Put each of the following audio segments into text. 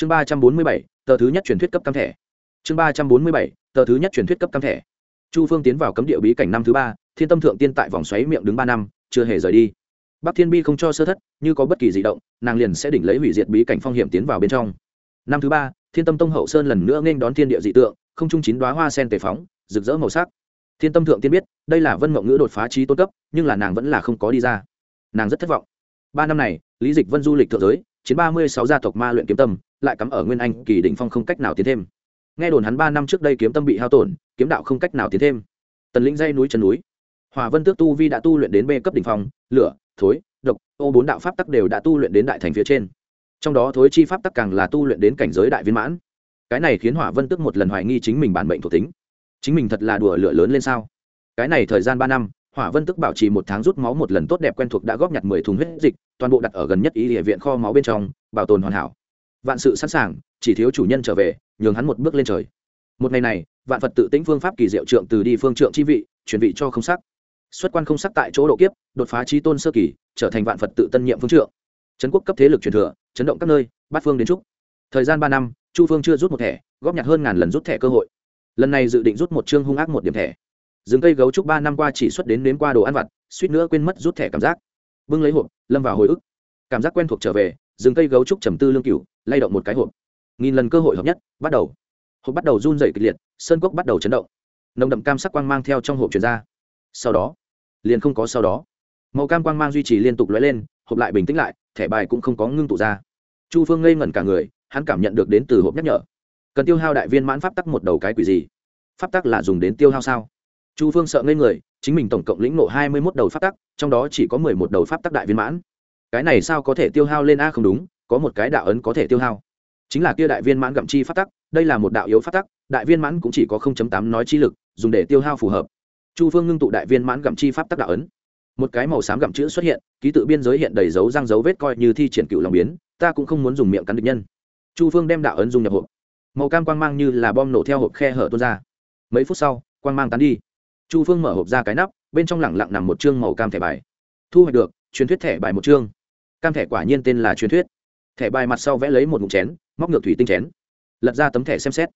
chương ba trăm bốn mươi bảy, tờ thứ nhất truyền thuyết cấp cam thẻ. Chương ba trăm bốn mươi bảy, tờ thứ nhất truyền thuyết cấp cam thẻ. Chu phương tiến vào cấm địa bí cảnh năm thứ ba, thiên tâm thượng tiên tại vòng xoáy miệng đứng ba năm, chưa hề rời đi. Bắc thiên bi không cho sơ thất, như có bất kỳ di động, nàng liền sẽ đỉnh lấy hủy diệt bí cảnh phong hiểm tiến vào bên trong. Năm thứ ba, thiên tâm tông hậu sơn lần nữa nên đón thiên địa dị tượng, không trung chín đoá hoa sen tề phóng, rực rỡ màu sắc. Thiên tâm thượng tiên biết, đây là vân mộng ngữ đột phá trí tôn cấp, nhưng là nàng vẫn là không có đi ra. Nàng rất thất vọng. Ba năm này, lý dịch vân du lịch thượng giới chiến ba mươi sáu gia tộc ma luyện kiếm tâm, lại cắm ở nguyên anh kỳ đỉnh phong không cách nào tiến thêm. Nghe đồn hắn ba năm trước đây kiếm tâm bị hao tổn, kiếm đạo không cách nào tiến thêm. Tần lĩnh dây núi chân núi. Hòa vân tước tu vi đã tu luyện đến b cấp đỉnh phong, lửa, thối, độc, ô bốn đạo pháp tắc đều đã tu luyện đến đại thành phía trên. Trong đó thối chi pháp tắc càng là tu luyện đến cảnh giới đại viên mãn. Cái này khiến hỏa vân tước một lần hoài nghi chính mình bản mệnh thuộc tính. Chính mình thật là đùa lửa lớn lên sao? Cái này thời gian ba năm, hỏa vân tức bảo trì một tháng rút máu một lần tốt đẹp quen thuộc đã góp nhặt mười thùng huyết dịch toàn bộ đặt ở gần nhất y địa viện kho máu bên trong, bảo tồn hoàn hảo. Vạn sự sẵn sàng, chỉ thiếu chủ nhân trở về, nhường hắn một bước lên trời. Một ngày này, vạn phật tự tĩnh phương pháp kỳ diệu trượng từ đi phương trượng chi vị chuyển vị cho không sắc. Xuất quan không sắc tại chỗ độ kiếp, đột phá trí tôn sơ kỳ, trở thành vạn phật tự tân nhiệm phương trượng. Trấn quốc cấp thế lực truyền thừa, chấn động các nơi, bát phương đến trúc. Thời gian ba năm, chu phương chưa rút một thẻ, góp nhặt hơn ngàn lần rút thẻ cơ hội. Lần này dự định rút một chương hung ác một điểm thẻ. Rừng cây gấu trúc ba năm qua chỉ xuất đến đến qua đồ ăn vặt, suýt nữa quên mất rút thẻ cảm giác bưng lấy hộp, lâm vào hồi ức. Cảm giác quen thuộc trở về, rừng cây gấu trúc trầm tư lương cửu, lay động một cái hộp. Nghìn lần cơ hội hợp nhất, bắt đầu. Hộp bắt đầu run dày kịch liệt, sơn cốc bắt đầu chấn động. Nồng đậm cam sắc quang mang theo trong hộp chuyển ra. Sau đó, liền không có sau đó. Màu cam quang mang duy trì liên tục lóe lên, hộp lại bình tĩnh lại, thẻ bài cũng không có ngưng tụ ra. Chu phương ngây ngẩn cả người, hắn cảm nhận được đến từ hộp nhắc nhở. Cần tiêu hao đại viên mãn pháp tắc một đầu cái quỷ gì? Pháp tắc là dùng đến tiêu hao sao? Chu phương sợ ngây người, chính mình tổng cộng lĩnh nộ hai mươi mốt đầu pháp tắc, trong đó chỉ có mười một đầu pháp tắc đại viên mãn. Cái này sao có thể tiêu hao lên a không đúng, có một cái đạo ấn có thể tiêu hao. Chính là kia đại viên mãn gặm chi pháp tắc, đây là một đạo yếu pháp tắc, đại viên mãn cũng chỉ có tám nói chi lực, dùng để tiêu hao phù hợp. Chu phương ngưng tụ đại viên mãn gặm chi pháp tắc đạo ấn. Một cái màu xám gặm chữ xuất hiện, ký tự biên giới hiện đầy dấu răng dấu vết coi như thi triển cựu lòng biến, ta cũng không muốn dùng miệng cắn địch nhân. Chu phương đem đạo ấn dùng nhập hộp. Màu cam quang mang như là bom nổ theo hộp khe hở tuôn ra. Mấy phút sau, quang mang tán đi chu phương mở hộp ra cái nắp, bên trong lẳng lặng nằm một chương màu cam thẻ bài. Thu hoạch được, truyền thuyết thẻ bài một chương. Cam thẻ quả nhiên tên là truyền thuyết. Thẻ bài mặt sau vẽ lấy một mụn chén, móc ngược thủy tinh chén. Lật ra tấm thẻ xem xét.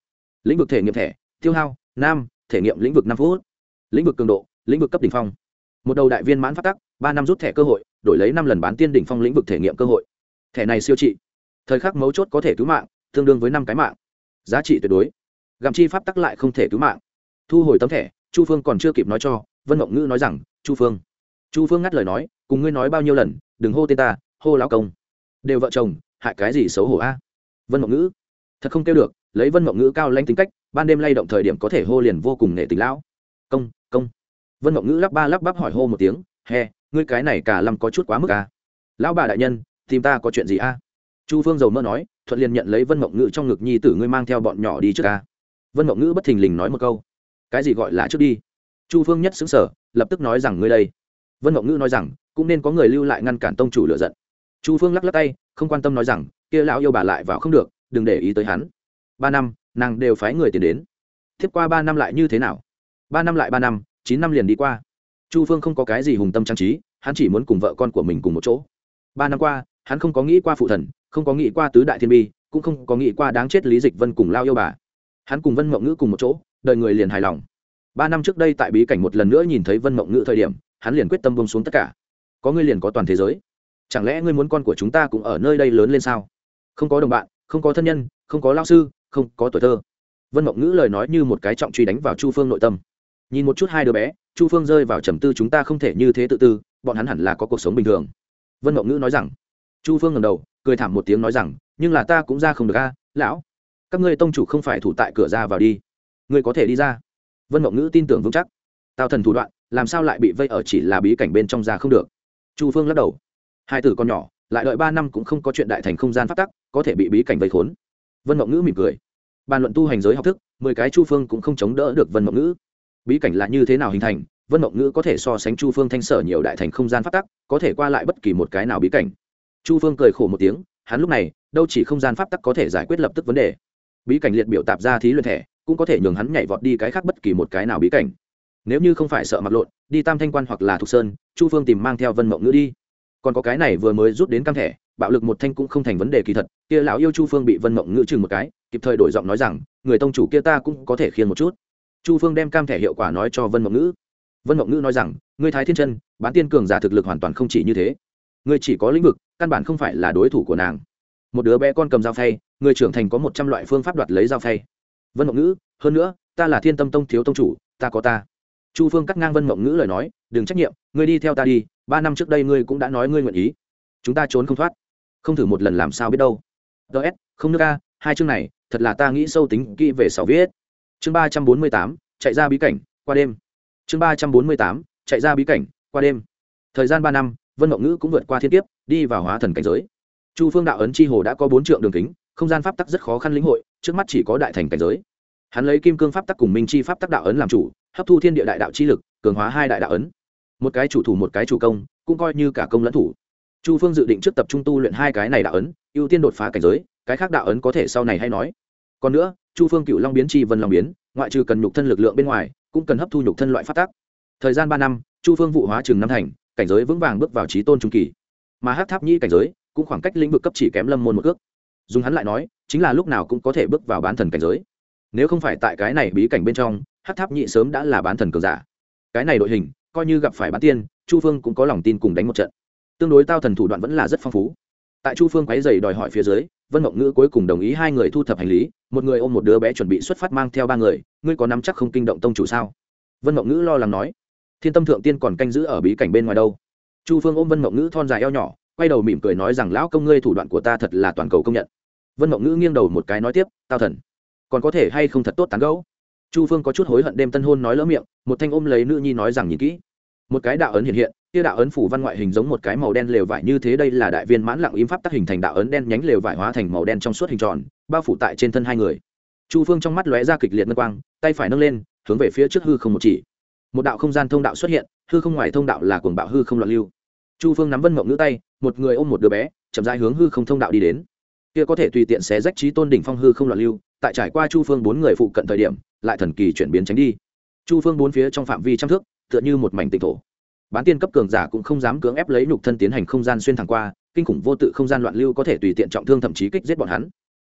Lĩnh vực thể nghiệm thẻ, tiêu hao nam thể nghiệm lĩnh vực năm phút. Lĩnh vực cường độ, lĩnh vực cấp đ ỉ n h phong. Một đầu đại viên mãn phát tắc, ba năm rút thẻ cơ hội, đổi lấy năm lần bán tiên đỉnh phong lĩnh vực thể nghiệm cơ hội. Thẻ này siêu trị. Thời khắc mấu chốt có thể cứu mạng, tương đương với năm cái mạng. Giá trị tuyệt đối. Gặm chi pháp tắc lại không thể cứu mạng. Thu hồi tấm thẻ chu phương còn chưa kịp nói cho, vân mộng ngữ nói rằng, chu phương chu phương ngắt lời nói, cùng ngươi nói bao nhiêu lần, đừng hô tên ta, hô lao công. Đều vợ chồng, hại cái gì xấu hổ a? Vân mộng ngữ, thật không kêu được, lấy vân mộng ngữ cao lanh tính cách, ban đêm lay động thời điểm có thể hô liền vô cùng nể tình lão. Công công. Vân mộng ngữ lắp ba lắp bắp hỏi hô một tiếng he ngươi cái này cả lâm có chút quá mức à. lão bà đại nhân, tìm ta có chuyện gì a? Chu phương dầu mơ nói, thuận liền nhận lấy vân mộng ngữ trong ngực nhi tử ngươi mang theo bọn nhỏ đi trước a. vân mộng ngữ bất thình lình nói một câu cái gì gọi là trước đi? Chu phương nhất xứng sở lập tức nói rằng ngươi đây. Vân mộng ngữ nói rằng, cũng nên có người lưu lại ngăn cản tông chủ lựa giận. Chu phương lắc lắc tay, không quan tâm nói rằng, kia lão yêu bà lại vào không được, đừng để ý tới hắn. Ba năm, nàng đều phái người tiền đến. Tiếp qua ba năm lại như thế nào? Ba năm lại ba năm, chín năm liền đi qua. Chu phương không có cái gì hùng tâm trang trí, hắn chỉ muốn cùng vợ con của mình cùng một chỗ. Ba năm qua, hắn không có nghĩ qua phụ thần, không có nghĩ qua tứ đại thiên bi, cũng không có nghĩ qua đáng chết lý dịch vân cùng lao yêu bà. Hắn cùng vân mộng ngữ cùng một chỗ đời người liền hài lòng. Ba năm trước đây tại bí cảnh một lần nữa nhìn thấy vân mộng ngữ thời điểm, hắn liền quyết tâm bông xuống tất cả. Có ngươi liền có toàn thế giới. Chẳng lẽ ngươi muốn con của chúng ta cũng ở nơi đây lớn lên sao? Không có đồng bạn, không có thân nhân, không có lao sư, không có tuổi thơ. Vân mộng ngữ lời nói như một cái trọng truy đánh vào chu phương nội tâm. Nhìn một chút hai đứa bé, chu phương rơi vào trầm tư chúng ta không thể như thế tự tư, bọn hắn hẳn là có cuộc sống bình thường. Vân mộng ngữ nói rằng, chu phương ngầm đầu, cười thảm một tiếng nói rằng, nhưng là ta cũng ra không được a, lão. Các ngươi tông chủ không phải thủ tại cửa ra vào đi ngươi có thể đi ra. Vân mộng ngữ tin tưởng vững chắc. Tào thần thủ đoạn, làm sao lại bị vây ở chỉ là bí cảnh bên trong ra không được? Chu phương lắc đầu. Hai tử con nhỏ, lại đợi ba năm cũng không có chuyện đại thành không gian phát tắc, có thể bị bí cảnh vây khốn. Vân mộng ngữ mỉm cười. Bàn luận tu hành giới học thức, mười cái chu phương cũng không chống đỡ được vân mộng ngữ. Bí cảnh là như thế nào hình thành, vân mộng ngữ có thể so sánh chu phương thanh sở nhiều đại thành không gian phát tắc, có thể qua lại bất kỳ một cái nào bí cảnh. Chu phương cười khổ một tiếng, hắn lúc này, đâu chỉ không gian pháp tắc có thể giải quyết lập tức vấn đề. Bí cảnh liệt biểu tạp ra thí luyện thẻ cũng có thể nhường hắn nhảy vọt đi cái khác bất kỳ một cái nào bí cảnh. Nếu như không phải sợ mặt lộn, đi tam thanh quan hoặc là thục sơn, chu phương tìm mang theo vân mộng ngữ đi. Còn có cái này vừa mới rút đến cam thẻ, bạo lực một thanh cũng không thành vấn đề kỳ thật, kia lão yêu chu phương bị vân mộng ngữ chừng một cái, kịp thời đổi giọng nói rằng, người tông chủ kia ta cũng có thể khiên một chút. Chu phương đem cam thẻ hiệu quả nói cho vân mộng ngữ. Vân mộng ngữ nói rằng, ngươi thái thiên chân, bán tiên cường giả thực lực hoàn toàn không chỉ như thế. Ngươi chỉ có lĩnh vực, căn bản không phải là đối thủ của nàng. Một đứa bé con cầm dao phay, người trưởng thành có một trăm loại phương pháp đoạt lấy dao phay vân mộng ngữ, hơn nữa, ta là thiên tâm tông thiếu tông chủ, ta có ta. Chu phương cắt ngang vân mộng ngữ lời nói, đừng trách nhiệm, ngươi đi theo ta đi, ba năm trước đây ngươi cũng đã nói ngươi nguyện ý. Chúng ta trốn không thoát. Không thử một lần làm sao biết đâu. Ts không nước ca hai chương này, thật là ta nghĩ sâu tính kỹ về sáu viết. Chương ba trăm bốn mươi tám, chạy ra bí cảnh, qua đêm. Chương ba trăm bốn mươi tám, chạy ra bí cảnh, qua đêm. Thời gian ba năm, vân mộng ngữ cũng vượt qua thiên tiếp đi vào hóa thần cảnh giới. Chu phương đạo ấn chi hồ đã có bốn trượng đường kính không gian pháp tắc rất khó khăn lĩnh hội, trước mắt chỉ có đại thành cảnh giới. Hắn lấy kim cương pháp tắc cùng minh chi pháp tắc đạo ấn làm chủ, hấp thu thiên địa đại đạo chi lực, cường hóa hai đại đạo ấn. Một cái chủ thủ một cái chủ công, cũng coi như cả công lẫn thủ. Chu phương dự định trước tập trung tu luyện hai cái này đạo ấn, ưu tiên đột phá cảnh giới, cái khác đạo ấn có thể sau này hay nói. Còn nữa, chu phương cựu long biến chi vân long biến, ngoại trừ cần nhục thân lực lượng bên ngoài, cũng cần hấp thu nhục thân loại phát tác thời gian ba năm, chu phương vụ hóa chừng năm thành, cảnh giới vững vàng bước vào trí tôn trung kỳ. Mà hát tháp Nhi cảnh giới, cũng khoảng cách lĩnh vực cấp chỉ kém lâm môn một ước dùng hắn lại nói, chính là lúc nào cũng có thể bước vào bán thần cảnh giới. Nếu không phải tại cái này bí cảnh bên trong hát tháp nhị sớm đã là bán thần cường giả. Cái này đội hình, coi như gặp phải bán tiên, chu phương cũng có lòng tin cùng đánh một trận. Tương đối tao thần thủ đoạn vẫn là rất phong phú. Tại chu phương quáy dày đòi hỏi phía dưới, vân mộng ngữ cuối cùng đồng ý hai người thu thập hành lý, một người ôm một đứa bé chuẩn bị xuất phát mang theo ba người, ngươi có nắm chắc không kinh động tông chủ sao? Vân mộng ngữ lo lắng nói. Thiên tâm thượng tiên còn canh giữ ở bí cảnh bên ngoài đâu? Chu phương ôm vân mộng ngữ thon dài eo nhỏ, quay đầu mỉm cười nói rằng, lão công ngươi thủ đoạn của ta thật là toàn cầu công nhận vân mộng ngữ nghiêng đầu một cái nói tiếp, tao thần, còn có thể hay không thật tốt tán gẫu? Chu phương có chút hối hận đêm tân hôn nói lỡ miệng, một thanh ôm lấy nữ nhi nói rằng nhìn kỹ. Một cái đạo ấn hiện hiện, kia đạo ấn phủ văn ngoại hình giống một cái màu đen lều vải như thế đây là đại viên mãn lặng im pháp tác hình thành đạo ấn đen nhánh lều vải hóa thành màu đen trong suốt hình tròn, bao phủ tại trên thân hai người. Chu phương trong mắt lóe ra kịch liệt ngân quang, tay phải nâng lên, hướng về phía trước hư không một chỉ. Một đạo không gian thông đạo xuất hiện, hư không ngoài thông đạo là cuồng bạo hư không loạn lưu. Chu phương nắm vân mộng nữ tay, một người ôm một đứa bé, chậm rãi hướng hư không thông đạo đi đến kia có thể tùy tiện xé rách trí tôn đỉnh phong hư không loạn lưu, tại trải qua chu phương bốn người phụ cận thời điểm, lại thần kỳ chuyển biến tránh đi. Chu phương bốn phía trong phạm vi trăm thước, tựa như một mảnh tịnh thổ. Bán tiên cấp cường giả cũng không dám cưỡng ép lấy nhục thân tiến hành không gian xuyên thẳng qua, kinh khủng vô tự không gian loạn lưu có thể tùy tiện trọng thương thậm chí kích giết bọn hắn.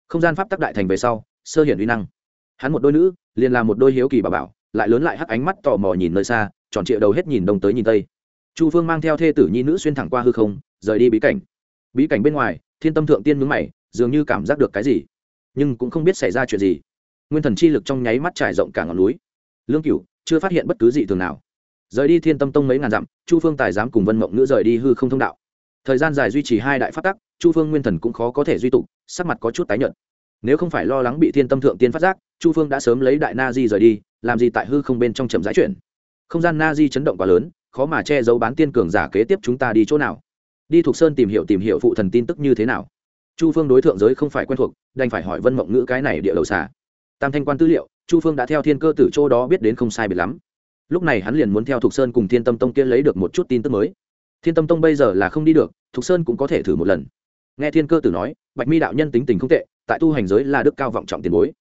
Không gian pháp tắc đại thành về sau, sơ hiển uy năng. Hắn một đôi nữ, liền là một đôi hiếu kỳ bà bảo, lại lớn lại hắc ánh mắt tò mò nhìn nơi xa, tròn trịa đầu hết nhìn đông tới nhìn tây. Chu phương mang theo thê tử nhi nữ xuyên thẳng qua hư không, rời đi bí cảnh. Bí cảnh bên ngoài, thiên tâm thượng tiên mướn mày dường như cảm giác được cái gì, nhưng cũng không biết xảy ra chuyện gì. Nguyên thần chi lực trong nháy mắt trải rộng cả ngọn núi. Lương cựu chưa phát hiện bất cứ gì thường nào. Rời đi thiên tâm tông mấy ngàn dặm, chu phương tài dám cùng vân mộng nữ rời đi hư không thông đạo. Thời gian dài duy trì hai đại phát tắc, chu phương nguyên thần cũng khó có thể duy tục, sắc mặt có chút tái nhợt. Nếu không phải lo lắng bị thiên tâm thượng tiên phát giác, chu phương đã sớm lấy đại na di rời đi, làm gì tại hư không bên trong chậm giải chuyển. Không gian na di chấn động quá lớn, khó mà che giấu bán tiên cường giả kế tiếp chúng ta đi chỗ nào. Đi thuộc sơn tìm hiểu tìm hiểu phụ thần tin tức như thế nào chu phương đối thượng giới không phải quen thuộc, đành phải hỏi vân mộng ngữ cái này địa đầu xà. Tam thanh quan tư liệu, chu phương đã theo thiên cơ tử chỗ đó biết đến không sai biệt lắm. Lúc này hắn liền muốn theo thục sơn cùng thiên tâm tông kia lấy được một chút tin tức mới. Thiên tâm tông bây giờ là không đi được, thục sơn cũng có thể thử một lần. Nghe thiên cơ tử nói, bạch mi đạo nhân tính tình không tệ, tại tu hành giới là đức cao vọng trọng tiền bối.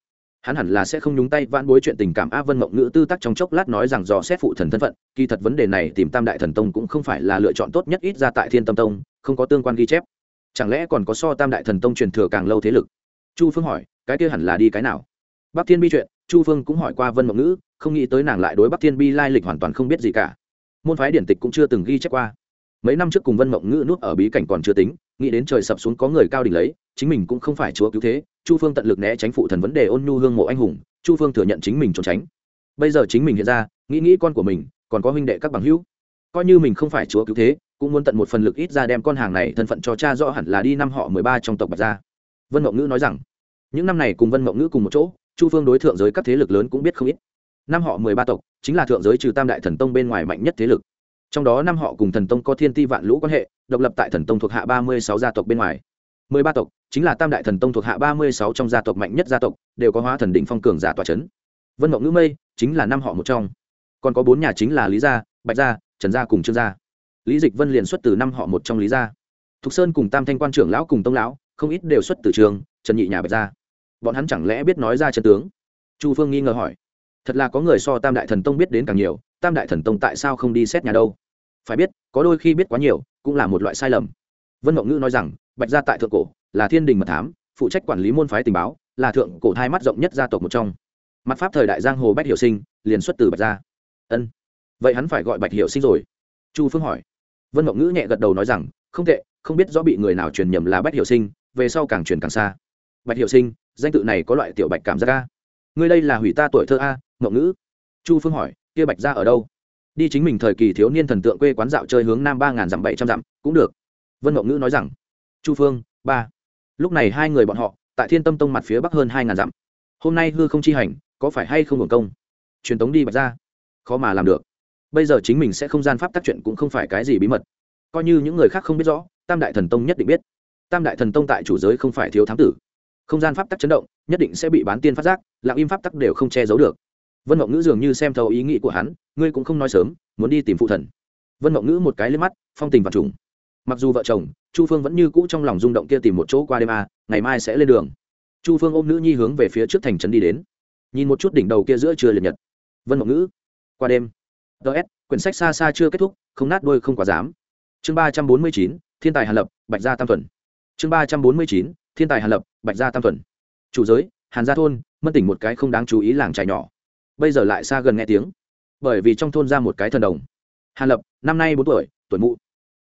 Hắn hẳn là sẽ không nhúng tay vãn bối chuyện tình cảm a vân mộng ngữ tư tắc trong chốc lát nói rằng do xét phụ thần thân phận, kỳ thật vấn đề này tìm tam đại thần tông cũng không phải là lựa chọn tốt nhất ít ra tại thiên tâm tông, không có tương quan ghi chép chẳng lẽ còn có so tam đại thần tông truyền thừa càng lâu thế lực? Chu phương hỏi, cái kia hẳn là đi cái nào? Bắc thiên bi chuyện, chu phương cũng hỏi qua vân mộng ngữ, không nghĩ tới nàng lại đối bắc thiên bi lai lịch hoàn toàn không biết gì cả. Môn phái điển tịch cũng chưa từng ghi chép qua. Mấy năm trước cùng vân mộng ngữ nuốt ở bí cảnh còn chưa tính, nghĩ đến trời sập xuống có người cao đỉnh lấy, chính mình cũng không phải chúa cứu thế, chu phương tận lực né tránh phụ thần vấn đề ôn nhu hương mộ anh hùng, chu phương thừa nhận chính mình trốn tránh. Bây giờ chính mình hiện ra, nghĩ nghĩ con của mình, còn có huynh đệ các bằng hữu. Coi như mình không phải chúa cứu thế cũng muốn tận một phần lực ít ra đem con hàng này thân phận cho cha rõ hẳn là đi năm họ mười ba trong tộc bạch gia. Vân mộng ngữ nói rằng, những năm này cùng vân mộng ngữ cùng một chỗ, chu phương đối thượng giới các thế lực lớn cũng biết không ít. Năm họ mười ba tộc chính là thượng giới trừ tam đại thần tông bên ngoài mạnh nhất thế lực. Trong đó năm họ cùng thần tông có thiên ti vạn lũ quan hệ, độc lập tại thần tông thuộc hạ ba mươi sáu gia tộc bên ngoài. Mười ba tộc chính là tam đại thần tông thuộc hạ ba mươi sáu trong gia tộc mạnh nhất gia tộc, đều có hóa thần đỉnh phong cường giả tòa c h ấ n vân mộng ngữ mây chính là năm họ một trong. Còn có bốn nhà chính là lý gia, bạch gia, trần gia cùng trương gia lý dịch vân liền xuất từ năm họ một trong lý gia. Thục sơn cùng tam thanh quan trưởng lão cùng tông lão, không ít đều xuất từ trường, trần nhị nhà bạch gia. Bọn hắn chẳng lẽ biết nói ra chân tướng? Chu phương nghi ngờ hỏi. Thật là có người so tam đại thần tông biết đến càng nhiều, tam đại thần tông tại sao không đi xét nhà đâu? Phải biết, có đôi khi biết quá nhiều, cũng là một loại sai lầm. Vân mộng ngữ nói rằng, bạch gia tại thượng cổ, là thiên đình mật thám, phụ trách quản lý môn phái tình báo, là thượng cổ thai mắt rộng nhất gia tộc một trong. Mặt pháp thời đại giang hồ bách hiệu sinh, liền xuất từ bạch gia. Ân, vậy hắn phải gọi bạch hiệu sinh rồi? Chu phương hỏi vân mộng ngữ nhẹ gật đầu nói rằng, không tệ, không biết rõ bị người nào truyền nhầm là bách hiệu sinh, về sau càng truyền càng xa. Bạch hiệu sinh, danh tự này có loại tiểu bạch cảm giác a? Ngươi đây là hủy ta tuổi thơ a, mộng ngữ. Chu phương hỏi, kia bạch ra ở đâu? Đi chính mình thời kỳ thiếu niên thần tượng quê quán dạo chơi hướng nam ba n g h n dặm bảy trăm dặm, cũng được. Vân mộng ngữ nói rằng, chu phương, ba. Lúc này hai người bọn họ, tại thiên tâm tông mặt phía bắc hơn hai ngàn dặm. Hôm nay hư không chi hành, có phải hay không hưởng công? Truyền tống đi bạch ra khó mà làm được bây giờ chính mình sẽ không gian pháp tác chuyện cũng không phải cái gì bí mật. Coi như những người khác không biết rõ, tam đại thần tông nhất định biết. Tam đại thần tông tại chủ giới không phải thiếu thám tử. Không gian pháp tắc chấn động, nhất định sẽ bị bán tiên phát giác, lặng im pháp tắc đều không che giấu được. Vân mộng ngữ dường như xem thấu ý nghĩ của hắn, ngươi cũng không nói sớm, muốn đi tìm phụ thần. Vân mộng ngữ một cái lên mắt, phong tình và trùng. Mặc dù vợ chồng, chu phương vẫn như cũ trong lòng rung động kia tìm một chỗ qua đêm a, ngày mai sẽ lên đường. Chu phương ôm nữ nhi hướng về phía trước thành trấn đi đến. Nhìn một chút đỉnh đầu kia giữa trưa liệt nhật. Vân mộng ngữ, qua đêm ts quyển sách xa xa chưa kết thúc, không nát đôi không quá dám. Chương ba trăm bốn mươi chín, thiên tài hàn lập, bạch gia tam thuần. Chương ba trăm bốn mươi chín, thiên tài hàn lập, bạch gia tam thuần. Chủ giới, hàn gia thôn, mân tỉnh một cái không đáng chú ý làng trài nhỏ. Bây giờ lại xa gần nghe tiếng. Bởi vì trong thôn ra một cái thần đồng. Hàn lập, năm nay bốn tuổi tuổi mụ.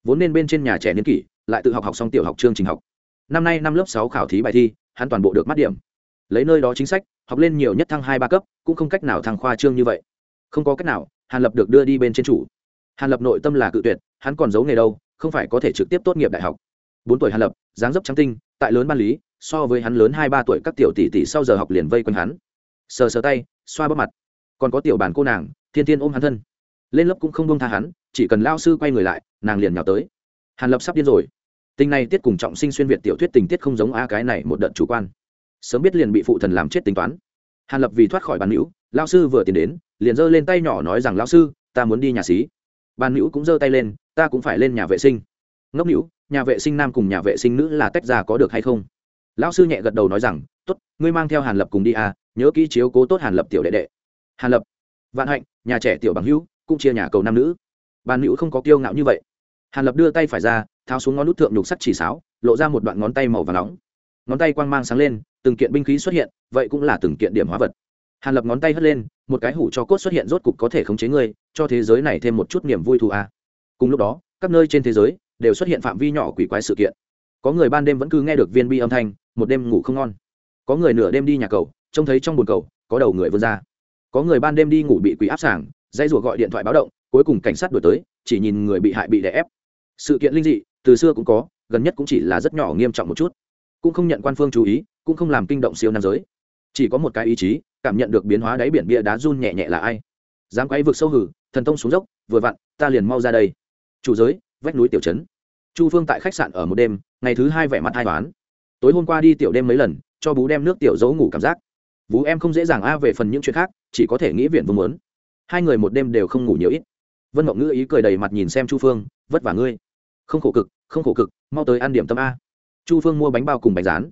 Vốn nên bên trên nhà trẻ niên kỷ, lại tự học học xong tiểu học chương trình học. Năm nay năm lớp sáu khảo thí bài thi, hắn toàn bộ được mắt điểm. Lấy nơi đó chính sách, học lên nhiều nhất thăng hai ba cấp, cũng không cách nào thăng khoa trương như vậy. Không có cách nào hàn lập được đưa đi bên trên chủ. Hàn lập nội tâm là cự tuyệt, hắn còn giấu nghề đâu, không phải có thể trực tiếp tốt nghiệp đại học. Bốn tuổi hàn lập, dáng dấp trắng tinh, tại lớn ban lý, so với hắn lớn hai ba tuổi các tiểu tỷ tỷ sau giờ học liền vây quanh hắn. Sờ sờ tay, xoa bóp mặt. Còn có tiểu bản cô nàng, thiên thiên ôm hắn thân. Lên lớp cũng không bông tha hắn, chỉ cần lao sư quay người lại, nàng liền nhào tới. Hàn lập sắp điên rồi. Tình này tiết cùng trọng sinh xuyên việt tiểu thuyết tình tiết không giống a cái này một đợt chủ quan. Sớm biết liền bị phụ thần làm chết tính toán. Hàn lập vì thoát khỏi bàn hữu, lao sư vừa tiến đến liền giơ lên tay nhỏ nói rằng, lão sư, ta muốn đi nhà xí. Bàn nữ cũng giơ tay lên, ta cũng phải lên nhà vệ sinh. Ngốc nữ nhà vệ sinh nam cùng nhà vệ sinh nữ là tách ra có được hay không? Lão sư nhẹ gật đầu nói rằng t ố t ngươi mang theo hàn lập cùng đi à nhớ kỹ chiếu cố tốt hàn lập tiểu đệ đệ. Hàn lập, vạn hạnh, nhà trẻ tiểu bằng hữu, cũng chia nhà cầu nam nữ. Bàn nữ không có kiêu ngạo như vậy. Hàn lập đưa tay phải ra, tháo xuống ngón nút thượng nhục sắt chỉ sáo, lộ ra một đoạn ngón tay màu và nóng. Ngón tay quang mang sáng lên, từng kiện binh khí xuất hiện, vậy cũng là từng kiện điểm hóa vật hàn lập ngón tay hất lên, một cái hủ cho cốt xuất hiện rốt cục có thể khống chế ngươi, cho thế giới này thêm một chút niềm vui thù a. À. cùng lúc đó, các nơi trên thế giới đều xuất hiện phạm vi nhỏ quỷ quái sự kiện. Có người ban đêm vẫn cứ nghe được viên bi âm thanh, một đêm ngủ không ngon. Có người nửa đêm đi nhà cầu, trông thấy trong bồn cầu, có đầu người vươn ra. Có người ban đêm đi ngủ bị quỷ áp sảng dây rùa gọi điện thoại báo động, cuối cùng cảnh sát đuổi tới, chỉ nhìn người bị hại bị đè ép. Sự kiện linh dị, từ xưa cũng có, gần nhất cũng chỉ là rất nhỏ nghiêm trọng một chút. Cũng không nhận quan phương chú ý, cũng không làm kinh động siêu nam giới. Chỉ có một cái ý chí cảm nhận được biến hóa đáy biển bia đá run nhẹ nhẹ là ai? Dám quay vực sâu hử, thần tông xuống dốc, vừa vặn, ta liền mau ra đây. Chủ giới, vách núi tiểu trấn. Chu phương tại khách sạn ở một đêm, ngày thứ hai vẻ mặt hai toán tối hôm qua đi tiểu đêm mấy lần, cho bú đem nước tiểu giấu ngủ cảm giác. Vú em không dễ dàng a về phần những chuyện khác, chỉ có thể nghĩ viện vương muốn. Hai người một đêm đều không ngủ nhiều ít. Vân mộng ngữ ý cười đầy mặt nhìn xem chu phương, vất vả ngươi. Không khổ cực, không khổ cực, mau tới ăn điểm tâm a. Chu phương mua bánh bao cùng bánh rán.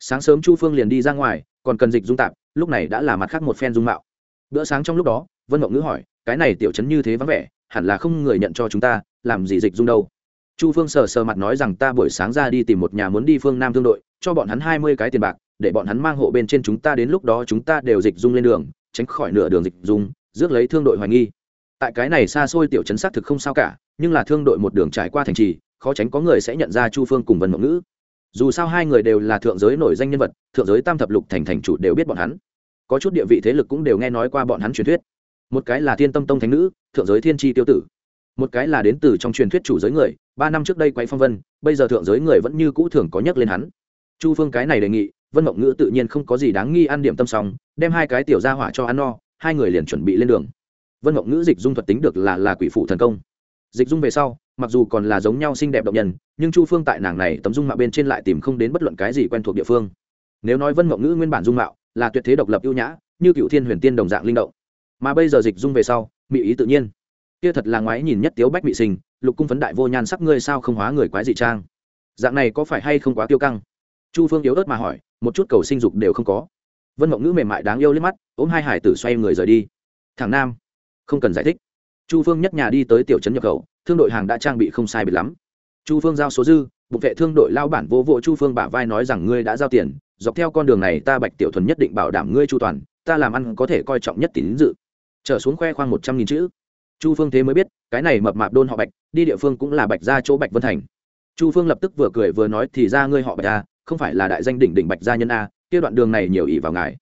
Sáng sớm chu phương liền đi ra ngoài, còn cần dịch dung tạp lúc này đã là mặt khác một phen dung mạo. Bữa sáng trong lúc đó, vân mộng ngữ hỏi, cái này tiểu chấn như thế vắng vẻ, hẳn là không người nhận cho chúng ta, làm gì dịch dung đâu? Chu phương sờ sờ mặt nói rằng ta buổi sáng ra đi tìm một nhà muốn đi phương nam thương đội, cho bọn hắn hai mươi cái tiền bạc, để bọn hắn mang hộ bên trên chúng ta đến lúc đó chúng ta đều dịch dung lên đường, tránh khỏi nửa đường dịch dung, rước lấy thương đội hoài nghi. Tại cái này xa xôi tiểu chấn xác thực không sao cả, nhưng là thương đội một đường trải qua thành trì, khó tránh có người sẽ nhận ra chu phương cùng vân mộng ngữ dù sao hai người đều là thượng giới nổi danh nhân vật thượng giới tam thập lục thành thành chủ đều biết bọn hắn. Có chút địa vị thế lực cũng đều nghe nói qua bọn hắn truyền thuyết. Một cái là thiên tâm tông thánh nữ thượng giới thiên tri tiêu tử. Một cái là đến từ trong truyền thuyết chủ giới người ba năm trước đây quay phong vân bây giờ thượng giới người vẫn như cũ thường có nhắc lên hắn. Chu phương cái này đề nghị vân mộng ngữ tự nhiên không có gì đáng nghi ăn điểm tâm song, đem hai cái tiểu ra hỏa cho ăn no hai người liền chuẩn bị lên đường. Vân mộng ngữ dịch dung thuật tính được là là quỷ phụ thần công dịch dung về sau, mặc dù còn là giống nhau xinh đẹp động nhân, nhưng chu phương tại nàng này tấm dung mạo bên trên lại tìm không đến bất luận cái gì quen thuộc địa phương. Nếu nói vân mộng ngữ nguyên bản dung mạo là tuyệt thế độc lập ưu nhã, như cựu thiên huyền tiên đồng dạng linh động. Mà bây giờ dịch dung về sau, mỹ ý tự nhiên. Kia thật là ngoái nhìn nhất tiếu bách bị sinh, lục cung phấn đại vô nhan sắc ngươi sao không hóa người quái dị trang? Dạng này có phải hay không quá tiêu căng? Chu phương yếu ớt mà hỏi, một chút cầu sinh dục đều không có. Vân mộng ngữ mềm mại đáng yêu liếc mắt, ôm hai hải tử xoay người rời đi. Thằng nam, không cần giải thích chu phương nhất nhà đi tới tiểu trấn nhập khẩu, thương đội hàng đã trang bị không sai biệt lắm. Chu phương giao số dư bục vệ thương đội lao bản vô vô chu phương bả vai nói rằng ngươi đã giao tiền, dọc theo con đường này ta bạch tiểu thuần nhất định bảo đảm ngươi chu toàn, ta làm ăn có thể coi trọng nhất tín dự. Trở xuống khoe khoang một trăm nghìn chữ. Chu phương thế mới biết, cái này mập mạp đôn họ bạch, đi địa phương cũng là bạch ra chỗ bạch vân thành. Chu phương lập tức vừa cười vừa nói, thì ra ngươi họ bạch a không phải là đại danh đỉnh đỉnh bạch gia nhân a kia đoạn đường này nhiều ỷ vào ngài.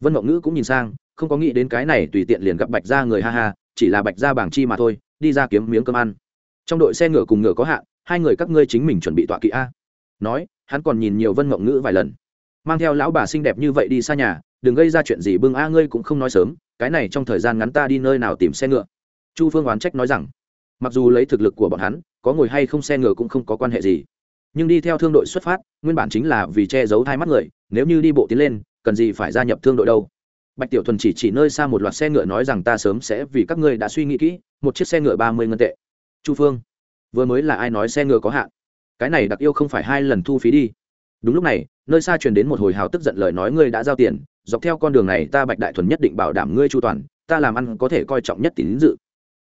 Vân mộng ngữ cũng nhìn sang, không có nghĩ đến cái này tùy tiện liền gặp bạch gia người ha ha chỉ là bạch ra bảng chi mà thôi, đi ra kiếm miếng cơm ăn. Trong đội xe ngựa cùng ngựa có hạn, hai người các ngươi chính mình chuẩn bị tọa kỵ a. Nói, hắn còn nhìn nhiều vân mộng ngữ vài lần. Mang theo lão bà xinh đẹp như vậy đi xa nhà, đừng gây ra chuyện gì bưng a, ngươi cũng không nói sớm, cái này trong thời gian ngắn ta đi nơi nào tìm xe ngựa. Chu phương oán trách nói rằng, mặc dù lấy thực lực của bọn hắn, có ngồi hay không xe ngựa cũng không có quan hệ gì. Nhưng đi theo thương đội xuất phát, nguyên bản chính là vì che giấu hai mắt người, nếu như đi bộ tiến lên, cần gì phải gia nhập thương đội đâu? Bạch tiểu thuần chỉ chỉ nơi xa một loạt xe ngựa nói rằng ta sớm sẽ vì các ngươi đã suy nghĩ kỹ, một chiếc xe ngựa ba mươi ngân tệ. Chu phương, vừa mới là ai nói xe ngựa có hạn? Cái này đặc yêu không phải hai lần thu phí đi. Đúng lúc này, nơi xa truyền đến một hồi hào tức giận lời nói ngươi đã giao tiền, dọc theo con đường này ta bạch đại thuần nhất định bảo đảm ngươi chu toàn, ta làm ăn có thể coi trọng nhất tín dự.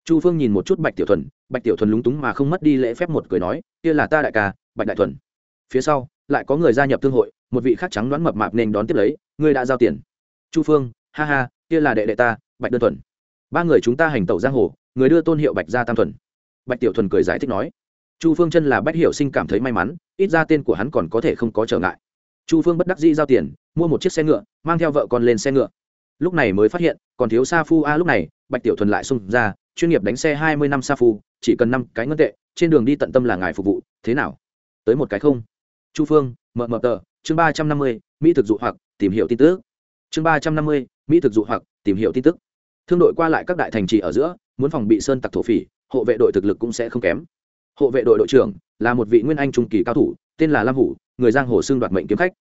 Chu phương nhìn một chút bạch tiểu thuần, bạch tiểu thuần lúng túng mà không mất đi lễ phép một cười nói, kia là ta đại ca, bạch đại thuần. Phía sau, lại có người gia nhập thương hội, một vị khác trắng đoán mập mạp nên đón tiếp lấy, ngươi đã giao tiền. Chu phương ha ha, kia là đệ đệ ta, bạch đơn thuần. Ba người chúng ta hành tẩu giang hồ, người đưa tôn hiệu bạch gia tam thuần. Bạch tiểu thuần cười giải thích nói, chu phương chân là bách hiểu sinh cảm thấy may mắn, ít ra tên của hắn còn có thể không có trở ngại. Chu phương bất đắc dĩ giao tiền, mua một chiếc xe ngựa, mang theo vợ con lên xe ngựa. Lúc này mới phát hiện, còn thiếu sa phu a lúc này, bạch tiểu thuần lại xung ra, chuyên nghiệp đánh xe hai mươi năm sa phu, chỉ cần năm cái ngân tệ, trên đường đi tận tâm là ngài phục vụ, thế nào? Tới một cái không? Chu phương mờ mờ tờ, chương ba trăm năm mươi, mỹ thực dụ hoặc, tìm hiểu tin tức. Chương ba trăm năm mươi mỹ thực dụ hoặc, tìm hiểu tin tức. Thương đội qua lại các đại thành trì ở giữa, muốn phòng bị sơn tặc thổ phỉ, hộ vệ đội thực lực cũng sẽ không kém. Hộ vệ đội đội trưởng là một vị nguyên anh trung kỳ cao thủ, tên là lam hủ người giang hồ xưng đoạt mệnh kiếm khách.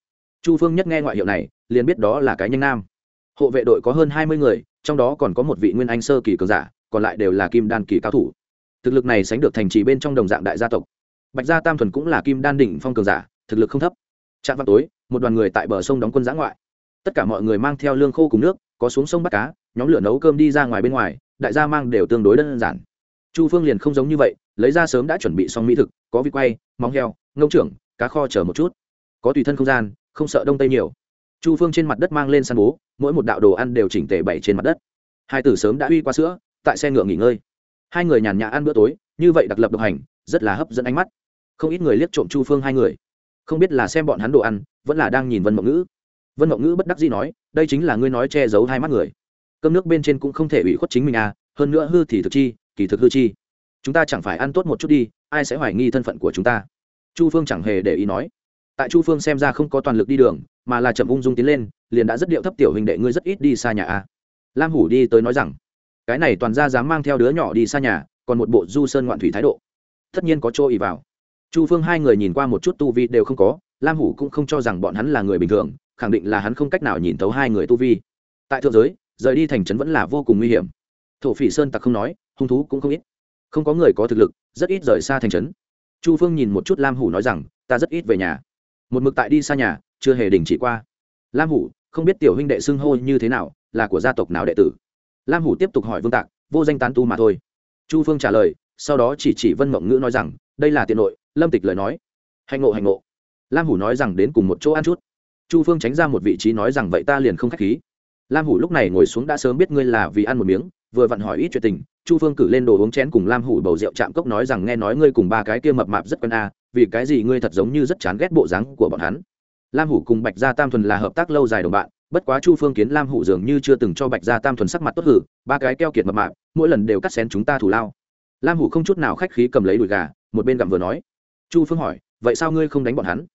Chu phương nhất nghe ngoại hiệu này, liền biết đó là cái nhanh nam. Hộ vệ đội có hơn hai mươi người, trong đó còn có một vị nguyên anh sơ kỳ cường giả, còn lại đều là kim đan kỳ cao thủ. Thực lực này sánh được thành trì bên trong đồng dạng đại gia tộc. Bạch gia tam thuần cũng là kim đan đỉnh phong cường giả, thực lực không thấp. Trạm vào tối, một đoàn người tại bờ sông đóng quân giã ngoại. Tất cả mọi người mang theo lương khô cùng nước có xuống sông bắt cá, nhóm lửa nấu cơm đi ra ngoài bên ngoài, đại gia mang đều tương đối đơn giản. Chu phương liền không giống như vậy, lấy ra sớm đã chuẩn bị xong mỹ thực, có vịt quay, móng heo, ngông trưởng, cá kho chờ một chút. Có tùy thân không gian, không sợ đông tây nhiều. Chu phương trên mặt đất mang lên săn bố, mỗi một đạo đồ ăn đều chỉnh tề bày trên mặt đất. Hai tử sớm đã uy qua sữa, tại xe ngựa nghỉ ngơi. Hai người nhàn nhã ăn bữa tối, như vậy đặc lập độc hành, rất là hấp dẫn ánh mắt. Không ít người liếc trộm chu phương hai người. Không biết là xem bọn hắn đồ ăn, vẫn là đang nhìn vân mộng ngữ vân mộng ngữ bất đắc dĩ nói, đây chính là ngươi nói che giấu hai mắt người. Cơm nước bên trên cũng không thể ủy khuất chính mình à hơn nữa hư thì thực chi, kỳ thực hư chi. Chúng ta chẳng phải ăn tốt một chút đi, ai sẽ hoài nghi thân phận của chúng ta? Chu phương chẳng hề để ý nói. Tại chu phương xem ra không có toàn lực đi đường, mà là chậm ung dung tiến lên, liền đã rất điệu thấp tiểu hình đệ ngươi rất ít đi xa nhà a lam hủ đi tới nói rằng, cái này toàn ra dám mang theo đứa nhỏ đi xa nhà, còn một bộ du sơn ngoạn thủy thái độ. Tất nhiên có chỗ ý vào. Chu phương hai người nhìn qua một chút tu vi đều không có lam hủ cũng không cho rằng bọn hắn là người bình thường, khẳng định là hắn không cách nào nhìn thấu hai người tu vi. Tại thượng giới, rời đi thành trấn vẫn là vô cùng nguy hiểm. Thổ phỉ sơn tặc không nói, hung thú cũng không ít. Không có người có thực lực, rất ít rời xa thành trấn. Chu phương nhìn một chút lam hủ nói rằng, ta rất ít về nhà. Một mực tại đi xa nhà, chưa hề đình chỉ qua. Lam hủ, không biết tiểu huynh đệ xưng hô như thế nào, là của gia tộc nào đệ tử? Lam hủ tiếp tục hỏi vương tạc, vô danh tán tu mà thôi. Chu phương trả lời, sau đó chỉ chỉ vân mộng ngữ nói rằng, đây là tiện nội. Lâm tịch lời nói, hành ngộ hành ngộ lam hủ nói rằng đến cùng một chỗ ăn chút. Chu phương tránh ra một vị trí nói rằng vậy ta liền không k h á c h khí. Lam hủ lúc này ngồi xuống đã sớm biết ngươi là vì ăn một miếng, vừa vặn hỏi ít chuyện tình, chu phương cử lên đồ uống chén cùng lam hủ bầu rượu chạm cốc nói rằng nghe nói ngươi cùng ba cái kia mập mạp rất quen a, vì cái gì ngươi thật giống như rất chán ghét bộ dáng của bọn hắn. Lam hủ cùng bạch gia tam thuần là hợp tác lâu dài đồng bạn, bất quá chu phương kiến lam hủ dường như chưa từng cho bạch gia tam thuần sắc mặt tốt hử, ba cái keo kiệt mập mạp, mỗi lần đều cắt xén chúng ta thủ lao. Lam hủ không chút nào khách khí cầm lấy đùi gà, một bên gặm vừa nói. Chu phương hỏi, vậy sao ngươi không đánh bọn hắn?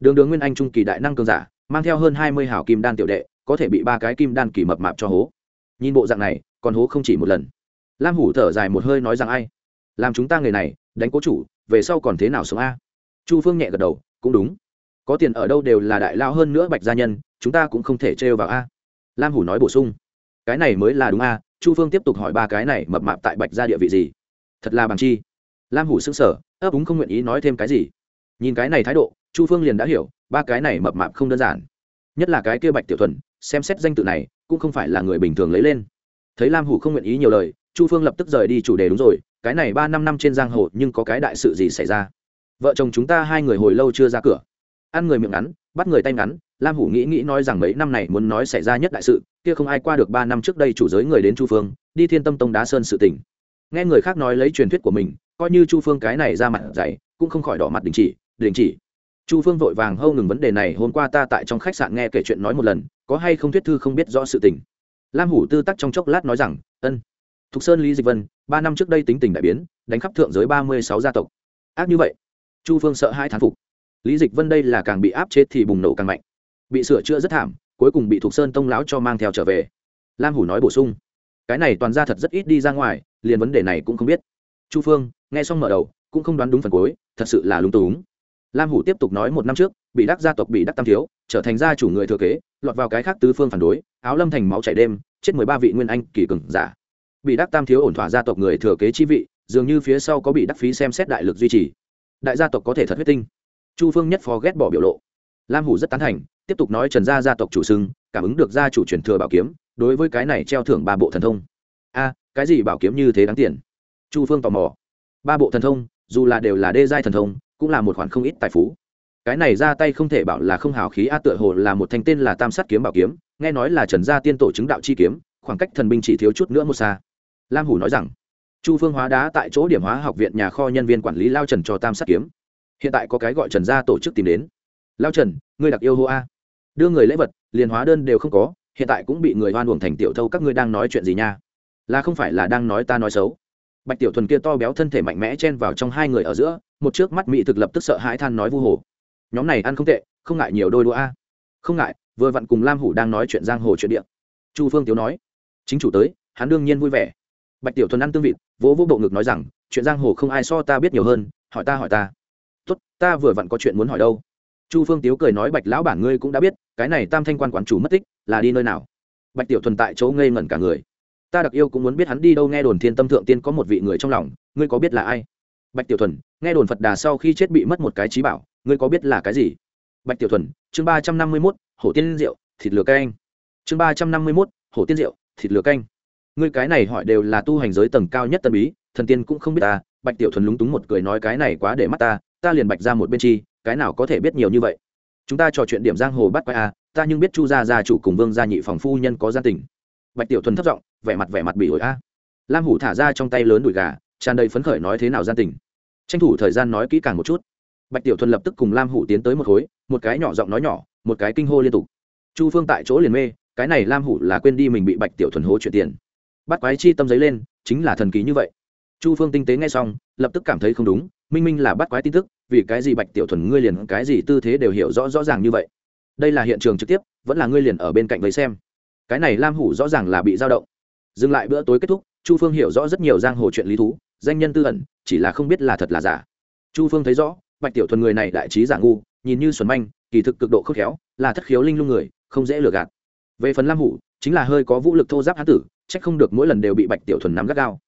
Đường đường nguyên anh trung kỳ đại năng cường giả, mang theo hơn hai mươi hảo kim đan tiểu đệ, có thể bị ba cái kim đan kỳ mập mạp cho hố. Nhìn bộ dạng này, còn hố không chỉ một lần. Lam hủ thở dài một hơi nói rằng ai? Làm chúng ta người này, đánh cố chủ, về sau còn thế nào sống a? Chu phương nhẹ gật đầu, cũng đúng. Có tiền ở đâu đều là đại lao hơn nữa bạch gia nhân, chúng ta cũng không thể trêu vào a. Lam hủ nói bổ sung. Cái này mới là đúng a, chu phương tiếp tục hỏi ba cái này mập mạp tại bạch gia địa vị gì. Thật là bằng chi. Lam hủ xứng sở ấp úng không nguyện ý nói thêm cái gì. Nhìn cái này thái độ chu phương liền đã hiểu, ba cái này mập mạp không đơn giản. Nhất là cái kia bạch tiểu thuần, xem xét danh tự này, cũng không phải là người bình thường lấy lên. Thấy lam hủ không nguyện ý nhiều lời, chu phương lập tức rời đi chủ đề đúng rồi, cái này ba năm năm trên giang hồ, nhưng có cái đại sự gì xảy ra? Vợ chồng chúng ta hai người hồi lâu chưa ra cửa. Ăn người miệng ngắn, bắt người tay ngắn, lam hủ nghĩ nghĩ nói rằng mấy năm này muốn nói xảy ra nhất đại sự, kia không ai qua được ba năm trước đây chủ giới người đến chu phương, đi thiên tâm tông đá sơn sự tỉnh nghe người khác nói lấy truyền thuyết của mình, coi như chu phương cái này ra mặt dày, cũng không khỏi đỏ mặt đình chỉ đình chỉ chu phương vội vàng hâu ngừng vấn đề này, hôm qua ta tại trong khách sạn nghe kể chuyện nói một lần, có hay không thuyết thư không biết rõ sự tình. Lam hủ tư tắc trong chốc lát nói rằng, ân. Thục sơn, lý dịch vân, ba năm trước đây tính tình đại biến, đánh khắp thượng giới ba mươi sáu gia tộc. Ác như vậy, chu phương sợ hai thán phục. Lý dịch vân đây là càng bị áp chế thì bùng nổ càng mạnh. Bị sửa chữa rất thảm, cuối cùng bị thục sơn tông lão cho mang theo trở về. Lam hủ nói bổ sung, cái này toàn ra thật rất ít đi ra ngoài, liền vấn đề này cũng không biết. Chu phương, nghe xong mở đầu, cũng không đoán đúng phần cuối, thật sự là lung túng lam hủ tiếp tục nói một năm trước, bị đắc gia tộc bị đắc tam thiếu, trở thành gia chủ người thừa kế, lọt vào cái khác tứ phương phản đối, áo lâm thành máu chảy đêm, chết mười ba vị nguyên anh kỳ cường giả. Bị đắc tam thiếu ổn thỏa gia tộc người thừa kế chi vị, dường như phía sau có bị đắc phí xem xét đại lực duy trì. Đại gia tộc có thể thật huyết tinh. Chu phương nhất phó ghét bỏ biểu lộ. Lam hủ rất tán thành, tiếp tục nói trần gia gia tộc chủ sưng cảm ứng được gia chủ truyền thừa bảo kiếm, đối với cái này treo thưởng ba bộ thần thông. A, cái gì bảo kiếm như thế đáng tiền? Chu phương tò mò. Ba bộ thần thông, dù là đều là đê giai thần thông cũng là một khoản không ít tài phú. Cái này ra tay không thể bảo là không hào khí, a tựa hồ là một thanh tên là tam sát kiếm bảo kiếm, nghe nói là trần gia tiên tổ chứng đạo chi kiếm, khoảng cách thần binh chỉ thiếu chút nữa một xa. Lam hủ nói rằng, chu phương hóa đá tại chỗ điểm hóa học viện nhà kho nhân viên quản lý lao trần cho tam sát kiếm. Hiện tại có cái gọi trần gia tổ chức tìm đến. Lao trần, ngươi đặc yêu hô a. Đưa người lễ vật, liền hóa đơn đều không có, hiện tại cũng bị người hoan uổng thành tiểu thâu, các ngươi đang nói chuyện gì nha? Là không phải là đang nói ta nói xấu. Bạch tiểu thuần kia to béo thân thể mạnh mẽ chen vào trong hai người ở giữa một trước mắt mỹ thực lập tức sợ hãi than nói vu hồ. Nhóm này ăn không tệ, không ngại nhiều đôi đũa a. Không ngại, vừa vặn cùng lam hủ đang nói chuyện giang hồ chuyện điện chu phương tiếu nói, chính chủ tới, hắn đương nhiên vui vẻ. Bạch tiểu thuần ăn tương vịt, vỗ vỗ bộ ngực nói rằng, chuyện giang hồ không ai so ta biết nhiều hơn, hỏi ta hỏi ta. Tốt, ta vừa vặn có chuyện muốn hỏi đâu. Chu phương tiếu cười nói, bạch lão bản ngươi cũng đã biết, cái này tam thanh quan quản chủ mất tích, là đi nơi nào? Bạch tiểu thuần tại chỗ ngây ngẩn cả người. Ta đặc yêu cũng muốn biết hắn đi đâu, nghe đồn thiên tâm thượng tiên có một vị người trong lòng, ngươi có biết là ai? Bạch tiểu thuần, nghe đồn phật đà sau khi chết bị mất một cái trí bảo, ngươi có biết là cái gì? Bạch tiểu thuần, chương ba trăm năm mươi mốt, hổ tiên rượu thịt lửa canh. Chương ba trăm năm mươi mốt, hổ tiên rượu thịt lửa canh. Ngươi cái này hỏi đều là tu hành giới tầng cao nhất tân bí, thần tiên cũng không biết ta. Bạch tiểu thuần lúng túng một cười nói cái này quá để mắt ta ta liền bạch ra một bên chi, cái nào có thể biết nhiều như vậy? Chúng ta trò chuyện điểm giang hồ bắt quay a à, ta nhưng biết chu gia gia chủ cùng vương gia nhị phòng phu nhân có gia tình. Bạch tiểu thuần thất giọng, vẻ mặt vẻ mặt bị ổi a. Lam hủ thả ra trong tay lớn đùi gà tràn đầy phấn khởi nói thế nào gian tình. Tranh thủ thời gian nói kỹ càng một chút. Bạch tiểu thuần lập tức cùng lam hủ tiến tới một khối, một cái nhỏ giọng nói nhỏ, một cái kinh hô liên tục. Chu phương tại chỗ liền mê, cái này lam hủ là quên đi mình bị bạch tiểu thuần hố chuyển tiền. Bắt quái chi tâm giấy lên, chính là thần ký như vậy. Chu phương tinh tế nghe xong, lập tức cảm thấy không đúng, minh minh là bắt quái tin tức, vì cái gì bạch tiểu thuần ngươi liền cái gì tư thế đều hiểu rõ rõ ràng như vậy? Đây là hiện trường trực tiếp, vẫn là ngươi liền ở bên cạnh với xem. Cái này lam hủ rõ ràng là bị dao động. Dừng lại bữa tối kết thúc, chu phương hiểu rõ rất nhiều giang hồ chuyện lý thú danh nhân tư ẩn, chỉ là không biết là thật là giả. Chu phương thấy rõ, bạch tiểu thuần người này đại trí giả ngu, nhìn như xuẩn manh, kỳ thực cực độ khốc khéo, là thất khiếu linh lung người, không dễ lừa gạt. Về phần lam hủ, chính là hơi có vũ lực thô giáp hán tử trách không được mỗi lần đều bị bạch tiểu thuần nắm gắt gao.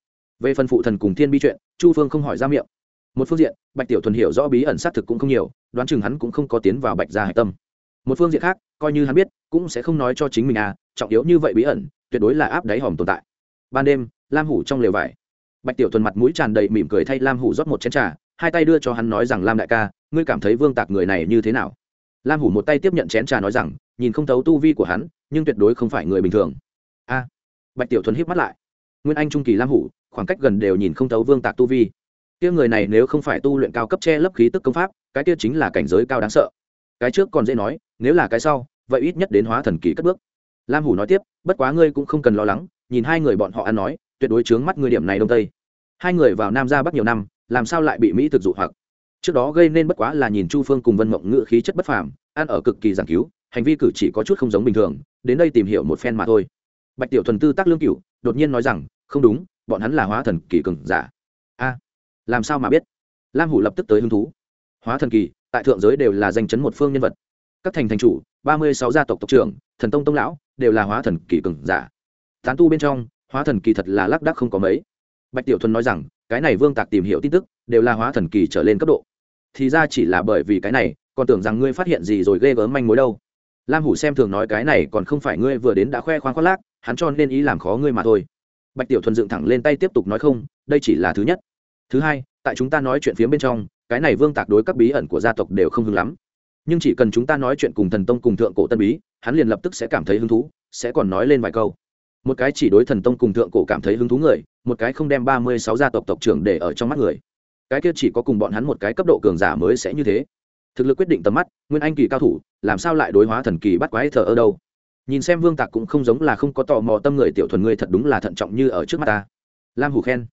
Về phần phụ thần cùng thiên bi chuyện, chu phương không hỏi ra miệng. Một phương diện, bạch tiểu thuần hiểu rõ bí ẩn xác thực cũng không nhiều, đoán chừng hắn cũng không có tiến vào bạch gia hạch tâm. Một phương diện khác, coi như hắn biết, cũng sẽ không nói cho chính mình à trọng yếu như vậy bí ẩn, tuyệt đối là áp đáy hòm tồn tại. Ban đêm, lam hủ trong lều vải bạch tiểu thuần mặt mũi tràn đầy mỉm cười thay lam hủ rót một chén trà, hai tay đưa cho hắn nói rằng, lam đại ca, ngươi cảm thấy vương tạc người này như thế nào? Lam hủ một tay tiếp nhận chén trà nói rằng, nhìn không thấu tu vi của hắn, nhưng tuyệt đối không phải người bình thường. A! Bạch tiểu thuần híp mắt lại. Nguyên anh trung kỳ lam hủ, khoảng cách gần đều nhìn không thấu vương tạc tu vi. Kia người này nếu không phải tu luyện cao cấp che lấp khí tức công pháp, cái kia chính là cảnh giới cao đáng sợ. Cái trước còn dễ nói, nếu là cái sau, vậy ít nhất đến hóa thần kỳ cất bước. Lam hủ nói tiếp, bất quá ngươi cũng không cần lo lắng, nhìn hai người bọn họ ăn nói tuyệt đối chướng mắt người điểm này đông tây. Hai người vào nam ra bắc nhiều năm, làm sao lại bị mỹ thực dụ hoặc? Trước đó gây nên bất quá là nhìn chu phương cùng vân mộng ngự khí chất bất phàm, ăn ở cực kỳ giảng cứu, hành vi cử chỉ có chút không giống bình thường, đến đây tìm hiểu một phen mà thôi. Bạch tiểu thuần tư tác lương cửu, đột nhiên nói rằng, không đúng, bọn hắn là hóa thần kỳ cường giả. A, làm sao mà biết? Lam hủ lập tức tới hứng thú. Hóa thần kỳ, tại thượng giới đều là danh chấn một phương nhân vật. Các thành thành chủ, ba mươi sáu gia tộc tộc trưởng, thần tông tông lão, đều là hóa thần kỳ cường giả. Tán tu bên trong hóa thần kỳ thật là lác đác không có mấy. Bạch tiểu thuần nói rằng, cái này vương tạc tìm hiểu tin tức, đều là hóa thần kỳ trở lên cấp độ. Thì ra chỉ là bởi vì cái này, còn tưởng rằng ngươi phát hiện gì rồi ghê gớm manh mối đâu. Lam hủ xem thường nói cái này còn không phải ngươi vừa đến đã khoe khoang khoác lác, hắn cho nên ý làm khó ngươi mà thôi. Bạch tiểu thuần dựng thẳng lên tay tiếp tục nói không, đây chỉ là thứ nhất. Thứ hai, tại chúng ta nói chuyện phía bên trong, cái này vương tạc đối các bí ẩn của gia tộc đều không hứng lắm. Nhưng chỉ cần chúng ta nói chuyện cùng thần tông cùng thượng cổ tân bí, hắn liền lập tức sẽ cảm thấy hứng thú, sẽ còn nói lên vài câu một cái chỉ đối thần tông cùng thượng cổ cảm thấy hứng thú người, một cái không đem ba mươi sáu gia tộc tộc trưởng để ở trong mắt người. Cái kia chỉ có cùng bọn hắn một cái cấp độ cường giả mới sẽ như thế. Thực lực quyết định tầm mắt, nguyên anh kỳ cao thủ, làm sao lại đối hóa thần kỳ bắt quái thờ ở đâu? Nhìn xem vương tạc cũng không giống là không có tò mò tâm người tiểu thuần ngươi thật đúng là thận trọng như ở trước mắt ta. Lam hủ khen.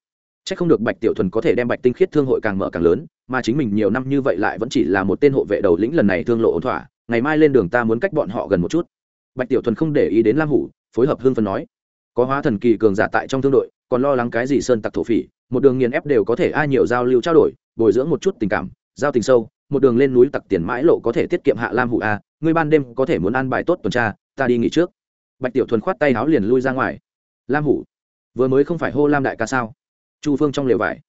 C h ắ c không được bạch tiểu thuần có thể đem bạch tinh khiết thương hội càng mở càng lớn, mà chính mình nhiều năm như vậy lại vẫn chỉ là một tên hộ vệ đầu lĩnh lần này thương lộ ổn thỏa, ngày mai lên đường ta muốn cách bọn họ gần một chút. Bạch tiểu thuần không để ý đến lam hủ, phối hợp hương phân nói có hóa thần kỳ cường giả tại trong thương đội, còn lo lắng cái gì sơn tặc thổ phỉ, một đường nghiền ép đều có thể ai nhiều giao lưu trao đổi, bồi dưỡng một chút tình cảm, giao tình sâu, một đường lên núi tặc tiền mãi lộ có thể tiết kiệm hạ lam hủ a, ngươi ban đêm có thể muốn ăn bài tốt tuần tra, ta đi nghỉ trước. Bạch tiểu thuần khoát tay áo liền lui ra ngoài. Lam hủ, vừa mới không phải hô lam đại ca sao? Chu phương trong lều vải.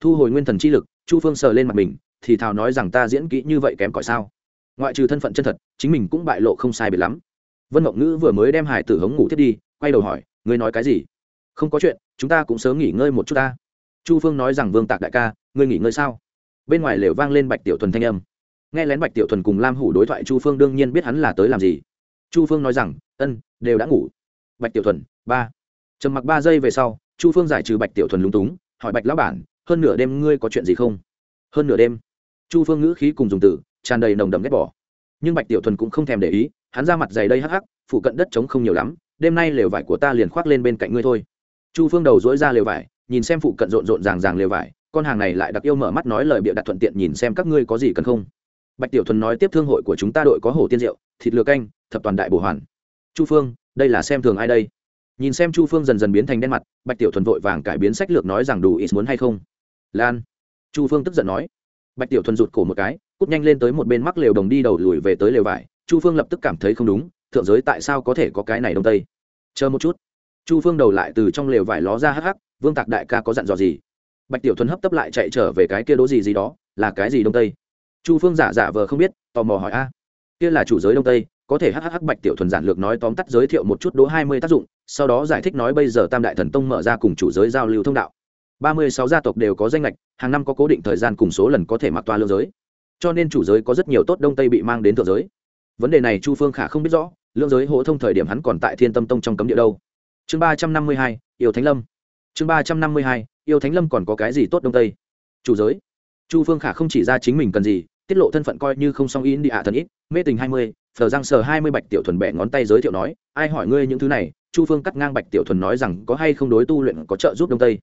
Thu hồi nguyên thần chi lực, chu phương sờ lên mặt mình, thì thào nói rằng ta diễn kỹ như vậy kém cỏi sao? Ngoại trừ thân phận chân thật, chính mình cũng bại lộ không sai biệt lắm. Vân mộng ngữ vừa mới đem hải tử hống ngủ thiết đi, quay đầu hỏi ngươi nói cái gì? Không có chuyện, chúng ta cũng sớm nghỉ ngơi một chút ta. Chu phương nói rằng vương tạc đại ca, ngươi nghỉ ngơi sao? Bên ngoài lều vang lên bạch tiểu thuần thanh âm. Nghe lén bạch tiểu thuần cùng lam hủ đối thoại chu phương đương nhiên biết hắn là tới làm gì. Chu phương nói rằng, ân, đều đã ngủ. Bạch tiểu thuần, ba. Trầm mặc ba giây về sau, chu phương giải trừ bạch tiểu thuần lúng túng, hỏi bạch lão bản, hơn nửa đêm ngươi có chuyện gì không? Hơn nửa đêm. Chu phương ngữ khí cùng dùng từ, tràn đầy nồng đậm ghét bỏ. Nhưng bạch tiểu thuần cũng không thèm để ý, hắn ra mặt dày đây hắc hắc phụ cận đất trống không nhiều lắm đêm nay lều vải của ta liền khoác lên bên cạnh ngươi thôi. Chu phương đầu dỗi ra lều vải, nhìn xem phụ cận rộn rộn ràng ràng lều vải, con hàng này lại đặc yêu mở mắt nói lời bịa đặt thuận tiện nhìn xem các ngươi có gì cần không. Bạch tiểu thuần nói tiếp thương hội của chúng ta đội có hổ tiên rượu, thịt lừa canh, thập toàn đại bổ hoàn. Chu phương, đây là xem thường ai đây? Nhìn xem chu phương dần dần biến thành đen mặt, bạch tiểu thuần vội vàng cải biến sách lược nói rằng đủ ít muốn hay không? Lan. Chu phương tức giận nói. Bạch tiểu thuần rụt cổ một cái, cút nhanh lên tới một bên mắc lều đồng đi đầu lùi về tới lều vải. Chu phương lập tức cảm thấy không đúng thượng giới tại sao có thể có cái này đông tây? Chờ một chút. Chu phương đầu lại từ trong lều vải ló ra hắc hắc, vương tạc đại ca có dặn dò gì? Bạch tiểu thuần hấp tấp lại chạy trở về cái kia đố gì gì đó, là cái gì đông tây? Chu phương giả giả vờ không biết, tò mò hỏi a. Kia là chủ giới đông tây, có thể hh bạch tiểu thuần giản lược nói tóm tắt giới thiệu một chút đố hai mươi tác dụng, sau đó giải thích nói bây giờ tam đại thần tông mở ra cùng chủ giới giao lưu thông đạo. Ba mươi sáu gia tộc đều có danh lệch hàng năm có cố định thời gian cùng số lần có thể mặc toa lương giới. Cho nên chủ giới có rất nhiều tốt đông tây bị mang đến thượng giới. Vấn đề này chu phương khả không biết rõ lương giới hỗ thông thời điểm hắn còn tại thiên tâm tông trong cấm địa đâu. Chương ba trăm năm mươi hai, yêu thánh lâm. Chương ba trăm năm mươi hai, yêu thánh lâm còn có cái gì tốt đông tây? Chủ giới. Chu phương khả không chỉ ra chính mình cần gì, tiết lộ thân phận coi như không song in đi hạ thần ít, mê tình hai mươi phờ giang sờ hai mươi bạch tiểu thuần bẻ ngón tay giới thiệu nói, ai hỏi ngươi những thứ này? Chu phương cắt ngang bạch tiểu thuần nói rằng, có hay không đối tu luyện có trợ giúp đông tây?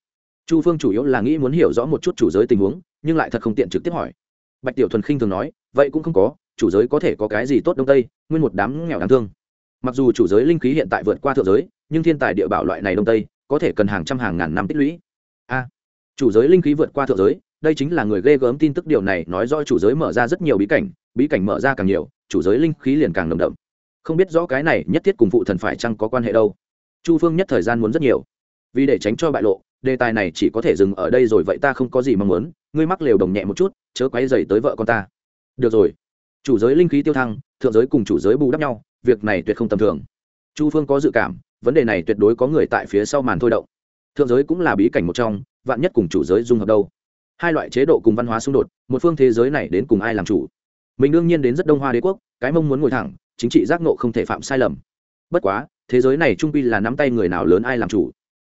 Chu phương chủ yếu là nghĩ muốn hiểu rõ một chút chủ giới tình huống, nhưng lại thật không tiện trực tiếp hỏi. Bạch tiểu thuần khinh thường nói, vậy cũng không có, chủ giới có thể có cái gì tốt đông tây? Nguyên một đám nghèo đáng thương mặc dù chủ giới linh khí hiện tại vượt qua thượng giới, nhưng thiên tài địa bảo loại này đông tây, có thể cần hàng trăm hàng ngàn năm tích lũy. A, chủ giới linh khí vượt qua thượng giới, đây chính là người ghê gớm tin tức điều này, nói do chủ giới mở ra rất nhiều bí cảnh bí cảnh mở ra càng nhiều, chủ giới linh khí liền càng nồng đậm. Không biết rõ cái này nhất thiết cùng phụ thần phải chăng có quan hệ đâu. Chu phương nhất thời gian muốn rất nhiều. Vì để tránh cho bại lộ, đề tài này chỉ có thể dừng ở đây rồi, vậy ta không có gì mong muốn, ngươi mắc lều đồng nhẹ một chút, chớ quáy dày tới vợ con ta. Được rồi. Chủ giới linh khí tiêu thăng, thượng giới cùng chủ giới bù đắp nhau việc này tuyệt không tầm thường. Chu phương có dự cảm, vấn đề này tuyệt đối có người tại phía sau màn thôi động. Thượng giới cũng là bí cảnh một trong, vạn nhất cùng chủ giới dung hợp đâu. Hai loại chế độ cùng văn hóa xung đột, một phương thế giới này đến cùng ai làm chủ? Mình đương nhiên đến rất đông hoa đế quốc, cái mong muốn ngồi thẳng, chính trị giác nộ không thể phạm sai lầm. Bất quá, thế giới này trung pi là nắm tay người nào lớn ai làm chủ?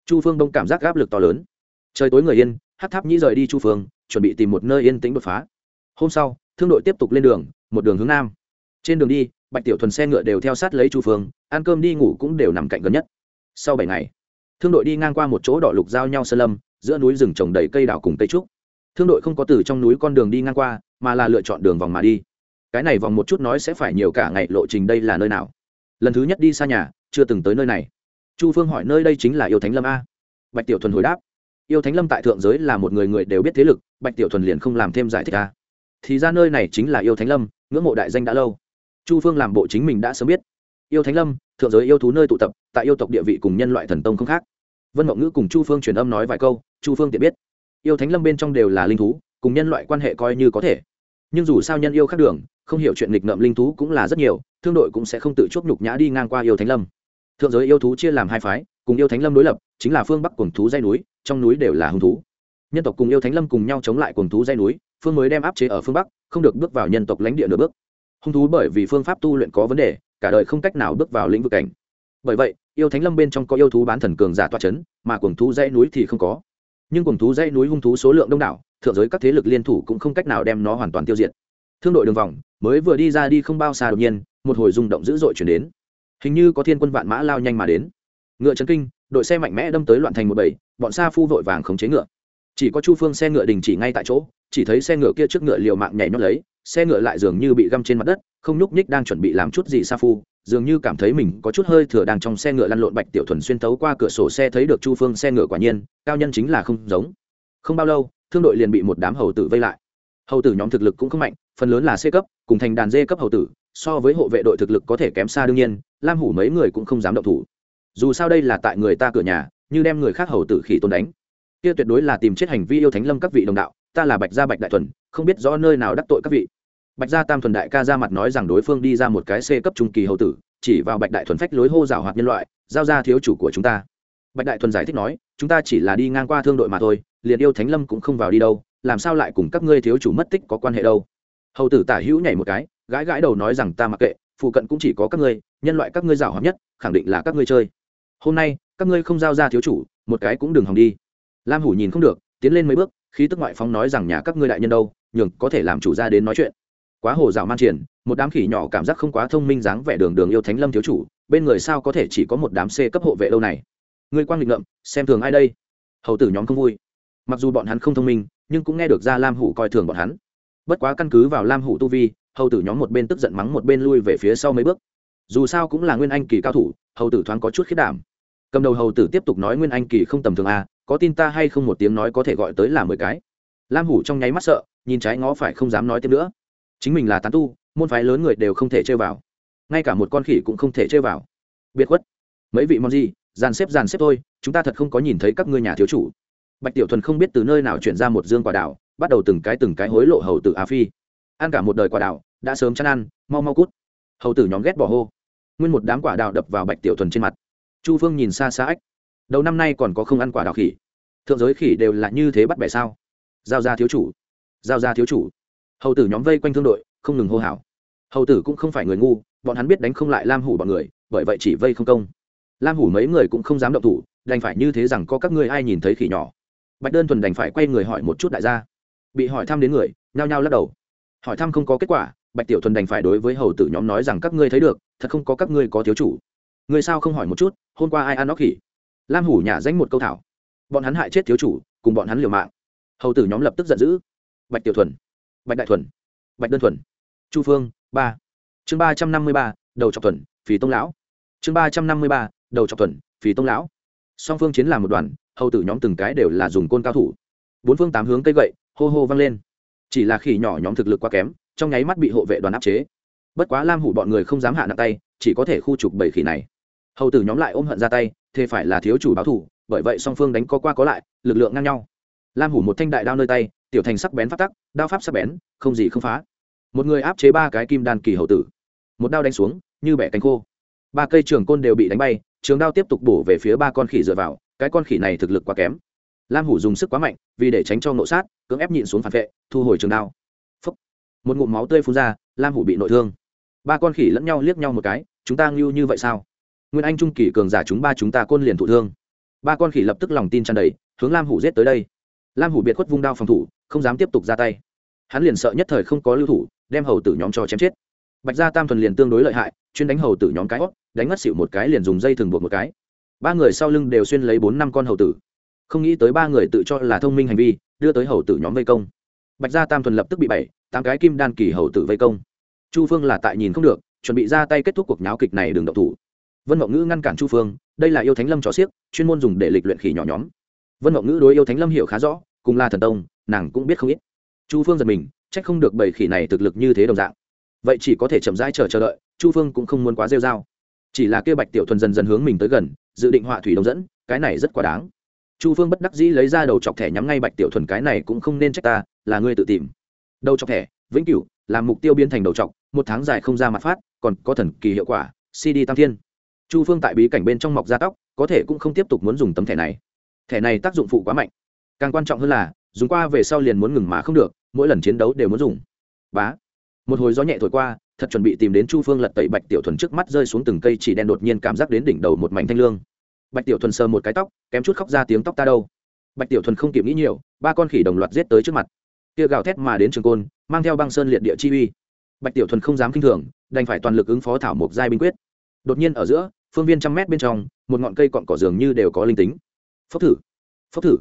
Chu phương đông cảm giác áp lực to lớn. Trời tối người yên, hát tháp nhĩ rời đi chu phương, chuẩn bị tìm một nơi yên tĩnh đột phá. Hôm sau, thương đội tiếp tục lên đường, một đường hướng nam. Trên đường đi bạch tiểu thuần xe ngựa đều theo sát lấy chu phương, ăn cơm đi ngủ cũng đều nằm cạnh gần nhất. Sau bảy ngày, thương đội đi ngang qua một chỗ đỏ lục giao nhau sơn lâm, giữa núi rừng trồng đầy cây đào cùng cây trúc. Thương đội không có từ trong núi con đường đi ngang qua, mà là lựa chọn đường vòng mà đi. Cái này vòng một chút nói sẽ phải nhiều cả ngày, lộ trình đây là nơi nào? Lần thứ nhất đi xa nhà, chưa từng tới nơi này. Chu phương hỏi nơi đây chính là yêu thánh lâm a. Bạch tiểu thuần hồi đáp. Yêu thánh lâm tại thượng giới là một người người đều biết thế lực, bạch tiểu thuần liền không làm thêm giải thích a. Thì ra nơi này chính là yêu thánh lâm, ngưỡng mộ đại danh đã lâu chu phương làm bộ chính mình đã sớm biết. Yêu thánh lâm, thượng giới yêu thú nơi tụ tập, tại yêu tộc địa vị cùng nhân loại thần tông không khác. Vân mộng ngữ cùng chu phương truyền âm nói vài câu, chu phương tiện biết. Yêu thánh lâm bên trong đều là linh thú, cùng nhân loại quan hệ coi như có thể. Nhưng dù sao nhân yêu khác đường, không hiểu chuyện nghịch ngợm linh thú cũng là rất nhiều, thương đội cũng sẽ không tự chốt nhục nhã đi ngang qua yêu thánh lâm. Thượng giới yêu thú chia làm hai phái, cùng yêu thánh lâm đối lập, chính là phương bắc cuồng thú dây núi, trong núi đều là hung thú. Nhân tộc cùng yêu thánh lâm cùng nhau chống lại cuồng thú dây núi, phương mới đem áp chế ở phương bắc, không được bước vào nhân tộc lãnh địa nửa bước hung thú bởi vì phương pháp tu luyện có vấn đề, cả đời không cách nào bước vào lĩnh vực cảnh. Bởi vậy, yêu thánh lâm bên trong có yêu thú bán thần cường giả toa c h ấ n mà cuồng thú dãy núi thì không có. Nhưng cuồng thú dãy núi hung thú số lượng đông đảo, thượng giới các thế lực liên thủ cũng không cách nào đem nó hoàn toàn tiêu diệt. Thương đội đường vòng, mới vừa đi ra đi không bao xa đột nhiên, một hồi rung động dữ dội chuyển đến. Hình như có thiên quân vạn mã lao nhanh mà đến. Ngựa trấn kinh, đội xe mạnh mẽ đâm tới loạn thành một bầy, bọn xa phu vội vàng khống chế ngựa. Chỉ có chu phương xe ngựa đình chỉ ngay tại chỗ, chỉ thấy xe ngựa kia trước ngựa liều mạng nhảy nhót lấy xe ngựa lại dường như bị găm trên mặt đất, không nhúc nhích đang chuẩn bị làm chút gì sa phu, dường như cảm thấy mình có chút hơi thừa đang trong xe ngựa lăn lộn bạch tiểu thuần xuyên thấu qua cửa sổ xe thấy được chu phương xe ngựa quả nhiên, cao nhân chính là không giống. Không bao lâu, thương đội liền bị một đám hầu tử vây lại. Hầu tử nhóm thực lực cũng không mạnh, phần lớn là c cấp, cùng thành đàn d cấp hầu tử, so với hộ vệ đội thực lực có thể kém xa đương nhiên, lam hủ mấy người cũng không dám động thủ. Dù sao đây là tại người ta cửa nhà, như đem người khác hầu tử khỉ tôn đánh. Kia tuyệt đối là tìm chết hành vi yêu thánh lâm các vị đồng đạo ta là bạch gia bạch đại thuần, không biết rõ nơi nào đắc tội các vị. Bạch gia tam thuần đại ca ra mặt nói rằng đối phương đi ra một cái c cấp trung kỳ hậu tử, chỉ vào bạch đại thuần phách lối hô rào hoạt nhân loại, giao ra thiếu chủ của chúng ta. Bạch đại thuần giải thích nói, chúng ta chỉ là đi ngang qua thương đội mà thôi, liền yêu thánh lâm cũng không vào đi đâu, làm sao lại cùng các ngươi thiếu chủ mất tích có quan hệ đâu. Hầu tử tả hữu nhảy một cái, gãi gãi đầu nói rằng ta mặc kệ, phụ cận cũng chỉ có các ngươi, nhân loại các ngươi giảo hoạt nhất, khẳng định là các ngươi chơi. Hôm nay, các ngươi không giao ra thiếu chủ, một cái cũng đừng hòng đi. Lam hủ nhìn không được, tiến lên mấy bước khí tức ngoại phóng nói rằng nhà các ngươi đại nhân đâu, nhường có thể làm chủ ra đến nói chuyện. Quá hồ dạo man triển, một đám khỉ nhỏ cảm giác không quá thông minh dáng vẻ đường đường yêu thánh lâm thiếu chủ, bên người sao có thể chỉ có một đám c cấp hộ vệ lâu này? Ngươi quang lịch ngậm, xem thường ai đây? Hầu tử nhóm không vui. Mặc dù bọn hắn không thông minh, nhưng cũng nghe được ra lam hủ coi thường bọn hắn. Bất quá căn cứ vào lam hủ tu vi, hầu tử nhóm một bên tức giận mắng một bên lui về phía sau mấy bước. Dù sao cũng là nguyên anh kỳ cao thủ, hầu tử thoáng có chút khiết đảm. Cầm đầu hầu tử tiếp tục nói nguyên anh kỳ không tầm thường a có tin ta hay không một tiếng nói có thể gọi tới là mười cái. Lam hủ trong nháy mắt sợ, nhìn trái ngó phải không dám nói tiếp nữa. Chính mình là tán tu, môn phái lớn người đều không thể chơi vào. Ngay cả một con khỉ cũng không thể chơi vào. Biệt khuất. Mấy vị mong gì, dàn xếp dàn xếp thôi, chúng ta thật không có nhìn thấy các ngươi nhà thiếu chủ. Bạch tiểu thuần không biết từ nơi nào chuyển ra một dương quả đảo bắt đầu từng cái từng cái hối lộ hầu tử a phi. Ăn cả một đời quả đảo đã sớm chăn ăn, mau mau cút. Hầu tử nhóm ghét bỏ hô. Nguyên một đám quả đào đập vào bạch tiểu thuần trên mặt. Chu phương nhìn xa xa ách đầu năm nay còn có không ăn quả đào khỉ. Thượng giới khỉ đều là như thế bắt bẻ sao? Giao ra thiếu chủ. Giao ra thiếu chủ. Hầu tử nhóm vây quanh thương đội, không ngừng hô hào. Hầu tử cũng không phải người ngu, bọn hắn biết đánh không lại lam hủ bọn người, bởi vậy chỉ vây không công. Lam hủ mấy người cũng không dám động thủ, đành phải như thế rằng có các ngươi ai nhìn thấy khỉ nhỏ. Bạch đơn thuần đành phải quay người hỏi một chút đại gia. Bị hỏi thăm đến người, nhao nhao lắc đầu. Hỏi thăm không có kết quả, bạch tiểu thuần đành phải đối với hầu tử nhóm nói rằng các ngươi thấy được, thật không có các ngươi có thiếu chủ. Ngươi sao không hỏi một chút, hôm qua ai ăn nó khỉ? Lam hủ nhả danh một câu thảo. Bọn hắn hại chết thiếu chủ, cùng bọn hắn liều mạng. Hầu tử nhóm lập tức giận dữ. Bạch tiểu thuần, bạch đại thuần, bạch đơn thuần, chu phương, ba. Chương ba trăm năm mươi ba, đầu trọc thuần phí tông lão. Chương ba trăm năm mươi ba, đầu trọc thuần phí tông lão. Song phương chiến làm một đoàn, hầu tử nhóm từng cái đều là dùng côn cao thủ. Bốn phương tám hướng cây gậy, hô hô vang lên. Chỉ là khỉ nhỏ nhóm thực lực quá kém, trong nháy mắt bị hộ vệ đoàn áp chế. Bất quá lam hủ bọn người không dám hạ nặng tay, chỉ có thể khu trục bảy khỉ này. Hầu tử nhóm lại ôm hận ra tay thế phải là thiếu chủ báo thủ, bởi vậy song phương đánh có qua có lại, lực lượng ngang nhau. Lam hủ một thanh đại đao nơi tay, tiểu thành sắc bén phát tắc, đao pháp sắc bén, không gì không phá. Một người áp chế ba cái kim đan kỳ hậu tử. Một đao đánh xuống, như bẻ cánh khô. Ba cây trường côn đều bị đánh bay, trường đao tiếp tục bổ về phía ba con khỉ dựa vào, cái con khỉ này thực lực quá kém. Lam hủ dùng sức quá mạnh, vì để tránh cho nộ sát, cưỡng ép nhịn xuống phản vệ, thu hồi trường đao. Phúc. một ngụm máu tươi phun ra, lam hủ bị nội thương. Ba con khỉ lẫn nhau liếc nhau một cái, chúng ta ngưu như vậy sao? Nguyên anh trung kỳ cường giả chúng ba chúng ta côn liền thụ thương. Ba con khỉ lập tức lòng tin tràn đầy, hướng lam hủ giết tới đây. Lam hủ biệt khuất vung đao phòng thủ, không dám tiếp tục ra tay. Hắn liền sợ nhất thời không có lưu thủ, đem hầu tử nhóm cho chém chết. Bạch gia tam thuần liền tương đối lợi hại, chuyên đánh hầu tử nhóm cái hót đánh ngất xịu một cái liền dùng dây thừng buộc một cái. Ba người sau lưng đều xuyên lấy bốn năm con hầu tử. Không nghĩ tới ba người tự cho là thông minh hành vi, đưa tới hầu tử nhóm vây công. Bạch gia tam thuần lập tức bị bảy tám cái kim đan kỳ hầu tử vây công. Chu phương là tại nhìn không được, chuẩn bị ra tay kết thúc cuộc nháo kịch này đừng độc thủ vân ngọc ngữ ngăn cản chu phương, đây là yêu thánh lâm trò xiếc, chuyên môn dùng để lịch luyện khỉ nhỏ nhóm. Vân ngọc ngữ đối yêu thánh lâm hiểu khá rõ, cùng là thần tông, nàng cũng biết không ít. Chu phương giật mình c h ắ c không được bầy khỉ này thực lực như thế đồng dạng. Vậy chỉ có thể chậm rãi chờ chờ đợi, chu phương cũng không muốn quá rêu r a o chỉ là kêu bạch tiểu thuần dần dần hướng mình tới gần, dự định họa thủy đông dẫn, cái này rất quá đáng. Chu phương bất đắc dĩ lấy ra đầu chọc thẻ nhắm ngay bạch tiểu thuần, cái này cũng không nên trách ta, là ngươi tự tìm. Đầu chọc thẻ, vĩnh cửu, làm mục tiêu biến thành đầu chọc, một tháng dài không ra mặt phát, còn có thần kỳ hiệu quả cd tam thiên chu phương tại bí cảnh bên trong mọc da tóc, có thể cũng không tiếp tục muốn dùng tấm thẻ này. Thẻ này tác dụng phụ quá mạnh. Càng quan trọng hơn là, dùng qua về sau liền muốn ngừng mà không được, mỗi lần chiến đấu đều muốn dùng. Bá. Một hồi gió nhẹ thổi qua, thật chuẩn bị tìm đến chu phương lật tẩy bạch tiểu thuần trước mắt rơi xuống từng cây chỉ đen đột nhiên cảm giác đến đỉnh đầu một mảnh thanh lương. Bạch tiểu thuần sờ một cái tóc, kém chút khóc ra tiếng tóc ta đâu. Bạch tiểu thuần không kịp nghĩ nhiều, ba con khỉ đồng loạt giết tới trước mặt. Kia gào thét mà đến trường côn, mang theo băng sơn liệt địa chi uy. Bạch tiểu thuần không dám kinh thường, đành phải toàn lực ứng phó thảo mộc giai binh quyết. Đột nhiên ở giữa phương viên trăm mét bên trong, một ngọn cây cọn cỏ dường như đều có linh tính. Phốc thử phốc thử.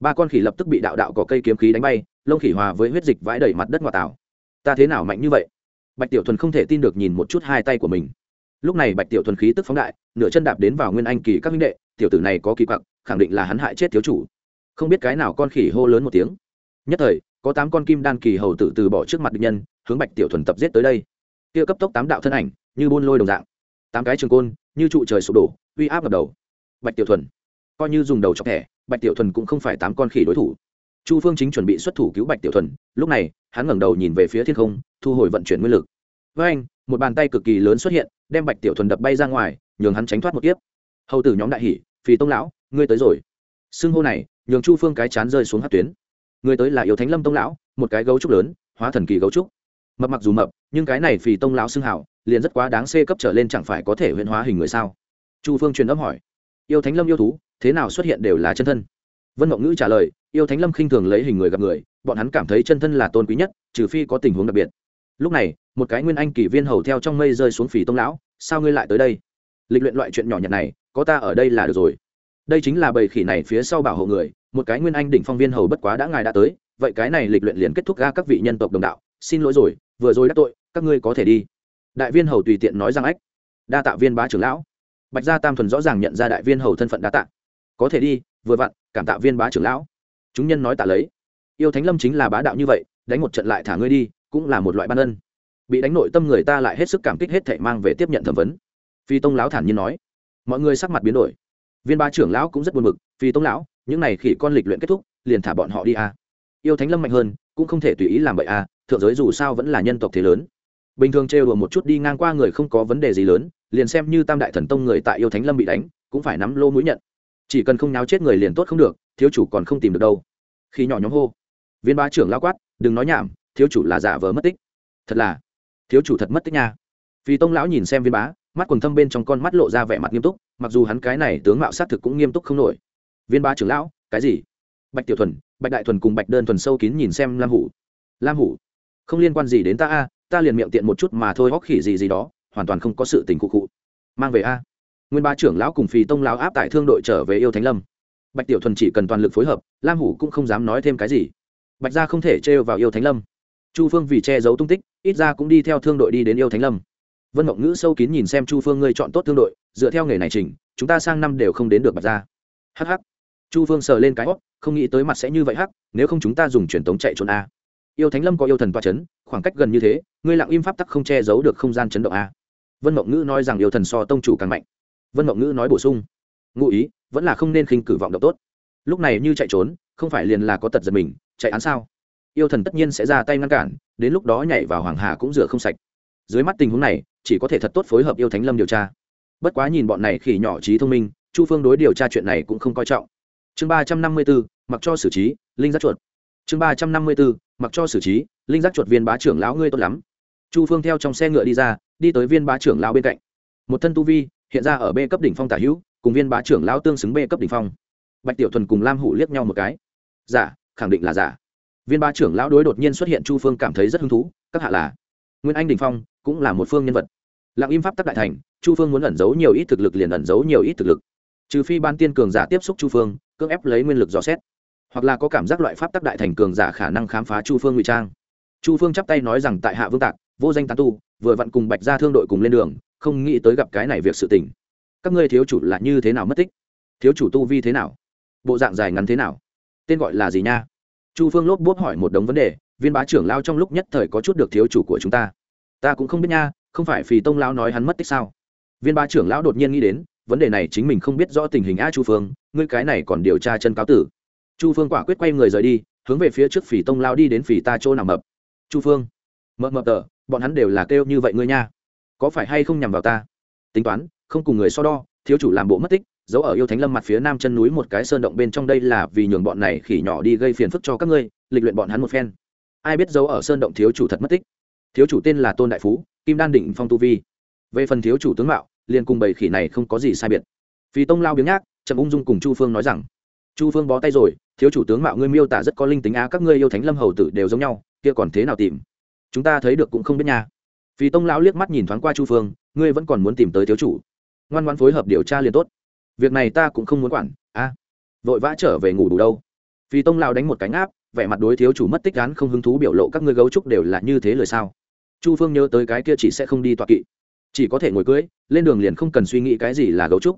Ba con khỉ lập tức bị đạo đạo cỏ cây kiếm khí đánh bay, lông khỉ hòa với huyết dịch vãi đầy mặt đất ngoại tảo. Ta thế nào mạnh như vậy? Bạch tiểu thuần không thể tin được nhìn một chút hai tay của mình. Lúc này bạch tiểu thuần khí tức phóng đại, nửa chân đạp đến vào nguyên anh kỳ các minh đệ, tiểu tử này có kỳ quặc, khẳng định là hắn hại chết thiếu chủ. Không biết cái nào con khỉ hô lớn một tiếng. Nhất thời, có tám con kim đan kỳ hầu tử từ bỏ trước mặt địch nhân, hướng bạch tiểu thuần tập giết tới đây. Kia cấp tốc tám đạo thân ảnh, như buôn lôi đồng dạng. Tám cái trường côn như trụ trời sụp đổ, uy áp ngập đầu. Bạch tiểu thuần, coi như dùng đầu chọc thẻ, bạch tiểu thuần cũng không phải tám con khỉ đối thủ. Chu phương chính chuẩn bị xuất thủ cứu bạch tiểu thuần, lúc này, hắn ngẩng đầu nhìn về phía thiên không, thu hồi vận chuyển nguyên lực. Với anh, một bàn tay cực kỳ lớn xuất hiện, đem bạch tiểu thuần đập bay ra ngoài, nhường hắn tránh thoát một kiếp. Hầu tử nhóm đại hỷ phì tông lão, ngươi tới rồi. Xưng hô này, nhường chu phương cái chán rơi xuống hát tuyến. Người tới là yêu thánh lâm tông lão, một cái gấu trúc lớn, hóa thần kỳ gấu trúc mập mặc dù mập, nhưng cái này phì tông lão xưng hảo, liền rất quá đáng xê cấp trở lên chẳng phải có thể huyễn hóa hình người sao? Chu phương truyền âm hỏi. Yêu thánh lâm yêu thú, thế nào xuất hiện đều là chân thân? Vân mộng ngữ trả lời, yêu thánh lâm khinh thường lấy hình người gặp người, bọn hắn cảm thấy chân thân là tôn quý nhất, trừ phi có tình huống đặc biệt. Lúc này, một cái nguyên anh kỷ viên hầu theo trong mây rơi xuống phì tông lão, sao ngươi lại tới đây? Lịch luyện loại chuyện nhỏ nhặt này, có ta ở đây là được rồi. Đây chính là bầy khỉ này phía sau bảo hộ người, một cái nguyên anh đỉnh phong viên hầu bất quá đã ngài đã tới, vậy cái này lịch luyện liền kết thúc ga các vị nhân tộc đồng đạo xin lỗi rồi, vừa rồi đã tội, các ngươi có thể đi. Đại viên hầu tùy tiện nói rằng ách. Đa tạ viên bá trưởng lão. Bạch gia tam thuần rõ ràng nhận ra đại viên hầu thân phận đa tạ. Có thể đi, vừa vặn, cảm tạ viên bá trưởng lão. Chúng nhân nói tạ lấy. Yêu thánh lâm chính là bá đạo như vậy, đánh một trận lại thả ngươi đi, cũng là một loại ban ân. Bị đánh nội tâm người ta lại hết sức cảm kích hết thảy mang về tiếp nhận thẩm vấn. Phi tông lão thản nhiên nói. Mọi người sắc mặt biến đổi. Viên bá trưởng lão cũng rất buồn mực phi tông lão, những này khỉ con lịch luyện kết thúc, liền thả bọn họ đi a yêu thánh lâm mạnh hơn, cũng không thể tùy ý làm vậy a à, thượng giới dù sao vẫn là nhân tộc thế lớn. Bình thường trêu đùa một chút đi ngang qua người không có vấn đề gì lớn, liền xem như tam đại thần tông người tại yêu thánh lâm bị đánh, cũng phải nắm lô mũi nhận. Chỉ cần không náo chết người liền tốt không được, thiếu chủ còn không tìm được đâu. Khi nhỏ nhóm hô, viên ba trưởng lao quát, đừng nói nhảm, thiếu chủ là giả vờ mất tích. Thật là, thiếu chủ thật mất tích nha. Vì tông lão nhìn xem viên bá, mắt quần thâm bên trong con mắt lộ ra vẻ mặt nghiêm túc, mặc dù hắn cái này tướng mạo s á t thực cũng nghiêm túc không nổi. Viên bá trưởng lão, cái gì? Bạch tiểu thuần, bạch đại thuần cùng bạch đơn thuần sâu kín nhìn xem lam hủ. Lam hủ không liên quan gì đến ta a, ta liền miệng tiện một chút mà thôi, hóc khỉ gì gì đó, hoàn toàn không có sự tình cụ cụ mang về a. Nguyên ba trưởng lão cùng phì tông lão áp tại thương đội trở về yêu thánh lâm. Bạch tiểu thuần chỉ cần toàn lực phối hợp, lam hủ cũng không dám nói thêm cái gì. Bạch gia không thể trêu vào yêu thánh lâm. Chu phương vì che giấu tung tích, ít ra cũng đi theo thương đội đi đến yêu thánh lâm. Vân mộng ngữ sâu kín nhìn xem chu phương ngươi chọn tốt thương đội, dựa theo nghề này chỉnh, chúng ta sang năm đều không đến được bạch gia. Hh chu phương sờ lên cái hót không nghĩ tới mặt sẽ như vậy hắc, nếu không chúng ta dùng truyền tống chạy trốn a yêu thánh lâm có yêu thần toa c h ấ n khoảng cách gần như thế, ngươi lặng im pháp tắc không che giấu được không gian chấn động a. Vân mộng ngữ nói rằng yêu thần so tông chủ càng mạnh. Vân mộng ngữ nói bổ sung. Ngụ ý, vẫn là không nên khinh cử vọng động tốt. Lúc này như chạy trốn, không phải liền là có tật giật mình, chạy án sao? Yêu thần tất nhiên sẽ ra tay ngăn cản, đến lúc đó nhảy vào hoàng hà cũng rửa không sạch. Dưới mắt tình huống này, chỉ có thể thật tốt phối hợp yêu thánh lâm điều tra. Bất quá nhìn bọn này khỉ nhỏ trí thông minh, chu phương đối điều tra chuyện này cũng không coi trọng. Chương ba trăm năm mươi bốn mặc cho xử trí, linh giác chuột chương ba trăm năm mươi bốn mặc cho xử trí, linh giác chuột viên bá trưởng lão ngươi tốt lắm. Chu phương theo trong xe ngựa đi ra, đi tới viên bá trưởng lão bên cạnh. Một thân tu vi, hiện ra ở b cấp đỉnh phong tả hữu, cùng viên bá trưởng lão tương xứng b cấp đỉnh phong. Bạch tiểu thuần cùng lam hủ liếc nhau một cái. Giả khẳng định là giả viên bá trưởng lão đối đột nhiên xuất hiện chu phương cảm thấy rất hứng thú, các hạ là nguyên anh đình phong, cũng là một phương nhân vật. Lặng im pháp tắc đại thành, chu phương muốn ẩn giấu nhiều ít thực lực liền ẩn giấu nhiều ít thực lực. Trừ phi ban tiên cường giả tiếp xúc chu phương, cưỡng ép lấy nguyên lực dò xét hoặc là có cảm giác loại pháp tắc đại thành cường giả khả năng khám phá chu phương ngụy trang. Chu phương chắp tay nói rằng tại hạ vương tạc, vô danh tán tu, vừa vặn cùng bạch ra thương đội cùng lên đường, không nghĩ tới gặp cái này việc sự tình. Các ngươi thiếu chủ là như thế nào mất tích? Thiếu chủ tu vi thế nào? Bộ dạng dài ngắn thế nào? Tên gọi là gì nha? Chu phương lốp bốp hỏi một đống vấn đề, viên bá trưởng lao trong lúc nhất thời có chút được thiếu chủ của chúng ta. Ta cũng không biết nha, không phải phì tông lao nói hắn mất tích sao? Viên bá trưởng lão đột nhiên nghĩ đến, vấn đề này chính mình không biết rõ tình hình a chu phương, ngươi cái này còn điều tra chân cáo tử chu phương quả quyết quay người rời đi, hướng về phía trước phỉ tông lao đi đến phỉ ta chỗ nằm mập. Chu phương, mập mập tờ, bọn hắn đều là kêu như vậy ngươi nha. Có phải hay không nhằm vào ta? Tính toán, không cùng người so đo, thiếu chủ làm bộ mất tích, giấu ở yêu thánh lâm mặt phía nam chân núi một cái sơn động bên trong đây là vì nhường bọn này khỉ nhỏ đi gây phiền phức cho các ngươi, lịch luyện bọn hắn một phen. Ai biết dấu ở sơn động thiếu chủ thật mất tích? Thiếu chủ tên là tôn đại phú, kim đan định phong tu vi. Về phần thiếu chủ tướng mạo, liền cùng bầy khỉ này không có gì sai biệt. Vì tông lao biếng nhác trầm ung dung cùng chu phương nói rằng chu phương bó tay rồi, thiếu chủ tướng mạo ngươi miêu tả rất có linh tính á, các ngươi yêu thánh lâm hầu tử đều giống nhau, kia còn thế nào tìm? Chúng ta thấy được cũng không biết nha. Vì tông lão liếc mắt nhìn thoáng qua chu phương, ngươi vẫn còn muốn tìm tới thiếu chủ? Ngoan ngoan phối hợp điều tra liền tốt. Việc này ta cũng không muốn quản a vội vã trở về ngủ đủ đâu. Vì tông lão đánh một cánh áp vẻ mặt đối thiếu chủ mất tích gán không hứng thú biểu lộ các ngươi gấu trúc đều là như thế lời sao? Chu phương nhớ tới cái kia chỉ sẽ không đi tọa kỵ. Chỉ có thể ngồi cưới, lên đường liền không cần suy nghĩ cái gì là gấu trúc.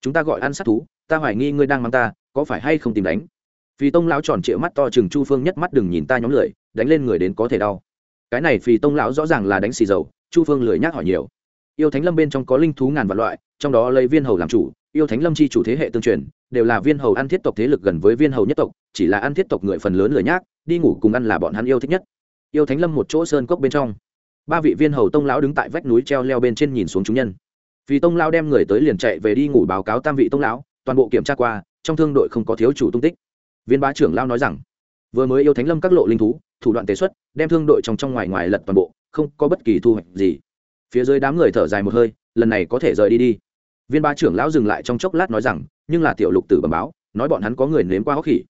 Chúng ta gọi ăn sát thú, ta hoài nghi ngươi đang mang ta có phải hay không tìm đánh? Vì tông lão tròn trịa mắt to chừng chu phương nhất mắt đừng nhìn ta nhóm lười, đánh lên người đến có thể đau. Cái này vì tông lão rõ ràng là đánh xì dầu, chu phương lười nhác hỏi nhiều. Yêu thánh lâm bên trong có linh thú ngàn vạn loại, trong đó lấy viên hầu làm chủ, yêu thánh lâm chi chủ thế hệ tương truyền, đều là viên hầu ăn thiết tộc thế lực gần với viên hầu nhất tộc, chỉ là ăn thiết tộc người phần lớn lười nhác, đi ngủ cùng ăn là bọn hắn yêu thích nhất. Yêu thánh lâm một chỗ sơn cốc bên trong, ba vị viên hầu tông lão đứng tại vách núi treo leo bên trên nhìn xuống chúng nhân. Vì tông lão đem người tới liền chạy về đi ngủ báo cáo tam vị tông lão, toàn bộ kiểm tra qua trong thương đội không có thiếu chủ tung tích. Viên bá trưởng lao nói rằng, vừa mới yêu thánh lâm các lộ linh thú, thủ đoạn tế xuất, đem thương đội trong trong ngoài ngoài lật toàn bộ, không có bất kỳ thu hoạch gì. Phía dưới đám người thở dài một hơi, lần này có thể rời đi đi. Viên bá trưởng lão dừng lại trong chốc lát nói rằng, nhưng là tiểu lục tử bẩm báo, nói bọn hắn có người nếm qua hóc khỉ.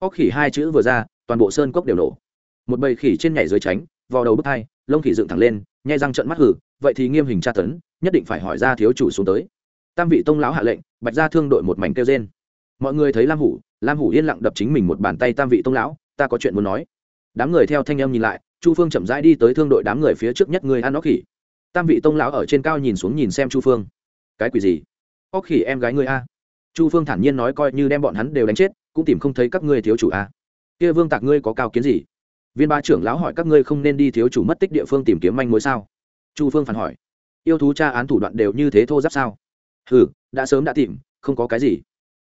Hóc khỉ hai chữ vừa ra, toàn bộ sơn cốc đều nổ. Một bầy khỉ trên nhảy dưới tránh vào đầu bức thai lông khỉ dựng thẳng lên, nhai răng trận mắt hử, vậy thì nghiêm hình tra tấn, nhất định phải hỏi ra thiếu chủ xuống tới. Tam vị tông lão hạ lệnh, bạch ra thương đội một mảnh kêu trên mọi người thấy lam hủ lam hủ yên lặng đập chính mình một bàn tay tam vị tông lão, ta có chuyện muốn nói. Đám người theo thanh em nhìn lại, chu phương chậm rãi đi tới thương đội đám người phía trước nhất người ăn óc khỉ. Tam vị tông lão ở trên cao nhìn xuống nhìn xem chu phương. Cái quỷ gì? Óc khỉ em gái ngươi a? Chu phương thản nhiên nói coi như đem bọn hắn đều đánh chết, cũng tìm không thấy các ngươi thiếu chủ a. Kia vương tạc ngươi có cao kiến gì? Viên ba trưởng lão hỏi các ngươi không nên đi thiếu chủ mất tích địa phương tìm kiếm manh mối sao? Chu phương phản hỏi. Yêu thú tra án thủ đoạn đều như thế thô giáp sao? Ừ đã sớm đã tìm, không có cái gì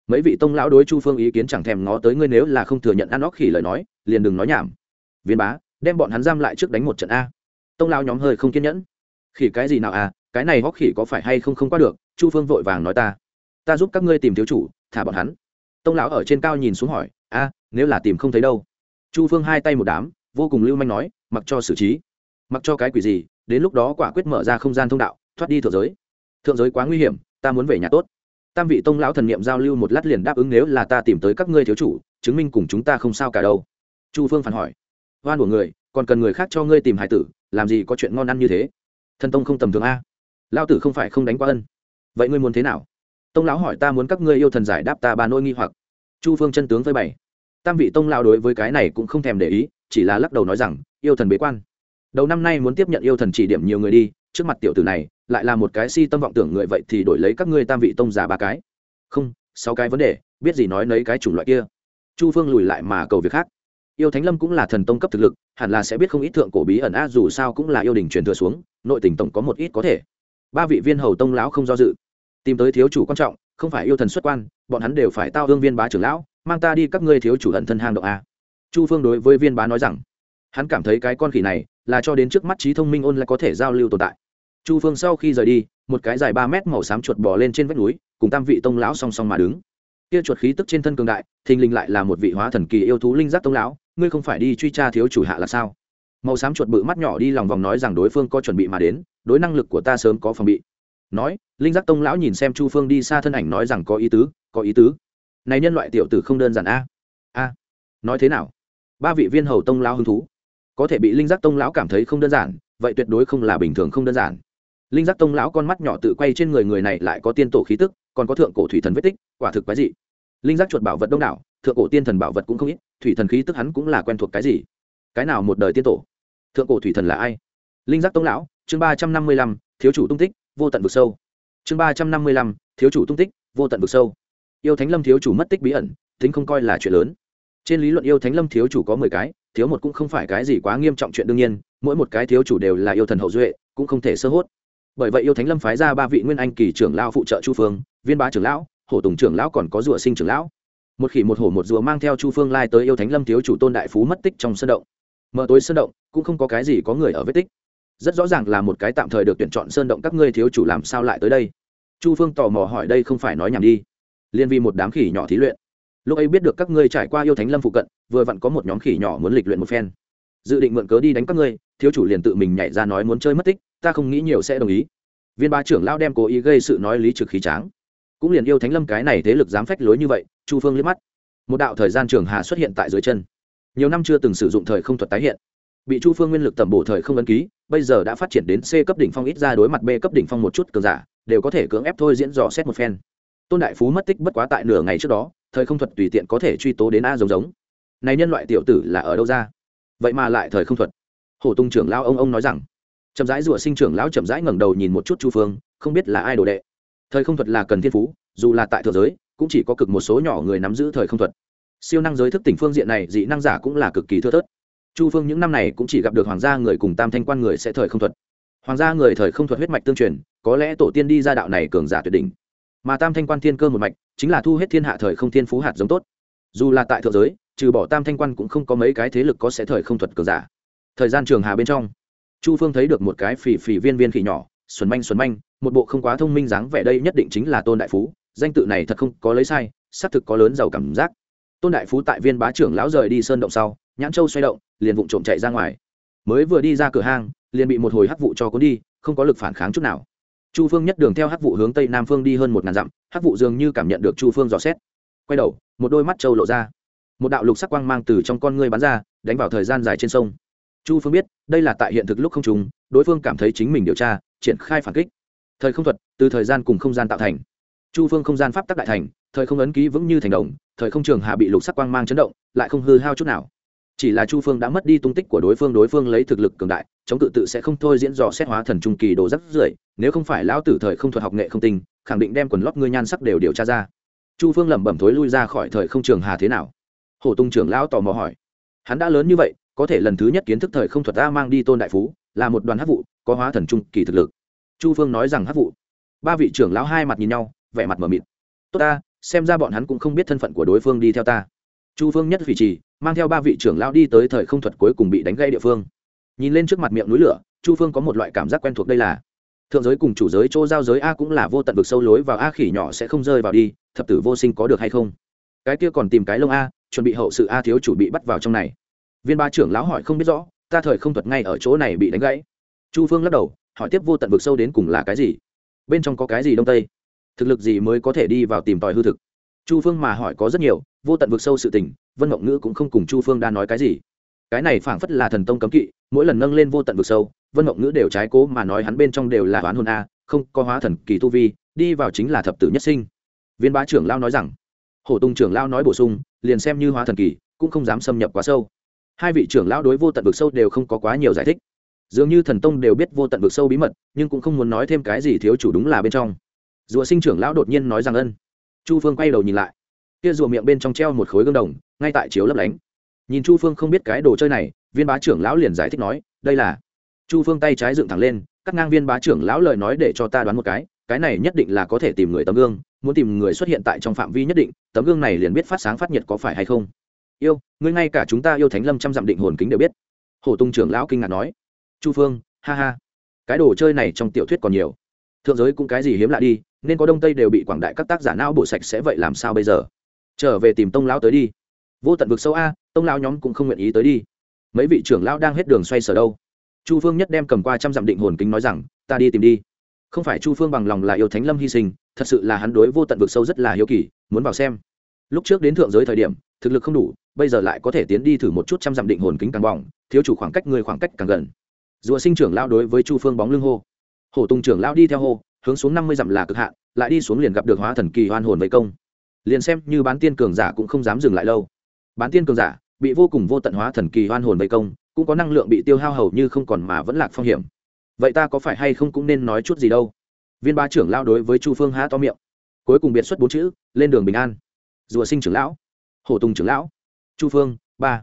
mấy vị tông lão đối chu phương ý kiến chẳng thèm ngó tới ngươi nếu là không thừa nhận ăn óc khỉ lời nói, liền đừng nói nhảm. Viên bá, đem bọn hắn giam lại trước đánh một trận a. Tông lão nhóm hơi không kiên nhẫn. Khỉ cái gì nào à cái này hóc khỉ có phải hay không không qua được, chu phương vội vàng nói ta. Ta giúp các ngươi tìm thiếu chủ, thả bọn hắn. Tông lão ở trên cao nhìn xuống hỏi, a, nếu là tìm không thấy đâu? Chu phương hai tay một đám, vô cùng lưu manh nói, mặc cho xử trí. Mặc cho cái quỷ gì, đến lúc đó quả quyết mở ra không gian thông đạo, thoát đi thượng giới. Thượng giới quá nguy hiểm, ta muốn về nhà tốt tam vị tông lão thần niệm giao lưu một lát liền đáp ứng nếu là ta tìm tới các ngươi thiếu chủ, chứng minh cùng chúng ta không sao cả đâu. Chu phương phản hỏi. Hoan của người, còn cần người khác cho ngươi tìm hải tử, làm gì có chuyện ngon ăn như thế? Thần tông không tầm thường a. Lao tử không phải không đánh qua ân. Vậy ngươi muốn thế nào? Tông lão hỏi ta muốn các ngươi yêu thần giải đáp ta ba nỗi nghi hoặc. Chu phương chân tướng với bảy tam vị tông lão đối với cái này cũng không thèm để ý, chỉ là lắc đầu nói rằng, yêu thần bế quan. Đầu năm nay muốn tiếp nhận yêu thần chỉ điểm nhiều người đi, trước mặt tiểu tử này lại là một cái si tâm vọng tưởng người vậy thì đổi lấy các ngươi tam vị tông giả ba cái. Không, sáu cái vấn đề, biết gì nói nấy cái chủng loại kia. Chu phương lùi lại mà cầu việc khác. Yêu thánh lâm cũng là thần tông cấp thực lực, hẳn là sẽ biết không ít thượng cổ bí ẩn a dù sao cũng là yêu đình truyền thừa xuống, nội tình tổng có một ít có thể. Ba vị viên hầu tông lão không do dự. Tìm tới thiếu chủ quan trọng, không phải yêu thần xuất quan, bọn hắn đều phải tao hương viên bá trưởng lão, mang ta đi các ngươi thiếu chủ ẩn thân hang động a. Chu phương đối với viên bá nói rằng, hắn cảm thấy cái con khỉ này là cho đến trước mắt trí thông minh ôn lại có thể giao lưu tồn tại chu phương sau khi rời đi, một cái dài ba mét màu xám chuột bò lên trên vách núi, cùng tam vị tông lão song song mà đứng. Kia chuột khí tức trên thân cường đại, thình lình lại là một vị hóa thần kỳ yêu thú linh giác tông lão, ngươi không phải đi truy tra thiếu chủ hạ là sao? Màu xám chuột bự mắt nhỏ đi lòng vòng nói rằng đối phương có chuẩn bị mà đến, đối năng lực của ta sớm có phòng bị. Nói, linh giác tông lão nhìn xem chu phương đi xa thân ảnh nói rằng có ý tứ, có ý tứ. Này nhân loại tiểu tử không đơn giản a. A. Nói thế nào? Ba vị viên hầu tông lão hứng thú. Có thể bị linh giác tông lão cảm thấy không đơn giản, vậy tuyệt đối không là bình thường không đơn giản linh giác tông lão con mắt nhỏ tự quay trên người người này lại có tiên tổ khí tức, còn có thượng cổ thủy thần vết tích, quả thực quái dị. Linh giác chuột bảo vật đông đảo, thượng cổ tiên thần bảo vật cũng không ít, thủy thần khí tức hắn cũng là quen thuộc cái gì? Cái nào một đời tiên tổ? Thượng cổ thủy thần là ai? Linh giác tông lão, chương ba trăm năm mươi lăm, thiếu chủ tung tích, vô tận vực sâu. Chương ba trăm năm mươi lăm, thiếu chủ tung tích, vô tận vực sâu. Yêu thánh lâm thiếu chủ mất tích bí ẩn, tính không coi là chuyện lớn. Trên lý luận yêu thánh lâm thiếu chủ có mười cái, thiếu một cũng không phải cái gì quá nghiêm trọng chuyện đương nhiên, mỗi một cái thiếu chủ đều là yêu thần hậu duệ, cũng không thể sơ hốt bởi vậy yêu thánh lâm phái ra ba vị nguyên anh kỳ trưởng lao phụ trợ chu phương, viên bá trưởng lão, hổ tùng trưởng lão còn có rùa sinh trưởng lão. Một khỉ một hổ một rùa mang theo chu phương lai tới yêu thánh lâm thiếu chủ tôn đại phú mất tích trong sân động. Mở tối sân động, cũng không có cái gì có người ở vết tích. Rất rõ ràng là một cái tạm thời được tuyển chọn sơn động các ngươi thiếu chủ làm sao lại tới đây. Chu phương tò mò hỏi đây không phải nói nhảm đi. Liên vi một đám khỉ nhỏ thí luyện. Lúc ấy biết được các ngươi trải qua yêu thánh lâm phụ cận, vừa vặn có một nhóm khỉ nhỏ muốn lịch luyện một phen. Dự định mượn cớ đi đánh các ngươi, thiếu chủ liền tự mình nhảy ra nói muốn chơi mất tích ta không nghĩ nhiều sẽ đồng ý. Viên ba trưởng lão đem cố ý gây sự nói lý trực khí tráng. Cũng liền yêu thánh lâm cái này thế lực dám phách lối như vậy, chu phương liếc mắt. Một đạo thời gian trường hà xuất hiện tại dưới chân. Nhiều năm chưa từng sử dụng thời không thuật tái hiện. Bị chu phương nguyên lực tẩm bổ thời không ấn ký, bây giờ đã phát triển đến c cấp đỉnh phong ít ra đối mặt b cấp đỉnh phong một chút cường giả, đều có thể cưỡng ép thôi diễn dò xét một phen. Tôn đại phú mất tích bất quá tại nửa ngày trước đó, thời không thuật tùy tiện có thể truy tố đến a giống giống. Này nhân loại tiểu tử là ở đâu ra? Vậy mà lại thời không thuật. Hổ tung trưởng lao ông ông nói rằng chậm rãi rủa sinh trưởng lão chậm rãi ngẩng đầu nhìn một chút chu phương, không biết là ai đồ đệ. Thời không thuật là cần thiên phú, dù là tại thượng giới, cũng chỉ có cực một số nhỏ người nắm giữ thời không thuật. Siêu năng giới thức tỉnh phương diện này, dị năng giả cũng là cực kỳ thưa thớt. Chu phương những năm này cũng chỉ gặp được hoàng gia người cùng tam thanh quan người sẽ thời không thuật. Hoàng gia người thời không thuật huyết mạch tương truyền, có lẽ tổ tiên đi ra đạo này cường giả tuyệt đỉnh. Mà tam thanh quan thiên cơ một mạch, chính là thu hết thiên hạ thời không thiên phú hạt giống tốt. Dù là tại thượng giới, trừ bỏ tam thanh quan cũng không có mấy cái thế lực có sẽ thời không thuật cường giả. Thời gian trường hà bên trong chu phương thấy được một cái phì phì viên viên khỉ nhỏ xuân manh xuân manh, một bộ không quá thông minh dáng vẻ đây nhất định chính là tôn đại phú, danh tự này thật không có lấy sai, xác thực có lớn giàu cảm giác. Tôn đại phú tại viên bá trưởng lão rời đi sơn động sau, nhãn châu xoay động, liền vụng trộm chạy ra ngoài. Mới vừa đi ra cửa hang, liền bị một hồi hắc vụ cho cuốn đi, không có lực phản kháng chút nào. Chu phương nhất đường theo hắc vụ hướng tây nam phương đi hơn một ngàn dặm, hắc vụ dường như cảm nhận được chu phương dò xét. Quay đầu, một đôi mắt trâu lộ ra. Một đạo lục sắc quang mang từ trong con ngươi bắn ra, đánh vào thời gian dài trên sông chu phương biết, đây là tại hiện thực lúc không trùng, đối phương cảm thấy chính mình điều tra, triển khai phản kích. Thời không thuật, từ thời gian cùng không gian tạo thành. Chu phương không gian pháp tắc đại thành, thời không ấn ký vững như thành đồng, thời không trường hạ bị lục sắc quang mang chấn động, lại không hư hao chút nào. Chỉ là chu phương đã mất đi tung tích của đối phương đối phương lấy thực lực cường đại, chống tự tự sẽ không thôi diễn dò xét hóa thần trung kỳ đồ rắc rưởi, nếu không phải lão tử thời không thuật học nghệ không tinh, khẳng định đem quần lót ngươi nhan sắc đều điều tra ra. Chu phương lẩm bẩm thối lui ra khỏi thời không trường hà thế nào? Hổ tung trưởng lão tò mò hỏi. Hắn đã lớn như vậy có thể lần thứ nhất kiến thức thời không thuật ta mang đi tôn đại phú, là một đoàn hát vụ, có hóa thần trung kỳ thực lực. Chu phương nói rằng hát vụ. Ba vị trưởng lão hai mặt nhìn nhau, vẻ mặt mờ mịt. Tốt ta, xem ra bọn hắn cũng không biết thân phận của đối phương đi theo ta. Chu phương nhất vị trì mang theo ba vị trưởng lão đi tới thời không thuật cuối cùng bị đánh gây địa phương. Nhìn lên trước mặt miệng núi lửa, chu phương có một loại cảm giác quen thuộc đây là. Thượng giới cùng chủ giới, chỗ giao giới a cũng là vô tận vực sâu lối vào, a khỉ nhỏ sẽ không rơi vào đi, thập tử vô sinh có được hay không? Cái kia còn tìm cái lông a, chuẩn bị hậu sự a thiếu chủ bị bắt vào trong này viên ba trưởng lão hỏi không biết rõ, ta thời không thuật ngay ở chỗ này bị đánh gãy. Chu phương lắc đầu, hỏi tiếp vô tận vực sâu đến cùng là cái gì? Bên trong có cái gì đông tây? Thực lực gì mới có thể đi vào tìm tòi hư thực? Chu phương mà hỏi có rất nhiều, vô tận vực sâu sự tình, vân mộng ngữ cũng không cùng chu phương đa nói cái gì. Cái này phảng phất là thần tông cấm kỵ, mỗi lần nâng lên vô tận vực sâu, vân mộng ngữ đều trái cố mà nói hắn bên trong đều là oán hồn a, không có hóa thần kỳ tu vi, đi vào chính là thập tử nhất sinh. Viên bá trưởng lao nói rằng, hổ tung trưởng lao nói bổ sung, liền xem như hóa thần kỳ, cũng không dám xâm nhập quá sâu hai vị trưởng lão đối vô tận vực sâu đều không có quá nhiều giải thích. Dường như thần tông đều biết vô tận vực sâu bí mật, nhưng cũng không muốn nói thêm cái gì thiếu chủ đúng là bên trong. Rùa sinh trưởng lão đột nhiên nói rằng ân. Chu phương quay đầu nhìn lại. Kia rùa miệng bên trong treo một khối gương đồng, ngay tại chiếu lấp lánh. Nhìn chu phương không biết cái đồ chơi này, viên bá trưởng lão liền giải thích nói, đây là. Chu phương tay trái dựng thẳng lên, cắt ngang viên bá trưởng lão lời nói để cho ta đoán một cái cái này nhất định là có thể tìm người tấm gương, muốn tìm người xuất hiện tại trong phạm vi nhất định, tấm gương này liền biết phát sáng phát nhiệt có phải hay không yêu, ngươi ngay cả chúng ta yêu thánh lâm trăm dặm định hồn kính đều biết. Hổ tung trưởng lão kinh ngạc nói. Chu phương, ha ha. Cái đồ chơi này trong tiểu thuyết còn nhiều. Thượng giới cũng cái gì hiếm lạ đi, nên có đông tây đều bị quảng đại các tác giả não bộ sạch sẽ vậy làm sao bây giờ? Trở về tìm tông lão tới đi. Vô tận vực sâu a, tông lão nhóm cũng không nguyện ý tới đi. Mấy vị trưởng lão đang hết đường xoay sở đâu. Chu phương nhất đem cầm qua trăm dặm định hồn kính nói rằng, ta đi tìm đi. Không phải chu phương bằng lòng là yêu thánh lâm hy sinh, thật sự là hắn đối vô tận vực sâu rất là hiếu kỳ, muốn vào xem. Lúc trước đến thượng giới thời điểm, thực lực không đủ bây giờ lại có thể tiến đi thử một chút trăm dặm định hồn kính càng bỏng, thiếu chủ khoảng cách người khoảng cách càng gần. Rùa sinh trưởng lao đối với chu phương bóng lưng hô. Hổ tùng trưởng lao đi theo hô, hướng xuống năm mươi dặm là cực hạn, lại đi xuống liền gặp được hóa thần kỳ hoan hồn vây công. Liền xem như bán tiên cường giả cũng không dám dừng lại lâu. Bán tiên cường giả, bị vô cùng vô tận hóa thần kỳ hoan hồn vây công, cũng có năng lượng bị tiêu hao hầu như không còn mà vẫn lạc phong hiểm. Vậy ta có phải hay không cũng nên nói chút gì đâu? Viên ba trưởng lao đối với chu phương há to miệng. Cuối cùng biệt xuất bốn chữ, lên đường bình an. Rùa sinh trưởng lão. Hổ tùng trưởng lão chu phương, ba.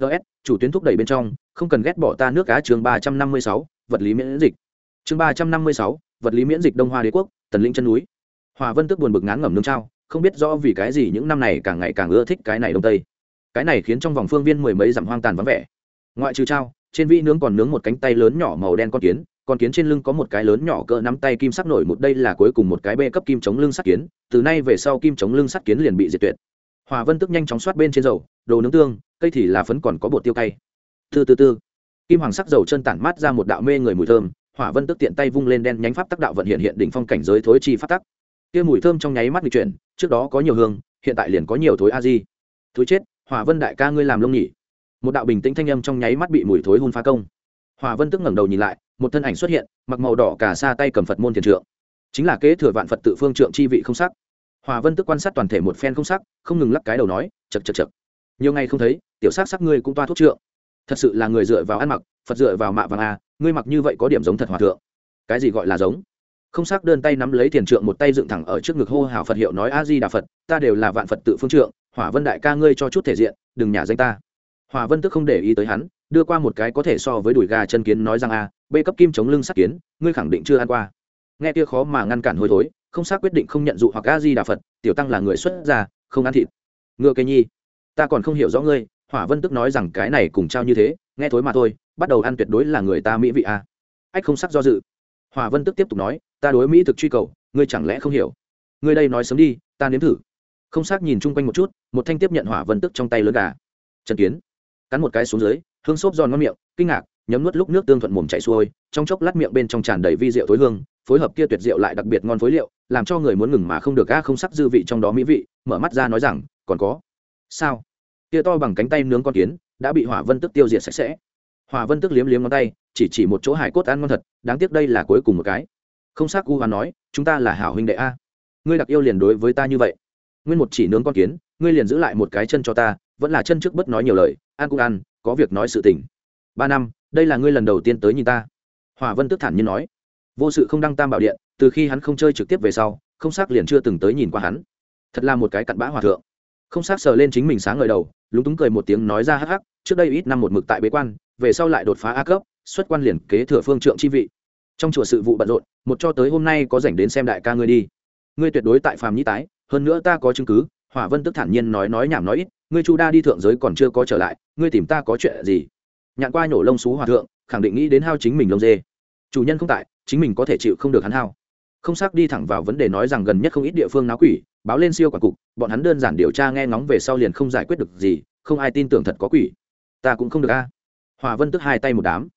Ts chủ tuyến thúc đẩy bên trong, không cần ghét bỏ ta nước cá chương ba trăm năm mươi sáu, vật lý miễn dịch. Chương ba trăm năm mươi sáu, vật lý miễn dịch đông hoa đế quốc, tần linh chân núi. Hòa vân tức buồn bực ngán ngẩm nương trao, không biết rõ vì cái gì những năm này càng ngày càng ưa thích cái này đông tây. Cái này khiến trong vòng phương viên mười mấy dặm hoang tàn vắng vẻ. Ngoại trừ trao, trên vĩ nướng còn nướng một cánh tay lớn nhỏ màu đen con kiến con kiến trên lưng có một cái lớn nhỏ cỡ nắm tay kim sắc nổi một đây là cuối cùng một cái bê cấp kim chống lưng sắt kiến, từ nay về sau kim chống lưng sắt kiến liền bị diệt tuyệt hòa vân tức nhanh chóng soát bên trên dầu, đồ nướng tương, cây thì là phấn còn có bột tiêu cay. Thư tư tư. kim hoàng sắc dầu chân tản mát ra một đạo mê người mùi thơm hỏa vân tức tiện tay vung lên đen nhánh pháp tắc đạo vận hiện hiện đỉnh phong cảnh giới thối chi pháp tắc. Kia mùi thơm trong nháy mắt bị chuyển, trước đó có nhiều hương, hiện tại liền có nhiều thối a di. Thối chết hỏa vân đại ca ngươi làm lông nhỉ. Một đạo bình tĩnh thanh âm trong nháy mắt bị mùi thối hun phá công. Hỏa vân tức ngẩng đầu nhìn lại, một thân ảnh xuất hiện, mặc màu đỏ cả xa tay cầm phật môn thiền trượng. Chính là kế thừa vạn phật tự phương trượng chi vị không sắc hòa vân tức quan sát toàn thể một phen không sắc, không ngừng lắc cái đầu nói chật chật chật nhiều ngày không thấy, tiểu sắc sắc ngươi cũng toa thuốc trượng. Thật sự là người dựa vào ăn mặc, phật dựa vào mạ vàng a ngươi mặc như vậy có điểm giống thật hòa thượng. Cái gì gọi là giống? Không sắc đơn tay nắm lấy thiền trượng một tay dựng thẳng ở trước ngực hô hào phật hiệu nói, a di đà phật, ta đều là vạn phật tự phương trượng, hỏa vân đại ca ngươi cho chút thể diện, đừng nhả danh ta. Hỏa vân tức không để ý tới hắn, đưa qua một cái có thể so với đùi gà chân kiến nói rằng, a, bê cấp kim chống lưng sắt kiến, ngươi khẳng định chưa ăn qua. Nghe kia khó mà ngăn cản hôi thối không xác quyết định không nhận dụ hoặc a di đà phật tiểu tăng là người xuất gia, không ăn thịt. Ngựa cây nhi, ta còn không hiểu rõ ngươi, hỏa vân tức nói rằng cái này cùng trao như thế, nghe thối mà thôi, bắt đầu ăn tuyệt đối là người ta mỹ vị a. Ách không sắc do dự. Hỏa vân tức tiếp tục nói, ta đối mỹ thực truy cầu, ngươi chẳng lẽ không hiểu? Ngươi đây nói sớm đi, ta nếm thử. Không xác nhìn chung quanh một chút, một thanh tiếp nhận hỏa vân tức trong tay lớn gà. Trần kiến. Cắn một cái xuống dưới, hương xốp giòn ngon miệng, kinh ngạc, nhấm nuốt lúc nước tương thuận mồm chảy xuôi, trong chốc lát miệng bên trong tràn đầy vi rượu tối hương phối hợp kia tuyệt diệu lại đặc biệt ngon phối liệu, làm cho người muốn ngừng mà không được ga không sắc dư vị trong đó mỹ vị, mở mắt ra nói rằng, còn có. Sao? Kia to bằng cánh tay nướng con kiến, đã bị hỏa vân tức tiêu diệt sạch sẽ. Hỏa vân tức liếm liếm ngón tay, chỉ chỉ một chỗ hải cốt ăn ngon thật, đáng tiếc đây là cuối cùng một cái. Không sắc u hoán nói, chúng ta là hảo huynh đệ a. Ngươi đặc yêu liền đối với ta như vậy. Nguyên một chỉ nướng con kiến, ngươi liền giữ lại một cái chân cho ta, vẫn là chân trước bất nói nhiều lời, ăn cũng ăn, có việc nói sự tình. Ba năm, đây là ngươi lần đầu tiên tới nhìn ta. Hòa vân tức thản nhiên nói vô sự không đăng tam bảo điện, từ khi hắn không chơi trực tiếp về sau, không xác liền chưa từng tới nhìn qua hắn. Thật là một cái cặn bã hòa thượng. Không xác sờ lên chính mình sáng ngời đầu, lúng túng cười một tiếng nói ra hắc hắc, trước đây ít năm một mực tại bế quan, về sau lại đột phá a cấp, xuất quan liền kế thừa phương trượng chi vị. Trong chùa sự vụ bận rộn, một cho tới hôm nay có dành đến xem đại ca ngươi đi. Ngươi tuyệt đối tại phàm nhĩ tái, hơn nữa ta có chứng cứ, hỏa vân tức thản nhiên nói nói nhảm nói ít, ngươi chu đa đi thượng giới còn chưa có trở lại, ngươi tìm ta có chuyện gì? Nhạn qua nhổ lông xú hòa thượng, khẳng định nghĩ đến hao chính mình lông dê. Chủ nhân không tại chính mình có thể chịu không được hắn hao. Không xác đi thẳng vào vấn đề nói rằng gần nhất không ít địa phương náo quỷ, báo lên siêu quản cục, bọn hắn đơn giản điều tra nghe ngóng về sau liền không giải quyết được gì, không ai tin tưởng thật có quỷ. Ta cũng không được a. Hòa vân tức hai tay một đám.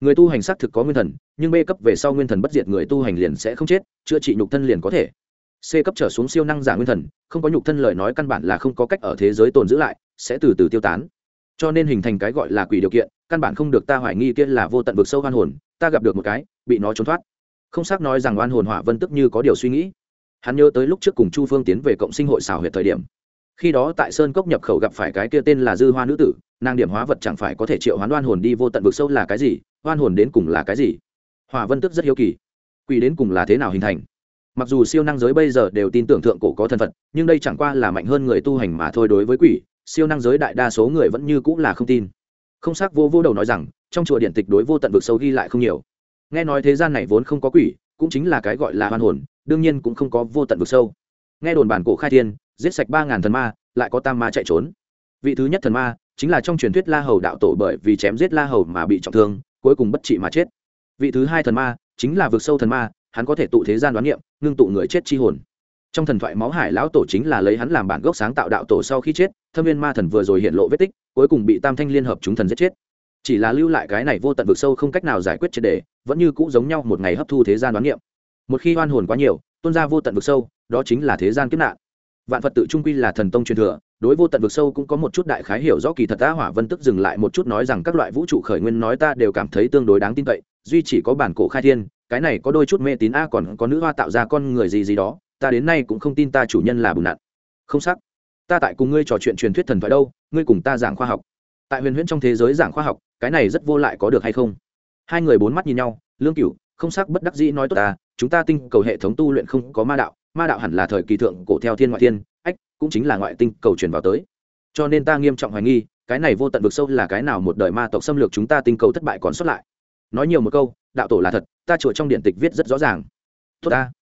Người tu hành xác thực có nguyên thần, nhưng b cấp về sau nguyên thần bất diệt người tu hành liền sẽ không chết, chữa trị nhục thân liền có thể. C cấp trở xuống siêu năng giả nguyên thần, không có nhục thân lời nói căn bản là không có cách ở thế giới tồn giữ lại, sẽ từ từ tiêu tán. Cho nên hình thành cái gọi là quỷ điều kiện, căn bản không được ta hoài nghi kia là vô tận vực sâu hoan hồn ta gặp được một cái, bị nó trốn thoát. Không xác nói rằng oan hồn hỏa vân tức như có điều suy nghĩ. Hắn nhớ tới lúc trước cùng chu phương tiến về cộng sinh hội xảo huyệt thời điểm. Khi đó tại sơn cốc nhập khẩu gặp phải cái kia tên là dư hoa nữ tử, nàng điểm hóa vật chẳng phải có thể triệu hoán oan hồn đi vô tận vực sâu là cái gì, oan hồn đến cùng là cái gì? Hỏa vân tức rất hiếu kỳ. Quỷ đến cùng là thế nào hình thành? Mặc dù siêu năng giới bây giờ đều tin tưởng thượng cổ có thân phận nhưng đây chẳng qua là mạnh hơn người tu hành mà thôi đối với quỷ, siêu năng giới đại đa số người vẫn như cũng là không tin. Không xác vô vô đầu nói rằng trong chùa điện tịch đối vô tận vực sâu ghi lại không nhiều. Nghe nói thế gian này vốn không có quỷ, cũng chính là cái gọi là hoan hồn, đương nhiên cũng không có vô tận vực sâu. Nghe đồn bản cổ khai thiên, giết sạch ba ngàn thần ma, lại có tam ma chạy trốn. Vị thứ nhất thần ma, chính là trong truyền thuyết la hầu đạo tổ bởi vì chém giết la hầu mà bị trọng thương, cuối cùng bất trị mà chết. Vị thứ hai thần ma, chính là vực sâu thần ma, hắn có thể tụ thế gian đoán niệm, ngưng tụ người chết chi hồn. Trong thần thoại máu hải lão tổ chính là lấy hắn làm bản gốc sáng tạo đạo tổ sau khi chết, thâm viên ma thần vừa rồi hiện lộ vết tích, cuối cùng bị tam thanh liên hợp chúng thần giết chết chỉ là lưu lại cái này vô tận vực sâu không cách nào giải quyết triệt đề, vẫn như cũ giống nhau một ngày hấp thu thế gian đoán niệm một khi oan hồn quá nhiều, tuôn ra vô tận vực sâu, đó chính là thế gian kiếp nạn. Vạn phật tự trung quy là thần tông truyền thừa, đối vô tận vực sâu cũng có một chút đại khái hiểu rõ kỳ thật ta hỏa vân tức dừng lại một chút nói rằng các loại vũ trụ khởi nguyên nói ta đều cảm thấy tương đối đáng tin cậy, duy chỉ có bản cổ khai thiên, cái này có đôi chút mê tín a còn có nữ hoa tạo ra con người gì gì đó, ta đến nay cũng không tin ta chủ nhân là bùn nặn. Không sắc ta tại cùng ngươi trò chuyện truyền thuyết thần thoại đâu, ngươi cùng ta giảng khoa học tại huyền huyễn trong thế giới giảng khoa học, cái này rất vô lại có được hay không? Hai người bốn mắt nhìn nhau, lương cửu, không sắc bất đắc dĩ nói tốt ta, chúng ta tinh cầu hệ thống tu luyện không có ma đạo ma đạo hẳn là thời kỳ thượng cổ theo thiên ngoại thiên, ách, cũng chính là ngoại tinh cầu truyền vào tới. Cho nên ta nghiêm trọng hoài nghi, cái này vô tận vực sâu là cái nào một đời ma tộc xâm lược chúng ta tinh cầu thất bại còn xuất lại? Nói nhiều một câu, đạo tổ là thật, ta chùa trong điện tịch viết rất rõ ràng. Tốt ta.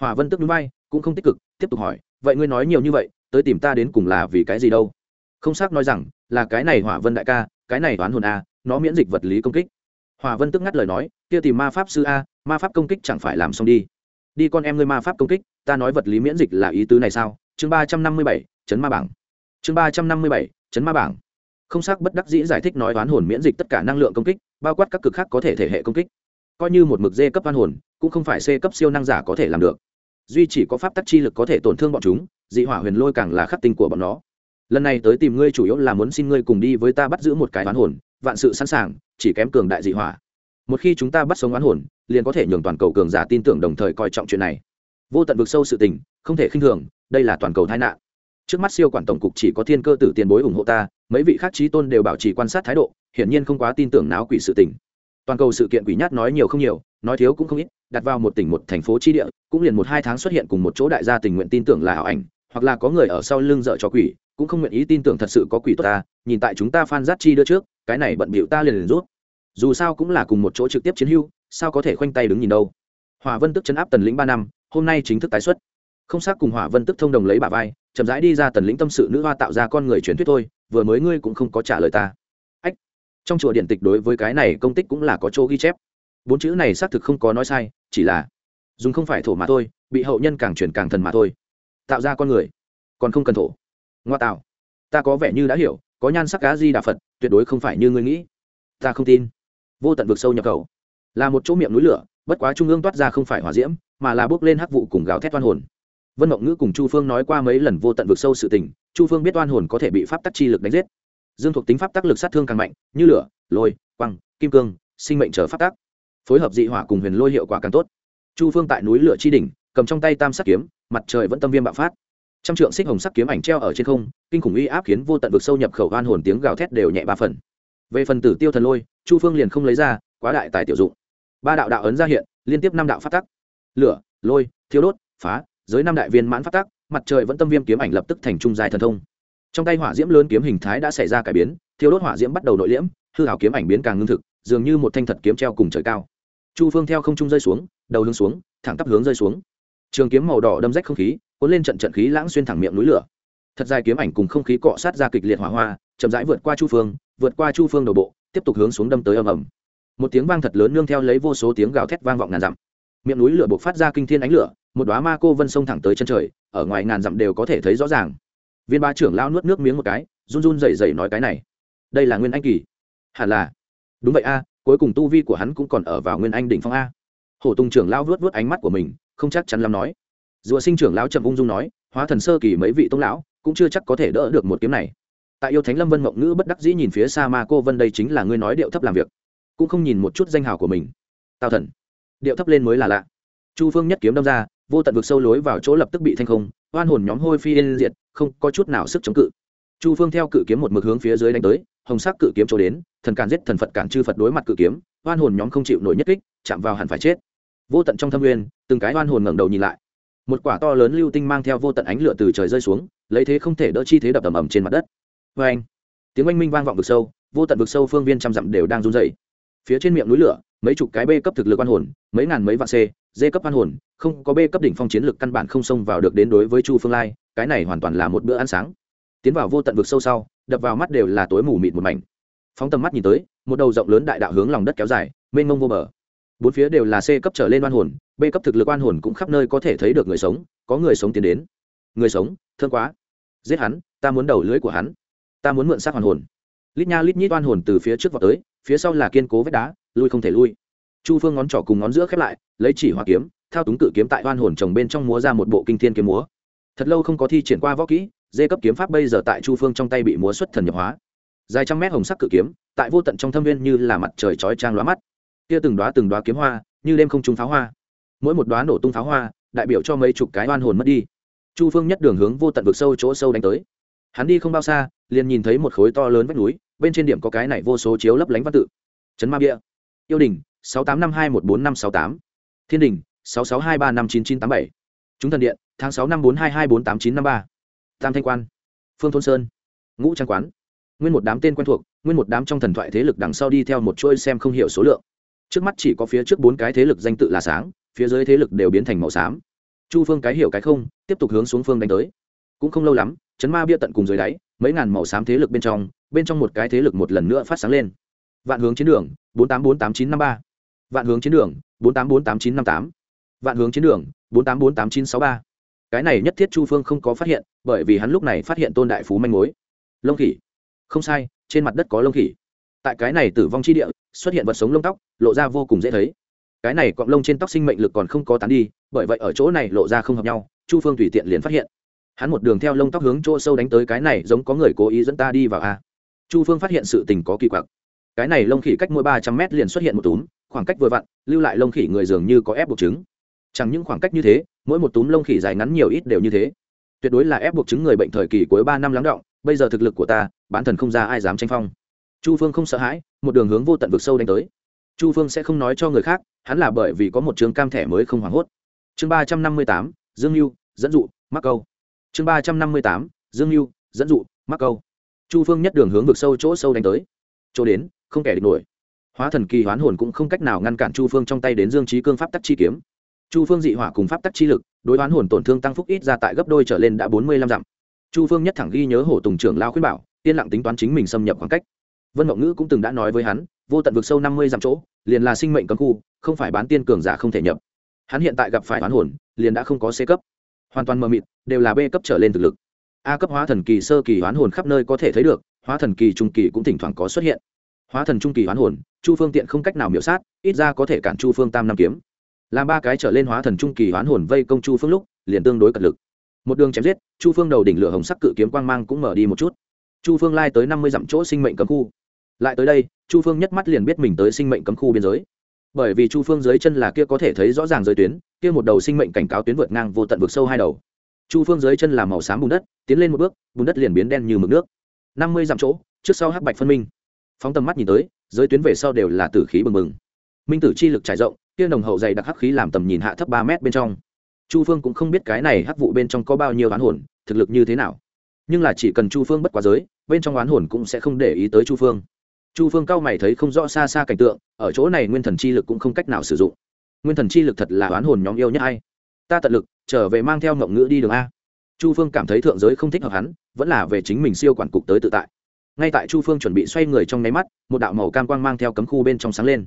Hòa vân tức núi bay, cũng không tích cực, tiếp tục hỏi, vậy ngươi nói nhiều như vậy, tới tìm ta đến cùng là vì cái gì đâu? Không xác nói rằng, là cái này hỏa vân đại ca, cái này toán hồn a, nó miễn dịch vật lý công kích. Hòa vân tức ngắt lời nói, kia tìm ma pháp sư a, ma pháp công kích chẳng phải làm xong đi. Đi con em ngươi ma pháp công kích, ta nói vật lý miễn dịch là ý tứ này sao? Chương ba trăm năm mươi bảy, chấn ma bảng. Chương ba trăm năm mươi bảy, chấn ma bảng. Không xác bất đắc dĩ giải thích nói oán hồn miễn dịch tất cả năng lượng công kích, bao quát các cực khác có thể thể hệ công kích. Coi như một mực d cấp oán hồn, cũng không phải c cấp siêu năng giả có thể làm được. Duy chỉ có pháp tắc chi lực có thể tổn thương bọn chúng, dị hỏa huyền lôi càng là khắc tinh của bọn nó lần này tới tìm ngươi chủ yếu là muốn xin ngươi cùng đi với ta bắt giữ một cái oán hồn, vạn sự sẵn sàng, chỉ kém cường đại dị hỏa. Một khi chúng ta bắt sống oán hồn, liền có thể nhường toàn cầu cường giả tin tưởng đồng thời coi trọng chuyện này. Vô tận vực sâu sự tình, không thể khinh thường, đây là toàn cầu tai nạn. Trước mắt siêu quản tổng cục chỉ có thiên cơ tử tiền bối ủng hộ ta, mấy vị khác trí tôn đều bảo trì quan sát thái độ, hiển nhiên không quá tin tưởng náo quỷ sự tình. Toàn cầu sự kiện quỷ nhát nói nhiều không nhiều, nói thiếu cũng không ít, đặt vào một tỉnh một thành phố chi địa, cũng liền một hai tháng xuất hiện cùng một chỗ đại gia tình nguyện tin tưởng là ảo ảnh hoặc là có người ở sau lưng dợ cho quỷ, cũng không nguyện ý tin tưởng thật sự có quỷ tốt ta, nhìn tại chúng ta phan giác chi đưa trước, cái này bận bịu ta liền liền rút. Dù sao cũng là cùng một chỗ trực tiếp chiến hưu, sao có thể khoanh tay đứng nhìn đâu. Hòa vân tức chấn áp tần lĩnh ba năm, hôm nay chính thức tái xuất. Không xác cùng hỏa vân tức thông đồng lấy bà vai, chậm rãi đi ra tần lĩnh tâm sự nữ hoa tạo ra con người truyền thuyết thôi, vừa mới ngươi cũng không có trả lời ta. Ách, trong chùa điện tịch đối với cái này công tích cũng là có chỗ ghi chép. Bốn chữ này xác thực không có nói sai, chỉ là dùng không phải thổ mà thôi, bị hậu nhân càng truyền càng thần mà thôi tạo ra con người. Còn không cần thổ. Ngoa tạo. Ta có vẻ như đã hiểu, có nhan sắc cá di đà phật, tuyệt đối không phải như ngươi nghĩ. Ta không tin. Vô tận vực sâu nhập khẩu. Là một chỗ miệng núi lửa, bất quá trung ương toát ra không phải hỏa diễm, mà là bước lên hắc vụ cùng gào thét oan hồn. Vân mộng ngữ cùng chu phương nói qua mấy lần vô tận vực sâu sự tình, chu phương biết oan hồn có thể bị pháp tắc chi lực đánh giết. Dương thuộc tính pháp tắc lực sát thương càng mạnh, như lửa, lôi, quăng, kim cương, sinh mệnh trở pháp tắc. Phối hợp dị hỏa cùng huyền lôi hiệu quả càng tốt. Chu phương tại núi lửa chi đỉnh cầm trong tay tam sắc kiếm, mặt trời vẫn tâm viêm bạo phát. Trăm trượng xích hồng sắc kiếm ảnh treo ở trên không, kinh khủng uy áp khiến vô tận vực sâu nhập khẩu oan hồn tiếng gào thét đều nhẹ ba phần. Về phần tử tiêu thần lôi, chu phương liền không lấy ra, quá đại tài tiểu dụng. Ba đạo đạo ấn ra hiện, liên tiếp năm đạo phát tắc. Lửa, lôi thiếu đốt, phá, giới năm đại viên mãn phát tắc, mặt trời vẫn tâm viêm kiếm ảnh lập tức thành trung dài thần thông. Trong tay hỏa diễm lớn kiếm hình thái đã xảy ra cải biến thiếu đốt hỏa diễm bắt đầu nội liễm, hư hảo kiếm ảnh biến càng ngưng thực, dường như một thanh thật kiếm treo cùng trời cao. Chu phương theo không trung rơi xuống, đầu hướng xuống, thẳng tắp hướng rơi xuống trường kiếm màu đỏ đâm rách không khí, cuốn lên trận trận khí lãng xuyên thẳng miệng núi lửa. Thật dài kiếm ảnh cùng không khí cọ sát ra kịch liệt hỏa hoa, chậm rãi vượt qua chu phương, vượt qua chu phương đầu bộ, tiếp tục hướng xuống đâm tới ầm ầm. Một tiếng vang thật lớn nương theo lấy vô số tiếng gào thét vang vọng ngàn dặm. Miệng núi lửa buộc phát ra kinh thiên ánh lửa, một đoá ma cô vân sông thẳng tới chân trời, ở ngoài ngàn dặm đều có thể thấy rõ ràng. Viên ba trưởng lao nuốt nước miếng một cái, run run rẩy rẩy nói cái này. Đây là nguyên anh kỳ. Hẳn là. Đúng vậy a, cuối cùng tu vi của hắn cũng còn ở vào nguyên anh đỉnh phong a. Hổ tùng trưởng lao vuốt vuốt ánh mắt của mình không chắc chắn lắm nói. Rùa sinh trưởng lão trầm ung dung nói, hóa thần sơ kỳ mấy vị tông lão, cũng chưa chắc có thể đỡ được một kiếm này. Tại yêu thánh lâm vân mộng ngữ bất đắc dĩ nhìn phía xa ma cô vân đây chính là ngươi nói điệu thấp làm việc, cũng không nhìn một chút danh hào của mình. Tào thần, điệu thấp lên mới là lạ. Chu phương nhất kiếm đâm ra, vô tận vực sâu lối vào chỗ lập tức bị thanh không, oan hồn nhóm hôi phi yên diệt, không có chút nào sức chống cự. Chu phương theo cự kiếm một mực hướng phía dưới đánh tới, hồng sắc cự kiếm chỗ đến, thần càn giết thần phật cản chư phật đối mặt cự kiếm, oan hồn nhóm không chịu nổi nhất kích, chạm vào hẳn phải chết vô tận trong thâm nguyên, từng cái oan hồn ngẩng đầu nhìn lại. Một quả to lớn lưu tinh mang theo vô tận ánh lửa từ trời rơi xuống, lấy thế không thể đỡ chi thế đập ầm ầm trên mặt đất. Vê anh tiếng oanh minh vang vọng vực sâu, vô tận vực sâu phương viên trăm dặm đều đang run dày phía trên miệng núi lửa, mấy chục cái b cấp thực lực oan hồn, mấy ngàn mấy vạn c d cấp oan hồn, không có b cấp đỉnh phong chiến lực căn bản không xông vào được đến đối với chu phương lai, cái này hoàn toàn là một bữa ăn sáng. Tiến vào vô tận vực sâu sau, đập vào mắt đều là tối mù mịt một mảnh. Phóng tầm mắt nhìn tới, một đầu rộng lớn đại đạo hướng lòng đất kéo dài, mênh mông vô bờ bốn phía đều là c cấp trở lên oan hồn, b cấp thực lực oan hồn cũng khắp nơi có thể thấy được người sống, có người sống tiến đến. Người sống, thương quá. Giết hắn, ta muốn đầu lưới của hắn. Ta muốn mượn xác hoàn hồn. Lít nha lít nhít oan hồn từ phía trước vào tới, phía sau là kiên cố vách đá, lui không thể lui. Chu phương ngón trỏ cùng ngón giữa khép lại, lấy chỉ hoa kiếm, thao túng cự kiếm tại oan hồn trồng bên trong múa ra một bộ kinh thiên kiếm múa. Thật lâu không có thi triển qua võ kỹ dê cấp kiếm pháp bây giờ tại chu phương trong tay bị múa xuất thần nhập hóa. Dài trăm mét hồng sắc cự kiếm, tại vô tận trong thâm viên như là mặt trời chói trang lóa mắt kia từng đoá từng đoá kiếm hoa, như đêm không trúng pháo hoa. Mỗi một đoá nổ tung pháo hoa, đại biểu cho mấy chục cái oan hồn mất đi. Chu phương nhất đường hướng vô tận vực sâu chỗ sâu đánh tới. Hắn đi không bao xa, liền nhìn thấy một khối to lớn vách núi, bên trên điểm có cái này vô số chiếu lấp lánh văn tự. Trấn ma bia. Yêu đình, sáu tám năm hai một bốn năm sáu tám. Thiên đình, sáu sáu hai ba năm chín chín tám bảy. Chúng thần điện, tháng sáu năm bốn hai hai bốn tám chín năm ba. Tam thanh quan. Phương thôn sơn. Ngũ trang quán. Nguyên một đám tên quen thuộc, nguyên một đám trong thần thoại thế lực đằng sau đi theo một chuỗi xem không hiểu số lượng trước mắt chỉ có phía trước bốn cái thế lực danh tự là sáng, phía dưới thế lực đều biến thành màu xám. Chu phương cái hiểu cái không, tiếp tục hướng xuống phương đánh tới. Cũng không lâu lắm, chấn ma bia tận cùng dưới đáy, mấy ngàn màu xám thế lực bên trong bên trong một cái thế lực một lần nữa phát sáng lên. Vạn hướng chiến đường, bốn tám bốn tám chín năm ba. Vạn hướng chiến đường, bốn tám bốn tám chín năm tám. Vạn hướng chiến đường, bốn tám bốn tám chín sáu ba. Cái này nhất thiết chu phương không có phát hiện, bởi vì hắn lúc này phát hiện tôn đại phú manh mối. Lông khỉ. Không sai, trên mặt đất có lông khỉ tại cái này tử vong chi địa, xuất hiện vật sống lông tóc, lộ ra vô cùng dễ thấy. Cái này cọng lông trên tóc sinh mệnh lực còn không có tán đi, bởi vậy ở chỗ này lộ ra không hợp nhau, chu phương tùy tiện liền phát hiện. Hắn một đường theo lông tóc hướng chỗ sâu đánh tới cái này giống có người cố ý dẫn ta đi vào a. Chu phương phát hiện sự tình có kỳ quặc. Cái này lông khỉ cách mỗi ba trăm mét liền xuất hiện một túm, khoảng cách vừa vặn, lưu lại lông khỉ người dường như có ép buộc chứng chẳng những khoảng cách như thế, mỗi một túm lông khỉ dài ngắn nhiều ít đều như thế. Tuyệt đối là ép buộc chứng người bệnh thời kỳ cuối ba năm lắng động, bây giờ thực lực của ta bản thần không ra ai dám tranh phong chu phương không sợ hãi, một đường hướng vô tận vực sâu đánh tới. Chu phương sẽ không nói cho người khác, hắn là bởi vì có một trường cam thẻ mới không hoảng hốt. Chương ba trăm năm mươi tám, dương mưu dẫn dụ, mắc câu. Chương ba trăm năm mươi tám, dương mưu dẫn dụ, mắc câu. Chu phương nhất đường hướng vực sâu chỗ sâu đánh tới. Chỗ đến, không kẻ địch nổi. Hóa thần kỳ hoán hồn cũng không cách nào ngăn cản chu phương trong tay đến dương trí cương pháp tắc chi kiếm. Chu phương dị hỏa cùng pháp tắc chi lực, đối hoán hồn tổn thương tăng phúc ít ra tại gấp đôi trở lên đã bốn mươi lăm dặm. Chu phương nhất thẳng ghi nhớ hổ tùng trưởng lao khuyên bảo, yên lặng tính toán chính mình xâm nhập khoảng cách vân mộng ngữ cũng từng đã nói với hắn, vô tận vực sâu năm mươi dặm chỗ, liền là sinh mệnh cấm khu, không phải bán tiên cường giả không thể nhập. Hắn hiện tại gặp phải hoán hồn, liền đã không có c cấp. Hoàn toàn mờ mịt, đều là b cấp trở lên thực lực. A cấp hóa thần kỳ sơ kỳ hoán hồn khắp nơi có thể thấy được, hóa thần kỳ trung kỳ cũng thỉnh thoảng có xuất hiện. Hóa thần trung kỳ hoán hồn, chu phương tiện không cách nào miểu sát, ít ra có thể cản chu phương tam năm kiếm. Làm ba cái trở lên hóa thần trung kỳ hoán hồn vây công chu phương lúc, liền tương đối cật lực. Một đường chém giết, chu phương đầu đỉnh lửa hồng sắc cự kiếm quang mang cũng mở đi một chút. Chu phương lai tới năm mươi dặm chỗ sinh mệnh cấm khu lại tới đây, chu phương nhất mắt liền biết mình tới sinh mệnh cấm khu biên giới. Bởi vì chu phương dưới chân là kia có thể thấy rõ ràng giới tuyến, kia một đầu sinh mệnh cảnh cáo tuyến vượt ngang vô tận vực sâu hai đầu. Chu phương dưới chân là màu xám bùn đất, tiến lên một bước, bùn đất liền biến đen như mực nước. Năm mươi dặm chỗ, trước sau hắc bạch phân minh. Phóng tầm mắt nhìn tới, giới tuyến về sau đều là tử khí bừng bừng. Minh tử chi lực trải rộng, kia nồng hậu dày đặc hắc khí làm tầm nhìn hạ thấp ba mét bên trong. Chu phương cũng không biết cái này hắc vụ bên trong có bao nhiêu oán hồn, thực lực như thế nào. Nhưng là chỉ cần chu phương bất quá giới, bên trong oán hồn cũng sẽ không để ý tới chu phương chu phương cao mày thấy không rõ xa xa cảnh tượng, ở chỗ này nguyên thần chi lực cũng không cách nào sử dụng. Nguyên thần chi lực thật là oán hồn nhóm yêu nhất hay. Ta tận lực, trở về mang theo ngộng ngữ đi đường a. Chu phương cảm thấy thượng giới không thích hợp hắn, vẫn là về chính mình siêu quản cục tới tự tại. Ngay tại chu phương chuẩn bị xoay người trong nháy mắt, một đạo màu cam quang mang theo cấm khu bên trong sáng lên.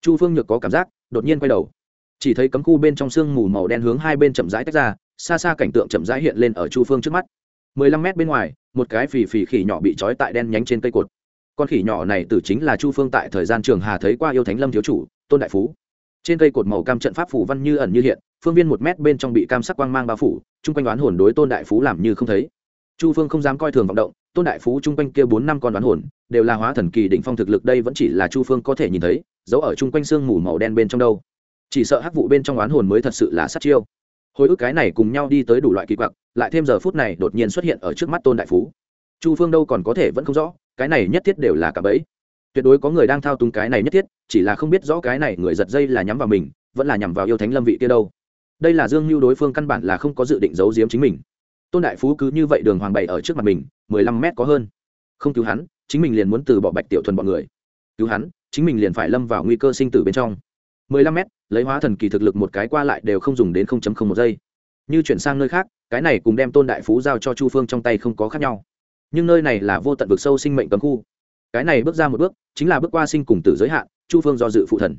Chu phương nhược có cảm giác, đột nhiên quay đầu. Chỉ thấy cấm khu bên trong sương mù màu đen hướng hai bên chậm rãi tách ra, xa xa cảnh tượng chậm rãi hiện lên ở chu phương trước mắt. Mười lăm mét bên ngoài, một cái phì phì khỉ nhỏ bị trói tại đen nhánh trên cây cột con khỉ nhỏ này tử chính là chu phương tại thời gian trường hà thấy qua yêu thánh lâm thiếu chủ, tôn đại phú. Trên cây cột màu cam trận pháp phủ văn như ẩn như hiện, phương viên một mét bên trong bị cam sắc quang mang bao phủ, chung quanh đoán hồn đối tôn đại phú làm như không thấy. Chu phương không dám coi thường vọng động, tôn đại phú chung quanh kia bốn năm con đoán hồn, đều là hóa thần kỳ đỉnh phong thực lực, đây vẫn chỉ là chu phương có thể nhìn thấy, giấu ở chung quanh sương mù màu đen bên trong đâu. Chỉ sợ hắc vụ bên trong đoán hồn mới thật sự là sát chiêu. Hồi ức cái này cùng nhau đi tới đủ loại kỳ quặc, lại thêm giờ phút này đột nhiên xuất hiện ở trước mắt tôn đại phú. Chu phương đâu còn có thể vẫn không rõ cái này nhất thiết đều là cả bẫy. Tuyệt đối có người đang thao túng cái này nhất thiết, chỉ là không biết rõ cái này người giật dây là nhắm vào mình, vẫn là nhằm vào yêu thánh lâm vị kia đâu. Đây là dương mưu đối phương căn bản là không có dự định giấu giếm chính mình. Tôn đại phú cứ như vậy đường hoàng bày ở trước mặt mình, mười lăm mét có hơn. Không cứu hắn, chính mình liền muốn từ bỏ bạch tiểu thuần bọn người. Cứu hắn, chính mình liền phải lâm vào nguy cơ sinh tử bên trong. mười lăm mét, lấy hóa thần kỳ thực lực một cái qua lại đều không dùng đến không chấm không một giây. Như chuyển sang nơi khác, cái này cùng đem tôn đại phú giao cho chu phương trong tay không có khác nhau nhưng nơi này là vô tận vực sâu sinh mệnh cấm khu. Cái này bước ra một bước, chính là bước qua sinh cùng tử giới hạn, chu phương do dự phụ thần.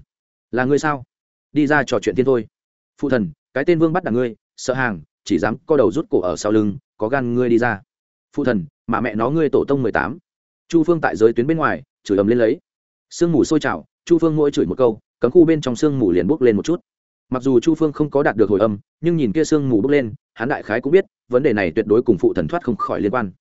Là ngươi sao? Đi ra trò chuyện tiên thôi. Phụ thần, cái tên vương bắt đằng ngươi, sợ hàng, chỉ dám co đầu rút cổ ở sau lưng, có gan ngươi đi ra. Phụ thần, mà mẹ nó ngươi tổ tông mười tám. Chu phương tại giới tuyến bên ngoài, chửi ầm lên lấy. Sương mù sôi trào, chu phương mỗi chửi một câu, cấm khu bên trong sương mù liền bốc lên một chút. Mặc dù chu phương không có đạt được hồi âm, nhưng nhìn kia sương mù bốc lên, hắn đại khái cũng biết, vấn đề này tuyệt đối cùng phụ thần thoát không khỏi liên quan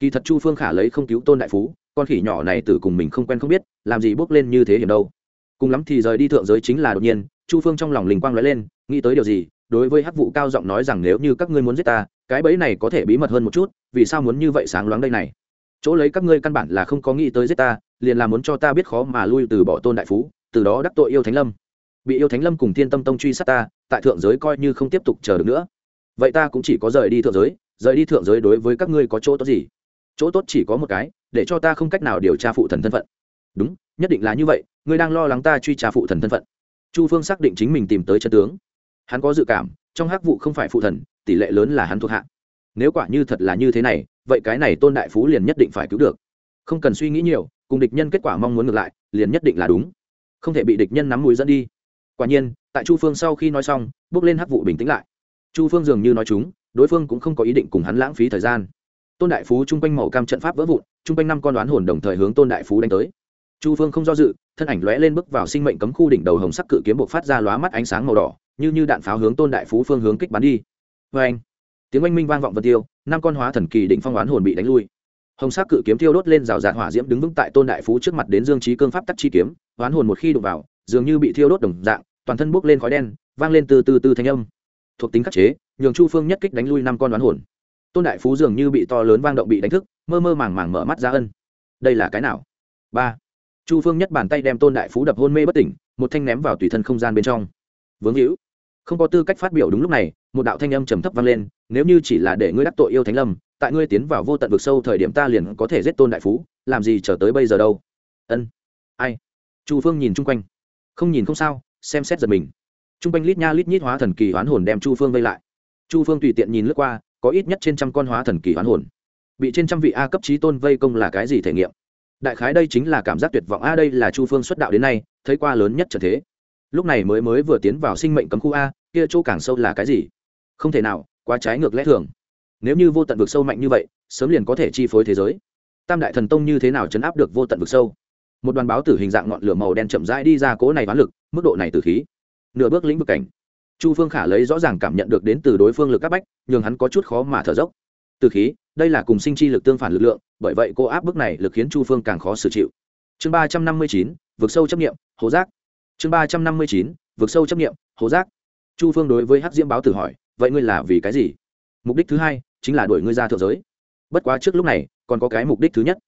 kỳ thật chu phương khả lấy không cứu tôn đại phú, con khỉ nhỏ này từ cùng mình không quen không biết, làm gì bốc lên như thế hiểm đâu. Cùng lắm thì rời đi thượng giới chính là đột nhiên, chu phương trong lòng linh quang nói lên, nghĩ tới điều gì, đối với hắc vụ cao giọng nói rằng nếu như các ngươi muốn giết ta, cái bẫy này có thể bí mật hơn một chút, vì sao muốn như vậy sáng loáng đây này? Chỗ lấy các ngươi căn bản là không có nghĩ tới giết ta, liền là muốn cho ta biết khó mà lui từ bỏ tôn đại phú, từ đó đắc tội yêu thánh lâm. Bị yêu thánh lâm cùng thiên tâm tông truy sát ta, tại thượng giới coi như không tiếp tục chờ được nữa. Vậy ta cũng chỉ có rời đi thượng giới, rời đi thượng giới đối với các ngươi có chỗ tốt gì? Chỗ tốt chỉ có một cái, để cho ta không cách nào điều tra phụ thần thân phận. Đúng, nhất định là như vậy, ngươi đang lo lắng ta truy tra phụ thần thân phận. Chu phương xác định chính mình tìm tới chân tướng. Hắn có dự cảm, trong hắc vụ không phải phụ thần, tỷ lệ lớn là hắn thuộc hạ. Nếu quả như thật là như thế này, vậy cái này tôn đại phú liền nhất định phải cứu được. Không cần suy nghĩ nhiều, cùng địch nhân kết quả mong muốn ngược lại, liền nhất định là đúng. Không thể bị địch nhân nắm mũi dẫn đi. Quả nhiên, tại chu phương sau khi nói xong, bước lên hắc vụ bình tĩnh lại. Chu phương dường như nói chúng, đối phương cũng không có ý định cùng hắn lãng phí thời gian tôn đại phú chung quanh màu cam trận pháp vỡ vụn, chung quanh năm con đoán hồn đồng thời hướng tôn đại phú đánh tới. Chu phương không do dự, thân ảnh lóe lên bước vào sinh mệnh cấm khu đỉnh đầu hồng sắc cự kiếm buộc phát ra lóa mắt ánh sáng màu đỏ, như như đạn pháo hướng tôn đại phú phương hướng kích bắn đi. Vê anh, tiếng oanh minh vang vọng vân tiêu, năm con hóa thần kỳ đỉnh phong đoán hồn bị đánh lui. Hồng sắc cự kiếm thiêu đốt lên rào rạt hỏa diễm đứng vững tại tôn đại phú trước mặt đến dương trí cương pháp tắc chi kiếm, đoán hồn một khi đụng vào, dường như bị thiêu đốt đồng dạng, toàn thân bốc lên khói đen, vang lên từ từ từ thanh âm. Thuộc tính khắc chế, nhường chu phương nhất kích đánh lui năm con đoán hồn tôn đại phú dường như bị to lớn vang động bị đánh thức, mơ mơ màng màng mở mắt ra ân. Đây là cái nào? Ba. Chu phương nhất bàn tay đem tôn đại phú đập hôn mê bất tỉnh, một thanh ném vào tùy thân không gian bên trong. Vướng hữu. Không có tư cách phát biểu đúng lúc này, một đạo thanh âm trầm thấp vang lên, nếu như chỉ là để ngươi đắc tội yêu thánh lâm, tại ngươi tiến vào vô tận vực sâu thời điểm ta liền có thể giết tôn đại phú, làm gì chờ tới bây giờ đâu? Ân. Ai? Chu phương nhìn chung quanh. Không nhìn không sao, xem xét giật mình. Chung quanh lít nha lít nhít hóa thần kỳ hoán hồn đem chu phương vây lại. Chu phương tùy tiện nhìn lướt qua có ít nhất trên trăm con hóa thần kỳ hoán hồn. Bị trên trăm vị a cấp trí tôn vây công là cái gì thể nghiệm? Đại khái đây chính là cảm giác tuyệt vọng. A, đây là chu phương xuất đạo đến nay, thấy qua lớn nhất trận thế. Lúc này mới mới vừa tiến vào sinh mệnh cấm khu a, kia chỗ càng sâu là cái gì? Không thể nào, quá trái ngược lẽ thường. Nếu như vô tận vực sâu mạnh như vậy, sớm liền có thể chi phối thế giới. Tam đại thần tông như thế nào chấn áp được vô tận vực sâu? Một đoàn báo tử hình dạng ngọn lửa màu đen chậm rãi đi ra cố này ván lực, mức độ này từ khí. Nửa bước lĩnh vực cảnh chu phương khả lấy rõ ràng cảm nhận được đến từ đối phương lực áp bách, nhường hắn có chút khó mà thở dốc. Từ khí, đây là cùng sinh chi lực tương phản lực lượng, bởi vậy cô áp bức này lực khiến chu phương càng khó xử chịu. Chương ba trăm năm mươi chín, vượt sâu chấp nghiệm hố giác chương ba trăm năm mươi chín, vượt sâu chấp nghiệm hố giác chu phương đối với hắc diễm báo tử hỏi, vậy ngươi là vì cái gì? Mục đích thứ hai chính là đuổi ngươi ra thượng giới. Bất quá trước lúc này, còn có cái mục đích thứ nhất.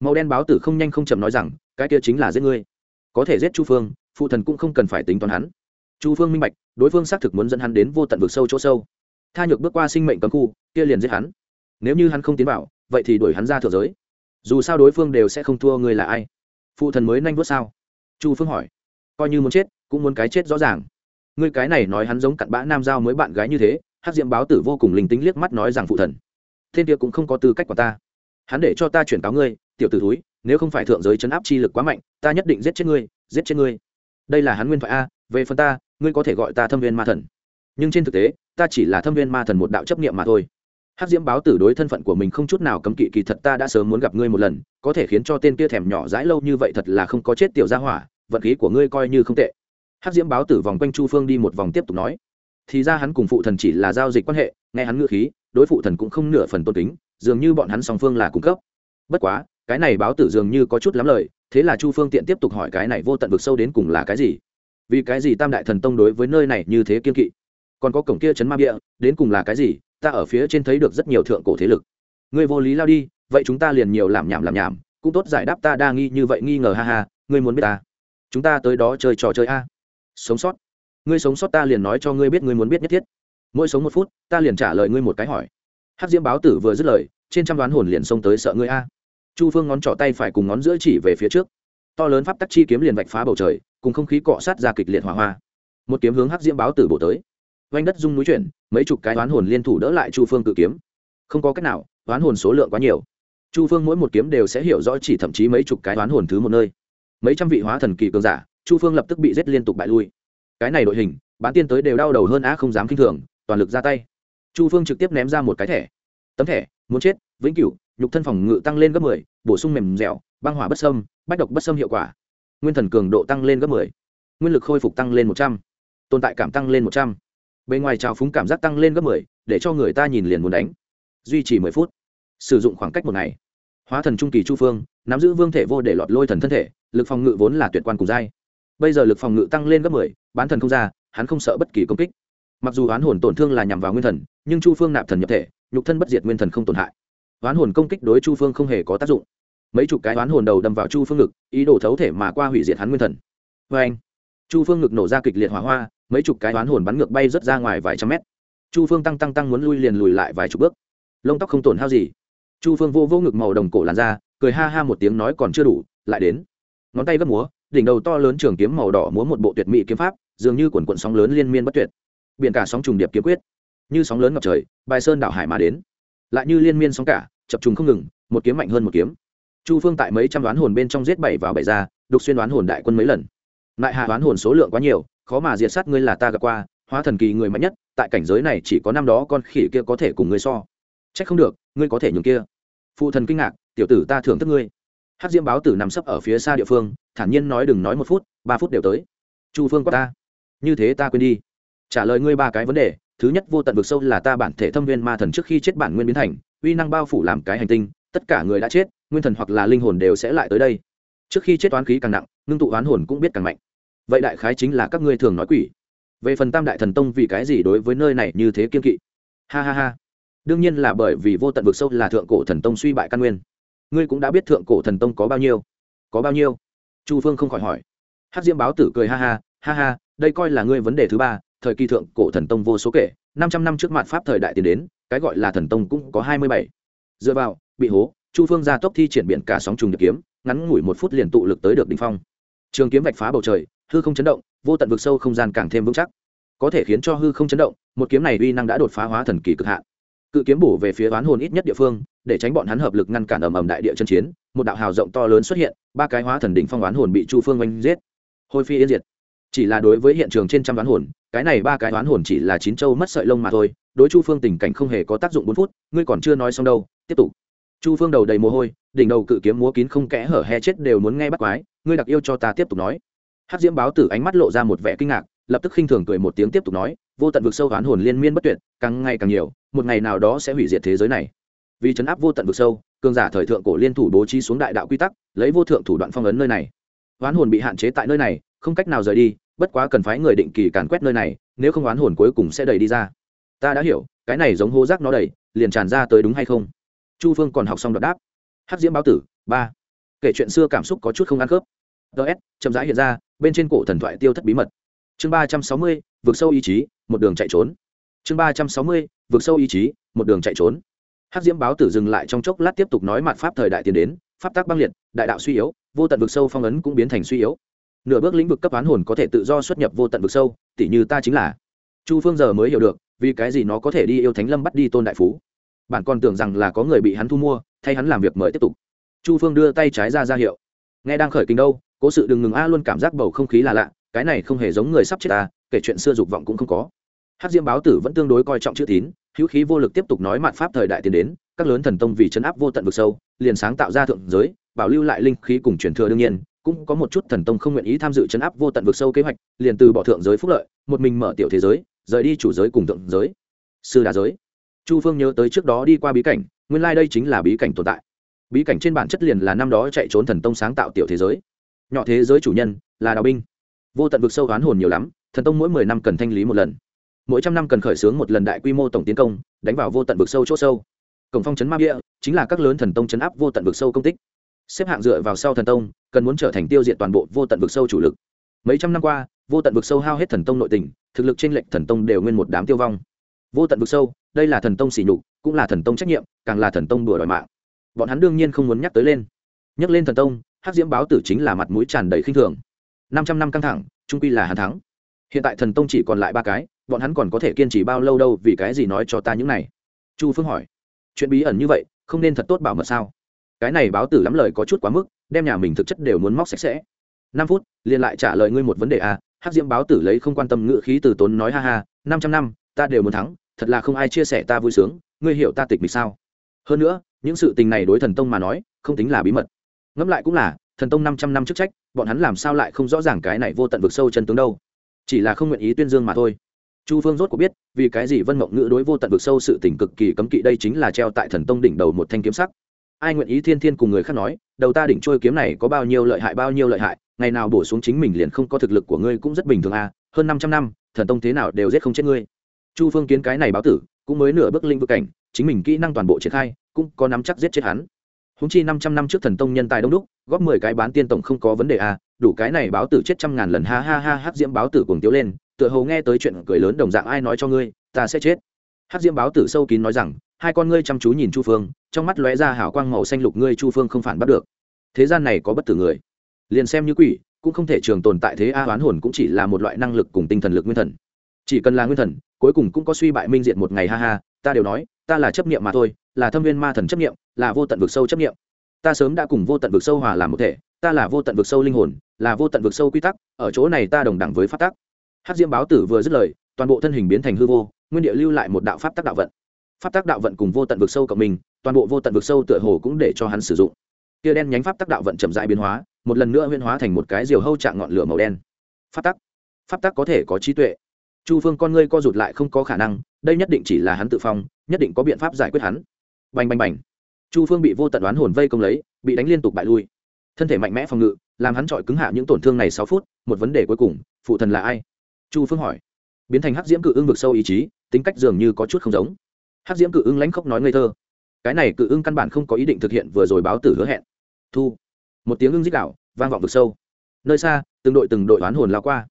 Màu đen báo tử không nhanh không chậm nói rằng, cái kia chính là giết ngươi. Có thể giết chu phương, phụ thần cũng không cần phải tính toán hắn chu phương minh bạch, đối phương xác thực muốn dẫn hắn đến vô tận vực sâu chỗ sâu. Tha nhược bước qua sinh mệnh cấm khu, kia liền giết hắn. Nếu như hắn không tiến vào, vậy thì đuổi hắn ra thượng giới. Dù sao đối phương đều sẽ không thua người là ai. Phụ thần mới nhanh vớt sao? Chu phương hỏi. Coi như muốn chết, cũng muốn cái chết rõ ràng. Ngươi cái này nói hắn giống cặn bã nam giao mới bạn gái như thế hát diệm báo tử vô cùng linh tính liếc mắt nói rằng phụ thần. Thiên kia cũng không có tư cách của ta. Hắn để cho ta chuyển cáo ngươi, tiểu t ử thúi, nếu không phải thượng giới chấn áp chi lực quá mạnh, ta nhất định giết chết ngươi, giết chết ngươi. Đây là hắn nguyên thoại a, về phần ta ngươi có thể gọi ta thâm viên ma thần. Nhưng trên thực tế, ta chỉ là thâm viên ma thần một đạo chấp nghiệm mà thôi. Hát diễm báo tử đối thân phận của mình không chút nào cấm kỵ kỳ thật ta đã sớm muốn gặp ngươi một lần, có thể khiến cho tên kia thèm nhỏ dãi lâu như vậy thật là không có chết tiểu gia hỏa, vận khí của ngươi coi như không tệ. Hát diễm báo tử vòng quanh chu phương đi một vòng tiếp tục nói. Thì ra hắn cùng phụ thần chỉ là giao dịch quan hệ, nghe hắn ngựa khí, đối phụ thần cũng không nửa phần tôn kính, dường như bọn hắn song phương là cung cấp. Bất quá, cái này báo tử dường như có chút lắm lời, thế là chu phương tiện tiếp tục hỏi cái này vô tận vực sâu đến cùng là cái gì vì cái gì tam đại thần tông đối với nơi này như thế kiên kỵ? Còn có cổng kia chấn ma bia, đến cùng là cái gì? Ta ở phía trên thấy được rất nhiều thượng cổ thế lực. Ngươi vô lý lao đi, vậy chúng ta liền nhiều làm nhảm làm nhảm, cũng tốt giải đáp ta đa nghi như vậy nghi ngờ ha ha, ngươi muốn biết ta? Chúng ta tới đó chơi trò chơi a. Sống sót. Ngươi sống sót ta liền nói cho ngươi biết ngươi muốn biết nhất thiết. Mỗi sống một phút, ta liền trả lời ngươi một cái hỏi. Hát diễm báo tử vừa dứt lời, trên trăm đoán hồn liền xông tới sợ ngươi a. Chu phương ngón trỏ tay phải cùng ngón giữa chỉ về phía trước to lớn pháp tắc chi kiếm liền vạch phá bầu trời, cùng không khí cọ sát ra kịch liệt hỏa hoa. Một kiếm hướng hắc diễm báo tử bổ tới. Vanh đất rung núi chuyển, mấy chục cái oán hồn liên thủ đỡ lại chu phương cự kiếm. Không có cách nào, oán hồn số lượng quá nhiều. Chu phương mỗi một kiếm đều sẽ hiểu rõ chỉ thậm chí mấy chục cái oán hồn thứ một nơi. Mấy trăm vị hóa thần kỳ cường giả, chu phương lập tức bị giết liên tục bại lui. Cái này đội hình, bán tiên tới đều đau đầu hơn á không dám k i n h thường, toàn lực ra tay. Chu phương trực tiếp ném ra một cái thẻ. Tấm thẻ, muốn chết, vĩnh cửu nhục thân phòng ngự tăng lên gấp mười bổ sung mềm dẻo băng hỏa bất sâm bách độc bất sâm hiệu quả. Nguyên thần cường độ tăng lên gấp mười nguyên lực khôi phục tăng lên một trăm tồn tại cảm tăng lên một trăm. Ngoài trào phúng cảm giác tăng lên gấp mười để cho người ta nhìn liền muốn đánh. Duy trì mười phút sử dụng khoảng cách một ngày. Hóa thần trung kỳ chu phương nắm giữ vương thể vô để lọt lôi thần thân thể lực phòng ngự vốn là tuyệt quan cùng giai, bây giờ lực phòng ngự tăng lên gấp mười bán thần không ra hắn không sợ bất kỳ công kích. Mặc dù oán hồn tổn thương là nhằm vào nguyên thần nhưng chu phương nạp thần nhập thể nhục thân bất diệt nguyên thần không tổn hại oán hồn công kích đối chu phương không hề có tác dụng. Mấy chục cái oán hồn đầu đâm vào chu phương ngực, ý đồ thấu thể mà qua hủy diệt hắn nguyên thần. Vê anh, chu phương ngực nổ ra kịch liệt hỏa hoa, mấy chục cái oán hồn bắn ngược bay rớt ra ngoài vài trăm mét. Chu phương tăng tăng tăng muốn lui liền lùi lại vài chục bước. Lông tóc không tổn hao gì. Chu phương vô vô ngực màu đồng cổ làn ra cười ha ha một tiếng nói còn chưa đủ, lại đến. Ngón tay gấp múa, đỉnh đầu to lớn trường kiếm màu đỏ múa một bộ tuyệt mỹ kiếm pháp, dường như quần quận sóng lớn liên miên bất tuyệt. Biển cả sóng trùng điệp kiếm quyết. Như sóng lớn ngập trời, bài sơn đảo hải mà đến lại như liên miên sóng cả, chập trùng không ngừng, một kiếm mạnh hơn một kiếm. Chu phương tại mấy trăm đoán hồn bên trong giết bảy vào bảy ra, đục xuyên đoán hồn đại quân mấy lần. Lại hạ đoán hồn số lượng quá nhiều, khó mà diệt sát ngươi là ta gặp qua, hóa thần kỳ người mạnh nhất, tại cảnh giới này chỉ có năm đó con khỉ kia có thể cùng ngươi so. Chắc không được, ngươi có thể nhường kia. Phụ thần kinh ngạc, tiểu tử ta thưởng thức ngươi. Hát diễm báo tử nằm sấp ở phía xa địa phương, thản nhiên nói đừng nói một phút, ba phút đều tới. Chu phương quát ta. Như thế ta quên đi. Trả lời ngươi ba cái vấn đề thứ nhất vô tận vực sâu là ta bản thể thâm viên ma thần trước khi chết bản nguyên biến thành, uy năng bao phủ làm cái hành tinh, tất cả người đã chết, nguyên thần hoặc là linh hồn đều sẽ lại tới đây. Trước khi chết toán khí càng nặng, ngưng tụ oán hồn cũng biết càng mạnh. Vậy đại khái chính là các ngươi thường nói quỷ. Về phần tam đại thần tông vì cái gì đối với nơi này như thế kiên kỵ? Ha ha ha. Đương nhiên là bởi vì vô tận vực sâu là thượng cổ thần tông suy bại căn nguyên. Ngươi cũng đã biết thượng cổ thần tông có bao nhiêu. Có bao nhiêu? Chu phương không khỏi hỏi. Hát diễm báo tử cười ha ha ha ha, đây coi là ngươi vấn đề thứ ba thời kỳ thượng cổ thần tông vô số kể, năm trăm năm trước mặt pháp thời đại tiến đến, cái gọi là thần tông cũng có hai mươi bảy. Dựa vào, bị hố, chu phương ra tốc thi triển biển cả sóng trùng được kiếm, ngắn ngủi một phút liền tụ lực tới được đ ỉ n h phong. Trường kiếm vạch phá bầu trời, hư không chấn động, vô tận vực sâu không gian càng thêm vững chắc. Có thể khiến cho hư không chấn động, một kiếm này uy năng đã đột phá hóa thần kỳ cực hạn. Cự kiếm bổ về phía oán hồn ít nhất địa phương, để tránh bọn hắn hợp lực ngăn cản ầm ầm đại địa chân chiến, một đạo hào rộng to lớn xuất hiện, ba cái hóa thần đỉnh phong oán hồn bị chu phương oanh giết. Hôi phi yên diệt. Chỉ là đối với hiện trường trên trăm oán hồn cái này ba cái oán hồn chỉ là chín châu mất sợi lông mà thôi, đối chu phương tình cảnh không hề có tác dụng bốn phút, ngươi còn chưa nói xong đâu, tiếp tục. Chu phương đầu đầy mồ hôi, đỉnh đầu cự kiếm múa kín không kẽ hở he chết đều muốn nghe bắt quái, ngươi đặc yêu cho ta tiếp tục nói. Hát diễm báo tử ánh mắt lộ ra một vẻ kinh ngạc, lập tức khinh thường cười một tiếng tiếp tục nói, vô tận vực sâu oán hồn liên miên bất tuyệt, càng ngày càng nhiều, một ngày nào đó sẽ hủy diệt thế giới này. Vì chấn áp vô tận vực sâu, cường giả thời thượng cổ liên thủ bố trí xuống đại đạo quy tắc, lấy vô thượng thủ đoạn phong ấn nơi này. Oán hồn bị hạn chế tại nơi này, không cách nào rời đi bất quá cần phái người định kỳ càn quét nơi này, nếu không oán hồn cuối cùng sẽ đầy đi ra. Ta đã hiểu, cái này giống hô rác nó đầy liền tràn ra tới đúng hay không? Chu phương còn học xong đoạn đáp. Hát diễm báo tử, ba. Kể chuyện xưa cảm xúc có chút không ăn khớp. Ts chậm rãi hiện ra, bên trên cổ thần thoại tiêu thất bí mật. Chương ba trăm sáu mươi, vượt sâu ý chí, một đường chạy trốn. Chương ba trăm sáu mươi, vượt sâu ý chí, một đường chạy trốn. Hát diễm báo tử dừng lại trong chốc lát tiếp tục nói mặt pháp thời đại tiến đến, pháp tác băng liệt, đại đạo suy yếu, vô tận vực sâu phong ấn cũng biến thành suy yếu nửa bước lĩnh vực cấp oán hồn có thể tự do xuất nhập vô tận vực sâu, tỉ như ta chính là. Chu phương giờ mới hiểu được, vì cái gì nó có thể đi yêu thánh lâm bắt đi tôn đại phú. Bạn còn tưởng rằng là có người bị hắn thu mua, thay hắn làm việc mời tiếp tục. Chu phương đưa tay trái ra ra hiệu. Nghe đang khởi kinh đâu, cố sự đừng ngừng a luôn cảm giác bầu không khí là lạ, cái này không hề giống người sắp chết ta, kể chuyện xưa dục vọng cũng không có. Hát diễm báo tử vẫn tương đối coi trọng chữ tín, hữu khí vô lực tiếp tục nói mạn pháp thời đại tiến đến, các lớn thần tông vì chấn áp vô tận vực sâu, liền sáng tạo ra thượng giới, bảo lưu lại linh khí cùng truyền thừa đương nhiên cũng có một chút thần tông không nguyện ý tham dự chấn áp vô tận vực sâu kế hoạch, liền từ bỏ thượng giới phúc lợi, một mình mở tiểu thế giới, rời đi chủ giới cùng thượng giới. Sư đà giới. Chu phương nhớ tới trước đó đi qua bí cảnh, nguyên lai、like、đây chính là bí cảnh tồn tại. Bí cảnh trên bản chất liền là năm đó chạy trốn thần tông sáng tạo tiểu thế giới. Nhỏ thế giới chủ nhân là đào binh. Vô tận vực sâu oán hồn nhiều lắm, thần tông mỗi mười năm cần thanh lý một lần. Mỗi trăm năm cần khởi xướng một lần đại quy mô tổng tiến công, đánh vào vô tận vực sâu chỗ sâu. Cổng phong chấn ma bia chính là các lớn thần tông chấn áp vô tận vực sâu công tích xếp hạng dựa vào sau thần tông, cần muốn trở thành tiêu diệt toàn bộ vô tận vực sâu chủ lực. Mấy trăm năm qua, vô tận vực sâu hao hết thần tông nội tình, thực lực trên lệnh thần tông đều nguyên một đám tiêu vong. Vô tận vực sâu, đây là thần tông xỉ nhục, cũng là thần tông trách nhiệm, càng là thần tông đùa đòi mạng. Bọn hắn đương nhiên không muốn nhắc tới lên. Nhắc lên thần tông, hắc diễm báo tử chính là mặt mũi tràn đầy khinh thường. Năm trăm năm căng thẳng, trung quy là hắn thắng. Hiện tại thần tông chỉ còn lại ba cái, bọn hắn còn có thể kiên trì bao lâu đâu, vì cái gì nói cho ta những này? Chu phương hỏi. Chuyện bí ẩn như vậy, không nên thật tốt bảo mật sao? Cái này báo tử lắm lời có chút quá mức đem nhà mình thực chất đều muốn móc sạch sẽ. Năm phút liền lại trả lời ngươi một vấn đề a à, hắc diễm báo tử lấy không quan tâm ngữ khí từ tốn nói ha ha năm trăm năm ta đều muốn thắng thật là không ai chia sẻ ta vui sướng ngươi hiểu ta tịch mịch sao? Hơn nữa những sự tình này đối thần tông mà nói không tính là bí mật. Ngẫm lại cũng là thần tông năm trăm năm chức trách bọn hắn làm sao lại không rõ ràng cái này vô tận vực sâu chân tướng đâu? Chỉ là không nguyện ý tuyên dương mà thôi. Chu phương rốt cuộc biết vì cái gì vân mộng ngữ đối vô tận vực sâu sự tình cực kỳ cấm kỵ đây chính là treo tại thần tông đỉnh đầu một thanh kiếm sắc ai nguyện ý thiên thiên cùng người khác nói, đầu ta đỉnh trôi kiếm này có bao nhiêu lợi hại bao nhiêu lợi hại, ngày nào bổ xuống chính mình liền không có thực lực của ngươi cũng rất bình thường à hơn năm trăm năm, thần tông thế nào đều giết không chết ngươi. Chu phương kiến cái này báo tử, cũng mới nửa bước linh vực cảnh, chính mình kỹ năng toàn bộ triển khai, cũng có nắm chắc giết chết hắn. Húng chi năm trăm năm trước thần tông nhân tài đông đúc, góp mười cái bán tiên tổng không có vấn đề à đủ cái này báo tử chết trăm ngàn lần ha ha ha hát diễm báo tử cùng tiếu lên, tựa hồ nghe tới chuyện cười lớn đồng dạng ai nói cho ngươi, ta sẽ chết. Hát diễm báo tử sâu kín nói rằng hai con ngươi chăm chú nhìn chu phương, trong mắt lóe ra hảo quang màu xanh lục ngươi chu phương không phản bắt được. Thế gian này có bất tử người, liền xem như quỷ, cũng không thể trường tồn tại thế a hoán hồn cũng chỉ là một loại năng lực cùng tinh thần lực nguyên thần. Chỉ cần là nguyên thần, cuối cùng cũng có suy bại minh diện một ngày ha ha, ta đều nói, ta là chấp niệm mà thôi, là thâm viên ma thần chấp niệm, là vô tận vực sâu chấp niệm. Ta sớm đã cùng vô tận vực sâu hòa làm một thể, ta là vô tận vực sâu linh hồn, là vô tận vực sâu quy tắc, ở chỗ này ta đồng đẳng với pháp tắc. Hát diễm báo tử vừa dứt lời, toàn bộ thân hình biến thành hư vô, nguyên địa lưu lại một đạo pháp tắc đạo vận pháp tác đạo vận cùng vô tận vực sâu cộng mình, toàn bộ vô tận vực sâu tựa hồ cũng để cho hắn sử dụng. Tia đen nhánh pháp tác đạo vận chậm dại biến hóa, một lần nữa huyên hóa thành một cái diều hâu trạng ngọn lửa màu đen. Pháp tắc. Pháp tắc có thể có trí tuệ. Chu phương con ngươi co rụt lại không có khả năng, đây nhất định chỉ là hắn tự phong, nhất định có biện pháp giải quyết hắn. Bành bành bành. Chu phương bị vô tận đoán hồn vây công lấy, bị đánh liên tục bại lui. Thân thể mạnh mẽ phòng ngự, làm hắn trọi cứng hạ những tổn thương này sáu phút, một vấn đề cuối cùng, phụ thần là ai? Chu phương hỏi. Biến thành hắc diễm cự ưng vực sâu ý chí, tính cách dường như có chút không giống hắc diễm cự ưng lãnh khóc nói ngây thơ. Cái này cự ưng căn bản không có ý định thực hiện vừa rồi báo tử hứa hẹn. Thu. Một tiếng ưng dích đạo vang vọng vực sâu. Nơi xa, từng đội từng đội oán hồn lao qua.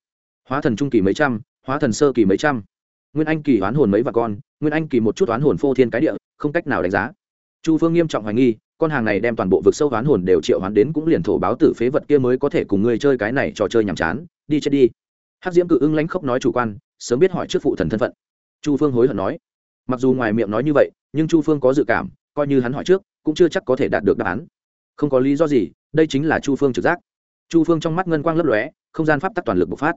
Hóa thần trung kỳ mấy trăm, hóa thần sơ kỳ mấy trăm. Nguyên anh kỳ oán hồn mấy và con, nguyên anh kỳ một chút oán hồn phô thiên cái địa, không cách nào đánh giá. Chu phương nghiêm trọng hoài nghi, con hàng này đem toàn bộ vực sâu oán hồn đều triệu hoán đến cũng liền thổ báo tử phế vật kia mới có thể cùng ngươi chơi cái này trò chơi nhàm chán. Đi chết đi. Hắc diễm cự ưng lãnh khốc nói chủ quan, sớm biết hỏi trước phụ thần thân phận. Chu phương hối hận nói mặc dù ngoài miệng nói như vậy, nhưng chu phương có dự cảm, coi như hắn hỏi trước, cũng chưa chắc có thể đạt được đáp án. Không có lý do gì, đây chính là chu phương trực giác. Chu phương trong mắt ngân quang lấp lóe, không gian pháp tắc toàn lực bộc phát.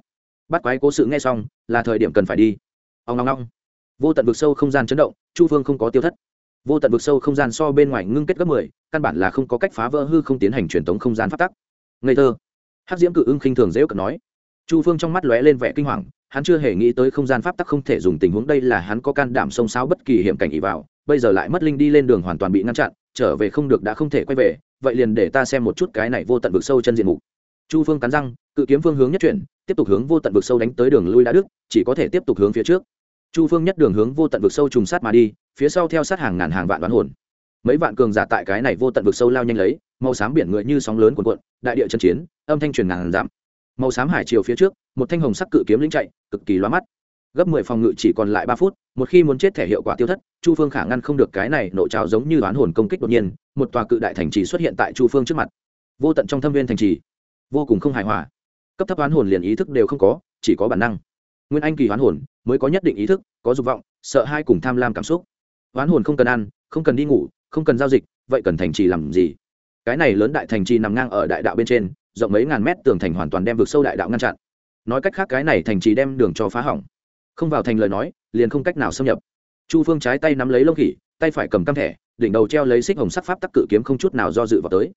Bắt quái cố sự nghe xong, là thời điểm cần phải đi. Ông ngong ngong. Vô tận vực sâu không gian chấn động, chu phương không có tiêu thất. Vô tận vực sâu không gian so bên ngoài ngưng kết gấp mười, căn bản là không có cách phá vỡ hư không tiến hành truyền tống không gian pháp tắc. Ngây thơ. Hát diễm cự ưng khinh thường dễ cận nói. Chu phương trong mắt lóe lên vẻ kinh hoàng hắn chưa hề nghĩ tới không gian pháp tắc không thể dùng tình huống đây là hắn có can đảm xông xáo bất kỳ hiểm cảnh ý vào, bây giờ lại mất linh đi lên đường hoàn toàn bị ngăn chặn, trở về không được đã không thể quay về, vậy liền để ta xem một chút cái này vô tận vực sâu chân diện mục. Chu phương cắn răng, cự kiếm phương hướng nhất chuyển, tiếp tục hướng vô tận vực sâu đánh tới đường lui đã đức chỉ có thể tiếp tục hướng phía trước. Chu phương nhất đường hướng vô tận vực sâu trùng sát mà đi, phía sau theo sát hàng ngàn hàng vạn đoán hồn. Mấy vạn cường giả tại cái này vô tận vực sâu lao nhanh lấy, màu xám biển người như sóng lớn cuộn cuộn, đại địa trận chiến, âm thanh truyền ngàn giảm màu xám hải chiều phía trước, một thanh hồng sắc cự kiếm lính chạy, cực kỳ loa mắt. Gấp mười phòng ngự chỉ còn lại ba phút, một khi muốn chết thể hiệu quả tiêu thất, chu phương khả ngăn không được cái này nộ trào giống như oán hồn công kích đột nhiên, một tòa cự đại thành trì xuất hiện tại chu phương trước mặt. Vô tận trong thâm viên thành trì, vô cùng không hài hòa. Cấp thấp oán hồn liền ý thức đều không có, chỉ có bản năng. Nguyên anh kỳ oán hồn mới có nhất định ý thức, có dục vọng, sợ hai cùng tham lam cảm xúc. Oán hồn không cần ăn, không cần đi ngủ, không cần giao dịch, vậy cần thành trì làm gì? Cái này lớn đại thành trì nằm ngang ở đại đạo bên trên rộng mấy ngàn mét tường thành hoàn toàn đem vực sâu đại đạo ngăn chặn. Nói cách khác cái này thành trì đem đường cho phá hỏng. Không vào thành lời nói, liền không cách nào xâm nhập. Chu phương trái tay nắm lấy lông khỉ, tay phải cầm căm thẻ, đỉnh đầu treo lấy xích hồng sắc pháp tắc cự kiếm không chút nào do dự vào tới.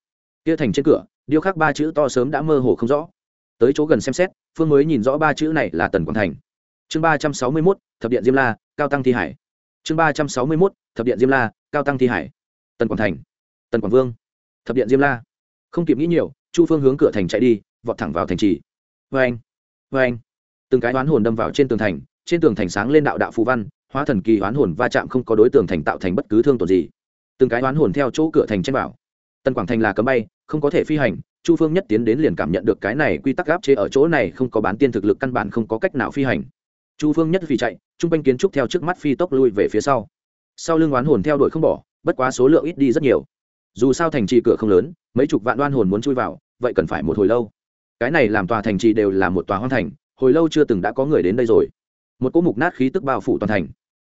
Kia thành trên cửa, điêu khắc ba chữ to sớm đã mơ hồ không rõ. Tới chỗ gần xem xét, phương mới nhìn rõ ba chữ này là tần quảng thành. Chương ba trăm sáu mươi mốt, thập điện diêm la, cao tăng thi hải. Chương ba trăm sáu mươi mốt, thập điện diêm la, cao tăng thi hải. Tần quảng thành. Tần quảng vương. Thập điện diêm la. Không kịp nghĩ nhiều chu phương hướng cửa thành chạy đi, vọt thẳng vào thành trì. Vê anh vê anh từng cái oán hồn đâm vào trên tường thành, trên tường thành sáng lên đạo đạo phù văn, hóa thần kỳ oán hồn va chạm không có đối tượng thành tạo thành bất cứ thương tổn gì. Từng cái oán hồn theo chỗ cửa thành trên bảo tần quảng thành là cấm bay, không có thể phi hành, chu phương nhất tiến đến liền cảm nhận được cái này quy tắc gáp chế ở chỗ này không có bán tiên thực lực căn bản không có cách nào phi hành. Chu phương nhất vì chạy chung quanh kiến trúc theo trước mắt phi tốc lui về phía sau. Sau lưng oán hồn theo đuổi không bỏ, bất quá số lượng ít đi rất nhiều. Dù sao thành trì cửa không lớn, mấy chục vạn đoan hồn muốn chui vào vậy cần phải một hồi lâu. Cái này làm tòa thành trì đều là một tòa hoang thành, hồi lâu chưa từng đã có người đến đây rồi. Một cỗ mục nát khí tức bao phủ toàn thành.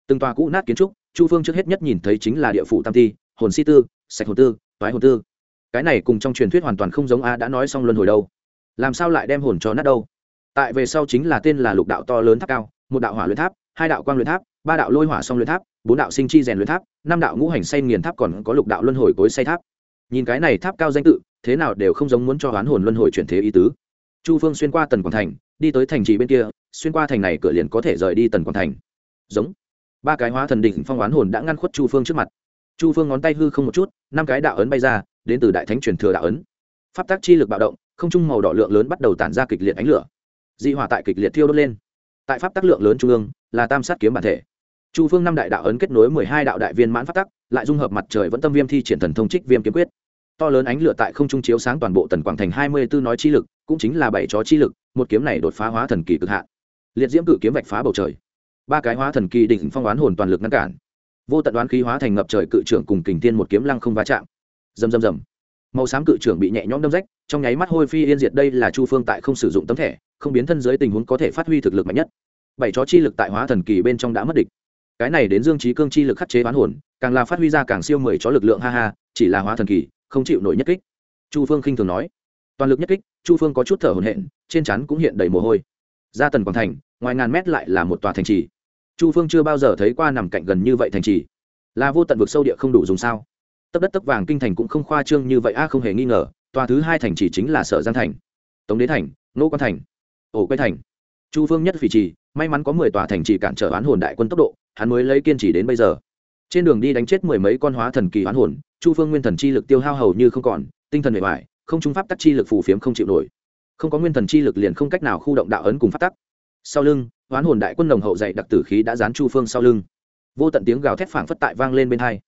Từng tòa cũ nát kiến trúc, chu phương trước hết nhất nhìn thấy chính là địa phủ tam ti, hồn si tư, sạch hồn tư, toái hồn tư. Cái này cùng trong truyền thuyết hoàn toàn không giống a đã nói xong luân hồi đâu. Làm sao lại đem hồn cho nát đâu? Tại về sau chính là tên là lục đạo to lớn tháp cao, một đạo hỏa luyện tháp, hai đạo quang luyện tháp, ba đạo lôi hỏa song luyện tháp, bốn đạo sinh chi rèn luyện tháp, năm đạo ngũ hành say nghiền tháp còn có lục đạo luân hồi cối say tháp. Nhìn cái này tháp cao danh tự thế nào đều không giống muốn cho hoán hồn luân hồi chuyển thế ý tứ. Chu phương xuyên qua tần quảng thành, đi tới thành trì bên kia, xuyên qua thành này cửa liền có thể rời đi tần quảng thành. Giống. Ba cái hóa thần đỉnh phong oán hồn đã ngăn khuất chu phương trước mặt. Chu phương ngón tay hư không một chút, năm cái đạo ấn bay ra, đến từ đại thánh truyền thừa đạo ấn. Pháp tác chi lực bạo động, không trung màu đỏ lượng lớn bắt đầu tản ra kịch liệt ánh lửa. Dị hỏa tại kịch liệt thiêu đốt lên. Tại pháp tác lượng lớn trung ương, là tam sát kiếm bản thể. Chu phương năm đại đạo ấn kết nối mười hai đạo đại viên mãn pháp tắc lại dung hợp mặt trời vẫn tâm viêm thi triển thần thông trích viêm kiếm quyết to lớn ánh lửa tại không trung chiếu sáng toàn bộ tần quảng thành hai mươi b ố nói chi lực, cũng chính là bảy chó chi lực, một kiếm này đột phá hóa thần kỳ cực hạn. Liệt diễm cự kiếm vạch phá bầu trời. Ba cái hóa thần kỳ đỉnh phong oán hồn toàn lực ngăn cản. Vô tận đoán khí hóa thành ngập trời cự trưởng cùng kình tiên một kiếm lăng không va chạm. Rầm rầm rầm. Màu xám cự trưởng bị nhẹ nhõm đâm rách, trong nháy mắt hôi phi yên diệt đây là chu phương tại không sử dụng tấm thẻ, không biến thân dưới tình huống có thể phát huy thực lực mạnh nhất. Bảy chó chi lực tại hóa thần kỳ bên trong đã mất địch. Cái này đến dương trí cương chi lực khắc chế bán hồn, càng là phát huy ra càng siêu mười chó lực lượng, ha ha, chỉ là hóa thần kỳ không chịu nổi nhất kích. Chu phương khinh thường nói. Toàn lực nhất kích, chu phương có chút thở hồn hện trên chắn cũng hiện đầy mồ hôi. Ra tần quảng thành, ngoài ngàn mét lại là một tòa thành trì. Chu phương chưa bao giờ thấy qua nằm cạnh gần như vậy thành trì. Là vô tận vực sâu địa không đủ dùng sao? Tấp đất tấp vàng kinh thành cũng không khoa trương như vậy, a, không hề nghi ngờ, tòa thứ hai thành trì chính là sở giang thành. Tống đế thành nô quan thành, ổ quay thành. Chu phương nhất phỉ trì, may mắn có mười tòa thành trì cản trở oán hồn đại quân tốc độ, hắn mới lấy kiên trì đến bây giờ trên đường đi đánh chết mười mấy con hóa thần kỳ oán hồn, chu phương nguyên thần chi lực tiêu hao hầu như không còn, tinh thần bề ngoài không trung pháp tắc chi lực phù phiếm không chịu nổi. Không có nguyên thần chi lực liền không cách nào khu động đạo ấn cùng pháp tắc. Sau lưng, oán hồn đại quân đồng hậu dạy đặc tử khí đã dán chu phương sau lưng. Vô tận tiếng gào thét phảng phất tại vang lên bên hai.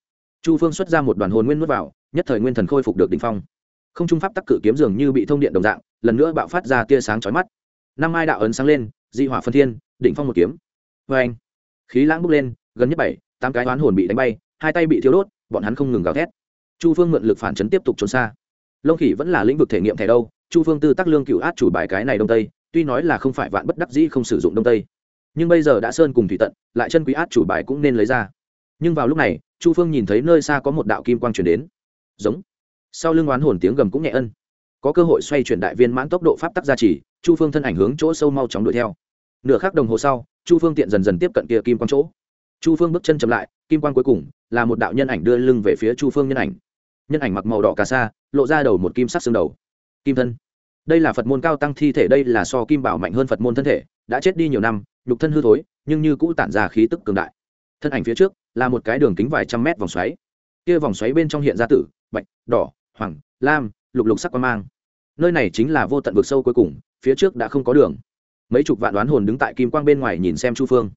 Chu phương xuất ra một đoàn hồn nguyên nuốt vào, nhất thời nguyên thần khôi phục được đ ỉ n h phong. Không trung pháp tắc cự kiếm dường như bị thông điện đồng dạng, lần nữa bạo phát ra tia sáng chói mắt. Năm mai đạo ấn sáng lên di hỏa phân thiên, đỉnh phong một kiếm. Vê anh khí lãng bốc lên, gần nhất bảy tám cái oán hồn bị đánh bay, hai tay bị thiếu đốt, bọn hắn không ngừng gào thét. Chu phương mượn lực phản chấn tiếp tục trốn xa. Lông khỉ vẫn là lĩnh vực thể nghiệm thẻ đâu, chu phương tư tắc lương cựu át chủ bài cái này đông tây, tuy nói là không phải vạn bất đắc dĩ không sử dụng đông tây, nhưng bây giờ đã sơn cùng thủy tận, lại chân quý át chủ bài cũng nên lấy ra. Nhưng vào lúc này, chu phương nhìn thấy nơi xa có một đạo kim quang chuyển đến. Giống. Sau lưng oán hồn tiếng gầm cũng nhẹ ân. Có cơ hội xoay chuyển đại viên mãn tốc độ pháp tắc gia trì, chu phương thân ảnh hướng chỗ sâu mau chóng đuổi theo. Nửa khắc đồng hồ sau, chu phương tiện dần dần tiếp cận kia kim quang chỗ chu phương bước chân chậm lại, kim quang cuối cùng là một đạo nhân ảnh đưa lưng về phía chu phương nhân ảnh. Nhân ảnh mặc màu đỏ cà sa, lộ ra đầu một kim sắc xương đầu. Kim thân. Đây là phật môn cao tăng thi thể, đây là so kim bảo mạnh hơn phật môn thân thể, đã chết đi nhiều năm, nhục thân hư thối, nhưng như cũ tản ra khí tức cường đại. Thân ảnh phía trước là một cái đường kính vài trăm mét vòng xoáy. Kia vòng xoáy bên trong hiện ra tử, bạch, đỏ, hoàng, lam, lục lục sắc quan mang. Nơi này chính là vô tận vực sâu cuối cùng, phía trước đã không có đường. Mấy chục vạn đoán hồn đứng tại kim quang bên ngoài nhìn xem chu phương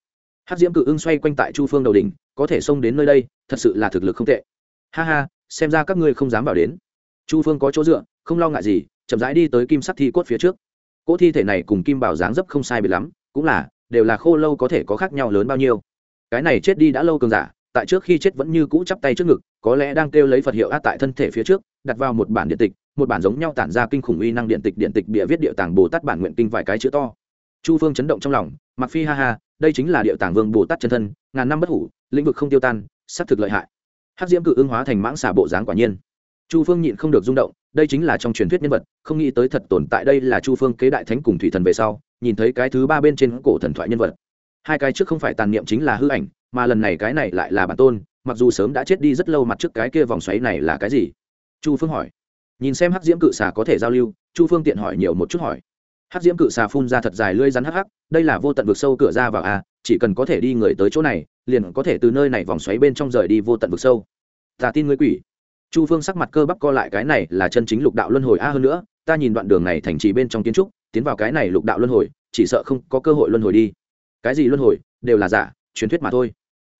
hát diễm cự ưng xoay quanh tại chu phương đầu đỉnh, có thể xông đến nơi đây, thật sự là thực lực không tệ. Ha ha, xem ra các ngươi không dám vào đến. Chu phương có chỗ dựa, không lo ngại gì, chậm rãi đi tới kim sắc thi cốt phía trước. Cỗ thi thể này cùng kim bảo dáng dấp không sai biệt lắm, cũng là, đều là khô lâu có thể có khác nhau lớn bao nhiêu. Cái này chết đi đã lâu cường giả, tại trước khi chết vẫn như cũ chắp tay trước ngực, có lẽ đang kêu lấy phật hiệu át tại thân thể phía trước, đặt vào một bản điện tịch, một bản giống nhau tản ra kinh khủng uy năng điện tịch điện tịch bịa viết địa tàng bồ tát bản nguyện kinh vài cái chữ to. Chu phương chấn động trong lòng mặc phi ha ha, đây chính là địa tàng vương bồ tát chân thân, ngàn năm bất hủ, lĩnh vực không tiêu tan xác thực lợi hại. Hắc diễm cự ưng hóa thành mãng xà bộ dáng quả nhiên. Chu phương nhịn không được rung động, đây chính là trong truyền thuyết nhân vật, không nghĩ tới thật tồn tại đây là chu phương kế đại thánh cùng thủy thần về sau, nhìn thấy cái thứ ba bên trên cổ thần thoại nhân vật. Hai cái trước không phải tàn niệm chính là hư ảnh, mà lần này cái này lại là bản tôn, mặc dù sớm đã chết đi rất lâu mặt trước cái kia vòng xoáy này là cái gì? Chu phương hỏi. Nhìn xem hắc diễm cự xà có thể giao lưu, chu phương tiện hỏi nhiều một chút hỏi hắc diễm cự xà phun ra thật dài lưỡi rắn hắc hắc, đây là vô tận vực sâu cửa ra vào à chỉ cần có thể đi người tới chỗ này, liền có thể từ nơi này vòng xoáy bên trong rời đi vô tận vực sâu. Ta tin ngươi quỷ. Chu phương sắc mặt cơ bắp co lại cái này là chân chính lục đạo luân hồi a hơn nữa, ta nhìn đoạn đường này thành trì bên trong kiến trúc, tiến vào cái này lục đạo luân hồi, chỉ sợ không có cơ hội luân hồi đi. Cái gì luân hồi, đều là giả, truyền thuyết mà thôi.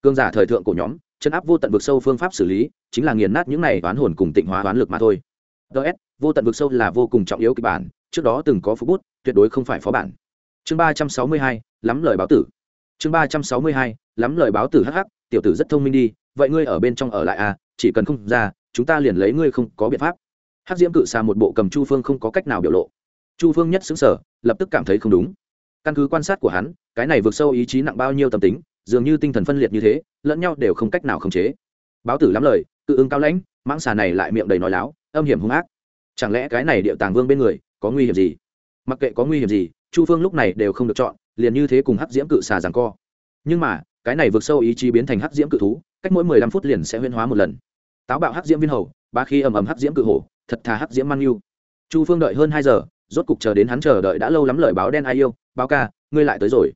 Cương giả thời thượng của nhóm, chân áp vô tận vực sâu phương pháp xử lý, chính là nghiền nát những này oán hồn cùng tịnh hóa oán lực mà thôi. Ts vô tận vực sâu là vô cùng trọng yếu kịch bản trước đó từng có phú bút, tuyệt đối không phải phó bản. Chương ba trăm sáu mươi hai, lắm lời báo tử. Chương ba trăm sáu mươi hai, lắm lời báo tử hh tiểu tử rất thông minh đi, vậy ngươi ở bên trong ở lại à chỉ cần không ra, chúng ta liền lấy ngươi không có biện pháp. Hắc diễm cự xa một bộ cầm chu phương không có cách nào biểu lộ. Chu phương nhất xứng sở lập tức cảm thấy không đúng. Căn cứ quan sát của hắn, cái này vượt sâu ý chí nặng bao nhiêu tâm tính, dường như tinh thần phân liệt như thế, lẫn nhau đều không cách nào khống chế. Báo tử lắm lời, cự ứng cao lãnh, mãng xà này lại miệng đầy nói láo, âm hiểm hung ác. Chẳng lẽ cái này điệu tàng vương bên người có nguy hiểm gì? Mặc kệ có nguy hiểm gì, chu phương lúc này đều không được chọn, liền như thế cùng hắc diễm cự xà rằng co. Nhưng mà, cái này vượt sâu ý chí biến thành hắc diễm cự thú, cách mỗi mười lăm phút liền sẽ huyên hóa một lần. Táo bạo hắc diễm viên hầu ba khi ầm ầm hắc diễm cự hổ, thật thà hắc diễm mang yêu chu phương đợi hơn hai giờ, rốt cục chờ đến hắn chờ đợi đã lâu lắm lời báo đen ai yêu, báo ca, ngươi lại tới rồi.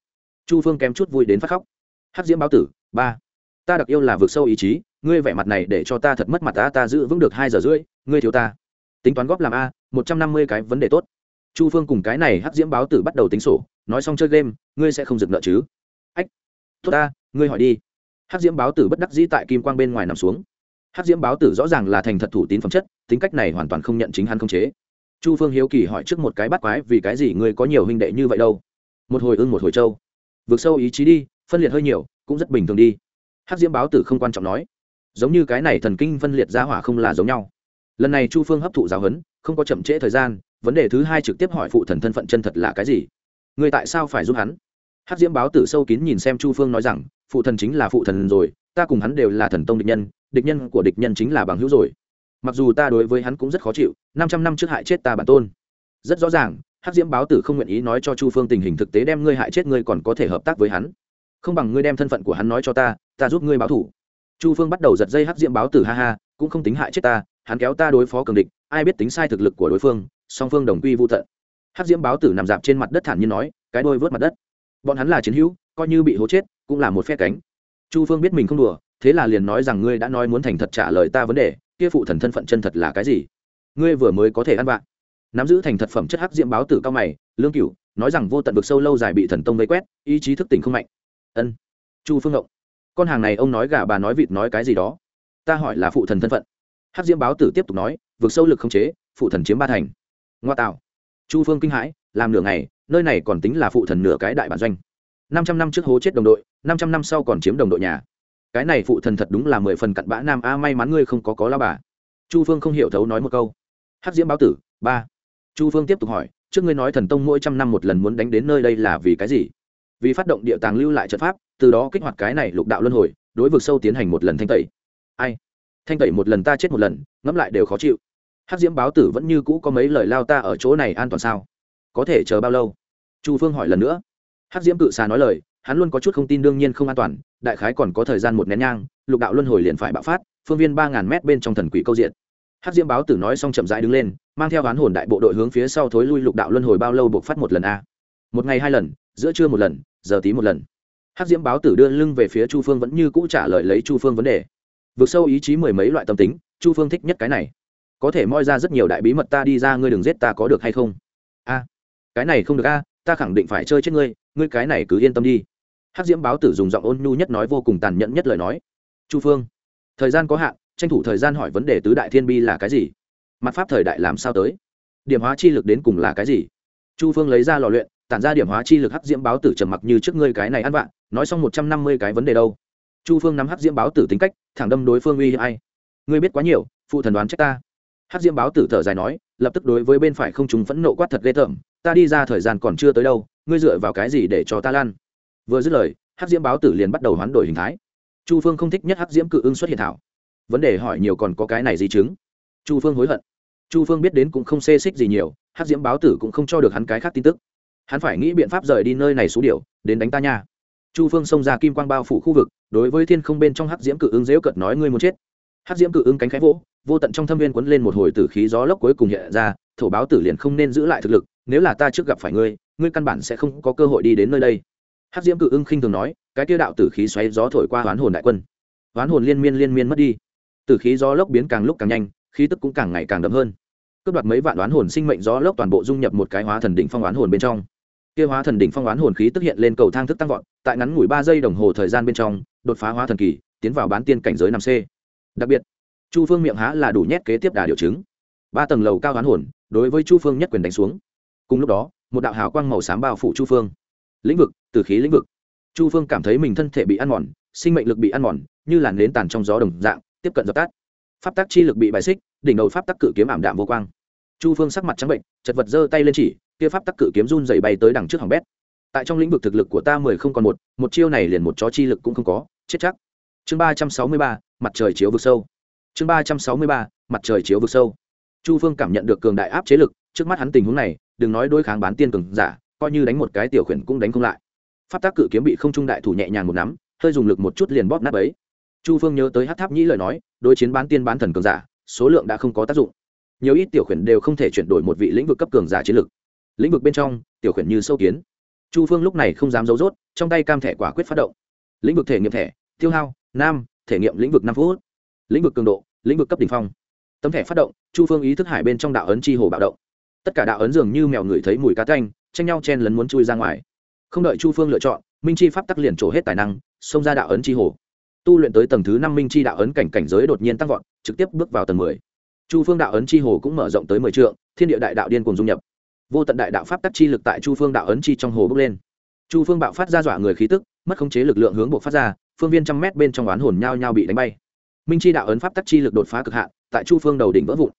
Chu phương kém chút vui đến phát khóc. Hắc diễm báo tử, ba, ta đặc yêu là vượt sâu ý chí, ngươi vẻ mặt này để cho ta thật mất mặt ta ta giữ vững được hai giờ rưỡi, ngươi thiếu ta tính toán góp làm a, một trăm năm mươi cái vấn đề tốt. Chu phương cùng cái này hắc diễm báo tử bắt đầu tính sổ, nói xong chơi game, ngươi sẽ không dừng nợ chứ? Ách, tốt ta, ngươi hỏi đi. Hắc diễm báo tử bất đắc dĩ tại kim quang bên ngoài nằm xuống. Hắc diễm báo tử rõ ràng là thành thật thủ tín phẩm chất, tính cách này hoàn toàn không nhận chính hắn không chế. Chu phương hiếu kỳ hỏi trước một cái bắt quái, vì cái gì ngươi có nhiều huynh đệ như vậy đâu? Một hồi ưng một hồi trâu. Vượt sâu ý chí đi, phân liệt hơi nhiều, cũng rất bình thường đi. Hắc diễm báo tử không quan trọng nói. Giống như cái này thần kinh phân liệt ra hỏa không là giống nhau lần này chu phương hấp thụ giáo huấn, không có chậm trễ thời gian, vấn đề thứ hai trực tiếp hỏi phụ thần thân phận chân thật là cái gì? Người tại sao phải giúp hắn? Hắc diễm báo tử sâu kín nhìn xem chu phương nói rằng, phụ thần chính là phụ thần rồi, ta cùng hắn đều là thần tông địch nhân địch nhân của địch nhân chính là bằng hữu rồi. Mặc dù ta đối với hắn cũng rất khó chịu, năm trăm năm trước hại chết ta bản tôn. Rất rõ ràng, hắc diễm báo tử không nguyện ý nói cho chu phương tình hình thực tế đem ngươi hại chết ngươi còn có thể hợp tác với hắn. Không bằng ngươi đem thân phận của hắn nói cho ta ta giúp ngươi báo thủ. Chu phương bắt đầu giật dây hắc diễm báo tử ha ha, cũng không tính hại chết ta hắn kéo ta đối phó cường địch, ai biết tính sai thực lực của đối phương, song phương đồng quy vô tận. Hắc diễm báo tử nằm dạp trên mặt đất thản nhiên nói, cái đôi vớt mặt đất. Bọn hắn là chiến hữu, coi như bị hố chết, cũng là một phe cánh. Chu phương biết mình không đùa, thế là liền nói rằng, ngươi đã nói muốn thành thật trả lời ta vấn đề, kia phụ thần thân phận chân thật là cái gì? Ngươi vừa mới có thể ăn bạn nắm giữ thành thật phẩm chất hắc diễm báo tử cao mày, lương cửu, nói rằng vô tận vực sâu lâu dài bị thần tông vây quét, ý chí thức tỉnh không mạnh. Ân. Chu phương ngộng. Con hàng này, ông nói gà bà nói vịt nói cái gì đó? Ta hỏi là phụ thần thân phận hắc diễm báo tử tiếp tục nói vượt sâu lực không chế, phụ thần chiếm ba thành. Ngoa tạo. Chu phương kinh hãi, làm nửa ngày, nơi này còn tính là phụ thần nửa cái đại bản doanh. Năm trăm năm trước hố chết đồng đội, năm trăm năm sau còn chiếm đồng đội nhà. Cái này phụ thần thật đúng là mười phần cặn bã nam, a à, may mắn ngươi không có có lao bà. Chu phương không hiểu thấu nói một câu. Hắc diễm báo tử, ba. Chu phương tiếp tục hỏi, trước ngươi nói thần tông mỗi trăm năm một lần muốn đánh đến nơi đây là vì cái gì? Vì phát động địa tàng lưu lại trận pháp, từ đó kích hoạt cái này lục đạo luân hồi, đối vực sâu tiến hành một lần thanh tẩy. Ai? Thanh tẩy một lần ta chết một lần, ngẫm lại đều khó chịu. Hắc diễm báo tử vẫn như cũ có mấy lời lao ta ở chỗ này an toàn sao? Có thể chờ bao lâu? Chu phương hỏi lần nữa. Hắc diễm cự xà nói lời, hắn luôn có chút không tin đương nhiên không an toàn, đại khái còn có thời gian một nén nhang, lục đạo luân hồi liền phải bạo phát, phương viên ba ngàn mét bên trong thần quỷ câu diện. Hát diễm báo tử nói xong chậm rãi đứng lên, mang theo oán hồn đại bộ đội hướng phía sau thối lui lục đạo luân hồi bao lâu buộc phát một lần a? Một ngày hai lần, giữa trưa một lần, giờ tí một lần. Hát diễm báo tử đưa lưng về phía chu phương vẫn như cũ trả lời lấy chu phương vấn đề vượt sâu ý chí mười mấy loại tâm tính, chu phương thích nhất cái này. Có thể moi ra rất nhiều đại bí mật ta đi ra, ngươi đừng giết ta có được hay không? A, cái này không được a, ta khẳng định phải chơi chết ngươi ngươi cái này cứ yên tâm đi. Hắc diễm báo tử dùng giọng ôn nhu nhất nói vô cùng tàn nhẫn nhất lời nói. Chu phương, thời gian có hạn, tranh thủ thời gian hỏi vấn đề tứ đại thiên bi là cái gì? Mặt pháp thời đại làm sao tới? Điểm hóa chi lực đến cùng là cái gì? Chu phương lấy ra lò luyện, tản ra điểm hóa chi lực hắc diễm báo tử trầm mặc như trước ngươi cái này ăn vạn nói xong một trăm năm mươi cái vấn đề đâu? Chu phương nắm hắc diễm báo tử tính cách, thẳng đâm đối phương uy ai? Ngươi biết quá nhiều, phụ thần đoán trách ta. Hắc diễm báo tử thở dài nói, lập tức đối với bên phải không chúng phẫn nộ quát thật ghê tởm, ta đi ra thời gian còn chưa tới đâu, ngươi dựa vào cái gì để cho ta lan? Vừa dứt lời, hắc diễm báo tử liền bắt đầu hoán đổi hình thái. Chu phương không thích nhất hắc diễm cự ưng xuất hiện thảo. Vấn đề hỏi nhiều còn có cái này gì chứng? Chu phương hối hận. Chu phương biết đến cũng không xê xích gì nhiều, hắc diễm báo tử cũng không cho được hắn cái khác tin tức. Hắn phải nghĩ biện pháp rời đi nơi này số điều đến đánh ta nha chu phương xông ra kim quang bao phủ khu vực, đối với thiên không bên trong hắc diễm cự ứng dễu cợt nói, ngươi muốn chết. Hắc diễm cự ứng cánh khẽ vỗ, vô tận trong thâm viên quấn lên một hồi tử khí gió lốc cuối cùng hiện ra, thổ báo tử liền không nên giữ lại thực lực, nếu là ta trước gặp phải ngươi ngươi căn bản sẽ không có cơ hội đi đến nơi đây. Hắc diễm cự ưng khinh thường nói, cái tiêu đạo tử khí xoáy gió thổi qua hoán hồn đại quân. Hoán hồn liên miên liên miên mất đi. Tử khí gió lốc biến càng lúc càng nhanh, khí tức cũng càng ngày càng đậm hơn. Cướp đoạt mấy vạn đoán hồn sinh mệnh gió lốc toàn bộ dung nhập một cái hóa thần đỉnh phong oán hồn bên trong kia hóa thần đỉnh phong oán hồn khí tức hiện lên cầu thang thức tăng vọt, tại ngắn ngủi ba giây đồng hồ thời gian bên trong, đột phá hóa thần kỳ, tiến vào bán tiên cảnh giới năm c. Đặc biệt, chu phương miệng há là đủ nhét kế tiếp đà điều chứng. Ba tầng lầu cao oán hồn, đối với chu phương nhất quyền đánh xuống. Cùng lúc đó, một đạo hào quang màu xám bao phủ chu phương. Lĩnh vực, từ khí lĩnh vực. Chu phương cảm thấy mình thân thể bị ăn mòn, sinh mệnh lực bị ăn mòn, như làn nến tàn trong gió đồng dạng, tiếp cận dập tắt. Pháp tắc chi lực bị bài xích, đỉnh đầu pháp tắc cự kiếm ảm đạm vô quang. Chu phương sắc mặt trắng bệnh, chật vật giơ tay lên chỉ kia pháp tắc cự kiếm run dày bay tới đằng trước hỏng bét. Tại trong lĩnh vực thực lực của ta mười không còn một một chiêu này liền một chó chi lực cũng không có, chết chắc. Chương ba trăm sáu mươi ba, mặt trời chiếu vực sâu. Chương ba trăm sáu mươi ba, mặt trời chiếu vực sâu. Chu phương cảm nhận được cường đại áp chế lực, trước mắt hắn tình huống này, đừng nói đối kháng bán tiên cường giả, coi như đánh một cái tiểu khuyển cũng đánh không lại. Pháp tác cự kiếm bị không trung đại thủ nhẹ nhàng một nắm, hơi dùng lực một chút liền bóp nát ấy chu phương nhớ tới hát tháp nhĩ lời nói, đối chiến bán tiên bán thần cường giả, số lượng đã không có tác dụng. Nhiều ít tiểu khuyển đều không thể chuyển đổi một vị lĩnh vực cấp cường giả chiến lực lĩnh vực bên trong, tiểu khuyển như sâu kiến. Chu phương lúc này không dám giấu rốt, trong tay cam thẻ quả quyết phát động. Lĩnh vực thể nghiệm thẻ, tiêu hao, nam, thể nghiệm lĩnh vực năm phút. Lĩnh vực cường độ, lĩnh vực cấp đ ỉ n h phong. Tấm thẻ phát động, chu phương ý thức hải bên trong đạo ấn chi hồ bạo động. Tất cả đạo ấn dường như mèo ngửi thấy mùi cá canh tranh nhau chen lấn muốn chui ra ngoài. Không đợi chu phương lựa chọn, minh chi pháp tắc liền trổ hết tài năng, xông ra đạo ấn chi hồ. Tu luyện tới tầng thứ năm minh chi đạo ấn cảnh cảnh giới đột nhiên tăng vọt, trực tiếp bước vào tầng mười. Chu phương đạo ấn chi hồ cũng mở rộng tới mười trượng, thiên địa đại đạo điên cùng dung nhập vô tận đại đạo pháp tắc chi lực tại chu phương đạo ấn chi trong hồ bước lên. Chu phương bạo phát ra dọa người khí tức, mất khống chế lực lượng hướng bộ phát ra, phương viên trăm mét bên trong oán hồn nhao nhao bị đánh bay. Minh chi đạo ấn pháp tắc chi lực đột phá cực hạn, tại chu phương đầu đỉnh vỡ vụn.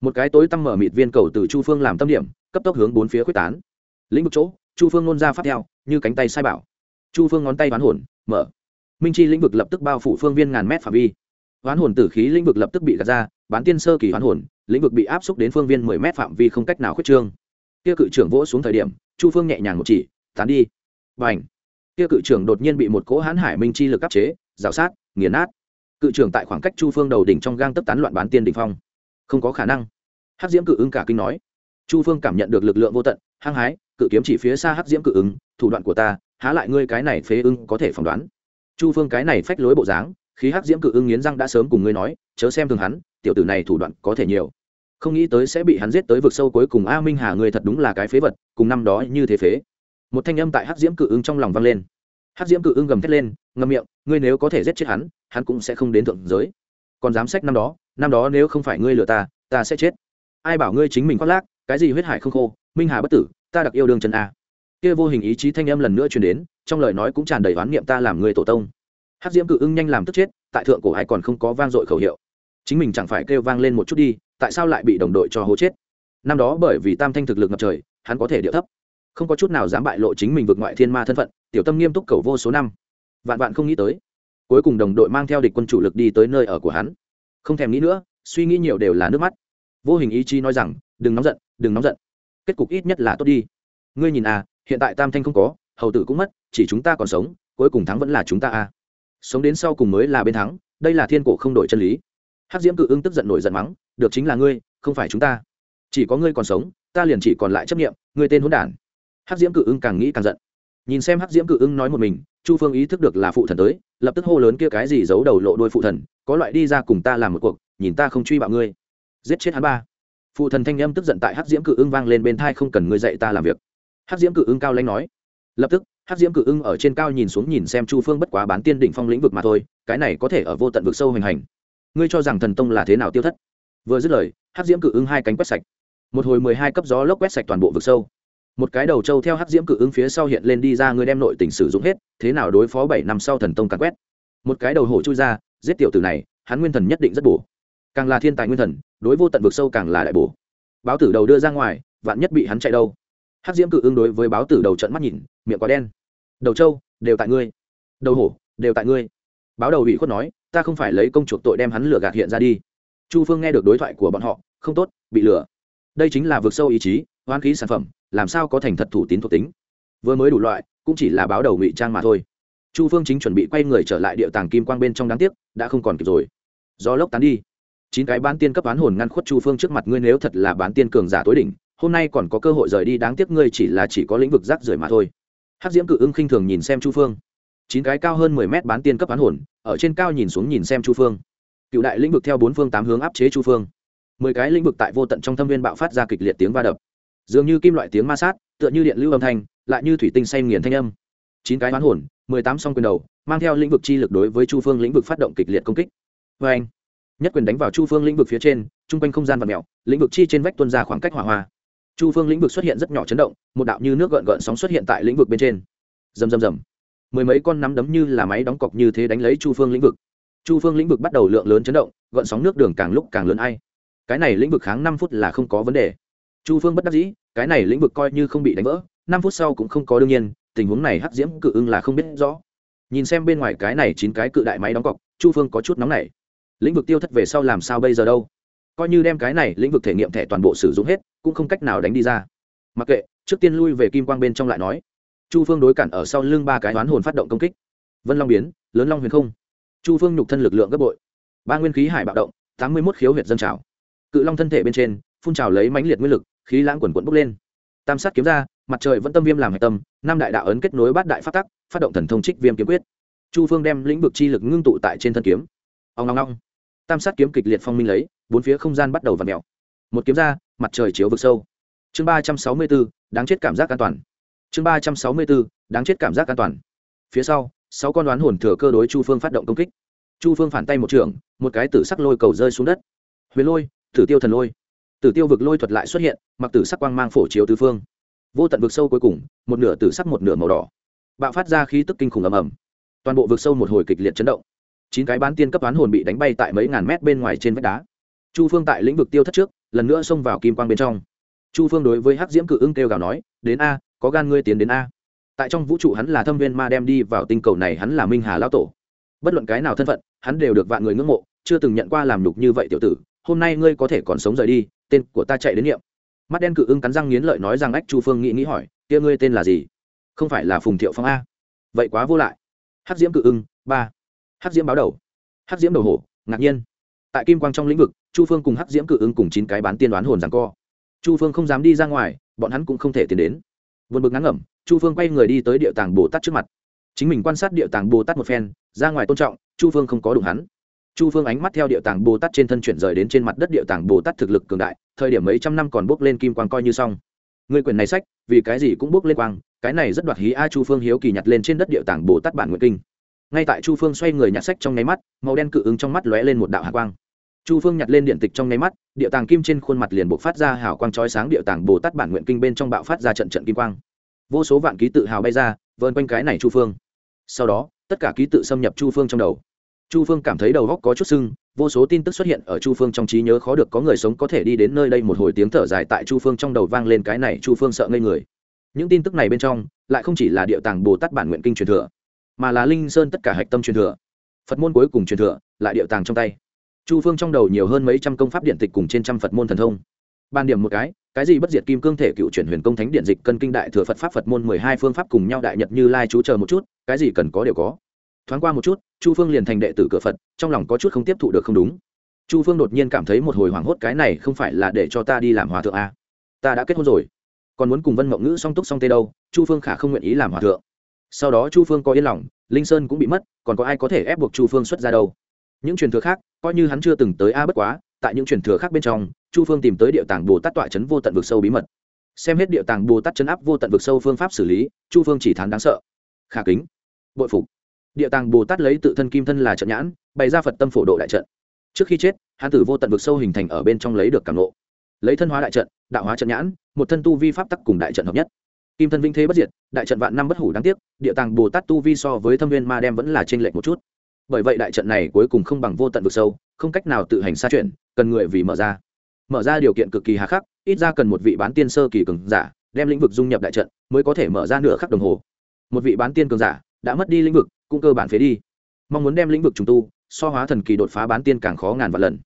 Một cái tối tăm mở mịt viên cầu từ chu phương làm tâm điểm, cấp tốc hướng bốn phía quyết tán. Lĩnh vực chỗ, chu phương nôn ra phát theo, như cánh tay sai bảo. Chu phương ngón tay oán hồn, mở. Minh chi lĩnh vực lập tức bao phủ phương viên ngàn mét phạm vi. Oán hồn tử khí lĩnh vực lập tức bị gạt ra, bán tiên sơ kỳ oán hồn, lĩnh vực bị áp xúc đến phương viên mười mét phạm vi không cách nào khuyết trương kia cự trưởng vỗ xuống thời điểm, chu phương nhẹ nhàng một chỉ, tán đi. Và ảnh kia cự trưởng đột nhiên bị một cỗ hãn hải minh chi lực áp chế, rào sát, nghiền nát. Cự trưởng tại khoảng cách chu phương đầu đỉnh trong gang tấp tán loạn bán tiên đỉnh phong. Không có khả năng. Hắc diễm cự ứng cả kinh nói. Chu phương cảm nhận được lực lượng vô tận, hăng hái, cự kiếm chỉ phía xa hắc diễm cự ứng, thủ đoạn của ta, há lại ngươi cái này phế ưng có thể phỏng đoán. Chu phương cái này phách lối bộ dáng khí hắc diễm cự ứng nghiến răng đã sớm cùng ngươi nói, chớ xem thường hắn, tiểu tử này thủ đoạn có thể nhiều không nghĩ tới sẽ bị hắn giết tới vực sâu cuối cùng. A minh hà, người thật đúng là cái phế vật, cùng năm đó như thế phế. Một thanh âm tại hắc diễm cự ưng trong lòng vang lên. Hắc diễm cự ưng gầm thét lên ngầm miệng, ngươi nếu có thể giết chết hắn hắn cũng sẽ không đến thượng giới. Còn dám sách năm đó năm đó nếu không phải ngươi lừa ta ta sẽ chết. Ai bảo ngươi chính mình khoác lác, cái gì huyết hải không khô, minh hà bất tử, ta đặc yêu đương chân a. Kia vô hình ý chí thanh âm lần nữa truyền đến, trong lời nói cũng tràn đầy oán niệm ta làm người tổ tông. Hắc diễm cự ưng nhanh làm tức chết, tại thượng cổ ai còn không có vang dội khẩu hiệu chính mình chẳng phải kêu vang lên một chút đi, tại sao lại bị đồng đội cho hố chết? Năm đó bởi vì tam thanh thực lực ngập trời, hắn có thể điệu thấp. Không có chút nào dám bại lộ chính mình vượt ngoại thiên ma thân phận, tiểu tâm nghiêm túc cầu vô số năm. Vạn vạn không nghĩ tới, cuối cùng đồng đội mang theo địch quân chủ lực đi tới nơi ở của hắn. Không thèm nghĩ nữa, suy nghĩ nhiều đều là nước mắt. Vô hình ý chí nói rằng, đừng nóng giận, đừng nóng giận. Kết cục ít nhất là tốt đi. Ngươi nhìn à hiện tại tam thanh không có, hầu tử cũng mất, chỉ chúng ta còn sống, cuối cùng thắng vẫn là chúng ta à. Sống đến sau cùng mới là bên thắng, đây là thiên cổ không đổi chân lý hắc diễm cự ưng tức giận nổi giận mắng, được chính là ngươi, không phải chúng ta. Chỉ có ngươi còn sống, ta liền chỉ còn lại chấp nghiệm ngươi tên hỗn đản. Hắc diễm cự ưng càng nghĩ càng giận. Nhìn xem hắc diễm cự ưng nói một mình, chu phương ý thức được là phụ thần tới, lập tức hô lớn kia cái gì giấu đầu lộ đôi phụ thần, có loại đi ra cùng ta làm một cuộc, nhìn ta không truy bạo ngươi. Giết chết hắn ba. Phụ thần thanh âm tức giận tại hắc diễm cự ưng vang lên bên thai không cần ngươi dạy ta làm việc. Hắc diễm cự ưng cao lãnh nói. Lập tức, hắc diễm cự ưng ở trên cao nhìn xuống nhìn xem chu phương bất quá bán tiên đỉnh phong lĩnh vực mà thôi, cái này có thể ở vô tận vực sâu hành hành ngươi cho rằng thần tông là thế nào tiêu thất? Vừa dứt lời, hắc diễm cự ứng hai cánh quét sạch. Một hồi mười hai cấp gió lốc quét sạch toàn bộ vực sâu. Một cái đầu trâu theo hắc diễm cự ứng phía sau hiện lên đi ra, ngươi đem nội tình sử dụng hết, thế nào đối phó bảy năm sau thần tông càn quét? Một cái đầu hổ chui ra, giết tiểu tử này, hắn nguyên thần nhất định rất bổ. Càng là thiên tài nguyên thần, đối vô tận vực sâu càng là đại bổ. Báo tử đầu đưa ra ngoài, vạn nhất bị hắn chạy đâu? Hắc diễm cự ứng đối với báo tử đầu trận mắt nhìn, miệng quá đen. Đầu trâu, đều tại ngươi. Đầu hổ, đều tại ngươi. Báo đầu ủy khuất nói ta không phải lấy công chuộc tội đem hắn lừa gạt hiện ra đi. Chu phương nghe được đối thoại của bọn họ, không tốt, bị lừa. Đây chính là vượt sâu ý chí, hoán khí sản phẩm, làm sao có thành thật thủ tín thuộc tính. Vừa mới đủ loại, cũng chỉ là báo đầu ngụy trang mà thôi. Chu phương chính chuẩn bị quay người trở lại địa tàng kim quang bên trong đáng tiếc, đã không còn kịp rồi. Do lốc tán đi. Chín cái bán tiên cấp bán hồn ngăn khuất chu phương trước mặt ngươi nếu thật là bán tiên cường giả tối đỉnh, hôm nay còn có cơ hội rời đi, đáng tiếc ngươi chỉ là chỉ có lĩnh vực rác rưởi mà thôi. Hắc diễm cự ưng khinh thường nhìn xem chu phương chín cái cao hơn mười mét bán tiên cấp bán hồn, ở trên cao nhìn xuống nhìn xem chu phương. Cựu đại lĩnh vực theo bốn phương tám hướng áp chế chu phương. Mười cái lĩnh vực tại vô tận trong thâm viên bạo phát ra kịch liệt tiếng va đập. Dường như kim loại tiếng ma sát, tựa như điện lưu âm thanh, lại như thủy tinh say nghiền thanh âm. Chín cái bán hồn, mười tám song quyền đầu, mang theo lĩnh vực chi lực đối với chu phương lĩnh vực phát động kịch liệt công kích. Vê anh, nhất quyền đánh vào chu phương lĩnh vực phía trên chung quanh không gian và mèo, lĩnh vực chi trên vách tuân ra khoảng cách hỏa hoa. Chu phương lĩnh vực xuất hiện rất nhỏ chấn động, một đạo như nước gợn gợn sóng xuất hiện tại lĩnh vực bên trên. Rầm rầm rầm mười mấy con nắm đấm như là máy đóng cọc như thế đánh lấy chu phương lĩnh vực. Chu phương lĩnh vực bắt đầu lượng lớn chấn động gợn sóng nước đường càng lúc càng lớn ai. Cái này lĩnh vực kháng năm phút là không có vấn đề. Chu phương bất đắc dĩ, cái này lĩnh vực coi như không bị đánh vỡ, năm phút sau cũng không có đương nhiên, tình huống này hắc diễm cự ưng là không biết rõ. Nhìn xem bên ngoài cái này chín cái cự đại máy đóng cọc, chu phương có chút nóng này lĩnh vực tiêu thất về sau làm sao bây giờ đâu? Coi như đem cái này lĩnh vực thể nghiệm thẻ toàn bộ sử dụng hết, cũng không cách nào đánh đi ra. Mặc kệ, trước tiên lui về kim quang bên trong lại nói chu phương đối cản ở sau lưng ba cái đoán hồn phát động công kích. Vân long biến, lớn long huyền không. Chu phương nhục thân lực lượng gấp bội. Ba nguyên khí hải bạo động, tám mươi một khiếu huyệt dân trào. Cự long thân thể bên trên, phun trào lấy mãnh liệt nguyên lực, khí lãng quần quận bốc lên. Tam sát kiếm ra, mặt trời vẫn tâm viêm làm hạch tâm, năm đại đạo ấn kết nối bát đại phát tắc, phát động thần thông trích viêm kiếm quyết. Chu phương đem lĩnh vực chi lực ngưng tụ tại trên thân kiếm. Ông ngong ngong tam sát kiếm kịch liệt phong minh lấy, bốn phía không gian bắt đầu v ặ mèo. Một kiếm ra, mặt trời chiếu vực sâu. Chương ba trăm sáu mươi bốn, đáng chết cảm giác an toàn chương ba trăm sáu mươi bốn, đáng chết cảm giác an toàn. Phía sau, sáu con đoán hồn thừa cơ đối chu phương phát động công kích. Chu phương phản tay một trường, một cái tử sắc lôi cầu rơi xuống đất. Huyền lôi, tử tiêu thần lôi. Tử tiêu vực lôi thuật lại xuất hiện, mặc tử sắc quang mang phổ chiếu tứ phương. Vô tận vực sâu cuối cùng, một nửa tử sắc một nửa màu đỏ. Bạo phát ra khí tức kinh khủng ầm ầm. Toàn bộ vực sâu một hồi kịch liệt chấn động. Chín cái bán tiên cấp đoán hồn bị đánh bay tại mấy ngàn mét bên ngoài trên vách đá. Chu phương tại lĩnh vực tiêu thất trước, lần nữa xông vào kim quang bên trong. Chu phương đối với hắc diễm cự ưng kêu gào nói, đến a có gan ngươi tiến đến a. Tại trong vũ trụ hắn là thâm viên ma đem đi vào tinh cầu này hắn là minh hà lao tổ. Bất luận cái nào thân phận, hắn đều được vạn người ngưỡng mộ, chưa từng nhận qua làm nhục như vậy tiểu tử, hôm nay ngươi có thể còn sống rời đi, tên của ta chạy đến niệm. mắt đen cự ưng cắn răng nghiến lợi nói rằng ách chu phương nghĩ nghĩ hỏi, kia ngươi tên là gì? Không phải là phùng thiệu phong a. Vậy quá vô lại. Hát diễm cự ưng, ba. Hát diễm báo đầu. Hắc diễm đầu hổ, ngạc nhiên. Tại kim quang trong lĩnh vực, chu phương cùng hắc diễm cự ưng cùng chín cái bán tiên đoán hồn rằng co. Chu phương không dám đi ra ngoài, bọn hắn cũng không thể tiến đến vượt bực ngắn ngẩm, chu phương quay người đi tới địa tàng bồ tát trước mặt. Chính mình quan sát địa tàng bồ tát một phen, ra ngoài tôn trọng, chu phương không có đụng hắn. Chu phương ánh mắt theo địa tàng bồ tát trên thân chuyển rời đến trên mặt đất địa tàng bồ tát thực lực cường đại, thời điểm mấy trăm năm còn bốc lên kim quang coi như xong. Người quyền này sách, vì cái gì cũng bốc lên quang, cái này rất đoạt hí a chu phương hiếu kỳ nhặt lên trên đất địa tàng bồ tát bản nguyện kinh. Ngay tại chu phương xoay người nhặt sách trong nháy mắt, màu đen cự ứng trong mắt lóe lên một đạo hạ quang chu phương nhặt lên điện tịch trong nháy mắt, địa tàng kim trên khuôn mặt liền buộc phát ra hào quang trói sáng, địa tàng bồ tát bản nguyện kinh bên trong bạo phát ra trận trận kim quang. Vô số vạn ký tự hào bay ra vơn quanh cái này chu phương. Sau đó, tất cả ký tự xâm nhập chu phương trong đầu. Chu phương cảm thấy đầu góc có chút sưng, vô số tin tức xuất hiện ở chu phương trong trí nhớ, khó được có người sống có thể đi đến nơi đây một hồi tiếng thở dài tại chu phương trong đầu vang lên cái này chu phương sợ ngây người. Những tin tức này bên trong, lại không chỉ là địa tàng bồ tát bản nguyện kinh truyền thừa, mà là linh sơn tất cả hạch tâm truyền thừa. Phật môn cuối cùng truyền thừa, lại địa tàng trong tay chu phương trong đầu nhiều hơn mấy trăm công pháp điện tịch cùng trên trăm phật môn thần thông. Ban điểm một cái cái gì bất diệt kim cương thể cựu chuyển huyền công thánh điện dịch cân kinh đại thừa phật pháp phật môn mười hai phương pháp cùng nhau đại nhật như lai chú chờ một chút, cái gì cần có đều có. Thoáng qua một chút, chu phương liền thành đệ tử cửa phật, trong lòng có chút không tiếp thụ được không đúng. Chu phương đột nhiên cảm thấy một hồi hoảng hốt cái này không phải là để cho ta đi làm hòa thượng à? ta đã kết hôn rồi. Còn muốn cùng vân mộng ngữ song túc song tê đâu? Chu phương khả không nguyện ý làm hòa thượng. Sau đó chu phương có yên lòng, linh sơn cũng bị mất, còn có ai có thể ép buộc chu phương xuất ra đâu? Những truyền thừa khác, coi như hắn chưa từng tới a bất quá, tại những truyền thừa khác bên trong, chu phương tìm tới địa tàng bồ tát tọa chấn vô tận vực sâu bí mật. Xem hết địa tàng bồ tát chấn áp vô tận vực sâu phương pháp xử lý, chu phương chỉ thán đáng sợ. Khả kính. Bội phục. Địa tàng bồ tát lấy tự thân kim thân là trận nhãn, bày ra phật tâm phổ độ đại trận. Trước khi chết hán tử vô tận vực sâu hình thành ở bên trong lấy được cảm lộ lấy thân hóa đại trận, đạo hóa trận nhãn, một thân tu vi pháp tắc cùng đại trận hợp nhất. Kim thân vinh thế bất diệt, đại trận vạn năm bất hủ đáng tiếc, địa tàng bồ tát tu vi so với thâm viên ma đem vẫn là t r ê n lệch một chút bởi vậy đại trận này cuối cùng không bằng vô tận vực sâu, không cách nào tự hành xa chuyển, cần người vì mở ra. Mở ra điều kiện cực kỳ hà khắc, ít ra cần một vị bán tiên sơ kỳ cường giả, đem lĩnh vực dung nhập đại trận, mới có thể mở ra nửa khắc đồng hồ. Một vị bán tiên cường giả đã mất đi lĩnh vực, cũng cơ bản phế đi. Mong muốn đem lĩnh vực trùng tu, so hóa thần kỳ đột phá bán tiên càng khó ngàn vạn lần.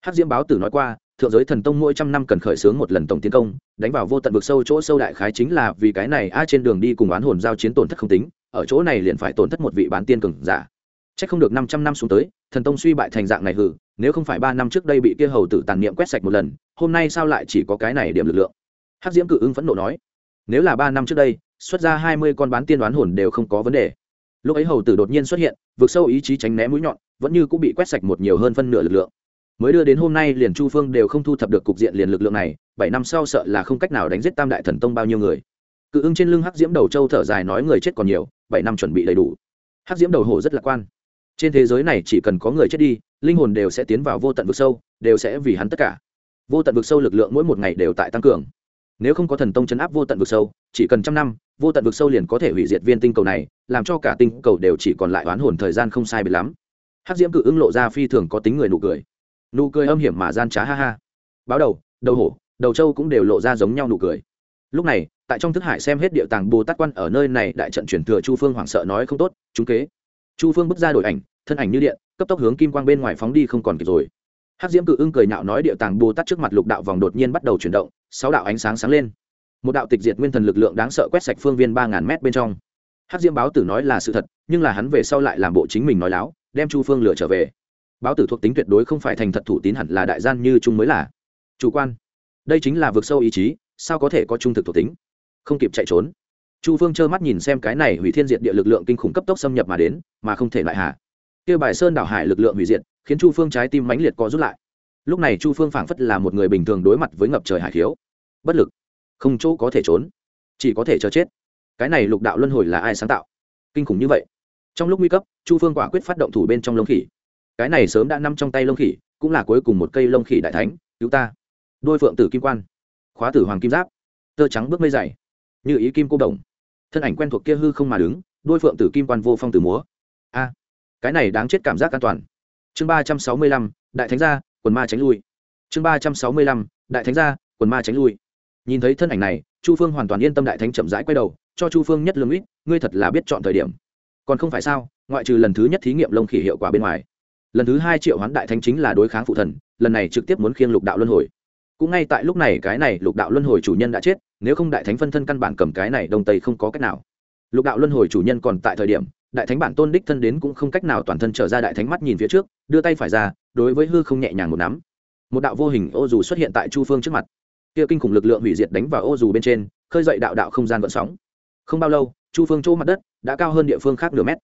Hắc diễm báo tử nói qua, thượng giới thần tông mỗi trăm năm cần khởi xướng một lần tổng tiến công, đánh vào vô tận vực sâu chỗ sâu đại khái chính là vì cái này a trên đường đi cùng oán hồn giao chiến tổn thất không tính, ở chỗ này liền phải tổn thất một vị bán tiên cường giả chắc không được năm trăm năm xuống tới, thần tông suy bại thành dạng này hử nếu không phải ba năm trước đây bị kia hầu tử tàn niệm quét sạch một lần, hôm nay sao lại chỉ có cái này điểm lực lượng? Hắc diễm cự ưng phẫn nộ nói, nếu là ba năm trước đây, xuất ra hai mươi con bán tiên đoán hồn đều không có vấn đề. Lúc ấy hầu tử đột nhiên xuất hiện vượt sâu ý chí tránh né mũi nhọn, vẫn như cũng bị quét sạch một nhiều hơn phân nửa lực lượng. Mới đưa đến hôm nay liền chu phương đều không thu thập được cục diện liền lực lượng này, bảy năm sau sợ là không cách nào đánh giết tam đại thần tông bao nhiêu người. Cự ưng trên lưng hắc diễm đầu châu thở dài nói người chết còn nhiều, bảy năm chuẩn bị đầy đủ. Hắc diễm đầu hổ rất lạc quan trên thế giới này chỉ cần có người chết đi, linh hồn đều sẽ tiến vào vô tận vực sâu, đều sẽ vì hắn tất cả. Vô tận vực sâu lực lượng mỗi một ngày đều tại tăng cường. Nếu không có thần tông chấn áp vô tận vực sâu, chỉ cần trăm năm, vô tận vực sâu liền có thể hủy diệt viên tinh cầu này, làm cho cả tinh cầu đều chỉ còn lại oán hồn thời gian không sai biệt lắm. Hắc diễm cự ứng lộ ra phi thường có tính người nụ cười. Nụ cười âm hiểm mà gian trá ha ha. Báo đầu đầu hổ, đầu trâu cũng đều lộ ra giống nhau nụ cười. Lúc này, tại trong thức hải xem hết địa tàng bồ tát quan ở nơi này, đại trận chuyển thừa chu phương hoảng sợ nói không tốt chúng kế. Chu phương bước ra đổi ảnh thân ảnh như điện, cấp tốc hướng kim quang bên ngoài phóng đi không còn kịp rồi. Hát diễm cự ưng cười nhạo nói địa tàng bồ tát trước mặt lục đạo vòng đột nhiên bắt đầu chuyển động, sáu đạo ánh sáng sáng lên. Một đạo tịch diệt nguyên thần lực lượng đáng sợ quét sạch phương viên ba ngàn mét bên trong. Hát diễm báo tử nói là sự thật, nhưng là hắn về sau lại làm bộ chính mình nói láo, đem chu phương lửa trở về. Báo tử thuộc tính tuyệt đối không phải thành thật thủ tín hẳn là đại gian như trung mới là. Chủ quan. Đây chính là vượt sâu ý chí, sao có thể có trung thực thuộc tính? Không kịp chạy trốn. Chu phương trơ mắt nhìn xem cái này hủy thiên diệt địa lực lượng kinh khủng cấp tốc xâm nhập mà đến, mà không thể lại hạ kia bài sơn đảo hải lực lượng hủy diệt, khiến chu phương trái tim mãnh liệt co rút lại. Lúc này chu phương phảng phất là một người bình thường đối mặt với ngập trời hải khiếu. Bất lực. Không chỗ có thể trốn. Chỉ có thể chờ chết. Cái này lục đạo luân hồi là ai sáng tạo? Kinh khủng như vậy. Trong lúc nguy cấp, chu phương quả quyết phát động thủ bên trong lông khỉ. Cái này sớm đã nằm trong tay lông khỉ, cũng là cuối cùng một cây lông khỉ đại thánh, cứu ta. Đôi phượng tử kim quan. Khóa tử hoàng kim giáp. Tơ trắng bước mây dày. Như ý kim cô đồng. Thân ảnh quen thuộc kia hư không mà đứng, đôi phượng tử kim quan vô phong tử múa cái này đáng chết cảm giác an toàn. Chương ba trăm sáu mươi lăm, đại thánh gia, quần ma tránh lui. Chương ba trăm sáu mươi lăm, đại thánh gia, quần ma tránh lui. Nhìn thấy thân ảnh này, chu phương hoàn toàn yên tâm đại thánh chậm rãi quay đầu, cho chu phương nhất lương ít, ngươi thật là biết chọn thời điểm. Còn không phải sao, ngoại trừ lần thứ nhất thí nghiệm lông khỉ hiệu quả bên ngoài. Lần thứ hai triệu hoán đại thánh chính là đối kháng phụ thần, lần này trực tiếp muốn khiêng lục đạo luân hồi. Cũng ngay tại lúc này cái này lục đạo luân hồi chủ nhân đã chết, nếu không đại thánh phân thân căn bản cầm cái này đông tây không có cách nào. Lục đạo luân hồi chủ nhân còn tại thời điểm đại thánh bản tôn đích thân đến cũng không cách nào toàn thân trở ra đại thánh mắt nhìn phía trước, đưa tay phải ra, đối với hư không nhẹ nhàng một nắm. Một đạo vô hình ô dù xuất hiện tại chu phương trước mặt. Kia kinh khủng lực lượng hủy diệt đánh vào ô dù bên trên, khơi dậy đạo đạo không gian vận sóng. Không bao lâu, chu phương chỗ mặt đất đã cao hơn địa phương khác nửa mét.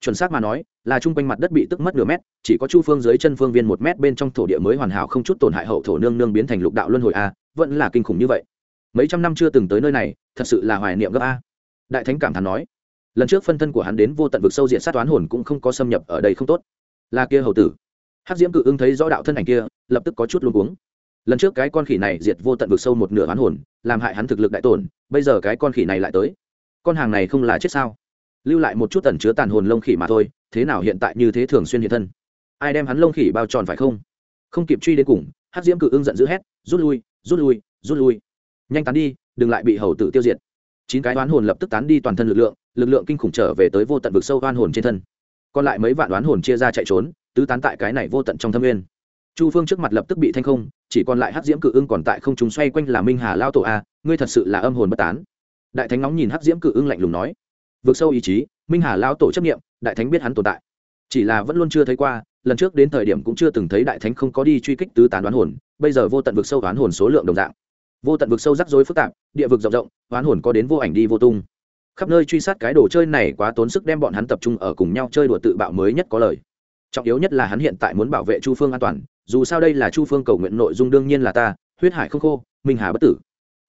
Chuẩn xác mà nói, là chung quanh mặt đất bị tức mất nửa mét, chỉ có chu phương dưới chân phương viên một mét bên trong thổ địa mới hoàn hảo không chút tổn hại hậu thổ nương nương biến thành lục đạo luân hồi a, vẫn là kinh khủng như vậy. Mấy trăm năm chưa từng tới nơi này, thật sự là hoài niệm gấp a. Đại thánh cảm thán nói lần trước phân thân của hắn đến vô tận vực sâu diện sát toán hồn cũng không có xâm nhập ở đây không tốt. Là kia hầu tử. Hắc diễm cự ưng thấy rõ đạo thân ảnh kia, lập tức có chút luống cuống. Lần trước cái con khỉ này diệt vô tận vực sâu một nửa oán hồn, làm hại hắn thực lực đại tổn, bây giờ cái con khỉ này lại tới. Con hàng này không là chết sao? Lưu lại một chút tẩn chứa tàn hồn lông khỉ mà thôi, thế nào hiện tại như thế thường xuyên hiện thân? Ai đem hắn lông khỉ bao tròn phải không? Không kịp truy đến cùng hát diễm cự ưng giận dữ hét, rút lui rút lui rút lui. Nhanh tán đi, đừng lại bị hầu tử tiêu diệt. Chín cái oán hồn lập tức tán đi toàn thân lực lượng lực lượng kinh khủng trở về tới vô tận vực sâu oan hồn trên thân. Còn lại mấy vạn oán hồn chia ra chạy trốn, tứ tán tại cái này vô tận trong thâm nguyên. Chu phương trước mặt lập tức bị thanh không, chỉ còn lại hắc diễm cự ưng còn tại không chúng xoay quanh là minh hà lao tổ a, ngươi thật sự là âm hồn bất tán. Đại thánh nóng nhìn hắc diễm cự ưng lạnh lùng nói. Vượt sâu ý chí, minh hà lao tổ chấp nghiệm đại thánh biết hắn tồn tại. Chỉ là vẫn luôn chưa thấy qua, lần trước đến thời điểm cũng chưa từng thấy đại thánh không có đi truy kích tứ tán đoán hồn, bây giờ vô tận vực sâu đoán hồn số lượng đồng dạng. Vô tận vực sâu rắc rối phức tạp, địa vực rộng rộng đoán hồn có đến vô ảnh đi vô tung khắp nơi truy sát cái đồ chơi này quá tốn sức đem bọn hắn tập trung ở cùng nhau chơi đùa tự bạo mới nhất có lời. Trọng yếu nhất là hắn hiện tại muốn bảo vệ chu phương an toàn, dù sao đây là chu phương cầu nguyện nội dung đương nhiên là ta, huyết hải không khô, minh hà bất tử.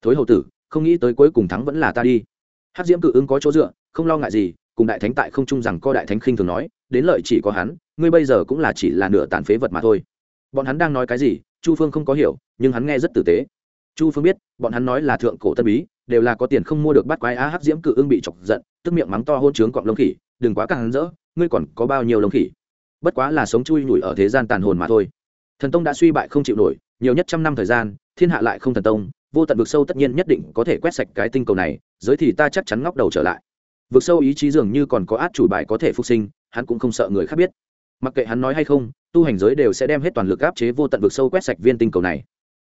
Thối hậu tử, không nghĩ tới cuối cùng thắng vẫn là ta đi. Hát diễm cự ứng có chỗ dựa, không lo ngại gì, cùng đại thánh tại không chung rằng co đại thánh khinh thường nói, đến lợi chỉ có hắn, ngươi bây giờ cũng là chỉ là nửa tàn phế vật mà thôi. Bọn hắn đang nói cái gì, chu phương không có hiểu, nhưng hắn nghe rất tử tế chu phương biết, bọn hắn nói là thượng cổ tân bí, đều là có tiền không mua được bắt quái á hắc diễm cự ưng bị chọc giận, tức miệng mắng to hôn trướng cọng lông khỉ, đừng quá càng hắn rỡ, ngươi còn có bao nhiêu lông khỉ? Bất quá là sống chui nhủi ở thế gian tàn hồn mà thôi. Thần tông đã suy bại không chịu nổi, nhiều nhất trăm năm thời gian, thiên hạ lại không thần tông, vô tận vực sâu tất nhiên nhất định có thể quét sạch cái tinh cầu này, giới thì ta chắc chắn ngóc đầu trở lại. Vực sâu ý chí dường như còn có át chủ bài có thể phục sinh, hắn cũng không sợ người khác biết. Mặc kệ hắn nói hay không, tu hành giới đều sẽ đem hết toàn lực áp chế vô tận vực sâu quét sạch viên tinh cầu này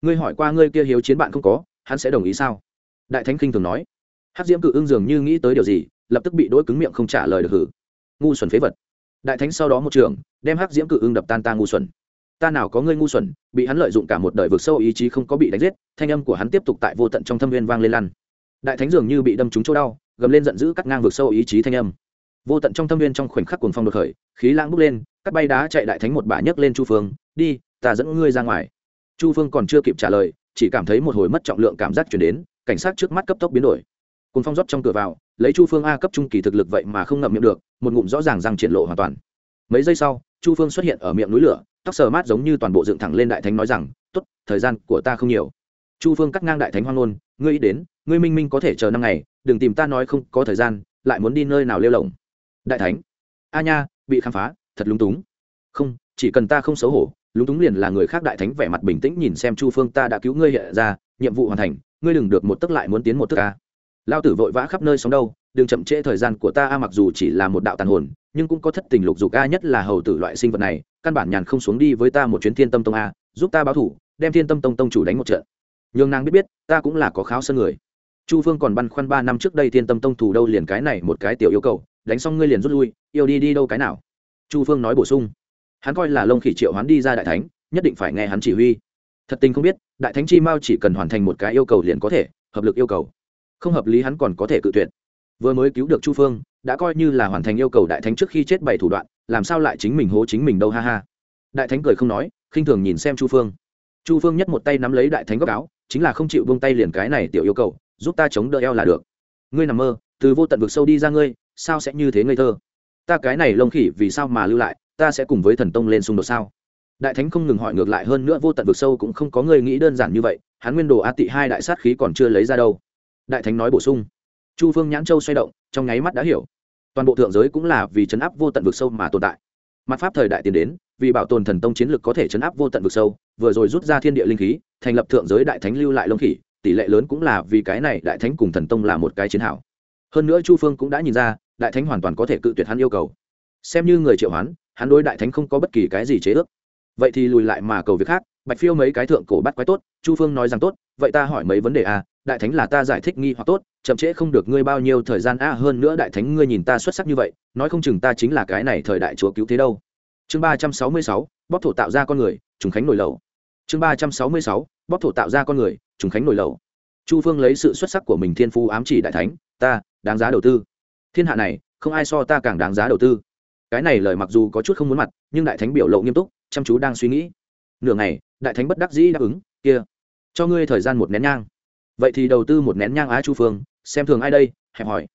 ngươi hỏi qua ngươi kia hiếu chiến bạn không có, hắn sẽ đồng ý sao? Đại thánh kinh thường nói. Hát diễm cự ưng dường như nghĩ tới điều gì, lập tức bị đỗi cứng miệng không trả lời được hử. Ngu xuẩn phế vật. Đại thánh sau đó một trường, đem hắc diễm cự ưng đập tan ta ngu xuẩn. Ta nào có ngươi ngu xuẩn, bị hắn lợi dụng cả một đời vực sâu ý chí không có bị đánh giết, thanh âm của hắn tiếp tục tại vô tận trong thâm viên vang lên lăn. Đại thánh dường như bị đâm trúng chỗ đau, gầm lên giận dữ cắt ngang vực sâu ý chí thanh âm. Vô tận trong thâm viên trong khoảnh khắc cuồng phong đột khởi, khí lãng bốc lên, cắt bay đá chạy đại thánh một bả nhấc lên chu phương, đi, ta dẫn ngươi ra ngoài chu phương còn chưa kịp trả lời, chỉ cảm thấy một hồi mất trọng lượng cảm giác chuyển đến, cảnh sát trước mắt cấp tốc biến đổi. Cùng phong rót trong cửa vào, lấy chu phương a cấp trung kỳ thực lực vậy mà không ngậm miệng được, một ngụm rõ ràng răng triển lộ hoàn toàn. Mấy giây sau, chu phương xuất hiện ở miệng núi lửa, tóc sờ mát giống như toàn bộ dựng thẳng lên đại thánh nói rằng t ố t thời gian của ta không nhiều. Chu phương cắt ngang đại thánh hoang ngôn, ngươi ý đến, ngươi minh minh có thể chờ năm ngày, đừng tìm ta nói không có thời gian, lại muốn đi nơi nào lêu lồng đại thánh, a nha, bị khám phá, thật lúng túng. Không, chỉ cần ta không xấu hổ lúng túng liền là người khác đại thánh vẻ mặt bình tĩnh nhìn xem chu phương ta đã cứu ngươi hiện ra, nhiệm vụ hoàn thành, ngươi đừng được một tức lại muốn tiến một tức ca lao tử vội vã khắp nơi sống đâu, đừng chậm trễ thời gian của ta a, mặc dù chỉ là một đạo tàn hồn, nhưng cũng có thất tình lục dục a, nhất là hầu tử loại sinh vật này, căn bản nhàn không xuống đi với ta một chuyến thiên tâm tông a, giúp ta báo thủ, đem thiên tâm tông tông chủ đánh một trận. Nhường nàng biết biết, ta cũng là có kháo sân người. Chu phương còn băn khoăn ba năm trước đây thiên tâm tông thủ đâu liền cái này một cái tiểu yêu cầu, đánh xong ngươi liền rút lui, yêu đi đi đâu cái nào? Chu phương nói bổ sung hắn coi là lông khỉ triệu hắn đi ra đại thánh, nhất định phải nghe hắn chỉ huy. Thật tình không biết, đại thánh chi mao chỉ cần hoàn thành một cái yêu cầu liền có thể, hợp lực yêu cầu. Không hợp lý hắn còn có thể cự tuyệt. Vừa mới cứu được chu phương, đã coi như là hoàn thành yêu cầu đại thánh trước khi chết bảy thủ đoạn, làm sao lại chính mình hố chính mình đâu ha ha. Đại thánh cười không nói, khinh thường nhìn xem chu phương. Chu phương nhất một tay nắm lấy đại thánh góc áo, chính là không chịu buông tay liền cái này tiểu yêu cầu, giúp ta chống đỡ eo là được. Ngươi nằm mơ, từ vô tận vực sâu đi ra ngươi, sao sẽ như thế ngây thơ? Ta cái này lông khỉ vì sao mà lưu lại? Ta sẽ cùng với thần tông lên xung đột sao? Đại thánh không ngừng hỏi ngược lại hơn nữa vô tận vực sâu cũng không có người nghĩ đơn giản như vậy, hắn nguyên đồ a tị hai đại sát khí còn chưa lấy ra đâu. Đại thánh nói bổ sung. Chu phương nhãn châu xoay động, trong nháy mắt đã hiểu. Toàn bộ thượng giới cũng là vì chấn áp vô tận vực sâu mà tồn tại. Mặt pháp thời đại tiến đến, vì bảo tồn thần tông chiến lực có thể chấn áp vô tận vực sâu, vừa rồi rút ra thiên địa linh khí, thành lập thượng giới đại thánh lưu lại lông khỉ, tỷ lệ lớn cũng là vì cái này đại thánh cùng thần tông là một cái chiến hảo hơn nữa chu phương cũng đã nhìn ra, đại thánh hoàn toàn có thể cự tuyệt hắn yêu cầu. Xem như người triệu hoán hắn đối đại thánh không có bất kỳ cái gì chế ước. Vậy thì lùi lại mà cầu việc khác, bạch phiêu mấy cái thượng cổ bắt quái tốt, chu phương nói rằng tốt, vậy ta hỏi mấy vấn đề a đại thánh là ta giải thích nghi hoặc tốt, chậm trễ không được ngươi bao nhiêu thời gian a hơn nữa đại thánh ngươi nhìn ta xuất sắc như vậy, nói không chừng ta chính là cái này thời đại chúa cứu thế đâu. Chương ba trăm sáu mươi sáu bóc thổ tạo ra con người, trùng khánh nổi lầu. Chương ba trăm sáu mươi sáu bóc thổ tạo ra con người, trùng khánh nổi lầu. Chu phương lấy sự xuất sắc của mình thiên phu ám chỉ đại thánh, ta, đáng giá đầu tư. Thiên hạ này, không ai so ta càng đáng giá đầu tư cái này lời mặc dù có chút không muốn mặt, nhưng đại thánh biểu lộ nghiêm túc, chăm chú đang suy nghĩ. Nửa ngày, đại thánh bất đắc dĩ đáp ứng, kia, cho ngươi thời gian một nén nhang. Vậy thì đầu tư một nén nhang á chu phương, xem thường ai đây, hẹp hỏi.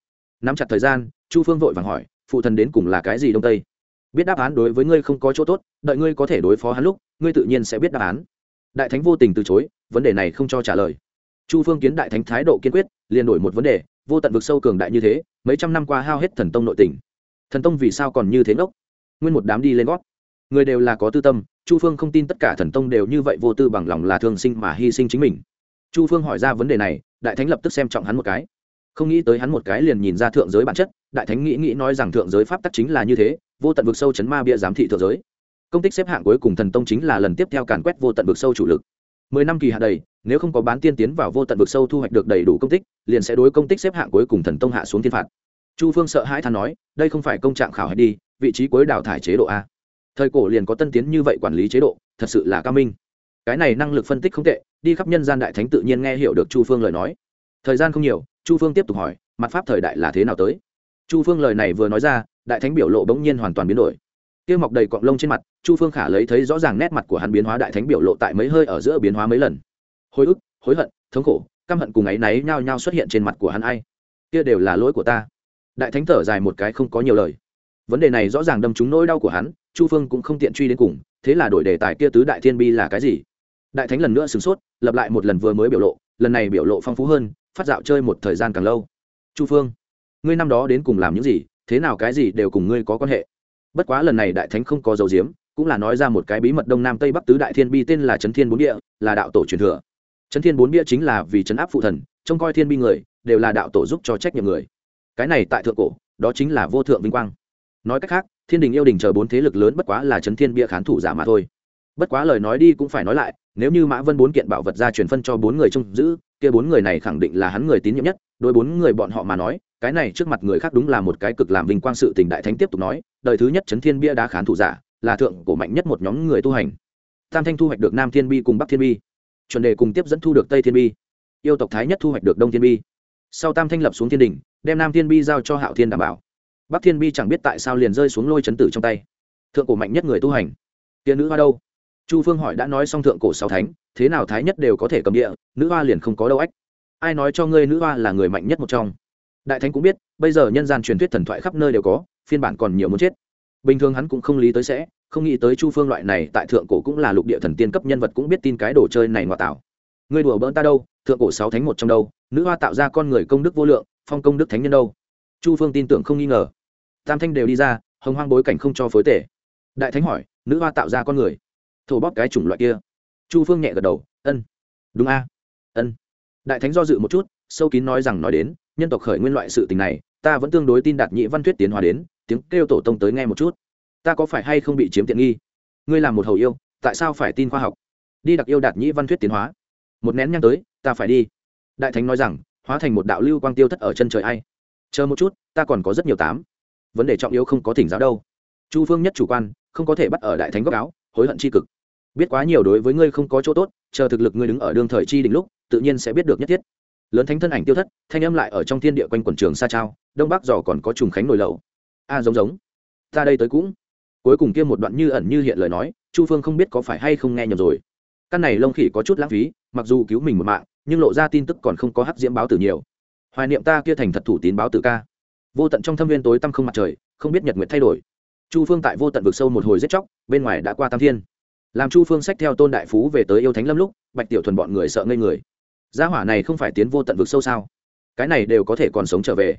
Nắm chặt thời gian, chu phương vội vàng hỏi, phụ thần đến cùng là cái gì đông tây? Biết đáp án đối với ngươi không có chỗ tốt, đợi ngươi có thể đối phó hắn lúc, ngươi tự nhiên sẽ biết đáp án. Đại thánh vô tình từ chối, vấn đề này không cho trả lời. Chu phương kiến đại thánh thái độ kiên quyết, liền đổi một vấn đề, vô tận vực sâu cường đại như thế, mấy trăm năm qua hao hết thần tông nội tình thần tông vì sao còn như thế ngốc? Nguyên một đám đi lên gót. Người đều là có tư tâm, chu phương không tin tất cả thần tông đều như vậy vô tư bằng lòng là thương sinh mà hy sinh chính mình. Chu phương hỏi ra vấn đề này, đại thánh lập tức xem trọng hắn một cái. Không nghĩ tới hắn một cái liền nhìn ra thượng giới bản chất, đại thánh nghĩ nghĩ nói rằng thượng giới pháp tắc chính là như thế, vô tận vực sâu chấn ma bia giám thị thượng giới. Công tích xếp hạng cuối cùng thần tông chính là lần tiếp theo càn quét vô tận vực sâu chủ lực. Mười năm kỳ hạ đầy, nếu không có bán tiên tiến vào vô tận vực sâu thu hoạch được đầy đủ công tích, liền sẽ đối công tích xếp hạng cuối cùng thần tông hạ xuống thiên phạt chu phương sợ hãi than nói, đây không phải công trạng khảo hạch đi, vị trí cuối đào thải chế độ a. Thời cổ liền có tân tiến như vậy quản lý chế độ, thật sự là cao minh. Cái này năng lực phân tích không tệ, đi khắp nhân gian đại thánh tự nhiên nghe hiểu được chu phương lời nói. Thời gian không nhiều, chu phương tiếp tục hỏi, mặt pháp thời đại là thế nào tới? Chu phương lời này vừa nói ra, đại thánh biểu lộ bỗng nhiên hoàn toàn biến đổi. Tiêu mọc đầy cọng lông trên mặt, chu phương khả lấy thấy rõ ràng nét mặt của hắn biến hóa đại thánh biểu lộ tại mấy hơi ở giữa biến hóa mấy lần. Hối ức, hối hận, thống khổ, căm hận cùng áy náy nhao nhao xuất hiện trên mặt của hắn ai? Kia đều là lỗi của ta đại thánh thở dài một cái không có nhiều lời. Vấn đề này rõ ràng đâm trúng nỗi đau của hắn, chu phương cũng không tiện truy đến cùng, thế là đổi đề tài kia tứ đại thiên bi là cái gì? Đại thánh lần nữa sửng sốt, lập lại một lần vừa mới biểu lộ, lần này biểu lộ phong phú hơn, phát dạo chơi một thời gian càng lâu. Chu phương, ngươi năm đó đến cùng làm những gì, thế nào cái gì đều cùng ngươi có quan hệ. Bất quá lần này đại thánh không có dấu diếm, cũng là nói ra một cái bí mật đông nam tây bắc tứ đại thiên bi tên là trấn thiên bốn địa, là đạo tổ truyền thừa. Trấn thiên bốn địa chính là vì trấn áp phụ thần, trông coi thiên bi người, đều là đạo tổ giúp cho trách nhiệm người cái này tại thượng cổ, đó chính là vô thượng vinh quang. Nói cách khác, thiên đình yêu đình chờ bốn thế lực lớn bất quá là chấn thiên bia khán thủ giả mà thôi. Bất quá lời nói đi cũng phải nói lại, nếu như mã vân bốn kiện bảo vật ra truyền phân cho bốn người trông giữ, kia bốn người này khẳng định là hắn người tín nhiệm nhất, đối bốn người bọn họ mà nói, cái này trước mặt người khác đúng là một cái cực làm vinh quang sự tình đại thánh tiếp tục nói, đời thứ nhất chấn thiên bia đá khán thủ giả, là thượng cổ mạnh nhất một nhóm người tu hành. Tam thanh thu hoạch được nam thiên bi cùng bắc thiên bi. Chuẩn đề cùng tiếp dẫn thu được tây thiên bi. Yêu tộc thái nhất thu hoạch được đông thiên bi. Sau tam thanh lập xuống thiên đình đem nam thiên bi giao cho hạo thiên đảm bảo bắc thiên bi chẳng biết tại sao liền rơi xuống lôi chấn tử trong tay thượng cổ mạnh nhất người tu hành Tiên nữ hoa đâu chu phương hỏi đã nói xong thượng cổ sáu thánh thế nào thái nhất đều có thể cầm địa nữ hoa liền không có đâu ách ai nói cho ngươi nữ hoa là người mạnh nhất một trong đại thánh cũng biết bây giờ nhân gian truyền thuyết thần thoại khắp nơi đều có phiên bản còn nhiều muốn chết bình thường hắn cũng không lý tới sẽ không nghĩ tới chu phương loại này tại thượng cổ cũng là lục địa thần tiên cấp nhân vật cũng biết tin cái đồ chơi này ngoại tạo ngươi đùa bỡn ta đâu thượng cổ sáu thánh một trong đâu nữ hoa tạo ra con người công đức vô lượng phong công đức thánh nhân đâu? Chu phương tin tưởng không nghi ngờ. Tam thanh đều đi ra, hồng hoang bối cảnh không cho phối tể. Đại thánh hỏi, nữ hoa tạo ra con người? Thổ bóp cái chủng loại kia. Chu phương nhẹ gật đầu, ân. Đúng a. Ân. Đại thánh do dự một chút, sâu kín nói rằng nói đến, nhân tộc khởi nguyên loại sự tình này, ta vẫn tương đối tin đạt nhị văn thuyết tiến hóa đến, tiếng kêu tổ tông tới nghe một chút. Ta có phải hay không bị chiếm tiện nghi? Ngươi làm một hầu yêu, tại sao phải tin khoa học? Đi đặc yêu đạt nhị văn thuyết tiến hóa. Một nén nhang tới, ta phải đi. Đại thánh nói rằng hóa thành một đạo lưu quang tiêu thất ở chân trời ai. Chờ một chút, ta còn có rất nhiều tám. Vấn đề trọng yếu không có thỉnh giáo đâu. Chu phương nhất chủ quan, không có thể bắt ở đại thánh góc áo, hối hận c h i cực. Biết quá nhiều đối với ngươi không có chỗ tốt, chờ thực lực ngươi đứng ở đương thời chi đỉnh lúc, tự nhiên sẽ biết được nhất thiết. Lớn thánh thân ảnh tiêu thất, thanh âm lại ở trong thiên địa quanh quần trường xa trao, đông bắc giò còn có trùng khánh nổi lầu a, giống giống. Ta đây tới cũng. Cuối cùng kia một đoạn như ẩn như hiện lời nói, chu phương không biết có phải hay không nghe nhầm rồi căn này lông khỉ có chút lãng phí, mặc dù cứu mình một mạng, nhưng lộ ra tin tức còn không có hắc diễm báo tử nhiều. Hoài niệm ta kia thành thật thủ tín báo tử ca. Vô tận trong thâm viên tối tăm không mặt trời, không biết nhật nguyệt thay đổi. Chu phương tại vô tận vực sâu một hồi giết chóc, bên ngoài đã qua tam thiên. Làm chu phương sách theo tôn đại phú về tới yêu thánh lâm lúc, bạch tiểu thuần bọn người sợ ngây người. Gia hỏa này không phải tiến vô tận vực sâu sao? Cái này đều có thể còn sống trở về.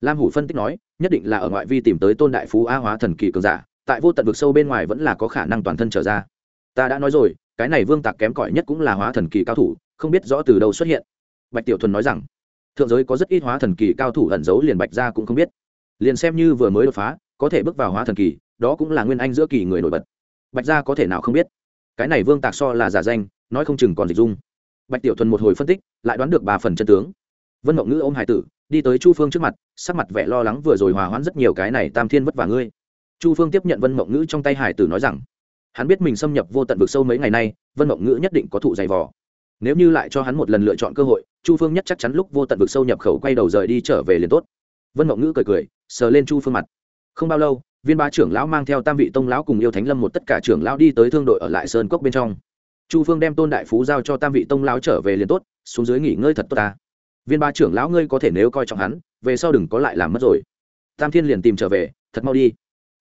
Lam hủ phân tích nói, nhất định là ở ngoại vi tìm tới tôn đại phú a hóa thần kỳ cường giả, tại vô tận vực sâu bên ngoài vẫn là có khả năng toàn thân trở ra. Ta đã nói rồi cái này vương tạc kém cỏi nhất cũng là hóa thần kỳ cao thủ, không biết rõ từ đâu xuất hiện. Bạch tiểu thuần nói rằng, thượng giới có rất ít hóa thần kỳ cao thủ ẩn giấu liền bạch ra cũng không biết. Liền xem như vừa mới đột phá, có thể bước vào hóa thần kỳ, đó cũng là nguyên anh giữa kỳ người nổi bật. Bạch ra có thể nào không biết? Cái này vương tạc so là giả danh, nói không chừng còn dịch dung. Bạch tiểu thuần một hồi phân tích, lại đoán được ba phần chân tướng. Vân mộng ngữ ôm hải tử, đi tới chu phương trước mặt, sắc mặt vẻ lo lắng vừa rồi hòa hoãn rất nhiều cái này tam thiên vất vả ngươi. Chu phương tiếp nhận vân mộng ngữ trong tay hải tử nói rằng hắn biết mình xâm nhập vô tận vực sâu mấy ngày nay, vân mộng ngữ nhất định có thụ dày vò. Nếu như lại cho hắn một lần lựa chọn cơ hội, chu phương nhất chắc chắn lúc vô tận vực sâu nhập khẩu quay đầu rời đi trở về liền tốt. Vân mộng ngữ cười cười, sờ lên chu phương mặt. Không bao lâu, viên ba trưởng lão mang theo tam vị tông lão cùng yêu thánh lâm một tất cả trưởng lão đi tới thương đội ở lại sơn cốc bên trong. Chu phương đem tôn đại phú giao cho tam vị tông lão trở về liền tốt, xuống dưới nghỉ ngơi thật tốt ta. Viên ba trưởng lão ngươi có thể nếu coi trọng hắn, về sau đừng có lại làm mất rồi. Tam thiên liền tìm trở về, thật mau đi.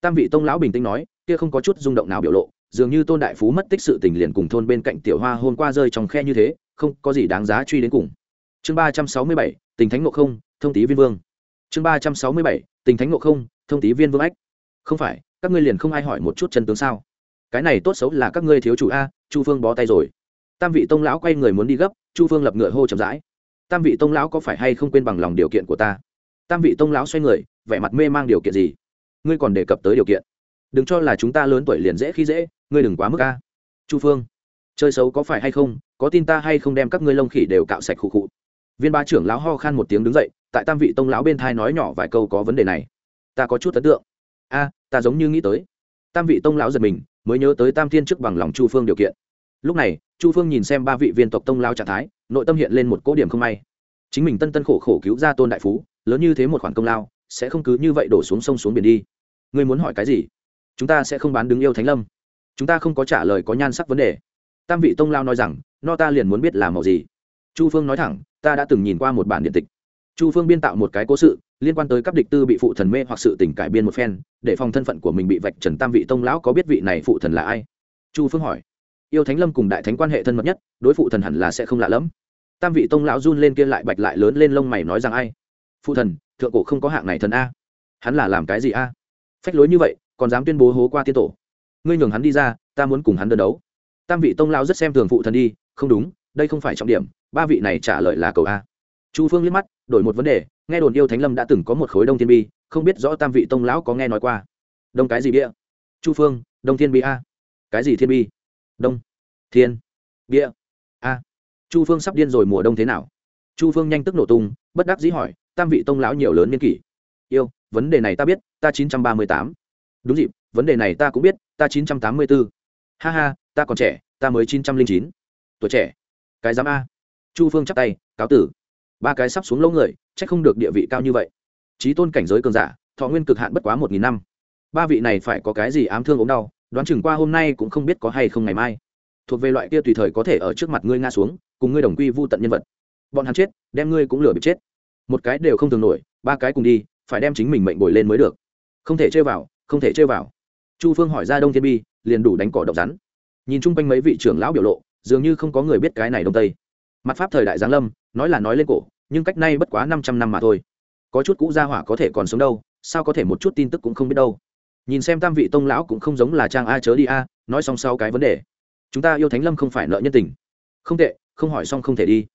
Tam vị tông lão bình tĩnh nói, kia không có chút rung động nào biểu lộ dường như tôn đại phú mất tích sự tình liền cùng thôn bên cạnh tiểu hoa hôm qua rơi trong khe như thế, không có gì đáng giá truy đến cùng. Chương ba trăm sáu mươi bảy, tình thánh ngộ không, thông tý viên vương. Chương ba trăm sáu mươi bảy, tình thánh ngộ không, thông tý viên vương ách. Không phải, các ngươi liền không ai hỏi một chút chân tướng sao? Cái này tốt xấu là các ngươi thiếu chủ a, chu phương bó tay rồi. Tam vị tông lão quay người muốn đi gấp, chu phương lập ngựa hô chậm rãi. Tam vị tông lão có phải hay không quên bằng lòng điều kiện của ta? Tam vị tông lão xoay người, vẻ mặt mê mang điều kiện gì? Ngươi còn đề cập tới điều kiện. Đừng cho là chúng ta lớn tuổi liền dễ khi dễ ngươi đừng quá mức ca chu phương, chơi xấu có phải hay không? Có tin ta hay không đem các ngươi lông khỉ đều cạo sạch khụ khụ? Viên ba trưởng lão ho khan một tiếng đứng dậy, tại tam vị tông lão bên thai nói nhỏ vài câu có vấn đề này. Ta có chút ấn tượng. A, ta giống như nghĩ tới. Tam vị tông lão giật mình, mới nhớ tới tam thiên trước bằng lòng chu phương điều kiện. Lúc này, chu phương nhìn xem ba vị viên tộc tông lao trạng thái, nội tâm hiện lên một cố điểm không may. Chính mình tân tân khổ khổ cứu ra tôn đại phú, lớn như thế một khoản công lao, sẽ không cứ như vậy đổ xuống sông xuống biển đi. Ngươi muốn hỏi cái gì? Chúng ta sẽ không bán đứng yêu thánh lâm chúng ta không có trả lời có nhan sắc vấn đề. Tam vị tông lao nói rằng, no ta liền muốn biết làm màu gì. Chu phương nói thẳng, ta đã từng nhìn qua một bản điện tịch. Chu phương biên tạo một cái cố sự, liên quan tới các địch tư bị phụ thần mê hoặc sự tình cải biên một phen, để phòng thân phận của mình bị vạch trần tam vị tông lão có biết vị này phụ thần là ai? Chu phương hỏi. Yêu thánh lâm cùng đại thánh quan hệ thân mật nhất, đối phụ thần hẳn là sẽ không lạ lẫm. Tam vị tông lão run lên kia lại bạch lại lớn lên lông mày nói rằng ai? Phụ thần, thượng cổ không có hạng này thần a. Hắn là làm cái gì a? Phách lối như vậy, còn dám tuyên bố hố qua tiên tổ ngươi nhường hắn đi ra, ta muốn cùng hắn đơn đấu. Tam vị tông lão rất xem thường phụ thần đi, không đúng, đây không phải trọng điểm, ba vị này trả lời là cầu a. Chu phương liếc mắt, đổi một vấn đề, nghe đồn yêu thánh lâm đã từng có một khối đông thiên bi, không biết rõ tam vị tông lão có nghe nói qua. Đông cái gì bia? Chu phương, đông thiên bi a. Cái gì thiên bi? Đông. Thiên. Bia. A. Chu phương sắp điên rồi mùa đông thế nào? Chu phương nhanh tức nổ tung, bất đắc dĩ hỏi, tam vị tông lão nhiều lớn niên kỷ? Yêu, vấn đề này ta biết, ta chín trăm ba mươi tám. Đúng dịp vấn đề này ta cũng biết, ta chín trăm tám mươi bốn ha ha, ta còn trẻ, ta mới chín trăm linh chín. Tuổi trẻ. Cái giám a. Chu phương chắp tay, cáo tử. Ba cái sắp xuống lâu người c h ắ c không được địa vị cao như vậy. Trí tôn cảnh giới cường giả, thọ nguyên cực hạn bất quá một nghìn năm. Ba vị này phải có cái gì ám thương ốm đau, đoán chừng qua hôm nay cũng không biết có hay không ngày mai. Thuộc về loại kia tùy thời có thể ở trước mặt ngươi ngã xuống, cùng ngươi đồng quy vô tận nhân vật. Bọn hắn chết, đem ngươi cũng lừa bị chết. Một cái đều không thường nổi, ba cái cùng đi, phải đem chính mình mệnh bồi lên mới được. Không thể chơi vào, không thể chơi vào chu phương hỏi ra đông thiên bi, liền đủ đánh cỏ độc rắn. Nhìn chung quanh mấy vị trưởng lão biểu lộ, dường như không có người biết cái này đông tây. Mặt pháp thời đại giáng lâm, nói là nói lên cổ, nhưng cách nay bất quá năm trăm năm mà thôi. Có chút cũ gia hỏa có thể còn sống đâu, sao có thể một chút tin tức cũng không biết đâu. Nhìn xem tam vị tông lão cũng không giống là trang a chớ đi a, nói xong sau cái vấn đề. Chúng ta yêu thánh lâm không phải nợ nhân tình. Không tệ, không hỏi xong không thể đi.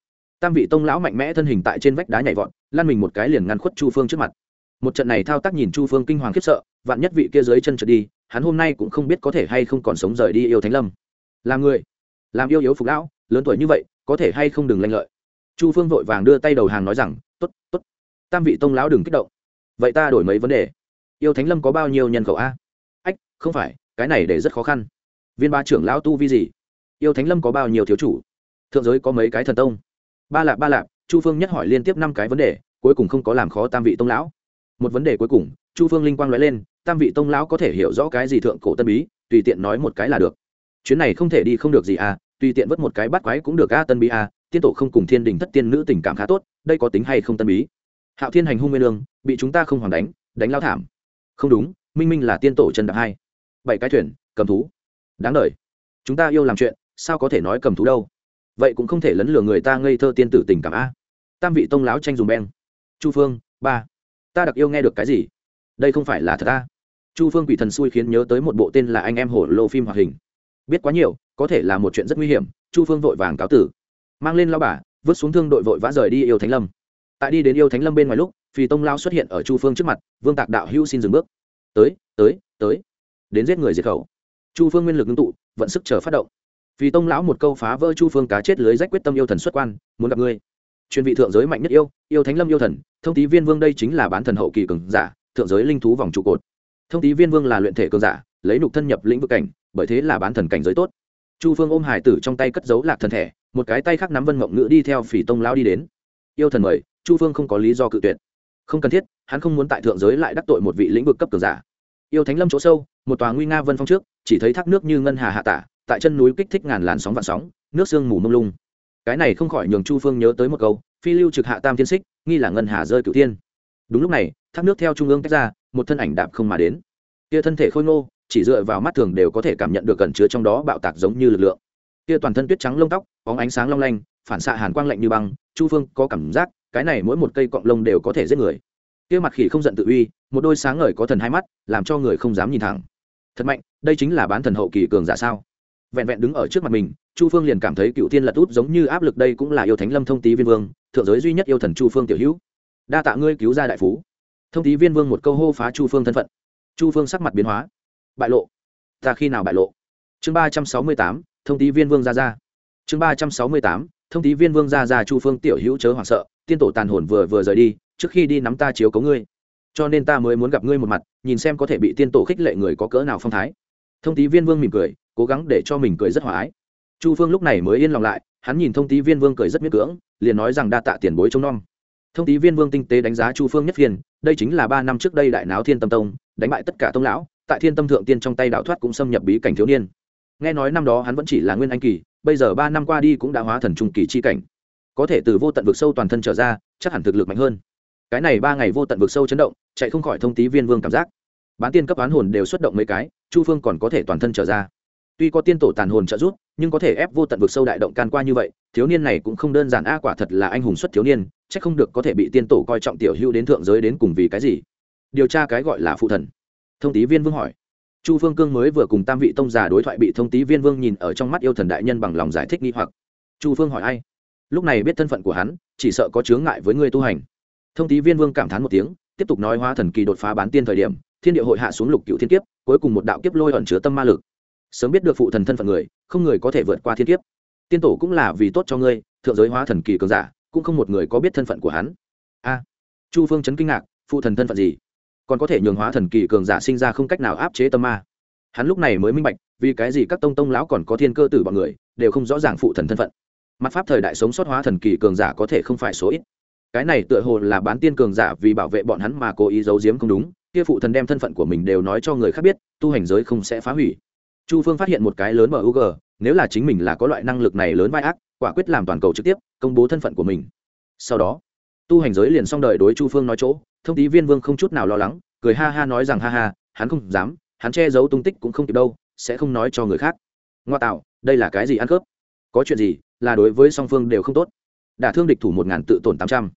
Tam vị tông lão mạnh mẽ thân hình tại trên vách đá nhảy vọt lan mình một cái liền ngăn khuất chu phương trước mặt. Một trận này thao tác nhìn chu phương kinh hoàng khiếp sợ, vạn nhất vị kia dưới chân trượt đi hắn hôm nay cũng không biết có thể hay không còn sống rời đi yêu thánh lâm. Làm người, làm yêu yếu phục lão, lớn tuổi như vậy, có thể hay không đừng lanh lợi. Chu phương vội vàng đưa tay đầu hàng nói rằng t ố t t ố t tam vị tông lão đừng kích động. Vậy ta đổi mấy vấn đề. Yêu thánh lâm có bao nhiêu nhân khẩu a? Ách, không phải, cái này để rất khó khăn. Viên ba trưởng lão tu vi gì? Yêu thánh lâm có bao nhiêu thiếu chủ? Thượng giới có mấy cái thần tông? Ba lạp ba lạp. Chu phương nhất hỏi liên tiếp năm cái vấn đề, cuối cùng không có làm khó tam vị tông lão. Một vấn đề cuối cùng chu phương linh quang nói lên, tam vị tông lão có thể hiểu rõ cái gì thượng cổ tân bí, tùy tiện nói một cái là được. Chuyến này không thể đi không được gì à tùy tiện vất một cái bắt quái cũng được a tân bí a tiên tổ không cùng thiên đình thất tiên nữ tình cảm khá tốt, đây có tính hay không tân bí? Hạo thiên hành hung nguyên lương, bị chúng ta không hoàng đánh đánh lao thảm. Không đúng, minh minh là tiên tổ chân đạp hai. Bảy cái thuyền, cầm thú. Đáng đ chúng ta yêu làm chuyện, sao có thể nói cầm thú đâu? Vậy cũng không thể lấn lừa người ta ngây thơ tiên tử tình cảm a tam vị tông láo tranh dùng beng. Chu phương, ba. Ta đặc yêu nghe được cái gì? Đây không phải là thật ta. Chu phương quỷ thần xui khiến nhớ tới một bộ tên là anh em hổ lô phim hoạt hình. Biết quá nhiều, có thể là một chuyện rất nguy hiểm, chu phương vội vàng cáo tử. Mang lên lao bà, vứt xuống thương đội vội vã rời đi yêu thánh lâm. Tại đi đến yêu thánh lâm bên ngoài lúc phi tông lao xuất hiện ở chu phương trước mặt, vương tạc đạo hữu xin dừng bước. Tới tới tới. Đến giết người diệt khẩu. Chu phương nguyên lực ngưng tụ, vận sức chờ phát động. Phi tông lão một câu phá vỡ chu phương cá chết lưới rách quyết tâm yêu thần xuất quan, muốn gặp ngươi. Chuyên vị thượng giới mạnh nhất yêu yêu thánh lâm yêu thần, thông tí viên vương đây chính là bán thần hậu kỳ cường giả thượng giới linh thú vòng trụ cột. Thông tí viên vương là luyện thể cường giả, lấy nục thân nhập lĩnh vực cảnh, bởi thế là bán thần cảnh giới tốt. Chu phương ôm hải tử trong tay cất giấu lạc thần thể, một cái tay khác nắm vân mộng ngữ đi theo phỉ tông lao đi đến. Yêu thần mời, chu phương không có lý do cự tuyệt. Không cần thiết, hắn không muốn tại thượng giới lại đắc tội một vị lĩnh vực cấp cường giả. Yêu thánh lâm chỗ sâu, một tòa nguy nga vân phong trước, chỉ thấy thác nước như ngân hà hạ tả, tại chân núi kích thích ngàn làn sóng vạn sóng, nước sương mù mông lung. Cái này không khỏi nhường chu phương nhớ tới một câu, phi lưu trực hạ tam thiên xích, nghi là ngân hà rơi cửu thiên. Đúng lúc này thác nước theo trung ương tách ra, một thân ảnh đạp không mà đến. Kia thân thể khôi ngô, chỉ dựa vào mắt thường đều có thể cảm nhận được cẩn chứa trong đó bạo tạc giống như lực lượng. Kia toàn thân tuyết trắng lông tóc, bóng ánh sáng long lanh, phản xạ hàn quang lạnh như băng, chu phương có cảm giác, cái này mỗi một cây cọng lông đều có thể giết người. Kia mặt khỉ không giận tự uy, một đôi sáng ngời có thần hai mắt, làm cho người không dám nhìn thẳng. Thật mạnh, đây chính là bán thần hậu kỳ cường giả sao? Vẹn vẹn đứng ở trước mặt mình, chu phương liền cảm thấy cựu thiên lật út giống như áp lực đây cũng là yêu thánh lâm thông tý viên vương, thượng giới duy nhất yêu thần chu phương tiểu hữu. Đa tạ ngươi cứu ra đại phú thông tí viên vương một câu hô phá chu phương thân phận chu phương sắc mặt biến hóa bại lộ ta khi nào bại lộ chương ba trăm sáu mươi tám thông tí viên vương ra ra chương ba trăm sáu mươi tám thông tí viên vương ra ra chu phương tiểu hữu chớ hoảng sợ tiên tổ tàn hồn vừa vừa rời đi trước khi đi nắm ta chiếu cấu ngươi cho nên ta mới muốn gặp ngươi một mặt nhìn xem có thể bị tiên tổ khích lệ người có cỡ nào phong thái thông tí viên vương mỉm cười cố gắng để cho mình cười rất hòa ái chu phương lúc này mới yên lòng lại hắn nhìn thông tí viên vương cười rất miết cưỡng liền nói rằng đa tạ tiền bối trông nom thông tý viên vương tinh tế đánh giá chu phương nhất phiền, đây chính là ba năm trước đây đại náo thiên tâm tông, đánh bại tất cả tông lão, tại thiên tâm thượng tiên trong tay đạo thoát cũng xâm nhập bí cảnh thiếu niên. Nghe nói năm đó hắn vẫn chỉ là nguyên anh kỳ, bây giờ ba năm qua đi cũng đã hóa thần trung kỳ chi cảnh. Có thể từ vô tận vực sâu toàn thân trở ra, chắc hẳn thực lực mạnh hơn. Cái này ba ngày vô tận vực sâu chấn động, chạy không khỏi thông tí viên vương cảm giác. Bán tiên cấp oán hồn đều xuất động mấy cái, chu phương còn có thể toàn thân trở ra tuy có tiên tổ tàn hồn trợ giúp, nhưng có thể ép vô tận vực sâu đại động can qua như vậy, thiếu niên này cũng không đơn giản. A, quả thật là anh hùng xuất thiếu niên c h ắ c không được có thể bị tiên tổ coi trọng tiểu hữu đến thượng giới đến cùng vì cái gì. Điều tra cái gọi là phụ thần. Thông tý viên vương hỏi. Chu phương cương mới vừa cùng tam vị tông giả đối thoại bị thông tý viên vương nhìn ở trong mắt yêu thần đại nhân bằng lòng giải thích nghi hoặc. Chu phương hỏi ai? Lúc này biết thân phận của hắn, chỉ sợ có chướng ngại với người tu hành. Thông tý viên vương cảm thán một tiếng, tiếp tục nói hóa thần kỳ đột phá bán tiên thời điểm, thiên địa hội hạ xuống lục cựu thiên kiếp, cuối cùng một đạo kiếp lôi ẩn chứa tâm ma lực sớm biết được phụ thần thân phận người, không người có thể vượt qua thiên kiếp. Tiên tổ cũng là vì tốt cho ngươi, thượng giới hóa thần kỳ cường giả, cũng không một người có biết thân phận của hắn. A. Chu phương chấn kinh ngạc, phụ thần thân phận gì? Còn có thể nhường hóa thần kỳ cường giả sinh ra không cách nào áp chế tâm ma. Hắn lúc này mới minh bạch, vì cái gì các tông tông lão còn có thiên cơ tử bọn người, đều không rõ ràng phụ thần thân phận. Mặt pháp thời đại sống sót hóa thần kỳ cường giả có thể không phải số ít. Cái này tựa hồ là bán tiên cường giả vì bảo vệ bọn hắn mà cố ý giấu giếm không đúng, kia phụ thần đem thân phận của mình đều nói cho người khác biết, tu hành giới không sẽ phá hủy chu phương phát hiện một cái lớn mug u nếu là chính mình là có loại năng lực này lớn vai ác, quả quyết làm toàn cầu trực tiếp, công bố thân phận của mình. Sau đó, tu hành giới liền xong đời đối chu phương nói chỗ, thông tí viên vương không chút nào lo lắng, cười ha ha nói rằng ha ha, hắn không dám, hắn che giấu tung tích cũng không kịp đâu, sẽ không nói cho người khác. Ngoa tạo, đây là cái gì ăn cướp? Có chuyện gì, là đối với song phương đều không tốt. Đả thương địch thủ một ngàn tự tổn tám trăm.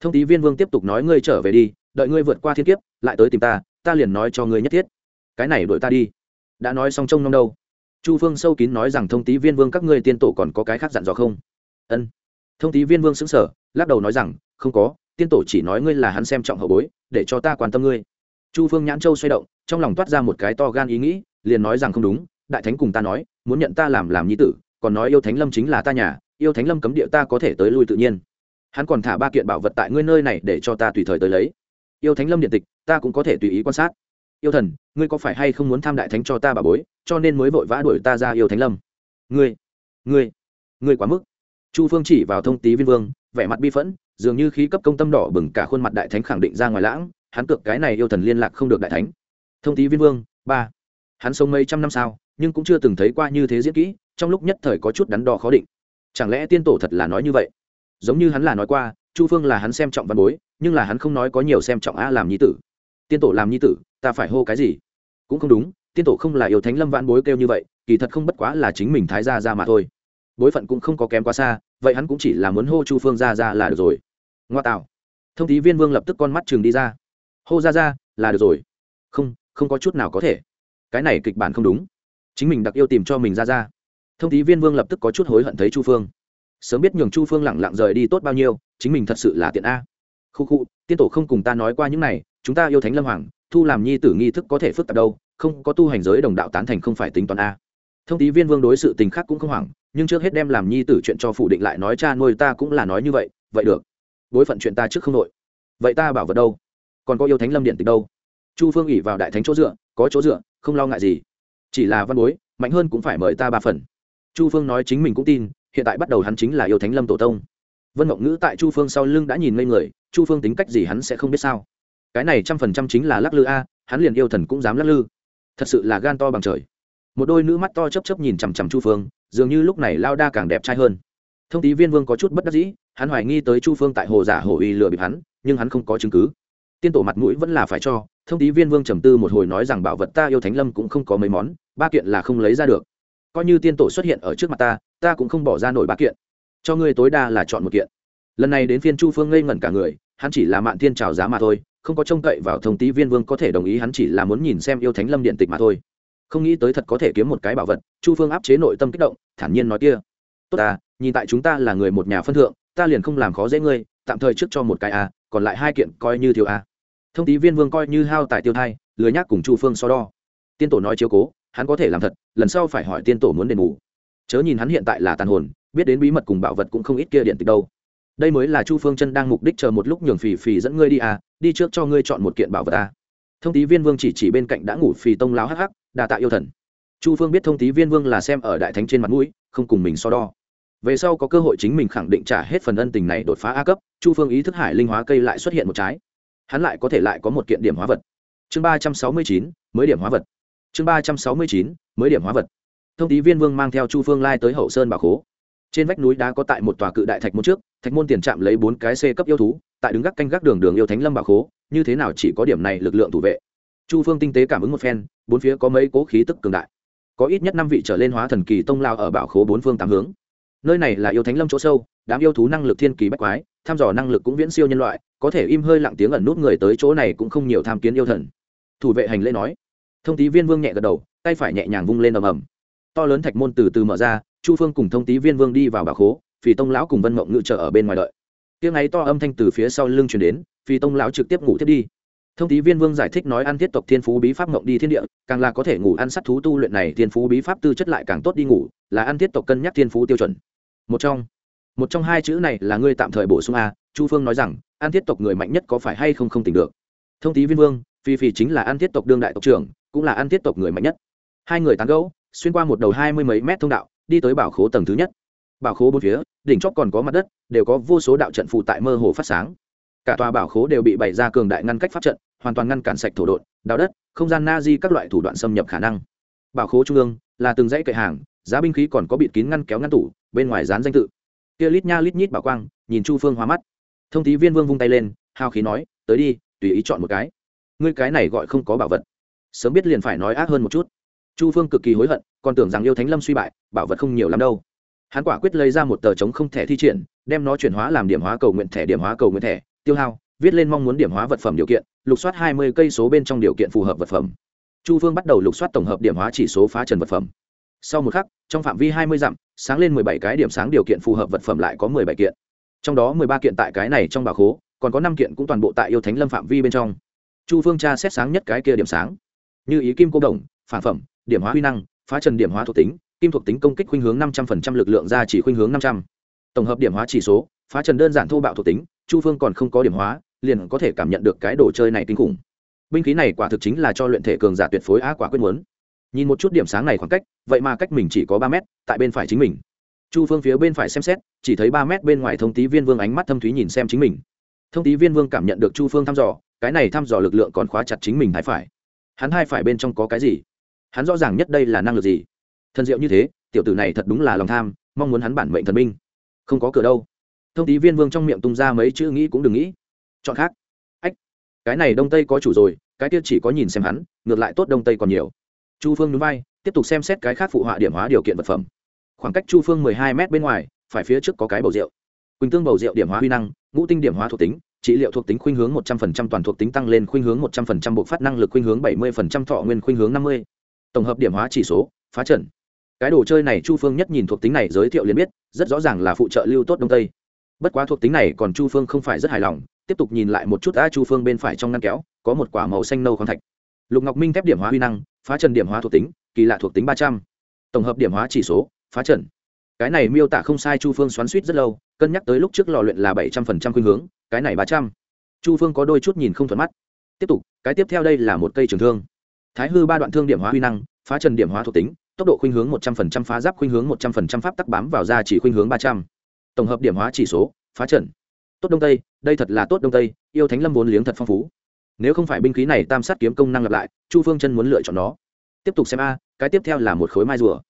Thông tí viên vương tiếp tục nói ngươi trở về đi, đợi ngươi vượt qua thiên kiếp, lại tới tìm ta ta liền nói cho ngươi nhất thiết. Cái này đuổi ta đi đã nói xong trông nom đâu. Chu phương sâu kín nói rằng thông tý viên vương các ngươi tiên tổ còn có cái khác dặn dò không? Ân. Thông tý viên vương xứng sở lắc đầu nói rằng, không có, tiên tổ chỉ nói ngươi là hắn xem trọng hậu bối, để cho ta quan tâm ngươi. Chu phương nhãn châu xoay động, trong lòng toát ra một cái to gan ý nghĩ, liền nói rằng không đúng, đại thánh cùng ta nói, muốn nhận ta làm làm nhi tử, còn nói yêu thánh lâm chính là ta nhà, yêu thánh lâm cấm địa ta có thể tới lui tự nhiên. Hắn còn thả ba kiện bảo vật tại ngươi nơi này để cho ta tùy thời tới lấy. Yêu thánh lâm điện tịch, ta cũng có thể tùy ý quan sát yêu thần, ngươi có phải hay không muốn tham đại thánh cho ta bà bối, cho nên mới vội vã đuổi ta ra yêu thánh lâm? Ngươi ngươi ngươi quá mức. Chu phương chỉ vào thông tý viên vương, vẻ mặt bi phẫn, dường như khí cấp công tâm đỏ bừng cả khuôn mặt đại thánh khẳng định ra ngoài lãng, hắn cược cái này yêu thần liên lạc không được đại thánh. Thông tý viên vương, ba. Hắn sống mấy trăm năm sao, nhưng cũng chưa từng thấy qua như thế diễn kỹ, trong lúc nhất thời có chút đắn đo khó định. Chẳng lẽ tiên tổ thật là nói như vậy? Giống như hắn là nói qua, chu phương là hắn xem trọng văn bối, nhưng là hắn không nói có nhiều xem trọng a làm nhi tử. Tiên tổ làm nhi tử ta phải hô cái gì? Cũng không đúng, tiên tổ không là yêu thánh lâm vãn bối kêu như vậy, kỳ thật không bất quá là chính mình thái ra ra mà thôi. Bối phận cũng không có kém quá xa, vậy hắn cũng chỉ là muốn hô chu phương ra ra là được rồi. Ngoa tạo. Thông tí viên vương lập tức con mắt chừng đi ra. Hô ra ra là được rồi. Không không có chút nào có thể. Cái này kịch bản không đúng. Chính mình đặc yêu tìm cho mình ra ra thông tí viên vương lập tức có chút hối hận thấy chu phương. Sớm biết nhường chu phương lẳng lặng rời đi tốt bao nhiêu, chính mình thật sự là tiện a. Khu khu, tiên tổ không cùng ta nói qua những này chúng ta yêu thánh lâm hoàng, thu làm nhi tử nghi thức có thể phức tạp đâu, không có tu hành giới đồng đạo tán thành không phải tính toán a. Thông tí viên vương đối sự tình khác cũng không hoảng, nhưng trước hết đem làm nhi tử chuyện cho phủ định lại nói cha nuôi ta cũng là nói như vậy vậy được. Bối phận chuyện ta trước không đội vậy ta bảo vật đâu? Còn có yêu thánh lâm điện tịch đâu? Chu phương ủy vào đại thánh chỗ dựa, có chỗ dựa, không lo ngại gì. Chỉ là văn bối, mạnh hơn cũng phải mời ta ba phần. Chu phương nói chính mình cũng tin, hiện tại bắt đầu hắn chính là yêu thánh lâm tổ tông. Vân mộng ngữ tại chu phương sau lưng đã nhìn ngây người, chu phương tính cách gì hắn sẽ không biết sao? Cái này trăm phần trăm chính là lắc lư a, hắn liền yêu thần cũng dám lắc lư. Thật sự là gan to bằng trời. Một đôi nữ mắt to chấp chấp nhìn chằm chằm chu phương, dường như lúc này lao đa càng đẹp trai hơn. Thông tí viên vương có chút bất đắc dĩ, hắn hoài nghi tới chu phương tại hồ giả hồ uy lừa bịp hắn, nhưng hắn không có chứng cứ. Tiên tổ mặt mũi vẫn là phải cho, thông tí viên vương trầm tư một hồi nói rằng bảo vật ta yêu thánh lâm cũng không có mấy món, ba kiện là không lấy ra được. Coi như tiên tổ xuất hiện ở trước mặt ta ta cũng không bỏ ra nổi ba kiện. Cho ngươi tối đa là chọn một kiện. Lần này đến phiên chu phương ngây ngẩn cả người hắn chỉ là mạn thiên trào giá mà thôi, không có trông cậy vào thông tí viên vương có thể đồng ý hắn chỉ là muốn nhìn xem yêu thánh lâm điện tịch mà thôi. Không nghĩ tới thật có thể kiếm một cái bảo vật, chu phương áp chế nội tâm kích động, thản nhiên nói kia. Tốt ta, nhìn tại chúng ta là người một nhà phân thượng, ta liền không làm khó dễ ngươi, tạm thời trước cho một cái a, còn lại hai kiện coi như thiếu a. Thông tí viên vương coi như hao tài tiêu thai, lười nhác cùng chu phương so đo. Tiên tổ nói chiếu cố, hắn có thể làm thật, lần sau phải hỏi tiên tổ muốn đền bù. Chớ nhìn hắn hiện tại là tàn hồn, biết đến bí mật cùng bảo vật cũng không ít kia điện tịch đâu đây mới là chu phương chân đang mục đích chờ một lúc nhường phì phì dẫn ngươi đi à đi trước cho ngươi chọn một kiện bảo vật à. thông tí viên vương chỉ chỉ bên cạnh đã ngủ phì tông láo hắc hắc, đà tạ yêu thần. Chu phương biết thông tí viên vương là xem ở đại thánh trên mặt mũi, không cùng mình so đo. Về sau có cơ hội chính mình khẳng định trả hết phần ân tình này đột phá a cấp, chu phương ý thức hải linh hóa cây lại xuất hiện một trái. Hắn lại có thể lại có một kiện điểm hóa vật. Chương ba trăm sáu mươi chín, mới điểm hóa vật. Chương ba trăm sáu mươi chín, mới điểm hóa vật. Thông tí viên vương mang theo chu phương lai tới hậu sơn bảo khố. Trên vách núi đá có tại một tòa cự đại thạch môn trước thạch môn tiền chạm lấy bốn cái c cấp yêu thú, tại đứng gác canh gác đường đường yêu thánh lâm bảo khố, như thế nào chỉ có điểm này lực lượng thủ vệ? Chu phương tinh tế cảm ứng một phen, bốn phía có mấy cố khí tức cường đại. Có ít nhất năm vị trở lên hóa thần kỳ tông lao ở bảo khố bốn phương tám hướng. Nơi này là yêu thánh lâm chỗ sâu, đám yêu thú năng lực thiên kỳ bách quái thăm dò năng lực cũng viễn siêu nhân loại, có thể im hơi lặng tiếng ẩn nút người tới chỗ này cũng không nhiều tham kiến yêu thần. Thủ vệ hành lễ nói. Thông tí viên vương nhẹ gật đầu, tay phải nhẹ nhàng vung lên ầm ầm. To lớn thạch môn từ từ mở ra, chu phương cùng thông tí viên vương đi vào bà khố phì tông lão cùng vân mộng ngự trợ ở bên ngoài đợi. Tiếng ấy to âm thanh từ phía sau lưng chuyển đến, phì tông lão trực tiếp ngủ thiết đi. Thông tí viên vương giải thích nói ăn thiết tộc thiên phú bí pháp mộng đi thiên địa, càng là có thể ngủ ăn sắt thú tu luyện này thiên phú bí pháp tư chất lại càng tốt đi ngủ, là ăn thiết tộc cân nhắc thiên phú tiêu chuẩn. Một trong một trong hai chữ này là ngươi tạm thời bổ sung a, chu phương nói rằng an thiết tộc người mạnh nhất có phải hay không không tỉnh được? Thông tí viên vương phi phi chính là an thiết tộc đương đại tộc trưởng, cũng là an thiết tộc người mạnh nhất. Hai người tán gẫu, xuyên qua một đầu hai mươi mấy mét thông đạo, đi tới bảo khố tầng thứ nhất bảo khố bốn phía, đỉnh chóp còn có mặt đất, đều có vô số đạo trận phụ tại mơ hồ phát sáng. Cả tòa bảo khố đều bị bày ra cường đại ngăn cách pháp trận, hoàn toàn ngăn cản sạch thổ đột đào đất, không gian na di các loại thủ đoạn xâm nhập khả năng. Bảo khố trung ương là từng dãy cậy hàng, giá binh khí còn có bịt kín ngăn kéo ngăn tủ, bên ngoài dán danh tự. Kia lít nha lít nhít bảo quang, nhìn chu phương hóa mắt. Thông tí viên vương vung tay lên, hào khí nói, tới đi, tùy ý chọn một cái. Ngươi cái này gọi không có bảo vật. Sớm biết liền phải nói ác hơn một chút. Chu phương cực kỳ hối hận, còn tưởng rằng yêu thánh lâm suy bại, bảo vật không nhiều lắm đâu hắn quả quyết lấy ra một tờ chống không thẻ thi triển, đem nó chuyển hóa làm điểm hóa cầu nguyện thẻ, điểm hóa cầu nguyện thẻ, tiêu hao, viết lên mong muốn điểm hóa vật phẩm điều kiện, lục soát hai mươi cây số bên trong điều kiện phù hợp vật phẩm. Chu phương bắt đầu lục soát tổng hợp điểm hóa chỉ số phá trần vật phẩm. Sau một khắc, trong phạm vi hai mươi dặm, sáng lên mười bảy cái điểm sáng điều kiện phù hợp vật phẩm lại có mười bảy kiện. Trong đó mười ba kiện tại cái này trong bà khố, còn có năm kiện cũng toàn bộ tại yêu thánh lâm phạm vi bên trong. Chu phương tra xét sáng nhất cái kia điểm sáng. Như ý kim cô đồng, phản phẩm, điểm hóa huy năng, phá trần điểm hóa thuộc tính kim thuộc tính công kích khuynh hướng năm trăm linh lực lượng ra chỉ khuynh hướng năm trăm. Tổng hợp điểm hóa chỉ số, phá trần đơn giản thô bạo thuộc tính, chu phương còn không có điểm hóa, liền có thể cảm nhận được cái đồ chơi này kinh khủng. Binh khí này quả thực chính là cho luyện thể cường giả tuyệt phối á quả quyết muốn. Nhìn một chút điểm sáng này khoảng cách, vậy mà cách mình chỉ có ba mét, tại bên phải chính mình. Chu phương phía bên phải xem xét, chỉ thấy ba mét bên ngoài thông tí viên vương ánh mắt thâm thúy nhìn xem chính mình. Thông tí viên vương cảm nhận được chu phương thăm dò, cái này thăm dò lực lượng còn khóa chặt chính mình hai phải. Hắn hai phải bên trong có cái gì? Hắn rõ ràng nhất đây là năng lực gì? Thần diệu như thế, tiểu tử này thật đúng là lòng tham, mong muốn hắn bản mệnh thần minh không có cửa đâu. Thông tí viên vương trong miệng tung ra mấy chữ nghĩ cũng đừng nghĩ. Chọn khác. Ách, cái này đông tây có chủ rồi, cái kia chỉ có nhìn xem hắn, ngược lại tốt đông tây còn nhiều. Chu phương núi vai, tiếp tục xem xét cái khác phụ họa điểm hóa điều kiện vật phẩm. Khoảng cách chu phương mười hai m bên ngoài, phải phía trước có cái bầu rượu. Quỳnh tương bầu rượu điểm hóa huy năng, ngũ tinh điểm hóa thuộc tính, trị liệu thuộc tính khuynh hướng một trăm phần trăm, toàn thuộc tính tăng lên khuynh hướng một trăm phần trăm bộ phát năng lực khuynh hướng bảy mươi phần trăm, thọ nguyên khuynh hướng năm mươi. Tổng hợp điểm hóa chỉ số, phá trần cái đồ chơi này chu phương nhất nhìn thuộc tính này giới thiệu liền biết, rất rõ ràng là phụ trợ lưu tốt đông tây. Bất quá thuộc tính này còn chu phương không phải rất hài lòng, tiếp tục nhìn lại một chút đã chu phương bên phải trong ngăn kéo, có một quả màu xanh nâu khoáng thạch. Lục ngọc minh thép điểm hóa huy năng, phá trần điểm hóa thuộc tính, kỳ lạ thuộc tính ba trăm. Tổng hợp điểm hóa chỉ số, phá trần. Cái này miêu tả không sai, chu phương xoắn suýt rất lâu, cân nhắc tới lúc trước lò luyện là bảy trăm phần trăm khuynh hướng, cái này ba trăm. Chu phương có đôi chút nhìn không thuận mắt. Tiếp tục, cái tiếp theo đây là một cây trường thương. Thái hư ba đoạn thương điểm hóa huy năng, phá trần điểm hóa thuộc tính tốc độ khuynh hướng một trăm phần trăm, phá giáp khuynh hướng một trăm phần trăm, pháp tắc bám vào da chỉ khuynh hướng ba trăm. Tổng hợp điểm hóa chỉ số, phá trận. Tốt đông tây, đây thật là tốt đông tây, yêu thánh lâm vốn liếng thật phong phú. Nếu không phải binh khí này tam sát kiếm công năng lặp lại, chu phương chân muốn lựa chọn nó. Tiếp tục xem a, cái tiếp theo là một khối mai rùa.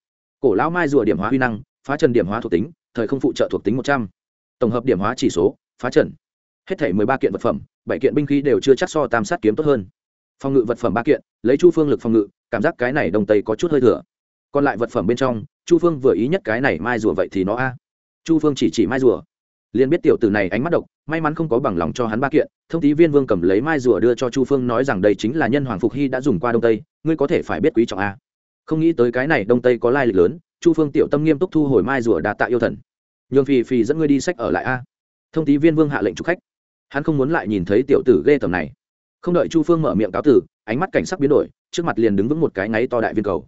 Cổ lão mai rùa điểm hóa huy năng, phá trần điểm hóa thuộc tính, thời không phụ trợ thuộc tính một trăm. Tổng hợp điểm hóa chỉ số, phá trần hết thảy mười ba kiện vật phẩm, bảy kiện binh khí đều chưa chắc so tam sát kiếm tốt hơn. Phòng ngự vật phẩm ba kiện, lấy chu phương lực phòng ngự, cảm giác cái này đồng tây có chút hơi thừa còn lại vật phẩm bên trong, chu phương vừa ý nhất cái này mai rùa vậy thì nó a. Chu phương chỉ chỉ mai rùa. Liền biết tiểu tử này ánh mắt độc, may mắn không có bằng lòng cho hắn ba kiện, thông tí viên vương cầm lấy mai rùa đưa cho chu phương nói rằng đây chính là nhân hoàng phục hy đã dùng qua đông tây, ngươi có thể phải biết quý trọng a. Không nghĩ tới cái này đông tây có lai lịch lớn, chu phương tiểu tâm nghiêm túc thu hồi mai rùa đã tạ yêu thần. Nhường phì phì dẫn ngươi đi sách ở lại a. Thông tí viên vương hạ lệnh chụp khách. Hắn không muốn lại nhìn thấy tiểu tử ghê tầm này. Không đợi chu phương mở miệng cáo tử, ánh mắt cảnh sắc biến đổi, trước mặt liền đứng vững một cái ngáy to đại viên cầu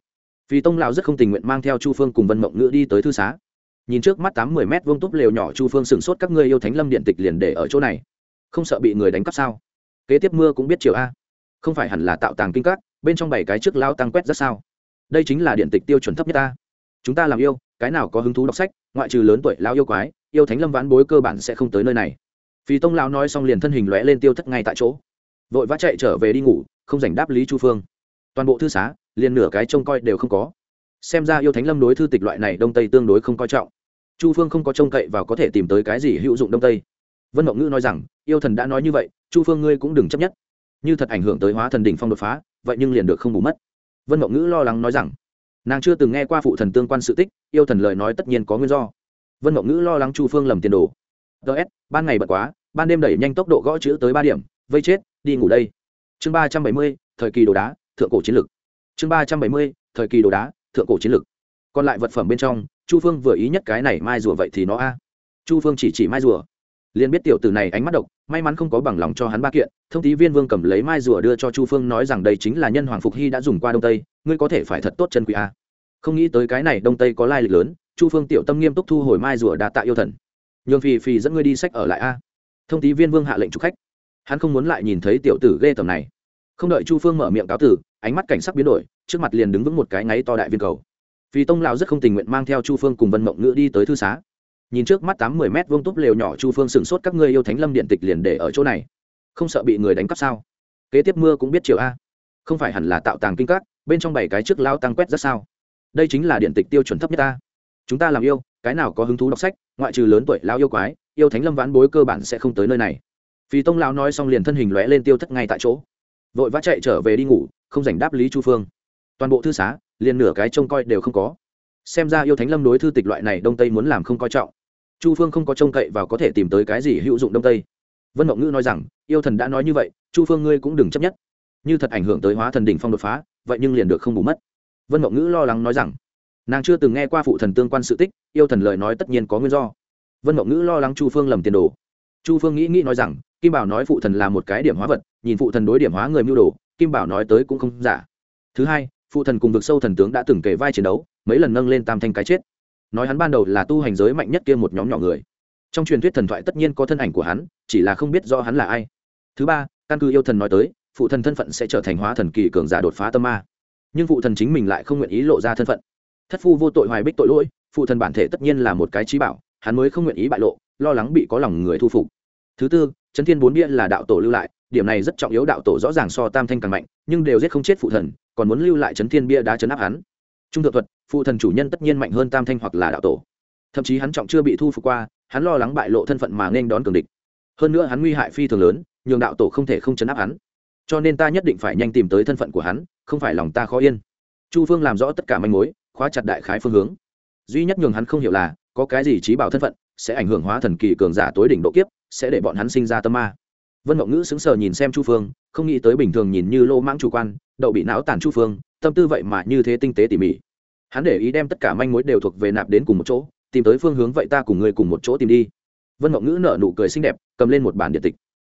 vì tông lão rất không tình nguyện mang theo chu phương cùng vân mộng ngữ đi tới thư xá. Nhìn trước mắt tám mười mét vuông túp lều nhỏ, chu phương sửng sốt các ngươi yêu thánh lâm điện tịch liền để ở chỗ này. Không sợ bị người đánh cắp sao? Kế tiếp mưa cũng biết chiều a. Không phải hẳn là tạo tàng kinh các, bên trong bảy cái trước lao tăng quét rất sao? Đây chính là điện tịch tiêu chuẩn thấp nhất ta. Chúng ta làm yêu, cái nào có hứng thú đọc sách, ngoại trừ lớn tuổi lao yêu quái, yêu thánh lâm vãn bối cơ bản sẽ không tới nơi này. Vì tông Lão nói xong liền thân hình lóe lên tiêu thất ngay tại chỗ. Vội vã chạy trở về đi ngủ, không dành đáp lý chu phương. Toàn bộ thư xá liền nửa cái trông coi đều không có. Xem ra yêu thánh lâm đối thư tịch loại này đông tây tương đối không coi trọng. Chu phương không có trông cậy vào có thể tìm tới cái gì hữu dụng đông tây. Vân mộng ngữ nói rằng, yêu thần đã nói như vậy, chu phương ngươi cũng đừng chấp nhất. Như thật ảnh hưởng tới hóa thần đỉnh phong đột phá, vậy nhưng liền được không bù mất. Vân mộng ngữ lo lắng nói rằng, nàng chưa từng nghe qua phụ thần tương quan sự tích, yêu thần lời nói tất nhiên có nguyên do. Vân mộng ngữ lo lắng chu phương lầm tiền đồ. Ts ban ngày bật quá, ban đêm đẩy nhanh tốc độ gõ chữ tới ba điểm, vây chết, đi ngủ đây. Chương ba trăm bảy mươi, thời kỳ đồ đá, thượng cổ chiến lược chương ba trăm bảy mươi, thời kỳ đồ đá, thượng cổ chiến lược. Còn lại vật phẩm bên trong, chu phương vừa ý nhất cái này mai rùa vậy thì nó a. Chu phương chỉ chỉ mai rùa. Liền biết tiểu tử này ánh mắt độc, may mắn không có bằng lòng cho hắn ba kiện, thông tí viên vương cầm lấy mai rùa đưa cho chu phương nói rằng đây chính là nhân hoàng phục hy đã dùng qua đông tây, ngươi có thể phải thật tốt chân quý a. Không nghĩ tới cái này đông tây có lai lịch lớn, chu phương tiểu tâm nghiêm túc thu hồi mai rùa đã tạ yêu thần. Nhường phì phì dẫn ngươi đi sách ở lại a. Thông tí viên vương hạ lệnh chụp khách. Hắn không muốn lại nhìn thấy tiểu tử ghê tầm này không đợi chu phương mở miệng cáo tử ánh mắt cảnh sắc biến đổi, trước mặt liền đứng vững một cái ngáy to đại viên cầu. Vì tông lão rất không tình nguyện mang theo chu phương cùng vân mộng ngữ đi tới thư xá. Nhìn trước mắt tám mười mét vuông túp lều nhỏ, chu phương sửng sốt các ngươi yêu thánh lâm điện tịch liền để ở chỗ này. Không sợ bị người đánh cắp sao? Kế tiếp mưa cũng biết chiều a. Không phải hẳn là tạo tàng kinh các, bên trong bảy cái trước lao tăng quét rất sao? Đây chính là điện tịch tiêu chuẩn thấp nhất ta. Chúng ta làm yêu, cái nào có hứng thú đọc sách, ngoại trừ lớn tuổi lao yêu quái, yêu thánh lâm vãn bối cơ bản sẽ không tới nơi này. Vì tông lão nói xong liền thân hình lóe lên tiêu thất ngay tại chỗ vội vã chạy trở về đi ngủ, không dành đáp lý chu phương. Toàn bộ thư xá, liền nửa cái trông coi đều không có. Xem ra yêu thánh lâm đối thư tịch loại này đông tây muốn làm không coi trọng. Chu phương không có trông cậy vào có thể tìm tới cái gì hữu dụng đông tây. Vân mộng ngữ nói rằng, yêu thần đã nói như vậy, chu phương ngươi cũng đừng chấp nhất. Như thật ảnh hưởng tới hóa thần đỉnh phong đột phá, vậy nhưng liền được không bù mất. Vân mộng ngữ lo lắng nói rằng, nàng chưa từng nghe qua phụ thần tương quan sự tích, yêu thần lời nói tất nhiên có nguyên do. Vân mộng ngữ lo lắng chu phương lầm tiền đồ chu phương nghĩ nghĩ nói rằng, kim bảo nói phụ thần là một cái điểm hóa vật, nhìn phụ thần đối điểm hóa người mưu đồ, kim bảo nói tới cũng không giả. Thứ hai, phụ thần cùng vực sâu thần tướng đã từng kể vai chiến đấu, mấy lần nâng lên tam thanh cái chết. Nói hắn ban đầu là tu hành giới mạnh nhất kia một nhóm nhỏ người. Trong truyền thuyết thần thoại tất nhiên có thân ảnh của hắn, chỉ là không biết do hắn là ai. Thứ ba, căn cứ yêu thần nói tới, phụ thần thân phận sẽ trở thành hóa thần kỳ cường giả đột phá tâm ma. Nhưng phụ thần chính mình lại không nguyện ý lộ ra thân phận. Thất phu vô tội hoài bích tội lỗi, phụ thần bản thể tất nhiên là một cái trí bảo, hắn mới không nguyện ý bại lộ, lo lắng bị có lòng người thu phục thứ tư, chấn thiên bốn bia là đạo tổ lưu lại, điểm này rất trọng yếu, đạo tổ rõ ràng so tam thanh càng mạnh, nhưng đều giết không chết phụ thần, còn muốn lưu lại chấn thiên bia đá chấn áp hắn. Trung thượng thuật, phụ thần chủ nhân tất nhiên mạnh hơn tam thanh hoặc là đạo tổ. Thậm chí hắn trọng chưa bị thu phục qua, hắn lo lắng bại lộ thân phận mà nên đón cường địch. Hơn nữa hắn nguy hại phi thường lớn, nhường đạo tổ không thể không chấn áp hắn. Cho nên ta nhất định phải nhanh tìm tới thân phận của hắn, không phải lòng ta khó yên. Chu phương làm rõ tất cả manh mối, khóa chặt đại khái phương hướng. Duy nhất nhường hắn không hiểu là, có cái gì trí bảo thân phận, sẽ ảnh hưởng hóa thần kỳ cường giả tối đỉnh độ kiếp sẽ để bọn hắn sinh ra tâm ma. Vân mộng ngữ sững sờ nhìn xem chu phương, không nghĩ tới bình thường nhìn như lô mãng chủ quan, đậu bị não tàn chu phương, tâm tư vậy mà như thế tinh tế tỉ mỉ. Hắn để ý đem tất cả manh mối đều thuộc về nạp đến cùng một chỗ, tìm tới phương hướng vậy ta cùng người cùng một chỗ tìm đi. Vân mộng ngữ nở nụ cười xinh đẹp, cầm lên một bản điện tịch.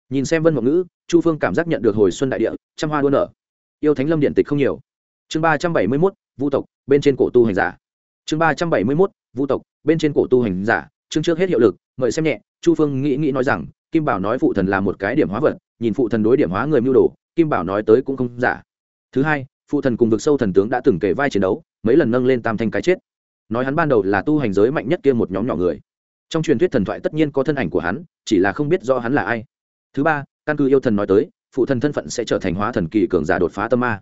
Nhìn xem vân mộng ngữ, chu phương cảm giác nhận được hồi xuân đại địa, trăm hoa đua nở. Yêu thánh lâm điện tịch không nhiều. Chương ba trăm bảy mươi mốt, vu tộc, bên trên cổ tu hành giả. Chương ba trăm bảy mươi mốt vũ tộc, bên trên cổ tu hành giả. Chương trước hết hiệu lực, mời xem nhẹ chu phương nghĩ nghĩ nói rằng, kim bảo nói phụ thần là một cái điểm hóa vật, nhìn phụ thần đối điểm hóa người mưu đồ, kim bảo nói tới cũng không giả. Thứ hai, phụ thần cùng vực sâu thần tướng đã từng kể vai chiến đấu, mấy lần nâng lên tam thanh cái chết. Nói hắn ban đầu là tu hành giới mạnh nhất kia một nhóm nhỏ người. Trong truyền thuyết thần thoại tất nhiên có thân ảnh của hắn, chỉ là không biết do hắn là ai. Thứ ba, căn cứ yêu thần nói tới, phụ thần thân phận sẽ trở thành hóa thần kỳ cường giả đột phá tâm ma.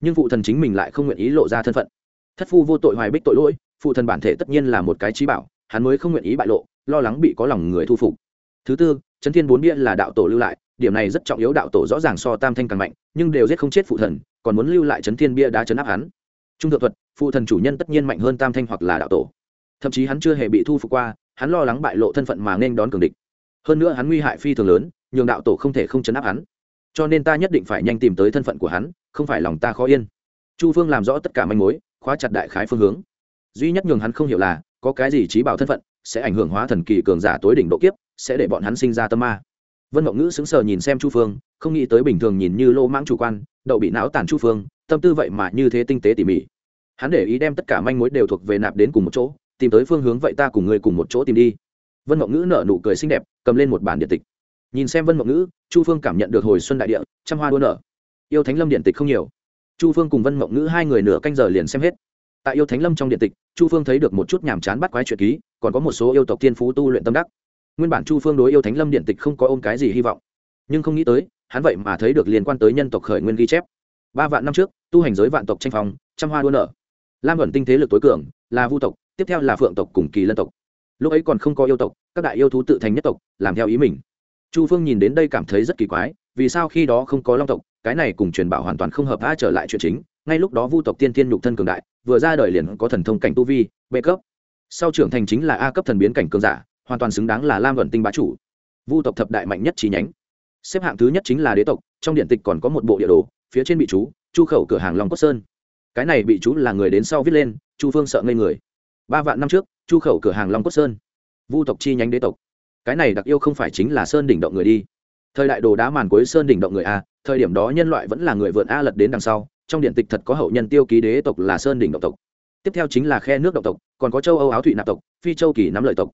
Nhưng phụ thần chính mình lại không nguyện ý lộ ra thân phận. Thất phu vô tội hoài bích tội lỗi, phụ thần bản thể tất nhiên là một cái trí bảo, hắn mới không nguyện ý bại lộ lo lắng bị có lòng người thu phục. Thứ tư, chấn thiên bốn bia là đạo tổ lưu lại, điểm này rất trọng yếu, đạo tổ rõ ràng so tam thanh càng mạnh, nhưng đều giết không chết phụ thần, còn muốn lưu lại chấn thiên bia đã chấn áp hắn. Trung thượng thuật, phụ thần chủ nhân tất nhiên mạnh hơn tam thanh hoặc là đạo tổ. Thậm chí hắn chưa hề bị thu phục qua, hắn lo lắng bại lộ thân phận mà nên đón cường địch. Hơn nữa hắn nguy hại phi thường lớn, nhường đạo tổ không thể không chấn áp hắn. Cho nên ta nhất định phải nhanh tìm tới thân phận của hắn, không phải lòng ta khó yên. Chu phương làm rõ tất cả manh mối, khóa chặt đại khái phương hướng. Duy nhất nhường hắn không hiểu là, có cái gì trí bảo thân phận sẽ ảnh hưởng hóa thần kỳ cường giả tối đỉnh độ kiếp, sẽ để bọn hắn sinh ra tâm ma. Vân mộng ngữ sững sờ nhìn xem chu phương, không nghĩ tới bình thường nhìn như lô mãng chủ quan, đậu bị não tàn chu phương, tâm tư vậy mà như thế tinh tế tỉ mỉ. Hắn để ý đem tất cả manh mối đều thuộc về nạp đến cùng một chỗ, tìm tới phương hướng vậy ta cùng người cùng một chỗ tìm đi. Vân mộng ngữ nở nụ cười xinh đẹp, cầm lên một bản điện tịch. Nhìn xem vân mộng ngữ, chu phương cảm nhận được hồi xuân đại địa, trăm hoa đua nở. Yêu thánh lâm điện tịch không nhiều. Chu phương cùng vân mộng ngữ hai người nửa canh giờ liền xem hết tại yêu thánh lâm trong điện tịch, chu phương thấy được một chút nhàm chán bắt quái chuyện ký, còn có một số yêu tộc tiên phú tu luyện tâm đắc. Nguyên bản chu phương đối yêu thánh lâm điện tịch không có ôm cái gì hy vọng, nhưng không nghĩ tới, hắn vậy mà thấy được liên quan tới nhân tộc khởi nguyên ghi chép. Ba vạn năm trước, tu hành giới vạn tộc tranh phòng trăm hoa đua nở. Lam ẩn tinh thế lực tối cường, là vu tộc, tiếp theo là phượng tộc cùng kỳ lân tộc. Lúc ấy còn không có yêu tộc, các đại yêu thú tự thành nhất tộc, làm theo ý mình. Chu phương nhìn đến đây cảm thấy rất kỳ quái, vì sao khi đó không có long tộc, cái này cùng truyền bảo hoàn toàn không hợp a trở lại chuyện chính ngay lúc đó vu tộc tiên tiên nhục thân cường đại, vừa ra đời liền có thần thông cảnh tu vi, b cấp. Sau trưởng thành chính là a cấp thần biến cảnh cường giả, hoàn toàn xứng đáng là lam vận tinh bá chủ. Vu tộc thập đại mạnh nhất chi nhánh. Xếp hạng thứ nhất chính là đế tộc, trong điện tịch còn có một bộ địa đồ, phía trên bị chú, chu khẩu cửa hàng long cốt sơn. Cái này bị chú là người đến sau viết lên, chu phương sợ ngây người. Ba vạn năm trước, chu khẩu cửa hàng long cốt sơn. Vu tộc chi nhánh đế tộc. Cái này đặc yêu không phải chính là sơn đỉnh động người đi. Thời đại đồ đá màn cuối sơn đỉnh động người a, thời điểm đó nhân loại vẫn là người vượn a lật đến đằng sau trong điện tịch thật có hậu nhân tiêu ký đế tộc là sơn đỉnh động tộc. Tiếp theo chính là khe nước động tộc, còn có châu âu áo thụy nạp tộc, phi châu kỳ nắm lợi tộc.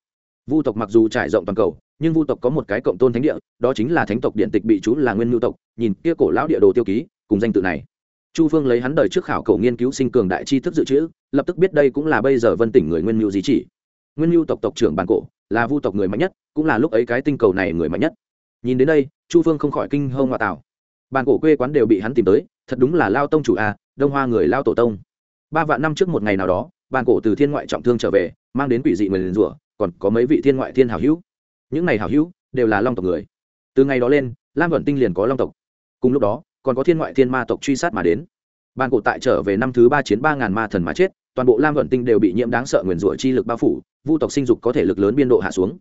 Vu tộc mặc dù trải rộng toàn cầu, nhưng vu tộc có một cái cộng tôn thánh địa, đó chính là thánh tộc điện tịch bị chú là nguyên nhu tộc, nhìn kia cổ lão địa đồ tiêu ký, cùng danh tự này. Chu phương lấy hắn đời trước khảo cầu nghiên cứu sinh cường đại tri thức dự trữ, lập tức biết đây cũng là bây giờ vân tỉnh người nguyên mưu di chỉ. Nguyên mưu tộc tộc trưởng bàn cổ, là vu tộc người mạnh nhất, cũng là lúc ấy cái tinh cầu này người mạnh nhất. Nhìn đến đây, chu phương không khỏi kinh hông ngoại tảo. Bàn cổ quê quán đều bị hắn tìm tới thật đúng là lao tông chủ a, đông hoa người lao tổ tông. Ba vạn năm trước một ngày nào đó, bàn cổ từ thiên ngoại trọng thương trở về, mang đến quỷ dị người liền rủa, còn có mấy vị thiên ngoại thiên hảo hữu. Những này hảo hữu đều là long tộc người. Từ ngày đó lên, lam vận tinh liền có long tộc. Cùng lúc đó, còn có thiên ngoại thiên ma tộc truy sát mà đến. Bàn cổ tại trở về năm thứ ba chiến ba ngàn ma thần mà chết, toàn bộ lam vận tinh đều bị nhiễm đáng sợ nguyền rủa chi lực bao phủ, vu tộc sinh dục có thể lực lớn biên độ hạ xuống.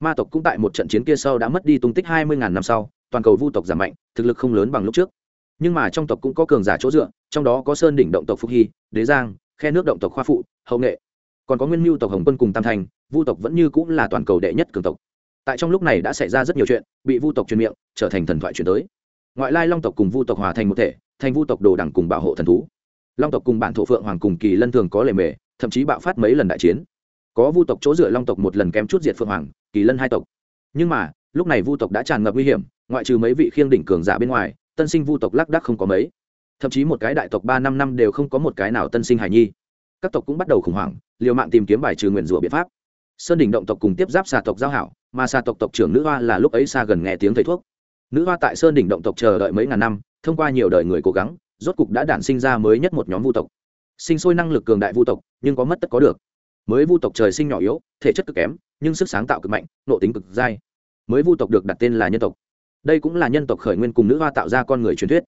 Ma tộc cũng tại một trận chiến kia sau đã mất đi tung tích hai mươi ngàn năm sau, toàn cầu vu tộc giảm mạnh, thực lực không lớn bằng lúc trước nhưng mà trong tộc cũng có cường giả chỗ dựa, trong đó có sơn đỉnh động tộc phúc hy, đế giang, khe nước động tộc khoa phụ, hậu nghệ. Còn có nguyên mưu tộc hồng quân cùng tam thành, vu tộc vẫn như cũng là toàn cầu đệ nhất cường tộc. Tại trong lúc này đã xảy ra rất nhiều chuyện, bị vu tộc truyền miệng, trở thành thần thoại truyền tới. Ngoại lai long tộc cùng vu tộc hòa thành một thể, thành vu tộc đồ đẳng cùng bảo hộ thần thú. Long tộc cùng bản thổ phượng hoàng cùng kỳ lân thường có lề mề, thậm chí bạo phát mấy lần đại chiến. Có vu tộc chỗ dựa long tộc một lần kém chút diệt phượng hoàng, kỳ lân hai tộc. Nhưng mà, lúc này vu tộc đã tràn ngập nguy hiểm, ngoại trừ mấy vị khiêng đỉnh cường giả bên ngoài tân sinh vu tộc lác đắc không có mấy. Thậm chí một cái đại tộc ba năm năm đều không có một cái nào tân sinh hài nhi. Các tộc cũng bắt đầu khủng hoảng, liều mạng tìm kiếm bài trừ nguyền rủa biện pháp. Sơn đỉnh động tộc cùng tiếp giáp xà tộc giao hảo, mà xà tộc tộc trưởng nữ hoa là lúc ấy xa gần nghe tiếng thầy thuốc. Nữ hoa tại sơn đỉnh động tộc chờ đợi mấy ngàn năm, thông qua nhiều đời người cố gắng, rốt cục đã đản sinh ra mới nhất một nhóm vu tộc. Sinh sôi năng lực cường đại vu tộc, nhưng có mất tất có được. Mới vu tộc trời sinh nhỏ yếu, thể chất cực kém, nhưng sức sáng tạo cực mạnh nộ tính cực dai. Mới vu tộc được đặt tên là nhân tộc đây cũng là nhân tộc khởi nguyên cùng nữ hoa tạo ra con người truyền thuyết.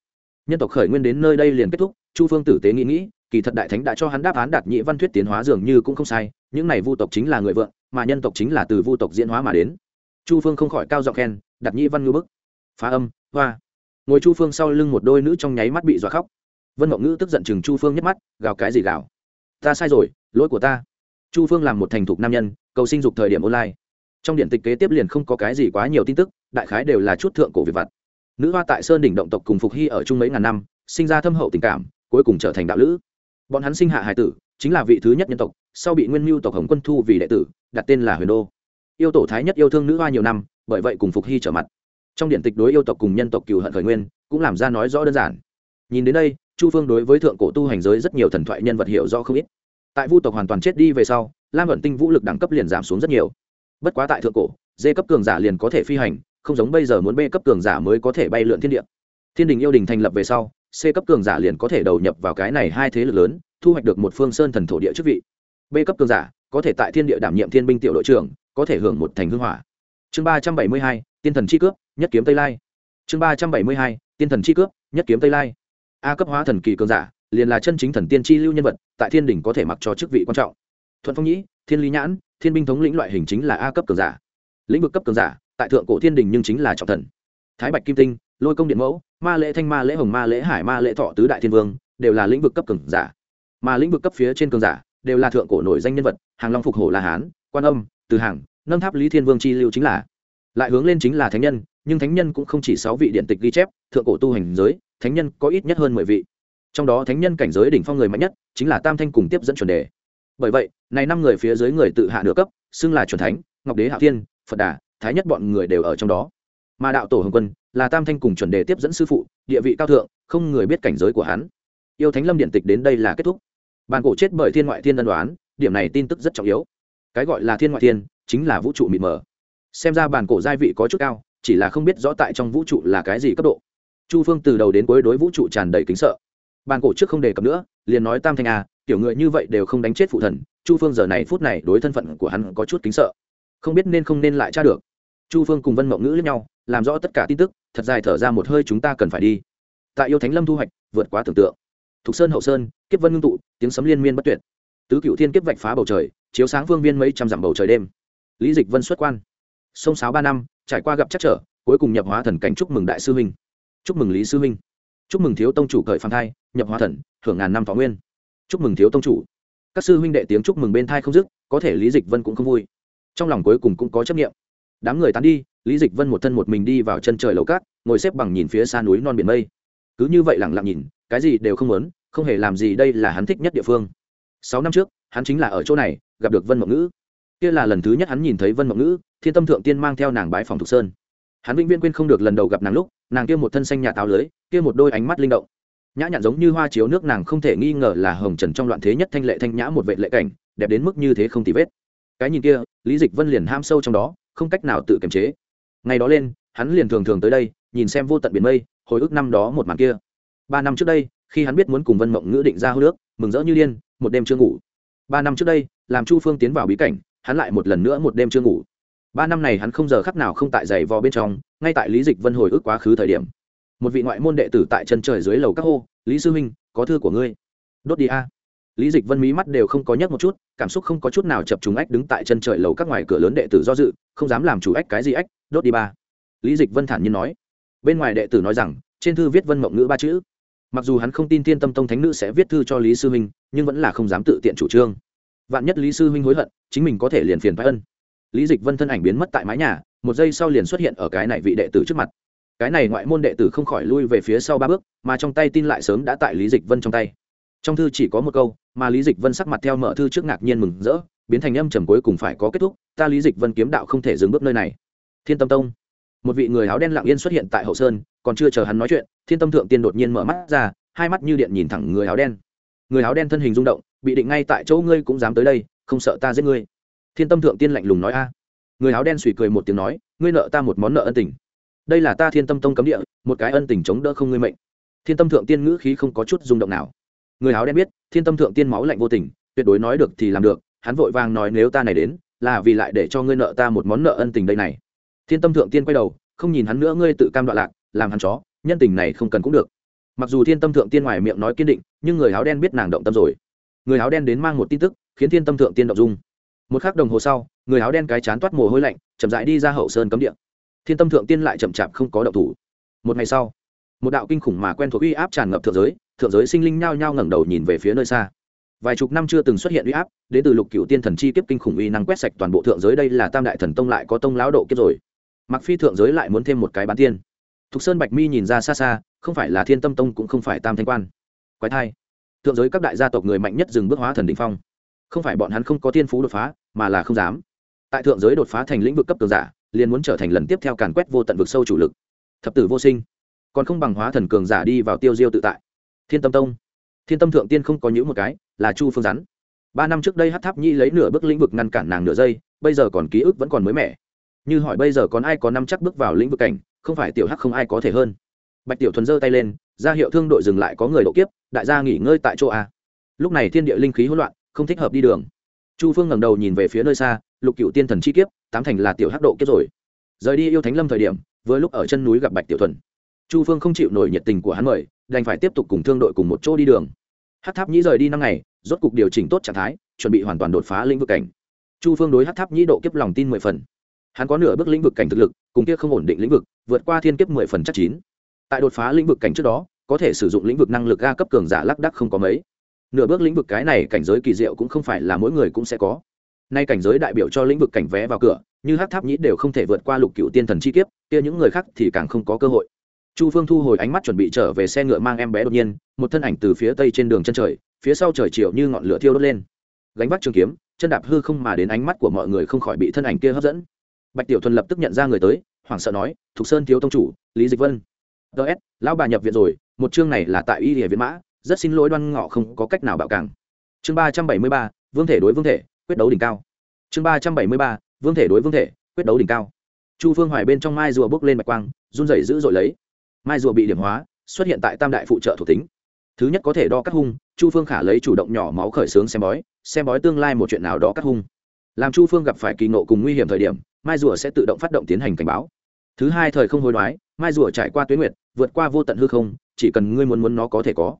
Nhân tộc khởi nguyên đến nơi đây liền kết thúc, chu phương tử tế nghĩ nghĩ, kỳ thật đại thánh đã cho hắn đáp án đạt nhị văn thuyết tiến hóa dường như cũng không sai, những này vu tộc chính là người vợ mà nhân tộc chính là từ vu tộc diễn hóa mà đến. Chu phương không khỏi cao giọng khen đặt nhị văn ngư bức. Phá âm, hoa. Ngồi chu phương sau lưng một đôi nữ trong nháy mắt bị dọa khóc. Vân ngọc ngữ tức giận chừng chu phương nhấc mắt, gào cái gì gào? Ta sai rồi, lỗi của ta. Chu phương làm một thành thục nam nhân, cầu sinh dục thời điểm online trong điện tịch kế tiếp liền không có cái gì quá nhiều tin tức, đại khái đều là chút thượng cổ việt vặt. Nữ hoa tại sơn đỉnh động tộc cùng phục hy ở chung mấy ngàn năm, sinh ra thâm hậu tình cảm, cuối cùng trở thành đạo lữ. Bọn hắn sinh hạ hải tử, chính là vị thứ nhất nhân tộc, sau bị nguyên mưu tộc hồng quân thu vì đệ tử, đặt tên là huyền đô. Yêu tổ thái nhất yêu thương nữ hoa nhiều năm, bởi vậy cùng phục hy trở mặt. Trong điện tịch đối yêu tộc cùng nhân tộc cừu hận khởi nguyên, cũng làm ra nói rõ đơn giản. Nhìn đến đây, chu phương đối với thượng cổ tu hành giới rất nhiều thần thoại nhân vật hiểu rõ không ít. Tại vu tộc hoàn toàn chết đi về sau, lam vận tinh vũ lực đẳng cấp liền giảm xuống rất nhiều bất quá tại thượng cổ, dê cấp cường giả liền có thể phi hành, không giống bây giờ muốn b cấp cường giả mới có thể bay lượn thiên địa. Thiên đình yêu đình thành lập về sau, c cấp cường giả liền có thể đầu nhập vào cái này hai thế lực lớn, thu hoạch được một phương sơn thần thổ địa chức vị. B cấp cường giả có thể tại thiên địa đảm nhiệm thiên binh tiểu đội trưởng, có thể hưởng một thành hưng hỏa. Chương ba trăm bảy mươi hai, tiên thần chi cướp, nhất kiếm tây lai. Chương ba trăm bảy mươi hai, tiên thần chi cướp, nhất kiếm tây lai. A cấp hóa thần kỳ cường giả, liền là chân chính thần tiên chi lưu nhân vật, tại thiên đình có thể mặc cho chức vị quan trọng. Thuận phong nhĩ, thiên lý nhãn thiên binh thống lĩnh loại hình chính là a cấp cường giả. Lĩnh vực cấp cường giả, tại thượng cổ thiên đình nhưng chính là trọng thần. Thái bạch kim tinh, lôi công điện mẫu, ma lễ thanh ma lễ hồng ma lễ hải ma lễ thọ tứ đại thiên vương, đều là lĩnh vực cấp cường giả. Mà lĩnh vực cấp phía trên cường giả, đều là thượng cổ nổi danh nhân vật, hàng long phục hổ la hán, quan âm, từ hàng nâng tháp lý thiên vương chi lưu chính là. Lại hướng lên chính là thánh nhân, nhưng thánh nhân cũng không chỉ sáu vị điện tịch ghi chép, thượng cổ tu hành giới, thánh nhân có ít nhất hơn mười vị. Trong đó thánh nhân cảnh giới đỉnh phong người mạnh nhất, chính là tam thanh cùng tiếp dẫn chuẩn đề bởi vậy, này năm người phía dưới người tự hạ nửa cấp, xưng là truyền thánh, ngọc đế, hạ thiên, phật đà, thái nhất bọn người đều ở trong đó. Mà đạo tổ hồng quân, là tam thanh cùng chuẩn đề tiếp dẫn sư phụ, địa vị cao thượng, không người biết cảnh giới của hắn. Yêu thánh lâm điện tịch đến đây là kết thúc. Bàn cổ chết bởi thiên ngoại thiên ân đoán, điểm này tin tức rất trọng yếu. Cái gọi là thiên ngoại thiên, chính là vũ trụ mịt mờ. Xem ra bàn cổ giai vị có chút cao, chỉ là không biết rõ tại trong vũ trụ là cái gì cấp độ. Chu phương từ đầu đến cuối đối vũ trụ tràn đầy kính sợ. Bàn cổ trước không đề cập nữa liền nói tam thanh a à, tiểu người như vậy đều không đánh chết phụ thần chu phương giờ này phút này đối thân phận của hắn có chút kính sợ. Không biết nên không nên lại tra được. Chu phương cùng vân mộng ngữ lẫn nhau làm rõ tất cả tin tức thật dài thở ra một hơi chúng ta cần phải đi. Tại yêu thánh lâm thu hoạch vượt quá tưởng tượng. Thục sơn hậu sơn kiếp vân ngưng tụ tiếng sấm liên miên bất tuyệt. Tứ cựu thiên kiếp vạch phá bầu trời chiếu sáng phương viên mấy trăm dặm bầu trời đêm. Lý dịch vân xuất quan. Sông sáo ba năm trải qua gặp chắc trở cuối cùng nhập hóa thần cảnh chúc mừng đại sư huynh. Chúc mừng lý sư huynh chúc mừng thiếu tông chủ cởi phàm thai, nhập hóa thần, hưởng ngàn năm thọ nguyên. Chúc mừng thiếu tông chủ. Các sư huynh đệ tiếng chúc mừng bên thai không dứt, có thể lý dịch vân cũng không vui. Trong lòng cuối cùng cũng có chấp nghiệm đám người tán đi, lý dịch vân một thân một mình đi vào chân trời lầu cát, ngồi xếp bằng nhìn phía xa núi non biển mây. Cứ như vậy lẳng lặng nhìn, cái gì đều không muốn, không hề làm gì đây là hắn thích nhất địa phương. Sáu năm trước, hắn chính là ở chỗ này, gặp được vân mộng ngữ. Kia là lần thứ nhất hắn nhìn thấy vân mộng ngữ, thiên tâm thượng tiên mang theo nàng bái phòng thục sơn. Hắn vĩnh viễn quên không được lần đầu gặp nàng lúc nàng kia một thân xanh nhà táo lưới, kia một đôi ánh mắt linh động. Nhã nhặn giống như hoa chiếu nước nàng không thể nghi ngờ là hồng trần trong loạn thế nhất thanh lệ thanh nhã một vệ lệ cảnh, đẹp đến mức như thế không tì vết. Cái nhìn kia, lý dịch vân liền ham sâu trong đó, không cách nào tự kiềm chế. Ngày đó lên, hắn liền thường thường tới đây, nhìn xem vô tận biển mây, hồi ức năm đó một màn kia. Ba năm trước đây, khi hắn biết muốn cùng vân mộng ngữ định ra hô nước mừng rỡ như điên, một đêm chưa ngủ. Ba năm trước đây, làm chu phương tiến vào bí cảnh, hắn lại một lần nữa một đêm chưa ngủ ba năm này hắn không giờ khắc nào không tại giày vò bên trong, ngay tại lý dịch vân hồi ức quá khứ thời điểm. Một vị ngoại môn đệ tử tại chân trời dưới lầu các hô, lý sư huynh, có thư của ngươi. Đốt đi a. Lý dịch vân mí mắt đều không có nhấc một chút, cảm xúc không có chút nào chập chúng ách đứng tại chân trời lầu các ngoài cửa lớn đệ tử do dự, không dám làm chủ ách cái gì ách, đốt đi ba. Lý dịch vân thản nhiên nói. Bên ngoài đệ tử nói rằng, trên thư viết vân mộng ngữ ba chữ. Mặc dù hắn không tin thiên tâm tông thánh nữ sẽ viết thư cho lý sư huynh, nhưng vẫn là không dám tự tiện chủ trương. Vạn nhất lý sư huynh hối hận, chính mình có thể liền phiền phái ân lý dịch vân thân ảnh biến mất tại mái nhà, một giây sau liền xuất hiện ở cái này vị đệ tử trước mặt. Cái này ngoại môn đệ tử không khỏi lui về phía sau ba bước, mà trong tay tin lại sớm đã tại lý dịch vân trong tay. Trong thư chỉ có một câu, mà lý dịch vân sắc mặt theo mở thư trước ngạc nhiên mừng rỡ, biến thành âm trầm cuối cùng phải có kết thúc, ta lý dịch vân kiếm đạo không thể dừng bước nơi này. Thiên tâm tông. Một vị người áo đen lặng yên xuất hiện tại hậu sơn, còn chưa chờ hắn nói chuyện, thiên tâm thượng tiên đột nhiên mở mắt ra, hai mắt như điện nhìn thẳng người áo đen. Người áo đen thân hình rung động, bị định ngay tại chỗ ngươi cũng dám tới đây, không sợ ta giết ngươi thiên tâm thượng tiên lạnh lùng nói a. Người áo đen suy cười một tiếng nói, ngươi nợ ta một món nợ ân tình. Đây là ta thiên tâm tông cấm địa, một cái ân tình chống đỡ không ngươi mệnh. Thiên tâm thượng tiên ngữ khí không có chút rung động nào. Người áo đen biết, thiên tâm thượng tiên máu lạnh vô tình, tuyệt đối nói được thì làm được, hắn vội vàng nói nếu ta này đến, là vì lại để cho ngươi nợ ta một món nợ ân tình đây này. Thiên tâm thượng tiên quay đầu, không nhìn hắn nữa, ngươi tự cam đoạn lạc, làm hắn chó, nhân tình này không cần cũng được. Mặc dù thiên tâm thượng tiên ngoài miệng nói kiên định, nhưng người áo đen biết nàng động tâm rồi. Người áo đen đến mang một tin tức, khiến thiên tâm thượng tiên động dung một k h ắ c đồng hồ sau, người áo đen cái chán toát mồ hôi lạnh, chậm dại đi ra hậu sơn cấm địa. Thiên tâm thượng tiên lại chậm chạp không có động thủ. Một ngày sau, một đạo kinh khủng mà quen thuộc uy áp tràn ngập thượng giới thượng giới sinh linh nhao nhao ngẩng đầu nhìn về phía nơi xa. Vài chục năm chưa từng xuất hiện uy áp, đến từ lục cựu tiên thần chi kiếp kinh khủng uy năng quét sạch toàn bộ thượng giới, đây là tam đại thần tông lại có tông lão độ kiếp rồi. Mặc phi thượng giới lại muốn thêm một cái bán tiên. Thục sơn bạch mi nhìn ra xa xa, không phải là thiên tâm tông cũng không phải tam thanh quan. Quái thai. Thượng giới các đại gia tộc người mạnh nhất dừng bước hóa thần đ ỉ n h phong. Không phải bọn hắn không có tiên phú đột phá mà là không dám. Tại thượng giới đột phá thành lĩnh vực cấp cường giả, liền muốn trở thành lần tiếp theo càn quét vô tận vực sâu chủ lực. Thập tử vô sinh. Còn không bằng hóa thần cường giả đi vào tiêu diêu tự tại. Thiên tâm tông. Thiên tâm thượng tiên không có những một cái, là chu phương rắn. Ba năm trước đây hát tháp nhi lấy nửa bước lĩnh vực ngăn cản nàng nửa giây, bây giờ còn ký ức vẫn còn mới mẻ. Như hỏi bây giờ còn ai có năm chắc bước vào lĩnh vực cảnh, không phải tiểu hắc không ai có thể hơn. Bạch tiểu thuần giơ tay lên, ra hiệu thương đội dừng lại có người độ kiếp, đại gia nghỉ ngơi tại chỗ a. Lúc này thiên địa linh khí hỗn loạn, không thích hợp đi đường chu phương ngẩng đầu nhìn về phía nơi xa, lục cựu tiên thần chi kiếp, tám thành là tiểu hắc độ kiếp rồi. Rời đi yêu thánh lâm thời điểm với lúc ở chân núi gặp bạch tiểu thuần. Chu phương không chịu nổi nhiệt tình của hắn mời, đành phải tiếp tục cùng thương đội cùng một chỗ đi đường. Hát tháp nhĩ rời đi năm ngày, rốt cục điều chỉnh tốt trạng thái, chuẩn bị hoàn toàn đột phá lĩnh vực cảnh. Chu phương đối hát tháp nhĩ độ kiếp lòng tin mười phần. Hắn có nửa bước lĩnh vực cảnh thực lực, cùng kia không ổn định lĩnh vực, vượt qua thiên kiếp mười phần chắc chín. Tại đột phá lĩnh vực cảnh trước đó, có thể sử dụng lĩnh vực năng lực ga cấp cường giả lác đắc không có mấy nửa bước lĩnh vực cái này cảnh giới kỳ diệu cũng không phải là mỗi người cũng sẽ có. Nay cảnh giới đại biểu cho lĩnh vực cảnh vé vào cửa, như hát tháp nhĩ đều không thể vượt qua lục cựu tiên thần chi kiếp, kia những người khác thì càng không có cơ hội. Chu phương thu hồi ánh mắt chuẩn bị trở về xe ngựa mang em bé đột nhiên, một thân ảnh từ phía tây trên đường chân trời, phía sau trời chiều như ngọn lửa thiêu đốt lên. Gánh vác trường kiếm, chân đạp hư không mà đến ánh mắt của mọi người không khỏi bị thân ảnh kia hấp dẫn. Bạch tiểu thuần lập tức nhận ra người tới, hoảng sợ nói, thục sơn thiếu tông chủ, lý dịch vân. Ts lão bà nhập viện rồi, một chương này là tại y địa viện mã rất xin lỗi đoan ngọ không có cách nào bạo càng. Chương ba trăm bảy mươi ba, vương thể đối vương thể, quyết đấu đỉnh cao. Chương ba trăm bảy mươi ba, vương thể đối vương thể, quyết đấu đỉnh cao. Chu phương hoài bên trong mai rùa bước lên bạch quang, run rẩy dữ dội lấy. Mai rùa bị điểm hóa, xuất hiện tại tam đại phụ trợ thuộc tính. Thứ nhất có thể đo cắt hung, chu phương khả lấy chủ động nhỏ máu khởi xướng xem bói xem bói tương lai một chuyện nào đó cắt hung. Làm chu phương gặp phải kỳ nộ cùng nguy hiểm thời điểm, mai rùa sẽ tự động phát động tiến hành cảnh báo. Thứ hai thời không hối đoái, mai rùa trải qua tuyến nguyệt, vượt qua vô tận hư không, chỉ cần ngươi muốn muốn nó có thể có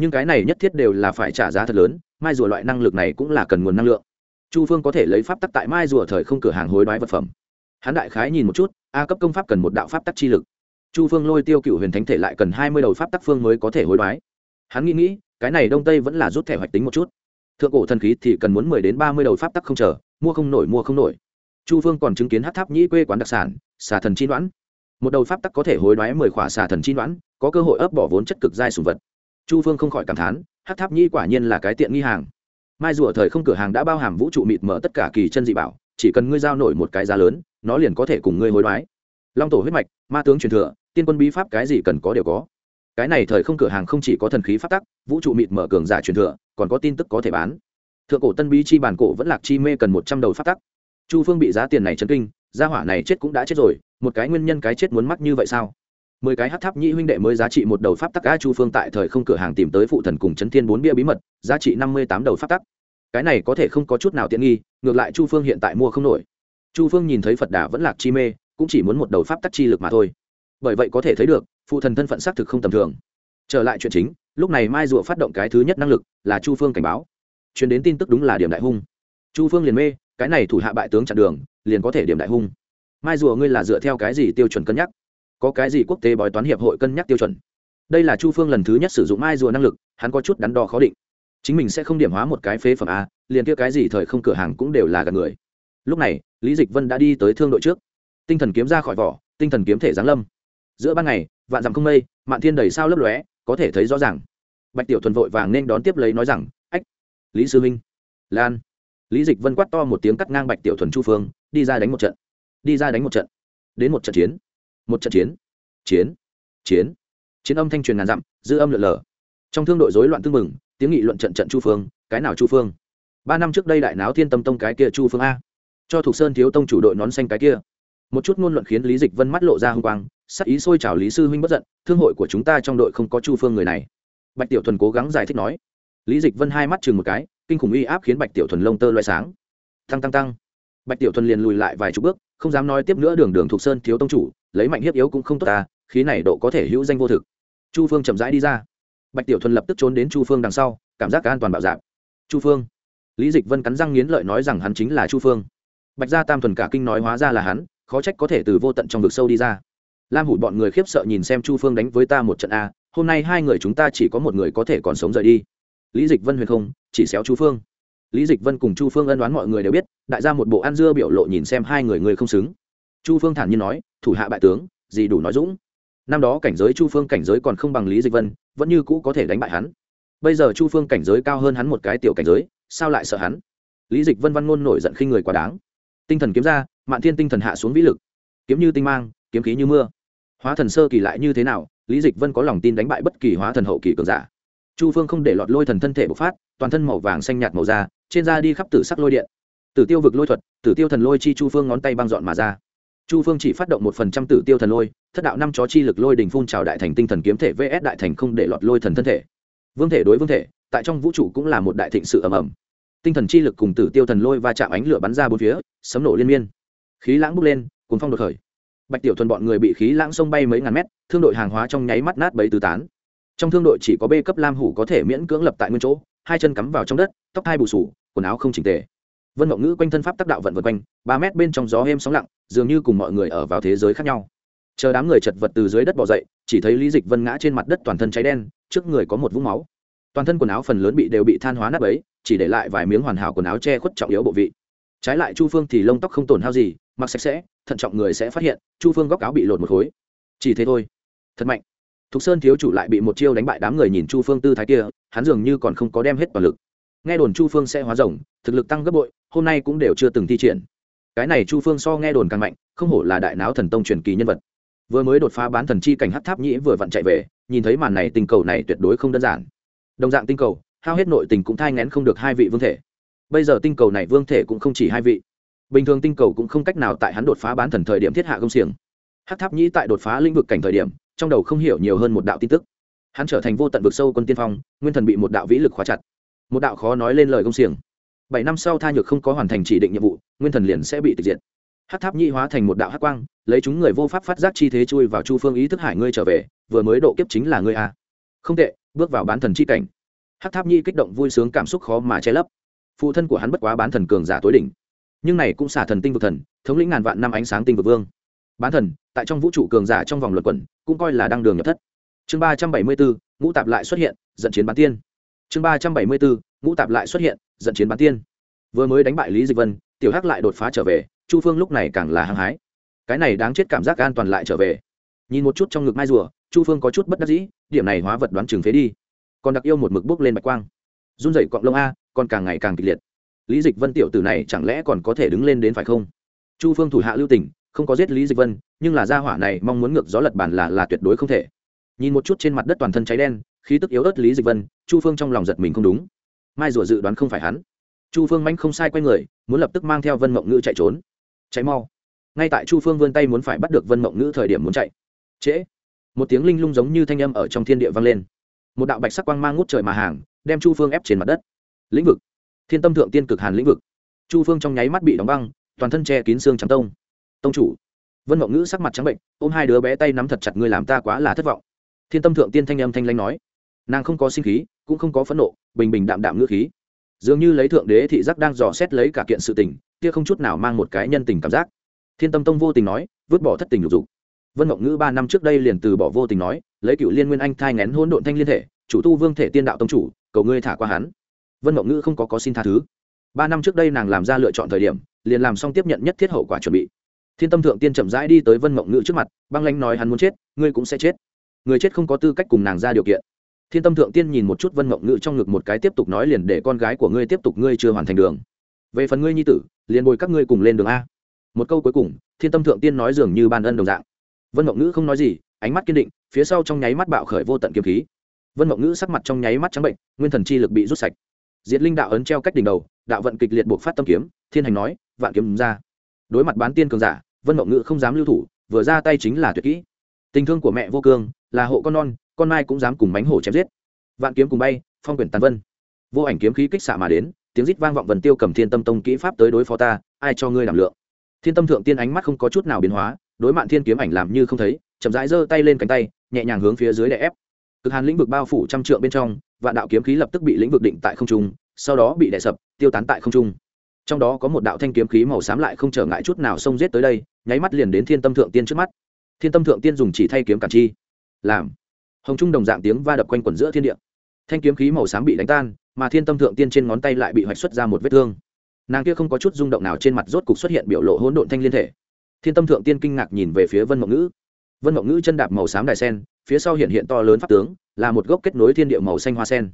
nhưng cái này nhất thiết đều là phải trả giá thật lớn, mai rùa loại năng lực này cũng là cần nguồn năng lượng. Chu phương có thể lấy pháp tắc tại mai rùa thời không cửa hàng hối đoái vật phẩm. Hắn đại khái nhìn một chút, a cấp công pháp cần một đạo pháp tắc chi lực. Chu phương lôi tiêu cựu huyền thánh thể lại cần hai mươi đầu pháp tắc phương mới có thể hối đoái. Hắn nghĩ nghĩ, cái này đông tây vẫn là rút thẻ hoạch tính một chút. Thượng cổ thần khí thì cần muốn mười đến ba mươi đầu pháp tắc không chờ, mua không nổi, mua không nổi. Chu phương còn chứng kiến hát tháp nhĩ quê quán đặc sản, xà thần chi đoán một đầu pháp tắc có thể hối đoái mười khỏa xà thần chi đoán có cơ hội ấp bỏ vốn chất cực giai sùng vật chu phương không khỏi cảm thán hát tháp Nhi quả nhiên là cái tiện nghi hàng. Mai rùa thời không cửa hàng đã bao hàm vũ trụ mịt mở tất cả kỳ chân dị bảo, chỉ cần ngươi giao nổi một cái giá lớn, nó liền có thể cùng ngươi hối đoái. Long tổ huyết mạch, ma tướng truyền thừa, tiên quân bí pháp cái gì cần có đều có. Cái này thời không cửa hàng không chỉ có thần khí phát tắc, vũ trụ mịt mở cường giả truyền thừa, còn có tin tức có thể bán. Thượng cổ tân bí chi bản cổ vẫn lạc chi mê cần một trăm đầu phát tắc. Chu phương bị giá tiền này chấn kinh, gia hỏa này chết cũng đã chết rồi, một cái nguyên nhân cái chết muốn mắc như vậy sao? Mười cái hát tháp nhĩ huynh đệ mới giá trị một đầu pháp tắc a chu phương tại thời không cửa hàng tìm tới phụ thần cùng chấn thiên bốn bia bí mật, giá trị năm mươi tám đầu pháp tắc. Cái này có thể không có chút nào tiện nghi, ngược lại chu phương hiện tại mua không nổi. Chu phương nhìn thấy phật đà vẫn lạc chi mê, cũng chỉ muốn một đầu pháp tắc chi lực mà thôi. Bởi vậy có thể thấy được, phụ thần thân phận xác thực không tầm thường. Trở lại chuyện chính, lúc này mai rùa phát động cái thứ nhất năng lực, là chu phương cảnh báo. Chuyển đến tin tức đúng là điểm đại hung. Chu phương liền mê, cái này thủ hạ bại tướng chặn đường, liền có thể điểm đại hung. Mai rùa, ngươi là dựa theo cái gì tiêu chuẩn cân nhắc? Có cái gì quốc tế bói toán hiệp hội cân nhắc tiêu chuẩn? Đây là chu phương lần thứ nhất sử dụng mai rùa năng lực, hắn có chút đắn đo khó định. Chính mình sẽ không điểm hóa một cái phế phẩm a, liền kia cái gì thời không cửa hàng cũng đều là gạt người. Lúc này, lý dịch vân đã đi tới thương đội trước. Tinh thần kiếm ra khỏi vỏ, tinh thần kiếm thể giáng lâm. Giữa ban ngày, vạn dặm không mây, mạn thiên đầy sao lấp lóe, có thể thấy rõ ràng. Bạch tiểu thuần vội vàng nên đón tiếp lấy nói rằng, ách, lý sư minh lan. Lý dịch vân quát to một tiếng cắt ngang bạch tiểu thuần chu phương, đi ra đánh một trận, đi ra đánh một trận, đến một trận chiến một trận chiến. Chiến. Chiến. Chiến âm thanh truyền ngàn dặm, dư âm lượn lờ. Trong thương đội rối loạn tương mừng tiếng nghị luận trận trận chu phương, cái nào chu phương? Ba năm trước đây đại náo thiên tâm tông cái kia chu phương a. Cho thục sơn thiếu tông chủ đội nón xanh cái kia. Một chút ngôn luận khiến lý dịch vân mắt lộ ra h ư n g quang, sắc ý xôi chào lý sư huynh bất giận, thương hội của chúng ta trong đội không có chu phương người này. Bạch tiểu thuần cố gắng giải thích nói. Lý dịch vân hai mắt chừng một cái, kinh khủng uy áp khiến bạch tiểu thuần lông tơ loại sáng. Tăng tăng tăng. Bạch tiểu thuần liền lùi lại vài chục bước không dám nói tiếp nữa đường đường thuộc sơn thiếu tông chủ, lấy mạnh hiếp yếu cũng không tốt ta, khí này độ có thể hữu danh vô thực. Chu phương chậm rãi đi ra. Bạch tiểu thuần lập tức trốn đến chu phương đằng sau, cảm giác cả an toàn bảo dạp chu phương. Lý dịch vân cắn răng nghiến lợi nói rằng hắn chính là chu phương. Bạch gia tam thuần cả kinh nói hóa ra là hắn, khó trách có thể từ vô tận trong vực sâu đi ra. Lam hủ bọn người khiếp sợ nhìn xem chu phương đánh với ta một trận a, hôm nay hai người chúng ta chỉ có một người có thể còn sống rời đi. Lý dịch vân huyền không, chỉ xéo chu phương lý dịch vân cùng chu phương ân đoán mọi người đều biết, đại gia một bộ ăn dưa biểu lộ nhìn xem hai người người không xứng. Chu phương thản nhiên nói, thủ hạ bại tướng, gì đủ nói dũng. Năm đó cảnh giới chu phương cảnh giới còn không bằng lý dịch vân, vẫn như cũ có thể đánh bại hắn. Bây giờ chu phương cảnh giới cao hơn hắn một cái tiểu cảnh giới, sao lại sợ hắn? Lý dịch vân văn ngôn nổi giận khi người quá đáng. Tinh thần kiếm ra, mạn thiên tinh thần hạ xuống vĩ lực. Kiếm như tinh mang, kiếm khí như mưa. Hóa thần sơ kỳ lại như thế nào? Lý dịch vân có lòng tin đánh bại bất kỳ hóa thần hậu kỳ cường giả chu phương không để lọt lôi thần thân thể bộc phát, toàn thân màu vàng xanh nhạt màu da, trên da đi khắp tử sắc lôi điện. Tử tiêu vực lôi thuật, tử tiêu thần lôi chi chu phương ngón tay băng dọn mà ra. Chu phương chỉ phát động một phần trăm tử tiêu thần lôi, thất đạo năm chó chi lực lôi đình phun trào đại thành tinh thần kiếm thể vs đại thành không để lọt lôi thần thân thể. Vương thể đối vương thể, tại trong vũ trụ cũng là một đại thịnh sự ầm ầm. Tinh thần chi lực cùng tử tiêu thần lôi va chạm ánh lửa bắn ra bốn phía, sấm nổ liên miên. Khí lãng bốc lên cuốn phong đột khởi. Bạch tiểu thuần bọn người bị khí lãng sông bay mấy ngàn mét, thương đội hàng hóa trong nháy mắt nát bấy tứ tán trong thương đội chỉ có b cấp lam hủ có thể miễn cưỡng lập tại nguyên chỗ, hai chân cắm vào trong đất, tóc hai bù sủ quần áo không chỉnh tề. Vân mộng ngữ quanh thân pháp tác đạo vận vân quanh, ba mét bên trong gió êm sóng lặng, dường như cùng mọi người ở vào thế giới khác nhau. Chờ đám người chật vật từ dưới đất bỏ dậy, chỉ thấy lý dịch vân ngã trên mặt đất toàn thân cháy đen, trước người có một vũng máu. Toàn thân quần áo phần lớn bị đều bị than hóa nát ấy chỉ để lại vài miếng hoàn hảo quần áo che khuất trọng yếu bộ vị. Trái lại chu phương thì lông tóc không tổn hao gì, mặc sạch sẽ, thận trọng người sẽ phát hiện, chu phương góc áo bị lột một khối. Chỉ thế thôi. Thật mạnh thục sơn thiếu chủ lại bị một chiêu đánh bại đám người nhìn chu phương tư thái kia, hắn dường như còn không có đem hết toàn lực. Nghe đồn chu phương sẽ hóa rồng, thực lực tăng gấp bội, hôm nay cũng đều chưa từng thi triển. Cái này chu phương so nghe đồn càng mạnh, không hổ là đại náo thần tông truyền kỳ nhân vật. Vừa mới đột phá bán thần chi cảnh hát tháp nhĩ vừa vặn chạy về, nhìn thấy màn này tình cầu này tuyệt đối không đơn giản. Đồng dạng tinh cầu, hao hết nội tình cũng thai ngén không được hai vị vương thể. Bây giờ tinh cầu này vương thể cũng không chỉ hai vị. Bình thường tinh cầu cũng không cách nào tại hắn đột phá bán thần thời điểm thiết hạ công xiềng hát tháp nhĩ tại đột phá lĩnh vực cảnh thời điểm, trong đầu không hiểu nhiều hơn một đạo tin tức. Hắn trở thành vô tận vực sâu quân tiên phong, nguyên thần bị một đạo vĩ lực khóa chặt. Một đạo khó nói lên lời công xiềng. Bảy năm sau tha nhược không có hoàn thành chỉ định nhiệm vụ, nguyên thần liền sẽ bị tịch diệt. Hát tháp nhĩ hóa thành một đạo hát quang, lấy chúng người vô pháp phát giác chi thế chui vào chu phương ý thức hải ngươi trở về, vừa mới độ kiếp chính là ngươi a. Không tệ, bước vào bán thần chi cảnh. Hát tháp nhi kích động vui sướng cảm xúc khó mà che lấp. Phụ thân của hắn bất quá bán thần cường giả tối đỉnh. Nhưng này cũng xả thần tinh vực thần, thống lĩnh ngàn vạn năm ánh sáng tinh vực vương bán thần, tại trong vũ trụ cường giả trong vòng luật quẩn, cũng coi là đăng đường nhập thất. Chương ba trăm bảy mươi bốn, ngũ tạp lại xuất hiện, dẫn chiến bán tiên. Chương ba trăm bảy mươi bốn, ngũ tạp lại xuất hiện, dẫn chiến bán tiên. Vừa mới đánh bại lý dịch vân, tiểu hắc lại đột phá trở về, chu phương lúc này càng là hăng hái. Cái này đáng chết cảm giác an toàn lại trở về. Nhìn một chút trong ngực mai rùa, chu phương có chút bất đắc dĩ, điểm này hóa vật đoán chừng phế đi. Còn đặc yêu một mực bước lên bạch quang. Run dậy cọng lông a, còn càng ngày càng kịch liệt. Lý dịch vân tiểu tử này chẳng lẽ còn có thể đứng lên đến phải không? Chu phương thủ hạ lưu tỉnh không có giết lý dịch vân, nhưng là gia hỏa này mong muốn ngược gió lật bản là là tuyệt đối không thể. Nhìn một chút trên mặt đất toàn thân cháy đen, khí tức yếu ớt lý dịch vân, chu phương trong lòng giật mình không đúng. Mai rùa dự đoán không phải hắn. Chu phương manh không sai q u a y người, muốn lập tức mang theo vân mộng ngữ chạy trốn. Cháy mau. Ngay tại chu phương vươn tay muốn phải bắt được vân mộng ngữ thời điểm muốn chạy. Trễ. Một tiếng linh lung giống như thanh âm ở trong thiên địa vang lên. Một đạo bạch sắc quang mang ngút trời mà hàng, đem chu phương ép trên mặt đất. Lĩnh vực. Thiên tâm thượng tiên cực hàn lĩnh vực. Chu phương trong nháy mắt bị đóng băng, toàn thân che kín xương trắng tông tông chủ. Vân mộng ngữ sắc mặt trắng bệnh, ôm hai đứa bé tay nắm thật chặt, ngươi làm ta quá là thất vọng. Thiên tâm thượng tiên thanh âm thanh lanh nói. Nàng không có sinh khí, cũng không có phẫn nộ, bình bình đạm đạm ngữ khí. Dường như lấy thượng đế thị giác đang dò xét lấy cả kiện sự tình, kia không chút nào mang một cái nhân tình cảm giác. Thiên tâm tông vô tình nói, vứt bỏ thất tình lục dục. Vân mộng ngữ ba năm trước đây liền từ bỏ vô tình nói, lấy cựu liên nguyên anh thai ngén hỗn độn thanh liên thể, chủ tu vương thể tiên đạo tông chủ, cầu ngươi thả qua hắn. Vân mộng ngữ không có có xin tha thứ. Ba năm trước đây nàng làm ra lựa chọn thời điểm, liền làm xong tiếp nhận nhất thiết hậu quả chuẩn bị thiên tâm thượng tiên chậm rãi đi tới vân mộng ngữ trước mặt, băng lanh nói hắn muốn chết, ngươi cũng sẽ chết. Người chết không có tư cách cùng nàng ra điều kiện. Thiên tâm thượng tiên nhìn một chút vân mộng ngữ trong ngực một cái tiếp tục nói liền để con gái của ngươi tiếp tục ngươi chưa hoàn thành đường. Về phần ngươi nhi tử, liền bồi các ngươi cùng lên đường a. Một câu cuối cùng, thiên tâm thượng tiên nói dường như ban ân đồng dạng. Vân mộng ngữ không nói gì, ánh mắt kiên định, phía sau trong nháy mắt bạo khởi vô tận kiếm khí. Vân mộng ngữ sắc mặt trong nháy mắt trắng bệnh, nguyên thần chi lực bị rút sạch. Diệt linh đạo ấn treo cách đỉnh đầu, đạo vận kịch liệt buộc phát tâm kiếm, thiên hành nói, vạn kiếm ra. Đối mặt bán tiên cường giả vân mộng ngữ không dám lưu thủ, vừa ra tay chính là tuyệt kỹ. Tình thương của mẹ vô cương, là hộ con non, con mai cũng dám cùng bánh hổ chém giết. Vạn kiếm cùng bay, phong quyển tàn vân. Vô ảnh kiếm khí kích xạ mà đến, tiếng rít vang vọng vần tiêu cầm thiên tâm tông kỹ pháp tới đối phó ta, ai cho ngươi làm lượng? Thiên tâm thượng tiên ánh mắt không có chút nào biến hóa, đối mạn thiên kiếm ảnh làm như không thấy, chậm rãi giơ tay lên cánh tay, nhẹ nhàng hướng phía dưới đè ép. Cực hàn lĩnh vực bao phủ trăm trượng bên trong, vạn đạo kiếm khí lập tức bị lĩnh vực định tại không trung, sau đó bị đè sập, tiêu tán tại không trung trong đó có một đạo thanh kiếm khí màu xám lại không trở ngại chút nào xông giết tới đây, nháy mắt liền đến thiên tâm thượng tiên trước mắt. Thiên tâm thượng tiên dùng chỉ thay kiếm cản chi. Làm. Hồng trung đồng dạng tiếng va đập quanh quẩn giữa thiên địa. Thanh kiếm khí màu xám bị đánh tan, mà thiên tâm thượng tiên trên ngón tay lại bị hoạch xuất ra một vết thương. Nàng kia không có chút rung động nào trên mặt rốt cục xuất hiện biểu lộ hỗn độn thanh liên thể. Thiên tâm thượng tiên kinh ngạc nhìn về phía vân mộng ngữ. Vân mộng ngữ chân đạp màu xám đài sen, phía sau hiện hiện to lớn pháp tướng, là một gốc kết nối thiên địa màu xanh hoa sen.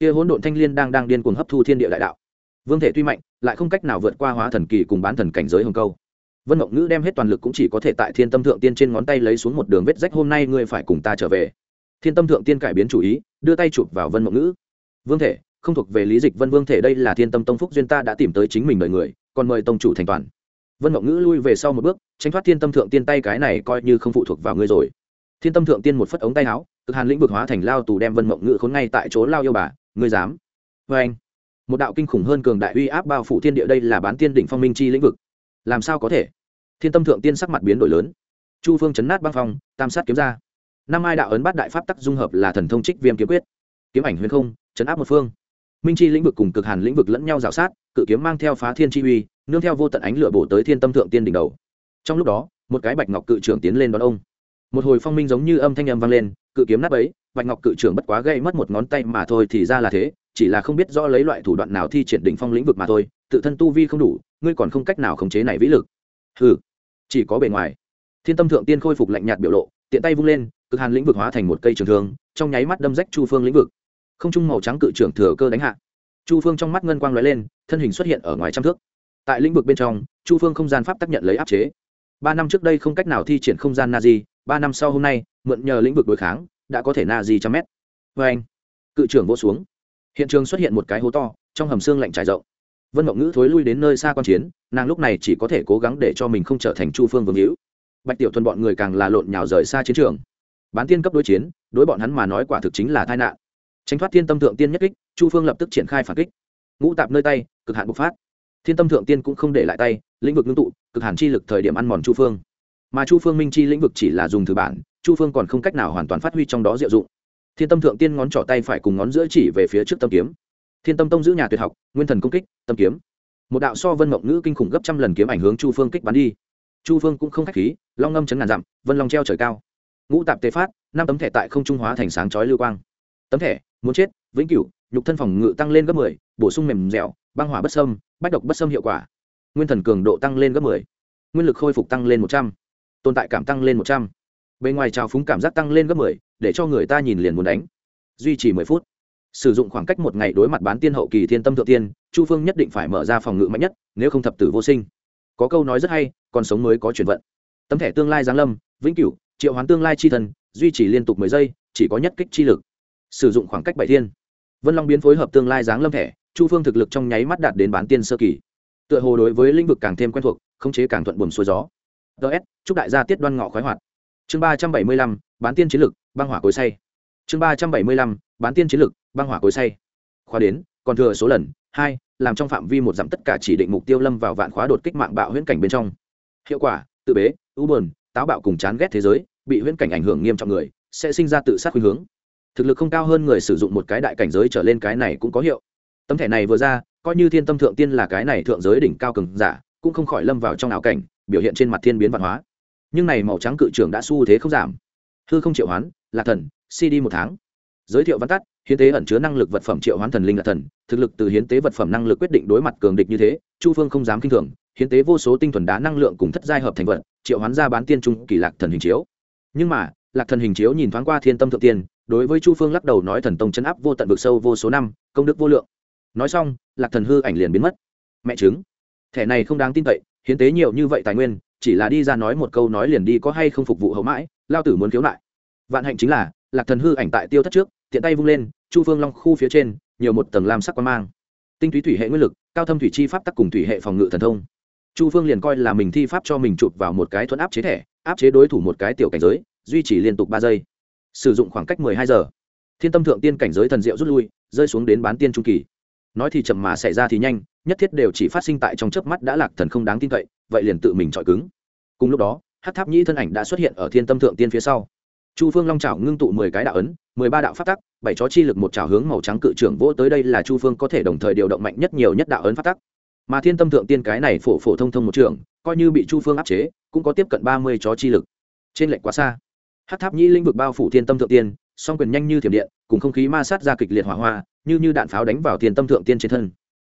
Kia hỗn độn thanh liên đang đang điên cuồng hấp thu thiên địa đại đạo vương thể tuy mạnh, lại không cách nào vượt qua hóa thần kỳ cùng bán thần cảnh giới hồng câu. Vân mộng ngữ đem hết toàn lực cũng chỉ có thể tại thiên tâm thượng tiên trên ngón tay lấy xuống một đường vết rách, hôm nay ngươi phải cùng ta trở về. Thiên tâm thượng tiên cải biến chủ ý, đưa tay chụp vào vân mộng ngữ. Vương thể, không thuộc về lý dịch vân vương thể, đây là thiên tâm tông phúc duyên, ta đã tìm tới chính mình đời người, còn mời tông chủ thành toàn. Vân mộng ngữ lui về sau một bước, tránh thoát thiên tâm thượng tiên tay, cái này coi như không phụ thuộc vào ngươi rồi. Thiên tâm thượng tiên một phất ống tay áo, cực hàn lĩnh vực hóa thành lao tù đem vân mộng ngữ khốn ngay tại chỗ lao yêu bà, ngươi dám? Vê anh một đạo kinh khủng hơn cường đại uy áp bao phủ thiên địa đây là bán tiên đỉnh phong minh chi lĩnh vực. Làm sao có thể? Thiên tâm thượng tiên sắc mặt biến đổi lớn. Chu phương chấn nát băng phong, tam sát kiếm ra. Năm ai đạo ấn bát đại pháp tắc dung hợp là thần thông trích viêm kiếm quyết. Kiếm ảnh huyền không, chấn áp một phương. Minh chi lĩnh vực cùng cực hàn lĩnh vực lẫn nhau rào sát, cự kiếm mang theo phá thiên chi uy, nương theo vô tận ánh lửa bổ tới thiên tâm thượng tiên đỉnh đầu. Trong lúc đó, một cái bạch ngọc cự trưởng tiến lên đón ông. Một hồi phong minh giống như âm thanh âm vang lên, cự kiếm nát ấy bạch ngọc cự trưởng bất quá gây mất một ngón tay mà thôi thì ra là thế chỉ là không biết rõ lấy loại thủ đoạn nào thi triển đỉnh phong lĩnh vực mà thôi, tự thân tu vi không đủ, ngươi còn không cách nào khống chế này vĩ lực. Hừ, chỉ có bề ngoài. Thiên tâm thượng tiên khôi phục lạnh nhạt biểu lộ, tiện tay vung lên, cực hàn lĩnh vực hóa thành một cây trường thương, trong nháy mắt đâm rách chu phương lĩnh vực. Không trung màu trắng cự trưởng thừa cơ đánh hạ. Chu phương trong mắt ngân quang lóe lên, thân hình xuất hiện ở ngoài trăm thước. Tại lĩnh vực bên trong, chu phương không gian pháp tác nhận lấy áp chế. Ba năm trước đây không cách nào thi triển không gian na di ba năm sau hôm nay, mượn nhờ lĩnh vực đối kháng, đã có thể na di trăm mét. Vê anh cự trưởng vỗ xuống hiện trường xuất hiện một cái hố to, trong hầm xương lạnh trải rộng. Vân mộng ngữ thối lui đến nơi xa quan chiến, nàng lúc này chỉ có thể cố gắng để cho mình không trở thành chu phương vương hữu. Bạch tiểu thuần bọn người càng là lộn nhào rời xa chiến trường. Bán tiên cấp đối chiến, đối bọn hắn mà nói quả thực chính là tai nạn. Tránh thoát thiên tâm thượng tiên nhất kích, chu phương lập tức triển khai phản kích. Ngũ tạp nơi tay, cực hạn bộc phát. Thiên tâm thượng tiên cũng không để lại tay, lĩnh vực ngưng tụ, cực hàn chi lực thời điểm ăn mòn chu phương. Mà chu phương minh chi lĩnh vực chỉ là dùng thứ bản, chu phương còn không cách nào hoàn toàn phát huy trong đó diệu dụng thiên tâm thượng tiên ngón trỏ tay phải cùng ngón giữa chỉ về phía trước tâm kiếm. Thiên tâm tông giữ nhà tuyệt học, nguyên thần công kích, tâm kiếm. Một đạo so vân mộng ngữ kinh khủng gấp trăm lần kiếm ảnh hướng chu phương kích bắn đi. Chu phương cũng không k h á c h khí, long ngâm chấn ngàn dặm, vân long treo trời cao. Ngũ tạp tê phát, năm tấm thẻ tại không trung hóa thành sáng chói lưu quang. Tấm thẻ, muốn chết, vĩnh cửu, nhục thân phòng ngự tăng lên gấp mười, bổ sung mềm dẻo, băng hỏa bất sâm bách độc bất sâm hiệu quả. Nguyên thần cường độ tăng lên gấp mười, nguyên lực khôi phục tăng lên một trăm, tồn tại cảm tăng lên một trăm. Bề ngoài trào phúng cảm giác tăng lên gấp mười để cho người ta nhìn liền muốn đánh. Duy trì mười phút. Sử dụng khoảng cách một ngày đối mặt bán tiên hậu kỳ thiên tâm thượng tiên, chu phương nhất định phải mở ra phòng ngự mạnh nhất, nếu không thập tử vô sinh. Có câu nói rất hay, còn sống mới có chuyển vận. Tấm thẻ tương lai giáng lâm, vĩnh cửu, triệu hoán tương lai chi thần, duy trì liên tục mười giây, chỉ có nhất kích chi lực. Sử dụng khoảng cách bảy thiên. Vân long biến phối hợp tương lai giáng lâm thẻ, chu phương thực lực trong nháy mắt đạt đến bán tiên sơ kỳ. Tựa hồ đối với lĩnh vực càng thêm quen thuộc, khống chế càng thuận buồm xuôi gió. Ts chúc đại gia tiết đoan ngọ khoái hoạt. Chương ba trăm bảy mươi lăm, bán tiên chiến lực băng hỏa cối say. Chương ba trăm bảy mươi lăm, bán tiên chiến lực, băng hỏa cối say. Khóa đến, còn thừa số lần, hai, làm trong phạm vi một dặm tất cả chỉ định mục tiêu lâm vào vạn khóa đột kích mạng bạo huyễn cảnh bên trong. Hiệu quả, tự bế, u bờn táo bạo cùng chán ghét thế giới, bị huyễn cảnh ảnh hưởng nghiêm trọng người, sẽ sinh ra tự sát khuynh hướng. Thực lực không cao hơn người sử dụng một cái đại cảnh giới trở lên cái này cũng có hiệu. Tấm thẻ này vừa ra, coi như thiên tâm thượng tiên là cái này thượng giới đỉnh cao cường giả, cũng không khỏi lâm vào trong ảo cảnh, biểu hiện trên mặt thiên biến văn hóa. Nhưng này màu trắng cự trưởng đã xu thế không giảm hư không triệu hoán, lạc thần cd một tháng. Giới thiệu văn tắt, hiến tế ẩn chứa năng lực vật phẩm triệu hoán thần linh lạc thần, thực lực từ hiến tế vật phẩm năng lực quyết định đối mặt cường địch như thế, chu phương không dám k i n h thường, hiến tế vô số tinh thuần đá năng lượng cùng thất giai hợp thành vật, triệu hoán ra bán tiên trung kỳ lạc thần hình chiếu. Nhưng mà, lạc thần hình chiếu nhìn thoáng qua thiên tâm thượng tiên, đối với chu phương lắc đầu nói thần tông chấn áp vô tận vực sâu vô số năm, công đức vô lượng. Nói xong, lạc thần hư ảnh liền biến mất. Mẹ chứng thẻ này không đáng tin cậy, hiến tế nhiều như vậy tài nguyên, chỉ là đi ra nói một câu nói liền đi có hay không phục vụ hậu mãi lao tử muốn khiếu nại. Vạn hạnh chính là, lạc thần hư ảnh tại tiêu thất trước, tiện tay vung lên, chu phương long khu phía trên, nhiều một tầng lam sắc quan mang. Tinh túy thủy hệ nguyên lực, cao thâm thủy chi pháp tắc cùng thủy hệ phòng ngự thần thông. Chu phương liền coi là mình thi pháp cho mình chụp vào một cái thuẫn áp chế thẻ, áp chế đối thủ một cái tiểu cảnh giới, duy trì liên tục ba giây. Sử dụng khoảng cách mười hai giờ. Thiên tâm thượng tiên cảnh giới thần diệu rút lui, rơi xuống đến bán tiên trung kỳ. Nói thì chậm mà xảy ra thì nhanh, nhất thiết đều chỉ phát sinh tại trong chớp mắt đã lạc thần không đáng tin cậy, vậy liền tự mình chọi cứng. Cùng lúc đó hát tháp nhĩ thân ảnh đã xuất hiện ở thiên tâm thượng tiên phía sau. Chu phương long trào ngưng tụ mười cái đạo ấn, mười ba đạo phát tắc, bảy chó chi lực một trào hướng màu trắng cự trưởng vỗ tới đây là chu phương có thể đồng thời điều động mạnh nhất nhiều nhất đạo ấn phát tắc. Mà thiên tâm thượng tiên cái này phổ phổ thông thông một trường, coi như bị chu phương áp chế, cũng có tiếp cận ba mươi chó chi lực. Trên lệnh quá xa. Hát tháp nhĩ lĩnh vực bao phủ thiên tâm thượng tiên, song quyền nhanh như thiểm điện, cùng không khí ma sát ra kịch liệt hỏa hoa, như như đạn pháo đánh vào thiên tâm thượng tiên trên thân.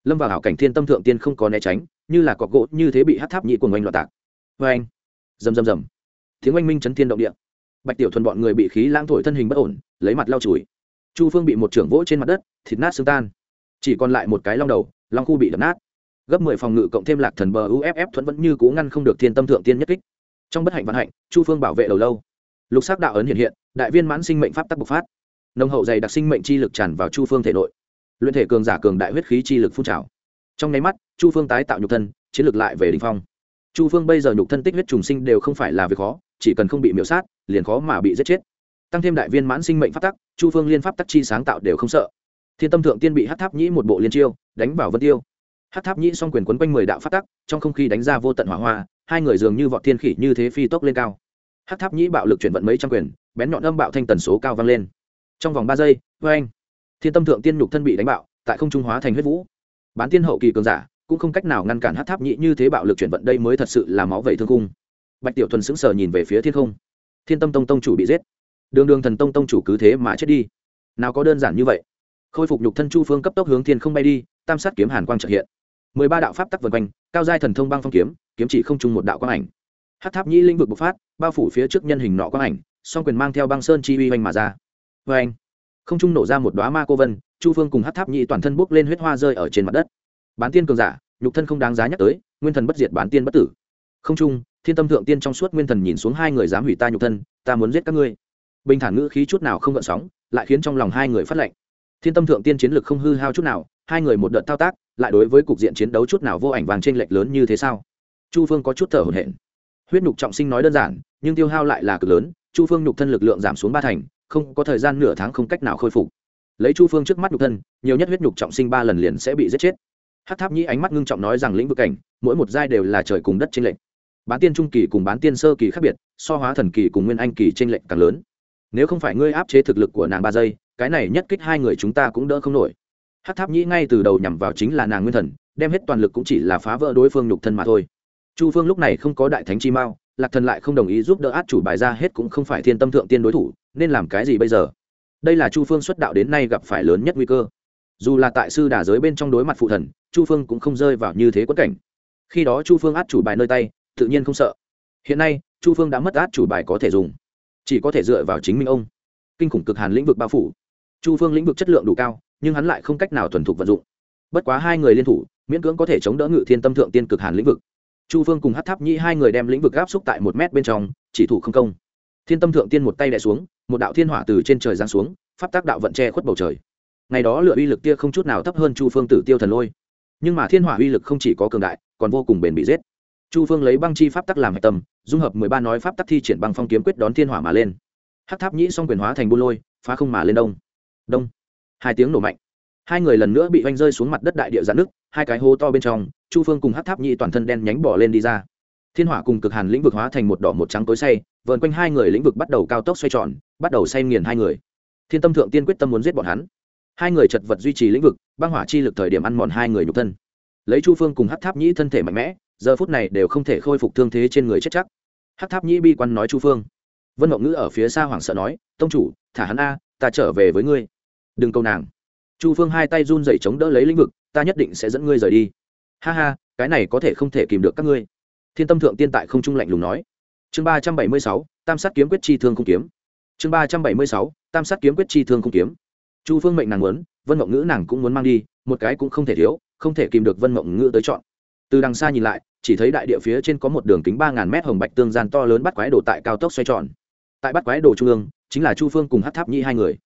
Lâm vào hảo cảnh thiên tâm thượng tiên không có né tránh, như là cọc gỗ như thế bị hát tháp nhĩ của oanh loạt tạc. Vê anh rầm rầm rầm. Tiếng oanh minh chấn thiên động địa. Bạch tiểu thuần bọn người bị khí lãng thổi thân hình bất ổn, lấy mặt lau chùi. Chu phương bị một trưởng vỗ trên mặt đất, thịt nát xương tan. Chỉ còn lại một cái long đầu, long khu bị đập nát. Gấp mười phòng ngự cộng thêm lạc thần bờ uff thuẫn vẫn như cố ngăn không được thiên tâm thượng tiên nhất kích. Trong bất hạnh vận hạnh, chu phương bảo vệ đầu lâu. Lục sắc đạo ấn hiện hiện, đại viên mãn sinh mệnh pháp tắc bộc phát. Nồng hậu dày đặc sinh mệnh chi lực tràn vào chu phương thể nội. Luyện thể cường giả cường đại huyết khí chi lực phun trào. Trong nháy mắt, chu phương tái tạo nhục thân, chiến lực lại về đình phong chu phương bây giờ nhục thân tích huyết trùng sinh đều không phải là việc khó, chỉ cần không bị miễu sát, liền khó mà bị giết chết. Tăng thêm đại viên mãn sinh mệnh pháp tắc, chu phương liên pháp tắc chi sáng tạo đều không sợ. Thiên tâm thượng tiên bị hát tháp nhĩ một bộ liên chiêu, đánh vào vân tiêu. Hát tháp nhĩ s o n g quyền quấn quanh mười đạo pháp tắc, trong không khí đánh ra vô tận hỏa hoa, hai người dường như vọt thiên khỉ như thế phi tốc lên cao. Hát tháp nhĩ bạo lực chuyển vận mấy trăm quyền, bén nhọn âm bạo thanh tần số cao vang lên. Trong vòng ba giây vê anh thiên tâm thượng tiên nhục thân bị đánh bạo, tại không trung hóa thành huyết vũ. Bán tiên hậu kỳ cường giả cũng không cách nào ngăn cản hát tháp nhĩ như thế bạo lực chuyển vận đây mới thật sự là máu vẩy thương cung bạch tiểu thuần sững sờ nhìn về phía thiên không. Thiên tâm tông tông chủ bị giết. Đường đường thần tông tông chủ cứ thế mà chết đi. Nào có đơn giản như vậy. Khôi phục nhục thân chu phương cấp tốc hướng thiên không bay đi, tam sát kiếm hàn quang trợ hiện. Mười ba đạo pháp tắc vần quanh, cao giai thần thông băng phong kiếm kiếm chỉ không chung một đạo quang ảnh. Hát tháp nhĩ lĩnh vực bộc phát, bao phủ phía trước nhân hình nọ quang ảnh, song quyền mang theo băng sơn chi uy oanh mà ra. Vê anh không trung nổ ra một đoá ma cô vân, chu phương cùng hát tháp nhĩ toàn thân bốc lên huyết hoa rơi ở trên mặt đất bán tiên cường giả, nhục thân không đáng giá nhắc tới, nguyên thần bất diệt bán tiên bất tử. Không trung thiên tâm thượng tiên trong suốt nguyên thần nhìn xuống hai người dám hủy ta nhục thân, ta muốn giết các ngươi. Bình thản ngữ khí chút nào không gợn sóng, lại khiến trong lòng hai người phát lệnh. Thiên tâm thượng tiên chiến lực không hư hao chút nào, hai người một đợt thao tác, lại đối với cục diện chiến đấu chút nào vô ảnh vàng t r ê n lệch lớn như thế sao? Chu phương có chút thở hổn hển. Huyết nhục trọng sinh nói đơn giản, nhưng tiêu hao lại là cực lớn, chu phương nhục thân lực lượng giảm xuống ba thành, không có thời gian nửa tháng không cách nào khôi phục. Lấy chu phương trước mắt nhục thân, nhiều nhất huyết nhục trọng sinh ba lần liền sẽ bị giết chết hát tháp nhĩ ánh mắt ngưng trọng nói rằng lĩnh vực cảnh, mỗi một giai đều là trời cùng đất t r ê n lệch. Bán tiên trung kỳ cùng bán tiên sơ kỳ khác biệt, so hóa thần kỳ cùng nguyên anh kỳ t r ê n lệch càng lớn. Nếu không phải ngươi áp chế thực lực của nàng ba giây, cái này nhất kích hai người chúng ta cũng đỡ không nổi. Hát tháp nhĩ ngay từ đầu nhằm vào chính là nàng nguyên thần, đem hết toàn lực cũng chỉ là phá vỡ đối phương nhục thân mà thôi. Chu phương lúc này không có đại thánh chi mao, lạc thần lại không đồng ý giúp đỡ át chủ bài ra hết cũng không phải thiên tâm thượng tiên đối thủ, nên làm cái gì bây giờ? Đây là chu phương xuất đạo đến nay gặp phải lớn nhất nguy cơ dù là tại sư đà giới bên trong đối mặt phụ thần, chu phương cũng không rơi vào như thế quất cảnh. Khi đó chu phương át chủ bài nơi tay, tự nhiên không sợ. Hiện nay, chu phương đã mất át chủ bài có thể dùng. Chỉ có thể dựa vào chính mình ông. Kinh khủng cực hàn lĩnh vực bao phủ. Chu phương lĩnh vực chất lượng đủ cao, nhưng hắn lại không cách nào thuần thục vận dụng. Bất quá hai người liên thủ, miễn cưỡng có thể chống đỡ ngự thiên tâm thượng tiên cực hàn lĩnh vực. Chu phương cùng hát tháp nhĩ hai người đem lĩnh vực áp xúc tại một mét bên trong, chỉ thủ không công. Thiên tâm thượng tiên một tay đẻ xuống, một đạo thiên hỏa từ trên trời giáng xuống, pháp tác đạo vận che khuất bầu trời ngày đó lựa uy lực kia không chút nào thấp hơn chu phương tử tiêu thần lôi. Nhưng mà thiên hỏa uy lực không chỉ có cường đại, còn vô cùng bền bị giết. Chu phương lấy băng chi pháp tắc làm hạch tâm, dung hợp mười ba nói pháp tắc thi triển băng phong kiếm quyết đón thiên hỏa mà lên. Hát tháp nhĩ xong quyền hóa thành buôn lôi, phá không mà lên đông. Đông. Hai tiếng nổ mạnh. Hai người lần nữa bị oanh rơi xuống mặt đất đại địa dạn nước, hai cái hố to bên trong, chu phương cùng hát tháp nhĩ toàn thân đen nhánh bỏ lên đi ra. Thiên hỏa cùng cực hàn lĩnh vực hóa thành một đỏ một trắng tối say, vờn quanh hai người lĩnh vực bắt đầu cao tốc xoay tròn, bắt đầu say nghiền hai người. Thiên tâm thượng tiên quyết tâm muốn giết bọn hắn hai người chật vật duy trì lĩnh vực, băng hỏa chi lực thời điểm ăn mòn hai người nhục thân. Lấy chu phương cùng hát tháp nhĩ thân thể mạnh mẽ, giờ phút này đều không thể khôi phục thương thế trên người chết chắc. Hát tháp nhĩ bi quan nói chu phương, vân mộng ngữ ở phía xa hoảng sợ nói, tông chủ, thả hắn a, ta trở về với ngươi. Đừng câu nàng. Chu phương hai tay run dậy chống đỡ lấy lĩnh vực, ta nhất định sẽ dẫn ngươi rời đi. Ha ha, cái này có thể không thể kìm được các ngươi. Thiên tâm thượng tiên tại không trung lạnh lùng nói. Chương ba trăm bảy mươi sáu, tam sát kiếm quyết chi thương không kiếm. Chương ba trăm bảy mươi sáu, tam sát kiếm quyết chi thương không kiếm chu phương mệnh nàng muốn, vân mộng ngữ nàng cũng muốn mang đi, một cái cũng không thể thiếu, không thể kìm được vân mộng ngữ tới chọn. Từ đằng xa nhìn lại, chỉ thấy đại địa phía trên có một đường kính ba ngàn mét hồng bạch tương gian to lớn bắt quái đồ tại cao tốc xoay tròn. Tại bắt quái đồ trung ương, chính là chu phương cùng hát tháp nhi hai người.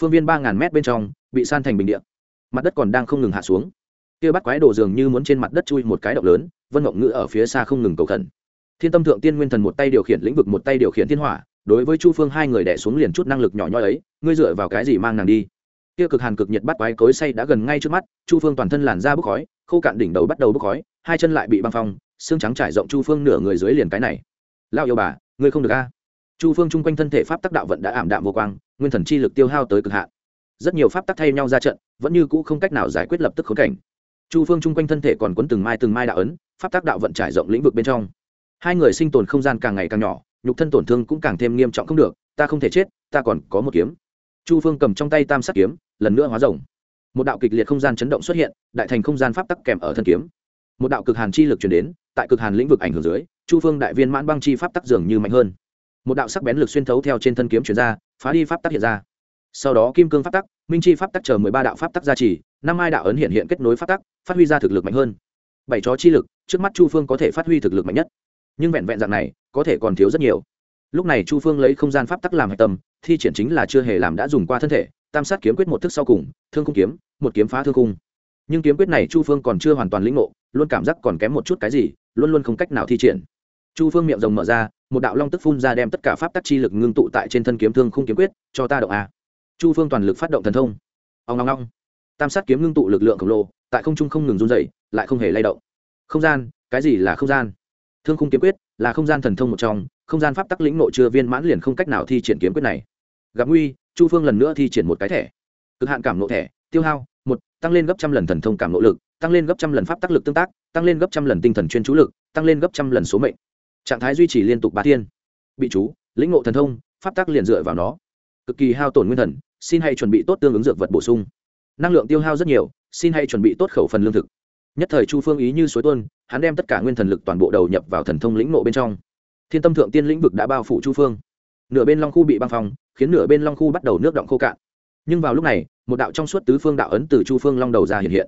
Phương viên ba ngàn mét bên trong, bị san thành bình địa. Mặt đất còn đang không ngừng hạ xuống. Kia bắt quái đồ dường như muốn trên mặt đất chui một cái động lớn, vân mộng ngữ ở phía xa không ngừng cầu khẩn. Thiên tâm thượng tiên nguyên thần một tay điều khiển lĩnh vực một tay điều khiển thiên hỏa, đối với chu phương hai người đẻ xuống liền chút năng lực nhỏ nhoi ấy, ngươi dựa vào cái gì mang nàng đi? Kia cực hàn cực nhiệt bắt quái cối say đã gần ngay trước mắt, chu phương toàn thân làn ra bốc khói, khô cạn đỉnh đầu bắt đầu bốc khói, hai chân lại bị băng phong, xương trắng trải rộng chu phương nửa người dưới liền cái này. Lao yêu bà, ngươi không được a. Chu phương chung quanh thân thể pháp tắc đạo vận đã ảm đạm vô quang, nguyên thần chi lực tiêu hao tới cực hạn. Rất nhiều pháp tắc thay nhau ra trận, vẫn như cũ không cách nào giải quyết lập tức khốn cảnh. Chu phương chung quanh thân thể còn quấn từng mai từng mai đạo ấn, pháp tắc đạo vận trải rộng lĩnh vực bên trong. Hai người sinh tồn không gian càng ngày càng nhỏ, nhục thân tổn thương cũng càng thêm nghiêm trọng không được, ta không thể chết, ta còn có một kiếm. Chu phương cầm trong tay tam sắc kiếm lần nữa hóa rồng. Một đạo kịch liệt không gian chấn động xuất hiện, đại thành không gian pháp tắc kèm ở thân kiếm. Một đạo cực hàn chi lực chuyển đến, tại cực hàn lĩnh vực ảnh hưởng dưới, chu phương đại viên mãn băng chi pháp tắc dường như mạnh hơn. Một đạo sắc bén lực xuyên thấu theo trên thân kiếm chuyển ra, phá đi pháp tắc hiện ra. Sau đó kim cương pháp tắc, minh chi pháp tắc chờ mười ba đạo pháp tắc gia trì, năm hai đạo ấn hiện hiện kết nối pháp tắc, phát huy ra thực lực mạnh hơn. Bảy chó chi lực, trước mắt chu phương có thể phát huy thực lực mạnh nhất. Nhưng vẹn vẹn dạng này, có thể còn thiếu rất nhiều. Lúc này chu phương lấy không gian pháp tắc làm hạch tâm, thi triển chính là chưa hề làm đã dùng qua thân thể tam sát kiếm quyết một thức sau cùng, thương không kiếm, một kiếm phá thương cung nhưng kiếm quyết này chu phương còn chưa hoàn toàn lĩnh ngộ, luôn cảm giác còn kém một chút cái gì, luôn luôn không cách nào thi triển. Chu phương miệng rồng mở ra, một đạo long tức phun ra đem tất cả pháp tắc chi lực ngưng tụ tại trên thân kiếm thương khung kiếm quyết, cho ta động a. Chu phương toàn lực phát động thần thông. Ông long long tam sát kiếm ngưng tụ lực lượng khổng lồ, tại không trung không ngừng run dày lại không hề lay động. Không gian, cái gì là không gian? Thương khung kiếm quyết là không gian thần thông một trong, không gian pháp tắc lĩnh nội chưa viên mãn liền không cách nào thi triển kiếm quyết này. Gặp nguy chu phương lần nữa thi triển một cái thẻ. Cực hạn cảm nộ thẻ, tiêu hao, một, tăng lên gấp trăm lần thần thông cảm nộ lực, tăng lên gấp trăm lần pháp tác lực tương tác, tăng lên gấp trăm lần tinh thần chuyên chú lực, tăng lên gấp trăm lần số mệnh. Trạng thái duy trì liên tục ba thiên. Bị chú, lĩnh ngộ thần thông, pháp tác liền dựa vào nó. Cực kỳ hao tổn nguyên thần, xin hãy chuẩn bị tốt tương ứng dược vật bổ sung. Năng lượng tiêu hao rất nhiều, xin hãy chuẩn bị tốt khẩu phần lương thực. Nhất thời chu phương ý như suối tuôn, hắn đem tất cả nguyên thần lực toàn bộ đầu nhập vào thần thông lĩnh ngộ bên trong. Thiên tâm thượng tiên lĩnh vực đã bao phủ chu phương nửa bên long khu bị băng phong, khiến nửa bên long khu bắt đầu nước động khô cạn. Nhưng vào lúc này, một đạo trong suốt tứ phương đạo ấn từ chu phương long đầu ra hiện hiện.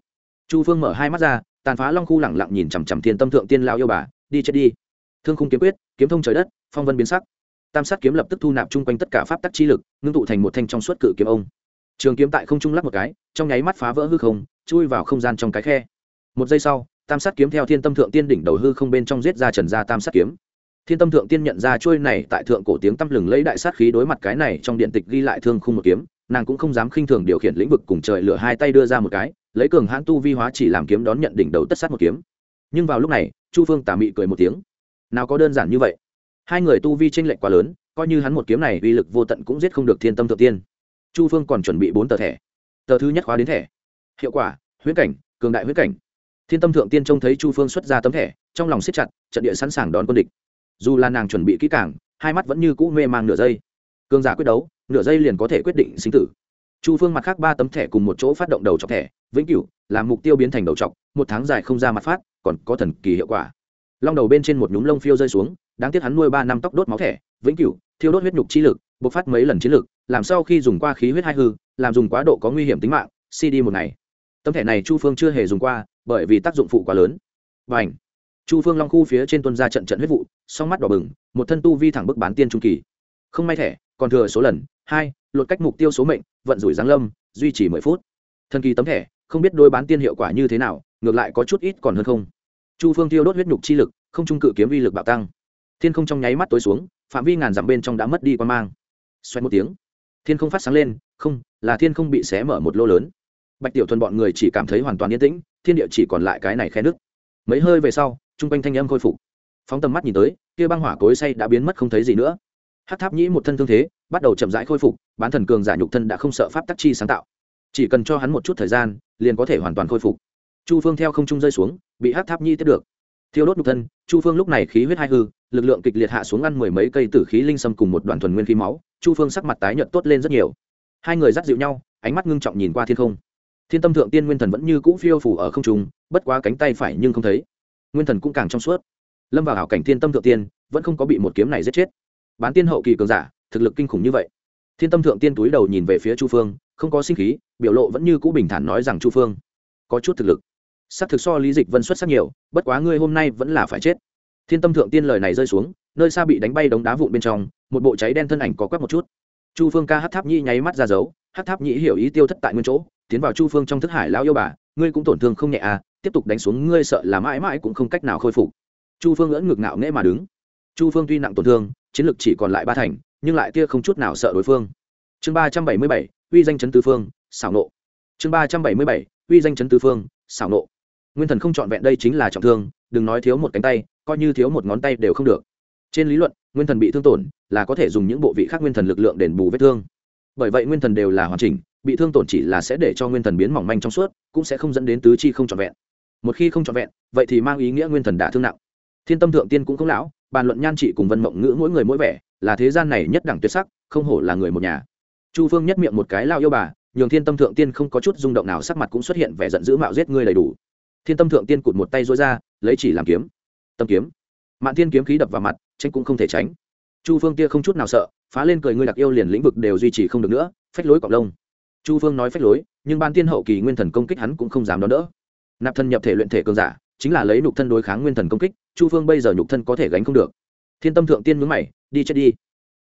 Chu phương mở hai mắt ra, tàn phá long khu lẳng lặng nhìn chằm chằm thiên tâm thượng tiên lao yêu bà, đi chết đi. Thương khung kiếm quyết, kiếm thông trời đất, phong vân biến sắc. Tam sát kiếm lập tức thu nạp chung quanh tất cả pháp tắc chi lực, ngưng tụ thành một thanh trong suốt cự kiếm ông. Trường kiếm tại không trung lắc một cái, trong nháy mắt phá vỡ hư không, chui vào không gian trong cái khe. Một giây sau, tam sát kiếm theo thiên tâm thượng tiên đỉnh đầu hư không bên trong giết ra trần ra tam sát kiếm thiên tâm thượng tiên nhận ra trôi này tại thượng cổ tiếng tăm lừng lấy đại sát khí đối mặt cái này trong điện tịch ghi lại thương khung một kiếm, nàng cũng không dám khinh thường điều khiển lĩnh vực cùng trời lửa hai tay đưa ra một cái, lấy cường hãn tu vi hóa chỉ làm kiếm đón nhận đỉnh đầu tất sát một kiếm. Nhưng vào lúc này, chu phương tà mị cười một tiếng. Nào có đơn giản như vậy? Hai người tu vi tranh lệch quá lớn, coi như hắn một kiếm này uy lực vô tận cũng giết không được thiên tâm thượng tiên. Chu phương còn chuẩn bị bốn tờ thẻ. Tờ thứ nhất khóa đến thẻ. Hiệu quả, huyễn cảnh, cường đại huyễn cảnh. Thiên tâm thượng tiên trông thấy chu phương xuất ra tấm thẻ, trong lòng siết chặt, trận địa sẵn sàng đón quân địch dù là nàng chuẩn bị kỹ càng, hai mắt vẫn như cũ mê mang nửa giây. Cương giả quyết đấu, nửa giây liền có thể quyết định sinh tử. Chu phương mặt khác ba tấm thẻ cùng một chỗ phát động đầu chọc thẻ, vĩnh cửu làm mục tiêu biến thành đầu chọc, một tháng dài không ra mặt phát, còn có thần kỳ hiệu quả. Long đầu bên trên một nhúm lông phiêu rơi xuống, đáng tiếc hắn nuôi ba năm tóc đốt máu thẻ, vĩnh cửu, thiêu đốt huyết nhục chi lực, bộc phát mấy lần chiến lực, làm sau khi dùng qua khí huyết hai hư, làm dùng quá độ có nguy hiểm tính mạng cd một ngày. Tấm thẻ này chu phương chưa hề dùng qua, bởi vì tác dụng phụ quá lớn. Và ảnh chu phương long khu phía trên tuân ra trận trận huyết vụ, song mắt đỏ bừng, một thân tu vi thẳng bức bán tiên trung kỳ. Không may thẻ, còn thừa số lần, hai, lột cách mục tiêu số mệnh, vận rủi giáng lâm, duy trì mười phút. Thần kỳ tấm thẻ, không biết đôi bán tiên hiệu quả như thế nào, ngược lại có chút ít còn hơn không. Chu phương tiêu đốt huyết nhục chi lực, không trung cự kiếm vi lực bạo tăng. Thiên không trong nháy mắt tối xuống, phạm vi ngàn dặm bên trong đã mất đi quan mang. Xoay một tiếng, thiên không phát sáng lên, không, là thiên không bị xé mở một lô lớn. Bạch tiểu thuần bọn người chỉ cảm thấy hoàn toàn yên tĩnh, thiên địa chỉ còn lại cái này khe nứt. mấy hơi về sau chung quanh thanh âm khôi phục. Phóng tầm mắt nhìn tới, kia băng hỏa cối say đã biến mất không thấy gì nữa. Hát tháp nhĩ một thân thương thế, bắt đầu chậm rãi khôi phục, bán thần cường giả nhục thân đã không sợ pháp tắc chi sáng tạo. Chỉ cần cho hắn một chút thời gian, liền có thể hoàn toàn khôi phục. Chu phương theo không trung rơi xuống, bị hát tháp nhĩ tiếp được. Thiêu đốt nhục thân, chu phương lúc này khí huyết hai hư, lực lượng kịch liệt hạ xuống ăn mười mấy cây tử khí linh sâm cùng một đoàn thuần nguyên khí máu, chu phương sắc mặt tái nhợt tốt lên rất nhiều. Hai người dắt dịu nhau, ánh mắt ngưng trọng nhìn qua thiên không. Thiên tâm thượng tiên nguyên thần vẫn như cũ phiêu phủ ở không trung, bất quá cánh tay phải nhưng không thấy nguyên thần cũng càng trong suốt. Lâm vào hảo cảnh thiên tâm thượng tiên, vẫn không có bị một kiếm này giết chết. Bán tiên hậu kỳ cường giả, thực lực kinh khủng như vậy. Thiên tâm thượng tiên túi đầu nhìn về phía chu phương, không có sinh khí, biểu lộ vẫn như cũ bình thản nói rằng chu phương, có chút thực lực. S ắ c thực so lý dịch vân xuất sắc nhiều, bất quá ngươi hôm nay vẫn là phải chết. Thiên tâm thượng tiên lời này rơi xuống, nơi xa bị đánh bay đống đá vụn bên trong, một bộ cháy đen thân ảnh có quắc một chút. Chu phương ca hát tháp nhi nháy mắt ra dấu, hát tháp nhĩ hiểu ý tiêu thất tại nguyên chỗ, tiến vào chu phương trong thức hải lão yêu bà, ngươi cũng tổn thương không nhẹ à tiếp tục đánh xuống, ngươi sợ là mãi mãi cũng không cách nào khôi phục. Chu phương ưỡn ngực ngạo nghễ mà đứng. Chu phương tuy nặng tổn thương, chiến lực chỉ còn lại ba thành, nhưng lại kia không chút nào sợ đối phương. Chương ba trăm bảy mươi bảy, uy danh chấn tư phương, xảo nộ. Chương ba trăm bảy mươi bảy, uy danh chấn tư phương, xảo nộ. Nguyên thần không trọn vẹn đây chính là trọng thương, đừng nói thiếu một cánh tay, coi như thiếu một ngón tay đều không được. Trên lý luận, nguyên thần bị thương tổn là có thể dùng những bộ vị khác nguyên thần lực lượng đền bù vết thương. Bởi vậy nguyên thần đều là hoàn chỉnh, bị thương tổn chỉ là sẽ để cho nguyên thần biến mỏng manh trong suốt, cũng sẽ không dẫn đến tứ chi không trọn vẹn một khi không trọn vẹn, vậy thì mang ý nghĩa nguyên thần đã thương nặng. Thiên tâm thượng tiên cũng không lão, bàn luận nhan trị cùng vân mộng ngữ mỗi người mỗi vẻ, là thế gian này nhất đẳng tuyệt sắc, không hổ là người một nhà. Chu phương nhất miệng một cái lao yêu bà, nhường thiên tâm thượng tiên không có chút rung động nào, sắc mặt cũng xuất hiện vẻ giận dữ mạo giết ngươi đầy đủ. Thiên tâm thượng tiên cụt một tay rối ra, lấy chỉ làm kiếm. Tâm kiếm. Mạn thiên kiếm khí đập vào mặt tranh cũng không thể tránh. Chu phương tia không chút nào sợ, phá lên cười ngươi đặc yêu liền lĩnh vực đều duy trì không được nữa, phách lối cọc lông. Chu phương nói phách lối, nhưng ban tiên hậu kỳ nguyên thần công kích hắn cũng không dám đón đỡ nạp thân nhập thể luyện thể cường giả, chính là lấy nhục thân đối kháng nguyên thần công kích, chu phương bây giờ nhục thân có thể gánh không được. Thiên tâm thượng tiên mướn mày, đi chết đi.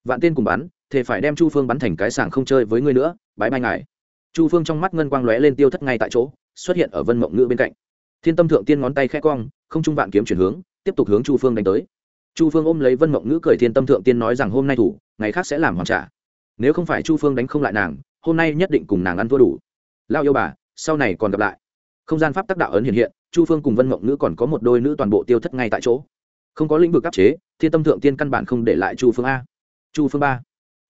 Vạn tiên cùng bắn thể phải đem chu phương bắn thành cái sảng không chơi với ngươi nữa bãi bay ngài. Chu phương trong mắt ngân quang lóe lên tiêu thất ngay tại chỗ, xuất hiện ở vân mộng ngữ bên cạnh. Thiên tâm thượng tiên ngón tay khẽ cong, không trung vạn kiếm chuyển hướng, tiếp tục hướng chu phương đánh tới. Chu phương ôm lấy vân mộng ngữ cười thiên tâm thượng tiên nói rằng hôm nay thủ, ngày khác sẽ làm hoàn trả. Nếu không phải chu phương đánh không lại nàng, hôm nay nhất định cùng nàng ăn thua đủ. Lao yêu bà, sau này còn gặp lại không gian pháp tác đạo ấn hiện hiện, chu phương cùng vân mộng Nữ còn có một đôi nữ toàn bộ tiêu thất ngay tại chỗ. Không có lĩnh vực áp chế, thiên tâm thượng tiên căn bản không để lại chu phương a. Chu phương ba.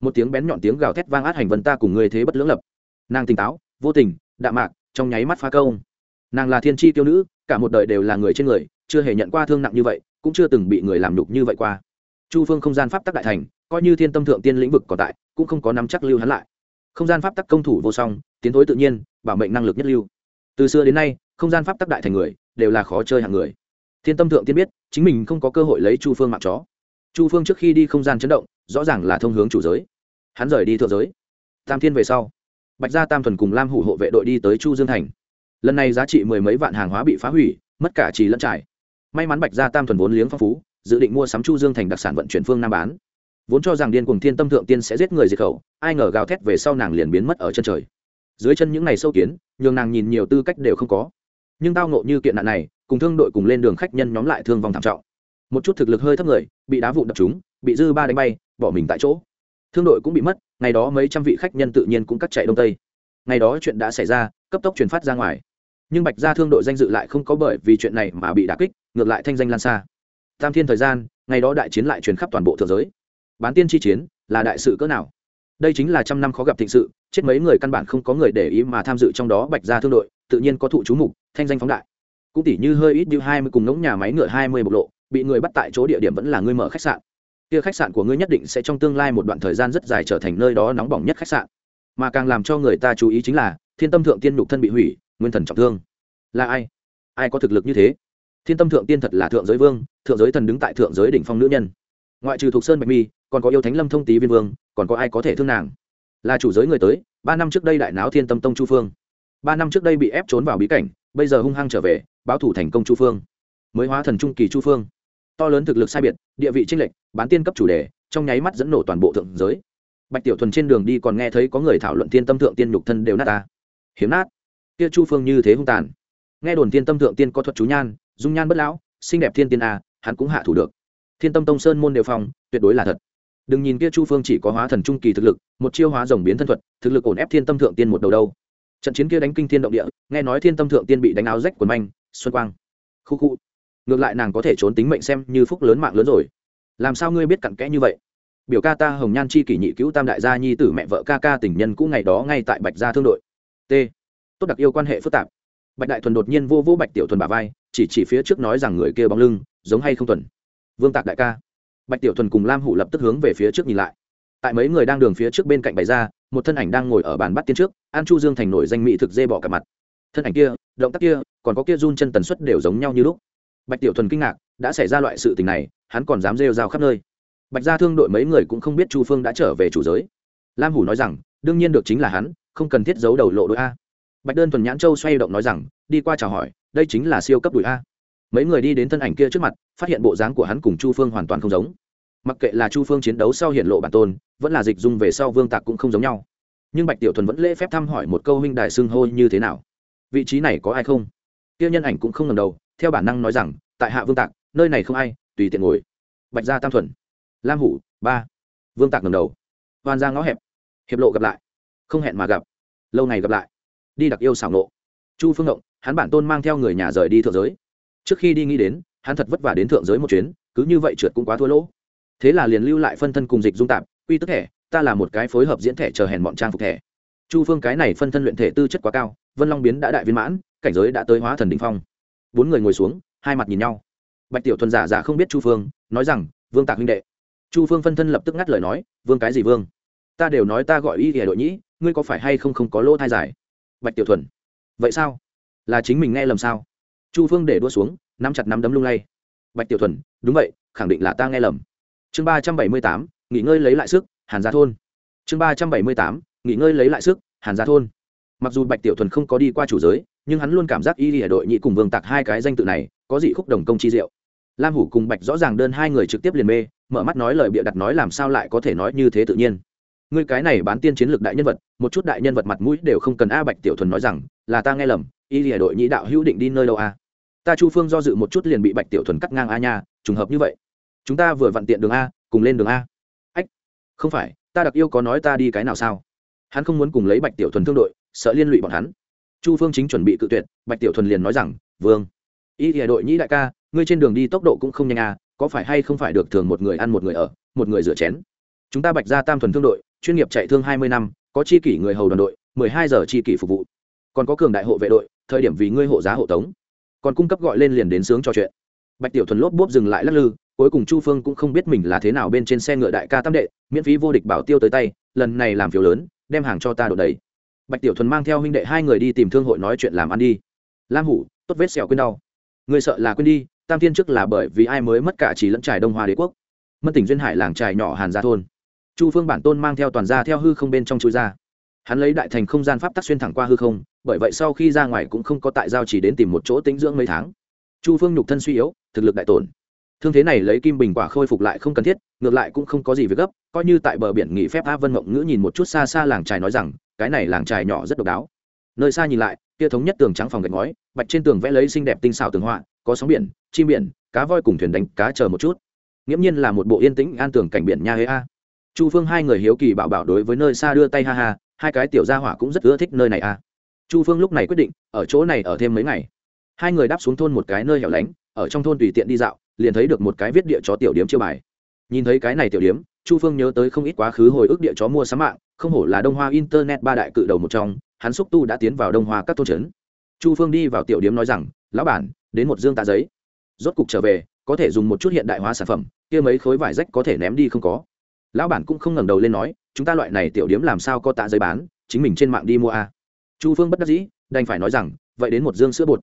Một tiếng bén nhọn tiếng gào thét vang át hành vân ta cùng người thế bất lưỡng lập. Nàng tỉnh táo, vô tình, đạm mạc, trong nháy mắt phá câu. Nàng là thiên tri tiêu nữ, cả một đời đều là người trên người, chưa hề nhận qua thương nặng như vậy, cũng chưa từng bị người làm nhục như vậy qua. Chu phương không gian pháp tắc đại thành, coi như thiên tâm thượng tiên lĩnh vực còn tại, cũng không có nắm chắc lưu hắn lại. Không gian pháp tắc công thủ vô song, tiến thối tự nhiên, bảo mệnh năng lực nhất lưu từ xưa đến nay, không gian pháp tắc đại thành người, đều là khó chơi hạng người. Thiên tâm thượng tiên biết, chính mình không có cơ hội lấy chu phương mạng chó. Chu phương trước khi đi không gian chấn động, rõ ràng là thông hướng chủ giới. Hắn rời đi thượng giới. Tam thiên về sau, bạch gia tam thuần cùng lam hủ hộ vệ đội đi tới chu dương thành. Lần này giá trị mười mấy vạn hàng hóa bị phá hủy, mất cả trì lẫn trải. May mắn bạch gia tam thuần vốn liếng phong phú, dự định mua sắm chu dương thành đặc sản vận chuyển phương nam bán. Vốn cho rằng điên cùng thiên tâm thượng tiên sẽ giết người diệt khẩu, ai ngờ gào thét về sau nàng liền biến mất ở chân trời dưới chân những ngày sâu kiến, nhường nàng nhìn nhiều tư cách đều không có. Nhưng tao nộ như kiện nạn này, cùng thương đội cùng lên đường khách nhân nhóm lại thương vong thảm trọng. Một chút thực lực hơi thấp người, bị đá vụn đập chúng bị dư ba đánh bay, bỏ mình tại chỗ. Thương đội cũng bị mất, ngày đó mấy trăm vị khách nhân tự nhiên cũng cắt chạy đông tây. Ngày đó chuyện đã xảy ra, cấp tốc truyền phát ra ngoài. Nhưng bạch gia thương đội danh dự lại không có bởi vì chuyện này mà bị đả kích, ngược lại thanh danh lan xa. Tam thiên thời gian, ngày đó đại chiến lại truyền khắp toàn bộ thượng giới. Bán tiên chi chiến, là đại sự cỡ nào? Đây chính là trăm năm khó gặp thịnh sự, chết mấy người căn bản không có người để ý mà tham dự trong đó bạch gia thương đội, tự nhiên có thụ chú mục, thanh danh phóng đại. Cũng tỷ như hơi ít như hai mươi cùng ngỗng nhà máy ngựa hai mươi bộc lộ, bị người bắt tại chỗ địa điểm vẫn là ngươi mở khách sạn. Kia khách sạn của ngươi nhất định sẽ trong tương lai một đoạn thời gian rất dài trở thành nơi đó nóng bỏng nhất khách sạn. Mà càng làm cho người ta chú ý chính là, thiên tâm thượng tiên nhục thân bị hủy, nguyên thần trọng thương. Là ai? Ai có thực lực như thế? Thiên tâm thượng tiên thật là thượng giới vương, thượng giới thần đứng tại thượng giới đỉnh phong nữ nhân. Ngoại trừ thuộc sơn bạch mi còn có yêu thánh lâm thông tý viên vương, còn có ai có thể thương nàng? Là chủ giới người tới, ba năm trước đây đại náo thiên tâm tông chu phương. Ba năm trước đây bị ép trốn vào bí cảnh, bây giờ hung hăng trở về, báo thủ thành công chu phương. Mới hóa thần trung kỳ chu phương. To lớn thực lực sai biệt, địa vị tranh lệch, bán tiên cấp chủ đề, trong nháy mắt dẫn nổ toàn bộ thượng giới. Bạch tiểu thuần trên đường đi còn nghe thấy có người thảo luận tiên tâm thượng tiên nhục thân đều nát ta. Hiếm nát. Kia chu phương như thế hung tàn. Nghe đồn tiên tâm thượng tiên có thuật chú nhan, dung nhan bất lão, xinh đẹp thiên tiên a, hắn cũng hạ thủ được. Thiên tâm tông sơn môn đều phòng, tuyệt đối là thật đừng nhìn kia chu phương chỉ có hóa thần trung kỳ thực lực, một chiêu hóa rồng biến thân thuật, thực lực ổn ép thiên tâm thượng tiên một đầu đâu. Trận chiến kia đánh kinh thiên động địa, nghe nói thiên tâm thượng tiên bị đánh áo rách quần manh, xuân quang. Khu khu. Ngược lại nàng có thể trốn tính mệnh xem như phúc lớn mạng lớn rồi. Làm sao ngươi biết cặn kẽ như vậy? Biểu ca ta hồng nhan chi kỷ nhị cứu tam đại gia nhi tử mẹ vợ ca ca tình nhân cũ ngày đó ngay tại bạch gia thương đội. T. Tốt đặc yêu quan hệ phức tạp. Bạch đại thuần đột nhiên vô vô bạch tiểu thuần bà vai, chỉ chỉ phía trước nói rằng người kia bóng lưng, giống hay không thuần. Vương tạc đại ca bạch tiểu thuần cùng lam hủ lập tức hướng về phía trước nhìn lại. Tại mấy người đang đường phía trước bên cạnh bày ra, một thân ảnh đang ngồi ở bàn bắt tiên trước, an chu dương thành nổi danh mỹ thực dê bỏ cả mặt. Thân ảnh kia, động tác kia, còn có kia run chân tần suất đều giống nhau như lúc. Bạch tiểu thuần kinh ngạc, đã xảy ra loại sự tình này, hắn còn dám rêu rao khắp nơi. Bạch gia thương đội mấy người cũng không biết chu phương đã trở về chủ giới. Lam hủ nói rằng, đương nhiên được chính là hắn, không cần thiết giấu đầu lộ đội a. Bạch đơn thuần nhãn châu xoay động nói rằng, đi qua chào hỏi, đây chính là siêu cấp đùi a mấy người đi đến thân ảnh kia trước mặt, phát hiện bộ dáng của hắn cùng chu phương hoàn toàn không giống. Mặc kệ là chu phương chiến đấu sau hiện lộ bản tôn, vẫn là dịch dung về sau vương tạc cũng không giống nhau. Nhưng bạch tiểu thuần vẫn lễ phép thăm hỏi một câu huynh đài xưng hô như thế nào. Vị trí này có ai không? Tiêu nhân ảnh cũng không ngầm đầu, theo bản năng nói rằng, tại hạ vương tạc, nơi này không ai, tùy tiện ngồi. Bạch gia tam thuần, lam hủ, ba. Vương tạc ngầm đầu. Hoàn ra ngõ hẹp. Hiệp lộ gặp lại. Không hẹn mà gặp. Lâu ngày gặp lại. Đi đặc yêu xảo nộ. Chu phương động hắn bản tôn mang theo người nhà rời đi thượng giới trước khi đi nghĩ đến, hắn thật vất vả đến thượng giới một chuyến, cứ như vậy trượt cũng quá thua lỗ. Thế là liền lưu lại phân thân cùng dịch dung tạp, quy tức thẻ, ta là một cái phối hợp diễn thẻ chờ hèn bọn trang phục thẻ. Chu phương cái này phân thân luyện thể tư chất quá cao, vân long biến đã đại viên mãn, cảnh giới đã tới hóa thần đình phong. Bốn người ngồi xuống, hai mặt nhìn nhau. Bạch tiểu thuần giả giả không biết chu phương, nói rằng, vương tạc huynh đệ. Chu phương phân thân lập tức ngắt lời nói, vương cái gì vương? Ta đều nói ta gọi y thì đội nhĩ, ngươi có phải hay không không có lỗ thai giải bạch tiểu thuần, vậy sao? Là chính mình nghe lầm sao? Chu phương để đua xuống, nắm chặt nắm đấm lung lay. Bạch tiểu thuần, đúng vậy, khẳng định là ta nghe lầm. Chương ba trăm bảy mươi tám, nghỉ ngơi lấy lại sức, hàn gia thôn. Chương ba trăm bảy mươi tám, nghỉ ngơi lấy lại sức, hàn gia thôn. Mặc dù bạch tiểu thuần không có đi qua chủ giới, nhưng hắn luôn cảm giác y hệ đội nhị cùng vương tạc hai cái danh tự này, có dị khúc đồng công chi diệu. Lam hủ cùng bạch rõ ràng đơn hai người trực tiếp liền mê, mở mắt nói lời bịa đặt nói làm sao lại có thể nói như thế tự nhiên ngươi cái này bán tiên chiến lược đại nhân vật một chút đại nhân vật mặt mũi đều không cần a bạch tiểu thuần nói rằng là ta nghe lầm y lìa đội nhị đạo hữu định đi nơi đâu a? Ta chu phương do dự một chút liền bị bạch tiểu thuần cắt ngang a nha trùng hợp như vậy. Chúng ta vừa vặn tiện đường a cùng lên đường a. Ách không phải ta đặc yêu có nói ta đi cái nào sao? Hắn không muốn cùng lấy bạch tiểu thuần thương đội sợ liên lụy bọn hắn. Chu phương chính chuẩn bị cự tuyệt bạch tiểu thuần liền nói rằng vương y lìa đội nhĩ đại ca ngươi trên đường đi tốc độ cũng không nhanh a, có phải hay không phải được thường một người ăn một người ở một người rửa chén? Chúng ta bạch ra tam thuần thương đội chuyên nghiệp chạy thương hai mươi năm, có chi kỷ người hầu đoàn đội, mười hai giờ chi kỷ phục vụ. Còn có cường đại hộ vệ đội, thời điểm vì ngươi hộ giá hộ tống. Còn cung cấp gọi lên liền đến sướng trò chuyện. Bạch tiểu thuần lốp bốp dừng lại lắc lư, cuối cùng chu phương cũng không biết mình là thế nào bên trên xe ngựa đại ca tam đệ, miễn phí vô địch bảo tiêu tới tay, lần này làm phiếu lớn, đem hàng cho ta đổ đầy. Bạch tiểu thuần mang theo huynh đệ hai người đi tìm thương hội nói chuyện làm ăn đi. Lam hủ, tốt vết sẹo quên đau. Người sợ là quên đi, tam thiên trước là bởi vì ai mới mất cả chỉ lẫn trải đông hoa đế quốc. Mất tỉnh duyên hải làng trài nhỏ hàn gia thôn chu phương bản tôn mang theo toàn gia theo hư không bên trong chui ra. Hắn lấy đại thành không gian pháp tắc xuyên thẳng qua hư không, bởi vậy sau khi ra ngoài cũng không có tại giao chỉ đến tìm một chỗ tĩnh dưỡng mấy tháng. Chu phương nhục thân suy yếu, thực lực đại tổn. Thương thế này lấy kim bình quả khôi phục lại không cần thiết, ngược lại cũng không có gì việc gấp, coi như tại bờ biển nghỉ phép a vân mộng ngữ nhìn một chút xa xa làng trài nói rằng, cái này làng trài nhỏ rất độc đáo. Nơi xa nhìn lại, kia thống nhất tường trắng phòng gạch ngói, bạch trên tường vẽ lấy xinh đẹp tinh xảo tường họa, có sóng biển, chim biển, cá voi cùng thuyền đánh cá chờ một chút. Nghiễm nhiên là một bộ yên tĩnh an tường cảnh biển nha hế a chu phương hai người hiếu kỳ bảo bảo đối với nơi xa đưa tay ha ha, hai cái tiểu gia hỏa cũng rất ưa thích nơi này à? chu phương lúc này quyết định, ở chỗ này ở thêm mấy ngày. Hai người đáp xuống thôn một cái nơi hẻo lánh, ở trong thôn tùy tiện đi dạo, liền thấy được một cái viết địa chó tiểu điếm chiêu bài. Nhìn thấy cái này tiểu điếm, chu phương nhớ tới không ít quá khứ hồi ức địa chó mua sắm mạng, không hổ là đông hoa internet ba đại cự đầu một trong, hắn xúc tu đã tiến vào đông hoa các thôn trấn. Chu phương đi vào tiểu điếm nói rằng, lão bản, đến một dương tạ giấy. Rốt cục trở về, có thể dùng một chút hiện đại hóa sản phẩm, kia mấy khối vải rách có thể ném đi không có lão bản cũng không ngẩng đầu lên nói, chúng ta loại này tiểu điếm làm sao có tạ giấy bán, chính mình trên mạng đi mua a à. chu phương bất đắc dĩ, đành phải nói rằng, vậy đến một dương sữa bột.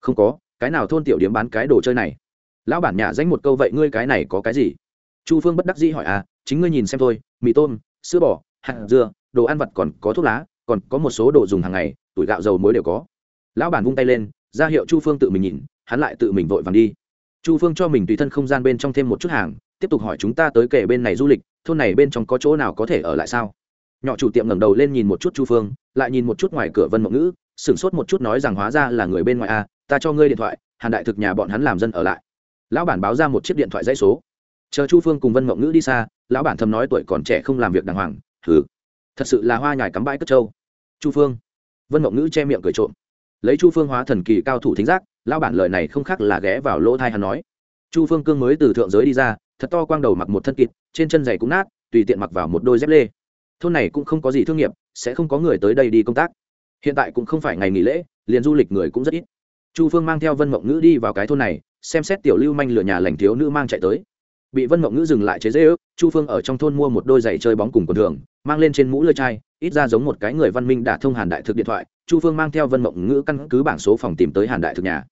Không có, cái nào thôn tiểu điếm bán cái đồ chơi này? Lão bản nhà danh một câu, vậy ngươi cái này có cái gì? Chu phương bất đắc dĩ hỏi à chính ngươi nhìn xem thôi, mì tôm, sữa bò, hạt dưa, đồ ăn vặt còn có thuốc lá, còn có một số đồ dùng hàng ngày, tuổi gạo dầu muối đều có. Lão bản vung tay lên, ra hiệu chu phương tự mình nhìn, hắn lại tự mình vội vàng đi. Chu phương cho mình tùy thân không gian bên trong thêm một chút hàng, tiếp tục hỏi chúng ta tới kể bên này du lịch thôn này bên trong có chỗ nào có thể ở lại sao? Nhỏ chủ tiệm ngẩng đầu lên nhìn một chút chu phương lại nhìn một chút ngoài cửa vân mộng ngữ sửng sốt một chút nói rằng hóa ra là người bên ngoài a à, ta cho ngươi điện thoại hàn đại thực nhà bọn hắn làm dân ở lại. Lão bản báo ra một chiếc điện thoại dãy số. Chờ chu phương cùng vân mộng ngữ đi xa lão bản thầm nói tuổi còn trẻ không làm việc đàng hoàng thử thật sự là hoa nhài cắm bãi cất trâu. Chu phương. Vân mộng ngữ che miệng cười trộm. Lấy chu phương hóa thần kỳ cao thủ thính giác lão bản lời này không khác là ghé vào lỗ thai hắn nói. Chu phương cương mới từ thượng giới đi ra thật to quang đầu mặc một thân kịt, trên chân giày cũng nát, tùy tiện mặc vào một đôi dép lê. Thôn này cũng không có gì thương nghiệp, sẽ không có người tới đây đi công tác. Hiện tại cũng không phải ngày nghỉ lễ, liền du lịch người cũng rất ít. Chu phương mang theo vân mộng ngữ đi vào cái thôn này, xem xét tiểu lưu manh lửa nhà lành thiếu nữ mang chạy tới. Bị vân mộng ngữ dừng lại chế dễ ước, chu phương ở trong thôn mua một đôi giày chơi bóng cùng quần thường, mang lên trên mũ lơi chai, ít ra giống một cái người văn minh đã thông hàn đại thực điện thoại, chu phương mang theo vân mộng ngữ căn cứ bảng số phòng tìm tới hàn đại thực nhà.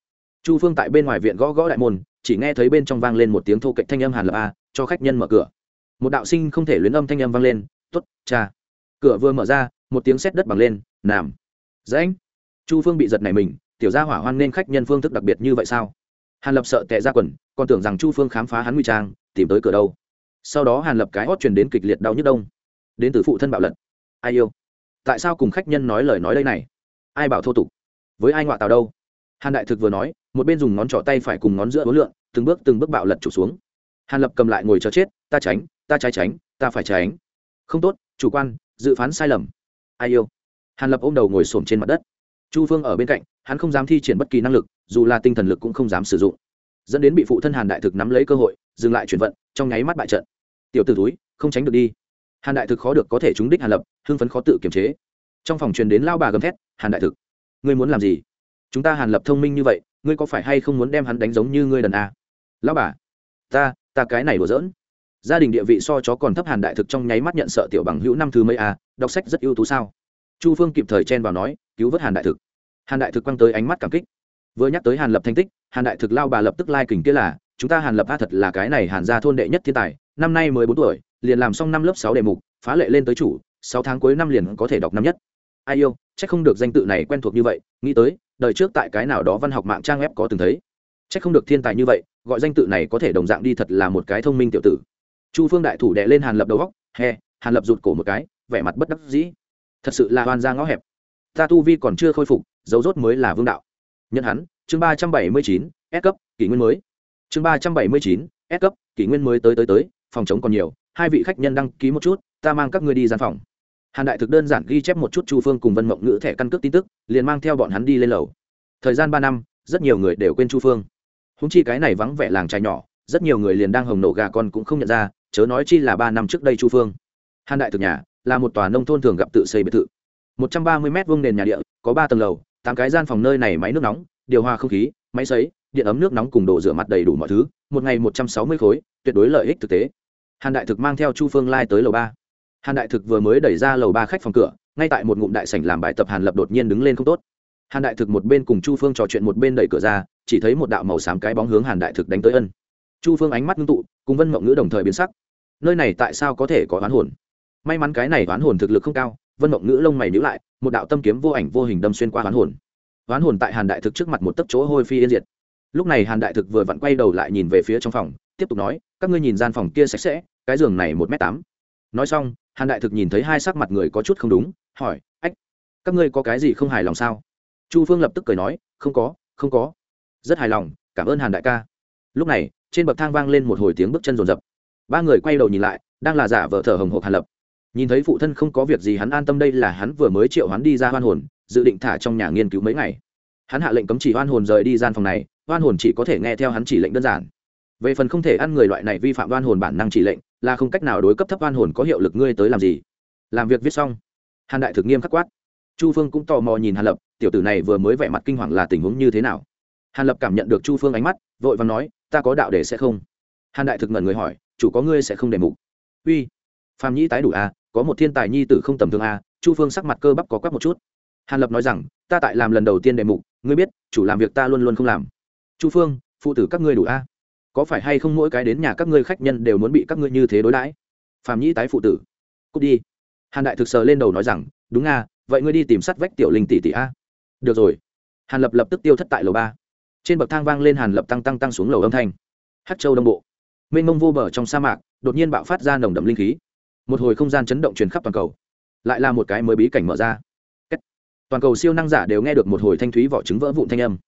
Chu phương tại bên ngoài viện gõ gõ đại môn chỉ nghe thấy bên trong vang lên một tiếng thô cạnh thanh âm hàn lập a, cho khách nhân mở cửa. Một đạo sinh không thể luyến âm thanh âm vang lên t ố t cha. Cửa vừa mở ra, một tiếng sét đất bằng lên nằm rãnh dạ chu phương bị giật này mình, tiểu gia hỏa hoan nên khách nhân phương thức đặc biệt như vậy sao? Hàn lập sợ tệ ra quần, còn tưởng rằng chu phương khám phá hắn nguy trang, tìm tới cửa đâu. Sau đó hàn lập cái hót truyền đến kịch liệt đau nhức đông. Đến từ phụ thân bạo lật. Ai yêu? Tại sao cùng khách nhân nói lời nói đây này? Ai bảo thô tục? Với ai ngoại tào đâu? Hàn đại thực vừa nói, một bên dùng ngón trỏ tay phải cùng ngón giữa hối lượng từng bước từng bước bạo lật trục xuống. Hàn lập cầm lại ngồi chờ chết, ta tránh, ta trái tránh, ta phải tránh không tốt, chủ quan, dự phán sai lầm. Ai yêu? Hàn lập ôm đầu ngồi xổm trên mặt đất. Chu phương ở bên cạnh, hắn không dám thi triển bất kỳ năng lực, dù là tinh thần lực cũng không dám sử dụng. Dẫn đến bị phụ thân hàn đại thực nắm lấy cơ hội, dừng lại chuyển vận, trong nháy mắt bại trận. Tiểu t ử túi không tránh được đi. Hàn đại thực khó được có thể trúng đích hàn lập, hưng phấn khó tự kiềm chế. Trong phòng truyền đến lao bà gầm thét, hàn đại thực, ngươi muốn làm gì? Chúng ta hàn lập thông minh như vậy, ngươi có phải hay không muốn đem hắn đánh giống như ngươi đần à? lão bà, ta ta cái này đùa giỡn gia đình địa vị so chó còn thấp hàn đại thực trong nháy mắt nhận sợ tiểu bằng hữu năm thứ mấy à? đọc sách rất ưu tú sao chu phương kịp thời chen vào nói, cứu vớt hàn đại thực hàn đại thực quăng tới ánh mắt cảm kích vừa nhắc tới hàn lập thành tích, hàn đại thực lao bà lập tức lai、like、kình kia là, chúng ta hàn lập a thật là cái này hàn ra thôn đệ nhất thiên tài, năm nay mới bốn tuổi, liền làm xong năm lớp sáu đề mục, phá lệ lên tới chủ, sáu tháng cuối năm liền có thể đọc năm nhất ai yêu, chắc không được danh tự này quen thuộc như vậy, nghĩ tới đời trước tại cái nào đó văn học mạng trang web có từng thấy. Chắc không được thiên tài như vậy, gọi danh tự này có thể đồng dạng đi thật là một cái thông minh tiểu tử. Chu phương đại thủ đệ lên hàn lập đầu góc he hàn lập rụt cổ một cái, vẻ mặt bất đắc dĩ. Thật sự là hoàn ra ngõ hẹp. Ta tu vi còn chưa khôi phục, dấu rốt mới là vương đạo. Nhân hắn, chương ba trăm bảy mươi chín, s cấp, kỷ nguyên mới. Chương ba trăm bảy mươi chín, s cấp, kỷ nguyên mới tới tới tới, phòng chống còn nhiều. Hai vị khách nhân đăng ký một chút, ta mang các ngươi đi gian phòng hàn đại thực đơn giản ghi chép một chút chu phương cùng vân mộng ngữ thẻ căn cước tin tức, liền mang theo bọn hắn đi lên lầu. Thời gian ba năm, rất nhiều người đều quên chu phương. Húng chi cái này vắng vẻ làng trai nhỏ, rất nhiều người liền đang hồng nổ gà con cũng không nhận ra, chớ nói chi là ba năm trước đây chu phương. Hàn đại thực nhà, là một tòa nông thôn thường gặp tự xây biệt thự. Một trăm ba mươi m vông nền nhà địa, có ba tầng lầu, tám cái gian phòng nơi này máy nước nóng, điều hòa không khí, máy sấy, điện ấm nước nóng cùng đồ rửa mặt đầy đủ mọi thứ, một ngày một trăm sáu mươi khối, tuyệt đối lợi ích thực tế. Hàn đại thực mang theo chu phương lai tới lầu ba hàn đại thực vừa mới đẩy ra lầu ba khách phòng cửa, ngay tại một ngụm đại sảnh làm bài tập hàn lập đột nhiên đứng lên không tốt. Hàn đại thực một bên cùng chu phương trò chuyện một bên đẩy cửa ra, chỉ thấy một đạo màu xám cái bóng hướng hàn đại thực đánh tới ân. Chu phương ánh mắt ngưng tụ, cùng vân mộng ngữ đồng thời biến sắc. Nơi này tại sao có thể có oán hồn? May mắn cái này oán hồn thực lực không cao, vân mộng ngữ lông mày nhữ lại, một đạo tâm kiếm vô ảnh vô hình đâm xuyên qua oán hồn. Oán hồn tại hàn đại thực trước mặt một tấc chỗ hôi phi yên diệt. Lúc này hàn đại thực vừa vặn quay đầu lại nhìn về phía trong phòng, tiếp tục nói, các ngươi nhìn gian phòng kia sạch sẽ, cái giường này một m tám. Nói xong hàn đại thực nhìn thấy hai sắc mặt người có chút không đúng, hỏi, ách, các ngươi có cái gì không hài lòng sao? Chu phương lập tức cười nói, không có không có. Rất hài lòng, cảm ơn hàn đại ca. Lúc này, trên bậc thang vang lên một hồi tiếng bước chân rồn rập. Ba người quay đầu nhìn lại, đang là giả vợ thở hồng hộc hàn lập. Nhìn thấy phụ thân không có việc gì hắn an tâm đây là hắn vừa mới triệu hắn đi ra hoan hồn, dự định thả trong nhà nghiên cứu mấy ngày. Hắn hạ lệnh cấm chỉ hoan hồn rời đi gian phòng này, hoan hồn chỉ có thể nghe theo hắn chỉ lệnh đơn giản. Về phần không thể ăn người loại này vi phạm hoan hồn bản năng chỉ lệnh là không cách nào đối cấp thấp oan hồn có hiệu lực ngươi tới làm gì? Làm việc viết xong. Hàn đại thực nghiêm khắc quát. Chu phương cũng tò mò nhìn hàn lập tiểu tử này vừa mới vẻ mặt kinh hoàng là tình huống như thế nào? Hàn lập cảm nhận được chu phương ánh mắt vội và nói ta có đạo để sẽ không. Hàn đại thực ngẩn người hỏi chủ có ngươi sẽ không đề mục? Uy phạm nhĩ tái đủ a à, có một thiên tài nhi tử không tầm thường a à, chu phương sắc mặt cơ bắp có quắc một chút. Hàn lập nói rằng ta tại làm lần đầu tiên đề mục ngươi biết chủ làm việc ta luôn luôn không làm. Chu phương phụ tử các ngươi đủ a à? Có phải hay không mỗi cái đến nhà các ngươi khách nhân đều muốn bị các ngươi như thế đối đãi? Phạm nhĩ tái phụ tử. Cút đi. Hàn đại thực sờ lên đầu nói rằng đúng nga, vậy ngươi đi tìm sắt vách tiểu linh tỷ tỷ a. Được rồi. Hàn lập lập tức tiêu thất tại lầu ba. Trên bậc thang vang lên hàn lập tăng tăng tăng xuống lầu âm thanh. Hát châu đông bộ. Mênh mông vô bờ trong sa mạc đột nhiên bạo phát ra nồng đậm linh khí. Một hồi không gian chấn động truyền khắp toàn cầu. Lại là một cái mới bí cảnh mở ra. Toàn cầu siêu năng giả đều nghe được một hồi thanh thúy vỏ trứng vỡ vụn thanh âm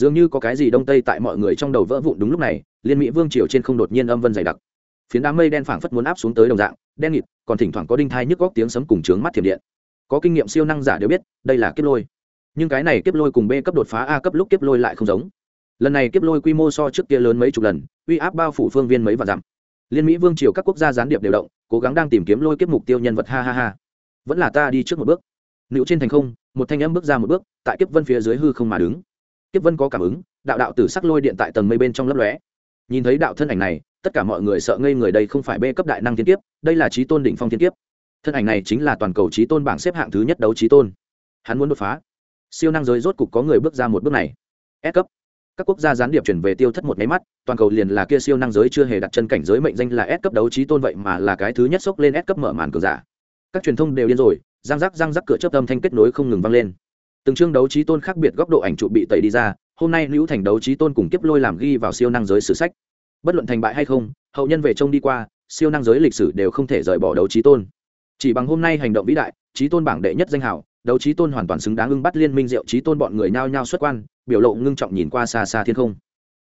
dường như có cái gì đông tây tại mọi người trong đầu vỡ vụn đúng lúc này, liên mỹ vương triều trên không đột nhiên âm vân dày đặc. Phiến đám mây đen phảng phất muốn áp xuống tới đồng dạng, đen nghịt, còn thỉnh thoảng có đinh thai nhức góc tiếng sấm cùng trướng mắt thiểm điện. Có kinh nghiệm siêu năng giả đều biết, đây là kiếp lôi. Nhưng cái này kiếp lôi cùng b cấp đột phá a cấp lúc kiếp lôi lại không giống. Lần này kiếp lôi quy mô so trước kia lớn mấy chục lần, uy áp bao phủ phương viên mấy và dặm. Liên mỹ vương triều các quốc gia gián điệp đều động, cố gắng đang tìm kiếm lôi kiếp mục tiêu nhân vật, ha ha ha. Vẫn là ta đi trước một bước. Nữ trên thành không, một thanh âm bước ra một bước, tại kiếp vân phía dưới hư không mà đứng kiếp vân có cảm ứng, đạo đạo tử sắc lôi điện tại tầng mây bên trong lấp lóe. Nhìn thấy đạo thân ảnh này, tất cả mọi người sợ ngây người đây không phải bê cấp đại năng thiên kiếp, đây là trí tôn đỉnh phong thiên kiếp. Thân ảnh này chính là toàn cầu trí tôn bảng xếp hạng thứ nhất đấu trí tôn. Hắn muốn đột phá. Siêu năng giới rốt cục có người bước ra một bước này. S cấp. Các quốc gia gián điệp chuyển về tiêu thất một máy mắt, toàn cầu liền là kia siêu năng giới chưa hề đặt chân cảnh giới mệnh danh là S cấp đấu trí tôn vậy mà là cái thứ nhất sốc lên S cấp mở màn cửa giả. Các truyền thông đều điên rồi, răng rắc răng rắc cửa chớp âm thanh kết nối không ngừng vang lên từng chương đấu trí tôn khác biệt góc độ ảnh trụ bị tẩy đi ra hôm nay Lưu thành đấu trí tôn cùng kiếp lôi làm ghi vào siêu năng giới sử sách. Bất luận thành bại hay không hậu nhân về trông đi qua siêu năng giới lịch sử đều không thể rời bỏ đấu trí tôn. Chỉ bằng hôm nay hành động vĩ đại trí tôn bảng đệ nhất danh hảo đấu trí tôn hoàn toàn xứng đáng ưng bắt liên minh diệu trí tôn bọn người nhao nhao xuất quan biểu lộ ngưng trọng nhìn qua xa xa thiên không.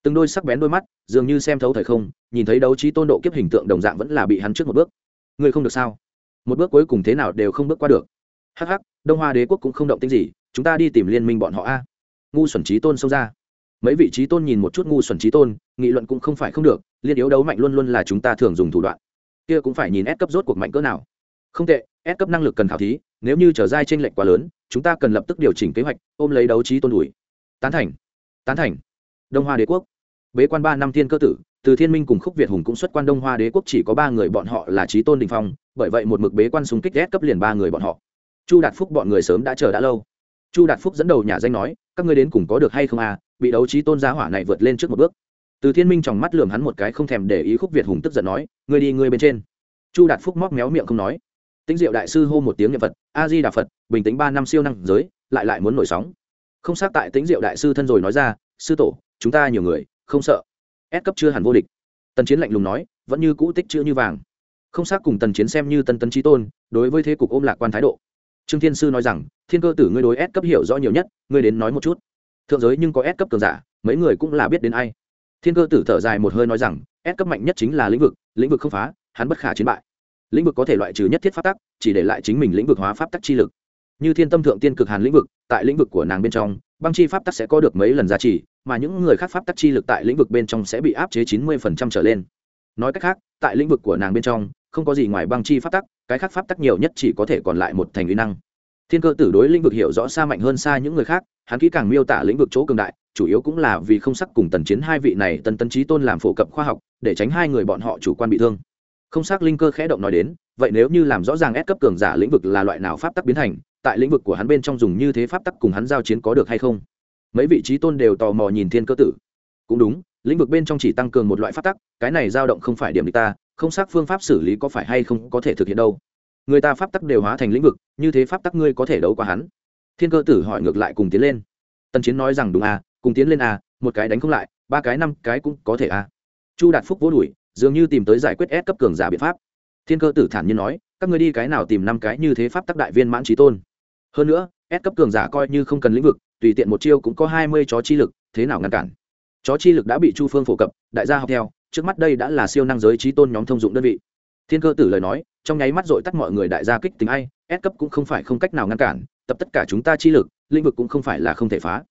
Từng đôi sắc bén đôi mắt dường như xem thấu thời không nhìn thấy đấu trí tôn độ kiếp hình tượng đồng dạng vẫn là bị hắn trước một bước. Ngươi không được sao? Một bước cuối cùng thế nào đều không bước qua được. Hắc hắc, đông hoa đế quốc cũng không động tính gì chúng ta đi tìm liên minh bọn họ a. Ngu xuẩn trí tôn xông ra. Mấy vị trí tôn nhìn một chút ngu xuẩn trí tôn, nghị luận cũng không phải không được, liên yếu đấu mạnh luôn luôn là chúng ta thường dùng thủ đoạn. Kia cũng phải nhìn ép cấp rốt cuộc mạnh cỡ nào. Không tệ ép cấp năng lực cần khảo thí, nếu như trở dai t r ê n lệch quá lớn, chúng ta cần lập tức điều chỉnh kế hoạch, ôm lấy đấu trí tôn đùi tán thành. Tán thành. Đông hoa đế quốc. Bế quan ba năm thiên cơ tử, từ thiên minh cùng khúc việt hùng cũng xuất quan đông hoa đế quốc chỉ có ba người bọn họ là trí tôn đình phong, bởi vậy một mực bế quan súng kích ép cấp liền ba người bọn họ. Chu đạt phúc bọn người sớm đã chờ đã lâu chu đạt phúc dẫn đầu nhà danh nói, các ngươi đến cùng có được hay không à? Bị đấu trí tôn gia hỏa này vượt lên trước một bước. Từ thiên minh trong mắt lườm hắn một cái không thèm để ý khúc việt hùng tức giận nói, ngươi đi ngươi bên trên. Chu đạt phúc móc méo miệng không nói. Tĩnh diệu đại sư hô một tiếng nhật phật, a di đà phật, bình tĩnh ba năm siêu năng giới, lại lại muốn nổi sóng. Không xác tại tĩnh diệu đại sư thân rồi nói ra, sư tổ, chúng ta nhiều người, không sợ. Ép cấp chưa hẳn vô địch. Tần chiến lạnh lùng nói, vẫn như cũ tích chữ như vàng. Không xác cùng tần chiến xem như tân tấn trí tôn, đối với thế cục ôm lạc quan thái độ trương thiên sư nói rằng, thiên cơ tử ngươi đối ép cấp hiểu rõ nhiều nhất, ngươi đến nói một chút. Thượng giới nhưng có ép cấp cường giả, mấy người cũng là biết đến ai. Thiên cơ tử thở dài một hơi nói rằng ép cấp mạnh nhất chính là lĩnh vực lĩnh vực không phá, hắn bất khả chiến bại. Lĩnh vực có thể loại trừ nhất thiết pháp tắc, chỉ để lại chính mình lĩnh vực hóa pháp tắc chi lực. Như thiên tâm thượng tiên cực hàn lĩnh vực, tại lĩnh vực của nàng bên trong, băng chi pháp tắc sẽ có được mấy lần giá trị, mà những người khác pháp tắc chi lực tại lĩnh vực bên trong sẽ bị áp chế chín mươi trở lên. Nói cách khác, tại lĩnh vực của nàng bên trong không có gì ngoài băng chi pháp tắc, cái khác pháp tắc nhiều nhất chỉ có thể còn lại một thành uy năng. Thiên cơ tử đối lĩnh vực hiểu rõ xa mạnh hơn xa những người khác, hắn kỹ càng miêu tả lĩnh vực chỗ cường đại, chủ yếu cũng là vì không sắc cùng tần chiến hai vị này tần tấn trí tôn làm phổ cập khoa học, để tránh hai người bọn họ chủ quan bị thương. Không sắc linh cơ khẽ động nói đến, vậy nếu như làm rõ ràng ép cấp cường giả lĩnh vực là loại nào pháp tắc biến thành, tại lĩnh vực của hắn bên trong dùng như thế pháp tắc cùng hắn giao chiến có được hay không? Mấy vị trí tôn đều tò mò nhìn thiên cơ tử. Cũng đúng, lĩnh vực bên trong chỉ tăng cường một loại pháp tắc, cái này dao động không phải điểm địch ta không xác phương pháp xử lý có phải hay không có thể thực hiện đâu. Người ta pháp tắc đều hóa thành lĩnh vực, như thế pháp tắc ngươi có thể đấu qua hắn. Thiên cơ tử hỏi ngược lại cùng tiến lên. Tần chiến nói rằng đúng à cùng tiến lên à một cái đánh không lại, ba cái năm cái cũng có thể à. Chu đạt phúc vỗ đùi dường như tìm tới giải quyết ép cấp cường giả biện pháp. Thiên cơ tử thản nhiên nói, các ngươi đi cái nào tìm năm cái như thế pháp tắc đại viên mãn trí tôn. Hơn nữa, ép cấp cường giả coi như không cần lĩnh vực, tùy tiện một chiêu cũng có hai mươi chó chi lực, thế nào ngăn cản? Chó chi lực đã bị chu phương phổ cập, đại gia học theo trước mắt đây đã là siêu năng giới trí tôn nhóm thông dụng đơn vị. Thiên cơ tử lời nói, trong nháy mắt dội tắt mọi người đại gia kích tính ai ép cấp cũng không phải không cách nào ngăn cản, tập tất cả chúng ta chi lực, lĩnh vực cũng không phải là không thể phá.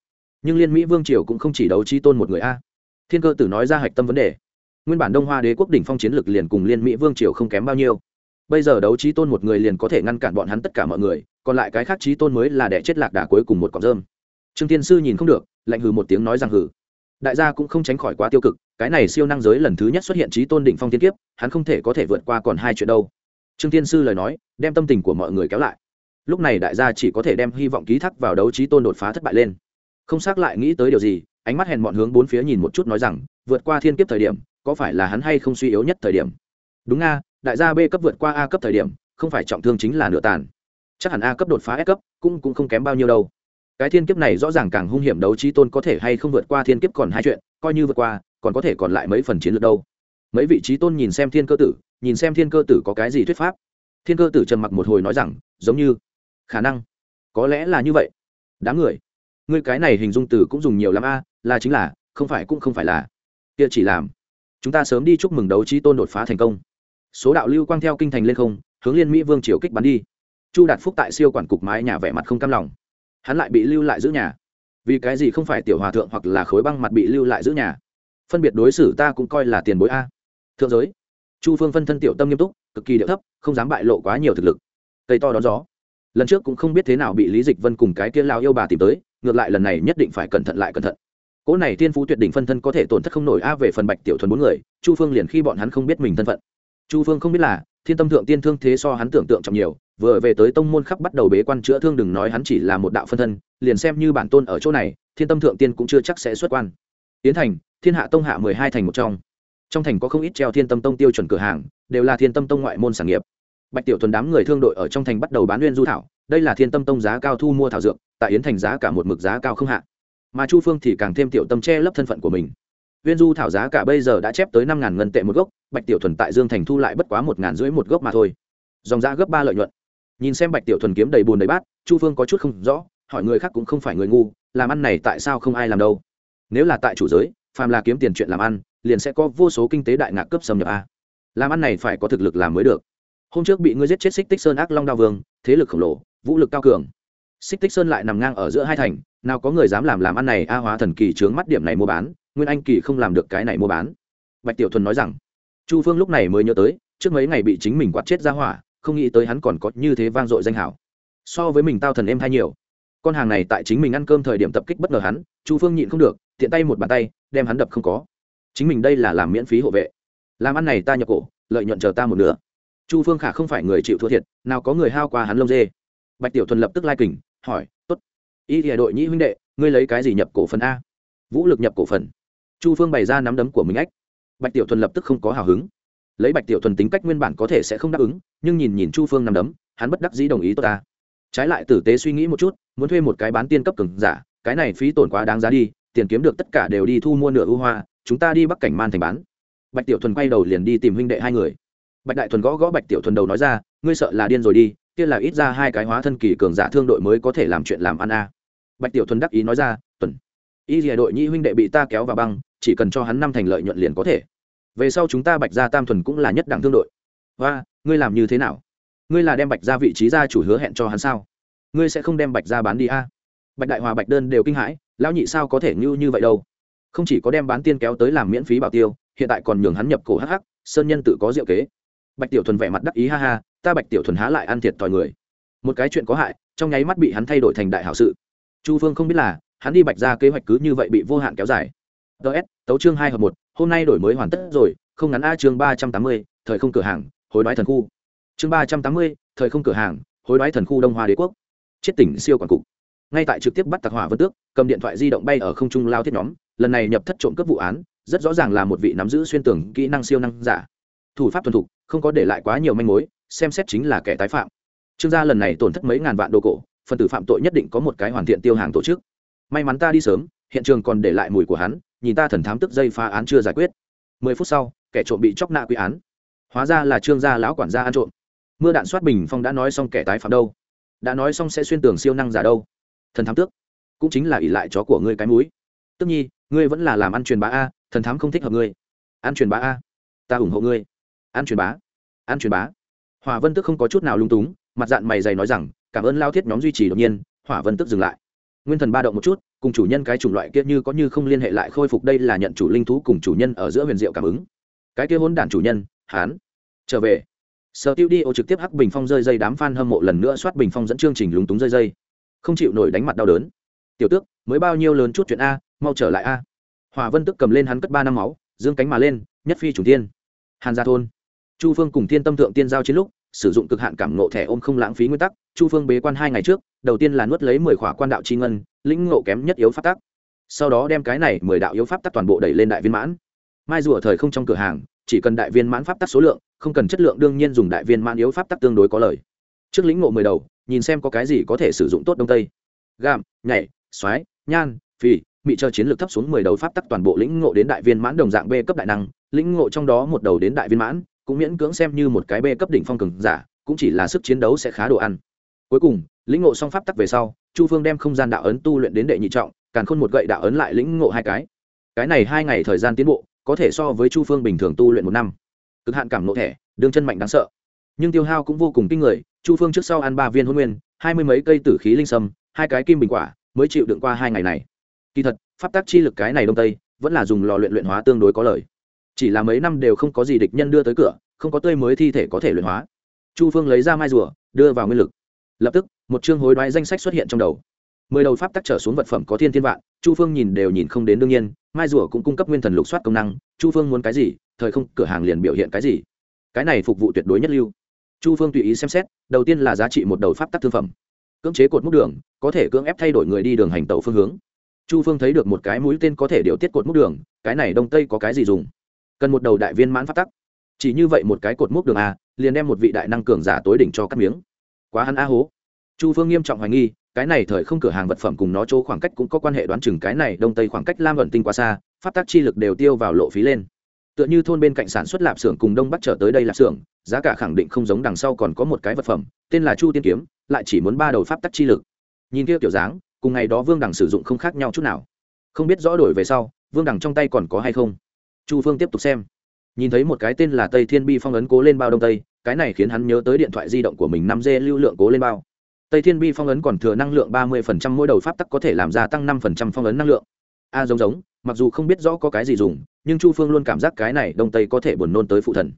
Nhưng liên mỹ vương triều cũng không chỉ đấu trí tôn một người a. Thiên cơ tử nói ra hạch tâm vấn đề. Nguyên bản đông hoa đế quốc đỉnh phong chiến lực liền cùng liên mỹ vương triều không kém bao nhiêu. Bây giờ đấu trí tôn một người liền có thể ngăn cản bọn hắn tất cả mọi người, còn lại cái khác trí tôn mới là đẻ chết lạc đà cuối cùng một cọc rơm. Trương tiên sư nhìn không được, lạnh hừ một tiếng nói rằng hừ đại gia cũng không tránh khỏi quá tiêu cực, cái này siêu năng giới lần thứ nhất xuất hiện trí tôn đỉnh phong thiên kiếp, hắn không thể có thể vượt qua còn hai chuyện đâu. Trương tiên sư lời nói, đem tâm tình của mọi người kéo lại. Lúc này đại gia chỉ có thể đem hy vọng ký thác vào đấu trí tôn đột phá thất bại lên. Không xác lại nghĩ tới điều gì, ánh mắt hèn mọn hướng bốn phía nhìn một chút nói rằng, vượt qua thiên kiếp thời điểm, có phải là hắn hay không suy yếu nhất thời điểm? Đúng nga đại gia b cấp vượt qua a cấp thời điểm, không phải trọng thương chính là nửa tàn. Chắc hẳn a cấp đột phá s cấp, cũng cũng không kém bao nhiêu đâu cái thiên kiếp này rõ ràng càng hung hiểm đấu trí tôn có thể hay không vượt qua thiên kiếp còn hai chuyện, coi như vượt qua, còn có thể còn lại mấy phần chiến lược đâu. Mấy vị trí tôn nhìn xem thiên cơ tử, nhìn xem thiên cơ tử có cái gì thuyết pháp. Thiên cơ tử trầm mặc một hồi nói rằng, giống như, khả năng, có lẽ là như vậy. Đám người, ngươi cái này hình dung từ cũng dùng nhiều lắm a, là chính là, không phải cũng không phải là. Kia chỉ làm, chúng ta sớm đi chúc mừng đấu trí tôn đột phá thành công. Số đạo lưu quang theo kinh thành lên không, hướng liên mỹ vương triều kích bắn đi. Chu đạt phúc tại siêu quản cục mái nhà vẻ mặt không cam lòng hắn lại bị lưu lại giữ nhà. Vì cái gì không phải tiểu hòa thượng hoặc là khối băng mặt bị lưu lại giữ nhà? Phân biệt đối xử ta cũng coi là tiền bối a. Thượng giới, chu phương phân thân tiểu tâm nghiêm túc, cực kỳ điệu thấp, không dám bại lộ quá nhiều thực lực. Cây to đón gió. Lần trước cũng không biết thế nào bị lý dịch vân cùng cái kia lao yêu bà tìm tới, ngược lại lần này nhất định phải cẩn thận lại cẩn thận. Cỗ này tiên phú tuyệt đỉnh phân thân có thể tổn thất không nổi a về phần bạch tiểu thuần bốn người, chu phương liền khi bọn hắn không biết mình thân phận. Chu phương không biết là, thiên tâm thượng tiên thương thế so hắn tưởng tượng trọng nhiều vừa về tới tông môn khắp bắt đầu bế quan chữa thương đừng nói hắn chỉ là một đạo phân thân, liền xem như bản tôn ở chỗ này, thiên tâm thượng tiên cũng chưa chắc sẽ xuất quan. Tiến thành, thiên hạ tông hạ mười hai thành một trong. Trong thành có không ít treo thiên tâm tông tiêu chuẩn cửa hàng, đều là thiên tâm tông ngoại môn sản nghiệp. Bạch tiểu thuần đám người thương đội ở trong thành bắt đầu bán nguyên du thảo, đây là thiên tâm tông giá cao thu mua thảo dược, tại yến thành giá cả một mực giá cao không hạ. Mà chu phương thì càng thêm tiểu tâm che lấp thân phận của mình. Viên du thảo giá cả bây giờ đã chép tới năm ngàn ngân tệ một gốc, bạch tiểu thuần tại dương thành thu lại bất quá một ngàn rưỡi một gốc mà thôi. Dòng giá gấp ba lợi nhuận nhìn xem bạch tiểu thuần kiếm đầy bùn đầy bát, chu phương có chút không rõ, hỏi người khác cũng không phải người ngu, làm ăn này tại sao không ai làm đâu? Nếu là tại chủ giới, phàm là kiếm tiền chuyện làm ăn, liền sẽ có vô số kinh tế đại ngạc cấp xâm nhập a. Làm ăn này phải có thực lực làm mới được. Hôm trước bị ngươi giết chết xích tích sơn ác long đao vương, thế lực khổng lồ, vũ lực cao cường. Xích tích sơn lại nằm ngang ở giữa hai thành, nào có người dám làm làm ăn này a hóa thần kỳ trướng mắt điểm này mua bán, nguyên anh kỳ không làm được cái này mua bán. Bạch tiểu thuần nói rằng, chu phương lúc này mới nhớ tới, trước mấy ngày bị chính mình quát chết ra hỏa không nghĩ tới hắn còn có như thế vang dội danh hảo. So với mình tao thần em hay nhiều. Con hàng này tại chính mình ăn cơm thời điểm tập kích bất ngờ hắn, chu phương nhịn không được, tiện tay một bàn tay, đem hắn đập không có. Chính mình đây là làm miễn phí hộ vệ. Làm ăn này ta nhập cổ, lợi nhuận chờ ta một nửa. Chu phương khả không phải người chịu thua thiệt, nào có người hao qua hắn lông dê. Bạch tiểu thuần lập tức lai kình, hỏi t ố t y thì đội nhĩ huynh đệ, ngươi lấy cái gì nhập cổ phần a? Vũ lực nhập cổ phần. Chu phương bày ra nắm đấm của mình ách. Bạch tiểu thuần lập tức không có hào hứng lấy bạch tiểu thuần tính cách nguyên bản có thể sẽ không đáp ứng, nhưng nhìn nhìn chu phương nằm đấm, hắn bất đắc dĩ đồng ý tốt ta. Trái lại tử tế suy nghĩ một chút, muốn thuê một cái bán tiên cấp cường giả, cái này phí tổn quá đáng giá đi, tiền kiếm được tất cả đều đi thu mua nửa ưu hoa, chúng ta đi bắc cảnh man thành bán. Bạch tiểu thuần quay đầu liền đi tìm huynh đệ hai người. Bạch đại thuần gõ gõ bạch tiểu thuần đầu nói ra, ngươi sợ là điên rồi đi, kia là ít ra hai cái hóa thân kỳ cường giả thương đội mới có thể làm chuyện làm ăn a. Bạch tiểu thuần đắc ý nói ra, tuần, y dìa đội nhi huynh đệ bị ta kéo vào băng, chỉ cần cho hắn năm thành lợi nhuận liền có thể về sau chúng ta bạch gia tam thuần cũng là nhất đẳng thương đội. Và ngươi làm như thế nào? Ngươi là đem bạch gia vị trí gia chủ hứa hẹn cho hắn sao? Ngươi sẽ không đem bạch gia bán đi a bạch đại hòa, bạch đơn đều kinh hãi, lão nhị sao có thể như như vậy đâu? Không chỉ có đem bán tiên kéo tới làm miễn phí bảo tiêu, hiện tại còn nhường hắn nhập cổ hắc hắc, sơn nhân tự có diệu kế. Bạch tiểu thuần vẻ mặt đắc ý, ha ha, ta bạch tiểu thuần há lại ăn thiệt thòi người. Một cái chuyện có hại, trong nháy mắt bị hắn thay đổi thành đại hảo sự. Chu phương không biết là, hắn đi bạch ra kế hoạch cứ như vậy bị vô hạn kéo dài. Ts tấu chương hai hợp một hôm nay đổi mới hoàn tất rồi, không ngắn a chương ba trăm tám mươi, thời không cửa hàng, hối đoái thần khu. Chương ba trăm tám mươi, thời không cửa hàng, hối đoái thần khu đông hoa đế quốc. Chết tỉnh siêu quản cục. Ngay tại trực tiếp bắt tặc hỏa vân tước, cầm điện thoại di động bay ở không trung lao thiết nhóm, lần này nhập thất trộm cướp vụ án, rất rõ ràng là một vị nắm giữ xuyên tưởng kỹ năng siêu năng giả. Thủ pháp thuần thục, không có để lại quá nhiều manh mối, xem xét chính là kẻ tái phạm. Trương gia lần này tổn thất mấy ngàn vạn đồ cổ, phần tử phạm tội nhất định có một cái hoàn thiện tiêu hàng tổ chức. May mắn ta đi sớm, hiện trường còn để lại mùi của hắn nhìn ta thần thám tức dây phá án chưa giải quyết. Mười phút sau, kẻ trộm bị chóc nạ quy án. Hóa ra là trương gia lão quản gia ăn trộm. Mưa đạn soát bình phong đã nói xong kẻ tái phạm đâu. Đã nói xong sẽ xuyên tường siêu năng giả đâu. Thần thám tước, cũng chính là ỷ lại chó của ngươi cái mũi. tức nhi, ngươi vẫn là làm ăn truyền bá a, thần thám không thích hợp ngươi. Ăn truyền bá a, ta ủng hộ ngươi. Ăn truyền bá, ăn truyền bá. Hỏa vân tức không có chút nào lung túng, mặt dạng mày dày nói rằng, cảm ơn lao thiết nhóm duy trì đột nhiên, hỏa vân tức dừng lại nguyên thần ba động một chút, cùng chủ nhân cái chủng loại kia như có như không liên hệ lại khôi phục đây là nhận chủ linh thú cùng chủ nhân ở giữa huyền diệu cảm ứng. Cái kia hôn đản chủ nhân, hán. Trở về. Sở tiêu đi ô trực tiếp hắc bình phong rơi dây đám f a n hâm mộ lần nữa soát bình phong dẫn chương trình lúng túng rơi dây. Không chịu nổi đánh mặt đau đớn. Tiểu tước, mới bao nhiêu lớn chút chuyện a, mau trở lại a. Hòa vân tức cầm lên hắn cất ba năm máu, dương cánh mà lên, nhất phi chủ tiên. Hàn gia thôn. Chu phương cùng thiên tâm thượng tiên giao chiến lúc sử dụng cực hạn cảm ngộ thẻ ôm không lãng phí nguyên tắc, chu phương bế quan hai ngày trước, đầu tiên là nuốt lấy mười khỏa quan đạo c ngân, lĩnh ngộ kém nhất yếu pháp tắc. Sau đó đem cái này mười đạo yếu pháp tắc toàn bộ đẩy lên đại viên mãn. Mai rùa thời không trong cửa hàng, chỉ cần đại viên mãn pháp tắc số lượng, không cần chất lượng đương nhiên dùng đại viên mãn yếu pháp tắc tương đối có lời trước lĩnh ngộ mười đầu, nhìn xem có cái gì có thể sử dụng tốt đông tây. Gam nhảy xoái nhan, phì, mị chờ chiến lược thấp xuống mười đầu pháp tắc toàn bộ lĩnh ngộ đến đại viên mãn đồng dạng b cấp đại năng, lĩnh ngộ trong đó một đầu đến đại viên mãn cũng miễn cưỡng xem như một cái bê cấp đỉnh phong cường giả, cũng chỉ là sức chiến đấu sẽ khá đồ ăn. Cuối cùng, lĩnh ngộ xong pháp tắc về sau, chu phương đem không gian đạo ấn tu luyện đến đệ nhị trọng, càn khôn một gậy đạo ấn lại lĩnh ngộ hai cái. Cái này hai ngày thời gian tiến bộ, có thể so với chu phương bình thường tu luyện một năm. Cực hạn cảm nộ thẻ đương chân mạnh đáng sợ. Nhưng tiêu hao cũng vô cùng kinh người, chu phương trước sau ăn ba viên hôn nguyên, hai mươi mấy cây tử khí linh sâm, hai cái kim bình quả, mới chịu đựng qua hai ngày này. Kỳ thật, pháp tác chi lực cái này đông tây, vẫn là dùng lò luyện luyện hóa tương đối có lời chỉ là mấy năm đều không có gì địch nhân đưa tới cửa, không có tươi mới thi thể có thể luyện hóa. Chu phương lấy ra mai rùa, đưa vào nguyên lực. Lập tức, một chương hối đoái danh sách xuất hiện trong đầu. Mười đầu pháp tắc trở xuống vật phẩm có thiên thiên vạn, chu phương nhìn đều nhìn không đến đương nhiên, mai rùa cũng cung cấp nguyên thần lục soát công năng, chu phương muốn cái gì, thời không, cửa hàng liền biểu hiện cái gì. Cái này phục vụ tuyệt đối nhất lưu. Chu phương tùy ý xem xét, đầu tiên là giá trị một đầu pháp tắc thương phẩm. Cưỡng chế cột múc đường, có thể cưỡng ép thay đổi người đi đường hành tàu phương hướng. Chu phương thấy được một cái mũi tên có thể điều tiết cột múc đường, cái này đông tây có cái gì dùng? Cần một đầu đại viên mãn pháp tắc. Chỉ như vậy một cái cột múc đường a, liền đem một vị đại năng cường giả tối đỉnh cho cắt miếng. Quá hắn a hố. Chu phương nghiêm trọng hoài nghi, cái này thời không cửa hàng vật phẩm cùng nó chỗ khoảng cách cũng có quan hệ đoán chừng cái này đông tây khoảng cách lam vận tinh quá xa pháp tắc chi lực đều tiêu vào lộ phí lên. Tựa như thôn bên cạnh sản xuất lạp xưởng cùng đông bắc trở tới đây lạp xưởng, giá cả khẳng định không giống đằng sau còn có một cái vật phẩm, tên là chu tiên kiếm, lại chỉ muốn ba đầu pháp tắc chi lực. Nhìn kia kiểu dáng, cùng ngày đó vương đằng sử dụng không khác nhau chút nào. Không biết rõ đổi về sau, vương đằng trong tay còn có hay không? Chu phương tiếp tục xem. Nhìn thấy một cái tên là tây thiên bi phong ấn cố lên bao đông tây, cái này khiến hắn nhớ tới điện thoại di động của mình năm d lưu lượng cố lên bao. Tây thiên bi phong ấn còn thừa năng lượng ba mươi mỗi đầu pháp tắc có thể làm ra tăng năm phong ấn năng lượng. A, giống giống, mặc dù không biết rõ có cái gì dùng, nhưng chu phương luôn cảm giác cái này đông tây có thể buồn nôn tới phụ thần.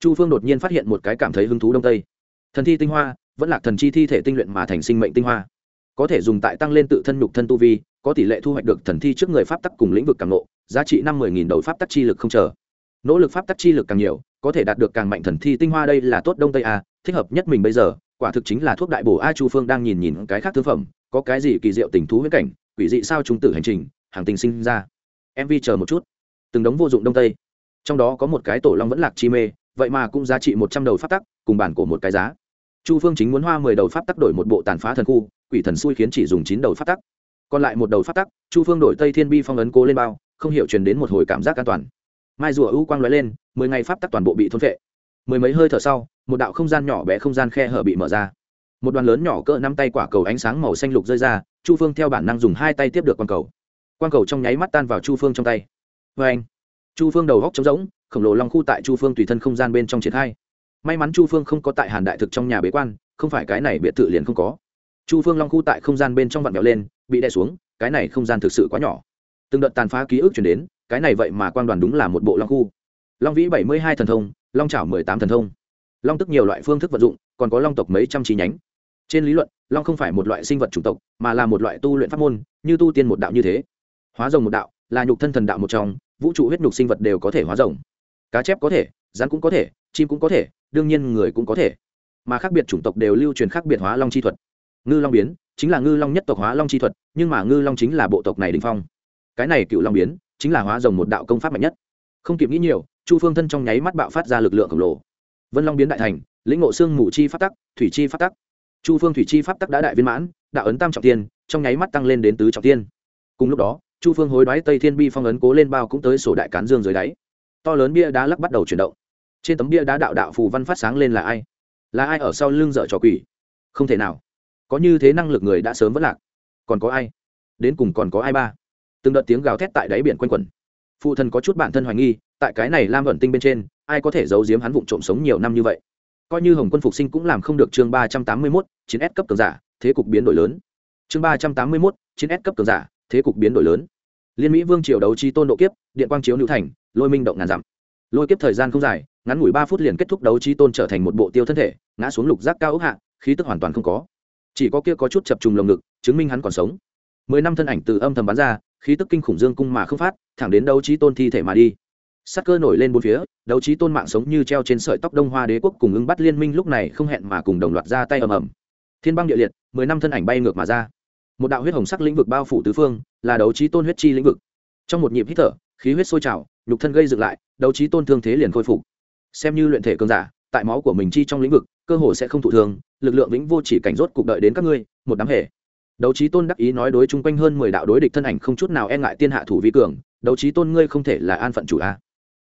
Chu phương đột nhiên phát hiện một cái cảm thấy hứng thú đông tây. Thần thi tinh hoa, vẫn là thần chi thi thể tinh luyện mà thành sinh mệnh tinh hoa. Có thể dùng tại tăng lên tự thân nhục thân tu vi, có tỷ lệ thu hoạch được thần thi trước người pháp tắc cùng lĩnh vực càng lộ giá trị năm mươi đầu pháp tắc chi lực không chờ. Nỗ lực pháp tắc chi lực càng nhiều, có thể đạt được càng mạnh thần thi tinh hoa đây là tốt đông tây a, thích hợp nhất mình bây giờ, quả thực chính là thuốc đại bổ a chu phương đang nhìn nhìn cái khác thương phẩm, có cái gì kỳ diệu tình thú huyết cảnh, quỷ dị sao chúng tử hành trình, hàng tình sinh ra. Mv chờ một chút. Từng đống vô dụng đông tây. Trong đó có một cái tổ long vẫn lạc chi mê, vậy mà cũng giá trị một trăm đầu pháp tắc, cùng bản của một cái giá. Chu phương chính muốn hoa mười đầu pháp tắc đổi một bộ tàn phá thần khu, quỷ thần xui khiến chỉ dùng chín đầu pháp tắc. Còn lại một đầu pháp tắc, chu phương đổi tây thiên bi phong ấn cố lên bao không hiểu truyền đến một hồi cảm giác an toàn. Mai rùa ưu quang lóe lên, mười ngày pháp tắc toàn bộ bị thôn vệ mười mấy hơi thở sau, một đạo không gian nhỏ bé không gian khe hở bị mở ra. Một đoàn lớn nhỏ cỡ năm tay quả cầu ánh sáng màu xanh lục rơi ra, chu phương theo bản năng dùng hai tay tiếp được quang cầu. Quang cầu trong nháy mắt tan vào chu phương trong tay. Vê anh, chu phương đầu góc trống rỗng, khổng lồ long khu tại chu phương tùy thân không gian bên trong triển khai. May mắn chu phương không có tại hàn đại thực trong nhà bế quan, không phải cái này biệt thự liền không có. Chu phương long khu tại không gian bên trong vặn vẹo lên, bị đè xuống, cái này không gian thực sự quá nhỏ từng đợt tàn phá ký ức chuyển đến, cái này vậy mà quan đoàn đúng là một bộ long khu. Long vĩ bảy mươi hai thần thông, long trảo mười tám thần thông. Long tức nhiều loại phương thức vận dụng, còn có long tộc mấy trăm chi nhánh. Trên lý luận, long không phải một loại sinh vật chủng tộc, mà là một loại tu luyện pháp môn, như tu tiên một đạo như thế. Hóa rồng một đạo, là nhục thân thần đạo một trong, vũ trụ huyết nhục sinh vật đều có thể hóa rồng. Cá chép có thể, rắn cũng có thể, chim cũng có thể, đương nhiên người cũng có thể. Mà khác biệt chủng tộc đều lưu truyền khác biệt hóa long chi thuật. Ngư long biến, chính là ngư long nhất tộc hóa long chi thuật, nhưng mà ngư long chính là bộ tộc này đình phong cái này cựu long biến, chính là hóa rồng một đạo công pháp mạnh nhất. Không kịp nghĩ nhiều, chu phương thân trong nháy mắt bạo phát ra lực lượng khổng lồ. Vân long biến đại thành, lĩnh ngộ xương mù chi phát tắc, thủy chi phát tắc. Chu phương thủy chi pháp tắc đã đại viên mãn, đạo ấn tam trọng tiên, trong nháy mắt tăng lên đến tứ trọng tiên. Cùng lúc đó, chu phương hối đoái tây thiên bi phong ấn cố lên bao cũng tới sổ đại cán dương dưới đáy. To lớn bia đá lắc bắt đầu chuyển động. Trên tấm bia đá đạo đạo phù văn phát sáng lên là ai? Là ai ở sau lưng dở trò quỷ? Không thể nào. Có như thế năng lực người đã sớm vất lạc. Còn có ai? Đến cùng còn có ai ba? Từng đợt tiếng gào thét tại đáy biển quanh quẩn. Phụ thần có chút bản thân hoài nghi, tại cái này lam vận tinh bên trên, ai có thể giấu giếm hắn vụ trộm sống nhiều năm như vậy? Coi như hồng quân phục sinh cũng làm không được chương ba trăm tám mươi mốt chín s cấp cường giả, thế cục biến đổi lớn. Chương ba trăm tám mươi mốt chín s cấp cường giả, thế cục biến đổi lớn. Liên mỹ vương triều đấu trí tôn độ kiếp, điện quang chiếu nữ thành, lôi minh động ngàn dặm. Lôi kiếp thời gian không dài, ngắn ngủi ba phút liền kết thúc đấu trí tôn trở thành một bộ tiêu thân thể, ngã xuống lục giác cao ốc hạ, khí tức hoàn toàn không có. Chỉ có kia có chút chập trùng lồng ngực, chứng minh hắn còn sống. Mười năm thân ảnh từ âm thầm bắn ra khí tức kinh khủng dương cung mà không phát, thẳng đến đấu trí tôn thi thể mà đi. Sắc cơ nổi lên bốn phía, đấu trí tôn mạng sống như treo trên sợi tóc đông hoa đế quốc cùng ứng bắt liên minh lúc này không hẹn mà cùng đồng loạt ra tay ầm ầm. Thiên băng địa liệt, mười năm thân ảnh bay ngược mà ra. Một đạo huyết hồng sắc lĩnh vực bao phủ tứ phương, là đấu trí tôn huyết chi lĩnh vực. Trong một nhịp hít thở, khí huyết sôi trào, nhục thân gây dựng lại, đấu trí tôn thương thế liền khôi phục. Xem như luyện thể cơn giả, tại máu của mình chi trong lĩnh vực, cơ hồ sẽ không thụ thương, lực lượng vĩnh vô chỉ cảnh rốt cục đợi đến các ngươi, một đám hệ đấu trí tôn đắc ý nói đối chung quanh hơn mười đạo đối địch thân ảnh không chút nào e ngại tiên hạ thủ vi cường, đấu trí tôn ngươi không thể là an phận chủ a.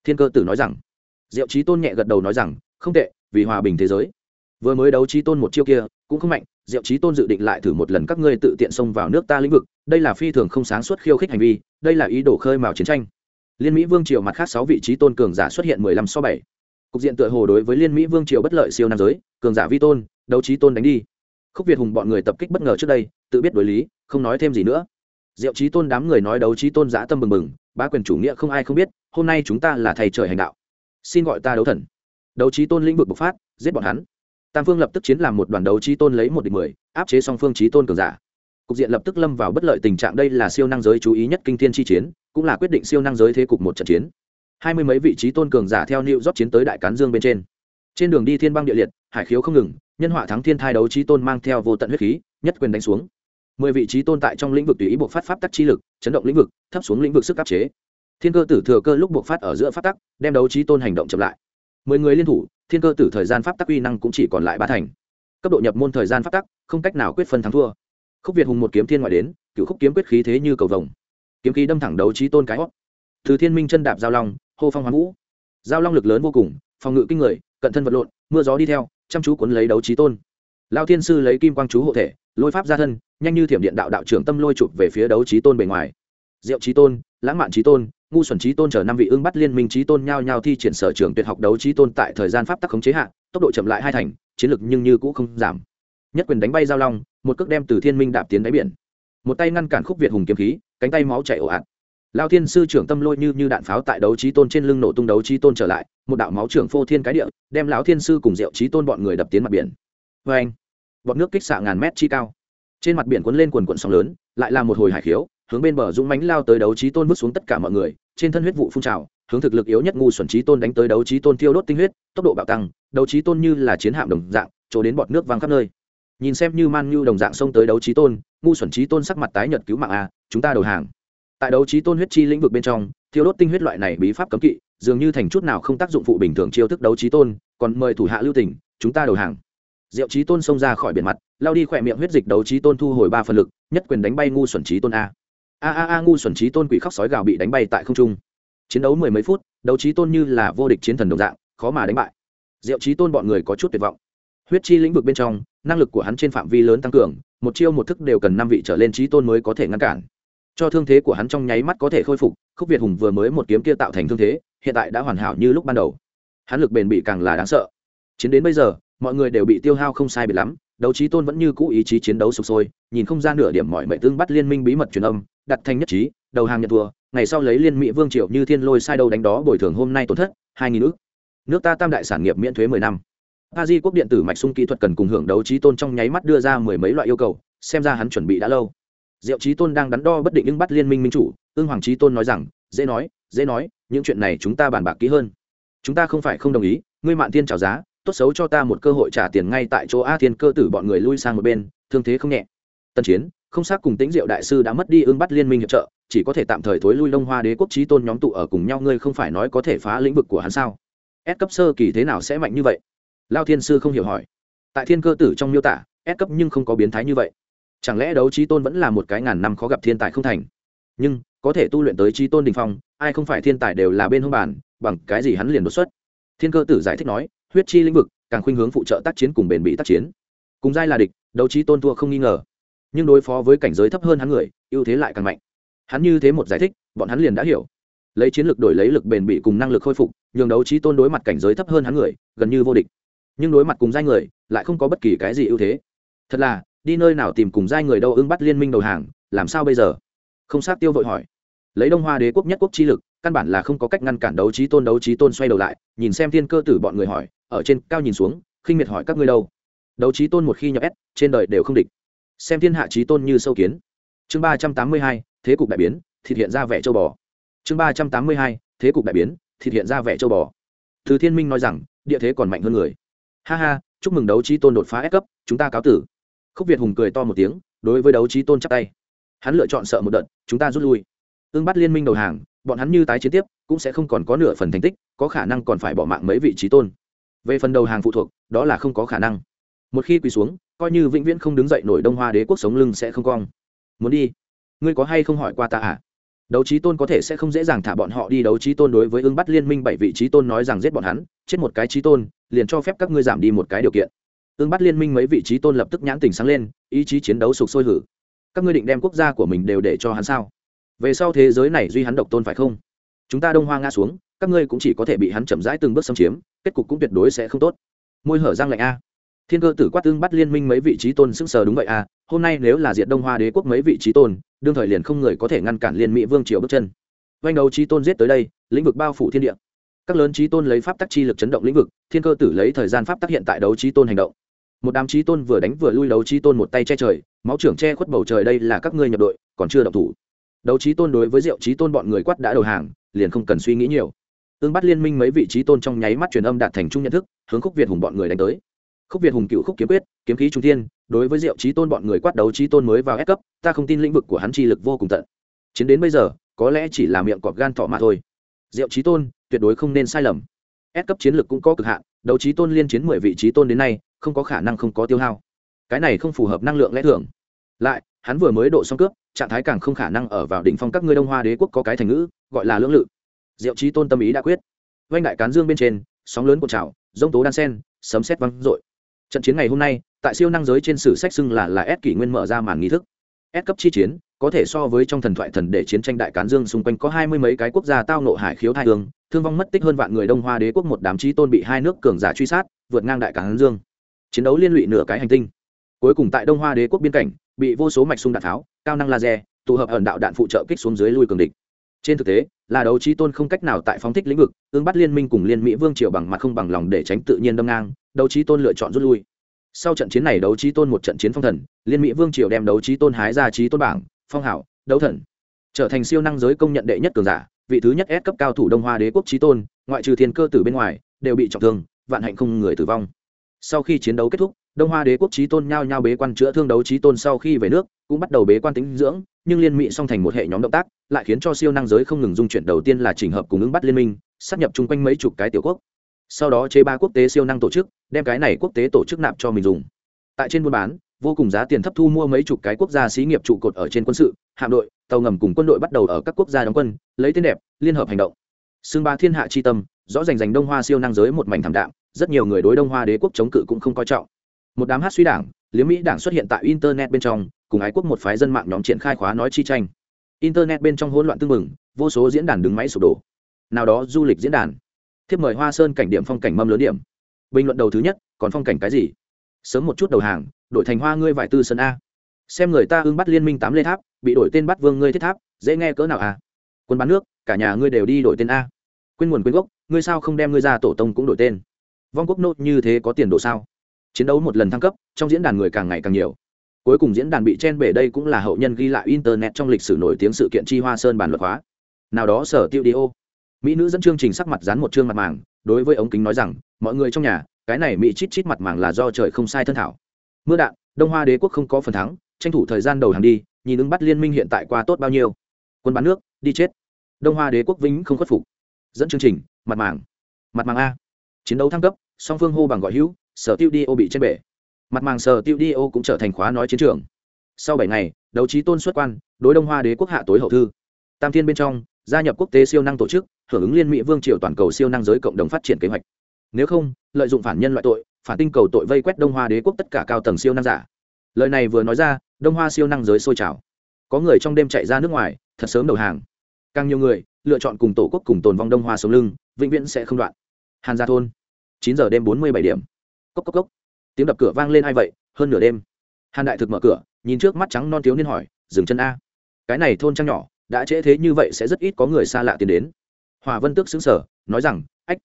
Thiên cơ tử nói rằng. Diệu trí tôn nhẹ gật đầu nói rằng, không tệ, vì hòa bình thế giới. Vừa mới đấu trí tôn một chiêu kia, cũng không mạnh, diệu trí tôn dự định lại thử một lần các ngươi tự tiện xông vào nước ta lĩnh vực, đây là phi thường không sáng suốt khiêu khích hành vi, đây là ý đồ khơi mào chiến tranh. Liên mỹ vương triều mặt khác sáu vị trí tôn cường giả xuất hiện mười lăm so bảy. Cục diện tựa hồ đối với liên mỹ vương triều bất lợi siêu nam giới, cường giả vi tôn, đấu trí tôn đánh đi khúc việt hùng bọn người tập kích bất ngờ trước đây, tự biết đối lý, không nói thêm gì nữa. Diệu trí tôn đám người nói đấu trí tôn giã tâm bừng bừng, bá quyền chủ nghĩa không ai không biết, hôm nay chúng ta là thầy trời hành đạo. Xin gọi ta đấu thần. Đấu trí tôn lĩnh vực bộc phát, giết bọn hắn. Tam phương lập tức chiến làm một đoàn đấu trí tôn lấy một địch mười, áp chế song phương trí tôn cường giả. Cục diện lập tức lâm vào bất lợi tình trạng đây là siêu năng giới chú ý nhất kinh thiên chi chiến, cũng là quyết định siêu năng giới thế cục một trận chiến. Hai mươi mấy vị trí tôn cường giả theo nịu rót chiến tới đại cán dương bên trên. Trên đường đi thiên băng địa liệt, hải khiếu không ngừng nhân họa thắng thiên thai đấu trí tôn mang theo vô tận huyết khí, nhất quyền đánh xuống. Mười vị trí tôn tại trong lĩnh vực tùy ý buộc phát pháp tắc chi lực, chấn động lĩnh vực, thấp xuống lĩnh vực sức áp chế. Thiên cơ tử thừa cơ lúc buộc phát ở giữa pháp tắc, đem đấu trí tôn hành động chậm lại. Mười người liên thủ, thiên cơ tử thời gian pháp tắc uy năng cũng chỉ còn lại ba thành. Cấp độ nhập môn thời gian pháp tắc, không cách nào quyết phân thắng thua. Khúc việt hùng một kiếm thiên ngoại đến, cựu khúc kiếm quyết khí thế như cầu vồng. Kiếm khí đâm thẳng đấu trí tôn cái hót từ thiên minh chân đạp giao long, hô phong hoán vũ. Giao long lực lớn vô cùng, phòng ngự kinh người, cận thân vật lộn, mưa gió đi theo chăm chú cuốn lấy đấu trí tôn. Lao thiên sư lấy kim quang chú hộ thể, lôi pháp ra thân, nhanh như thiểm điện đạo đạo trưởng tâm lôi chụp về phía đấu trí tôn bề ngoài. Diệu trí tôn, lãng mạn trí tôn, ngu xuẩn trí tôn chờ năm vị ưng bắt liên minh trí tôn nhao nhao thi triển sở trường tuyệt học đấu trí tôn tại thời gian pháp tắc khống chế hạn tốc độ chậm lại hai thành, chiến lực nhưng như cũ không giảm. Nhất quyền đánh bay giao long, một cước đem từ thiên minh đạp tiến đáy biển. Một tay ngăn cản khúc việt hùng kiếm khí, cánh tay máu chảy ồ ạt lao thiên sư trưởng tâm lôi như như đạn pháo tại đấu trí tôn trên lưng nổ tung đấu trí tôn trở lại, một đạo máu trưởng phô thiên cái địa, đem lão thiên sư cùng diệu trí tôn bọn người đập tiến mặt biển. Vê anh, bọt nước kích xạ ngàn mét chi cao. Trên mặt biển cuốn lên quần quận sóng lớn, lại là một hồi hải khiếu, hướng bên bờ dũng mánh lao tới đấu trí tôn vứt xuống tất cả mọi người, trên thân huyết vụ phun trào, hướng thực lực yếu nhất ngu xuẩn trí tôn đánh tới đấu trí tôn thiêu đốt tinh huyết, tốc độ bạo tăng, đấu trí tôn như là chiến hạm đồng dạng, trổ đến bọt nước văng khắp nơi. Nhìn xem như man như đồng dạng xông tới đấu trí tôn, ngu xuẩn trí tôn sắc mặt tái nhật cứu mạng a, chúng ta đầu hàng tại đấu trí tôn huyết chi lĩnh vực bên trong, thiêu đốt tinh huyết loại này bí pháp cấm kỵ, dường như thành chút nào không tác dụng phụ bình thường chiêu thức đấu trí tôn, còn mời thủ hạ lưu tỉnh chúng ta đầu hàng. Diệu trí tôn xông ra khỏi biển mặt, lao đi khỏe miệng huyết dịch đấu trí tôn thu hồi ba phần lực, nhất quyền đánh bay ngu xuẩn trí tôn a. A a a, ngu xuẩn trí tôn quỷ khóc sói gào bị đánh bay tại không trung. Chiến đấu mười mấy phút, đấu trí tôn như là vô địch chiến thần đồng dạng, khó mà đánh bại. Diệu trí tôn bọn người có chút tuyệt vọng. Huyết chi lĩnh vực bên trong, năng lực của hắn trên phạm vi lớn tăng cường, một chiêu một thức đều cần năm vị trở lên trí tôn mới có thể ngăn cản cho thương thế của hắn trong nháy mắt có thể khôi phục, khúc việt hùng vừa mới một kiếm kia tạo thành thương thế, hiện tại đã hoàn hảo như lúc ban đầu. Hắn lực bền bị càng là đáng sợ. Chiến đến bây giờ, mọi người đều bị tiêu hao không sai biệt lắm, đấu trí tôn vẫn như cũ ý chí chiến đấu sụp sôi, nhìn không ra nửa điểm mọi mệnh tương bắt liên minh bí mật truyền âm, đặt thành nhất trí, đầu hàng nhận thua, ngày sau lấy liên mỹ vương triệu như thiên lôi sai đầu đánh đó bồi thường hôm nay tổn thất, hai nghìn ước nước ta tam đại sản nghiệp miễn thuế mười năm. A di quốc điện tử mạch sung kỹ thuật cần cùng hưởng đấu trí tôn trong nháy mắt đưa ra mười mấy loại yêu cầu, xem ra hắn chuẩn bị đã lâu diệu trí tôn đang đắn đo bất định nhưng bắt liên minh minh chủ ương hoàng trí tôn nói rằng, dễ nói dễ nói, những chuyện này chúng ta bàn bạc kỹ hơn. Chúng ta không phải không đồng ý, ngươi mạn thiên trào giá, tốt xấu cho ta một cơ hội trả tiền ngay tại chỗ a thiên cơ tử bọn người lui sang một bên, thương thế không nhẹ. Tân chiến, không xác cùng tính diệu đại sư đã mất đi ương bắt liên minh hiệp trợ, chỉ có thể tạm thời thối lui đông hoa đế quốc trí tôn nhóm tụ ở cùng nhau, ngươi không phải nói có thể phá lĩnh vực của hắn sao? S cấp sơ kỳ thế nào sẽ mạnh như vậy? Lao thiên sư không hiểu hỏi. Tại thiên cơ tử trong miêu tả, S cấp nhưng không có biến thái như vậy chẳng lẽ đấu trí tôn vẫn là một cái ngàn năm khó gặp thiên tài không thành? Nhưng, có thể tu luyện tới trí tôn đình phong, ai không phải thiên tài đều là bên hông bàn, bằng cái gì hắn liền đột xuất? Thiên cơ tử giải thích nói, huyết chi lĩnh vực, càng khuynh hướng phụ trợ tác chiến cùng bền bị tác chiến. Cùng giai là địch, đấu trí tôn thua không nghi ngờ. Nhưng đối phó với cảnh giới thấp hơn hắn người, ưu thế lại càng mạnh. Hắn như thế một giải thích, bọn hắn liền đã hiểu. Lấy chiến lược đổi lấy lực bền bị cùng năng lực khôi phục, nhường đấu trí tôn đối mặt cảnh giới thấp hơn hắn người, gần như vô địch. Nhưng đối mặt cùng giai người, lại không có bất kỳ cái gì ưu thế. Thật là đi nơi nào tìm cùng giai người đâu ưng bắt liên minh đầu hàng, làm sao bây giờ? Không sát tiêu vội hỏi. Lấy đông hoa đế quốc nhất quốc chi lực, căn bản là không có cách ngăn cản đấu trí tôn, đấu trí tôn xoay đầu lại, nhìn xem thiên cơ tử bọn người hỏi, ở trên cao nhìn xuống, khinh miệt hỏi các ngươi đâu? Đấu trí tôn một khi nhập ép trên đời đều không địch. Xem thiên hạ trí tôn như sâu kiến. Chương ba trăm tám mươi hai, thế cục đại biến, thịt hiện ra vẻ châu bò. Chương ba trăm tám mươi hai, thế cục đại biến, thịt hiện ra vẻ châu bò. Từ thiên minh nói rằng, địa thế còn mạnh hơn người. Ha ha, chúc mừng đấu trí tôn đột phá ép cấp, chúng ta cáo tử khúc việt hùng cười to một tiếng, đối với đấu trí tôn chắp tay. Hắn lựa chọn sợ một đợt, chúng ta rút lui. Ương bắt liên minh đầu hàng, bọn hắn như tái chiến tiếp, cũng sẽ không còn có nửa phần thành tích, có khả năng còn phải bỏ mạng mấy vị trí tôn. Về phần đầu hàng phụ thuộc, đó là không có khả năng. Một khi quỳ xuống, coi như vĩnh viễn không đứng dậy nổi đông hoa đế quốc sống lưng sẽ không cong. Muốn đi, ngươi có hay không hỏi qua ta à? Đấu trí tôn có thể sẽ không dễ dàng thả bọn họ đi, đấu trí tôn đối với ương bắt liên minh bảy vị trí tôn nói rằng giết bọn hắn, chết một cái trí tôn, liền cho phép các ngươi giảm đi một cái điều kiện ương bắt liên minh mấy vị trí tôn lập tức nhãn tình sáng lên, ý chí chiến đấu sục sôi hử. Các ngươi định đem quốc gia của mình đều để cho hắn sao? Về sau thế giới này duy hắn độc tôn phải không? Chúng ta đông hoa nga xuống, các ngươi cũng chỉ có thể bị hắn chậm rãi từng bước xâm chiếm, kết cục cũng tuyệt đối sẽ không tốt. Môi hở giang lạnh a. Thiên cơ tử quát tương bắt liên minh mấy vị trí tôn sững sờ đúng vậy a, hôm nay nếu là Diện đông hoa đế quốc mấy vị trí tôn, đương thời liền không người có thể ngăn cản liên mỹ vương triều bước chân. Doanh đầu trí tôn giết tới đây, lĩnh vực bao phủ thiên địa. Các lớn trí tôn lấy pháp tắc chi lực chấn động lĩnh vực, thiên cơ tử lấy thời gian pháp tắc hiện tại đấu trí tôn hành động một đám trí tôn vừa đánh vừa lui đấu trí tôn một tay che trời, máu trưởng che khuất bầu trời đây là các ngươi nhập đội, còn chưa động thủ. Đấu trí tôn đối với diệu trí tôn bọn người quát đã đầu hàng, liền không cần suy nghĩ nhiều. Tương bắt liên minh mấy vị trí tôn trong nháy mắt truyền âm đạt thành chung nhận thức, hướng khúc việt hùng bọn người đánh tới. Khúc việt hùng cựu khúc kiếm quyết, kiếm khí trung thiên, đối với diệu trí tôn bọn người quát đấu trí tôn mới vào ép cấp, ta không tin lĩnh vực của hắn chi lực vô cùng tận. Chiến đến bây giờ, có lẽ chỉ là miệng cọp gan thọ mà thôi. Diệu trí tôn, tuyệt đối không nên sai lầm. Ép cấp chiến lược cũng có cực hạn, đấu trí tôn liên chiến mười vị trí tôn đến nay không có khả năng không có tiêu hao. Cái này không phù hợp năng lượng lẽ thường. Lại, hắn vừa mới độ xong cướp, trạng thái càng không khả năng ở vào đỉnh phong các ngươi đông hoa đế quốc có cái thành ngữ, gọi là lưỡng lự. Diệu trí tôn tâm ý đã quyết. Vanh đại cán dương bên trên, sóng lớn cuộn trào dông tố đan sen, sấm xét văng dội. Trận chiến ngày hôm nay, tại siêu năng giới trên sử sách xưng là là S kỷ nguyên mở ra màn nghi thức. S cấp chi chiến, có thể so với trong thần thoại thần để chiến tranh đại cán dương xung quanh có hai mươi mấy cái quốc gia tao nộ hải khiếu thai hương, thương vong mất tích hơn vạn người đông hoa đế quốc một đám trí tôn bị hai nước cường giả truy sát, vượt ngang đại cán dương chiến đấu liên lụy nửa cái hành tinh. Cuối cùng tại đông hoa đế quốc biên cảnh, bị vô số mạch sung đạn tháo, cao năng laser, tụ hợp ẩn đạo đạn phụ trợ kích xuống dưới lui cường địch. Trên thực tế, là đấu trí tôn không cách nào tại phóng thích lĩnh vực, ương bắt liên minh cùng liên mỹ vương triều bằng mặt không bằng lòng để tránh tự nhiên đâm ngang, đấu trí tôn lựa chọn rút lui. Sau trận chiến này đấu trí tôn một trận chiến phong thần, liên mỹ vương triều đem đấu trí tôn hái ra trí tôn bảng, phong hảo, đấu thần. Trở thành siêu năng giới công nhận đệ nhất cường giả, vị thứ nhất ép cấp cao thủ đông hoa đế quốc trí tôn, ngoại trừ thiên cơ tử bên ngoài, đều bị trọng thương, vạn hạnh không người tử vong sau khi chiến đấu kết thúc, đông hoa đế quốc trí tôn nhao nhao bế quan chữa thương đấu trí tôn sau khi về nước, cũng bắt đầu bế quan tính dưỡng, nhưng liên mỹ song thành một hệ nhóm động tác, lại khiến cho siêu năng giới không ngừng dung chuyển đầu tiên là trình hợp cùng ứng bắt liên minh sắp nhập chung quanh mấy chục cái tiểu quốc. Sau đó chế ba quốc tế siêu năng tổ chức, đem cái này quốc tế tổ chức nạp cho mình dùng. Tại trên buôn bán, vô cùng giá tiền thấp thu mua mấy chục cái quốc gia xí nghiệp trụ cột ở trên quân sự, hạm đội, tàu ngầm cùng quân đội bắt đầu ở các quốc gia đóng quân, lấy tên đẹp, liên hợp hành động. Xưng ba thiên hạ chi tâm, rõ rành rành đông hoa siêu năng giới một mảnh thảm đạm rất nhiều người đối đông hoa đế quốc chống cự cũng không coi trọng. Một đám hát suy đảng liếm mỹ đảng xuất hiện tại internet bên trong, cùng ái quốc một phái dân mạng nhóm triển khai khóa nói chi tranh. Internet bên trong hỗn loạn tưng mừng vô số diễn đàn đứng máy sụp đổ. Nào đó du lịch diễn đàn. Thiếp mời hoa sơn cảnh điểm phong cảnh mâm lớn điểm. Bình luận đầu thứ nhất, còn phong cảnh cái gì? Sớm một chút đầu hàng, đổi thành hoa ngươi vải tư sân a. Xem người ta ưng bắt liên minh tám lê tháp, bị đổi tên bắt vương ngươi thiết tháp, dễ nghe cỡ nào à? quân bán nước, cả nhà ngươi đều đi đổi tên a. Quên nguồn quên gốc, ngươi sao không đem ngươi ra tổ tông cũng đổi tên? Vong quốc nô như thế có tiền đồ sao? Chiến đấu một lần thăng cấp, trong diễn đàn người càng ngày càng nhiều. Cuối cùng diễn đàn bị chen bể đây cũng là hậu nhân ghi lại internet trong lịch sử nổi tiếng sự kiện chi hoa sơn bản luật hóa. Nào đó sở tiêu đi ô mỹ nữ dẫn chương trình sắc mặt dán một chương mặt màng, đối với ống kính nói rằng, mọi người trong nhà, cái này mỹ chít chít mặt màng là do trời không sai thân thảo. Mưa đạn, đông hoa đế quốc không có phần thắng, tranh thủ thời gian đầu hàng đi, nhìn ứng bắt liên minh hiện tại qua tốt bao nhiêu. Quân bán nước, đi chết. Đông hoa đế quốc vĩnh không khuất phục. Dẫn chương trình, mặt màng. Mặt màng a. Chiến đấu thăng cấp song phương hô bằng gọi hữu, sở tiêu đi ô bị trên bể. Mặt màng sở tiêu đi ô cũng trở thành khóa nói chiến trường. Sau bảy ngày, đấu trí tôn xuất quan, đối đông hoa đế quốc hạ tối hậu thư. Tam thiên bên trong, gia nhập quốc tế siêu năng tổ chức, hưởng ứng liên mỹ vương triều toàn cầu siêu năng giới cộng đồng phát triển kế hoạch. Nếu không, lợi dụng phản nhân loại tội, phản tinh cầu tội vây quét đông hoa đế quốc tất cả cao tầng siêu năng giả. Lời này vừa nói ra, đông hoa siêu năng giới sôi trào. Có người trong đêm chạy ra nước ngoài, thật sớm đầu hàng. Càng nhiều người, lựa chọn cùng tổ quốc cùng tồn vong đông hoa sống lưng, vĩnh viễn sẽ không đoạn. Hàn gia thôn chín giờ đêm bốn mươi bảy điểm. Cốc cốc cốc. Tiếng đập cửa vang lên ai vậy? Hơn nửa đêm. Hàn đại thực mở cửa, nhìn trước mắt trắng non thiếu niên hỏi, dừng chân a. Cái này thôn trăng nhỏ, đã trễ thế như vậy sẽ rất ít có người xa lạ tiến đến. Hòa vân tước xứng sở nói rằng, ách,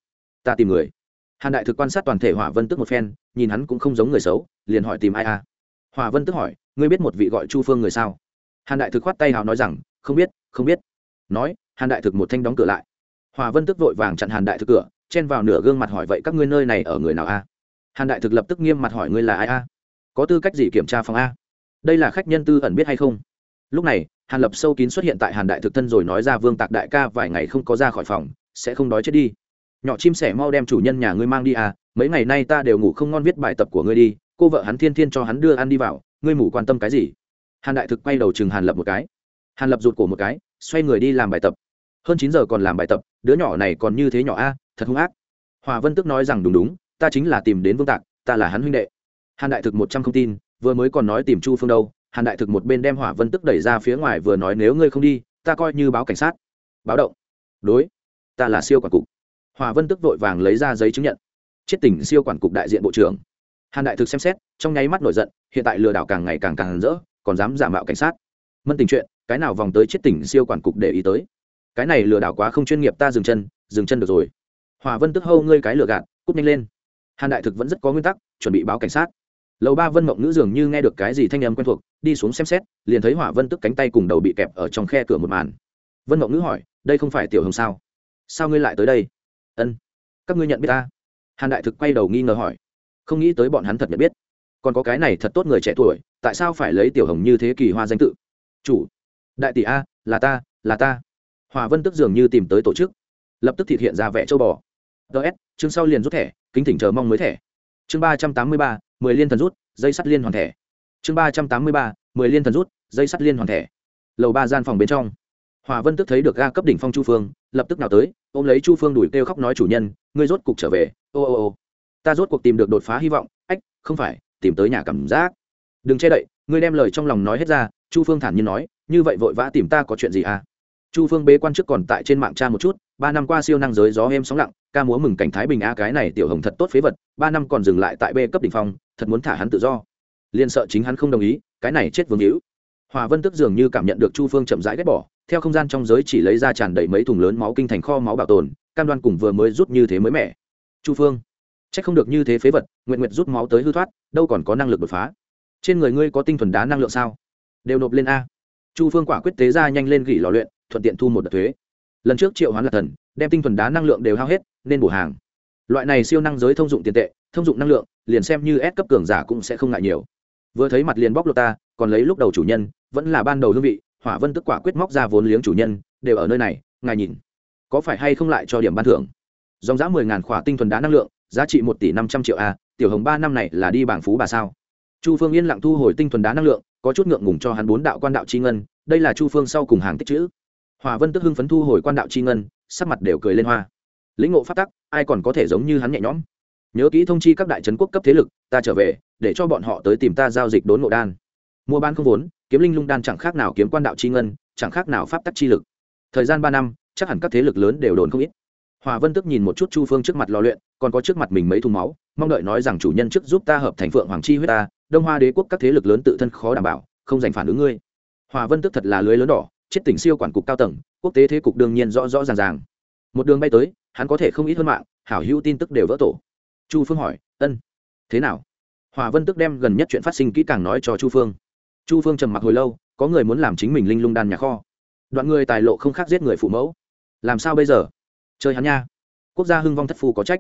ta tìm người. Hàn đại thực quan sát toàn thể hỏa vân tước một phen, nhìn hắn cũng không giống người xấu, liền hỏi tìm ai a. Hòa vân tước hỏi, ngươi biết một vị gọi chu phương người sao? Hàn đại thực khoát tay hào nói rằng, không biết không biết. Nói, hàn đại thực một thanh đóng cửa lại. Hòa vân tước vội vàng chặn hàn đại thực cửa chen vào nửa gương mặt hỏi, vậy các ngươi nơi này ở người nào a? Hàn đại thực lập tức nghiêm mặt hỏi, ngươi là ai a? Có tư cách gì kiểm tra phòng a? Đây là khách nhân tư ẩn biết hay không? Lúc này, hàn lập sâu kín xuất hiện tại hàn đại thực thân rồi nói ra, vương tạc đại ca vài ngày không có ra khỏi phòng, sẽ không đói chết đi. Nhỏ chim sẻ mau đem chủ nhân nhà ngươi mang đi à mấy ngày nay ta đều ngủ không ngon viết bài tập của ngươi đi, cô vợ hắn thiên thiên cho hắn đưa ăn đi vào, ngươi ngủ quan tâm cái gì? Hàn đại thực quay đầu chừng hàn lập một cái. Hàn lập rụt cổ một cái, xoay người đi làm bài tập. Hơn chín giờ còn làm bài tập, đứa nhỏ này còn như thế nhỏ a thật hung ác. Hòa vân tức nói rằng đúng đúng, ta chính là tìm đến vương tạc, ta là hắn huynh đệ. Hàn đại thực một trăm không tin, vừa mới còn nói tìm chu phương đâu, hàn đại thực một bên đem hỏa vân tức đẩy ra phía ngoài vừa nói nếu ngươi không đi, ta coi như báo cảnh sát. Báo động. Đối, ta là siêu quản cục. Hỏa vân tức vội vàng lấy ra giấy chứng nhận. Chết tỉnh siêu quản cục đại diện bộ trưởng. Hàn đại thực xem xét, trong nháy mắt nổi giận, hiện tại lừa đảo càng ngày càng càng rỡ, còn dám giả mạo cảnh sát. Mân tình chuyện, cái nào vòng tới chết tỉnh siêu quản cục để ý tới? Cái này lừa đảo quá không chuyên nghiệp, ta dừng chân dừng chân được rồi hòa vân tức hâu ngươi cái lừa gạt, cút nhanh lên. Hàn đại thực vẫn rất có nguyên tắc, chuẩn bị báo cảnh sát. Lầu ba vân mộng nữ dường như nghe được cái gì thanh âm quen thuộc, đi xuống xem xét, liền thấy hỏa vân tức cánh tay cùng đầu bị kẹp ở trong khe cửa một màn. Vân mộng nữ hỏi, đây không phải tiểu hồng sao? Sao ngươi lại tới đây? Ân, các ngươi nhận biết ta? Hàn đại thực quay đầu nghi ngờ hỏi. Không nghĩ tới bọn hắn thật nhận biết. Còn có cái này thật tốt người trẻ tuổi, tại sao phải lấy tiểu hồng như thế kỳ hoa danh tự? Chủ, đại tỷ a, là ta là ta. Hòa vân tức dường như tìm tới tổ chức. Lập tức thịt hiện ra vẻ châu bò ts chương sau liền rút thẻ, kính thỉnh chờ mong mới thẻ. Chương ba trăm tám mươi ba, mười liên thần rút, dây sắt liên hoàn thẻ. Chương ba trăm tám mươi ba, mười liên thần rút, dây sắt liên hoàn thẻ. Lầu ba gian phòng bên trong. Hòa vân tức thấy được ga cấp đỉnh phong chu phương, lập tức nào tới, ôm lấy chu phương đuổi kêu khóc nói chủ nhân, ngươi rốt cuộc trở về, ô ô ô. Ta rốt cuộc tìm được đột phá hy vọng. Ách, không phải, tìm tới nhà cảm giác. Đừng che đậy, ngươi đem lời trong lòng nói hết ra, chu phương thản nhiên nói, như vậy vội vã tìm ta có chuyện gì à? Chu phương bế quan trước còn tại trên mạng cha một chút, ba năm qua siêu năng giới gió êm sóng lặng ca múa mừng cảnh thái bình a, cái này tiểu hồng thật tốt phế vật, ba năm còn dừng lại tại b cấp đ ỉ n h phong, thật muốn thả hắn tự do. Liền sợ chính hắn không đồng ý, cái này chết vương hữu. Hòa vân tức dường như cảm nhận được chu phương chậm rãi ghét bỏ, theo không gian trong giới chỉ lấy ra tràn đầy mấy thùng lớn máu kinh thành kho máu bảo tồn, cam đoan cùng vừa mới rút như thế mới mẻ. Chu phương c h ắ c không được như thế phế vật, nguyện nguyện rút máu tới hư thoát, đâu còn có năng lực đột phá. Trên người ngươi có tinh thuần đá năng lượng sao? Đều nộp lên a. Chu phương quả quyết tế ra nhanh lên gỉ lò luyện, thuận tiện thu một đợt thuế lần trước triệu hoán là thần, đem tinh thuần đá năng lượng đều hao hết, nên bổ hàng. Loại này siêu năng giới thông dụng tiền tệ, thông dụng năng lượng, liền xem như ép cấp cường giả cũng sẽ không ngại nhiều. Vừa thấy mặt liền bóc lột ta, còn lấy lúc đầu chủ nhân, vẫn là ban đầu hương vị, hỏa vân tức quả quyết móc ra vốn liếng chủ nhân, đều ở nơi này, ngài nhìn. Có phải hay không lại cho điểm ban thưởng? Dòng giá mười ngàn khỏa tinh thuần đá năng lượng, giá trị một tỷ năm trăm triệu a, tiểu hồng ba năm này là đi bảng phú bà sao? Chu phương yên lặng thu hồi tinh thuần đá năng lượng, có chút ngượng ngùng cho hắn bốn đạo quan đạo chi ngân, đây là chu phương sau cùng hàng tích chữ hòa vân tức hưng phấn thu hồi quan đạo chi ngân, sắc mặt đều cười lên hoa. Lĩnh ngộ phát tắc, ai còn có thể giống như hắn nhẹ nhõm? Nhớ kỹ thông chi các đại trấn quốc cấp thế lực, ta trở về, để cho bọn họ tới tìm ta giao dịch đốn ngộ đan. Mua bán không vốn, kiếm linh lung đan chẳng khác nào kiếm quan đạo chi ngân, chẳng khác nào pháp tắc chi lực. Thời gian ba năm, chắc hẳn các thế lực lớn đều đồn không ít. Hòa vân tức nhìn một chút chu phương trước mặt lò luyện, còn có trước mặt mình mấy thùng máu, mong đợi nói rằng chủ nhân trước giúp ta hợp thành phượng hoàng chi huyết ta, đông hoa đế quốc các thế lực lớn tự thân khó đảm bảo, không giành phản ứng ngươi. Hòa vân tức thật là lưới lớn đỏ chết tỉnh siêu quản cục cao tầng, quốc tế thế cục đương nhiên rõ rõ ràng ràng. Một đường bay tới, hắn có thể không ít hơn mạng, hảo hữu tin tức đều vỡ tổ. Chu phương hỏi, ân, thế nào? Hòa vân tức đem gần nhất chuyện phát sinh kỹ càng nói cho chu phương. Chu phương trầm mặc hồi lâu, có người muốn làm chính mình linh lung đan nhà kho. Đoạn người tài lộ không khác giết người phụ mẫu. Làm sao bây giờ? Chơi hắn nha. Quốc gia hưng vong thất phu có trách.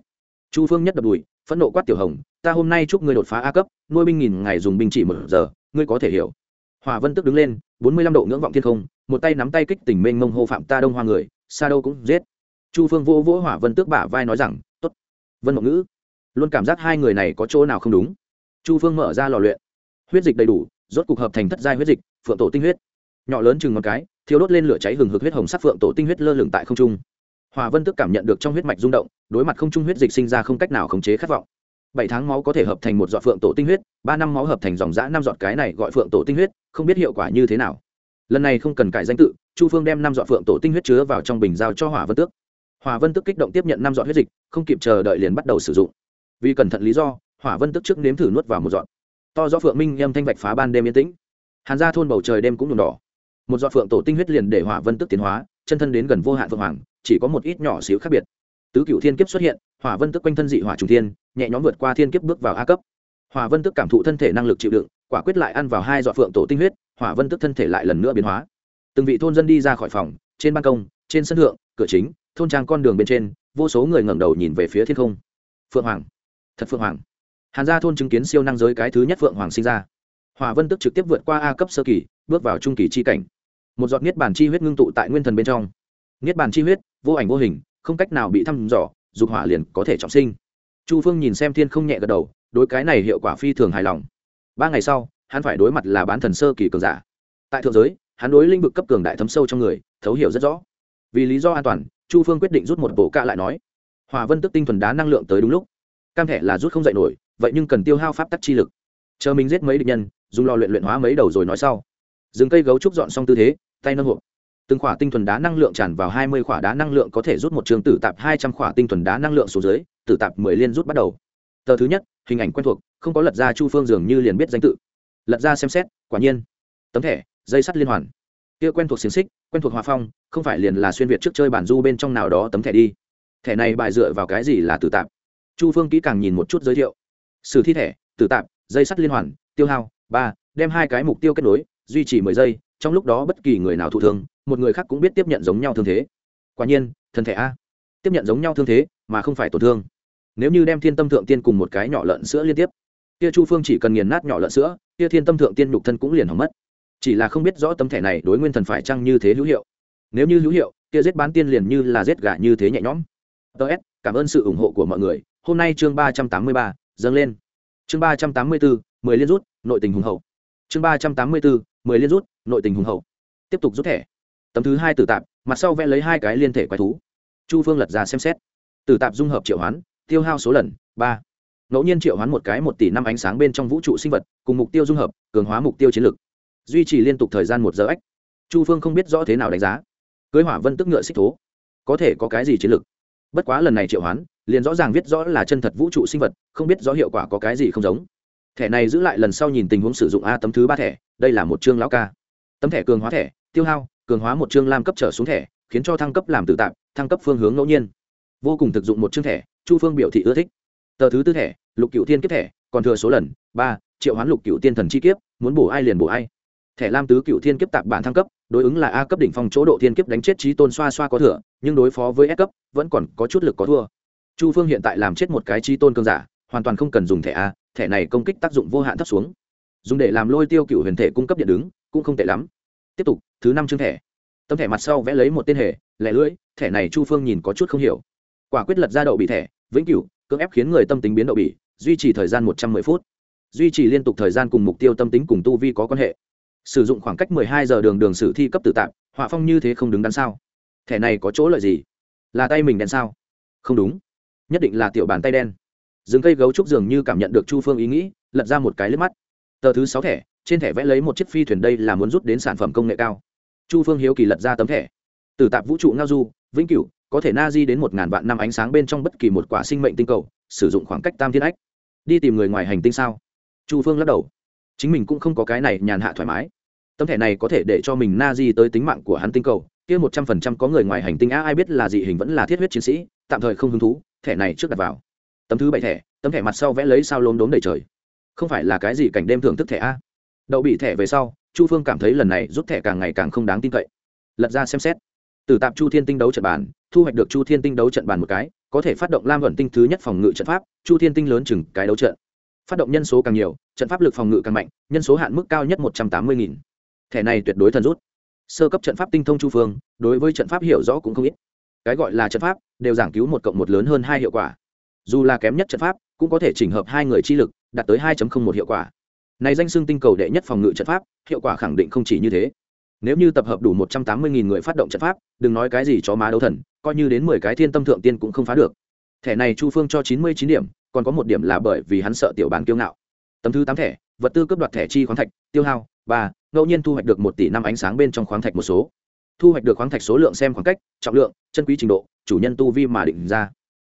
Chu phương nhất đập đùi, phẫn nộ quát tiểu hồng, ta hôm nay chúc ngươi đột phá a cấp, nuôi binh nghìn ngày dùng binh chỉ một giờ, ngươi có thể hiểu. Hòa vân tức đứng lên, bốn mươi lăm độ ngưỡng vọng thiên không một tay nắm tay kích tình mênh mông hô phạm ta đông hoa người, xa đâu cũng giết. Chu phương vô vỗ hỏa vân tước bả vai nói rằng t ố t vân mộng ngữ, luôn cảm giác hai người này có chỗ nào không đúng. Chu phương mở ra lò luyện. Huyết dịch đầy đủ, rốt cục hợp thành thất giai huyết dịch, phượng tổ tinh huyết. Nhỏ lớn chừng một cái thiếu đốt lên lửa cháy hừng hực huyết hồng sắc phượng tổ tinh huyết lơ lửng tại không trung. Hòa vân tức cảm nhận được trong huyết mạch rung động, đối mặt không trung huyết dịch sinh ra không cách nào khống chế khát vọng. Bảy tháng máu có thể hợp thành một giọt phượng tổ tinh huyết, ba năm máu hợp thành dòng giã năm giọt cái này gọi phượng tổ tinh huyết, không biết hiệu quả như thế nào lần này không cần cải danh tự, chu phương đem năm giọt phượng tổ tinh huyết chứa vào trong bình giao cho hỏa vân tước. Hỏa vân tước kích động tiếp nhận năm giọt huyết dịch, không kịp chờ đợi liền bắt đầu sử dụng. Vì cẩn thận lý do, hỏa vân tước trước nếm thử nuốt vào một dọn to do phượng minh nhâm thanh vạch phá ban đêm yên tĩnh. Hàn ra thôn bầu trời đêm cũng nhuộm đỏ. Một giọt phượng tổ tinh huyết liền để hỏa vân tước tiến hóa, chân thân đến gần vô hạn phượng hoàng, chỉ có một ít nhỏ xíu khác biệt. Tứ cựu thiên kiếp xuất hiện, hỏa vân Tước quanh thân dị hỏa trùng thiên, nhẹ nhõm vượt qua thiên kiếp bước vào a cấp hỏa vân tức cảm thụ thân thể năng lực chịu đựng, quả quyết lại ăn vào hai dọa phượng tổ tinh huyết, hỏa vân tức thân thể lại lần nữa biến hóa. Từng vị thôn dân đi ra khỏi phòng, trên ban công, trên sân thượng, cửa chính, thôn trang con đường bên trên, vô số người ngẩng đầu nhìn về phía thiên không. Phượng hoàng. Thật phượng hoàng. Hàn gia thôn chứng kiến siêu năng giới cái thứ nhất phượng hoàng sinh ra. Hỏa vân tức trực tiếp vượt qua a cấp sơ kỳ, bước vào trung kỳ chi cảnh. Một giọt niết bàn chi huyết ngưng tụ tại nguyên thần bên trong. Niết bàn chi huyết, vô ảnh vô hình, không cách nào bị thăm dò, dục hỏa liền có thể trọng sinh. Chu phương nhìn xem thiên không nhẹ gật đầu đối cái này hiệu quả phi thường hài lòng. Ba ngày sau, hắn phải đối mặt là bán thần sơ kỳ cường giả. Tại thượng giới, hắn đối linh vực cấp cường đại thấm sâu trong người, thấu hiểu rất rõ. Vì lý do an toàn, chu phương quyết định rút một bộ cạ lại nói. Hòa vân tức tinh thuần đá năng lượng tới đúng lúc. Cam thẻ là rút không dậy nổi, vậy nhưng cần tiêu hao pháp tắc chi lực. Chờ mình giết mấy địch nhân, dùng lò luyện luyện hóa mấy đầu rồi nói sau. Dừng cây gấu trúc dọn xong tư thế, tay nâng hộp. Từng khỏa tinh thuần đá năng lượng tràn vào hai mươi khỏa đá năng lượng có thể rút một trường tử tạp hai trăm khỏa tinh thuần đá năng lượng xuống dưới, tử tạp mười liên rút bắt đầu. Tờ thứ nhất hình ảnh quen thuộc, không có lật ra chu phương dường như liền biết danh tự. Lật ra xem xét, quả nhiên, tấm thẻ, dây sắt liên hoàn. Kia quen thuộc xiềng xích, quen thuộc hòa phong, không phải liền là xuyên việt trước chơi bản du bên trong nào đó tấm thẻ đi. Thẻ này bài dựa vào cái gì là tử tạp? Chu phương kỹ càng nhìn một chút giới thiệu. Sử thi thẻ, tử tạp, dây sắt liên hoàn, tiêu hao, ba, đem hai cái mục tiêu kết nối, duy trì mười giây, trong lúc đó bất kỳ người nào thụ thương, một người khác cũng biết tiếp nhận giống nhau thương thế. Quả nhiên thần thể a. Tiếp nhận giống nhau thương thế, mà không phải tổn thương nếu như đem thiên tâm thượng tiên cùng một cái nhỏ lợn sữa liên tiếp, kia chu phương chỉ cần nghiền nát nhỏ lợn sữa, kia thiên tâm thượng tiên nhục thân cũng liền hỏng mất. Chỉ là không biết rõ tấm thẻ này đối nguyên thần phải chăng như thế hữu hiệu. Nếu như hữu hiệu, kia giết bán tiên liền như là giết gà như thế nhẹ nhõm. Ts cảm ơn sự ủng hộ của mọi người. Hôm nay chương ba trăm tám mươi ba, dâng lên. Chương ba trăm tám mươi bốn mười liên rút, nội tình hùng hậu. Chương ba trăm tám mươi bốn mười liên rút, nội tình hùng hậu. Tiếp tục rút thẻ. Tấm thứ hai tử tạp, mặt sau vẽ lấy hai cái liên thể quái thú. Chu phương lật ra xem xét. Tử tạp dung hợp triệu hoán tiêu hao số lần, ba. Ngẫu nhiên triệu hoán một cái một tỷ năm ánh sáng bên trong vũ trụ sinh vật, cùng mục tiêu dung hợp, cường hóa mục tiêu chiến lược. Duy trì liên tục thời gian một giờ ách. Chu phương không biết rõ thế nào đánh giá. Cưới hỏa vân tức ngựa xích thố. Có thể có cái gì chiến lược? Bất quá lần này triệu hoán, liền rõ ràng viết rõ là chân thật vũ trụ sinh vật, không biết rõ hiệu quả có cái gì không giống. Thẻ này giữ lại lần sau nhìn tình huống sử dụng a tấm thứ ba thẻ, đây là một chương lão ca. Tấm thẻ cường hóa thẻ, tiêu hao, cường hóa một chương lam cấp trở xuống thẻ, khiến cho thăng cấp làm tự tạm, thăng cấp phương hướng ngẫu nhiên. Vô cùng thực dụng một chương thẻ chu phương biểu thị ưa thích. Tờ thứ tư thẻ lục cựu tiên kiếp thẻ còn thừa số lần ba triệu hoán lục cựu tiên thần chi kiếp muốn bổ ai liền bổ ai. Thẻ lam tứ cựu thiên kiếp tạp bản thăng cấp đối ứng là a cấp đỉnh phong chỗ độ thiên kiếp đánh chết trí tôn xoa xoa có thừa nhưng đối phó với s cấp vẫn còn có chút lực có thua. Chu phương hiện tại làm chết một cái trí tôn cơn giả hoàn toàn không cần dùng thẻ a thẻ này công kích tác dụng vô hạn thấp xuống. Dùng để làm lôi tiêu cựu huyền thể cung cấp điện đứng cũng không tệ lắm. Tiếp tục thứ năm chương thẻ. Tấm thẻ mặt sau vẽ lấy một tên hệ, lẻ lưỡi thẻ này chu phương nhìn có chút không hiểu quả quyết lật ra đậu bị thẻ, vĩnh cửu, cưỡng ép khiến người tâm tính biến đậu bị duy trì thời gian một trăm mười phút. Duy trì liên tục thời gian cùng mục tiêu tâm tính cùng tu vi có quan hệ. Sử dụng khoảng cách mười hai giờ đường đường sử thi cấp tự tạm, họa phong như thế không đứng đắn sao? Thẻ này có chỗ lợi gì? Là tay mình đen sao? Không đúng. Nhất định là tiểu bàn tay đen. Rừng cây gấu trúc dường như cảm nhận được chu phương ý nghĩ, lật ra một cái lướt mắt. Tờ thứ sáu thẻ, trên thẻ vẽ lấy một chiếc phi thuyền đây là muốn rút đến sản phẩm công nghệ cao. Chu phương hiếu kỳ lật ra tấm thẻ. Từ tạp vũ trụ ngao du, vĩnh cửu có thể na di đến một ngàn vạn năm ánh sáng bên trong bất kỳ một quả sinh mệnh tinh cầu, sử dụng khoảng cách tam thiên ách. Đi tìm người ngoài hành tinh sao? Chu phương lắc đầu. Chính mình cũng không có cái này nhàn hạ thoải mái. Tấm thẻ này có thể để cho mình na di tới tính mạng của hắn tinh cầu. Kia một trăm phần trăm có người ngoài hành tinh a ai biết là dị hình vẫn là thiết huyết chiến sĩ, tạm thời không hứng thú, thẻ này trước đặt vào. Tấm thứ bảy thẻ, tấm thẻ mặt sau vẽ lấy sao lốm đốm đầy trời. Không phải là cái gì cảnh đêm thưởng thức thẻ a đậu bị thẻ về sau, chu phương cảm thấy lần này rút thẻ càng ngày càng không đáng tin cậy. Lật ra xem xét từ tạp chu thiên tinh đấu trận bàn, thu hoạch được chu thiên tinh đấu trận bàn một cái, có thể phát động lam vận tinh thứ nhất phòng ngự trận pháp, chu thiên tinh lớn chừng cái đấu trận. Phát động nhân số càng nhiều, trận pháp lực phòng ngự càng mạnh, nhân số hạn mức cao nhất một trăm tám mươi nghìn. Thẻ này tuyệt đối thần rút. Sơ cấp trận pháp tinh thông chu phương, đối với trận pháp hiểu rõ cũng không ít. Cái gọi là trận pháp, đều giảng cứu một cộng một lớn hơn hai hiệu quả. Dù là kém nhất trận pháp, cũng có thể chỉnh hợp hai người chi lực, đạt tới hai một hiệu quả. Này danh xưng tinh cầu đệ nhất phòng ngự trận pháp, hiệu quả khẳng định không chỉ như thế nếu như tập hợp đủ một trăm tám mươi nghìn người phát động trận pháp, đừng nói cái gì chó má đấu thần, coi như đến mười cái thiên tâm thượng tiên cũng không phá được. Thẻ này chu phương cho chín mươi chín điểm, còn có một điểm là bởi vì hắn sợ tiểu bàn kiêu ngạo. Tấm thứ tám thẻ, vật tư cấp đoạt thẻ chi khoáng thạch, tiêu hao, ba, ngẫu nhiên thu hoạch được một tỷ năm ánh sáng bên trong khoáng thạch một số. Thu hoạch được khoáng thạch số lượng xem khoảng cách, trọng lượng, chân quý trình độ, chủ nhân tu vi mà định ra.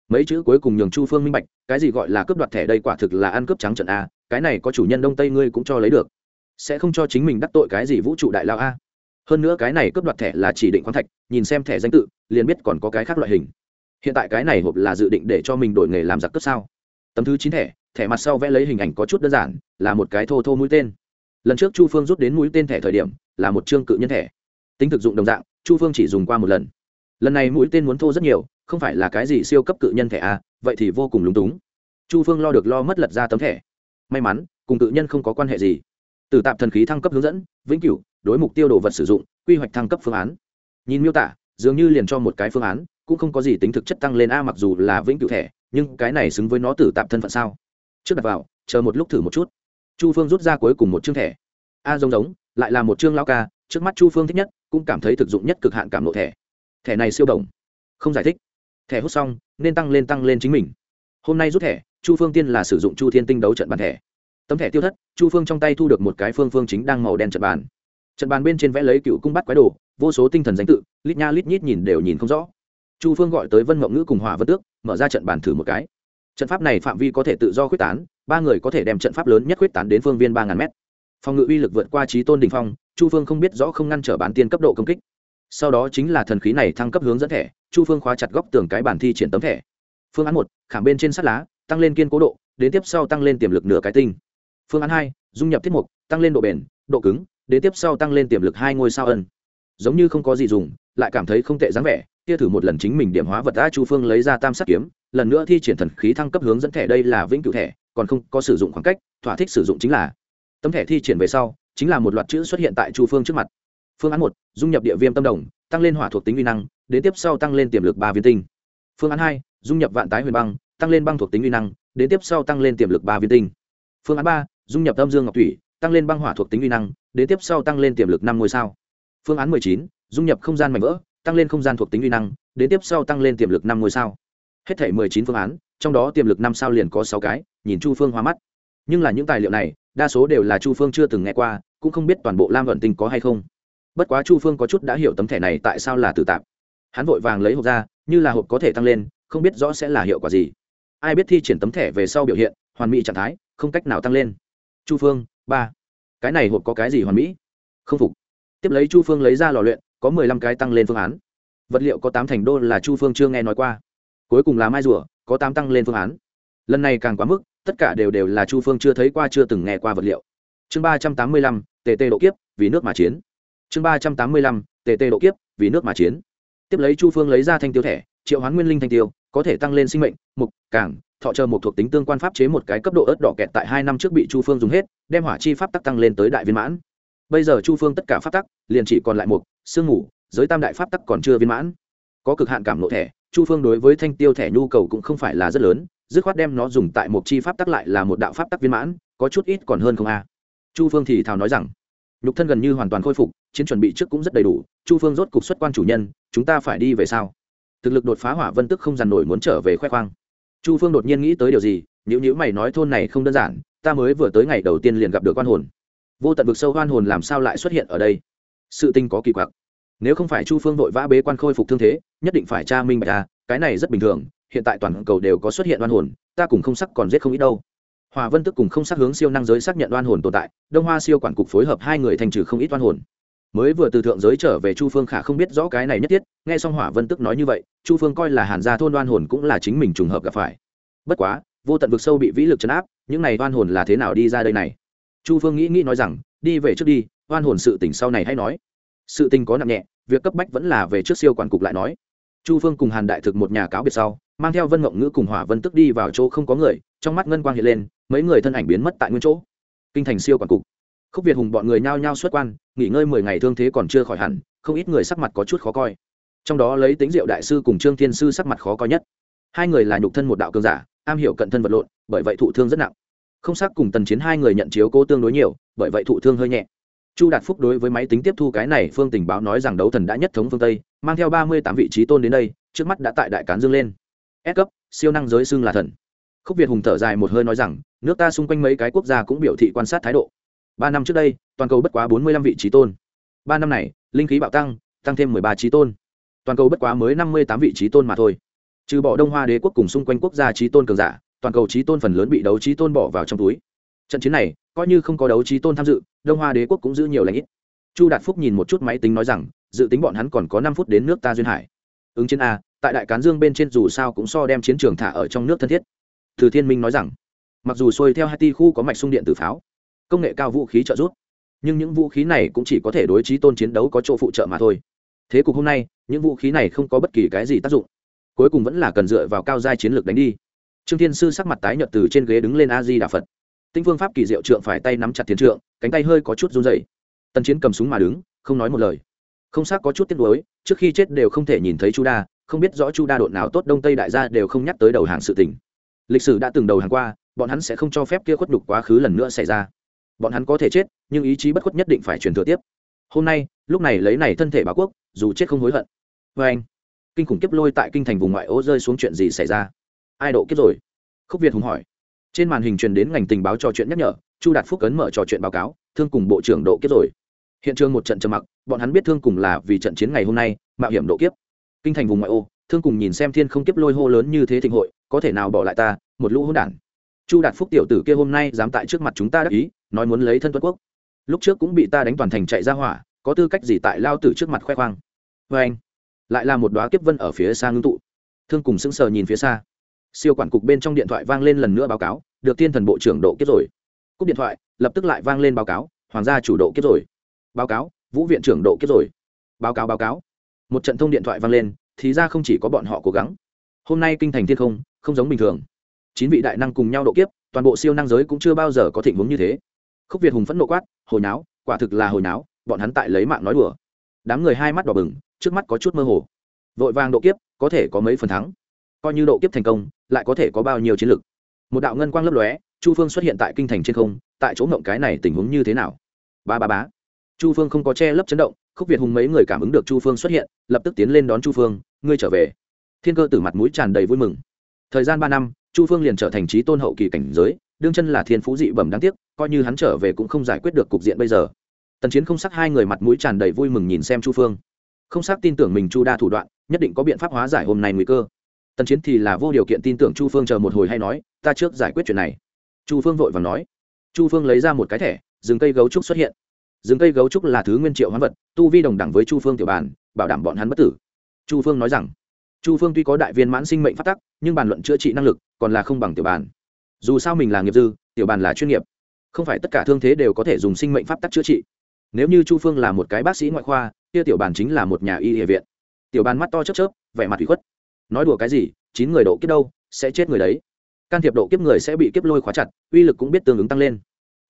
Mấy chữ cuối cùng nhường chu phương minh bạch, cái gì gọi là cướp đoạt thẻ đây quả thực là ăn cướp trắng trận a, cái này có chủ nhân đông tây ngươi cũng cho lấy được. Sẽ không cho chính mình đắc tội cái gì vũ trụ đại lao a hơn nữa cái này cướp đoạt thẻ là chỉ định khoáng thạch, nhìn xem thẻ danh tự, liền biết còn có cái khác loại hình. Hiện tại cái này hộp là dự định để cho mình đổi nghề làm giặc cướp sao? Tấm thứ chín thẻ thẻ mặt sau vẽ lấy hình ảnh có chút đơn giản, là một cái thô thô mũi tên. Lần trước chu phương rút đến mũi tên thẻ thời điểm, là một chương cự nhân thẻ. Tính thực dụng đồng dạng, chu phương chỉ dùng qua một lần. Lần này mũi tên muốn thô rất nhiều, không phải là cái gì siêu cấp cự nhân thẻ a vậy thì vô cùng lúng túng. Chu phương lo được lo mất lật ra tấm thẻ. May mắn, cùng cự nhân không có quan hệ gì từ tạp thần khí thăng cấp hướng dẫn, vĩnh cửu, đối mục tiêu đồ vật sử dụng, quy hoạch thăng cấp phương án. Nhìn miêu tả, dường như liền cho một cái phương án, cũng không có gì tính thực chất tăng lên a mặc dù là vĩnh cửu thẻ, nhưng cái này xứng với nó tử tạp thân phận sao? Trước đặt vào, chờ một lúc thử một chút. Chu phương rút ra cuối cùng một chương thẻ. A giống giống, lại là một chương lao ca, trước mắt chu phương thích nhất, cũng cảm thấy thực dụng nhất cực hạn cảm lộ thẻ. Thẻ này siêu đồng không giải thích. Thẻ hút xong, nên tăng lên tăng lên chính mình. Hôm nay rút thẻ, chu phương tiên là sử dụng chu thiên tinh đấu trận bàn thẻ tấm thẻ tiêu thất, chu phương trong tay thu được một cái phương phương chính đang màu đen trận bàn. Trận bàn bên trên vẽ lấy cựu cung bắt quái đồ, vô số tinh thần danh tự, lít nha lít nhít nhìn đều nhìn không rõ. Chu phương gọi tới vân mộng ngữ cùng hỏa vân tước, mở ra trận bàn thử một cái. Trận pháp này phạm vi có thể tự do quyết tán, ba người có thể đem trận pháp lớn nhất quyết tán đến phương viên ba ngàn mét. Phòng ngự uy lực vượt qua trí tôn đình phong, chu phương không biết rõ không ngăn trở bán tiên cấp độ công kích. Sau đó chính là thần khí này thăng cấp hướng dẫn thẻ, chu phương khóa chặt góc tường cái bản thi triển tấm thẻ. Phương án một, khảm bên trên sắt lá, tăng lên kiên cố độ, đến tiếp sau tăng lên tiềm lực nửa cái tinh phương án hai, dung nhập tiết mục, tăng lên độ bền, độ cứng đến tiếp sau tăng lên tiềm lực hai ngôi sao ân. Giống như không có gì dùng, lại cảm thấy không tệ dáng vẻ, kia thử một lần chính mình điểm hóa vật đã chu phương lấy ra tam sắc kiếm, lần nữa thi triển thần khí thăng cấp hướng dẫn thẻ đây là vĩnh cửu thẻ, còn không có sử dụng khoảng cách, thỏa thích sử dụng chính là. Tấm thẻ thi triển về sau, chính là một loạt chữ xuất hiện tại chu phương trước mặt. Phương án một, dung nhập địa viêm tâm đồng, tăng lên hỏa thuộc tính uy năng đến tiếp sau tăng lên tiềm lực ba viên tinh. Phương án hai, dung nhập vạn tái huyền băng, tăng lên băng thuộc tính uy năng đến tiếp sau tăng lên tiềm lực ba viên tinh. Phương án ba dung nhập âm dương ngọc thủy, tăng lên băng hỏa thuộc tính uy năng, đến tiếp sau tăng lên tiềm lực năm ngôi sao. Phương án mười chín, dung nhập không gian mạnh vỡ, tăng lên không gian thuộc tính uy năng, đến tiếp sau tăng lên tiềm lực năm ngôi sao. Hết thể mười chín phương án, trong đó tiềm lực năm sao liền có sáu cái, nhìn chu phương hoa mắt. Nhưng là những tài liệu này, đa số đều là chu phương chưa từng nghe qua, cũng không biết toàn bộ lam vận tinh có hay không. Bất quá chu phương có chút đã hiểu tấm thẻ này tại sao là tự tạp. Hắn vội vàng lấy hộp ra, như là hộp có thể tăng lên, không biết rõ sẽ là hiệu quả gì. Ai biết thi triển tấm thẻ về sau biểu hiện, hoàn mỹ trạng thái, không cách nào tăng lên chu phương, ba. Cái này hộp có cái gì hoàn mỹ? Không phục. Tiếp lấy chu phương lấy ra lò luyện, có mười lăm cái tăng lên phương án. Vật liệu có tám thành đô là chu phương chưa nghe nói qua. Cuối cùng là mai rùa, có tám tăng lên phương án. Lần này càng quá mức, tất cả đều đều là chu phương chưa thấy qua, chưa từng nghe qua vật liệu. Chương ba trăm tám mươi lăm tt độ kiếp, vì nước mà chiến. Chương ba trăm tám mươi lăm tt độ kiếp, vì nước mà chiến. Tiếp lấy chu phương lấy ra thanh tiêu thẻ, triệu hoán nguyên linh thanh tiêu có thể tăng lên sinh mệnh mục cảng thọ chờ một thuộc tính tương quan pháp chế một cái cấp độ ớt đỏ kẹt tại hai năm trước bị chu phương dùng hết đem hỏa chi pháp tắc tăng lên tới đại viên mãn. Bây giờ chu phương tất cả pháp tắc liền chỉ còn lại một sương ngủ, giới tam đại pháp tắc còn chưa viên mãn. Có cực hạn cảm lộ thẻ chu phương đối với thanh tiêu thẻ nhu cầu cũng không phải là rất lớn dứt khoát đem nó dùng tại một chi pháp tắc lại là một đạo pháp tắc viên mãn có chút ít còn hơn không a. Chu phương thì thào nói rằng nhục thân gần như hoàn toàn khôi phục chiến chuẩn bị trước cũng rất đầy đủ chu phương rốt cục xuất quan chủ nhân chúng ta phải đi về sau thực lực đột phá hỏa vân tức không dằn nổi muốn trở về khoe khoang. Chu phương đột nhiên nghĩ tới điều gì nếu như mày nói thôn này không đơn giản, ta mới vừa tới ngày đầu tiên liền gặp được quan hồn. Vô tận vực sâu hoan hồn làm sao lại xuất hiện ở đây? Sự tinh có kỳ quặc. Nếu không phải chu phương vội vã bế quan khôi phục thương thế, nhất định phải tra minh bạch à cái này rất bình thường, hiện tại toàn cầu đều có xuất hiện oan hồn, ta cùng không sắc còn giết không ít đâu. Hòa vân tức cùng không sắc hướng siêu năng giới xác nhận oan hồn tồn tại, đông hoa siêu quản cục phối hợp hai người thành trừ không ít oan hồn mới vừa từ thượng giới trở về chu phương khả không biết rõ cái này nhất thiết, nghe xong hỏa vân tức nói như vậy, chu phương coi là hàn gia thôn đoan hồn cũng là chính mình trùng hợp gặp phải. Bất quá, vô tận vực sâu bị vĩ lực chấn áp, những này đoan hồn là thế nào đi ra đây này? Chu phương nghĩ nghĩ nói rằng, đi về trước đi đoan hồn sự tình sau này hay nói. Sự tình có nặng nhẹ, việc cấp bách vẫn là về trước siêu quản cục lại nói. Chu phương cùng hàn đại thực một nhà cáo biệt sau, mang theo vân mộng ngữ cùng hỏa vân tức đi vào chỗ không có người, trong mắt ngân quang hiện lên, mấy người thân ảnh biến mất tại nguyên chỗ. Kinh thành siêu quản cục khúc việt hùng bọn người nhao nhao xuất quan, nghỉ ngơi mười ngày thương thế còn chưa khỏi hẳn, không ít người sắc mặt có chút khó coi. Trong đó lấy tính diệu đại sư cùng trương thiên sư sắc mặt khó coi nhất. Hai người là nhục thân một đạo cường giả, am hiểu cận thân vật lộn, bởi vậy thụ thương rất nặng. Không xác cùng tần chiến hai người nhận chiếu cố tương đối nhiều, bởi vậy thụ thương hơi nhẹ. Chu đạt phúc đối với máy tính tiếp thu cái này phương tình báo nói rằng đấu thần đã nhất thống phương tây, mang theo ba mươi tám vị trí tôn đến đây, trước mắt đã tại đại cán dương lên. S cấp, siêu năng giới xưng là thần. Khúc việt hùng thở dài một hơi nói rằng, nước ta xung quanh mấy cái quốc gia cũng biểu thị quan sát thái độ ba năm trước đây, toàn cầu bất quá bốn mươi lăm vị trí tôn. Ba năm này, linh khí bạo tăng tăng thêm mười ba trí tôn. Toàn cầu bất quá mới năm mươi tám vị trí tôn mà thôi. Trừ bỏ đông hoa đế quốc cùng xung quanh quốc gia trí tôn cường giả, toàn cầu trí tôn phần lớn bị đấu trí tôn bỏ vào trong túi. Trận chiến này, coi như không có đấu trí tôn tham dự, đông hoa đế quốc cũng giữ nhiều lãnh ít. Chu đạt phúc nhìn một chút máy tính nói rằng, dự tính bọn hắn còn có năm phút đến nước ta duyên hải. Ứng chiến a, tại đại cán dương bên trên dù sao cũng so đem chiến trường thả ở trong nước thân thiết. Từ thiên minh nói rằng, mặc dù xuôi theo hai ti khu có mạch sung điện tử pháo công nghệ cao vũ khí trợ giúp. Nhưng những vũ khí này cũng chỉ có thể đối trí tôn chiến đấu có chỗ phụ trợ mà thôi. Thế cục hôm nay, những vũ khí này không có bất kỳ cái gì tác dụng. Cuối cùng vẫn là cần dựa vào cao giai chiến lược đánh đi. Trương thiên sư sắc mặt tái nhợt từ trên ghế đứng lên a di đà phật. Tinh phương pháp kỳ diệu trượng phải tay nắm chặt thiên trượng, cánh tay hơi có chút run dày tần chiến cầm súng mà đứng, không nói một lời. Không xác có chút tiếc nuối, trước khi chết đều không thể nhìn thấy chu đa, không biết rõ chu đa độn nào tốt đông tây đại gia đều không nhắc tới đầu hàng sự tình. Lịch sử đã từng đầu hàng qua, bọn hắn sẽ không cho phép kia khuất đục quá khứ lần nữa xảy ra bọn hắn có thể chết, nhưng ý chí bất khuất nhất định phải truyền thừa tiếp. Hôm nay, lúc này lấy này thân thể báo quốc, dù chết không hối hận. Vê anh, kinh khủng kiếp lôi tại kinh thành vùng ngoại ô rơi xuống chuyện gì xảy ra? Ai độ kiếp rồi? Khúc việt hùng hỏi. Trên màn hình truyền đến ngành tình báo trò chuyện nhắc nhở, chu đạt phúc ấn mở trò chuyện báo cáo, thương cùng bộ trưởng độ kiếp rồi. Hiện trường một trận trầm mặc, bọn hắn biết thương cùng là vì trận chiến ngày hôm nay, mạo hiểm độ kiếp. Kinh thành vùng ngoại ô, thương cùng nhìn xem thiên không kiếp lôi hô lớn như thế thịnh hội, có thể nào bỏ lại ta, một lũ hỗn đản. Chu đạt phúc tiểu tử kia hôm nay dám tại trước mặt chúng ta đắc ý nói muốn lấy thân tuất quốc. Lúc trước cũng bị ta đánh toàn thành chạy ra hỏa, có tư cách gì tại lao tử trước mặt khoe khoang? Vê anh. Lại là một đoá kiếp vân ở phía xa ngưng tụ. Thương cùng sững sờ nhìn phía xa. Siêu quản cục bên trong điện thoại vang lên lần nữa báo cáo, được thiên thần bộ trưởng độ kiếp rồi. Cúp điện thoại, lập tức lại vang lên báo cáo, hoàng gia chủ độ kiếp rồi. Báo cáo, vũ viện trưởng độ kiếp rồi. Báo cáo báo cáo. Một trận thông điện thoại vang lên, thì ra không chỉ có bọn họ cố gắng. Hôm nay kinh thành thiên không không giống bình thường. Chín vị đại năng cùng nhau độ kiếp, toàn bộ siêu năng giới cũng chưa bao giờ có thịnh huống như thế khúc việt hùng phẫn nộ quát hồi náo quả thực là hồi náo bọn hắn tại lấy mạng nói đùa. Đám người hai mắt đỏ bừng, trước mắt có chút mơ hồ. Vội vàng độ kiếp, có thể có mấy phần thắng. Coi như độ kiếp thành công, lại có thể có bao nhiêu chiến lược một đạo ngân quang lấp lóe, chu phương xuất hiện tại kinh thành trên không, tại chỗ ngộng cái này tình huống như thế nào? Ba ba bá chu phương không có che lấp chấn động, khúc việt hùng mấy người cảm ứng được chu phương xuất hiện, lập tức tiến lên đón chu phương, ngươi trở về. Thiên cơ tử mặt mũi tràn đầy vui mừng. Thời gian ba năm, chu phương liền trở thành trí tôn hậu kỳ cảnh giới đương chân là thiên phú dị bẩm đáng tiếc, coi như hắn trở về cũng không giải quyết được cục diện bây giờ. Tần chiến không sắc hai người mặt mũi tràn đầy vui mừng nhìn xem chu phương. Không sắc tin tưởng mình chu đa thủ đoạn, nhất định có biện pháp hóa giải hôm nay nguy cơ. Tần chiến thì là vô điều kiện tin tưởng chu phương chờ một hồi hay nói, ta trước giải quyết chuyện này. Chu phương vội và nói. Chu phương lấy ra một cái thẻ, rừng cây gấu trúc xuất hiện. Rừng cây gấu trúc là thứ nguyên triệu hoán vật, tu vi đồng đẳng với chu phương tiểu bàn bảo đảm bọn hắn bất tử. Chu phương nói rằng, chu phương tuy có đại viên mãn sinh mệnh phát tắc, nhưng bàn luận chữa trị năng lực còn là không bằng tiểu bàn dù sao mình là nghiệp dư, tiểu bàn là chuyên nghiệp. Không phải tất cả thương thế đều có thể dùng sinh mệnh pháp tắc chữa trị. Nếu như chu phương là một cái bác sĩ ngoại khoa, kia tiểu bàn chính là một nhà y địa viện. Tiểu bàn mắt to chớp chớp, vẻ mặt ủy khuất. Nói đùa cái gì, chín người độ kiếp đâu, sẽ chết người đấy. Can thiệp độ kiếp người sẽ bị kiếp lôi khóa chặt, uy lực cũng biết tương ứng tăng lên.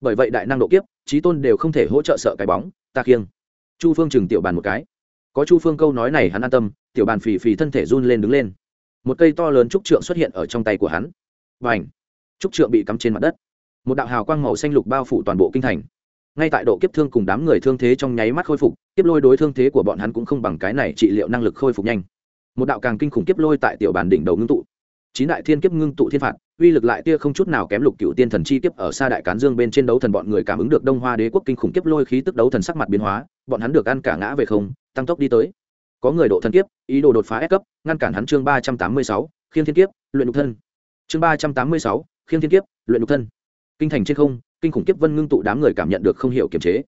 Bởi vậy đại năng độ kiếp, trí tôn đều không thể hỗ trợ sợ cái bóng, ta khiêng. Chu phương chừng tiểu bàn một cái. Có chu phương câu nói này hắn an tâm, tiểu bàn phì phì thân thể run lên đứng lên. Một cây to lớn trúc trượng xuất hiện ở trong tay của hắn. Và ảnh trúc trượng bị cắm trên mặt đất. Một đạo hào quang màu xanh lục bao phủ toàn bộ kinh thành. Ngay tại độ kiếp thương cùng đám người thương thế trong nháy mắt khôi phục, kiếp lôi đối thương thế của bọn hắn cũng không bằng cái này trị liệu năng lực khôi phục nhanh. Một đạo càng kinh khủng kiếp lôi tại tiểu bàn đỉnh đầu ngưng tụ. Chín đại thiên kiếp ngưng tụ thiên phạt, uy lực lại tia không chút nào kém lục cựu tiên thần chi kiếp ở xa đại cán dương bên trên đấu thần bọn người cảm ứng được đông hoa đế quốc kinh khủng kiếp lôi khí tức đấu thần sắc mặt biến hóa, bọn hắn được ăn cả ngã về không, tăng tốc đi tới. Có người độ thần kiếp, ý đồ đột phá ép cấp, ngăn cản hắn chương ba trăm tám mươi sáu, khiên thiên kiếp, luyện nhục thân. Chương ba trăm tám mươi sáu khiêng thiên kiếp, luyện nhục thân. Kinh thành trên không, kinh khủng kiếp vân ngưng tụ đám người cảm nhận được không hiểu kiềm chế.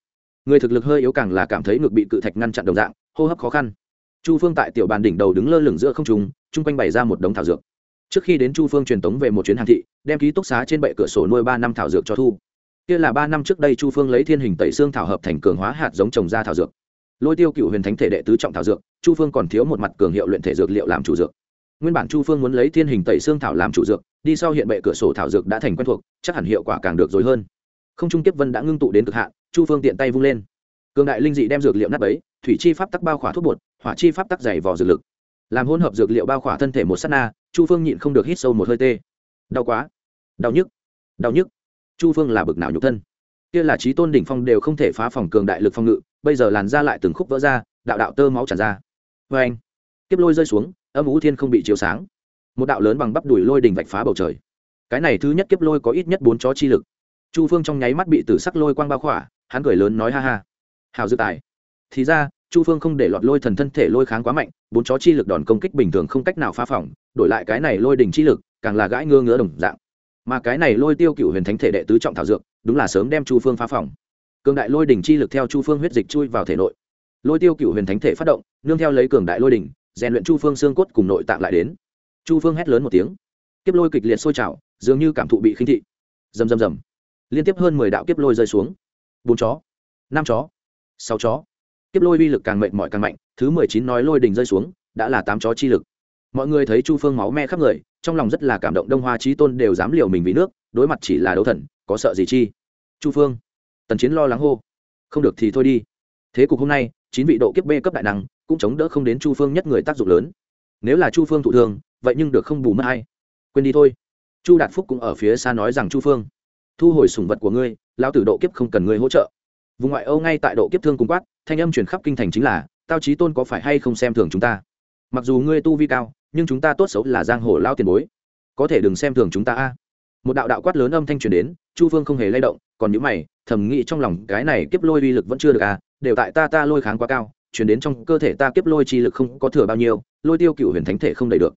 Người thực lực hơi yếu càng là cảm thấy ngực bị cự thạch ngăn chặn đồng dạng, hô hấp khó khăn. Chu phương tại tiểu bàn đỉnh đầu đứng lơ lửng giữa không trùng chung quanh bày ra một đống thảo dược. Trước khi đến chu phương truyền tống về một chuyến hàng thị, đem ký túc xá trên bệ cửa sổ nuôi ba năm thảo dược cho thu. Kia là ba năm trước đây chu phương lấy thiên hình tẩy xương thảo hợp thành cường hóa hạt giống trồng ra thảo dược. Lôi tiêu cựu huyền thánh thể đệ tứ trọng thảo dược, chu phương còn thiếu một mặt cường hiệu luyện thể dược liệu làm chủ dược nguyên bản chu phương muốn lấy thiên hình tẩy xương thảo làm chủ dược, đi sau hiện bệ cửa sổ thảo dược đã thành quen thuộc, chắc hẳn hiệu quả càng được dối hơn. Không trung kiếp vân đã ngưng tụ đến cực hạn, chu phương tiện tay vung lên. Cường đại linh dị đem dược liệu nắp ấy thủy chi pháp tắc bao khỏa thuốc bột, hỏa chi pháp tắc dày vò dược lực. Làm hỗn hợp dược liệu bao khỏa thân thể một s á t na, chu phương nhịn không được hít sâu một hơi tê. Đau quá. Đau nhức. Đau nhức. Chu phương là bực nào nhục thân. Kia là trí tôn đỉnh phong đều không thể phá phòng cường đại lực phong ngự, bây giờ làn ra lại từng khúc vỡ ra, đạo đạo tơ máu tràn ra. Vê anh kiếp lôi rơi xuống âm ú thiên không bị chiếu sáng. Một đạo lớn bằng bắp đùi lôi đình vạch phá bầu trời. Cái này thứ nhất kiếp lôi có ít nhất bốn chó chi lực. Chu phương trong nháy mắt bị tử sắc lôi quang bao khỏa, hắn cười lớn nói ha ha. Hào dự tài. Thì ra, chu phương không để lọt lôi thần thân thể lôi kháng quá mạnh, bốn chó chi lực đòn công kích bình thường không cách nào phá phỏng, đổi lại cái này lôi đình chi lực, càng là gãi ngơ ngứa đồng dạng. Mà cái này lôi tiêu cựu huyền thánh thể đệ tứ trọng thảo dược, đúng là sớm đem chu phương phá phỏng. Cường đại lôi đình chi lực theo chu phương huyết dịch chui vào thể nội. Lôi tiêu cựu huyền thánh thể phát động, nương theo lấy cường đại lôi đình rèn luyện chu phương xương cốt cùng nội tạng lại đến. Chu phương hét lớn một tiếng. Kiếp lôi kịch liệt sôi trào, dường như cảm thụ bị khinh thị. Rầm rầm rầm. Liên tiếp hơn mười đạo kiếp lôi rơi xuống. Bốn chó, năm chó, sáu chó. Kiếp lôi uy lực càng mệnh mỏi càng mạnh, thứ mười chín nói lôi đình rơi xuống, đã là tám chó chi lực. Mọi người thấy chu phương máu me khắp người, trong lòng rất là cảm động, đông hoa trí tôn đều dám liều mình vì nước, đối mặt chỉ là đấu thần, có sợ gì chi? Chu phương, tần chiến lo lắng hô. Không được thì thôi đi. Thế cục hôm nay chín vị độ kiếp b cấp đại năng cũng chống đỡ không đến chu phương nhất người tác dụng lớn. Nếu là chu phương thụ thương, vậy nhưng được không bù mất hay quên đi thôi. Chu đạt phúc cũng ở phía xa nói rằng, chu phương, thu hồi sủng vật của ngươi lao tử độ kiếp không cần ngươi hỗ trợ. Vùng ngoại âu ngay tại độ kiếp thương cùng quát, thanh âm truyền khắp kinh thành chính là, tao trí tôn có phải hay không xem thường chúng ta? Mặc dù ngươi tu vi cao, nhưng chúng ta tốt xấu là giang hồ lao tiền bối. Có thể đừng xem thường chúng ta a. Một đạo đạo quát lớn âm thanh truyền đến chu phương không hề lay động, còn những mày, thầm nghĩ trong lòng cái này kiếp lôi uy lực vẫn chưa được à đều tại ta ta lôi kháng quá cao, chuyển đến trong cơ thể ta kiếp lôi chi lực không có thừa bao nhiêu, lôi tiêu cựu huyền thánh thể không đầy được.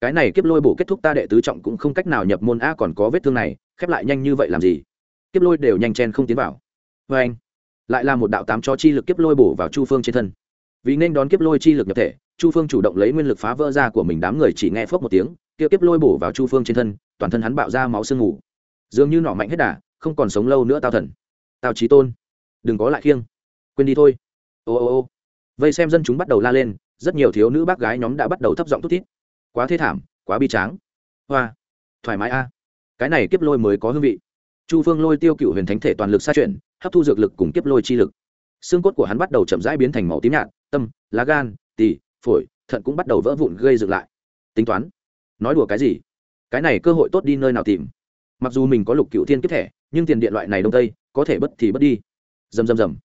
Cái này kiếp lôi bổ kết thúc ta đệ tứ trọng cũng không cách nào nhập môn a, còn có vết thương này, khép lại nhanh như vậy làm gì? Kiếp lôi đều nhanh chen không tiến vào. Vê anh, lại là một đạo tám cho chi lực kiếp lôi bổ vào chu phương trên thân. Vì nên đón kiếp lôi chi lực nhập thể, chu phương chủ động lấy nguyên lực phá vỡ ra của mình, đám người chỉ nghe phốc một tiếng, kia kiếp lôi bổ vào chu phương trên thân, toàn thân hắn bạo ra máu sương ngủ dường như nọ mạnh hết đà, không còn sống lâu nữa tao thần. Tao trí tôn. Đừng có lại khiêng. Quên đi thôi. Ô ô ô. Vây xem dân chúng bắt đầu la lên, rất nhiều thiếu nữ bác gái nhóm đã bắt đầu thấp giọng thút thít. Quá thê thảm, quá bi tráng. Hoa. Thoải mái a. Cái này kiếp lôi mới có hương vị. Chu phương lôi tiêu cựu huyền thánh thể toàn lực xa chuyển, hấp thu dược lực cùng kiếp lôi chi lực. Xương cốt của hắn bắt đầu chậm rãi biến thành màu tím nhạt, tâm, lá gan, tỳ, phổi, thận cũng bắt đầu vỡ vụn gây dựng lại. Tính toán. Nói đùa cái gì? Cái này cơ hội tốt đi nơi nào tìm? Mặc dù mình có lục cựu thiên kiếp thẻ nhưng tiền điện loại này đông tây có thể bất thì bất đi. Dầm dầm dầm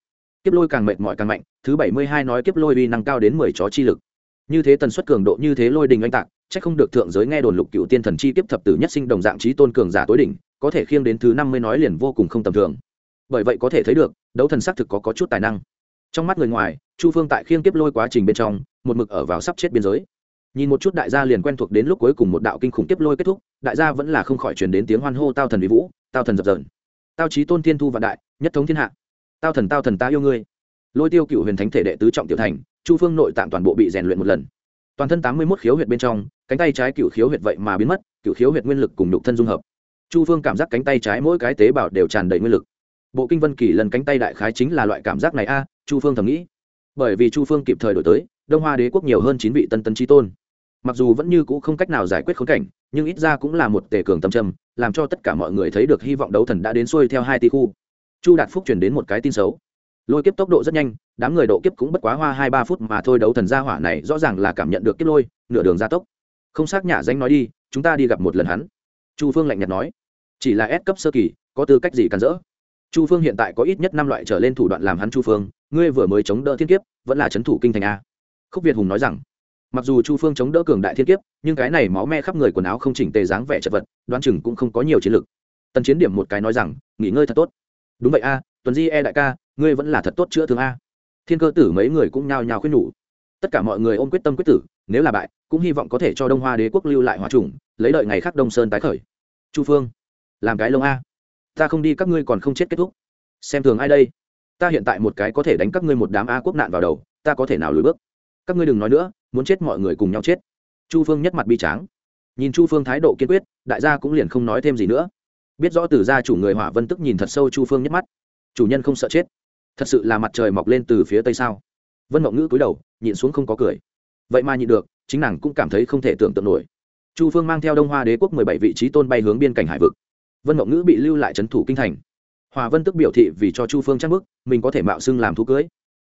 kiếp lôi càng mệt mỏi càng mạnh thứ bảy mươi hai nói kiếp lôi uy năng cao đến mười chó chi lực. Như thế tần suất cường độ như thế lôi đình oanh tạc c h ắ c không được thượng giới nghe đồn lục cựu tiên thần chi kiếp thập tử nhất sinh đồng dạng trí tôn cường giả tối đỉnh có thể khiêng đến thứ năm mươi nói liền vô cùng không tầm thường. Bởi vậy có thể thấy được đấu thần xác thực có, có chút tài năng. Trong mắt người ngoài chu phương tại khiêng kiếp lôi quá trình bên trong một mực ở vào sắp chết biên giới nhìn một chút đại gia liền quen thuộc đến lúc cuối cùng một đạo kinh khủng tiếp lôi kết thúc, đại gia vẫn là không khỏi truyền đến tiếng hoan hô tao thần vĩ vũ, tao thần dập dờn. Tao trí tôn thiên thu vạn đại, nhất thống thiên hạ. Tao thần tao thần, ta yêu ngươi. Lôi tiêu cựu huyền thánh thể đệ tứ trọng tiểu thành, chu phương nội tạm toàn bộ bị rèn luyện một lần. Toàn thân tám mươi một khiếu huyệt bên trong, cánh tay trái cựu khiếu huyệt vậy mà biến mất, cựu khiếu huyệt nguyên lực cùng nhục thân dung hợp. Chu phương cảm giác cánh tay trái mỗi cái tế bào đều tràn đầy nguyên lực. Bộ kinh vân kỳ lần cánh tay đại khái chính là loại cảm giác này a, chu phương thầm nghĩ. Bởi vì chu phương kịp thời đổi tới, đông hoa đế quốc nhiều hơn chín vị tân tân tri tôn mặc dù vẫn như cũ không cách nào giải quyết khốn cảnh, nhưng ít ra cũng là một tề cường tâm trầm, làm cho tất cả mọi người thấy được hy vọng đấu thần đã đến xuôi theo hai tỷ khu. Chu đạt phúc chuyển đến một cái tin xấu. Lôi kiếp tốc độ rất nhanh, đám người độ kiếp cũng bất quá hoa hai ba phút mà thôi, đấu thần gia hỏa này rõ ràng là cảm nhận được kiếp lôi, nửa đường gia tốc. Không xác nhả danh nói đi, chúng ta đi gặp một lần hắn. Chu phương lạnh nhạt nói. Chỉ là S cấp sơ kỳ, có tư cách gì cản rỡ? Chu phương hiện tại có ít nhất năm loại trở lên thủ đoạn làm hắn chu phương, ngươi vừa mới chống đỡ thiên kiếp, vẫn là c h ấ n thủ kinh thành a. Khúc việt hùng nói rằng mặc dù chu phương chống đỡ cường đại thiên kiếp, nhưng cái này máu me khắp người quần áo không chỉnh tề dáng vẻ chật vật, đoán chừng cũng không có nhiều chiến lược tần chiến điểm một cái nói rằng, nghỉ ngơi thật tốt. Đúng vậy a, tuần di e đại ca, ngươi vẫn là thật tốt chữa thương a. Thiên cơ tử mấy người cũng nhao nhao khuyên nhủ. Tất cả mọi người ôm quyết tâm quyết tử, nếu là bại, cũng hy vọng có thể cho đông hoa đế quốc lưu lại hòa trùng lấy đợi ngày khác đông sơn tái khởi. Chu phương, làm cái lông a. Ta không đi, các ngươi còn không chết kết thúc. Xem thường ai đây? Ta hiện tại một cái có thể đánh các ngươi một đám a quốc nạn vào đầu, ta có thể nào lùi bước? Các ngươi đừng nói nữa muốn chết mọi người cùng nhau chết. Chu phương nhất mặt bi tráng. Nhìn chu phương thái độ kiên quyết, đại gia cũng liền không nói thêm gì nữa. Biết rõ từ gia chủ người hỏa vân tức nhìn thật sâu chu phương nhất mắt. Chủ nhân không sợ chết. Thật sự là mặt trời mọc lên từ phía tây sao? Vân mộng ngữ cúi đầu, nhịn xuống không có cười. Vậy mà nhịn được, chính nàng cũng cảm thấy không thể tưởng tượng nổi. Chu phương mang theo đông hoa đế quốc mười bảy vị trí tôn bay hướng biên cảnh hải vực. Vân mộng ngữ bị lưu lại trấn thủ kinh thành. Hòa vân tức biểu thị vì cho chu phương chắc bức, mình có thể mạo xưng làm thú cưới.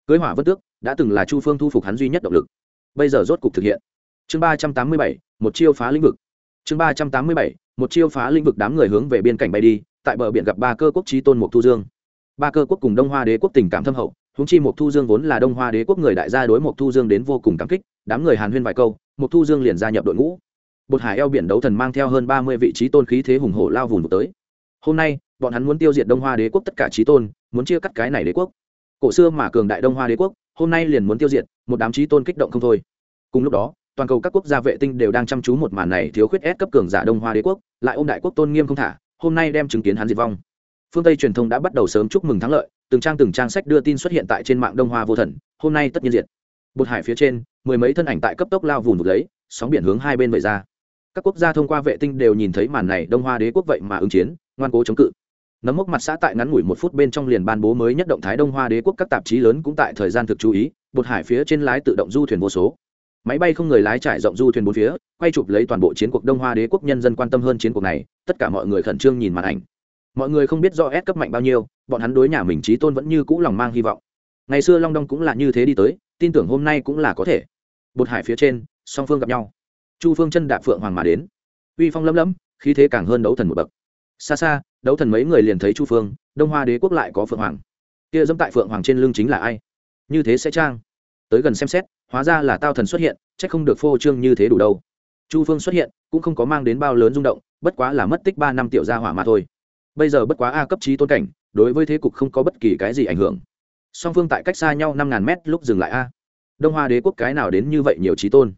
Cưới hỏa vân tước đã từng là chu phương thu phục hắn duy nhất động lực bây giờ rốt cục thực hiện. Chương ba trăm tám mươi bảy, một chiêu phá lĩnh vực. Chương ba trăm tám mươi bảy, một chiêu phá lĩnh vực đám người hướng về biên cảnh bay đi, tại bờ biển gặp ba cơ quốc trí tôn mục thu dương. Ba cơ quốc cùng đông hoa đế quốc tình cảm thâm hậu húng chi mục thu dương vốn là đông hoa đế quốc người đại gia đối mục thu dương đến vô cùng cảm kích, đám người hàn huyên vài câu mục thu dương liền gia nhập đội ngũ. Bột hải eo biển đấu thần mang theo hơn ba mươi vị trí tôn khí thế hùng hổ lao vùng tới. Hôm nay, bọn hắn muốn tiêu diệt đông hoa đế quốc tất cả trí tôn, muốn chia cắt cái này đế quốc. Cổ xưa mà cường đại đông hoa đế quốc, hôm nay liền muốn tiêu diệt một đám trí tôn kích động không thôi. Cùng lúc đó, toàn cầu các quốc gia vệ tinh đều đang chăm chú một màn này thiếu khuyết ép cấp cường giả đông hoa đế quốc, lại ôm đại quốc tôn nghiêm không thả, hôm nay đem chứng kiến hắn diệt vong. Phương tây truyền thông đã bắt đầu sớm chúc mừng thắng lợi, từng trang từng trang sách đưa tin xuất hiện tại trên mạng đông hoa vô thần, hôm nay tất nhiên diệt. Bột hải phía trên, mười mấy thân ảnh tại cấp tốc lao vùng vụt lấy, sóng biển hướng hai bên vẩy ra. Các quốc gia thông qua vệ tinh đều nhìn thấy màn này đông hoa đế quốc vậy mà ứng chiến, ngoan cố chống cự. Nấm mốc mặt xã tại ngắn ngủi một phút bên trong liền ban bố mới nhất động thái đông hoa đế quốc các tạp chí lớn cũng tại thời gian thực chú ý bột hải phía trên lái tự động du thuyền vô số. Máy bay không người lái trải rộng du thuyền bốn phía, quay chụp lấy toàn bộ chiến cuộc đông hoa đế quốc nhân dân quan tâm hơn chiến cuộc này, tất cả mọi người khẩn trương nhìn màn ảnh. Mọi người không biết do ép cấp mạnh bao nhiêu, bọn hắn đối nhà mình trí tôn vẫn như cũ lòng mang hy vọng. Ngày xưa long đong cũng là như thế đi tới, tin tưởng hôm nay cũng là có thể. Bột hải phía trên, song phương gặp nhau. Chu phương chân đạp phượng hoàng mà đến. Uy phong lấm lấm, khí thế càng hơn đấu thần một bậc. Xa xa, đấu thần mấy người liền thấy chu phương, đông hoa đế quốc lại có phượng hoàng. Kia dẫm tại phượng hoàng trên lưng chính là ai? Như thế sẽ trang. Tới gần xem xét, hóa ra là tao thần xuất hiện c h ắ c không được phô trương như thế đủ đâu. Chu phương xuất hiện, cũng không có mang đến bao lớn rung động, bất quá là mất tích ba năm tiểu gia hỏa mà thôi. Bây giờ bất quá a cấp trí tôn cảnh, đối với thế cục không có bất kỳ cái gì ảnh hưởng. Song phương tại cách xa nhau năm ngàn mét lúc dừng lại a. Đông hoa đế quốc cái nào đến như vậy nhiều trí tôn?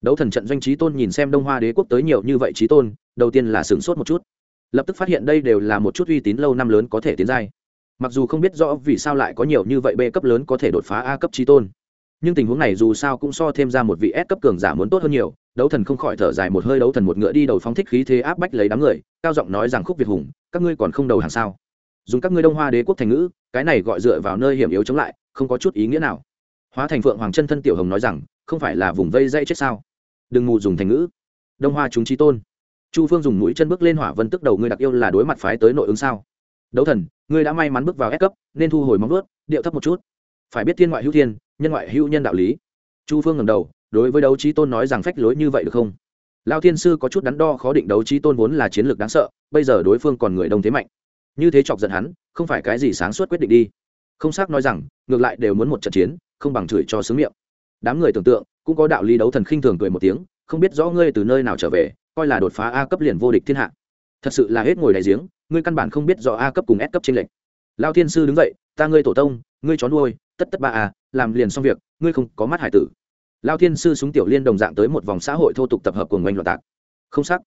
Đấu thần trận doanh trí tôn nhìn xem đông hoa đế quốc tới nhiều như vậy trí tôn, đầu tiên là sửng sốt một chút. Lập tức phát hiện đây đều là một chút uy tín lâu năm lớn có thể tiến giai mặc dù không biết rõ vì sao lại có nhiều như vậy b cấp lớn có thể đột phá a cấp trí tôn, nhưng tình huống này dù sao cũng so thêm ra một vị s cấp cường giả muốn tốt hơn nhiều. Đấu thần không khỏi thở dài một hơi, đấu thần một ngựa đi đầu phóng thích khí thế áp bách lấy đám người, cao giọng nói rằng, khúc việt hùng, các ngươi còn không đầu hàng sao? Dùng các ngươi đông hoa đế quốc thành ngữ, cái này gọi dựa vào nơi hiểm yếu chống lại, không có chút ý nghĩa nào. Hóa thành phượng hoàng chân thân tiểu hồng nói rằng, không phải là vùng vây dây chết sao? Đừng mù dùng thành ngữ. Đông hoa chúng trí tôn. Chu phương dùng mũi chân bước lên hỏa vân, tức đầu ngươi đặc yêu là đối mặt phái tới nội ứng sao? Đấu thần ngươi đã may mắn bước vào s cấp nên thu hồi móng vuốt, điệu thấp một chút. Phải biết thiên ngoại hữu thiên nhân ngoại hữu nhân đạo lý. Chu phương ngẩng đầu đối với đấu trí tôn nói rằng phách lối như vậy được không? Lão thiên sư có chút đắn đo khó định đấu trí tôn vốn là chiến lược đáng sợ bây giờ đối phương còn người đông thế mạnh. Như thế chọc giận hắn không phải cái gì sáng suốt quyết định đi. Không xác nói rằng ngược lại đều muốn một trận chiến không bằng chửi cho sướng miệng. Đám người tưởng tượng cũng có đạo lý đấu thần khinh thường cười một tiếng không biết rõ ngươi từ nơi nào trở về coi là đột phá a cấp liền vô địch thiên hạ. Thật sự là hết ngồi đại giếng ngươi căn bản không biết rõ a cấp cùng s cấp trên lệnh lao thiên sư đứng dậy, ta ngươi tổ tông, ngươi chó nuôi, tất tất ba a, làm liền xong việc, ngươi không có mắt hải tử. Lao thiên sư súng tiểu liên đồng dạng tới một vòng xã hội thô tục tập hợp cùng ngoanh loạn tạc. Không sắc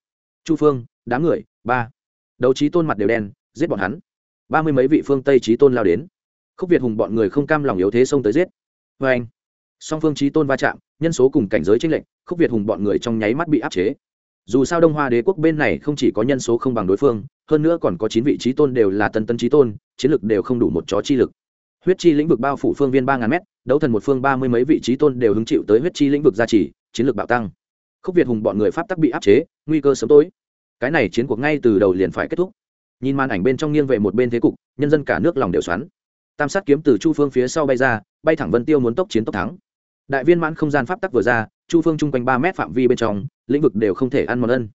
chu phương, đám người, ba. Đấu trí tôn mặt đều đen, giết bọn hắn. Ba mươi mấy vị phương tây trí tôn lao đến. Khúc việt hùng bọn người không cam lòng yếu thế xông tới giết. Vê anh song phương trí tôn va chạm, nhân số cùng cảnh giới tranh lệch, khúc việt hùng bọn người trong nháy mắt bị áp chế dù sao đông hoa đế quốc bên này không chỉ có nhân số không bằng đối phương, hơn nữa còn có chín vị trí tôn đều là tân tân trí tôn, chiến lực đều không đủ một chó chi lực. Huyết chi lĩnh vực bao phủ phương viên ba ngàn m đấu thần một phương ba mươi mấy vị trí tôn đều hứng chịu tới huyết chi lĩnh vực gia trì, chiến lược bạo tăng. Khúc việt hùng bọn người pháp tắc bị áp chế, nguy cơ sớm tối. Cái này chiến cuộc ngay từ đầu liền phải kết thúc. Nhìn màn ảnh bên trong nghiêng về một bên thế cục, nhân dân cả nước lòng đều xoắn. Tam sát kiếm từ chu phương phía sau bay ra, bay thẳng vân tiêu muốn tốc chiến tốc thắng. Đại viên mãn không gian pháp tắc vừa ra chu phương chung quanh ba mét phạm vi bên trong, lĩnh vực đều không thể ăn mòn ân.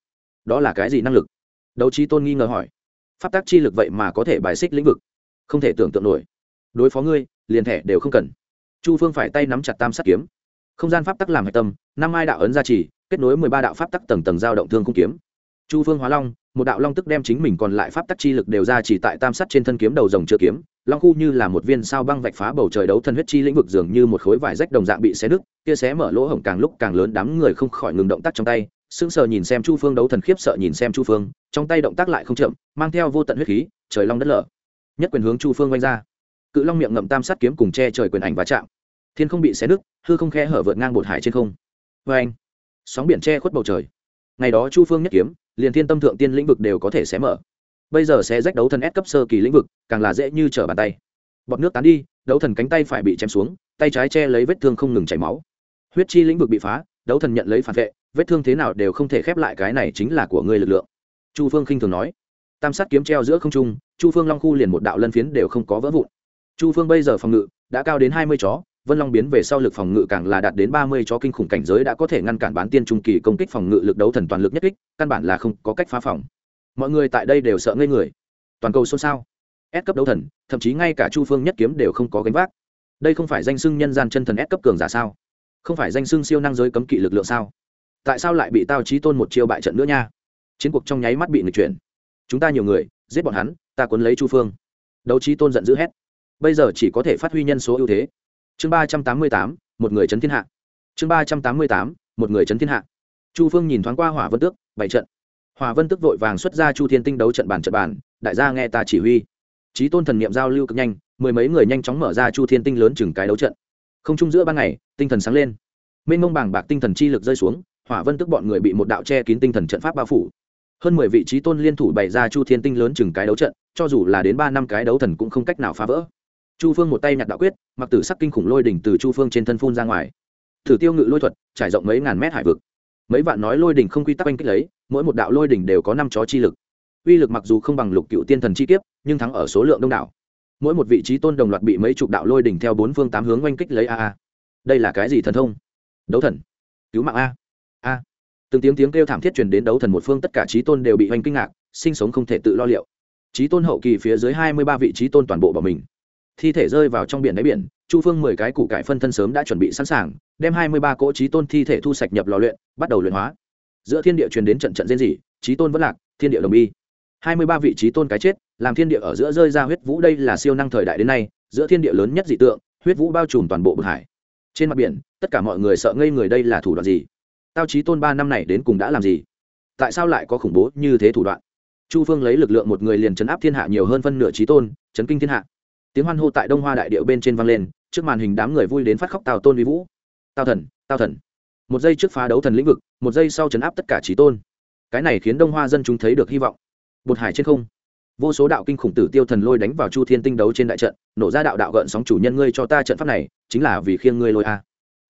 Đó là cái gì năng lực? Đấu trí tôn nghi ngờ hỏi. Pháp tác chi lực vậy mà có thể bài xích lĩnh vực? Không thể tưởng tượng nổi. Đối phó ngươi, liền thẻ đều không cần. Chu phương phải tay nắm chặt tam sát kiếm. Không gian pháp tắc làm hạch tâm, năm mai đạo ấn gia trì, kết nối mười ba đạo pháp tắc tầng tầng giao động thương cung kiếm. Chu phương hóa long một đạo long tức đem chính mình còn lại pháp tắc chi lực đều ra chỉ tại tam sắt trên thân kiếm đầu rồng chưa kiếm, long khu như là một viên sao băng vạch phá bầu trời đấu thân huyết chi lĩnh vực dường như một khối vải rách đồng dạng bị xé nứt, kia xé mở lỗ hổng càng lúc càng lớn đám người không khỏi ngừng động tác trong tay, sững sờ nhìn xem chu phương đấu thần khiếp sợ nhìn xem chu phương, trong tay động tác lại không chậm, mang theo vô tận huyết khí, trời long đất lở. Nhất quyền hướng chu phương quanh ra. Cự long miệng ngậm tam sắt kiếm cùng che trời quyền ảnh và chạm. Thiên không bị xé nứt, hư không khe hở vượt ngang bột hải trên không. Vê anh sóng biển che khuất bầu trời. Ngày đó chu phương nhất kiếm liền thiên tâm thượng tiên lĩnh vực đều có thể xé mở. Bây giờ sẽ rách đấu thần ép cấp sơ kỳ lĩnh vực, càng là dễ như trở bàn tay. Bọt nước tán đi, đấu thần cánh tay phải bị chém xuống, tay trái che lấy vết thương không ngừng chảy máu. Huyết chi lĩnh vực bị phá, đấu thần nhận lấy phản vệ, vết thương thế nào đều không thể khép lại cái này chính là của ngươi lực lượng. Chu phương khinh thường nói. Tam sát kiếm treo giữa không trung, chu phương long khu liền một đạo lân phiến đều không có vỡ vụn. Chu phương bây giờ phòng ngự đã cao đến hai mươi chó vân long biến về sau lực phòng ngự càng là đạt đến ba mươi cho kinh khủng cảnh giới đã có thể ngăn cản bán tiên trung kỳ công kích phòng ngự lực đấu thần toàn lực nhất kích, căn bản là không có cách phá phòng. Mọi người tại đây đều sợ ngây người. Toàn cầu xôn xao. S cấp đấu thần, thậm chí ngay cả chu phương nhất kiếm đều không có gánh vác. Đây không phải danh xưng nhân gian chân thần s cấp cường giả sao? Không phải danh xưng siêu năng giới cấm kỵ lực lượng sao? Tại sao lại bị tao trí tôn một chiêu bại trận nữa nha? Chiến cuộc trong nháy mắt bị nghịch chuyển. Chúng ta nhiều người, giết bọn hắn, ta cuốn lấy chu phương. Đấu trí tôn giận dữ hét. Bây giờ chỉ có thể phát huy nhân số ưu thế chương ba trăm tám mươi tám, một người chấn thiên hạ. Chương ba trăm tám mươi tám, một người chấn thiên hạ. Chu phương nhìn thoáng qua hỏa vân tước bảy trận. Hỏa vân tước vội vàng xuất ra chu thiên tinh đấu trận bàn trận bàn đại gia nghe ta chỉ huy. Trí tôn thần niệm giao lưu cực nhanh, mười mấy người nhanh chóng mở ra chu thiên tinh lớn chừng cái đấu trận. Không chung giữa ban ngày, tinh thần sáng lên. Mênh mông bàng bạc tinh thần chi lực rơi xuống, hỏa vân tức bọn người bị một đạo che kín tinh thần trận pháp bao phủ. Hơn mười vị trí tôn liên thủ bày ra chu thiên tinh lớn chừng cái đấu trận, cho dù là đến ba năm cái đấu thần cũng không cách nào phá vỡ chu phương một tay nhặt đạo quyết, mặc tử sắc kinh khủng lôi đỉnh từ chu phương trên thân phun ra ngoài. Thử tiêu ngự lôi thuật, trải rộng mấy ngàn mét hải vực. Mấy vạn nói lôi đỉnh không quy tắc anh kích lấy, mỗi một đạo lôi đỉnh đều có năm chó chi lực. Uy lực mặc dù không bằng lục cựu tiên thần chi kiếp, nhưng thắng ở số lượng đông đảo. Mỗi một vị trí tôn đồng loạt bị mấy chục đạo lôi đỉnh theo bốn phương tám hướng oanh kích lấy a a. Đây là cái gì thần thông? Đấu thần. Cứu mạng a. A. Từng tiếng tiếng kêu thảm thiết truyền đến đấu thần một phương, tất cả trí tôn đều bị oanh kinh ngạc, sinh sống không thể tự lo liệu. Trí tôn hậu kỳ phía dưới hai mươi ba vị trí tôn toàn bộ bỏ mình thi thể rơi vào trong biển đáy biển, chu phương mười cái củ cải phân thân sớm đã chuẩn bị sẵn sàng, đem hai mươi ba cỗ trí tôn thi thể thu sạch nhập lò luyện, bắt đầu luyện hóa. Giữa thiên địa truyền đến trận trận diễn dị trí tôn vẫn lạc, thiên địa đồng bi hai mươi ba vị trí tôn cái chết, làm thiên địa ở giữa rơi ra huyết vũ đây là siêu năng thời đại đến nay, giữa thiên địa lớn nhất dị tượng, huyết vũ bao trùm toàn bộ bực hải. Trên mặt biển, tất cả mọi người sợ ngây người đây là thủ đoạn gì? Tao trí tôn ba năm này đến cùng đã làm gì? Tại sao lại có khủng bố như thế thủ đoạn? Chu phương lấy lực lượng một người liền chấn áp thiên hạ nhiều hơn phân nửa trí tôn, chấn kinh thiên hạ tiếng hoan hô tại đông hoa đại điệu bên trên vang lên, trước màn hình đám người vui đến phát khóc tào tôn vi vũ. Tào thần Tào thần. Một giây trước phá đấu thần lĩnh vực, một giây sau chấn áp tất cả trí tôn. Cái này khiến đông hoa dân chúng thấy được hy vọng. Bột hải trên không. Vô số đạo kinh khủng tử tiêu thần lôi đánh vào chu thiên tinh đấu trên đại trận, nổ ra đạo đạo gợn sóng chủ nhân ngươi cho ta trận pháp này, chính là vì khiêng ngươi lôi a.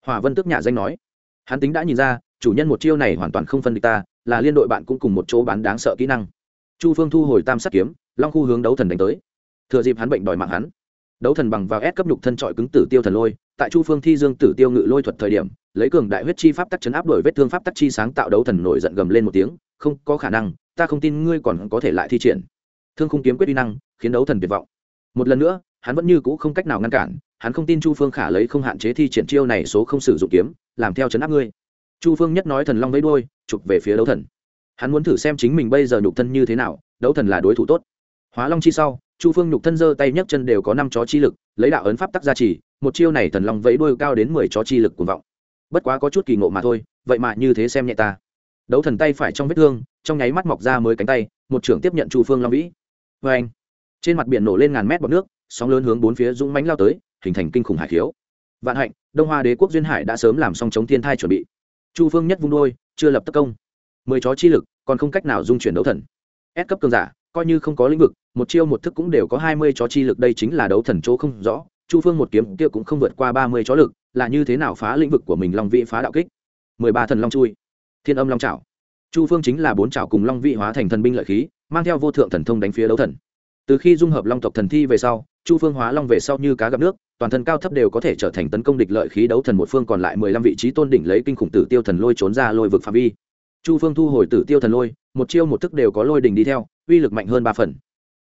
Hòa vân tức nhà danh nói. Hắn tính đã nhìn ra, chủ nhân một chiêu này hoàn toàn không phân địch ta, là liên đội bạn cũng cùng một chỗ bán đáng sợ kỹ năng. Chu phương thu hồi tam sát kiếm, long khu hướng đấu thần đánh tới thừa dịp hắn bệnh đòi mạng hắn, đấu thần bằng vào ép cấp nhục thân trọi cứng tử tiêu thần lôi, tại chu phương thi dương tử tiêu ngự lôi thuật thời điểm, lấy cường đại huyết chi pháp tắc chấn áp đổi vết thương pháp tắc chi sáng tạo đấu thần nổi giận gầm lên một tiếng, không có khả năng, ta không tin ngươi còn có thể lại thi triển. Thương không kiếm quyết uy năng, khiến đấu thần tuyệt vọng. Một lần nữa, hắn vẫn như cũ không cách nào ngăn cản, hắn không tin chu phương khả lấy không hạn chế thi triển chiêu này số không sử dụng kiếm, làm theo chấn áp ngươi. Chu phương nhất nói thần long với đôi chụp về phía đấu thần. Hắn muốn thử xem chính mình bây giờ nhục thân như thế nào, đấu thần là đối thủ tốt. Hóa long chi sau chu phương nhục thân giơ tay nhấc chân đều có năm chó chi lực, lấy đạo ấn pháp tắc gia trì, một chiêu này thần long vẫy đuôi cao đến mười chó chi lực cuồng vọng. Bất quá có chút kỳ ngộ mà thôi, vậy mà như thế xem nhẹ ta. Đấu thần tay phải trong vết thương, trong nháy mắt mọc ra mới cánh tay, một trưởng tiếp nhận chu phương long vĩ. Vê anh trên mặt biển nổ lên ngàn mét bọc nước, sóng lớn hướng bốn phía dũng mánh lao tới, hình thành kinh khủng hải khiếu. Vạn hạnh, đông hoa đế quốc duyên hải đã sớm làm xong chống thiên thai chuẩn bị. Chu phương nhất vung đôi chưa lập tất công. Mười chó chi lực, còn không cách nào dung chuyển đấu thần. Ép cấp cường giả, coi như không có lĩnh vực một chiêu một thức cũng đều có hai mươi chó chi lực, đây chính là đấu thần chỗ không rõ, chu phương một kiếm kia cũng không vượt qua ba mươi chó lực, là như thế nào phá lĩnh vực của mình long vị phá đạo kích? Mười ba thần long chui, thiên âm long trảo chu phương chính là bốn trảo cùng long vị hóa thành thần binh lợi khí, mang theo vô thượng thần thông đánh phía đấu thần. Từ khi dung hợp long tộc thần thi về sau, chu phương hóa long về sau như cá gặp nước, toàn thân cao thấp đều có thể trở thành tấn công địch lợi khí đấu thần một phương còn lại mười lăm vị trí tôn đỉnh lấy kinh khủng tử tiêu thần lôi trốn ra lôi vực phạm vi. Chu phương thu hồi tử tiêu thần lôi, một chiêu một thức đều có lôi đỉnh đi theo, uy lực mạnh hơn ba phần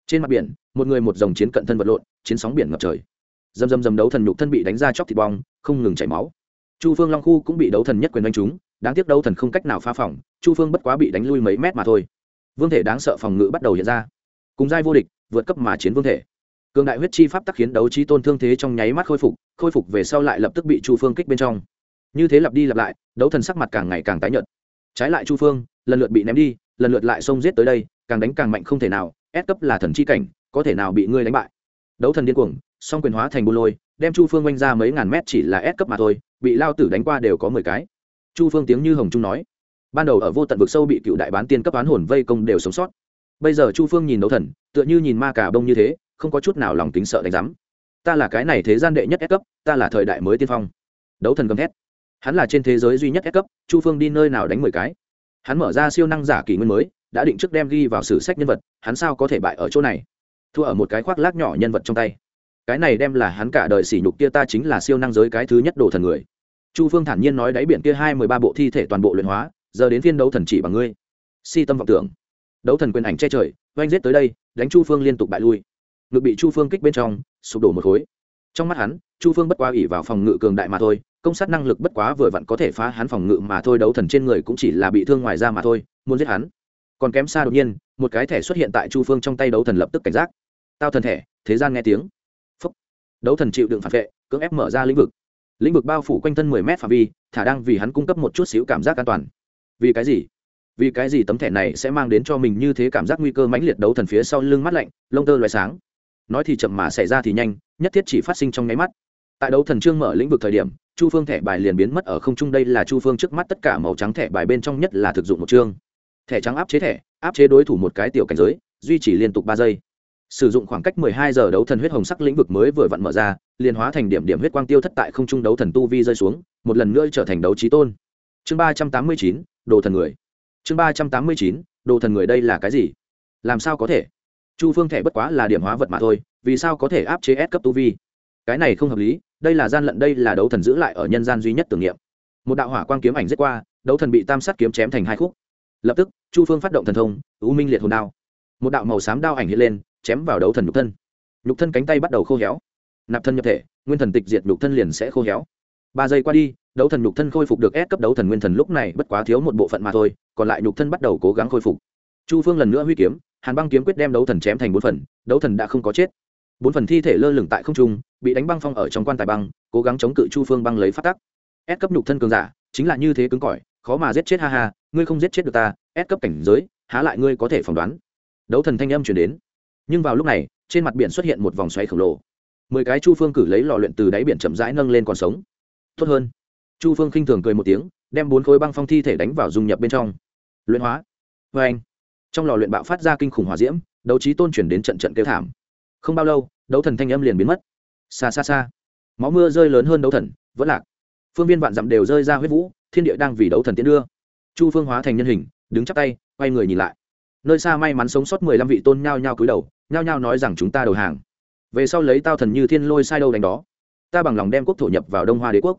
trên mặt biển, một người một dòng chiến cận thân vật lộn, chiến sóng biển ngập trời. Dầm dầm dầm đấu thần nhục thân bị đánh ra chóc thịt bong, không ngừng chảy máu. Chu phương long khu cũng bị đấu thần nhất quyền đánh trúng, đáng tiếc đấu thần không cách nào phá phòng, chu phương bất quá bị đánh lui mấy mét mà thôi. Vương thể đáng sợ phòng ngự bắt đầu hiện ra. Cùng giai vô địch, vượt cấp mà chiến vương thể. Cường đại huyết chi pháp tắc khiến đấu trí tôn thương thế trong nháy mắt khôi phục khôi phục về sau lại lập tức bị chu phương kích bên trong. Như thế lặp đi lặp lại, đấu thần sắc mặt càng ngày càng tái nhợt. Trái lại chu phương, lần lượt bị ném đi, lần lượt lại xông giết tới đây, càng đánh càng mạnh không thể nào ép cấp là thần chi cảnh, có thể nào bị ngươi đánh bại? Đấu thần điên cuồng, song quyền hóa thành bù lôi, đem chu phương oanh ra mấy ngàn mét chỉ là ép cấp mà thôi, bị lao tử đánh qua đều có mười cái. Chu phương tiếng như hồng trung nói. Ban đầu ở vô tận vực sâu bị cựu đại bán tiên cấp oán hồn vây công đều sống sót. Bây giờ chu phương nhìn đấu thần, tựa như nhìn ma cả bông như thế, không có chút nào lòng tính sợ đánh giám. Ta là cái này thế gian đệ nhất ép cấp, ta là thời đại mới tiên phong. Đấu thần gầm thét. Hắn là trên thế giới duy nhất ép cấp, chu phương đi nơi nào đánh mười cái? Hắn mở ra siêu năng giả kỷ nguyên mới đã định trước đem ghi vào sử sách nhân vật, hắn sao có thể bại ở chỗ này? Thua ở một cái khoác lác nhỏ nhân vật trong tay. Cái này đem là hắn cả đời sỉ nhục kia ta chính là siêu năng giới cái thứ nhất đồ thần người. Chu phương thản nhiên nói đáy biển kia hai mười ba bộ thi thể toàn bộ luyện hóa, giờ đến phiên đấu thần chỉ bằng ngươi. Si tâm vọng tưởng. Đấu thần quyền ảnh che trời, oanh giết tới đây, đánh chu phương liên tục bại lui. Ngực bị chu phương kích bên trong, sụp đổ một khối. Trong mắt hắn, chu phương bất quá ỉ vào phòng ngự cường đại mà thôi, công sát năng lực bất quá vừa vặn có thể phá hắn phòng ngự mà thôi, đấu thần trên người cũng chỉ là bị thương ngoài ra mà thôi, muốn giết hắn còn kém xa đột nhiên, một cái thẻ xuất hiện tại chu phương trong tay đấu thần lập tức cảnh giác. Tao thần thẻ, thế gian nghe tiếng. Phúc. đấu thần chịu đựng phản vệ, cưỡng ép mở ra lĩnh vực. Lĩnh vực bao phủ quanh thân mười mét phạm vi, thả đang vì hắn cung cấp một chút xíu cảm giác an toàn. Vì cái gì? Vì cái gì tấm thẻ này sẽ mang đến cho mình như thế cảm giác nguy cơ mãnh liệt đấu thần phía sau lưng mắt lạnh, lông tơ loài sáng? Nói thì chậm mà xảy ra thì nhanh, nhất thiết chỉ phát sinh trong nháy mắt. Tại đấu thần trương mở lĩnh vực thời điểm, chu phương thẻ bài liền biến mất ở không trung. Đây là chu phương trước mắt tất cả màu trắng thẻ bài bên trong nhất là thực dụng một chương thẻ trắng áp chế thẻ áp chế đối thủ một cái tiểu cảnh giới duy trì liên tục ba giây. Sử dụng khoảng cách 12 giờ đấu thần huyết hồng sắc lĩnh vực mới vừa vặn mở ra liền hóa thành điểm điểm huyết quang tiêu thất tại không trung đấu thần tu vi rơi xuống một lần nữa trở thành đấu trí tôn. Chương 389, đồ thần người. Chương 389, đồ thần người đây là cái gì? Làm sao có thể? Chu phương thẻ bất quá là điểm hóa vật mà thôi vì sao có thể áp chế S cấp tu vi? Cái này không hợp lý đây là gian lận đây là đấu thần giữ lại ở nhân gian duy nhất tưởng niệm. Một đạo hỏa quang kiếm ảnh giết qua đấu thần bị tam sát kiếm chém thành hai khúc lập tức, chu phương phát động thần thông ưu minh liệt hồn đao. Một đạo màu xám đao ảnh hiện lên, chém vào đấu thần nhục thân. Nhục thân cánh tay bắt đầu khô héo. Nạp thân nhập thể, nguyên thần tịch diệt nhục thân liền sẽ khô héo. Ba giây qua đi, đấu thần nhục thân khôi phục được ép cấp đấu thần nguyên thần lúc này bất quá thiếu một bộ phận mà thôi, còn lại nhục thân bắt đầu cố gắng khôi phục. Chu phương lần nữa huy kiếm, hàn băng kiếm quyết đem đấu thần chém thành bốn phần, đấu thần đã không có chết. Bốn phần thi thể lơ lửng tại không trung, bị đánh băng phong ở trong quan tài băng, cố gắng chống cự chu phương băng lấy phát tắc. Ép cấp nhục thân cường giả, chính là như thế cứng cỏi, khó mà giết chết ha ha ngươi không giết chết được ta, ép cấp cảnh giới, há lại ngươi có thể phỏng đoán. Đấu thần thanh âm chuyển đến. Nhưng vào lúc này, trên mặt biển xuất hiện một vòng xoáy khổng lồ. Mười cái chu phương cử lấy lò luyện từ đáy biển chậm rãi nâng lên còn sống. Tốt hơn. Chu phương khinh thường cười một tiếng, đem bốn khối băng phong thi thể đánh vào dung nhập bên trong. Luyện hóa. Vê anh. Trong lò luyện bạo phát ra kinh khủng hòa diễm, đấu trí tôn chuyển đến trận trận kêu thảm. Không bao lâu, đấu thần thanh âm liền biến mất. Xa xa xa. Máu mưa rơi lớn hơn đấu thần, vẫn lạc. Phương viên vạn dặm đều rơi ra huyết vũ, thiên địa đang vì đấu thần tiến đưa chu phương hóa thành nhân hình, đứng chắp tay, quay người nhìn lại. Nơi xa may mắn sống sót mười lăm vị tôn nhao nhao cúi đầu, nhao nhao nói rằng chúng ta đầu hàng. Về sau lấy tao thần như thiên lôi sai đâu đánh đó. Ta bằng lòng đem quốc thổ nhập vào đông hoa đế quốc.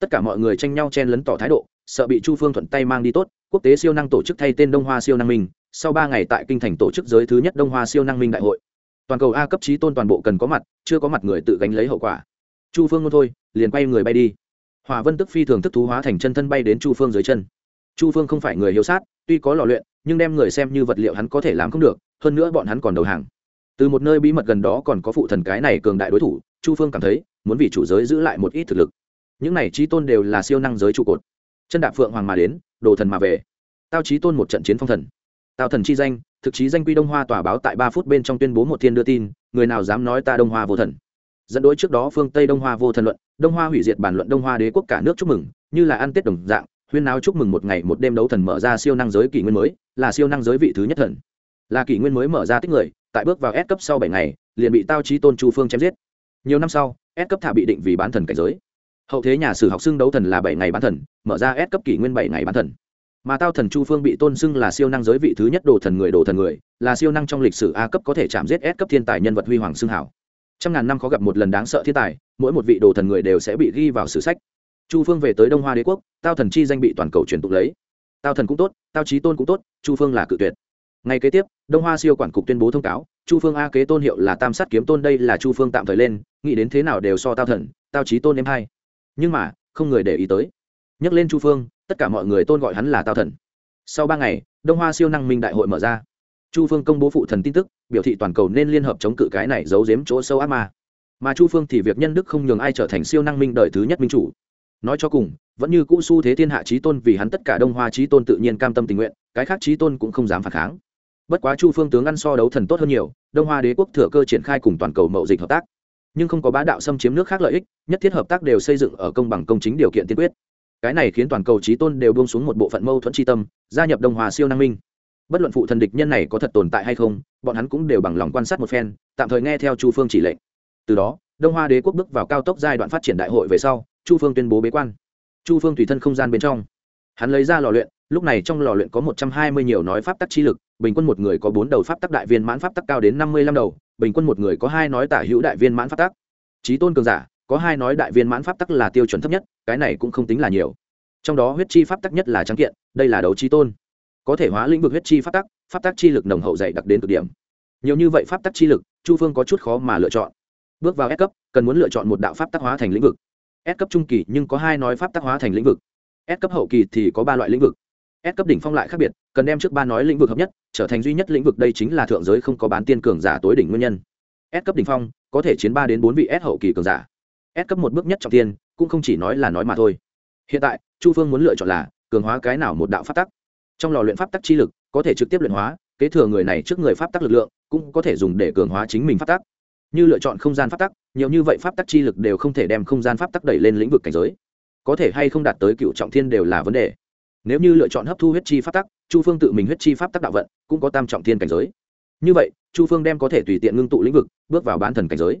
Tất cả mọi người tranh nhau chen lấn tỏ thái độ, sợ bị chu phương thuận tay mang đi tốt. Quốc tế siêu năng tổ chức thay tên đông hoa siêu năng minh. Sau ba ngày tại kinh thành tổ chức giới thứ nhất đông hoa siêu năng minh đại hội. Toàn cầu a cấp trí tôn toàn bộ cần có mặt, chưa có mặt người tự gánh lấy hậu quả. Chu phương ngôn thôi, liền quay người bay đi. Hòa vân tức phi thường thức thú hóa thành chân thân bay đến chu phương dưới chân chu phương không phải người hiếu sát, tuy có lò luyện, nhưng đem người xem như vật liệu hắn có thể làm không được, hơn nữa bọn hắn còn đầu hàng. Từ một nơi bí mật gần đó còn có phụ thần cái này cường đại đối thủ, chu phương cảm thấy muốn vì chủ giới giữ lại một ít thực lực. Những này trí tôn đều là siêu năng giới trụ cột. Chân đạp phượng hoàng mà đến, đồ thần mà về. Tao trí tôn một trận chiến phong thần. Tao thần chi danh, thực chí danh quy đông hoa tòa báo tại ba phút bên trong tuyên bố một thiên đưa tin, người nào dám nói ta đông hoa vô thần. Dẫn đối trước đó phương tây đông hoa vô thần luận, đông hoa hủy diệt bản luận đông hoa đế quốc cả nước chúc mừng, như là ăn tết đồng dạng huyên náo chúc mừng một ngày một đêm đấu thần mở ra siêu năng giới kỷ nguyên mới, là siêu năng giới vị thứ nhất thần. Là kỷ nguyên mới mở ra tích người, tại bước vào S cấp sau bảy ngày, liền bị tao trí tôn chu phương chém giết. Nhiều năm sau, S cấp thả bị định vì bán thần cảnh giới. Hậu thế nhà sử học xưng đấu thần là bảy ngày bán thần, mở ra S cấp kỷ nguyên bảy ngày bán thần. Mà tao thần chu phương bị tôn xưng là siêu năng giới vị thứ nhất đồ thần người đồ thần người, là siêu năng trong lịch sử a cấp có thể chạm giết s cấp thiên tài nhân vật huy hoàng xưng hảo. Trăm ngàn năm khó gặp một lần đáng sợ thiên tài, mỗi một vị đồ thần người đều sẽ bị ghi vào sử sách chu phương về tới đông hoa đế quốc, tao thần chi danh bị toàn cầu truyền tục lấy. Tao thần cũng tốt, tao trí tôn cũng tốt, chu phương là cự tuyệt. Ngay kế tiếp, đông hoa siêu quản cục tuyên bố thông cáo, chu phương a kế tôn hiệu là tam sát kiếm tôn, đây là chu phương tạm thời lên, nghĩ đến thế nào đều so tao thần, tao trí tôn em hai nhưng mà, không người để ý tới. Nhắc lên chu phương, tất cả mọi người tôn gọi hắn là tao thần. Sau ba ngày, đông hoa siêu năng minh đại hội mở ra. Chu phương công bố phụ thần tin tức, biểu thị toàn cầu nên liên hợp chống cự cái này giấu giếm chỗ sâu ác ma. Mà chu phương thì việc nhân đức không nhường ai trở thành siêu năng minh đời thứ nhất minh chủ nói cho cùng, vẫn như cũ xu thế thiên hạ trí tôn vì hắn tất cả đông hoa trí tôn tự nhiên cam tâm tình nguyện, cái khác trí tôn cũng không dám phản kháng. Bất quá chu phương tướng ăn so đấu thần tốt hơn nhiều, đông hoa đế quốc thừa cơ triển khai cùng toàn cầu mậu dịch hợp tác. Nhưng không có bá đạo xâm chiếm nước khác lợi ích, nhất thiết hợp tác đều xây dựng ở công bằng công chính điều kiện tiên quyết. Cái này khiến toàn cầu trí tôn đều buông xuống một bộ phận mâu thuẫn tri tâm, gia nhập đông hòa siêu năng minh. Bất luận phụ thần địch nhân này có thật tồn tại hay không, bọn hắn cũng đều bằng lòng quan sát một phen, tạm thời nghe theo chu phương chỉ lệnh. Từ đó, đông hoa đế quốc bước vào cao tốc giai đoạn phát triển đại hội về sau chu phương tuyên bố bế quan. Chu phương tùy thân không gian bên trong. Hắn lấy ra lò luyện, lúc này trong lò luyện có một trăm hai mươi nhiều nói pháp tắc chi lực, bình quân một người có bốn đầu pháp tắc đại viên mãn pháp tắc cao đến năm mươi lăm đầu, bình quân một người có hai nói tả hữu đại viên mãn pháp tắc. Trí tôn cường giả, có hai nói đại viên mãn pháp tắc là tiêu chuẩn thấp nhất, cái này cũng không tính là nhiều. Trong đó huyết chi pháp tắc nhất là trắng kiện, đây là đấu trí tôn. Có thể hóa lĩnh vực huyết chi pháp tắc pháp tắc chi lực nồng hậu dày đặc đến cực điểm. Nhiều như vậy pháp tắc chi lực, chu phương có chút khó mà lựa chọn. Bước vào S cấp, cần muốn lựa chọn một đạo pháp tắc hóa thành lĩnh vực. S cấp trung kỳ nhưng có hai nói pháp tác hóa thành lĩnh vực. S cấp hậu kỳ thì có ba loại lĩnh vực. S cấp đỉnh phong lại khác biệt, cần đem trước ba nói lĩnh vực hợp nhất, trở thành duy nhất lĩnh vực đây chính là thượng giới không có bán tiên cường giả tối đỉnh nguyên nhân. S cấp đỉnh phong, có thể chiến ba đến bốn vị S hậu kỳ cường giả. S cấp một bước nhất trọng tiên, cũng không chỉ nói là nói mà thôi. Hiện tại, chu phương muốn lựa chọn là cường hóa cái nào một đạo pháp tắc. Trong lò luyện pháp tắc chi lực, có thể trực tiếp luyện hóa, kế thừa người này trước người pháp tắc lực lượng, cũng có thể dùng để cường hóa chính mình pháp tắc như lựa chọn không gian pháp tắc, nhiều như vậy pháp tắc chi lực đều không thể đem không gian pháp tắc đẩy lên lĩnh vực cảnh giới. Có thể hay không đạt tới cựu trọng thiên đều là vấn đề. Nếu như lựa chọn hấp thu huyết chi pháp tắc, chu phương tự mình huyết chi pháp tắc đạo vận, cũng có tam trọng thiên cảnh giới. Như vậy, chu phương đem có thể tùy tiện ngưng tụ lĩnh vực, bước vào bán thần cảnh giới.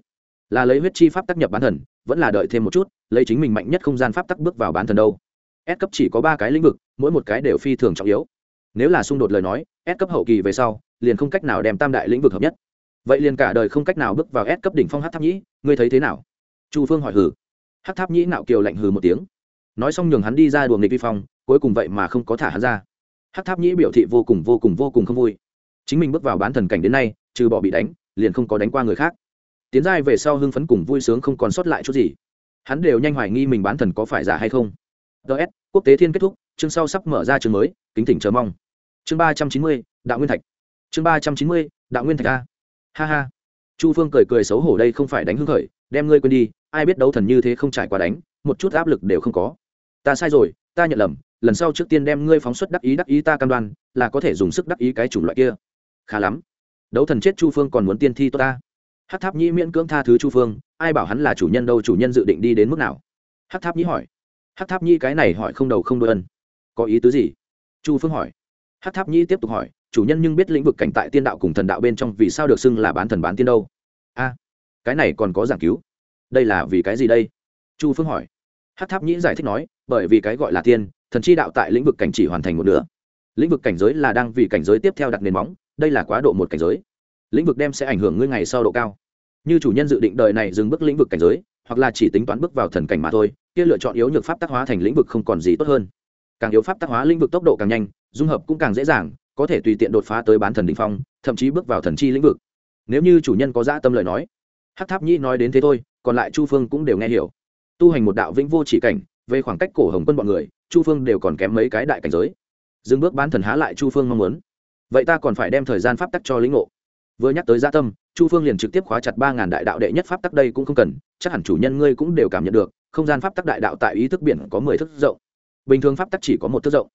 Là lấy huyết chi pháp tắc nhập bán thần, vẫn là đợi thêm một chút, lấy chính mình mạnh nhất không gian pháp tắc bước vào bán thần đâu. S cấp chỉ có ba cái lĩnh vực, mỗi một cái đều phi thường trọng yếu. Nếu là xung đột lời nói, S cấp hậu kỳ về sau, liền không cách nào đem tam đại lĩnh vực hợp nhất vậy liền cả đời không cách nào bước vào S cấp đỉnh phong hát tháp nhĩ, ngươi thấy thế nào? Chu phương hỏi hừ hát tháp nhĩ nạo kiều lạnh hừ một tiếng. Nói xong nhường hắn đi ra đùa nghịch vi phong, cuối cùng vậy mà không có thả hắn ra. Hát tháp nhĩ biểu thị vô cùng vô cùng vô cùng không vui. Chính mình bước vào bán thần cảnh đến nay, trừ bỏ bị đánh, liền không có đánh qua người khác. Tiến giai về sau hưng phấn cùng vui sướng không còn sót lại chút gì. Hắn đều nhanh hoài nghi mình bán thần có phải giả hay không. Ts quốc tế thiên kết thúc, chương sau sắp mở ra chương mới, kính thỉnh chờ mong. Chương ba trăm chín mươi, đạo nguyên thạch. Chương ba trăm chín mươi, đạo nguyên thạch a ha ha. Chu phương cười cười xấu hổ đây không phải đánh hưng khởi, đem ngươi quên đi, ai biết đấu thần như thế không trải qua đánh, một chút áp lực đều không có. Ta sai rồi, ta nhận lầm, lần sau trước tiên đem ngươi phóng xuất đắc ý đắc ý ta cam đoan, là có thể dùng sức đắc ý cái chủng loại kia. Khá lắm. Đấu thần chết chu phương còn muốn tiên thi tốt ta. Hát tháp nhĩ miễn cưỡng tha thứ chu phương, ai bảo hắn là chủ nhân đâu, chủ nhân dự định đi đến mức nào? Hát tháp nhĩ hỏi. Hát tháp nhĩ cái này hỏi không đầu không đôi ân. Có ý tứ gì? Chu phương hỏi. Hát tháp nhĩ tiếp tục hỏi chủ nhân nhưng biết lĩnh vực cảnh tại tiên đạo cùng thần đạo bên trong vì sao được xưng là bán thần bán tiên đâu. A, cái này còn có giảng cứu. Đây là vì cái gì đây? Chu phương hỏi. Hát tháp nhĩ giải thích nói, bởi vì cái gọi là tiên, thần chi đạo tại lĩnh vực cảnh chỉ hoàn thành một nửa. Lĩnh vực cảnh giới là đang vì cảnh giới tiếp theo đặt nền móng, đây là quá độ một cảnh giới. Lĩnh vực đem sẽ ảnh hưởng ngươi ngày sau độ cao. Như chủ nhân dự định đời này dừng bước lĩnh vực cảnh giới, hoặc là chỉ tính toán bước vào thần cảnh mà thôi, kia lựa chọn yếu nhược pháp tác hóa thành lĩnh vực không còn gì tốt hơn. Càng yếu pháp tác hóa lĩnh vực tốc độ càng nhanh, dung hợp cũng càng dễ dàng có thể tùy tiện đột phá tới bán thần đ ỉ n h phong, thậm chí bước vào thần chi lĩnh vực. Nếu như chủ nhân có dã tâm lời nói hát tháp nhĩ nói đến thế thôi, còn lại chu phương cũng đều nghe hiểu. Tu hành một đạo vĩnh vô chỉ cảnh, về khoảng cách cổ hồng quân b ọ n người, chu phương đều còn kém mấy cái đại cảnh giới. Dừng bước bán thần há lại chu phương mong muốn. Vậy ta còn phải đem thời gian pháp tắc cho lĩnh ngộ. Vừa nhắc tới gia tâm, chu phương liền trực tiếp khóa chặt ba ngàn đại đạo đệ nhất pháp tắc đây cũng không cần, chắc hẳn chủ nhân ngươi cũng đều cảm nhận được, không gian pháp tắc đại đạo tại ý thức biển có mười thức rộng. Bình thường pháp tắc chỉ có một thức rộng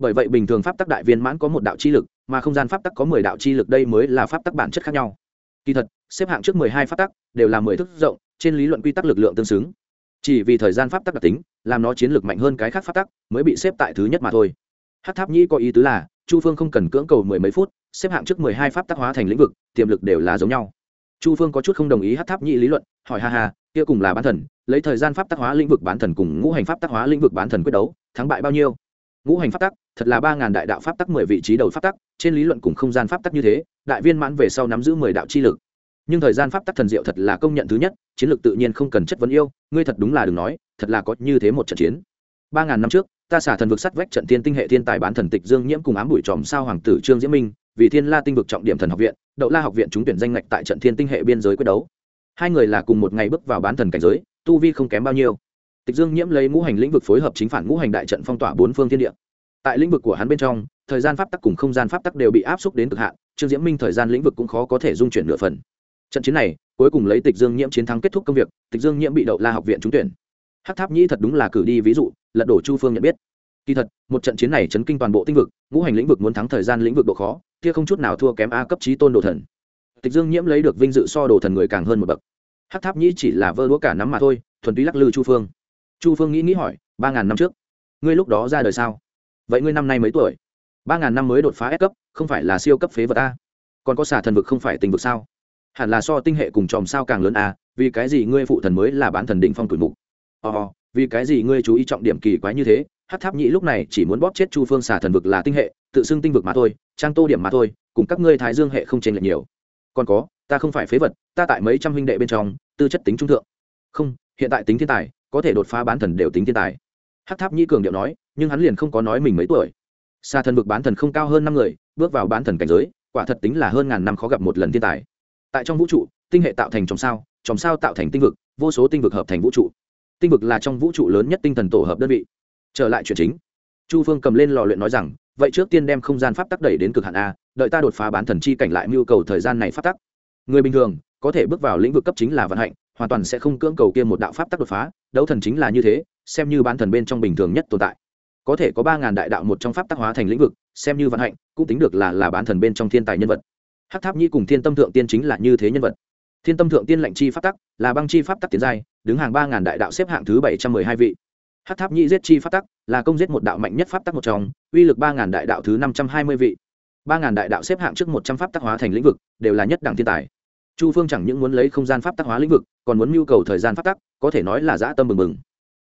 bởi vậy bình thường pháp tắc đại viên mãn có một đạo chi lực, mà không gian pháp tắc có mười đạo chi lực đây mới là pháp tắc bản chất khác nhau. Kỳ thật, xếp hạng trước mười hai pháp tắc đều là mười thức rộng, trên lý luận quy tắc lực lượng tương xứng. Chỉ vì thời gian pháp tắc đặc tính, làm nó chiến lược mạnh hơn cái khác pháp tắc, mới bị xếp tại thứ nhất mà thôi. Hát tháp nhĩ có ý tứ là, chu phương không cần cưỡng cầu mười mấy phút, xếp hạng trước mười hai pháp tắc hóa thành lĩnh vực, tiềm lực đều là giống nhau. Chu phương có chút không đồng ý hát tháp nhĩ lý luận, hỏi ha ha, kia cùng là bán thần, lấy thời gian pháp tắc hóa lĩnh vực bán thần cùng ngũ hành pháp tắc hóa lĩnh vực bán thần quyết đấu, thắng bại bao nhiêu? Ngũ hành pháp tắc thật là ba ngàn đại đạo pháp tắc, mười vị trí đầu pháp tắc, trên lý luận cùng không gian pháp tắc như thế, đại viên mãn về sau nắm giữ mười đạo chi lực. Nhưng thời gian pháp tắc thần diệu thật là công nhận thứ nhất, chiến lược tự nhiên không cần chất vấn yêu, ngươi thật đúng là đừng nói, thật là có như thế một trận chiến. Ba ngàn năm trước, ta xả thần vực sắt vách trận thiên tinh hệ thiên tài bán thần tịch dương nhiễm cùng ám bụi tròm sao hoàng tử trương diễm minh, vì thiên la tinh vực trọng điểm thần học viện, đậu la học viện trúng tuyển danh ngạch tại trận thiên tinh hệ biên giới quyết đấu. Hai người là cùng một ngày bước vào bán thần cảnh giới, tu vi không kém bao nhiêu. Tịch dương nhiễm lấy ngũ hành lĩnh vực phối hợp chính phản ngũ hành đại trận phong tỏa bốn phương thiên địa tại lĩnh vực của hắn bên trong, thời gian pháp tắc cùng không gian pháp tắc đều bị áp xúc đến cực hạn, trương diễm minh thời gian lĩnh vực cũng khó có thể dung chuyển nửa phần. Trận chiến này, cuối cùng lấy tịch dương nhiễm chiến thắng kết thúc công việc, tịch dương nhiễm bị đậu la học viện trúng tuyển. Hát tháp nhĩ thật đúng là cử đi ví dụ, lật đổ chu phương nhận biết. Kỳ thật, một trận chiến này chấn kinh toàn bộ tinh vực, ngũ hành lĩnh vực muốn thắng thời gian lĩnh vực độ khó, kia không chút nào thua kém a cấp trí tôn đồ thần. Tịch dương nhiễm lấy được vinh dự so đồ thần người càng hơn một bậc. Hát tháp nhĩ chỉ là vơ đũa cả nắm mà thôi, thuần túy lắc lư chu phương. Chu phương nghĩ nghĩ hỏi, ba ngàn năm trước, ngươi lúc đó ra đời sao? Vậy ngươi năm nay mấy tuổi? Ba ngàn năm mới đột phá S cấp, không phải là siêu cấp phế vật a. Còn có xả thần vực không phải tình vực sao? Hẳn là so tinh hệ cùng chòm sao càng lớn a, vì cái gì ngươi phụ thần mới là bán thần định phong tuổi mục? Ồ vì cái gì ngươi chú ý trọng điểm kỳ quái như thế? Hát tháp nhĩ lúc này chỉ muốn bóp chết chu phương xả thần vực là tinh hệ, tự xưng tinh vực mà thôi, trang tô điểm mà thôi, cùng các ngươi thái dương hệ không chênh lệch nhiều. Còn có, ta không phải phế vật, ta tại mấy trăm huynh đệ bên trong, tư chất tính trung thượng. Không, hiện tại tính thiên tài, có thể đột phá bán thần đều tính thiên tài. Hát tháp nhĩ cường điệu nói nhưng hắn liền không có nói mình mấy tuổi. Xa thần vực bán thần không cao hơn năm người, bước vào bán thần cảnh giới, quả thật tính là hơn ngàn năm khó gặp một lần thiên tài. Tại trong vũ trụ, tinh hệ tạo thành trong sao trong sao tạo thành tinh vực, vô số tinh vực hợp thành vũ trụ. Tinh vực là trong vũ trụ lớn nhất tinh thần tổ hợp đơn vị. Trở lại chuyện chính. Chu phương cầm lên lò luyện nói rằng, vậy trước tiên đem không gian pháp tắc đẩy đến cực hạn a, đợi ta đột phá bán thần chi cảnh lại mưu cầu thời gian này pháp tắc. Người bình thường, có thể bước vào lĩnh vực cấp chính là vận hạnh, hoàn toàn sẽ không cưỡng cầu kia một đạo pháp tắc đột phá, đấu thần chính là như thế, xem như bán thần bên trong bình thường nhất tồn tại có thể có ba ngàn đại đạo một trong pháp tắc hóa thành lĩnh vực, xem như vận hạnh, cũng tính được là là bán thần bên trong thiên tài nhân vật. Hát tháp nhi cùng thiên tâm thượng tiên chính là như thế nhân vật. Thiên tâm thượng tiên lệnh chi pháp tắc, là băng chi pháp tắc tiến giai, đứng hàng ba ngàn đại đạo xếp hạng thứ bảy trăm mười hai vị. Hát tháp nhi giết chi pháp tắc, là công giết một đạo mạnh nhất pháp tắc một trong, uy lực ba ngàn đại đạo thứ năm trăm hai mươi vị. Ba ngàn đại đạo xếp hạng trước một trăm pháp tắc hóa thành lĩnh vực, đều là nhất đẳng thiên tài. Chu phương chẳng những muốn lấy không gian pháp tắc hóa lĩnh vực, còn muốn mưu cầu thời gian pháp tắc, có thể nói là dã tâm mừng mừng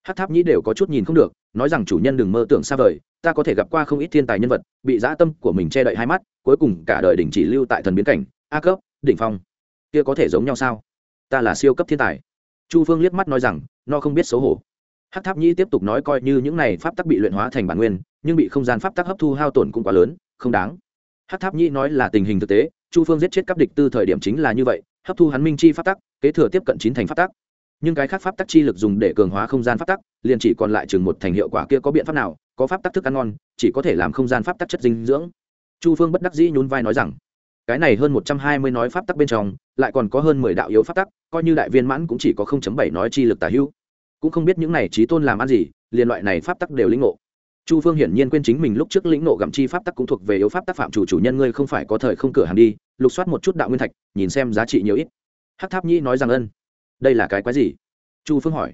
hát tháp nhĩ đều có chút nhìn không được nói rằng chủ nhân đừng mơ tưởng xa vời, ta có thể gặp qua không ít thiên tài nhân vật, bị dã tâm của mình che đậy hai mắt, cuối cùng cả đời đình chỉ lưu tại thần biến cảnh, a cấp, đỉnh phong. Kia có thể giống nhau sao? Ta là siêu cấp thiên tài. Chu phương liếc mắt nói rằng, no không biết xấu hổ. Hát tháp nhĩ tiếp tục nói coi như những này pháp tắc bị luyện hóa thành bản nguyên, nhưng bị không gian pháp tắc hấp thu hao tổn cũng quá lớn, không đáng. Hát tháp nhĩ nói là tình hình thực tế, chu phương giết chết các địch tư thời điểm chính là như vậy, hấp thu hắn minh chi pháp tắc, kế thừa tiếp cận chín thành pháp tắc nhưng cái khác pháp tắc chi lực dùng để cường hóa không gian pháp tắc, liền chỉ còn lại chừng một thành hiệu quả kia có biện pháp nào, có pháp tắc thức ăn ngon, chỉ có thể làm không gian pháp tắc chất dinh dưỡng. Chu phương bất đắc dĩ nhún vai nói rằng, cái này hơn một trăm hai mươi nói pháp tắc bên trong, lại còn có hơn mười đạo yếu pháp tắc, coi như đại viên mãn cũng chỉ có không chấm bảy nói chi lực tả hữu. Cũng không biết những này trí tôn làm ăn gì, liền loại này pháp tắc đều lĩnh ngộ. Chu phương hiển nhiên quên chính mình lúc trước lĩnh ngộ gặm chi pháp tắc cũng thuộc về yếu pháp tắc phạm chủ chủ nhân ngươi không phải có thời không cửa hàng đi, lục soát một chút đạo nguyên thạch, nhìn xem giá trị nhiều ít. Hắc tháp nhĩ nói rằng ân đây là cái quái gì? Chu phương hỏi.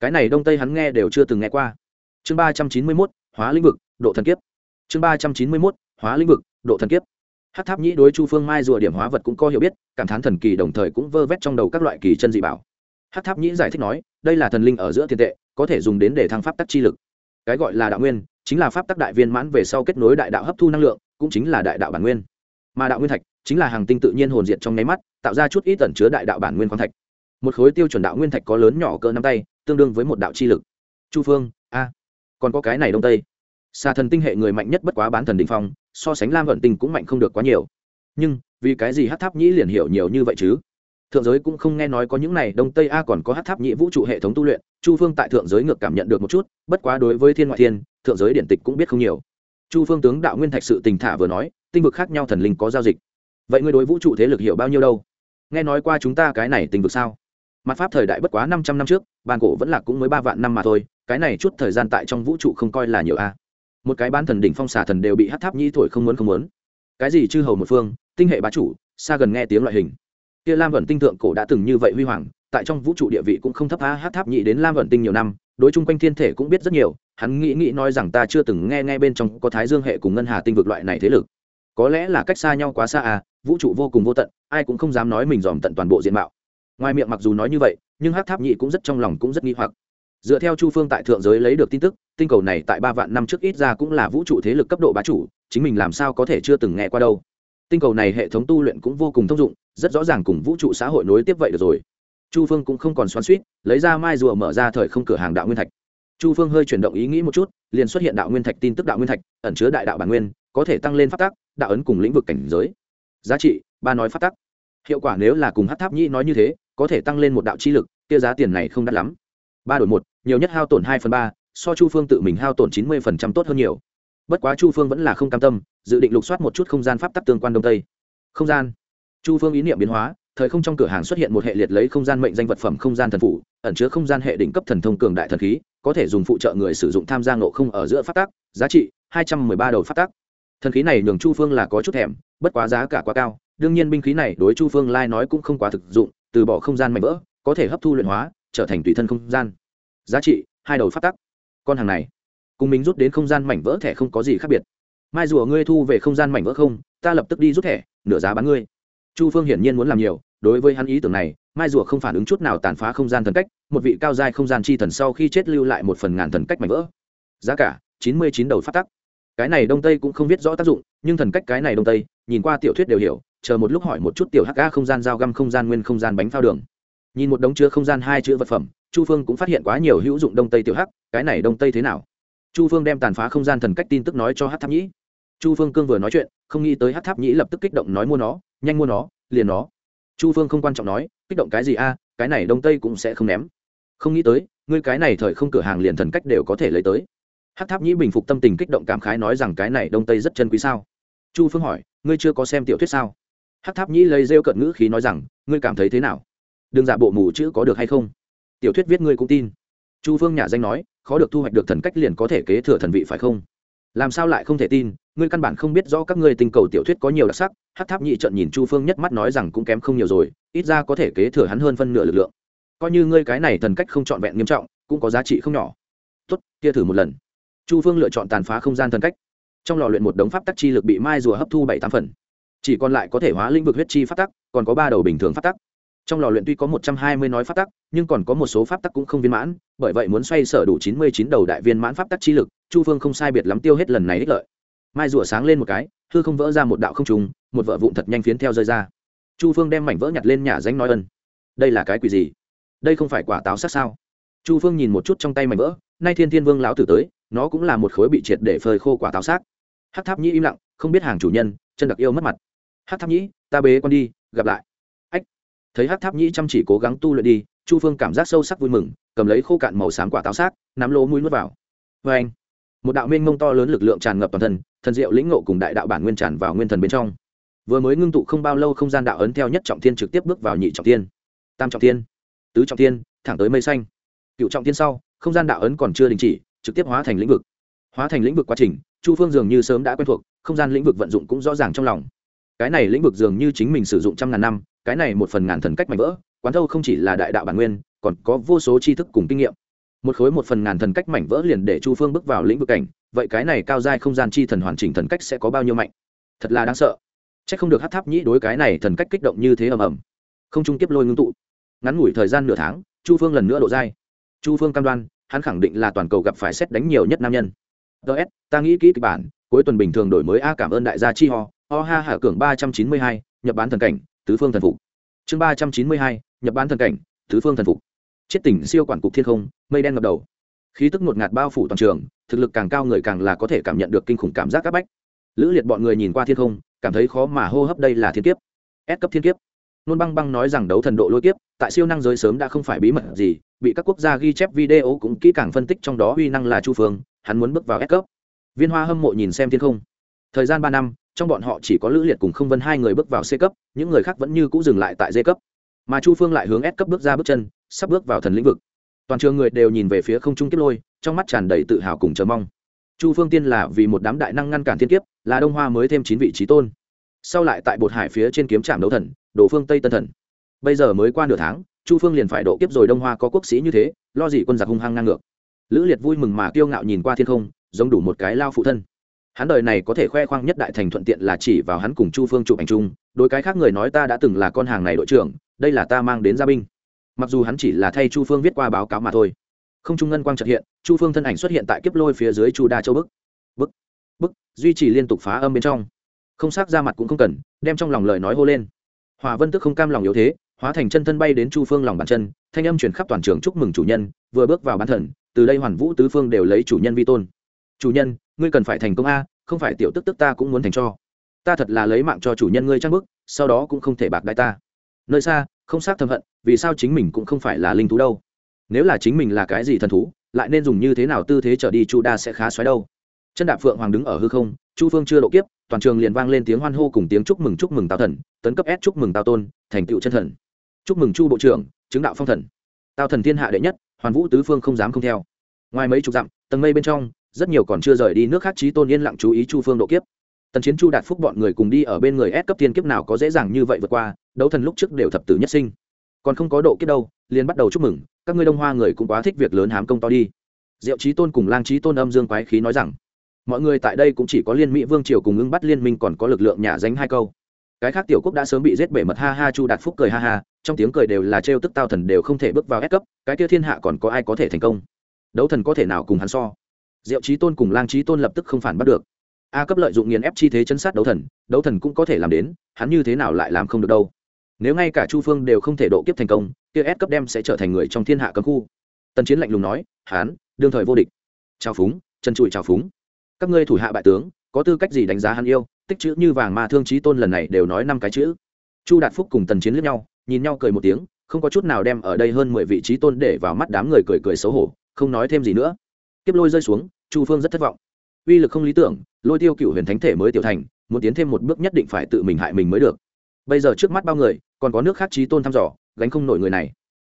Cái này đông tây hắn nghe đều chưa từng nghe qua. Chương ba trăm chín mươi mốt, hóa lĩnh vực, độ thần kiếp. Chương ba trăm chín mươi mốt, hóa lĩnh vực, độ thần kiếp. Hát tháp nhĩ đối chu phương mai rùa điểm hóa vật cũng có hiểu biết, cảm thán thần kỳ đồng thời cũng vơ vét trong đầu các loại kỳ chân dị bảo. Hát tháp nhĩ giải thích nói, đây là thần linh ở giữa tiền tệ, có thể dùng đến để thăng pháp tắc chi lực. Cái gọi là đạo nguyên, chính là pháp tắc đại viên mãn về sau kết nối đại đạo hấp thu năng lượng, cũng chính là đại đạo bản nguyên. Mà đạo nguyên thạch, chính là hàng tinh tự nhiên hồn diện trong nháy mắt, tạo ra chút ít tẩn chứa đại đạo bản nguyên khoáng thạch một khối tiêu chuẩn đạo nguyên thạch có lớn nhỏ cỡ năm tay, tương đương với một đạo chi lực. Chu phương, a, còn có cái này đông tây. Xà thần tinh hệ người mạnh nhất bất quá bán thần đình phong, so sánh lam vận tinh cũng mạnh không được quá nhiều. Nhưng, vì cái gì hát tháp nhĩ liền hiểu nhiều như vậy chứ? Thượng giới cũng không nghe nói có những này, đông tây a còn có hát tháp nhĩ vũ trụ hệ thống tu luyện, chu phương tại thượng giới ngược cảm nhận được một chút, bất quá đối với thiên ngoại thiên, thượng giới điện tịch cũng biết không nhiều. Chu phương tướng đạo nguyên thạch sự tình thả vừa nói, tinh vực khác nhau thần linh có giao dịch. Vậy ngươi đối vũ trụ thế lực hiểu bao nhiêu đâu? Nghe nói qua chúng ta cái này tinh vực sao? Mặt pháp thời đại bất quá năm trăm năm trước, bàn cổ vẫn là cũng mới ba vạn năm mà thôi, cái này chút thời gian tại trong vũ trụ không coi là nhiều a. Một cái bán thần đỉnh phong xà thần đều bị hát tháp nhi thổi không muốn không muốn. Cái gì chư hầu một phương, tinh hệ bá chủ, xa gần nghe tiếng loại hình. Kia lam vận tinh thượng cổ đã từng như vậy huy hoàng, tại trong vũ trụ địa vị cũng không thấp a hát tháp nhị đến lam vận tinh nhiều năm, đối chung quanh thiên thể cũng biết rất nhiều, hắn nghĩ nghĩ nói rằng ta chưa từng nghe nghe bên trong có thái dương hệ cùng ngân hà tinh vực loại này thế lực. Có lẽ là cách xa nhau quá xa à vũ trụ vô cùng vô tận, ai cũng không dám nói mình dòm tận toàn bộ diện mạo ngoài miệng mặc dù nói như vậy, nhưng hát tháp nhị cũng rất trong lòng cũng rất nghi hoặc. Dựa theo chu phương tại thượng giới lấy được tin tức, tinh cầu này tại ba vạn năm trước ít ra cũng là vũ trụ thế lực cấp độ bá chủ, chính mình làm sao có thể chưa từng nghe qua đâu. Tinh cầu này hệ thống tu luyện cũng vô cùng thông dụng, rất rõ ràng cùng vũ trụ xã hội nối tiếp vậy được rồi. Chu phương cũng không còn xoắn suýt lấy ra mai rùa mở ra thời không cửa hàng đạo nguyên thạch. Chu phương hơi chuyển động ý nghĩ một chút, liền xuất hiện đạo nguyên thạch tin tức đạo nguyên thạch, ẩn chứa đại đạo bản nguyên, có thể tăng lên phát tác đạo ấn cùng lĩnh vực cảnh giới. Giá trị, ba nói phát tác hiệu quả nếu là cùng hát tháp nhĩ nói như thế có thể tăng lên một đạo chi lực, kia giá tiền này không đắt lắm. Ba đổi một, nhiều nhất hao tổn hai phần ba, so chu phương tự mình hao tổn chín mươi phần trăm tốt hơn nhiều. Bất quá chu phương vẫn là không cam tâm, dự định lục soát một chút không gian pháp tắc tương quan đông tây. Không gian. Chu phương ý niệm biến hóa, thời không trong cửa hàng xuất hiện một hệ liệt lấy không gian mệnh danh vật phẩm không gian thần phủ, ẩn chứa không gian hệ đỉnh cấp thần thông cường đại thần khí, có thể dùng phụ trợ người sử dụng tham gia ngộ không ở giữa phát tác giá trị hai trăm mười ba đầu phát tác thần khí này nhường chu phương là có chút thèm, bất quá giá cả quá cao, đương nhiên binh khí này đối chu phương lai nói cũng không quá thực dụng từ bỏ không gian mạnh vỡ, có thể hấp thu luyện hóa, trở thành tùy thân không gian. Giá trị, hai đầu phát tắc. Con hàng này, cùng mình rút đến không gian mảnh vỡ thẻ không có gì khác biệt. Mai rùa ngươi thu về không gian mảnh vỡ không, ta lập tức đi rút thẻ, nửa giá bán ngươi. Chu phương hiển nhiên muốn làm nhiều, đối với hắn ý tưởng này, mai rùa không phản ứng chút nào tàn phá không gian thần cách, một vị cao giai không gian chi thần sau khi chết lưu lại một phần ngàn thần cách mảnh vỡ. Giá cả, chín mươi chín đầu phát tắc. Cái này đông tây cũng không biết rõ tác dụng, nhưng thần cách cái này đông tây, nhìn qua tiểu thuyết đều hiểu chờ một lúc hỏi một chút tiểu hắc ga không gian giao găm không gian nguyên không gian bánh phao đường. Nhìn một đống chứa không gian hai chữ vật phẩm, chu phương cũng phát hiện quá nhiều hữu dụng đông tây tiểu hắc, cái này đông tây thế nào? Chu phương đem tàn phá không gian thần cách tin tức nói cho hát tháp nhĩ. Chu phương cương vừa nói chuyện, không nghĩ tới hát tháp nhĩ lập tức kích động nói mua nó, nhanh mua nó, liền nó. Chu phương không quan trọng nói, kích động cái gì a, cái này đông tây cũng sẽ không ném. Không nghĩ tới, ngươi cái này thời không cửa hàng liền thần cách đều có thể lấy tới. Hát tháp nhĩ bình phục tâm tình kích động cảm khái nói rằng cái này đông tây rất chân quý sao? Chu phương hỏi, ngươi chưa có xem tiểu thuyết sao? Hát tháp nhĩ lấy rêu cận ngữ khí nói rằng, ngươi cảm thấy thế nào? Đừng giả bộ mù chữ có được hay không? Tiểu thuyết viết ngươi cũng tin. Chu phương nhà danh nói, khó được thu hoạch được thần cách liền có thể kế thừa thần vị phải không? Làm sao lại không thể tin? Ngươi căn bản không biết rõ các ngươi tình cầu tiểu thuyết có nhiều đặc sắc. Hát tháp nhị trận nhìn chu phương nhất mắt nói rằng, cũng kém không nhiều rồi, ít ra có thể kế thừa hắn hơn phân nửa lực lượng. Coi như ngươi cái này thần cách không trọn vẹn nghiêm trọng, cũng có giá trị không nhỏ. Tốt, kia thử một lần. Chu phương lựa chọn tàn phá không gian thần cách. Trong lò luyện một đống pháp tắc chi lực bị mai rùa hấp thu bảy tám phần chỉ còn lại có thể hóa lĩnh vực huyết chi phát tắc, còn có ba đầu bình thường phát tắc. Trong lò luyện tuy có một trăm hai mươi nói pháp tắc, nhưng còn có một số pháp tắc cũng không viên mãn, bởi vậy muốn xoay sở đủ chín mươi chín đầu đại viên mãn pháp tắc chi lực, chu phương không sai biệt lắm tiêu hết lần này ích lợi. Mai rủa sáng lên một cái, hư không vỡ ra một đạo không trùng, một vợ vụn thật nhanh phiến theo rơi ra. Chu phương đem mảnh vỡ nhặt lên nhà danh nói ân. Đây là cái quỷ gì? Đây không phải quả táo sát sao? Chu phương nhìn một chút trong tay mảnh vỡ, nay thiên thiên vương lão tử tới, nó cũng là một khối bị triệt để phơi khô quả táo xác Hắc tháp nhĩ im lặng, không biết hàng chủ nhân, chân đặc yêu mất mặt hát tháp nhĩ, ta bế con đi, gặp lại. Thấy hát tháp nhĩ chăm chỉ cố gắng tu luyện đi, chu phương cảm giác sâu sắc vui mừng, cầm lấy khô cạn màu xám quả táo xác, nắm lỗ mũi nuốt vào. Vê anh, một đạo mênh mông to lớn lực lượng tràn ngập toàn thân, thần diệu lĩnh ngộ cùng đại đạo bản nguyên tràn vào nguyên thần bên trong. Vừa mới ngưng tụ không bao lâu không gian đạo ấn theo nhất trọng thiên trực tiếp bước vào nhị trọng thiên. Tam trọng thiên, tứ trọng thiên, thẳng tới mây xanh. Cựu trọng thiên sau, không gian đạo ấn còn chưa đình chỉ, trực tiếp hóa thành lĩnh vực. Hóa thành lĩnh vực quá trình, chu phương dường như sớm đã quen thuộc, không gian lĩnh vực vận dụng cũng rõ ràng trong lòng cái này lĩnh vực dường như chính mình sử dụng trăm ngàn năm, cái này một phần ngàn thần cách mạnh vỡ, quán thâu không chỉ là đại đạo bản nguyên, còn có vô số tri thức cùng kinh nghiệm. Một khối một phần ngàn thần cách mảnh vỡ liền để chu phương bước vào lĩnh vực cảnh, vậy cái này cao giai không gian chi thần hoàn chỉnh thần cách sẽ có bao nhiêu mạnh? Thật là đáng sợ. C h ắ c không được hát tháp nhĩ đối cái này thần cách kích động như thế ầm ầm. Không trung tiếp lôi ngưng tụ. Ngắn ngủi thời gian nửa tháng, chu phương lần nữa độ dai chu phương cam đoan, hắn khẳng định là toàn cầu gặp phải xét đánh nhiều nhất nam nhân. Ts ta nghĩ kỹ kịch bản, cuối tuần bình thường đổi mới a cảm ơn đại gia chi ho o ha hạ cường ba trăm chín mươi hai nhập bán thần cảnh, tứ phương thần phục. Chương ba trăm chín mươi hai nhập bán thần cảnh, tứ phương thần phục. Chết tỉnh siêu quản cục thiên không, mây đen ngập đầu. Khí tức ngột ngạt bao phủ toàn trường, thực lực càng cao người càng là có thể cảm nhận được kinh khủng cảm giác áp bách. Lữ liệt bọn người nhìn qua thiên không, cảm thấy khó mà hô hấp đây là thiên kiếp. Ép cấp thiên kiếp. Nôn băng băng nói rằng đấu thần độ lôi kiếp, tại siêu năng giới sớm đã không phải bí mật gì, bị các quốc gia ghi chép video cũng kỹ càng phân tích trong đó uy năng là chu phương, hắn muốn bước vào ép cấp. Viên hoa hâm mộ nhìn xem thiên không. Thời gian ba năm trong bọn họ chỉ có lữ liệt cùng không vân hai người bước vào c cấp, những người khác vẫn như c ũ dừng lại tại d cấp. Mà chu phương lại hướng s cấp bước ra bước chân, sắp bước vào thần lĩnh vực. Toàn trường người đều nhìn về phía không trung kiếp lôi, trong mắt tràn đầy tự hào cùng chờ mong. Chu phương tiên là vì một đám đại năng ngăn cản thiên kiếp, là đông hoa mới thêm chín vị trí tôn. Sau lại tại bột hải phía trên kiếm trạm đấu thần đổ phương tây tân thần. Bây giờ mới qua nửa tháng, chu phương liền phải độ kiếp rồi đông hoa có quốc sĩ như thế, lo gì quân giặc hung hăng ngang ngược. Lữ liệt vui mừng mà kiêu ngạo nhìn qua thiên không, giống đủ một cái lao phụ thân hắn đời này có thể khoe khoang nhất đại thành thuận tiện là chỉ vào hắn cùng chu phương chụp ảnh chung đôi cái khác người nói ta đã từng là con hàng này đội trưởng, đây là ta mang đến gia binh. Mặc dù hắn chỉ là thay chu phương viết qua báo cáo mà thôi. Không trung ngân quang trật hiện, chu phương thân ảnh xuất hiện tại kiếp lôi phía dưới chu đa châu bức. Bức bức, duy trì liên tục phá âm bên trong. Không xác ra mặt cũng không cần, đem trong lòng lời nói hô lên. Hòa vân tức không cam lòng yếu thế, hóa thành chân thân bay đến chu phương lòng bàn chân, thanh âm truyền khắp toàn trường chúc mừng chủ nhân, vừa bước vào bán thần, từ đây hoàn vũ tứ phương đều lấy chủ nhân vi tôn. Chủ nhân ngươi cần phải thành công a, không phải tiểu tức tức ta cũng muốn thành cho. Ta thật là lấy mạng cho chủ nhân ngươi trang bức, sau đó cũng không thể bạc đại ta. Nơi xa, không xác thầm hận, vì sao chính mình cũng không phải là linh thú đâu. Nếu là chính mình là cái gì thần thú, lại nên dùng như thế nào tư thế trở đi chu đa sẽ khá xoáy đâu. Chân đạp phượng hoàng đứng ở hư không, chu phương chưa độ kiếp, toàn trường liền vang lên tiếng hoan hô cùng tiếng chúc mừng chúc mừng tao thần, tấn cấp s chúc mừng tao tôn, thành tựu chân thần. Chúc mừng chu bộ trưởng, chứng đạo phong thần. Tao thần thiên hạ đệ nhất, hoàn vũ tứ phương không dám không theo. Ngoài mấy chục dặm, tầng mây bên trong rất nhiều còn chưa rời đi nước khác trí tôn yên lặng chú ý chu phương độ kiếp. Tần chiến chu đạt phúc bọn người cùng đi ở bên người ép cấp thiên kiếp nào có dễ dàng như vậy vượt qua, đấu thần lúc trước đều thập tử nhất sinh. Còn không có độ kiếp đâu, liền bắt đầu chúc mừng, các ngươi đông hoa người cũng quá thích việc lớn hám công to đi. Diệu trí tôn cùng lang trí tôn âm dương quái khí nói rằng, mọi người tại đây cũng chỉ có liên mỹ vương triều cùng ưng bắt liên minh còn có lực lượng nhà danh hai câu. Cái khác tiểu quốc đã sớm bị giết bể mật, ha ha, chu đạt phúc cười ha ha, trong tiếng cười đều là trêu tức tao thần đều không thể bước vào ép cấp, cái kia thiên hạ còn có ai có thể thành công? Đấu thần có thể nào cùng hắn so? Diệu trí tôn cùng lang trí tôn lập tức không phản bắt được. A cấp lợi dụng nghiền ép chi thế chân sát đấu thần đấu thần cũng có thể làm đến, hắn như thế nào lại làm không được đâu? Nếu ngay cả chu phương đều không thể độ kiếp thành công, kia S cấp đem sẽ trở thành người trong thiên hạ cấm khu. Tần chiến lạnh lùng nói, hán, đương thời vô địch. Chào phúng, chân trụi chào phúng. Các ngươi thủ hạ bại tướng, có tư cách gì đánh giá hắn yêu? Tích chữ như vàng mà thương trí tôn lần này đều nói năm cái chữ. Chu đạt phúc cùng tần chiến lướt nhau, nhìn nhau cười một tiếng, không có chút nào đem ở đây hơn mười vị trí tôn để vào mắt đám người cười cười xấu hổ, không nói thêm gì nữa kiếp lôi rơi xuống, chu phương rất thất vọng. Uy lực không lý tưởng, lôi tiêu cựu huyền thánh thể mới tiểu thành, muốn tiến thêm một bước nhất định phải tự mình hại mình mới được. Bây giờ trước mắt bao người, còn có nước khác trí tôn thăm dò, gánh không nổi người này.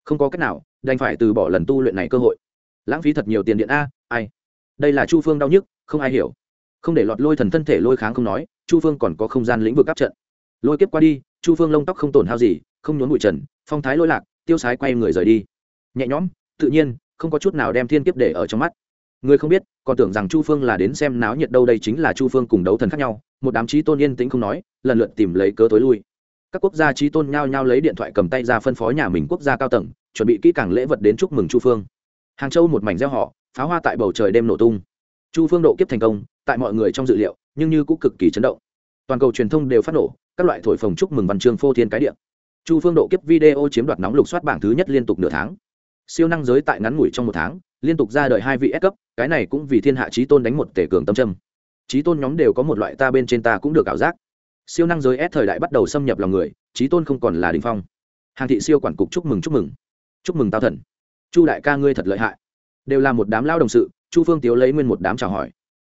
Không có cách nào, đành phải từ bỏ lần tu luyện này cơ hội. Lãng phí thật nhiều tiền điện a, ai? Đây là chu phương đau nhức, không ai hiểu. Không để lọt lôi thần thân thể lôi kháng không nói, chu phương còn có không gian lĩnh vực áp trận. Lôi kiếp qua đi, chu phương lông tóc không tổn hao gì, không nhốn bụi trần, phong thái lôi lạc, tiêu sái quay người rời đi. Nhẹ nhõm, tự nhiên, không có chút nào đem thiên kiếp để ở trong mắt người không biết, còn tưởng rằng chu phương là đến xem náo nhiệt đâu đây chính là chu phương cùng đấu thần khác nhau, một đám trí tôn yên tĩnh không nói, lần lượt tìm lấy cớ tối lui. Các quốc gia trí tôn nhao nhao lấy điện thoại cầm tay ra phân phó nhà mình quốc gia cao tầng, chuẩn bị kỹ càng lễ vật đến chúc mừng chu phương. Hàng châu một mảnh gieo họ, pháo hoa tại bầu trời đêm nổ tung. Chu phương độ kiếp thành công, tại mọi người trong dự liệu, nhưng như cũng cực kỳ chấn động. Toàn cầu truyền thông đều phát nổ, các loại thổi phồng chúc mừng văn chương phô thiên cái điện chu phương độ kiếp video chiếm đoạt nóng lục soát bảng thứ nhất liên tục nửa tháng. Siêu năng giới tại ngắn ngủi trong một tháng liên tục ra đời hai vị S cấp cái này cũng vì thiên hạ chí tôn đánh một tể cường tâm châm, chí tôn nhóm đều có một loại ta bên trên ta cũng được ảo giác. Siêu năng giới S thời đại bắt đầu xâm nhập lòng người chí tôn không còn là đỉnh phong. Hàng thị siêu quản cục chúc mừng chúc mừng. Chúc mừng tao thần. Chu đại ca ngươi thật lợi hại. Đều là một đám lao đồng sự chu phương tiếu lấy nguyên một đám chào hỏi.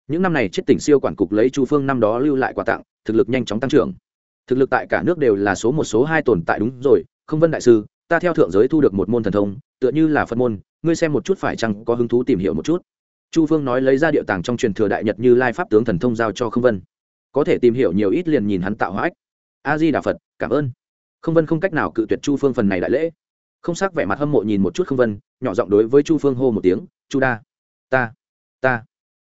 Những năm này chết tỉnh siêu quản cục lấy chu phương năm đó lưu lại quà tặng thực lực nhanh chóng tăng trưởng. Thực lực tại cả nước đều là số một số hai tồn tại đúng rồi không vân đại sư ta theo thượng giới thu được một môn thần thông tựa như là phật môn, ngươi xem một chút phải chăng có hứng thú tìm hiểu một chút. Chu phương nói lấy ra địa tàng trong truyền thừa đại nhật như lai pháp tướng thần thông giao cho không vân. Có thể tìm hiểu nhiều ít liền nhìn hắn tạo hóa ách. A di đà phật, cảm ơn. Không vân không cách nào cự tuyệt chu phương phần này đại lễ. Không sắc vẻ mặt hâm mộ nhìn một chút không vân, nhỏ giọng đối với chu phương hô một tiếng, chu đa, ta ta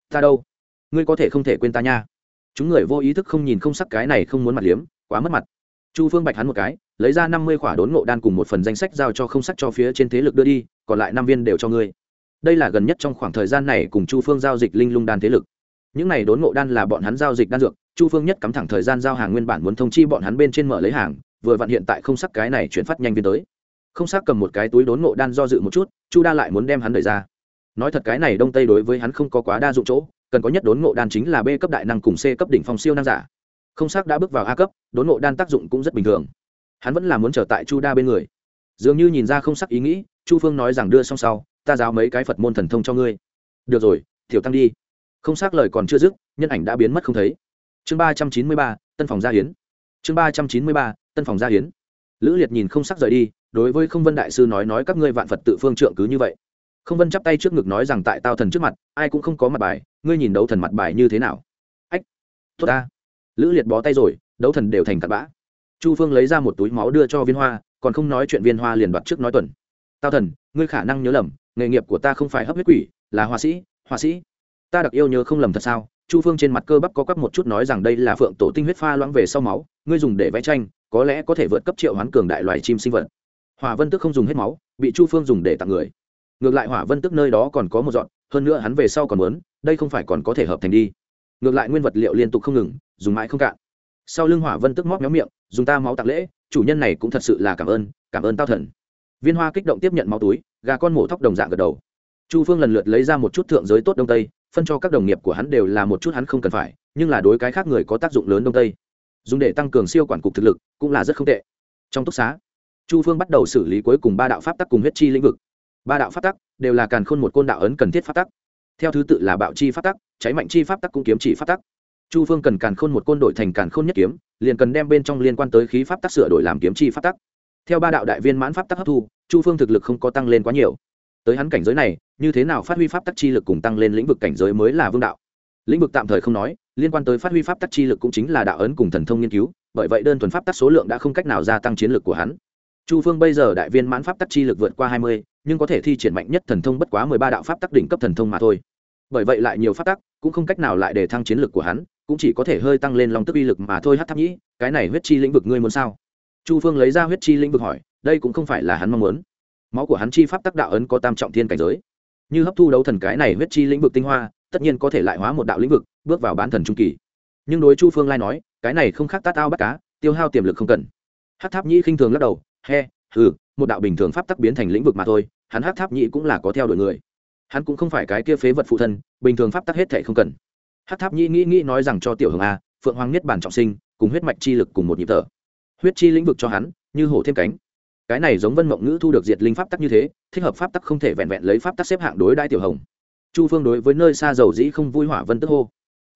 ta đâu? Ngươi có thể không thể quên ta nha. Chúng người vô ý thức không nhìn không sắc cái này không muốn mặt liếm, quá mất mặt chu phương bạch hắn một cái, lấy ra năm mươi khỏa đốn ngộ đan cùng một phần danh sách giao cho không sắc cho phía trên thế lực đưa đi, còn lại năm viên đều cho ngươi. Đây là gần nhất trong khoảng thời gian này cùng chu phương giao dịch linh lung đan thế lực. Những này đốn ngộ đan là bọn hắn giao dịch đan dược, chu phương nhất cắm thẳng thời gian giao hàng nguyên bản muốn thông chi bọn hắn bên trên mở lấy hàng, vừa vặn hiện tại không sắc cái này chuyển phát nhanh viên tới. Không sắc cầm một cái túi đốn ngộ đan do dự một chút, chu đa lại muốn đem hắn đẩy ra. Nói thật cái này đông tây đối với hắn không có quá đa dụng chỗ, cần có nhất đốn ngộ đan chính là b cấp đại năng cùng c cấp đỉnh phong siêu năng giả không sắc đã bước vào a cấp, đốn ngộ đan tác dụng cũng rất bình thường. Hắn vẫn là muốn trở tại chu đa bên người. Dường như nhìn ra không sắc ý nghĩ, chu phương nói rằng đưa xong sau, ta giáo mấy cái phật môn thần thông cho ngươi. Được rồi, tiểu tăng đi. Không xác lời còn chưa dứt, nhân ảnh đã biến mất không thấy. Chương ba trăm chín mươi ba, tân phòng gia hiến. Chương ba trăm chín mươi ba, tân phòng gia hiến. Lữ liệt nhìn không sắc rời đi, đối với không vân đại sư nói nói các ngươi vạn phật tự phương trượng cứ như vậy. Không vân chắp tay trước ngực nói rằng tại tao thần trước mặt, ai cũng không có mặt bài, ngươi nhìn đấu thần mặt bài như thế nào? Ách, tốt ta lữ liệt bó tay rồi, đấu thần đều thành cặn bã. Chu phương lấy ra một túi máu đưa cho viên hoa, còn không nói chuyện viên hoa liền đoạt trước nói tuần. Tao thần, ngươi khả năng nhớ lầm, nghề nghiệp của ta không phải hấp huyết quỷ, là họa sĩ họa sĩ. Ta đặc yêu nhớ không lầm thật sao? Chu phương trên mặt cơ bắp có quắp một chút nói rằng đây là phượng tổ tinh huyết pha loãng về sau máu, ngươi dùng để vẽ tranh, có lẽ có thể vượt cấp triệu hoán cường đại loài chim sinh vật. Hỏa vân tức không dùng hết máu, bị chu phương dùng để tặng người. Ngược lại hỏa vân tức nơi đó còn có một dọn, hơn nữa hắn về sau còn muốn, đây không phải còn có thể hợp thành đi ngược lại nguyên vật liệu liên tục không ngừng, dùng mãi không cạn. Sau lưng hỏa vân tức móc méo miệng, dùng ta máu tặng lễ, chủ nhân này cũng thật sự là cảm ơn cảm ơn tao thần. Viên hoa kích động tiếp nhận máu túi, gà con mổ thóc đồng dạng gật đầu. Chu phương lần lượt lấy ra một chút thượng giới tốt đông tây, phân cho các đồng nghiệp của hắn đều là một chút hắn không cần phải, nhưng là đối cái khác người có tác dụng lớn đông tây. Dùng để tăng cường siêu quản cục thực lực, cũng là rất không tệ. Trong túc xá, chu phương bắt đầu xử lý cuối cùng ba đạo pháp tắc cùng huyết chi lĩnh vực. Ba đạo pháp tắc đều là càn khôn một côn đạo ấn cần thiết pháp tắc theo thứ tự là bạo chi pháp tắc, cháy mạnh chi pháp tắc cũng kiếm chỉ pháp tắc. Chu phương cần càn khôn một côn đổi thành càn khôn nhất kiếm, liền cần đem bên trong liên quan tới khí pháp tắc sửa đổi làm kiếm chi pháp tắc. Theo ba đạo đại viên mãn pháp tắc hấp thu, chu phương thực lực không có tăng lên quá nhiều. Tới hắn cảnh giới này, như thế nào phát huy pháp tắc chi lực cùng tăng lên lĩnh vực cảnh giới mới là vương đạo. Lĩnh vực tạm thời không nói, liên quan tới phát huy pháp tắc chi lực cũng chính là đạo ấn cùng thần thông nghiên cứu, bởi vậy đơn thuần pháp tắc số lượng đã không cách nào gia tăng chiến lực của hắn. Chu phương bây giờ đại viên mãn pháp tắc chi lực vượt qua hai mươi nhưng có thể thi triển mạnh nhất thần thông bất quá mười ba đạo pháp tắc đỉnh cấp thần thông mà thôi. Bởi vậy lại nhiều pháp tắc, cũng không cách nào lại để thăng chiến lực của hắn, cũng chỉ có thể hơi tăng lên long tức uy lực mà thôi. Hát tháp nhĩ, cái này huyết chi lĩnh vực ngươi muốn sao? Chu phương lấy ra huyết chi lĩnh vực hỏi, đây cũng không phải là hắn mong muốn. Máu của hắn chi pháp tắc đạo ấn có tam trọng thiên cảnh giới. Như hấp thu đấu thần cái này huyết chi lĩnh vực tinh hoa, tất nhiên có thể lại hóa một đạo lĩnh vực, bước vào bán thần trung kỳ. Nhưng đối chu phương lai nói, cái này không khác tát ao bắt cá, tiêu hao tiềm lực không cần. Hát tháp nhĩ khinh thường lắc đầu, he hừ, một đạo bình thường pháp tắc biến thành lĩnh vực mà thôi, hắn hát tháp nhĩ cũng là có theo đuổi người. Hắn cũng không phải cái kia phế vật phụ thân, bình thường pháp tắc hết thể không cần. Hát tháp nhĩ nghĩ nghĩ nói rằng cho tiểu Hường a, phượng hoàng nhất bản trọng sinh, cùng huyết mạch chi lực cùng một nhịp thở. Huyết chi lĩnh vực cho hắn, như hổ thêm cánh. Cái này giống vân mộng ngữ thu được diệt linh pháp tắc như thế, thích hợp pháp tắc không thể vẹn vẹn lấy pháp tắc xếp hạng đối đại tiểu hồng. Chu phương đối với nơi xa dầu dĩ không vui hỏa vân tức hô.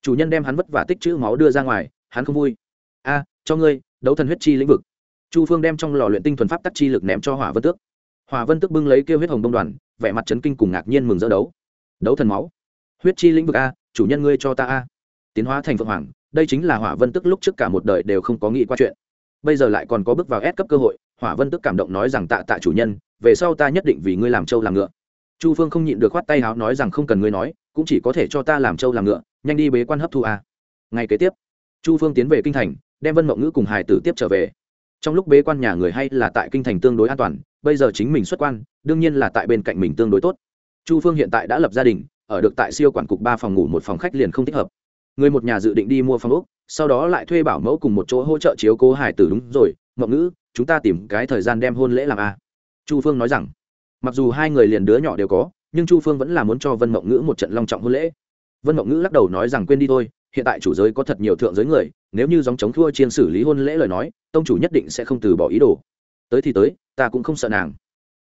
Chủ nhân đem hắn vất vả tích chữ máu đưa ra ngoài, hắn không vui. A, cho ngươi, đấu thần huyết chi lĩnh vực chu phương đem trong lò luyện tinh thuần pháp tắc chi lực ném cho hỏa vân tước. Hỏa vân tước bưng lấy kêu huyết hồng đông đoàn, vẻ mặt trấn kinh cùng ngạc nhiên mừng dỡ đấu. Đấu thần máu. Huyết chi lĩnh vực a, chủ nhân ngươi cho ta a. Tiến hóa thành phượng hoàng, đây chính là hỏa vân tức lúc trước cả một đời đều không có nghĩ qua chuyện. Bây giờ lại còn có bước vào ép cấp cơ hội, hỏa vân tức cảm động nói rằng tạ tạ chủ nhân, về sau ta nhất định vì ngươi làm trâu làm ngựa. Chu phương không nhịn được khoát tay háo nói rằng không cần ngươi nói, cũng chỉ có thể cho ta làm trâu làm ngựa, nhanh đi bế quan hấp thu a. Ngày kế tiếp, chu phương tiến về kinh thành, đem vân mộng ngữ cùng hải tử tiếp trở về trong lúc bế quan nhà người hay là tại kinh thành tương đối an toàn, bây giờ chính mình xuất quan, đương nhiên là tại bên cạnh mình tương đối tốt. Chu phương hiện tại đã lập gia đình, ở được tại siêu quản cục ba phòng ngủ một phòng khách liền không thích hợp. Người một nhà dự định đi mua phòng ốc, sau đó lại thuê bảo mẫu cùng một chỗ hỗ trợ chiếu cố hải tử đúng rồi, mộng ngữ, chúng ta tìm cái thời gian đem hôn lễ làm a. Chu phương nói rằng. Mặc dù hai người liền đứa nhỏ đều có, nhưng chu phương vẫn là muốn cho vân mộng ngữ một trận long trọng hôn lễ. Vân mộng ngữ lắc đầu nói rằng, quên đi thôi hiện tại chủ giới có thật nhiều thượng giới người, nếu như dòng chống thua chiên xử lý hôn lễ lời nói, tông chủ nhất định sẽ không từ bỏ ý đồ. Tới thì tới, ta cũng không sợ nàng.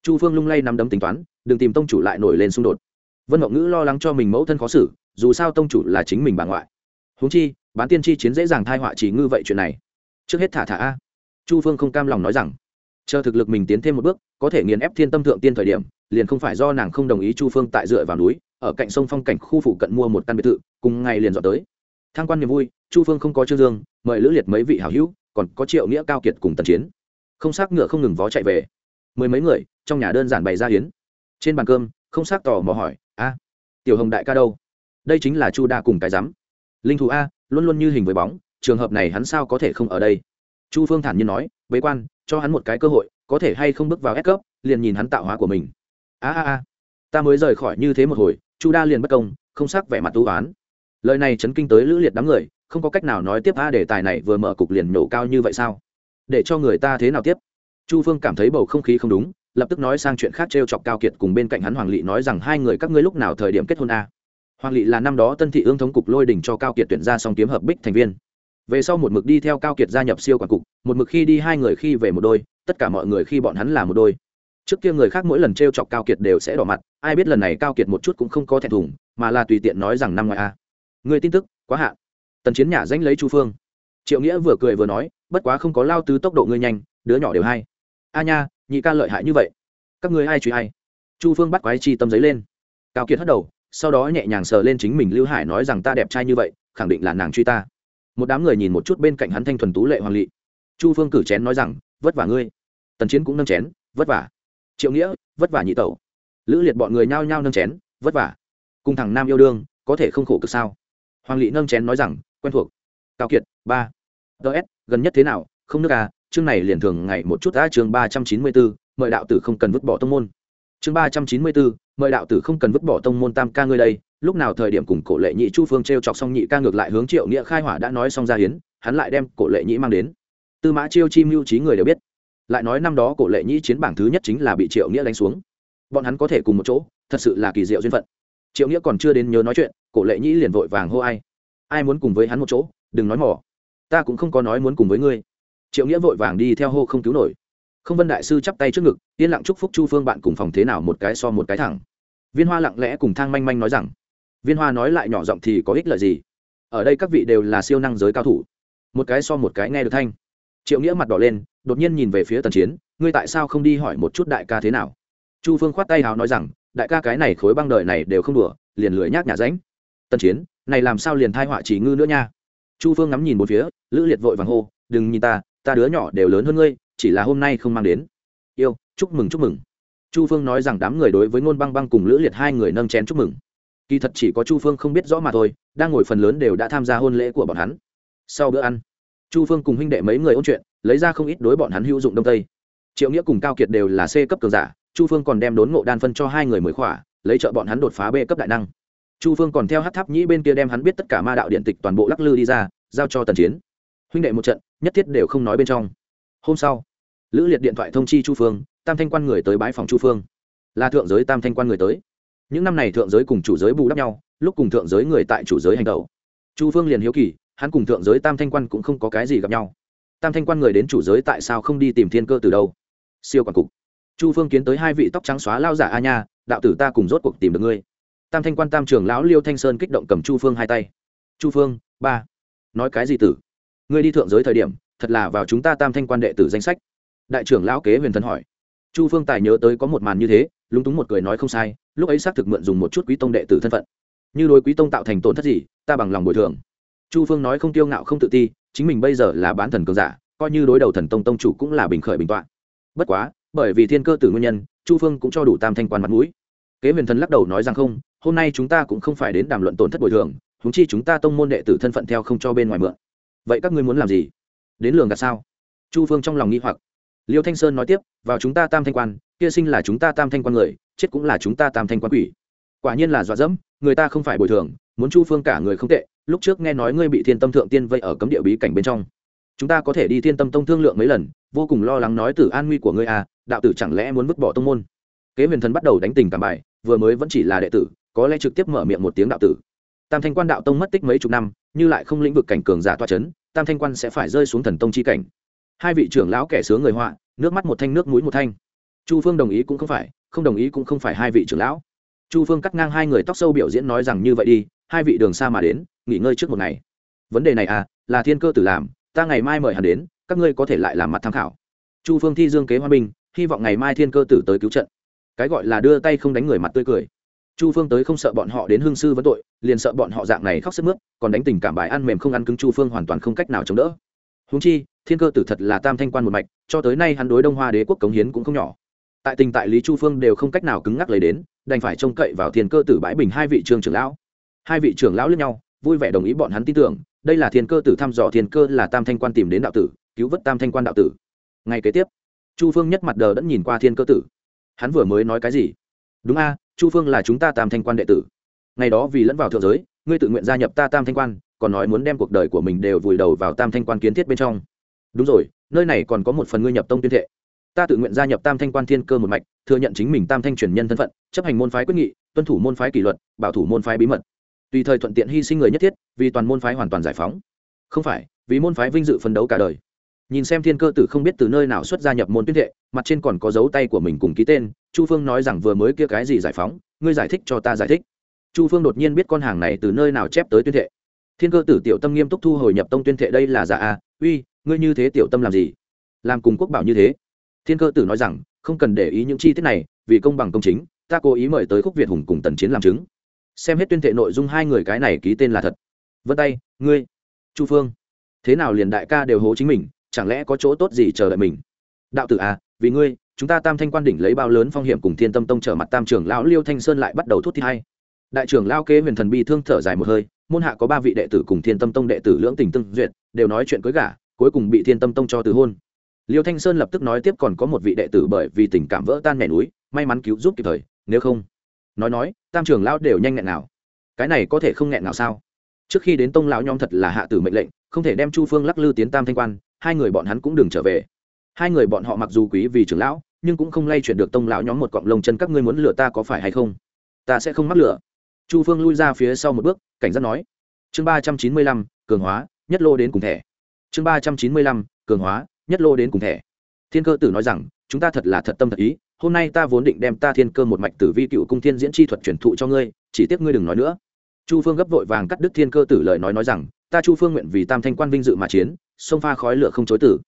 Chu phương lung lay nắm đấm tính toán, đừng tìm tông chủ lại nổi lên xung đột. Vân Ngọc ngữ lo lắng cho mình mẫu thân khó xử, dù sao tông chủ là chính mình bà ngoại. Huống chi, bán tiên chi chiến dễ dàng thai họa chỉ ngư vậy chuyện này. Trước hết thả thả a. Chu phương không cam lòng nói rằng, chờ thực lực mình tiến thêm một bước, có thể nghiền ép thiên tâm thượng tiên thời điểm, liền không phải do nàng không đồng ý chu phương tại dựa vào núi, ở cạnh sông phong cảnh khu phụ cận mua một căn biệt thự, cùng ngày liền dọn tới thang quan niềm vui, chu phương không có trương dương, mời lữ liệt mấy vị hảo hữu, còn có triệu nghĩa, cao kiệt cùng tần chiến. Không xác ngựa không ngừng vó chạy về. Mười mấy người, trong nhà đơn giản bày ra hiến trên bàn cơm, không xác tò mò hỏi, a, tiểu hồng đại ca đâu? Đây chính là chu đa cùng cái rắm. Linh thú a, luôn luôn như hình với bóng, trường hợp này hắn sao có thể không ở đây? Chu phương thản nhiên nói, bế quan, cho hắn một cái cơ hội, có thể hay không bước vào ép cấp, liền nhìn hắn tạo hóa của mình. A a a, ta mới rời khỏi như thế một hồi, chu đa liền bất công, không sắc vẻ mặt tú oán lời này chấn kinh tới lữ liệt đám người, không có cách nào nói tiếp, a, đề tài này vừa mở cục liền nổ cao như vậy sao? Để cho người ta thế nào tiếp? Chu phương cảm thấy bầu không khí không đúng, lập tức nói sang chuyện khác t r e o chọc cao kiệt cùng bên cạnh hắn hoàng lị nói rằng, hai người các ngươi lúc nào thời điểm kết hôn a? Hoàng lị là năm đó tân thị ương thống cục lôi đình cho cao kiệt tuyển ra song kiếm hợp bích thành viên. Về sau một mực đi theo cao kiệt gia nhập siêu quản cục, một mực khi đi hai người khi về một đôi, tất cả mọi người khi bọn hắn là một đôi. Trước kia người khác mỗi lần t r e o chọc cao kiệt đều sẽ đỏ mặt, ai biết lần này cao kiệt một chút cũng không có thẹn thùng, mà là tùy tiện nói rằng năm ngoài a người tin tức, quá hạn. Tần chiến nhả danh lấy chu phương. Triệu nghĩa vừa cười vừa nói, bất quá không có lao tứ tốc độ ngươi nhanh, đứa nhỏ đều hay. A nha, nhị ca lợi hại như vậy. Các ngươi ai truy hay chu phương bắt quái chi tâm giấy lên. Cao kiệt hất đầu, sau đó nhẹ nhàng sờ lên chính mình lưu hải nói rằng ta đẹp trai như vậy, khẳng định là nàng truy ta. Một đám người nhìn một chút bên cạnh hắn thanh thuần tú lệ hoàng lị. Chu phương cử chén nói rằng, vất vả ngươi. Tần chiến cũng nâng chén, vất vả. Triệu nghĩa, vất vả nhị tẩu. Lữ liệt bọn người nhao nhao nâng chén, vất vả. Cùng thằng nam yêu đương, có thể không khổ cực sao? Hoàng lị nâng chén nói rằng, quen thuộc. Cao kiệt, ba. Ts gần nhất thế nào? Không nước à? Chương này liền thường ngày một chút đã chương ba trăm chín mươi bốn mời đạo tử không cần vứt bỏ tông môn. Chương ba trăm chín mươi bốn mời đạo tử không cần vứt bỏ tông môn tam ca ngươi đây. Lúc nào thời điểm cùng cổ lệ nhị chu phương t r e o chọc xong nhị ca ngược lại hướng triệu nghĩa khai hỏa đã nói xong ra hiến, hắn lại đem cổ lệ nhị mang đến. Tư mã chiêu chi mưu trí người đều biết. Lại nói năm đó cổ lệ nhị chiến bảng thứ nhất chính là bị triệu nghĩa đánh xuống. Bọn hắn có thể cùng một chỗ, thật sự là kỳ diệu duyên phận. Triệu nghĩa còn chưa đến nhớ nói chuyện cổ lệ nhị liền vội vàng hô ai. Ai muốn cùng với hắn một chỗ, đừng nói mỏ ta cũng không có nói muốn cùng với ngươi. Triệu nghĩa vội vàng đi theo hô không cứu nổi. Không vân đại sư chắp tay trước ngực, yên lặng chúc phúc chu phương bạn cùng phòng thế nào một cái so một cái thẳng. Viên hoa lặng lẽ cùng thang manh manh nói rằng, viên hoa nói lại nhỏ giọng thì có ích lợi gì? Ở đây các vị đều là siêu năng giới cao thủ. Một cái so một cái nghe được thanh. Triệu nghĩa mặt đỏ lên, đột nhiên nhìn về phía tần chiến, ngươi tại sao không đi hỏi một chút đại ca thế nào? Chu phương khoát tay hào nói rằng, đại ca cái này khối băng đời này đều không đùa, liền lười nhác nhà ránh tần chiến, này làm sao liền thai họa chỉ ngư nữa nha? Chu phương ngắm nhìn một phía, lữ liệt vội vàng hô, đừng nhìn ta ta đứa nhỏ đều lớn hơn ngươi, chỉ là hôm nay không mang đến. Yêu, chúc mừng chúc mừng. Chu phương nói rằng đám người đối với ngôn băng băng cùng lữ liệt hai người nâng chén chúc mừng. Kỳ thật chỉ có chu phương không biết rõ mà thôi, đang ngồi phần lớn đều đã tham gia hôn lễ của bọn hắn. Sau bữa ăn, chu phương cùng huynh đệ mấy người ôn chuyện, lấy ra không ít đối bọn hắn hữu dụng đông tây. Triệu nghĩa cùng cao kiệt đều là c cấp cường giả, chu phương còn đem đốn ngộ đan phân cho hai người mới khỏa, lấy trợ bọn hắn đột phá b cấp đại năng chu phương còn theo hát tháp nhĩ bên kia đem hắn biết tất cả ma đạo điện tịch toàn bộ lắc lư đi ra, giao cho tần chiến. Huynh đệ một trận, nhất thiết đều không nói bên trong. Hôm sau, lữ liệt điện thoại thông chi chu phương, tam thanh quan người tới bái phòng chu phương. Là thượng giới tam thanh quan người tới. Những năm này thượng giới cùng chủ giới bù đắp nhau, lúc cùng thượng giới người tại chủ giới hành tẩu chu phương liền hiếu kỳ, hắn cùng thượng giới tam thanh quan cũng không có cái gì gặp nhau. Tam thanh quan người đến chủ giới tại sao không đi tìm thiên cơ từ đâu? Siêu quản cục. Chu phương kiến tới hai vị tóc trắng xóa lao giả a nha, đạo tử ta cùng rốt cuộc tìm được ngươi tam thanh quan tam trưởng lão liêu thanh sơn kích động cầm chu phương hai tay. Chu phương, ba, nói cái gì tử? Ngươi đi thượng giới thời điểm, thật là vào chúng ta tam thanh quan đệ tử danh sách. Đại trưởng lão kế huyền thần hỏi. Chu phương tài nhớ tới có một màn như thế, lúng túng một cười nói không sai, lúc ấy xác thực mượn dùng một chút quý tông đệ tử thân phận. Như đối quý tông tạo thành tổn thất gì, ta bằng lòng bồi thường. Chu phương nói không tiêu ngạo không tự ti, chính mình bây giờ là bán thần cường giả, coi như đối đầu thần tông tông chủ cũng là bình khởi bình tọa bất quá, bởi vì thiên cơ tử nguyên nhân, chu phương cũng cho đủ tam thanh quan mặt mũi. Kế huyền thần lắc đầu nói rằng không hôm nay chúng ta cũng không phải đến đàm luận tổn thất bồi thường húng chi chúng ta tông môn đệ tử thân phận theo không cho bên ngoài mượn. Vậy các ngươi muốn làm gì? Đến lường gạt sao? Chu phương trong lòng nghi hoặc. Liêu thanh sơn nói tiếp, vào chúng ta tam thanh quan, kia sinh là chúng ta tam thanh quan người, chết cũng là chúng ta tam thanh quan quỷ. Quả nhiên là dọa dẫm, người ta không phải bồi thường, muốn chu phương cả người không tệ, lúc trước nghe nói ngươi bị thiên tâm thượng tiên vây ở cấm địa bí cảnh bên trong. Chúng ta có thể đi thiên tâm tông thương lượng mấy lần, vô cùng lo lắng nói từ an nguy của ngươi à đạo tử chẳng lẽ muốn vứt bỏ tông môn? Kế huyền thần bắt đầu đánh tình cảm bài, vừa mới vẫn chỉ là đệ tử có lẽ trực tiếp mở miệng một tiếng đạo tử. Tam thanh quan đạo tông mất tích mấy chục năm, như lại không lĩnh vực cảnh cường giả toa c h ấ n tam thanh quan sẽ phải rơi xuống thần tông chi cảnh. Hai vị trưởng lão kẻ sướng người họa, nước mắt một thanh, nước mũi một thanh. Chu phương đồng ý cũng không phải, không đồng ý cũng không phải hai vị trưởng lão. Chu phương cắt ngang hai người tóc sâu biểu diễn nói rằng như vậy đi, hai vị đường xa mà đến, nghỉ ngơi trước một ngày. Vấn đề này à là thiên cơ tử làm, ta ngày mai mời hắn đến, các ngươi có thể lại làm mặt tham khảo. Chu phương thi dương kế hoa binh hy vọng ngày mai thiên cơ tử tới cứu trận. Cái gọi là đưa tay không đánh người mặt tươi cười chu phương tới không sợ bọn họ đến hương sư vấn tội, liền sợ bọn họ dạng này khóc sức mướt, còn đánh tình cảm bài ăn mềm không ăn cứng chu phương hoàn toàn không cách nào chống đỡ. Húng chi, thiên cơ tử thật là tam thanh quan một mạch, cho tới nay hắn đối đông hoa đế quốc cống hiến cũng không nhỏ. Tại tình tại lý chu phương đều không cách nào cứng ngắc lấy đến, đành phải trông cậy vào thiên cơ tử bãi bình hai vị trường trưởng lão. Hai vị trưởng lão lẫn nhau, vui vẻ đồng ý bọn hắn tin tưởng, đây là thiên cơ tử thăm dò thiên cơ là tam thanh quan tìm đến đạo tử, cứu vớt tam thanh quan đạo tử. Ngay kế tiếp, chu phương nhất mặt đờ đẫn nhìn qua thiên cơ tử. Hắn vừa mới nói cái gì? Đúng a chu phương là chúng ta tam thanh quan đệ tử. Ngày đó vì lẫn vào thượng giới, ngươi tự nguyện gia nhập ta tam thanh quan, còn nói muốn đem cuộc đời của mình đều vùi đầu vào tam thanh quan kiến thiết bên trong. Đúng rồi, nơi này còn có một phần ngươi nhập tông tuyên thệ. Ta tự nguyện gia nhập tam thanh quan thiên cơ một mạch, thừa nhận chính mình tam thanh truyền nhân thân phận, chấp hành môn phái quyết nghị, tuân thủ môn phái kỷ luật, bảo thủ môn phái bí mật. Tùy thời thuận tiện hy sinh người nhất thiết, vì toàn môn phái hoàn toàn giải phóng. Không phải, vì môn phái vinh dự phấn đấu cả đời nhìn xem thiên cơ tử không biết từ nơi nào xuất gia nhập môn tuyên thệ, mặt trên còn có dấu tay của mình cùng ký tên, chu phương nói rằng vừa mới kia cái gì giải phóng, ngươi giải thích cho ta giải thích. Chu phương đột nhiên biết con hàng này từ nơi nào chép tới tuyên thệ. Thiên cơ tử tiểu tâm nghiêm túc thu hồi nhập tông tuyên thệ đây là giả a, uy, ngươi như thế tiểu tâm làm gì? Làm cùng quốc bảo như thế. Thiên cơ tử nói rằng, không cần để ý những chi tiết này, vì công bằng công chính, ta cố ý mời tới khúc việt hùng cùng tần chiến làm chứng. Xem hết tuyên thệ nội dung hai người cái này ký tên là thật. Vân tay, ngươi, chu phương. Thế nào liền đại ca đều hố chính mình chẳng lẽ có chỗ tốt gì chờ đợi mình? Đạo tử à vì ngươi, chúng ta tam thanh quan đỉnh lấy bao lớn phong hiểm cùng thiên tâm tông trở mặt tam trưởng lão liêu thanh sơn lại bắt đầu thút thi hay. Đại trưởng lao kế huyền thần bi thương thở dài một hơi, môn hạ có ba vị đệ tử cùng thiên tâm tông đệ tử lưỡng tình tương duyệt, đều nói chuyện cưới gả, cuối cùng bị thiên tâm tông cho từ hôn. Liêu thanh sơn lập tức nói tiếp còn có một vị đệ tử bởi vì tình cảm vỡ tan mẻ núi, may mắn cứu giúp kịp thời, nếu không. Nói nói, tam trưởng lão đều nhanh nghẹn nào? Cái này có thể không nghẹn nào sao? Trước khi đến tông lão nhóm thật là hạ tử mệnh lệnh, không thể đem chu phương lắc lư tiến tam thanh quan hai người bọn hắn cũng đừng trở về. Hai người bọn họ mặc dù quý vì trưởng lão, nhưng cũng không lay chuyển được tông lão nhóm một cọng lông chân các ngươi muốn lừa ta có phải hay không? Ta sẽ không mắc lửa chu phương lui ra phía sau một bước, cảnh giác nói. Chương ba trăm chín mươi lăm, cường hóa, nhất lô đến cùng thẻ. Chương ba trăm chín mươi lăm, cường hóa, nhất lô đến cùng thẻ. Thiên cơ tử nói rằng, chúng ta thật là thật tâm thật ý, hôm nay ta vốn định đem ta thiên cơ một mạch tử vi cựu cung thiên diễn chi thuật truyền thụ cho ngươi, chỉ tiếc ngươi đừng nói nữa. Chu phương gấp vội vàng cắt đứt thiên cơ tử lời nói nói rằng, ta chu phương nguyện vì tam thanh quan vinh dự mà chiến sông pha khói lửa không chối tử.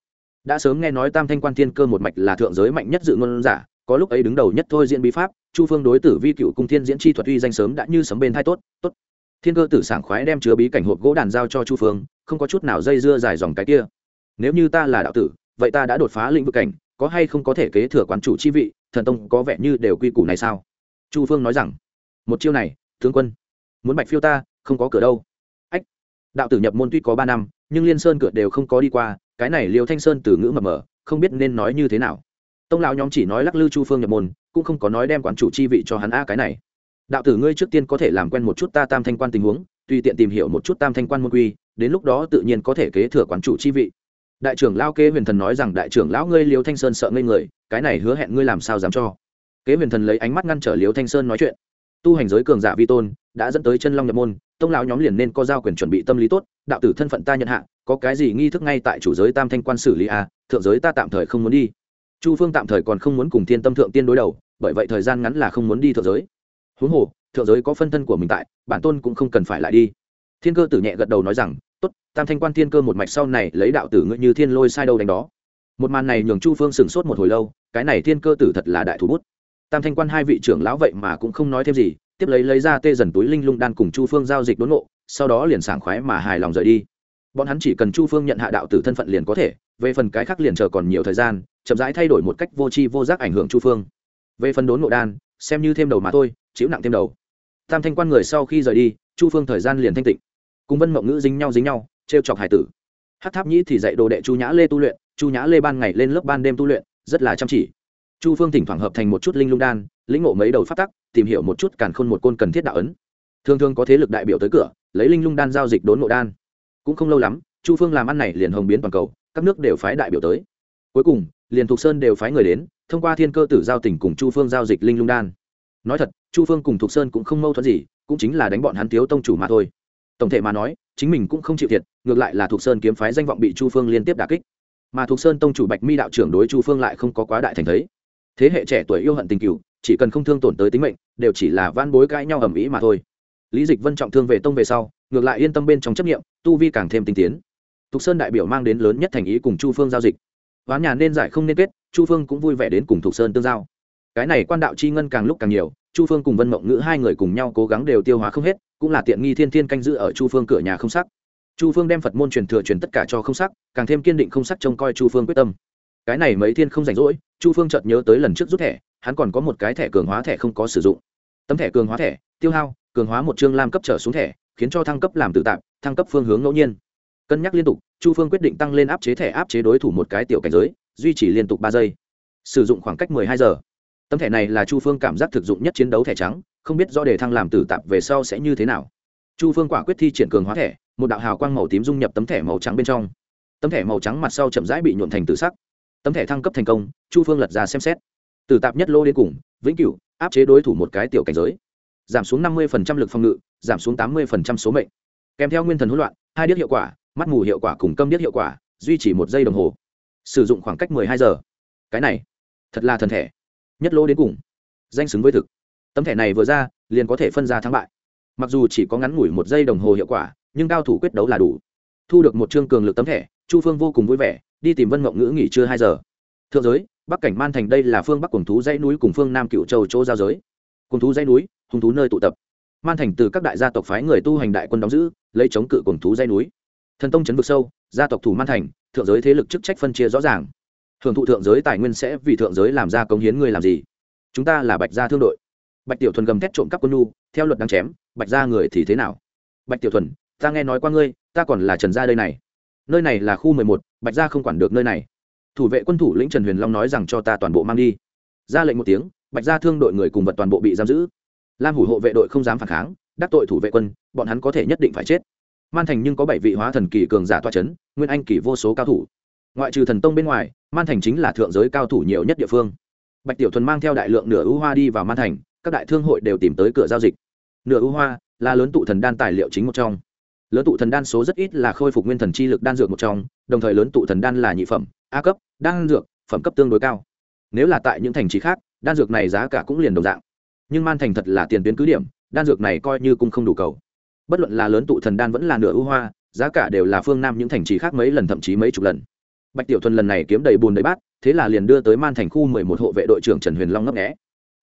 Đã sớm nghe nói tam thanh quan thiên cơ một mạch là thượng giới mạnh nhất dự ngôn giả, có lúc ấy đứng đầu nhất thôi diễn bí pháp, chu phương đối tử vi cựu cung thiên diễn chi thuật uy danh sớm đã như sấm bên thai tốt tốt. Thiên cơ tử sảng khoái đem chứa bí cảnh hộp gỗ đàn giao cho chu phương, không có chút nào dây dưa dài dòng cái kia. Nếu như ta là đạo tử, vậy ta đã đột phá lĩnh vực cảnh, có hay không có thể kế thừa quán chủ chi vị, thần tông có vẻ như đều quy củ này sao? Chu phương nói rằng, một chiêu này, tướng quân, muốn bạch phiêu ta, không có cửa đâu. Ách, đạo tử nhập môn tuy có ba năm nhưng liên sơn cửa đều không có đi qua, cái này liều thanh sơn từ ngữ mập mờ, không biết nên nói như thế nào. Tông lão nhóm chỉ nói lắc lư chu phương nhập môn, cũng không có nói đem quán chủ chi vị cho hắn a cái này. Đạo tử ngươi trước tiên có thể làm quen một chút ta tam thanh quan tình huống, tùy tiện tìm hiểu một chút tam thanh quan môn quy, đến lúc đó tự nhiên có thể kế thừa quán chủ chi vị. Đại trưởng lao kế huyền thần nói rằng đại trưởng lão ngươi liêu thanh sơn sợ ngây người, cái này hứa hẹn ngươi làm sao dám cho. Kế huyền thần lấy ánh mắt ngăn trở liêu thanh sơn nói chuyện. Tu hành giới cường giả vi tôn, đã dẫn tới chân long nhập môn tông lão nhóm liền nên có giao quyền chuẩn bị tâm lý tốt, đạo tử thân phận ta nhận hạ, có cái gì nghi thức ngay tại chủ giới tam thanh quan xử lý a thượng giới ta tạm thời không muốn đi. Chu phương tạm thời còn không muốn cùng thiên tâm thượng tiên đối đầu, bởi vậy thời gian ngắn là không muốn đi thượng giới. Huống hồ, thượng giới có phân thân của mình tại, bản tôn cũng không cần phải lại đi. Thiên cơ tử nhẹ gật đầu nói rằng, tốt, tam thanh quan thiên cơ một mạch sau này lấy đạo tử ngựa như thiên lôi sai đâu đánh đó. Một màn này nhường chu phương sửng sốt một hồi lâu, cái này thiên cơ tử thật là đại thủ bút. Tam thanh quan hai vị trưởng lão vậy mà cũng không nói thêm gì tiếp lấy lấy ra tê dần túi linh lung đan cùng chu phương giao dịch đốn ngộ, sau đó liền sảng khoái mà hài lòng rời đi. Bọn hắn chỉ cần chu phương nhận hạ đạo tử thân phận liền có thể, về phần cái khác liền chờ còn nhiều thời gian, chậm rãi thay đổi một cách vô tri vô giác ảnh hưởng chu phương. Về phần đốn ngộ đan, xem như thêm đầu mà thôi, chịu nặng thêm đầu. Tam thanh quan người sau khi rời đi, chu phương thời gian liền thanh tịnh. Cùng vân mộng ngữ dính nhau dính nhau t r e o chọc hải tử. Hát tháp nhĩ thì dạy đồ đệ chu nhã lê tu luyện, chu nhã lê ban ngày lên lớp ban đêm tu luyện, rất là chăm chỉ. Chu phương thỉnh thoảng hợp thành một chút linh lung đan lĩnh ngộ mấy đầu phát tắc, tìm hiểu một chút càn khôn một côn cần thiết đạo ấn. Thường thường có thế lực đại biểu tới cửa, lấy linh lung đan giao dịch đốn ngộ đan. Cũng không lâu lắm, chu phương làm ăn này liền hồng biến toàn cầu, các nước đều phái đại biểu tới. Cuối cùng, liền thục sơn đều phái người đến, thông qua thiên cơ tử giao tỉnh cùng chu phương giao dịch linh lung đan. Nói thật, chu phương cùng thục sơn cũng không mâu thuẫn gì, cũng chính là đánh bọn hắn thiếu tông chủ mà thôi. Tổng thể mà nói, chính mình cũng không chịu thiệt, ngược lại là thục sơn kiếm phái danh vọng bị chu phương liên tiếp đà kích. Mà thục sơn tông chủ bạch mi đạo trưởng đối chu phương lại không có quá đại thành thấy thế hệ trẻ tuổi yêu hận tình cựu, chỉ cần không thương tổn tới tính mệnh, đều chỉ là van bối cãi nhau ầm ĩ mà thôi. Lý dịch vân trọng thương về tông về sau, ngược lại yên tâm bên trong chấp nghiệm tu vi càng thêm tinh tiến. Thục sơn đại biểu mang đến lớn nhất thành ý cùng chu phương giao dịch. Ván nhà nên giải không nên kết, chu phương cũng vui vẻ đến cùng thục sơn tương giao. Cái này quan đạo chi ngân càng lúc càng nhiều, chu phương cùng vân mộng ngữ hai người cùng nhau cố gắng đều tiêu hóa không hết, cũng là tiện nghi thiên thiên canh giữ ở chu phương cửa nhà không sắc. Chu phương đem phật môn truyền thừa truyền tất cả cho không sắc, càng thêm kiên định không sắc trông coi chu phương quyết tâm cái này mấy thiên không rảnh rỗi, chu phương chợt nhớ tới lần trước rút thẻ, hắn còn có một cái thẻ cường hóa thẻ không có sử dụng. Tấm thẻ cường hóa thẻ, tiêu hao, cường hóa một chương lam cấp trở xuống thẻ, khiến cho thăng cấp làm tự tạm thăng cấp phương hướng ngẫu nhiên. Cân nhắc liên tục, chu phương quyết định tăng lên áp chế thẻ, áp chế đối thủ một cái tiểu cảnh giới, duy trì liên tục ba giây. Sử dụng khoảng cách hai giờ. Tấm thẻ này là chu phương cảm giác thực dụng nhất chiến đấu thẻ trắng, không biết do đề thăng làm tử tạp về sau sẽ như thế nào. Chu phương quả quyết thi triển cường hóa thẻ, một đạo hào quang màu tím dung nhập tấm thẻ màu trắng bên trong. Tấm thẻ màu trắng mặt sau chậm rãi bị nhuộn thành tử sắc tấm thẻ thăng cấp thành công, chu phương lật ra xem xét. Từ tạp nhất lô đến cùng, vĩnh cửu, áp chế đối thủ một cái tiểu cảnh giới. Giảm xuống năm mươi lực phòng ngự, giảm xuống tám mươi số mệnh. Kèm theo nguyên thần hỗn loạn, hai điếc hiệu quả, mắt mù hiệu quả cùng câm điếc hiệu quả, duy trì một giây đồng hồ. Sử dụng khoảng cách hai giờ. Cái này, thật là thần thẻ. Nhất lô đến cùng, danh xứng với thực. Tấm thẻ này vừa ra, liền có thể phân ra thắng bại. Mặc dù chỉ có ngắn ngủi một giây đồng hồ hiệu quả, nhưng cao thủ quyết đấu là đủ. Thu được một chương cường lực tấm thẻ, chu phương vô cùng vui vẻ đi tìm vân mộng ngữ nghỉ trưa hai giờ. Thượng giới, bắc cảnh man thành đây là phương bắc cùng thú dãy núi cùng phương nam cựu châu chỗ giao giới. Cùng thú dãy núi hùng thú nơi tụ tập. Man thành từ các đại gia tộc phái người tu hành đại quân đóng giữ, lấy chống cự cùng thú dãy núi. Thần tông chấn vực sâu, gia tộc thủ man thành, thượng giới thế lực chức trách phân chia rõ ràng. Hưởng thụ thượng giới tài nguyên sẽ vì thượng giới làm ra công hiến người làm gì? Chúng ta là bạch gia thương đội. Bạch tiểu thuần gầm thét trộm cắp quân nu theo luật đang chém, bạch gia người thì thế nào? Bạch tiểu thuần, ta nghe nói qua ngươi, ta còn là trần gia đây này nơi này là khu mười một, bạch gia không quản được nơi này. Thủ vệ quân thủ lĩnh trần huyền long nói rằng cho ta toàn bộ mang đi. Ra lệnh một tiếng, bạch gia thương đội người cùng vật toàn bộ bị giam giữ. Lam hủ hộ vệ đội không dám phản kháng, đắc tội thủ vệ quân, bọn hắn có thể nhất định phải chết. Man thành nhưng có bảy vị hóa thần kỳ cường giả toa c h ấ n nguyên anh kỳ vô số cao thủ. Ngoại trừ thần tông bên ngoài, man thành chính là thượng giới cao thủ nhiều nhất địa phương. Bạch tiểu thuần mang theo đại lượng nửa ưu hoa đi vào man thành, các đại thương hội đều tìm tới cửa giao dịch. Nửa ưu hoa là lớn tụ thần đan tài liệu chính một trong lớn tụ thần đan số rất ít là khôi phục nguyên thần chi lực đan dược một trong, đồng thời lớn tụ thần đan là nhị phẩm, a cấp, đan dược, phẩm cấp tương đối cao. Nếu là tại những thành trì khác, đan dược này giá cả cũng liền đồng dạng. Nhưng man thành thật là tiền tuyến cứ điểm, đan dược này coi như cũng không đủ cầu. Bất luận là lớn tụ thần đan vẫn là nửa ưu hoa, giá cả đều là phương nam những thành trì khác mấy lần thậm chí mấy chục lần. Bạch tiểu thuần lần này kiếm đầy bùn đầy bát, thế là liền đưa tới man thành khu mười một hộ vệ đội trưởng trần huyền long ngấp nghẽ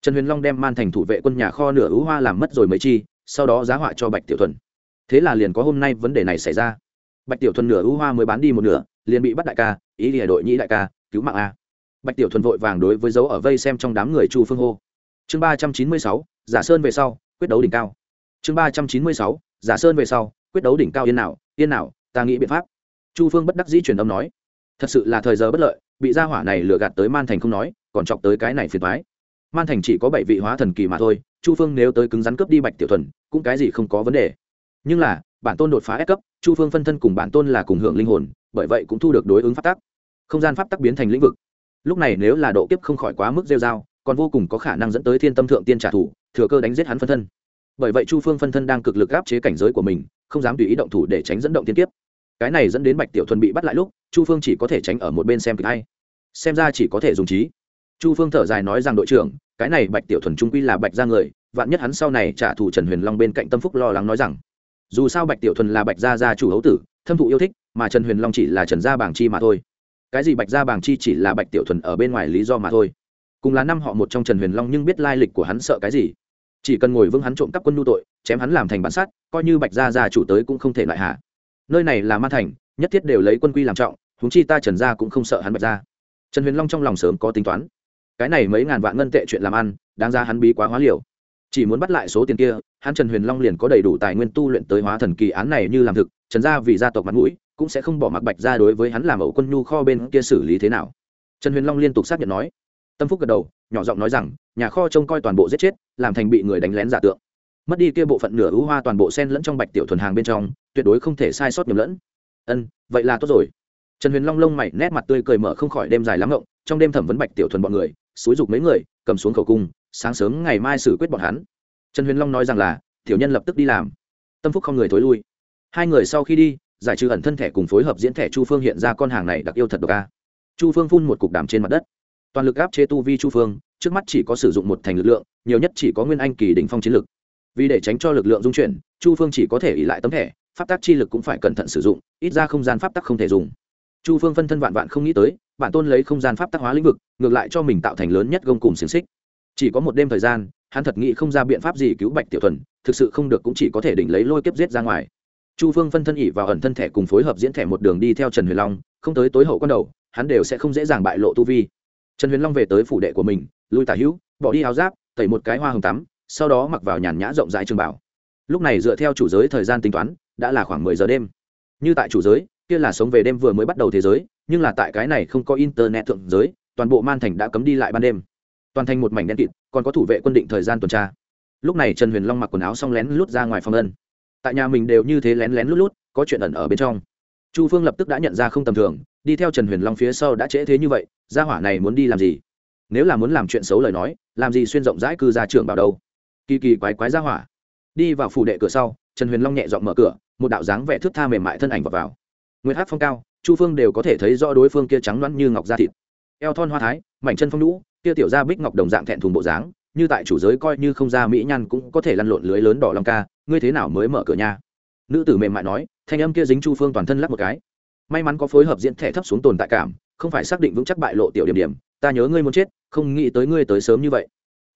trần huyền long đem man thành thủ vệ quân nhà kho nửa ưu hoa làm mất rồi mấy chi, sau đó giá họa cho bạch tiểu thuần thế là liền có hôm nay vấn đề này xảy ra. Bạch tiểu thuần nửa ưu hoa mới bán đi một nửa, liền bị bắt đại ca, ý lìa đội nhĩ đại ca, cứu mạng a. Bạch tiểu thuần vội vàng đối với dấu ở vây xem trong đám người chu phương hô. Chương ba trăm chín mươi sáu, giả sơn về sau, quyết đấu đỉnh cao. Chương ba trăm chín mươi sáu, giả sơn về sau, quyết đấu đỉnh cao yên nào yên nào, ta nghĩ biện pháp. Chu phương bất đắc dĩ truyền âm nói. Thật sự là thời giờ bất lợi, bị gia hỏa này lừa gạt tới man thành không nói, còn chọc tới cái này phiền thoái man thành chỉ có bảy vị hóa thần kỳ mà thôi, chu phương nếu tới cứng rắn cướp đi bạch tiểu thuần, cũng cái gì không có vấn đề nhưng là, bản tôn đột phá ép cấp, chu phương phân thân cùng bản tôn là cùng hưởng linh hồn, bởi vậy cũng thu được đối ứng pháp tắc. Không gian pháp tắc biến thành lĩnh vực. Lúc này nếu là độ kiếp không khỏi quá mức rêu dao còn vô cùng có khả năng dẫn tới thiên tâm thượng tiên trả thù, thừa cơ đánh giết hắn phân thân. Bởi vậy chu phương phân thân đang cực lực áp chế cảnh giới của mình, không dám tùy ý động thủ để tránh dẫn động tiên kiếp. Cái này dẫn đến bạch tiểu thuần bị bắt lại lúc, chu phương chỉ có thể tránh ở một bên xem kịch hay. Xem ra chỉ có thể dùng trí. Chu phương thở dài nói rằng đội trưởng, cái này bạch tiểu thuần trung quy là bạch ra người, vạn nhất hắn sau này trả thù trần huyền long bên cạnh tâm phúc lo lắng nói rằng dù sao bạch tiểu thuần là bạch gia gia chủ hấu tử, thâm thụ yêu thích, mà trần huyền long chỉ là trần gia bảng chi mà thôi. Cái gì bạch gia bảng chi chỉ là bạch tiểu thuần ở bên ngoài lý do mà thôi. Cùng là năm họ một trong trần huyền long nhưng biết lai lịch của hắn sợ cái gì. Chỉ cần ngồi vững hắn trộm cắp quân nhu tội, chém hắn làm thành bản sát coi như bạch gia gia chủ tới cũng không thể lại hạ. Nơi này là man thành, nhất thiết đều lấy quân quy làm trọng húng chi ta trần gia cũng không sợ hắn bạch gia. Trần huyền long trong lòng sớm có tính toán. Cái này mấy ngàn vạn ngân tệ chuyện làm ăn, đáng ra hắn bí quá hóa liều chỉ muốn bắt lại số tiền kia, hắn trần huyền long liền có đầy đủ tài nguyên tu luyện tới hóa thần kỳ án này như làm thực, trần gia vì gia tộc mặt mũi, cũng sẽ không bỏ mặc bạch ra đối với hắn làm ẩu quân nhu kho bên kia xử lý thế nào. Trần huyền long liên tục xác nhận nói. Tâm phúc gật đầu, nhỏ giọng nói rằng, nhà kho trông coi toàn bộ giết chết, làm thành bị người đánh lén giả tượng. Mất đi kia bộ phận nửa ưu hoa toàn bộ sen lẫn trong bạch tiểu thuần hàng bên trong, tuyệt đối không thể sai sót nhầm lẫn. Ân, vậy là tốt rồi. Trần huyền long lông mày nét mặt tươi cười mở không khỏi đêm dài lắm ngộng, trong đêm thẩm vấn bạch tiểu thuần bọn người, xúi dục mấy người, cầm xuống khẩu cung sáng sớm ngày mai xử quyết bọn hắn. Trần huyền long nói rằng là, tiểu nhân lập tức đi làm. Tâm phúc không người thối lui. Hai người sau khi đi, giải trừ ẩn thân thẻ cùng phối hợp diễn thẻ chu phương hiện ra con hàng này đặc yêu thật độc a. Chu phương phun một cục đàm trên mặt đất. Toàn lực áp chế tu vi chu phương, trước mắt chỉ có sử dụng một thành lực lượng, nhiều nhất chỉ có nguyên anh kỳ đỉnh phong chiến lực. Vì để tránh cho lực lượng dung chuyển, chu phương chỉ có thể ỉ lại tấm thẻ, pháp tắc chi lực cũng phải cẩn thận sử dụng, ít ra không gian pháp tắc không thể dùng. Chu phương phân thân vạn vạn không nghĩ tới, bản tôn lấy không gian pháp tắc hóa lĩnh vực, ngược lại cho mình tạo thành lớn nhất gông cùng xiềng xích chỉ có một đêm thời gian, hắn thật nghĩ không ra biện pháp gì cứu bạch tiểu thuần, thực sự không được cũng chỉ có thể đỉnh lấy lôi kiếp giết ra ngoài. Chu phương phân thân ỉ vào ẩn thân thẻ cùng phối hợp diễn thẻ một đường đi theo trần huyền long, không tới tối hậu con đầu, hắn đều sẽ không dễ dàng bại lộ tu vi. Trần huyền long về tới phủ đệ của mình, lui tả hữu, bỏ đi áo giáp, tẩy một cái hoa hồng tắm, sau đó mặc vào nhàn nhã rộng rãi trường bảo. Lúc này dựa theo chủ giới thời gian tính toán, đã là khoảng mười giờ đêm. Như tại chủ giới, kia là sống về đêm vừa mới bắt đầu thế giới, nhưng là tại cái này không có internet thượng giới, toàn bộ man thành đã cấm đi lại ban đêm toàn thành một mảnh đen kịt, còn có thủ vệ quân định thời gian tuần tra. Lúc này trần huyền long mặc quần áo xong lén lút ra ngoài phòng ân. Tại nhà mình đều như thế lén lén lút lút, có chuyện ẩn ở bên trong. Chu phương lập tức đã nhận ra không tầm thường, đi theo trần huyền long phía sau đã trễ thế như vậy, gia hỏa này muốn đi làm gì? Nếu là muốn làm chuyện xấu lời nói, làm gì xuyên rộng rãi cư ra trường bảo đâu? Kỳ kỳ quái quái gia hỏa. Đi vào phủ đệ cửa sau, trần huyền long nhẹ dọn mở cửa, một đạo dáng vẻ thước tha mềm mại thân ảnh vào vào. Nguyên hát phong cao, chu phương đều có thể thấy rõ đối phương kia trắng loãng như ngọc da thịt. Eo thon hoa thái, mảnh chân phong lũ kia tiểu Gia bích ngọc đồng dạng thẹn thùng bộ dáng, như tại chủ giới coi như không ra mỹ nhăn cũng có thể lăn lộn lưới lớn đỏ long ca, ngươi thế nào mới mở cửa nhà? Nữ tử mềm mại nói, thanh âm kia dính chu phương toàn thân lắc một cái. May mắn có phối hợp diễn thẻ thấp xuống tồn tại cảm, không phải xác định vững chắc bại lộ tiểu điểm điểm, ta nhớ ngươi muốn chết, không nghĩ tới ngươi tới sớm như vậy.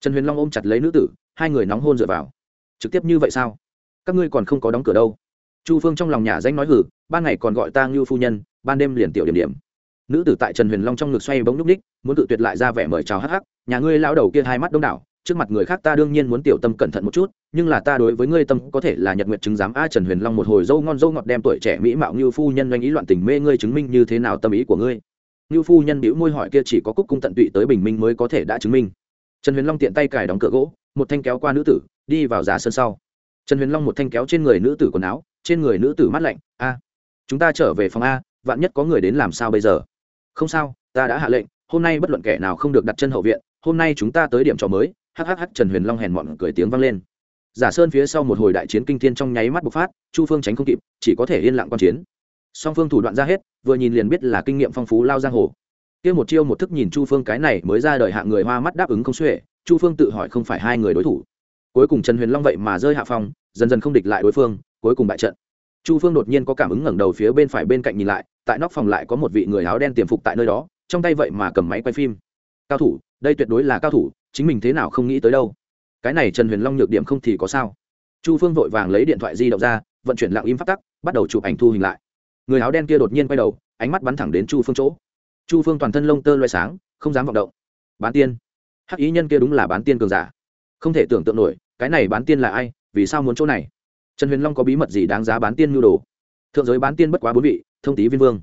Trần huyền long ôm chặt lấy nữ tử, hai người nóng hôn dựa vào. Trực tiếp như vậy sao? Các ngươi còn không có đóng cửa đâu. Chu phương trong lòng nhà danh nói hử, ban ngày còn gọi ta ngưu phu nhân, ban đêm liền tiểu điểm điểm nữ tử tại trần huyền long trong ngực xoay bóng núp ních muốn tự tuyệt lại ra vẻ mời chào hắc hắc, nhà ngươi lao đầu kia hai mắt đông đảo, trước mặt người khác ta đương nhiên muốn tiểu tâm cẩn thận một chút, nhưng là ta đối với ngươi tâm có thể là nhật nguyện chứng giám a trần huyền long một hồi dâu ngon dâu ngọt đem tuổi trẻ mỹ mạo như phu nhân doanh ý loạn tình mê ngươi chứng minh như thế nào tâm ý của ngươi. Như phu nhân bĩu môi hỏi kia chỉ có cúc cung tận tụy tới bình minh mới có thể đã chứng minh. Trần huyền long tiện tay cài đóng cửa gỗ, một thanh kéo qua nữ tử, đi vào giá sơn sau. Trần huyền long một thanh kéo trên người nữ tử quần áo, trên người nữ tử mắt lạnh, a, chúng ta trở về phòng a, vạn nhất có người đến làm sao bây giờ? Không sao, ta đã hạ lệnh, hôm nay bất luận kẻ nào không được đặt chân hậu viện, hôm nay chúng ta tới điểm trò mới hhh trần huyền long hèn mọn cười tiếng vang lên. Giả sơn phía sau một hồi đại chiến kinh thiên trong nháy mắt bộc phát, chu phương tránh không kịp, chỉ có thể yên lặng quan chiến. Song phương thủ đoạn ra hết, vừa nhìn liền biết là kinh nghiệm phong phú lao giang hồ. Kia một chiêu một thức nhìn chu phương cái này mới ra đời hạ người hoa mắt đáp ứng không xuể, chu phương tự hỏi không phải hai người đối thủ. Cuối cùng trần huyền long vậy mà rơi hạ phong, dần dần không địch lại đối phương, cuối cùng bại trận. Chu phương đột nhiên có cảm ứng ngẩng đầu phía bên phải bên cạnh nhìn lại tại nóc phòng lại có một vị người áo đen tiềm phục tại nơi đó, trong tay vậy mà cầm máy quay phim. Cao thủ, đây tuyệt đối là cao thủ, chính mình thế nào không nghĩ tới đâu. Cái này trần huyền long nhược điểm không thì có sao. Chu phương vội vàng lấy điện thoại di động ra, vận chuyển lặng im phát tắc, bắt đầu chụp ảnh thu hình lại. Người áo đen kia đột nhiên quay đầu, ánh mắt bắn thẳng đến chu phương chỗ. Chu phương toàn thân lông tơ loay sáng, không dám vọng động. Bán tiên. Hắc ý nhân kia đúng là bán tiên cường giả. Không thể tưởng tượng nổi, cái này bán tiên là ai, vì sao muốn chỗ này? Trần huyền long có bí mật gì đáng giá bán tiên nhu đồ? Thượng giới bán tiên bất quá bốn vị, thông tý viên vương.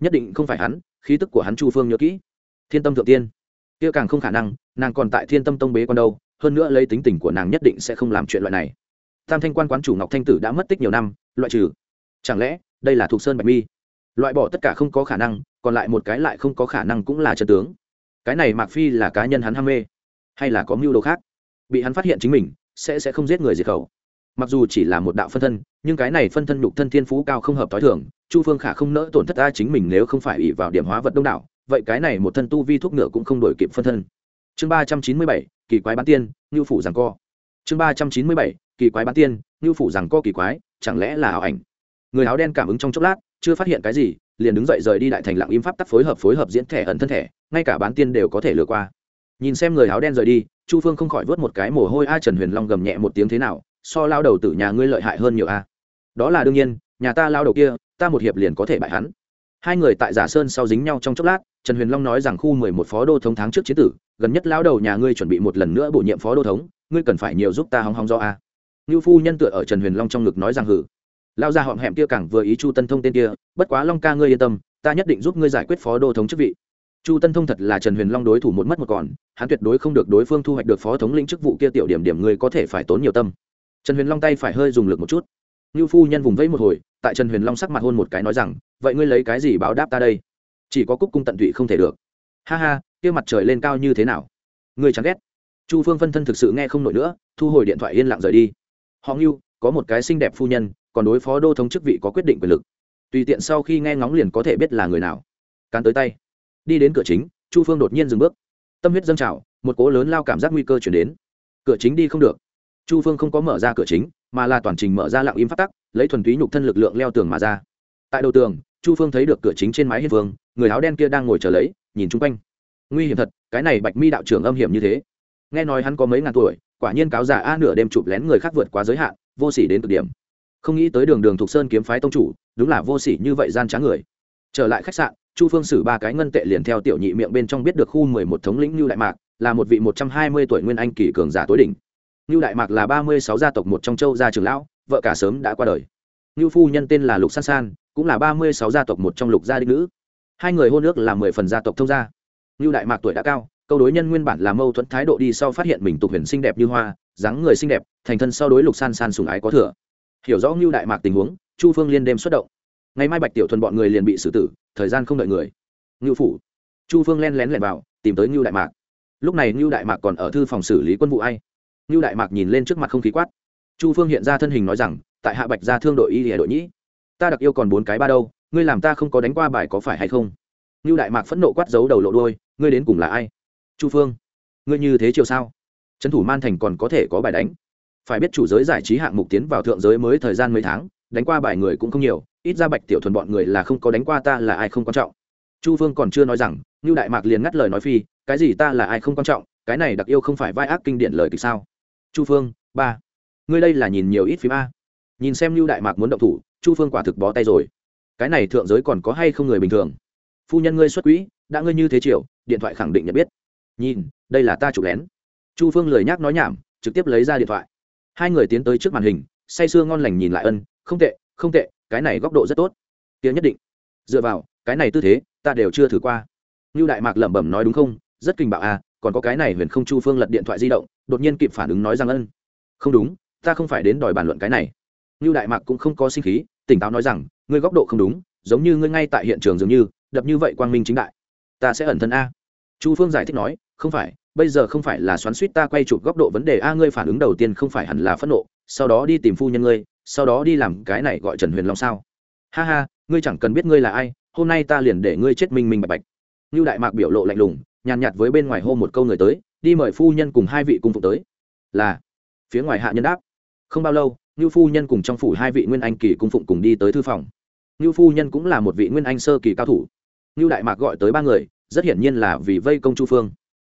Nhất định không phải hắn, khí tức của hắn chu phương nhớ kỹ. Thiên tâm thượng tiên. Kia càng không khả năng, nàng còn tại thiên tâm tông bế con đâu, hơn nữa lấy tính tình của nàng nhất định sẽ không làm chuyện loại này. Tam thanh quan quán chủ ngọc thanh tử đã mất tích nhiều năm, loại trừ. Chẳng lẽ, đây là thuộc sơn bạch mi? Loại bỏ tất cả không có khả năng, còn lại một cái lại không có khả năng cũng là chân tướng. Cái này mạc phi là cá nhân hắn ham mê, hay là có mưu đồ khác? Bị hắn phát hiện chính mình, sẽ sẽ không giết người diệt khẩu mặc dù chỉ là một đạo phân thân, nhưng cái này phân thân nhục thân thiên phú cao không hợp t h o i thường, chu phương khả không nỡ tổn thất ta chính mình nếu không phải ỉ vào điểm hóa vật đông đảo, vậy cái này một thân tu vi thuốc ngựa cũng không đổi kịp phân thân. Chương ba trăm chín mươi bảy, kỳ quái bán tiên ngư phủ rằng co. Chương ba trăm chín mươi bảy, kỳ quái bán tiên ngư phủ rằng co kỳ quái, chẳng lẽ là ảo ảnh? Người áo đen cảm ứng trong chốc lát, chưa phát hiện cái gì, liền đứng dậy rời đi đại thành lặng im pháp tắc phối hợp phối hợp diễn thẻ ẩn thân thẻ, ngay cả bán tiên đều có thể lừa qua. Nhìn xem người áo đen rời đi, chu phương không khỏi vớt một cái mồ hôi, a trần huyền long gầm nhẹ một tiếng thế nào so lao đầu tử nhà ngươi lợi hại hơn nhiều a. Đó là đương nhiên, nhà ta lao đầu kia, ta một hiệp liền có thể bại hắn. Hai người tại giả sơn sau dính nhau trong chốc lát, trần huyền long nói rằng khu mười một phó đô thống tháng trước chiến tử, gần nhất lao đầu nhà ngươi chuẩn bị một lần nữa bổ nhiệm phó đô thống, ngươi cần phải nhiều giúp ta hóng hóng do a. Ngưu phu nhân tựa ở trần huyền long trong ngực nói rằng hử lao ra họng hẹm kia càng vừa ý chu tân thông tên kia, bất quá long ca ngươi yên tâm, ta nhất định giúp ngươi giải quyết phó đô thống chức vị. Chu tân thông thật là trần huyền long đối thủ một mất một còn, hắn tuyệt đối không được đối phương thu hoạch được phó thống lĩnh chức vụ kia tiểu điểm điểm ngươi có thể phải tốn nhiều tâm trần huyền long tay phải hơi dùng lực một chút. Ngưu phu nhân vùng vẫy một hồi, tại trần huyền long sắc mặt hôn một cái nói rằng, vậy ngươi lấy cái gì báo đáp ta đây? Chỉ có cúc cung tận tụy không thể được. Ha ha, kia mặt trời lên cao như thế nào? Ngươi chẳng ghét. Chu phương phân thân thực sự nghe không nổi nữa, thu hồi điện thoại yên lặng rời đi. Họ ngưu, có một cái xinh đẹp phu nhân, còn đối phó đô thống chức vị có quyết định quyền lực. Tùy tiện sau khi nghe ngóng liền có thể biết là người nào. Cán tới tay. Đi đến cửa chính, chu phương đột nhiên dừng bước. Tâm huyết dâng trào, một cố lớn lao cảm giác nguy cơ chuyển đến. Cửa chính đi không được chu phương không có mở ra cửa chính, mà là toàn trình mở ra lặng im phát tắc, lấy thuần túy nhục thân lực lượng leo tường mà ra. Tại đầu tường, chu phương thấy được cửa chính trên mái hiên phương người áo đen kia đang ngồi chờ lấy, nhìn chung quanh. Nguy hiểm thật, cái này bạch mi đạo trưởng âm hiểm như thế. Nghe nói hắn có mấy ngàn tuổi, quả nhiên cáo giả a nửa đêm chụp lén người khác vượt quá giới hạn, vô s ỉ đến cực điểm. Không nghĩ tới đường đường thục sơn kiếm phái tông chủ, đúng là vô s ỉ như vậy gian trá người. Trở lại khách sạn, chu phương xử ba cái ngân tệ liền theo tiểu nhị miệng bên trong biết được khu mười một thống lĩnh như đại mạc, là một vị một trăm hai mươi tuổi nguyên anh kỳ cường giả tối đỉnh như đại mạc là ba mươi sáu gia tộc một trong châu gia trường lão, vợ cả sớm đã qua đời. Như phu nhân tên là lục san san, cũng là ba mươi sáu gia tộc một trong lục gia đích nữ. Hai người hôn ước là mười phần gia tộc thông gia. Như đại mạc tuổi đã cao, câu đối nhân nguyên bản là mâu thuẫn thái độ đi sau phát hiện mình tục huyền xinh đẹp như hoa, dáng người xinh đẹp, thành thân sau đối lục san san sùng ái có thừa. Hiểu rõ như đại mạc tình huống, chu phương liên đêm xuất động. Ngày mai bạch tiểu thuần bọn người liền bị xử tử, thời gian không đợi người. Ngưu phủ. Chu phương len lén lẻn vào, tìm tới ngưu đại mạc. Lúc này ngưu đại mạc còn ở thư phòng xử lý quân vụ ai? Ngưu đại mạc nhìn lên trước mặt không khí quát. Chu phương hiện ra thân hình nói rằng, tại hạ bạch ra thương đội y hệ đội nhĩ, ta đặc yêu còn bốn cái ba đâu, ngươi làm ta không có đánh qua bài có phải hay không? Ngưu đại mạc phẫn nộ quát giấu đầu lộ đôi ngươi đến cùng là ai? Chu phương, ngươi như thế chiều sao? Trấn thủ man thành còn có thể có bài đánh. Phải biết chủ giới giải trí hạng mục tiến vào thượng giới mới thời gian mấy tháng, đánh qua bài người cũng không nhiều, ít ra bạch tiểu thuần bọn người là không có đánh qua ta là ai không quan trọng. Chu phương còn chưa nói rằng như đại mạc liền ngắt lời nói phi, cái gì ta là ai không quan trọng, cái này đặc yêu không phải vai ác kinh điển lời kịch sao? Chu phương, ba. Ngươi đây là nhìn nhiều ít phim a. Nhìn xem Lưu đại mạc muốn động thủ, chu phương quả thực bó tay rồi. Cái này thượng giới còn có hay không người bình thường? Phu nhân ngươi xuất quỹ, đã ngươi như thế chiều điện thoại khẳng định nhận biết. Nhìn, đây là ta chụp lén. Chu phương lười nhác nói nhảm, trực tiếp lấy ra điện thoại. Hai người tiến tới trước màn hình, say sưa ngon lành nhìn lại ân, không tệ không tệ, cái này góc độ rất tốt. Kia nhất định. Dựa vào, cái này tư thế, ta đều chưa thử qua. Như đại mạc lẩm bẩm nói đúng không? Rất kinh bạo à còn có cái này huyền không chu phương lật điện thoại di động, đột nhiên kịp phản ứng nói rằng ân. Không đúng, ta không phải đến đòi bàn luận cái này. Như đại mạc cũng không có sinh khí, tỉnh táo nói rằng, ngươi góc độ không đúng, giống như ngươi ngay tại hiện trường dường như, đập như vậy quang minh chính đại. Ta sẽ ẩn thân a. Chu phương giải thích nói, không phải, bây giờ không phải là xoắn suýt ta quay chụp góc độ vấn đề a, ngươi phản ứng đầu tiên không phải hẳn là phẫn nộ, sau đó đi tìm phu nhân ngươi, sau đó đi làm cái này gọi trần huyền long sao? Ha ha, ngươi chẳng cần biết ngươi là ai, hôm nay ta liền để ngươi chết minh minh bạch bạch. Như đại mạc biểu lộ lạnh lùng nhàn nhạt với bên ngoài hô một câu người tới, đi mời phu nhân cùng hai vị cung phụ tới. Là. Phía ngoài hạ nhân đáp. Không bao lâu như phu nhân cùng trong phủ hai vị nguyên anh kỳ cung phụng cùng đi tới thư phòng. Như phu nhân cũng là một vị nguyên anh sơ kỳ cao thủ. Như đại mạc gọi tới ba người, rất hiển nhiên là vì vây công chu phương.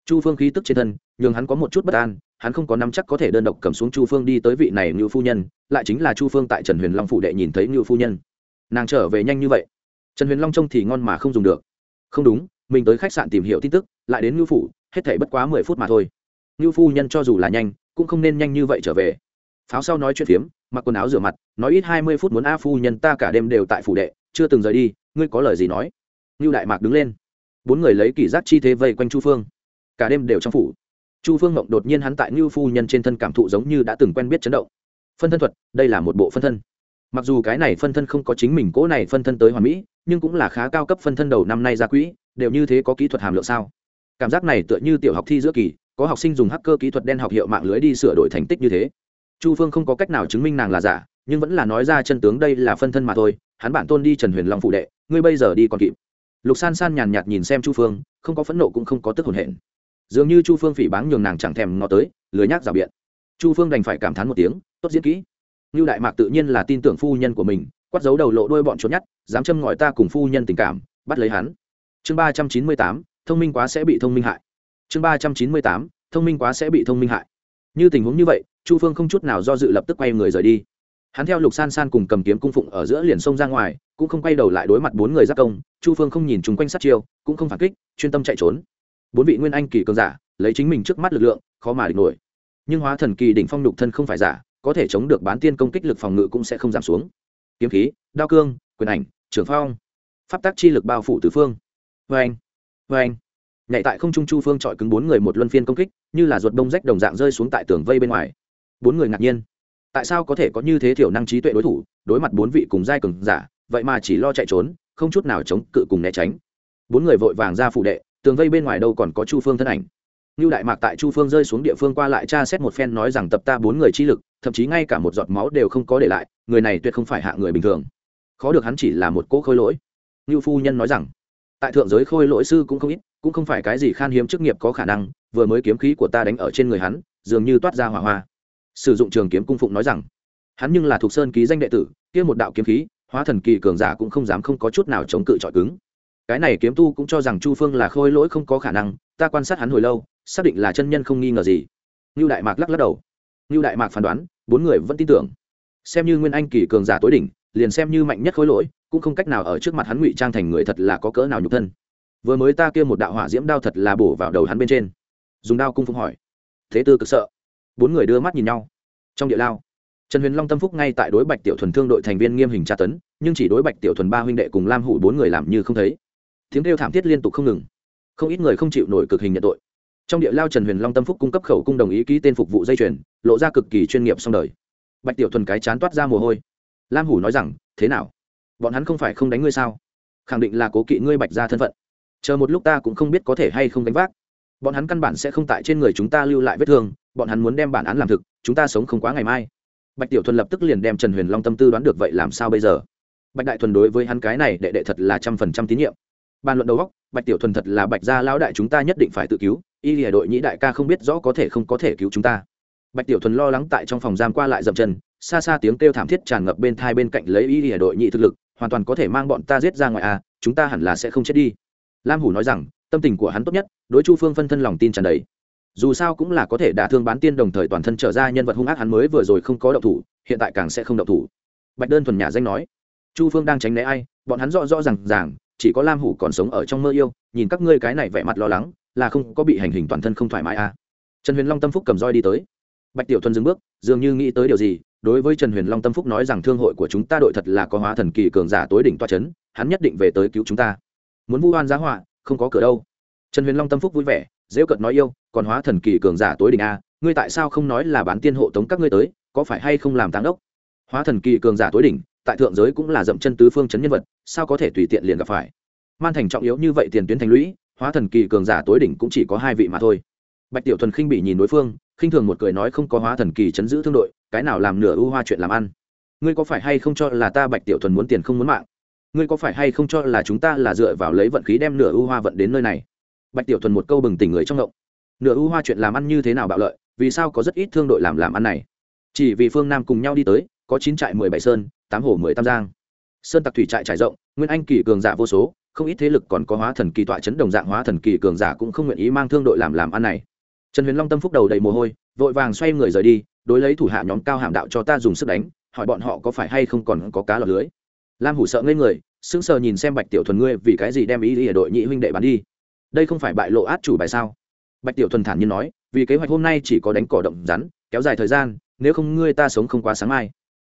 Chu phương khí tức trên thân, nhường hắn có một chút bất an, hắn không có nắm chắc có thể đơn độc cầm xuống chu phương đi tới vị này như phu nhân, lại chính là chu phương tại trần huyền long phủ đệ nhìn thấy như phu nhân. Nàng trở về nhanh như vậy. Trần huyền long trông thì ngon mà không dùng được. Không đúng, mình tới khách sạn tìm hiểu tin tức lại đến ngưu phủ, hết thể bất quá mười phút mà thôi. Ngưu phu nhân cho dù là nhanh, cũng không nên nhanh như vậy trở về. Pháo sau nói chuyện phiếm, mặc quần áo rửa mặt, nói ít hai mươi phút muốn a phu nhân ta cả đêm đều tại phủ đệ, chưa từng rời đi, ngươi có lời gì nói? Ngưu đại mạc đứng lên. Bốn người lấy kỷ giác chi thế vây quanh chu phương. Cả đêm đều trong phủ. Chu phương mộng đột nhiên hắn tại ngưu phu nhân trên thân cảm thụ giống như đã từng quen biết chấn động. Phân thân thuật, đây là một bộ phân thân. Mặc dù cái này phân thân không có chính mình, cỗ này phân thân tới hoàn mỹ, nhưng cũng là khá cao cấp phân thân đầu năm nay ra quỹ, đều như thế có kỹ thuật hàm lượng sao? Cảm giác này tựa như tiểu học thi giữa kỳ, có học sinh dùng hacker kỹ thuật đen học hiệu mạng lưới đi sửa đổi thành tích như thế. Chu phương không có cách nào chứng minh nàng là giả, nhưng vẫn là nói ra chân tướng đây là phân thân mà thôi, hắn bản tôn đi trần huyền long phụ đệ, ngươi bây giờ đi còn kịp. Lục san san nhàn nhạt nhìn xem chu phương, không có phẫn nộ cũng không có tức hồn hển. Dường như chu phương phỉ báng nhường nàng chẳng thèm ngó tới, lười nhác rào biện. Chu phương đành phải cảm thán một tiếng, tốt diễn kỹ. Như đại mạc tự nhiên là tin tưởng phu nhân của mình, quát giấu đầu lộ đôi bọn trốn nhát dám châm ngòi ta cùng phu nhân tình cảm, bắt lấy hắn. Chương ba trăm chín mươi tám thông minh quá sẽ bị thông minh hại. Chương ba trăm chín mươi tám, thông minh quá sẽ bị thông minh hại. Như tình huống như vậy, chu phương không chút nào do dự lập tức quay người rời đi. Hắn theo lục san san cùng cầm kiếm cung phụng ở giữa liền sông ra ngoài, cũng không quay đầu lại đối mặt bốn người giáp công, chu phương không nhìn chung quanh sát chiêu, cũng không phản kích, chuyên tâm chạy trốn. Bốn vị nguyên anh kỳ cường giả, lấy chính mình trước mắt lực lượng, khó mà địch nổi. Nhưng hóa thần kỳ đỉnh phong lục thân không phải giả, có thể chống được bán tiên công kích lực phòng ngự cũng sẽ không giảm xuống. Kiếm khí, đao cương, quyền ảnh trưởng phong, pháp tác chi lực bao phủ tứ phương. Vê anh vê anh. Nhảy tại không trung chu phương chọi cứng bốn người một luân phiên công kích, như là ruột đông rách đồng dạng rơi xuống tại tường vây bên ngoài. Bốn người ngạc nhiên. Tại sao có thể có như thế thiểu năng trí tuệ đối thủ, đối mặt bốn vị cùng giai cường giả, vậy mà chỉ lo chạy trốn, không chút nào chống cự cùng né tránh. Bốn người vội vàng ra phụ đệ, tường vây bên ngoài đâu còn có chu phương thân ảnh. Như đại mạc tại chu phương rơi xuống địa phương qua lại tra xét một phen nói rằng tập ta bốn người chi lực, thậm chí ngay cả một giọt máu đều không có để lại, người này tuyệt không phải hạ người bình thường. Khó được hắn chỉ là một cỗ khôi lỗi. Như phu nhân nói rằng tại thượng giới khôi lỗi sư cũng không ít, cũng không phải cái gì khan hiếm chức nghiệp có khả năng, vừa mới kiếm khí của ta đánh ở trên người hắn, dường như toát ra hỏa hoa. Sử dụng trường kiếm cung phụng nói rằng, hắn nhưng là thuộc sơn ký danh đệ tử, kia một đạo kiếm khí, hóa thần kỳ cường giả cũng không dám không có chút nào chống cự trọi cứng. Cái này kiếm tu cũng cho rằng chu phương là khôi lỗi không có khả năng, ta quan sát hắn hồi lâu, xác định là chân nhân không nghi ngờ gì. Như đại mạc lắc lắc đầu. Như đại mạc phán đoán, bốn người vẫn tin tưởng. Xem như nguyên anh kỳ cường giả tối đỉnh liền xem như mạnh nhất khối lỗi, cũng không cách nào ở trước mặt hắn ngụy trang thành người thật là có cỡ nào nhục thân. Vừa mới ta kia một đạo hỏa diễm đao thật là bổ vào đầu hắn bên trên. Dùng đao cung phụng hỏi. Thế tư cực sợ. Bốn người đưa mắt nhìn nhau. Trong địa lao, trần huyền long tâm phúc ngay tại đối bạch tiểu thuần thương đội thành viên nghiêm hình tra tấn, nhưng chỉ đối bạch tiểu thuần ba huynh đệ cùng lam hủ bốn người làm như không thấy. Tiếng kêu thảm thiết liên tục không ngừng. Không ít người không chịu nổi cực hình nhận tội. Trong địa lao trần huyền long tâm phúc cung cấp khẩu cung đồng ý ký tên phục vụ dây chuyền, lộ ra cực kỳ chuyên nghiệp xong đời. Bạch tiểu thuần cái chán toát ra mồ hôi lam hủ nói rằng, thế nào? Bọn hắn không phải không đánh ngươi sao? Khẳng định là cố kỵ ngươi bạch ra thân phận. Chờ một lúc ta cũng không biết có thể hay không đánh vác. Bọn hắn căn bản sẽ không tại trên người chúng ta lưu lại vết thương, bọn hắn muốn đem bản án làm thực, chúng ta sống không quá ngày mai. Bạch tiểu thuần lập tức liền đem trần huyền long tâm tư đoán được vậy làm sao bây giờ? Bạch đại thuần đối với hắn cái này đệ đệ thật là trăm phần trăm tín nhiệm. Bàn luận đầu góc bạch tiểu thuần thật là bạch gia lão đại chúng ta nhất định phải tự cứu, y lìa đội nhĩ đại ca không biết rõ có thể không có thể cứu chúng ta. Bạch tiểu thuần lo lắng tại trong phòng giam qua lại dậm chân xa xa tiếng kêu thảm thiết tràn ngập bên thai bên cạnh lấy y lìa đội nhị thực lực, hoàn toàn có thể mang bọn ta giết ra ngoài à chúng ta hẳn là sẽ không chết đi. Lam hủ nói rằng, tâm tình của hắn tốt nhất, đối chu phương phân thân lòng tin tràn đầy. Dù sao cũng là có thể đả thương bán tiên đồng thời toàn thân trở ra nhân vật hung ác hắn mới vừa rồi không có động thủ, hiện tại càng sẽ không động thủ. Bạch đơn thuần nhà danh nói. Chu phương đang tránh né ai, bọn hắn rõ rõ rằng ràng, chỉ có lam hủ còn sống ở trong mơ yêu, nhìn các ngươi cái này vẻ mặt lo lắng, là không có bị hành hình toàn thân không thoải mái à. trần huyền long tâm phúc cầm roi đi tới. Bạch tiểu thuần dừng bước, dường như nghĩ tới điều gì đối với trần huyền long tâm phúc nói rằng thương hội của chúng ta đội thật là có hóa thần kỳ cường giả tối đỉnh toa c h ấ n hắn nhất định về tới cứu chúng ta. Muốn vu oan giá họa, không có cửa đâu. Trần huyền long tâm phúc vui vẻ dễ cận nói yêu, còn hóa thần kỳ cường giả tối đỉnh a ngươi tại sao không nói là bán tiên hộ tống các ngươi tới, có phải hay không làm táng đốc? Hóa thần kỳ cường giả tối đỉnh, tại thượng giới cũng là dậm chân tứ phương chấn nhân vật, sao có thể tùy tiện liền gặp phải? Man thành trọng yếu như vậy tiền tuyến thành lũy, hóa thần kỳ cường giả tối đỉnh cũng chỉ có hai vị mà thôi. Bạch tiểu thuần khinh bị nhìn đối phương khinh thường một cười nói không có hóa thần kỳ chấn giữ thương đội, cái nào làm nửa ưu hoa chuyện làm ăn? Ngươi có phải hay không cho là ta bạch tiểu thuần muốn tiền không muốn mạng? Ngươi có phải hay không cho là chúng ta là dựa vào lấy vận khí đem nửa ưu hoa vận đến nơi này? Bạch tiểu thuần một câu bừng tỉnh người trong ngộng. Nửa ưu hoa chuyện làm ăn như thế nào bạo lợi, vì sao có rất ít thương đội làm làm ăn này? Chỉ vì phương nam cùng nhau đi tới, có chín trại mười bảy sơn, tám hồ mười tam giang. Sơn tặc thủy trại trải rộng, nguyên anh kỳ cường giả vô số, không ít thế lực còn có hóa thần kỳ tọa chấn đồng dạng hóa thần kỳ cường giả cũng không nguyện ý mang thương đội làm làm ăn này trần huyền long tâm phúc đầu đầy mồ hôi, vội vàng xoay người rời đi, đối lấy thủ hạ nhóm cao hàm đạo cho ta dùng sức đánh, hỏi bọn họ có phải hay không còn có cá lọt lưới. Lam hủ sợ ngây người, sững sờ nhìn xem bạch tiểu thuần ngươi vì cái gì đem ý ý ở đội nhị huynh đệ bán đi. Đây không phải bại lộ át chủ bài sao? Bạch tiểu thuần thản nhiên nói, vì kế hoạch hôm nay chỉ có đánh cỏ động rắn, kéo dài thời gian, nếu không ngươi ta sống không quá sáng mai.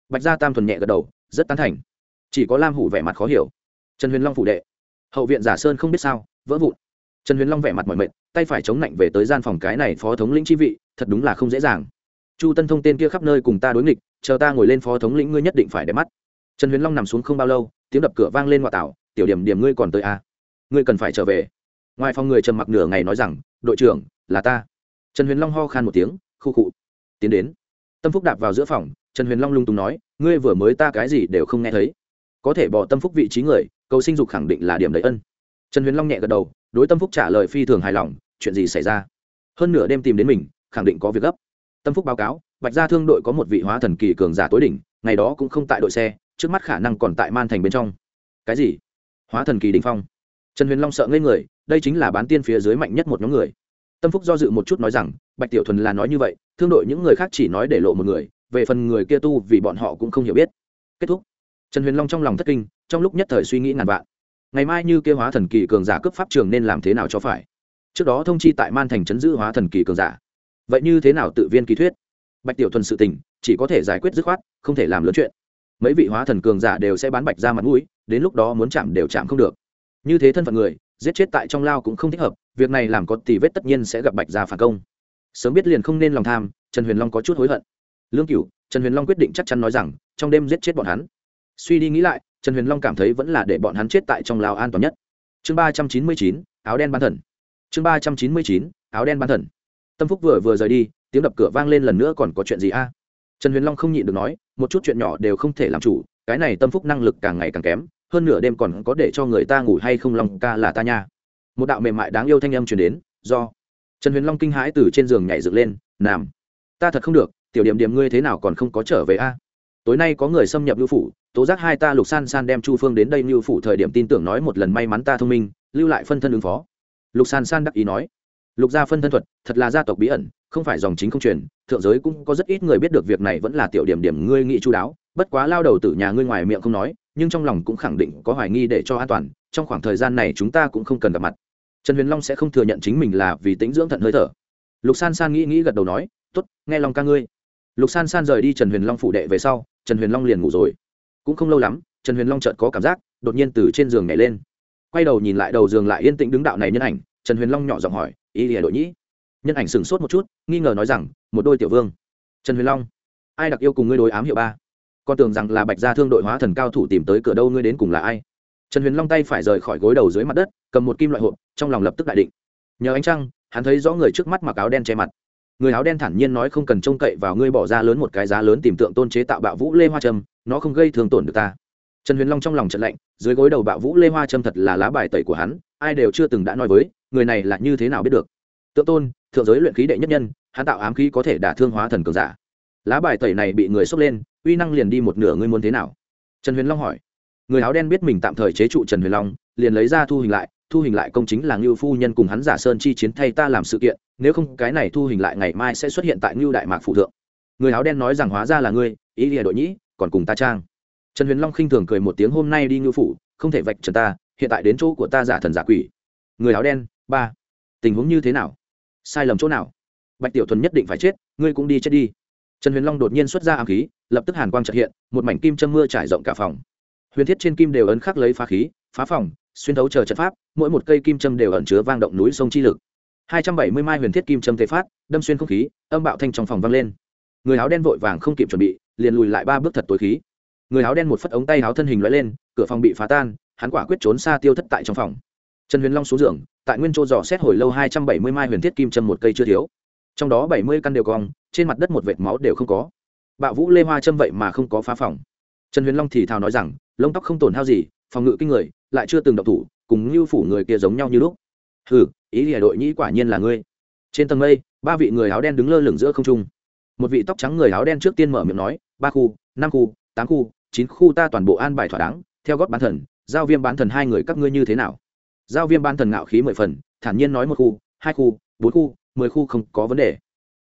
Bạch gia tam thuần nhẹ gật đầu, rất tán thành. Chỉ có lam hủ vẻ mặt khó hiểu. Trần huyền long phủ đệ. Hậu viện giả sơn không biết sao, vỡ vụn. Trần huyền long vẻ mặt mỏi mệt tay phải chống lạnh về tới gian phòng cái này phó thống lĩnh chi vị, thật đúng là không dễ dàng. Chu tân thông tên kia khắp nơi cùng ta đối nghịch, chờ ta ngồi lên phó thống lĩnh ngươi nhất định phải để mắt. Trần huyền long nằm xuống không bao lâu, tiếng đập cửa vang lên ngoại tảo, tiểu điểm điểm ngươi còn tới à? ngươi cần phải trở về. Ngoài phòng người trầm mặc nửa ngày nói rằng, đội trưởng, là ta. Trần huyền long ho khan một tiếng, khu khụ tiến đến. Tâm phúc đạp vào giữa phòng, trần huyền long lung tùng nói, ngươi vừa mới ta cái gì đều không nghe thấy. Có thể bỏ tâm phúc vị trí người, cầu sinh dục khẳng định là điểm đầy ân. Trần huyền long nhẹ gật đầu, đối tâm phúc trả lời phi thường hài lòng chuyện gì xảy ra? Hơn nửa đêm tìm đến mình, khẳng định có việc gấp. Tâm phúc báo cáo, bạch gia thương đội có một vị hóa thần kỳ cường giả tối đỉnh, ngày đó cũng không tại đội xe, trước mắt khả năng còn tại man thành bên trong. Cái gì? Hóa thần kỳ đình phong. Trần huyền long sợ ngây người, đây chính là bán tiên phía dưới mạnh nhất một nhóm người. Tâm phúc do dự một chút nói rằng, bạch tiểu thuần là nói như vậy, thương đội những người khác chỉ nói để lộ một người, về phần người kia tu vì bọn họ cũng không hiểu biết. Kết thúc. Trần huyền long trong lòng thất kinh, trong lúc nhất thời suy nghĩ ngàn vạn. Ngày mai như kia hóa thần kỳ cường giả cấp pháp trường nên làm thế nào cho phải? Trước đó thông chi tại man thành chấn giữ hóa thần kỳ cường giả. Vậy như thế nào tự viên ký thuyết? Bạch tiểu thuần sự tình, chỉ có thể giải quyết dứt khoát, không thể làm lớn chuyện. Mấy vị hóa thần cường giả đều sẽ bán bạch ra mặt mũi, đến lúc đó muốn chạm đều chạm không được. Như thế thân phận người, giết chết tại trong lao cũng không thích hợp, việc này làm có tỷ vết tất nhiên sẽ gặp bạch ra phản công. Sớm biết liền không nên lòng tham, trần huyền long có chút hối hận. Lương cửu, trần huyền long quyết định chắc chắn nói rằng, trong đêm giết chết bọn hắn. Suy đi nghĩ lại, trần huyền long cảm thấy vẫn là để bọn hắn chết tại trong lao an toàn nhất. Chương ba trăm chín mươi chín, áo đen ban thần chương ba trăm chín mươi chín, áo đen ban thần. Tâm phúc vừa vừa rời đi, tiếng đập cửa vang lên lần nữa còn có chuyện gì a? Trần huyền long không nhịn được nói, một chút chuyện nhỏ đều không thể làm chủ, cái này tâm phúc năng lực càng ngày càng kém, hơn nửa đêm còn có để cho người ta ngủ hay không lòng ca là ta nha. Một đạo mềm mại đáng yêu thanh âm truyền đến, do. Trần huyền long kinh hãi từ trên giường nhảy dựng lên nằm ta thật không được, tiểu điểm điểm ngươi thế nào còn không có trở về a? Tối nay có người xâm nhập lưu phủ, tố giác hai ta lục san san đem chu phương đến đây lưu phủ thời điểm tin tưởng nói một lần may mắn ta thông minh, lưu lại phân thân ứng phó lục san san đắc ý nói. Lục gia phân thân thuật, thật là gia tộc bí ẩn, không phải dòng chính không truyền, thượng giới cũng có rất ít người biết được việc này vẫn là tiểu điểm điểm ngươi nghĩ chú đáo, bất quá lao đầu từ nhà ngươi ngoài miệng không nói, nhưng trong lòng cũng khẳng định có hoài nghi để cho an toàn, trong khoảng thời gian này chúng ta cũng không cần gặp mặt. Trần huyền long sẽ không thừa nhận chính mình là vì tính dưỡng thận hơi thở. Lục san san nghĩ nghĩ gật đầu nói t ố t nghe lòng ca ngươi. Lục san san rời đi trần huyền long phủ đệ về sau, trần huyền long liền ngủ rồi. Cũng không lâu lắm, trần huyền long chợt có cảm giác, đột nhiên từ trên giường nhảy lên quay đầu nhìn lại đầu giường lại yên tĩnh đứng đạo này nhân ảnh, trần huyền long nhỏ giọng hỏi, ý lìa đội nhĩ? Nhân ảnh sửng sốt một chút, nghi ngờ nói rằng, một đôi tiểu vương. Trần huyền long, ai đặc yêu cùng ngươi đối ám hiệu ba? Con tưởng rằng là bạch gia thương đội hóa thần cao thủ tìm tới cửa đâu ngươi đến cùng là ai? Trần huyền long tay phải rời khỏi gối đầu dưới mặt đất, cầm một kim loại hộp, trong lòng lập tức đại định. Nhờ ánh trăng, hắn thấy rõ người trước mắt mặc áo đen che mặt. Người áo đen thản nhiên nói không cần trông cậy vào ngươi bỏ ra lớn một cái giá lớn tìm tượng tôn chế tạo bạo vũ lê hoa trâm, nó không gây thương tổn được ta trần huyền long trong lòng trận lạnh, dưới gối đầu bạo vũ lê hoa trâm thật là lá bài tẩy của hắn, ai đều chưa từng đã nói với, người này là như thế nào biết được. Tượng tôn, thượng giới luyện khí đệ nhất nhân, hắn tạo ám khí có thể đả thương hóa thần cường giả. Lá bài tẩy này bị người xốc lên, uy năng liền đi một nửa, ngươi muốn thế nào? Trần huyền long hỏi. Người áo đen biết mình tạm thời chế trụ trần huyền long, liền lấy ra thu hình lại, thu hình lại công chính là ngưu phu nhân cùng hắn giả sơn chi chiến thay ta làm sự kiện, nếu không cái này thu hình lại ngày mai sẽ xuất hiện tại ngưu đại mạc phụ thượng. Người áo đen nói rằng hóa ra là ngươi, ý lìa đội nhĩ, còn cùng ta trang trần huyền long khinh thường cười một tiếng, hôm nay đi ngưu phủ, không thể vạch trần ta, hiện tại đến chỗ của ta giả thần giả quỷ. Người áo đen, ba. Tình huống như thế nào? Sai lầm chỗ nào? Bạch tiểu thuần nhất định phải chết, ngươi cũng đi chết đi. Trần huyền long đột nhiên xuất ra ám khí, lập tức hàn quang chợt hiện, một mảnh kim châm mưa trải rộng cả phòng. Huyền thiết trên kim đều ấn khắc lấy phá khí, phá phòng, xuyên thấu chờ trận pháp, mỗi một cây kim châm đều ẩn chứa vang động núi sông chi lực. Hai trăm bảy mươi mai huyền thiết kim châm thế phát, đâm xuyên không khí, âm bạo thanh trong phòng vang lên. Người áo đen vội vàng không kịp chuẩn bị, liền lùi lại ba bước thật tối khí người áo đen một phất ống tay áo thân hình lóe lên, cửa phòng bị phá tan, hắn quả quyết trốn xa tiêu thất tại trong phòng. Trần huyền long xuống giường, tại nguyên chỗ dò xét hồi lâu hai trăm bảy mươi mai huyền thiết kim châm một cây chưa thiếu. Trong đó bảy mươi căn đều cong, trên mặt đất một vệt máu đều không có. Bạo vũ lê hoa châm vậy mà không có phá phòng. Trần huyền long thì thào nói rằng, lông tóc không tổn hao gì, phòng ngự kinh người, lại chưa từng độc thủ, cùng như phủ người kia giống nhau như lúc. Hừ, ý lìa đội nhĩ quả nhiên là ngươi. Trên tầng mây, ba vị người áo đen đứng lơ lửng giữa không trung. Một vị tóc trắng người áo đen trước tiên mở miệng nói, ba khu, năm khu, tám khu chín khu ta toàn bộ an bài thỏa đáng, theo gót bán thần, giao viêm bán thần hai người các ngươi như thế nào? Giao viêm bán thần ngạo khí mười phần, thản nhiên nói một khu, hai khu, bốn khu, mười khu không có vấn đề.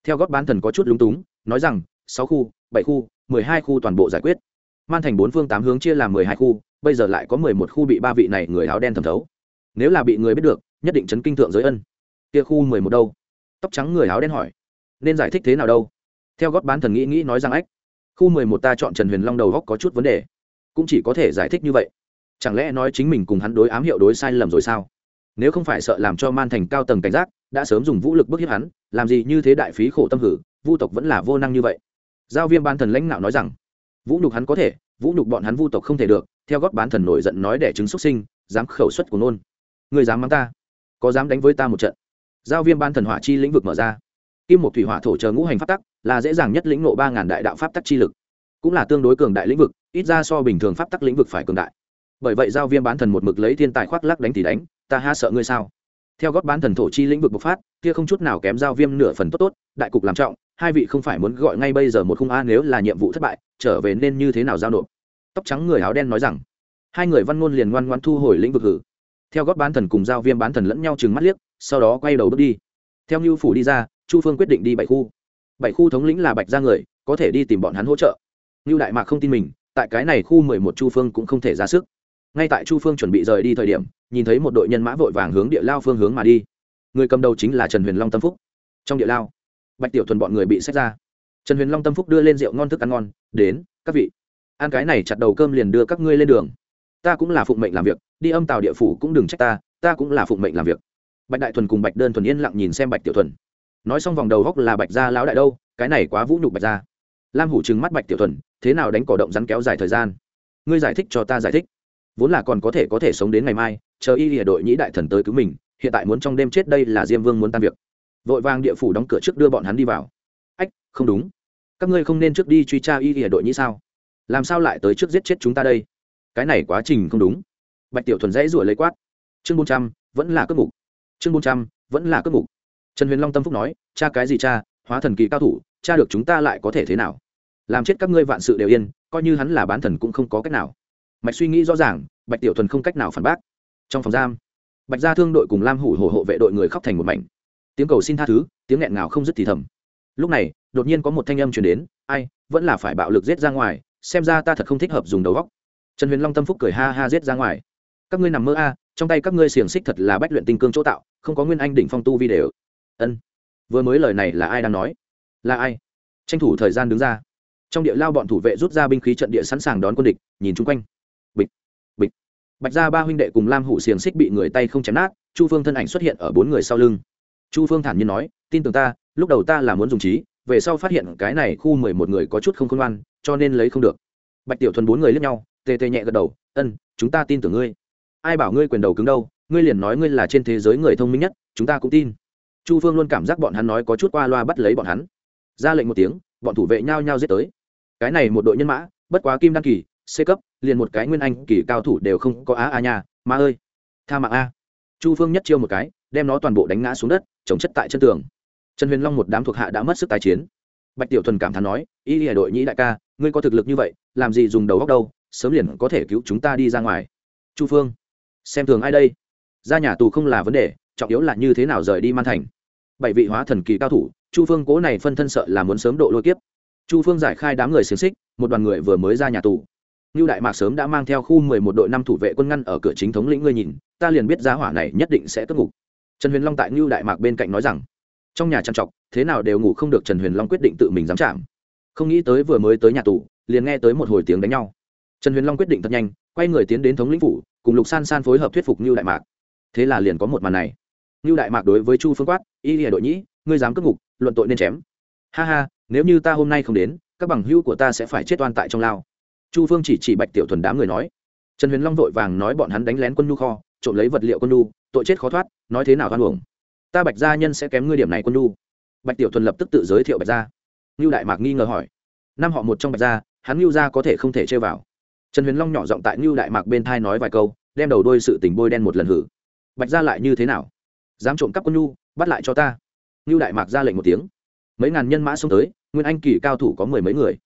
Theo gót bán thần có chút lúng túng, nói rằng, sáu khu, bảy khu, mười hai khu toàn bộ giải quyết. Man thành bốn phương tám hướng chia làm mười hai khu, bây giờ lại có mười một khu bị ba vị này người áo đen thẩm thấu. Nếu là bị người biết được, nhất định chấn kinh thượng giới ân. Kia khu mười một đâu? Tóc trắng người áo đen hỏi. Nên giải thích thế nào đâu? Theo gót bán thần nghĩ nghĩ nói rằng ách khu mười một ta chọn trần huyền long đầu góc có chút vấn đề. Cũng chỉ có thể giải thích như vậy. Chẳng lẽ nói chính mình cùng hắn đối ám hiệu đối sai lầm rồi sao? Nếu không phải sợ làm cho man thành cao tầng cảnh giác, đã sớm dùng vũ lực bức hiếp hắn, làm gì như thế đại phí khổ tâm hử, vu tộc vẫn là vô năng như vậy. Giao viêm ban thần lãnh đạo nói rằng, vũ nhục hắn có thể, vũ nhục bọn hắn vu tộc không thể được, theo gót bán thần nổi giận nói để chứng xuất sinh, dám khẩu xuất của nôn. Người dám mắng ta, có dám đánh với ta một trận? Giao viêm ban thần hỏa chi lĩnh vực mở ra. Kim một thủy hỏa thổ chờ ngũ hành pháp tắc là dễ dàng nhất lĩnh ngộ ba ngàn đại đạo pháp tắc chi lực, cũng là tương đối cường đại lĩnh vực, ít ra so bình thường pháp tắc lĩnh vực phải cường đại. Bởi vậy giao viêm bán thần một mực lấy thiên tài khoác lắc đánh thì đánh, ta ha sợ ngươi sao? Theo gót bán thần thổ chi lĩnh vực bộc phát, kia không chút nào kém giao viêm nửa phần tốt tốt, đại cục làm trọng, hai vị không phải muốn gọi ngay bây giờ một khung a nếu là nhiệm vụ thất bại, trở về nên như thế nào giao nộp? Tóc trắng người áo đen nói rằng. Hai người văn ngôn liền ngoan ngoan thu hồi lĩnh vực hử. Theo gót bán thần cùng giao viêm bán thần lẫn nhau chừng mắt liếc, sau đó quay đầu bước đi. Theo như phủ đi ra, chu phương quyết định đi bảy khu bảy khu thống lĩnh là bạch ra người, có thể đi tìm bọn hắn hỗ trợ. Như đại mạc không tin mình, tại cái này khu mười một chu phương cũng không thể ra sức. Ngay tại chu phương chuẩn bị rời đi thời điểm, nhìn thấy một đội nhân mã vội vàng hướng địa lao phương hướng mà đi. Người cầm đầu chính là trần huyền long tâm phúc. Trong địa lao, bạch tiểu thuần bọn người bị xét ra. Trần huyền long tâm phúc đưa lên rượu ngon thức ăn ngon, đến, các vị, ăn cái này chặt đầu cơm liền đưa các ngươi lên đường. Ta cũng là phụng mệnh làm việc, đi âm tàu địa phủ cũng đừng trách ta ta cũng là phụng mệnh làm việc. Bạch đại thuần cùng bạch đơn thuần yên lặng nhìn xem bạch tiểu thuần nói xong vòng đầu góc là bạch gia lão đại đâu, cái này quá vũ nhục bạch gia. Lam hủ trừng mắt bạch tiểu thuần, thế nào đánh cỏ động rắn kéo dài thời gian? Ngươi giải thích cho ta giải thích. Vốn là còn có thể có thể sống đến ngày mai, chờ y hiệp đội nhĩ đại thần tới cứu mình, hiện tại muốn trong đêm chết đây là diêm vương muốn tan việc. Vội vàng địa phủ đóng cửa trước đưa bọn hắn đi vào. Ách, không đúng. Các ngươi không nên trước đi truy tra y hiệp đội nhĩ sao? Làm sao lại tới trước giết chết chúng ta đây? Cái này quá trình không đúng. Bạch tiểu thuần dãy rủa lấy quát. Chương bốn trăm, vẫn là cướp mục. Chương bốn trăm, vẫn là cướp mục trần huyền long tâm phúc nói, cha cái gì cha, hóa thần kỳ cao thủ, cha được chúng ta lại có thể thế nào? Làm chết các ngươi vạn sự đều yên, coi như hắn là bán thần cũng không có cách nào. Mạch suy nghĩ rõ ràng, bạch tiểu thuần không cách nào phản bác. Trong phòng giam, bạch gia thương đội cùng lam hủ hổ hộ vệ đội người khóc thành một mảnh. Tiếng cầu xin tha thứ, tiếng nghẹn ngào không dứt thì thầm. Lúc này, đột nhiên có một thanh âm chuyển đến, ai, vẫn là phải bạo lực giết ra ngoài, xem ra ta thật không thích hợp dùng đầu góc trần huyền long tâm phúc cười ha ha giết ra ngoài. Các ngươi nằm mơ a, trong tay các ngươi xiềng xích thật là bách luyện tinh cương chỗ tạo, không có nguyên anh đỉnh phong tu vi đều ân. Vừa mới lời này là ai đang nói? Là ai? Tranh thủ thời gian đứng ra. Trong địa lao bọn thủ vệ rút ra binh khí trận địa sẵn sàng đón quân địch, nhìn chung quanh. Bịch bịch. Bạch ra ba huynh đệ cùng lam hủ xiềng xích bị người tay không chém nát, chu phương thân ảnh xuất hiện ở bốn người sau lưng. Chu phương thản nhiên nói, tin tưởng ta, lúc đầu ta là muốn dùng trí, về sau phát hiện cái này khu mười một người có chút không khôn ngoan, cho nên lấy không được. Bạch tiểu thuần bốn người lướt nhau, tê tê nhẹ gật đầu, ân, chúng ta tin tưởng ngươi. Ai bảo ngươi quyền đầu cứng đâu, ngươi liền nói ngươi là trên thế giới người thông minh nhất, chúng ta cũng tin chu phương luôn cảm giác bọn hắn nói có chút qua loa bắt lấy bọn hắn. Ra lệnh một tiếng bọn thủ vệ nhao nhao giết tới. Cái này một đội nhân mã bất quá kim đăng kỳ c cấp liền một cái nguyên anh kỳ cao thủ đều không có á a nhà, ma ơi. Tha mạng a. Chu phương nhất chiêu một cái đem nó toàn bộ đánh ngã xuống đất chống chất tại chân tường. Trần huyền long một đám thuộc hạ đã mất sức tài chiến. Bạch tiểu thuần cảm thán nói y hệ đội nhĩ đại ca ngươi có thực lực như vậy làm gì dùng đầu góc đâu sớm liền có thể cứu chúng ta đi ra ngoài. Chu phương xem thường ai đây? Ra nhà tù không là vấn đề trọng yếu là như thế nào rời đi man thành. Bảy vị hóa thần kỳ cao thủ, chu phương cố này phân thân sợ là muốn sớm độ lôi kiếp. Chu phương giải khai đám người xiềng xích, một đoàn người vừa mới ra nhà tù. Như đại mạc sớm đã mang theo khu mười một đội năm thủ vệ quân ngăn ở cửa chính thống lĩnh ngươi nhìn, ta liền biết giá hỏa này nhất định sẽ cất ngục. Trần huyền long tại ngưu đại mạc bên cạnh nói rằng, trong nhà trằn trọc, thế nào đều ngủ không được trần huyền long quyết định tự mình dám chạm không nghĩ tới vừa mới tới nhà tù, liền nghe tới một hồi tiếng đánh nhau. Trần huyền long quyết định thật nhanh, quay người tiến đến thống lĩnh phủ, cùng lục san san phối hợp thuyết phục như đại mạc. Thế là liền có một màn này ngưu đại mạc đối với chu phương quát, y lìa đội nhĩ, ngươi dám cướp ngục, luận tội nên chém. Ha ha, nếu như ta hôm nay không đến, các bằng hữu của ta sẽ phải chết oan tại trong lao. Chu phương chỉ chỉ bạch tiểu thuần đám người nói. Trần huyền long vội vàng nói bọn hắn đánh lén quân nhu kho, trộm lấy vật liệu quân nhu, tội chết khó thoát, nói thế nào hoan hưởng ta bạch gia nhân sẽ kém ngươi điểm này quân nhu. Bạch tiểu thuần lập tức tự giới thiệu bạch gia. Ngưu đại mạc nghi ngờ hỏi. Năm họ một trong bạch gia, hắn ngưu gia có thể không thể chơi vào? Trần huyền long nhỏ giọng tại ngưu đại mạc bên thai nói vài câu, đem đầu đôi sự tình bôi đen một lần hử. Bạch gia lại như thế nào? Dám trộm cắp quân nhu, bắt lại cho ta. Như đại mạc ra lệnh một tiếng. Mấy ngàn nhân mã xông tới, nguyên anh kỳ cao thủ có mười mấy người.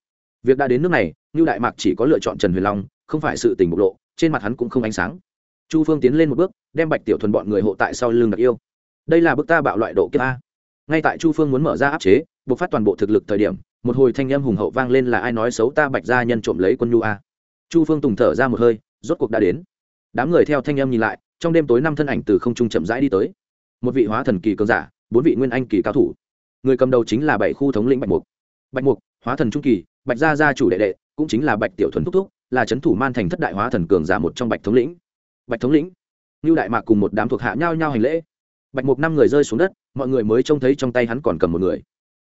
Việc đã đến nước này như đại mạc chỉ có lựa chọn trần huyền long, không phải sự tình bộc lộ, trên mặt hắn cũng không ánh sáng. Chu phương tiến lên một bước, đem bạch tiểu thuần bọn người hộ tại sau lưng đặc yêu. Đây là bức ta bạo loại độ kiếp a. Ngay tại chu phương muốn mở ra áp chế buộc phát toàn bộ thực lực thời điểm, một hồi thanh âm hùng hậu vang lên là ai nói xấu ta bạch gia nhân trộm lấy quân nhu a. Chu phương tùng thở ra một hơi, rốt cuộc đã đến. Đám người theo thanh âm nhìn lại, trong đêm tối năm thân ảnh từ không trung chậm rãi đi tới một vị hóa thần kỳ cường giả, bốn vị nguyên anh kỳ cao thủ. Người cầm đầu chính là bảy khu thống lĩnh bạch mục. Bạch mục, hóa thần trung kỳ, bạch gia gia chủ đệ đệ, cũng chính là bạch tiểu thuần thúc thúc, là c h ấ n thủ man thành thất đại hóa thần cường giả một trong bạch thống lĩnh. Bạch thống lĩnh như đại mạc cùng một đám thuộc hạ nhau nhau hành lễ. Bạch mục năm người rơi xuống đất, mọi người mới trông thấy trong tay hắn còn cầm một người.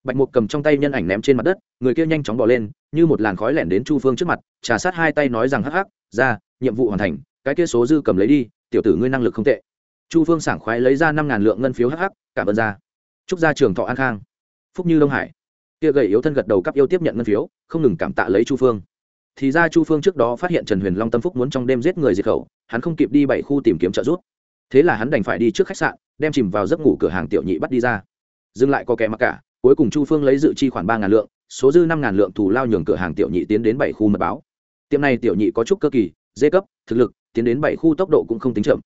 Bạch mục cầm trong tay nhân ảnh ném trên mặt đất, người kia nhanh chóng bỏ lên, như một làn khói lẻn đến chu phương trước mặt, trà sát hai tay nói rằng hắc hắc, ra, nhiệm vụ hoàn thành, cái kia số dư cầm lấy đi, tiểu tử ngươi năng lực không tệ chu phương sảng khoái lấy ra năm ngàn lượng ngân phiếu hắc hắc, cảm ơn ra chúc ra trường thọ an khang. Phúc như đông hải. Kia gầy yếu thân gật đầu cấp yêu tiếp nhận ngân phiếu, không ngừng cảm tạ lấy chu phương. Thì ra chu phương trước đó phát hiện trần huyền long tâm phúc muốn trong đêm giết người diệt khẩu, hắn không kịp đi bảy khu tìm kiếm trợ giúp. Thế là hắn đành phải đi trước khách sạn, đem chìm vào giấc ngủ cửa hàng tiểu nhị bắt đi ra. Dừng lại có kẻ mặc cả, cuối cùng chu phương lấy dự chi khoản ba ngàn lượng, số dư năm ngàn lượng thù lao nhường cửa hàng tiểu nhị tiến đến bảy khu mật báo. Tiệm này tiểu nhị có chút cơ kỳ, dê cấp, thực lực, tiến đến bảy khu tốc độ cũng không tính chậm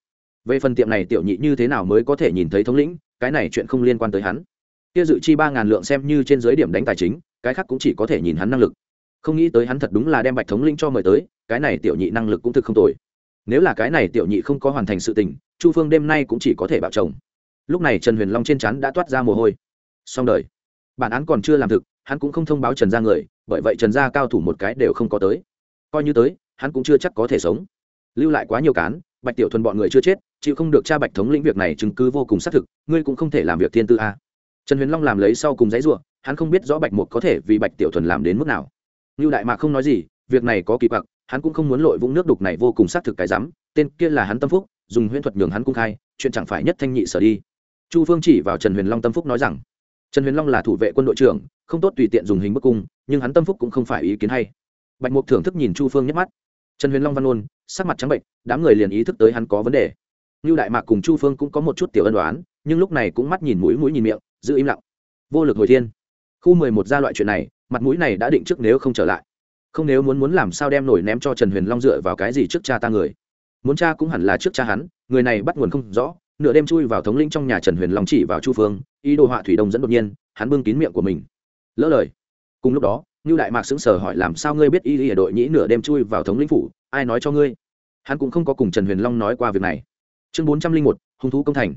về phần tiệm này tiểu nhị như thế nào mới có thể nhìn thấy thống lĩnh, cái này chuyện không liên quan tới hắn. Kia dự chi ba ngàn lượng xem như trên dưới điểm đánh tài chính, cái khác cũng chỉ có thể nhìn hắn năng lực. Không nghĩ tới hắn thật đúng là đem bạch thống lĩnh cho mời tới, cái này tiểu nhị năng lực cũng thực không tồi. Nếu là cái này tiểu nhị không có hoàn thành sự tình, chu phương đêm nay cũng chỉ có thể bảo chồng. Lúc này trần huyền long trên chắn đã toát ra mồ hôi. Xong đời. Bản án còn chưa làm thực, hắn cũng không thông báo trần gia người, bởi vậy trần gia cao thủ một cái đều không có tới. Coi như tới, hắn cũng chưa chắc có thể sống. Lưu lại quá nhiều cán, bạch tiểu thuần bọn người chưa chết chịu không được cha bạch thống lĩnh việc này chứng cứ vô cùng xác thực, ngươi cũng không thể làm việc thiên tư a. Trần huyền long làm lấy sau cùng giấy ruộng hắn không biết rõ bạch một có thể vì bạch tiểu thuần làm đến mức nào. Như đại mạc không nói gì, việc này có kỳ bạc hắn cũng không muốn lội vũng nước đục này vô cùng xác thực cái rắm, tên kia là hắn tâm phúc, dùng huyễn thuật nhường hắn cung khai, chuyện chẳng phải nhất thanh nhị sở đi. Chu phương chỉ vào trần huyền long tâm phúc nói rằng, trần huyền long là thủ vệ quân đội trưởng, không tốt tùy tiện dùng hình bức cung, nhưng hắn tâm phúc cũng không phải ý kiến hay. Bạch mục thưởng thức nhìn chu phương nhắc mắt. Trần huyền long văn ôn sắc mặt trắng bệnh đám người liền ý thức tới hắn có vấn đề như đại mạc cùng chu phương cũng có một chút tiểu ân đoán, nhưng lúc này cũng mắt nhìn mũi mũi nhìn miệng, giữ im lặng. Vô lực hồi thiên. Khu mười một ra loại chuyện này, mặt mũi này đã định trước nếu không trở lại. Không nếu muốn muốn làm sao đem nổi ném cho trần huyền long dựa vào cái gì trước cha ta người. Muốn cha cũng hẳn là trước cha hắn, người này bắt nguồn không rõ, nửa đêm chui vào thống linh trong nhà trần huyền long chỉ vào chu phương, ý đồ họa thủy đông dẫn đột nhiên, hắn bưng kín miệng của mình. Lỡ lời. Cùng lúc đó như đại mạc sững sờ hỏi làm sao ngươi biết y y đội nhĩ nửa đêm chui vào thống lĩnh phủ, ai nói cho ngươi? Hắn cũng không có cùng trần huyền long nói qua việc này chương bốn trăm linh một, hung thú công thành.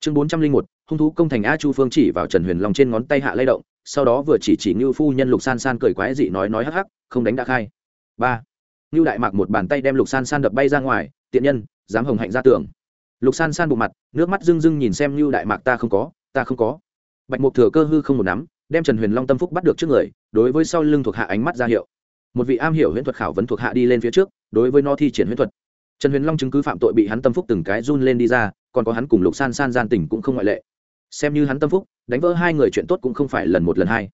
Chương bốn trăm linh một, hung thú công thành a chu phương chỉ vào trần huyền long trên ngón tay hạ lay động, sau đó vừa chỉ chỉ như phu nhân lục san san cười quái dị nói nói hắc hắc, không đánh đã khai. Ba. Như đại mạc một bàn tay đem lục san san đập bay ra ngoài, tiện nhân, dám hồng hạnh ra tường. Lục san san bộ mặt, nước mắt rưng rưng nhìn xem như đại mạc, ta không có, ta không có. Bạch mục thừa cơ hư không một nắm, đem trần huyền long tâm phúc bắt được trước người, đối với sau lưng thuộc hạ ánh mắt ra hiệu. Một vị am hiểu huyễn thuật khảo vấn thuộc hạ đi lên phía trước, đối với nó thi triển huyễn thuật trần huyền long chứng cứ phạm tội bị hắn tâm phúc từng cái run lên đi ra, còn có hắn cùng lục san san gian tình cũng không ngoại lệ. Xem như hắn tâm phúc, đánh vỡ hai người chuyện tốt cũng không phải lần một lần hai.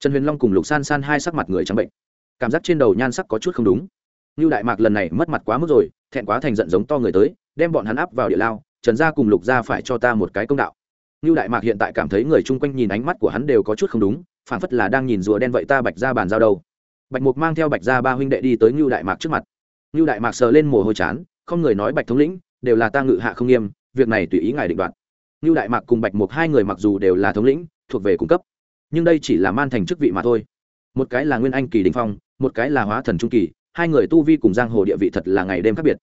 Trần huyền long cùng lục san san hai sắc mặt người trắng bệnh. Cảm giác trên đầu nhan sắc có chút không đúng. Như đại mạc lần này mất mặt quá mức rồi, thẹn quá thành giận giống to người tới, đem bọn hắn áp vào địa lao, trần gia cùng lục gia phải cho ta một cái công đạo. Như đại mạc hiện tại cảm thấy người chung quanh nhìn ánh mắt của hắn đều có chút không đúng phản phất là đang nhìn rùa đen vậy ta bạch ra bàn giao đâu. Bạch mục mang theo bạch ra ba huynh đệ đi tới như đại mạc trước mặt. Nưu đại mạc sờ lên mồ hôi chán, không người nói bạch thống lĩnh, đều là ta ngự hạ không nghiêm, việc này tùy ý ngài định đoạt. Nưu đại mạc cùng bạch mục hai người mặc dù đều là thống lĩnh, thuộc về cung cấp, nhưng đây chỉ là man thành chức vị mà thôi. Một cái là nguyên anh kỳ đỉnh phong, một cái là hóa thần trung kỳ, hai người tu vi cùng giang hồ địa vị thật là ngày đêm khác biệt.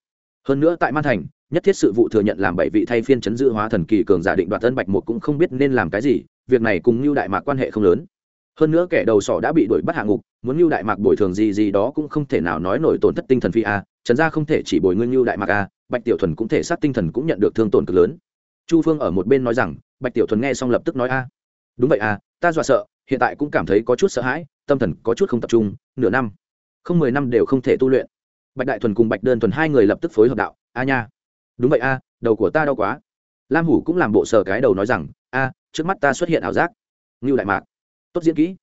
Hơn nữa tại man thành, nhất thiết sự vụ thừa nhận làm bảy vị thay phiên chấn giữ hóa thần kỳ cường giả định đoạt tân bạch Mục cũng không biết nên làm cái gì, việc này cùng lưu đại mạc quan hệ không lớn. Hơn nữa kẻ đầu sỏ đã bị đuổi bắt hạ ngục muốn lưu đại mạc bồi thường gì gì đó cũng không thể nào nói nổi tổn thất tinh thần phi a trần gia không thể chỉ bồi nguyên lưu đại mạc a bạch tiểu thuần cũng thể sát tinh thần cũng nhận được thương tổn cực lớn. Chu phương ở một bên nói rằng bạch tiểu thuần nghe xong lập tức nói a. Đúng vậy a, ta dọa sợ hiện tại cũng cảm thấy có chút sợ hãi tâm thần có chút không tập trung nửa năm không mười năm đều không thể tu luyện. Bạch đại thuần cùng bạch đơn thuần hai người lập tức phối hợp đạo a nha đúng vậy a đầu của ta đau quá. Lam hủ cũng làm bộ sờ cái đầu nói rằng a trước mắt ta xuất hiện ảo giác. Ngưu đại mạc tốt diễn kỹ.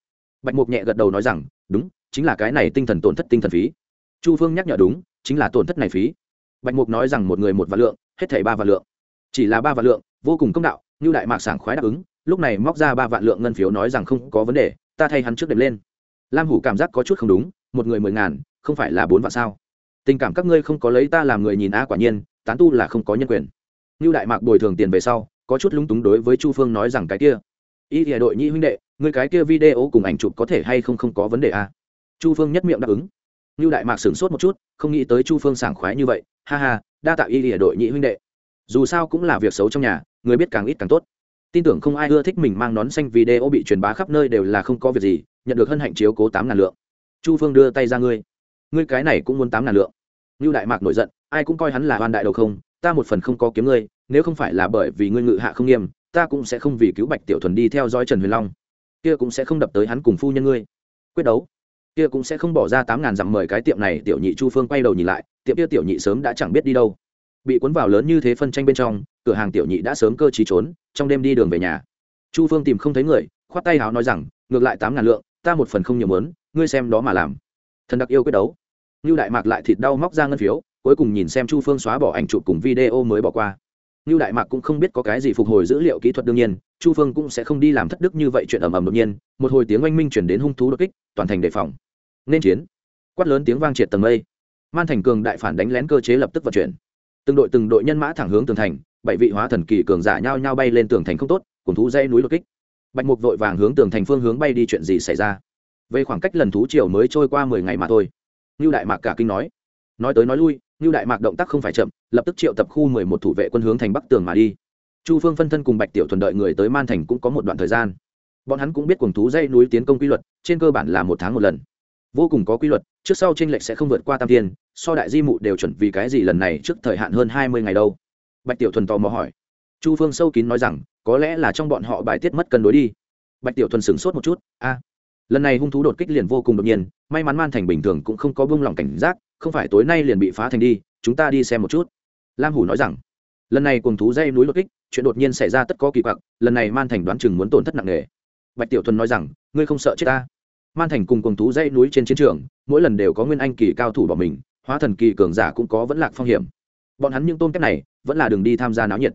Bạch mục nhẹ gật đầu nói rằng đúng, chính là cái này tinh thần tổn thất tinh thần phí. Chu phương nhắc nhở đúng, chính là tổn thất này phí. Bạch mục nói rằng một người một vạn lượng, hết thảy ba vạn lượng. Chỉ là ba vạn lượng, vô cùng công đạo, như đại mạc sảng khoái đáp ứng, lúc này móc ra ba vạn lượng ngân phiếu nói rằng không có vấn đề, ta thay hắn trước đệm lên. Lam hủ cảm giác có chút không đúng, một người mười ngàn, không phải là bốn vạn sao? Tình cảm các ngươi không có lấy ta làm người nhìn a quả nhiên, tán tu là không có nhân quyền. Như đại mạc bồi thường tiền về sau, có chút lúng túng đối với chu phương nói rằng cái kia. Y thì đội nhị huynh đệ người cái kia video cùng ảnh chụp có thể hay không không có vấn đề à? chu phương nhất miệng đáp ứng. Như đại mạc sửng sốt một chút, không nghĩ tới chu phương sảng khoái như vậy. Ha ha, đa tạo y lìa đội nhị huynh đệ. Dù sao cũng là việc xấu trong nhà, người biết càng ít càng tốt. Tin tưởng không ai ưa thích mình mang nón xanh video bị truyền bá khắp nơi đều là không có việc gì, nhận được hân hạnh chiếu cố tám ngàn lượng. Chu phương đưa tay ra ngươi. Ngươi cái này cũng muốn tám ngàn lượng. Như đại mạc nổi giận, ai cũng coi hắn là oan đại đầu không, ta một phần không có kiếm ngươi, nếu không phải là bởi vì ngươi ngự hạ không nghiêm, ta cũng sẽ không vì cứu bạch tiểu thuần đi theo dõi trần huyền long kia cũng sẽ không đập tới hắn cùng phu nhân ngươi. Quyết đấu. Kia cũng sẽ không bỏ ra tám ngàn dặm mời cái tiệm này, tiểu nhị chu phương quay đầu nhìn lại, tiệm kia tiểu nhị sớm đã chẳng biết đi đâu. Bị cuốn vào lớn như thế phân tranh bên trong, cửa hàng tiểu nhị đã sớm cơ trí trốn, trong đêm đi đường về nhà. Chu phương tìm không thấy người, khoát tay háo nói rằng, ngược lại tám ngàn lượng, ta một phần không nhiều mớn ngươi xem đó mà làm. Thần đặc yêu quyết đấu. Như đại mạc lại thịt đau móc ra ngân phiếu, cuối cùng nhìn xem chu phương xóa bỏ ảnh chụp cùng video mới bỏ qua như đại mạc cũng không biết có cái gì phục hồi dữ liệu kỹ thuật đương nhiên, chu phương cũng sẽ không đi làm thất đức như vậy chuyện ầm ầm đột nhiên, một hồi tiếng oanh minh chuyển đến hung thú đột kích, toàn thành đề phòng. Nên chiến. Quát lớn tiếng vang triệt tầng mây. Man thành cường đại phản đánh lén cơ chế lập tức vận chuyển. Từng đội từng đội nhân mã thẳng hướng tường thành, bảy vị hóa thần kỳ cường giả nhao nhao bay lên tường thành không tốt, cùng thú dây núi đột kích. Bạch mục vội vàng hướng tường thành phương hướng bay đi chuyện gì xảy ra? Về khoảng cách lần thú triều mới trôi qua mười ngày mà thôi. Như đại mạc cả kinh nói. Nói tới nói lui Nưu đại mạc động tác không phải chậm, lập tức triệu tập khu mười một thủ vệ quân hướng thành bắc tường mà đi. Chu phương phân thân cùng bạch tiểu thuần đợi người tới man thành cũng có một đoạn thời gian. Bọn hắn cũng biết cuồng thú dây núi tiến công quy luật, trên cơ bản là một tháng một lần. Vô cùng có quy luật, trước sau trên lệch sẽ không vượt qua tam thiên. so đại di mụ đều chuẩn vì cái gì lần này trước thời hạn hơn hai mươi ngày đâu? Bạch tiểu thuần tò mò hỏi. Chu phương sâu kín nói rằng, có lẽ là trong bọn họ bài tiết mất cân đối đi. Bạch tiểu thuần sửng sốt một chút, a. Lần này hung thú đột kích liền vô cùng đột nhiên, may mắn man thành bình thường cũng không có bông lỏng cảnh giác không phải tối nay liền bị phá thành đi, chúng ta đi xem một chút. Lam hủ nói rằng. Lần này cùng thú dây núi đột kích, chuyện đột nhiên xảy ra tất có kỳ quặc, lần này man thành đoán chừng muốn tổn thất nặng nề. Bạch tiểu thuần nói rằng, ngươi không sợ chết ta? Man thành cùng cùng thú dây núi trên chiến trường, mỗi lần đều có nguyên anh kỳ cao thủ bỏ mình, hóa thần kỳ cường giả cũng có vẫn lạc phong hiểm. Bọn hắn những tôn kép này, vẫn là đường đi tham gia náo nhiệt.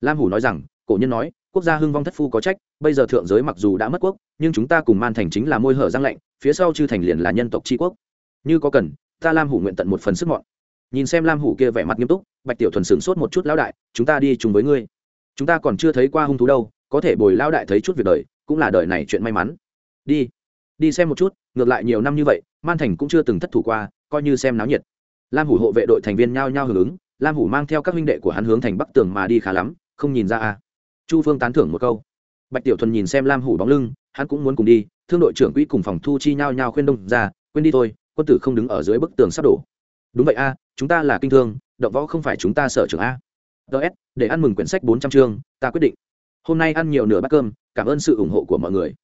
Lam hủ nói rằng, cổ nhân nói, quốc gia hưng vong thất phu có trách, bây giờ thượng giới mặc dù đã mất quốc, nhưng chúng ta cùng man thành chính là môi hở giang lạnh, phía sau chư thành liền là nhân tộc tri quốc. Như có cần ta lam hủ nguyện tận một phần sức mọn. Nhìn xem lam hủ kia vẻ mặt nghiêm túc, bạch tiểu thuần sửng sốt một chút, lão đại, chúng ta đi chung với ngươi. Chúng ta còn chưa thấy qua hung thú đâu, có thể bồi lão đại thấy chút việc đời, cũng là đời này chuyện may mắn. Đi đi xem một chút, ngược lại nhiều năm như vậy, man thành cũng chưa từng thất thủ qua, coi như xem náo nhiệt. Lam hủ hộ vệ đội thành viên nhao nhao hưởng ứng, lam hủ mang theo các huynh đệ của hắn hướng thành bắc tường mà đi khá lắm, không nhìn ra à chu phương tán thưởng một câu. Bạch tiểu thuần nhìn xem lam hủ bóng lưng, hắn cũng muốn cùng đi, thương đội trưởng quỹ cùng phòng thu chi nhao nhao khuyên đông ra, quên đi thôi quân tử không đứng ở dưới bức tường sắp đổ. Đúng vậy a, chúng ta là kinh thương, động võ không phải chúng ta sở trường a. Ts để ăn mừng quyển sách bốn trăm chương, ta quyết định. Hôm nay ăn nhiều nửa bát cơm, cảm ơn sự ủng hộ của mọi người.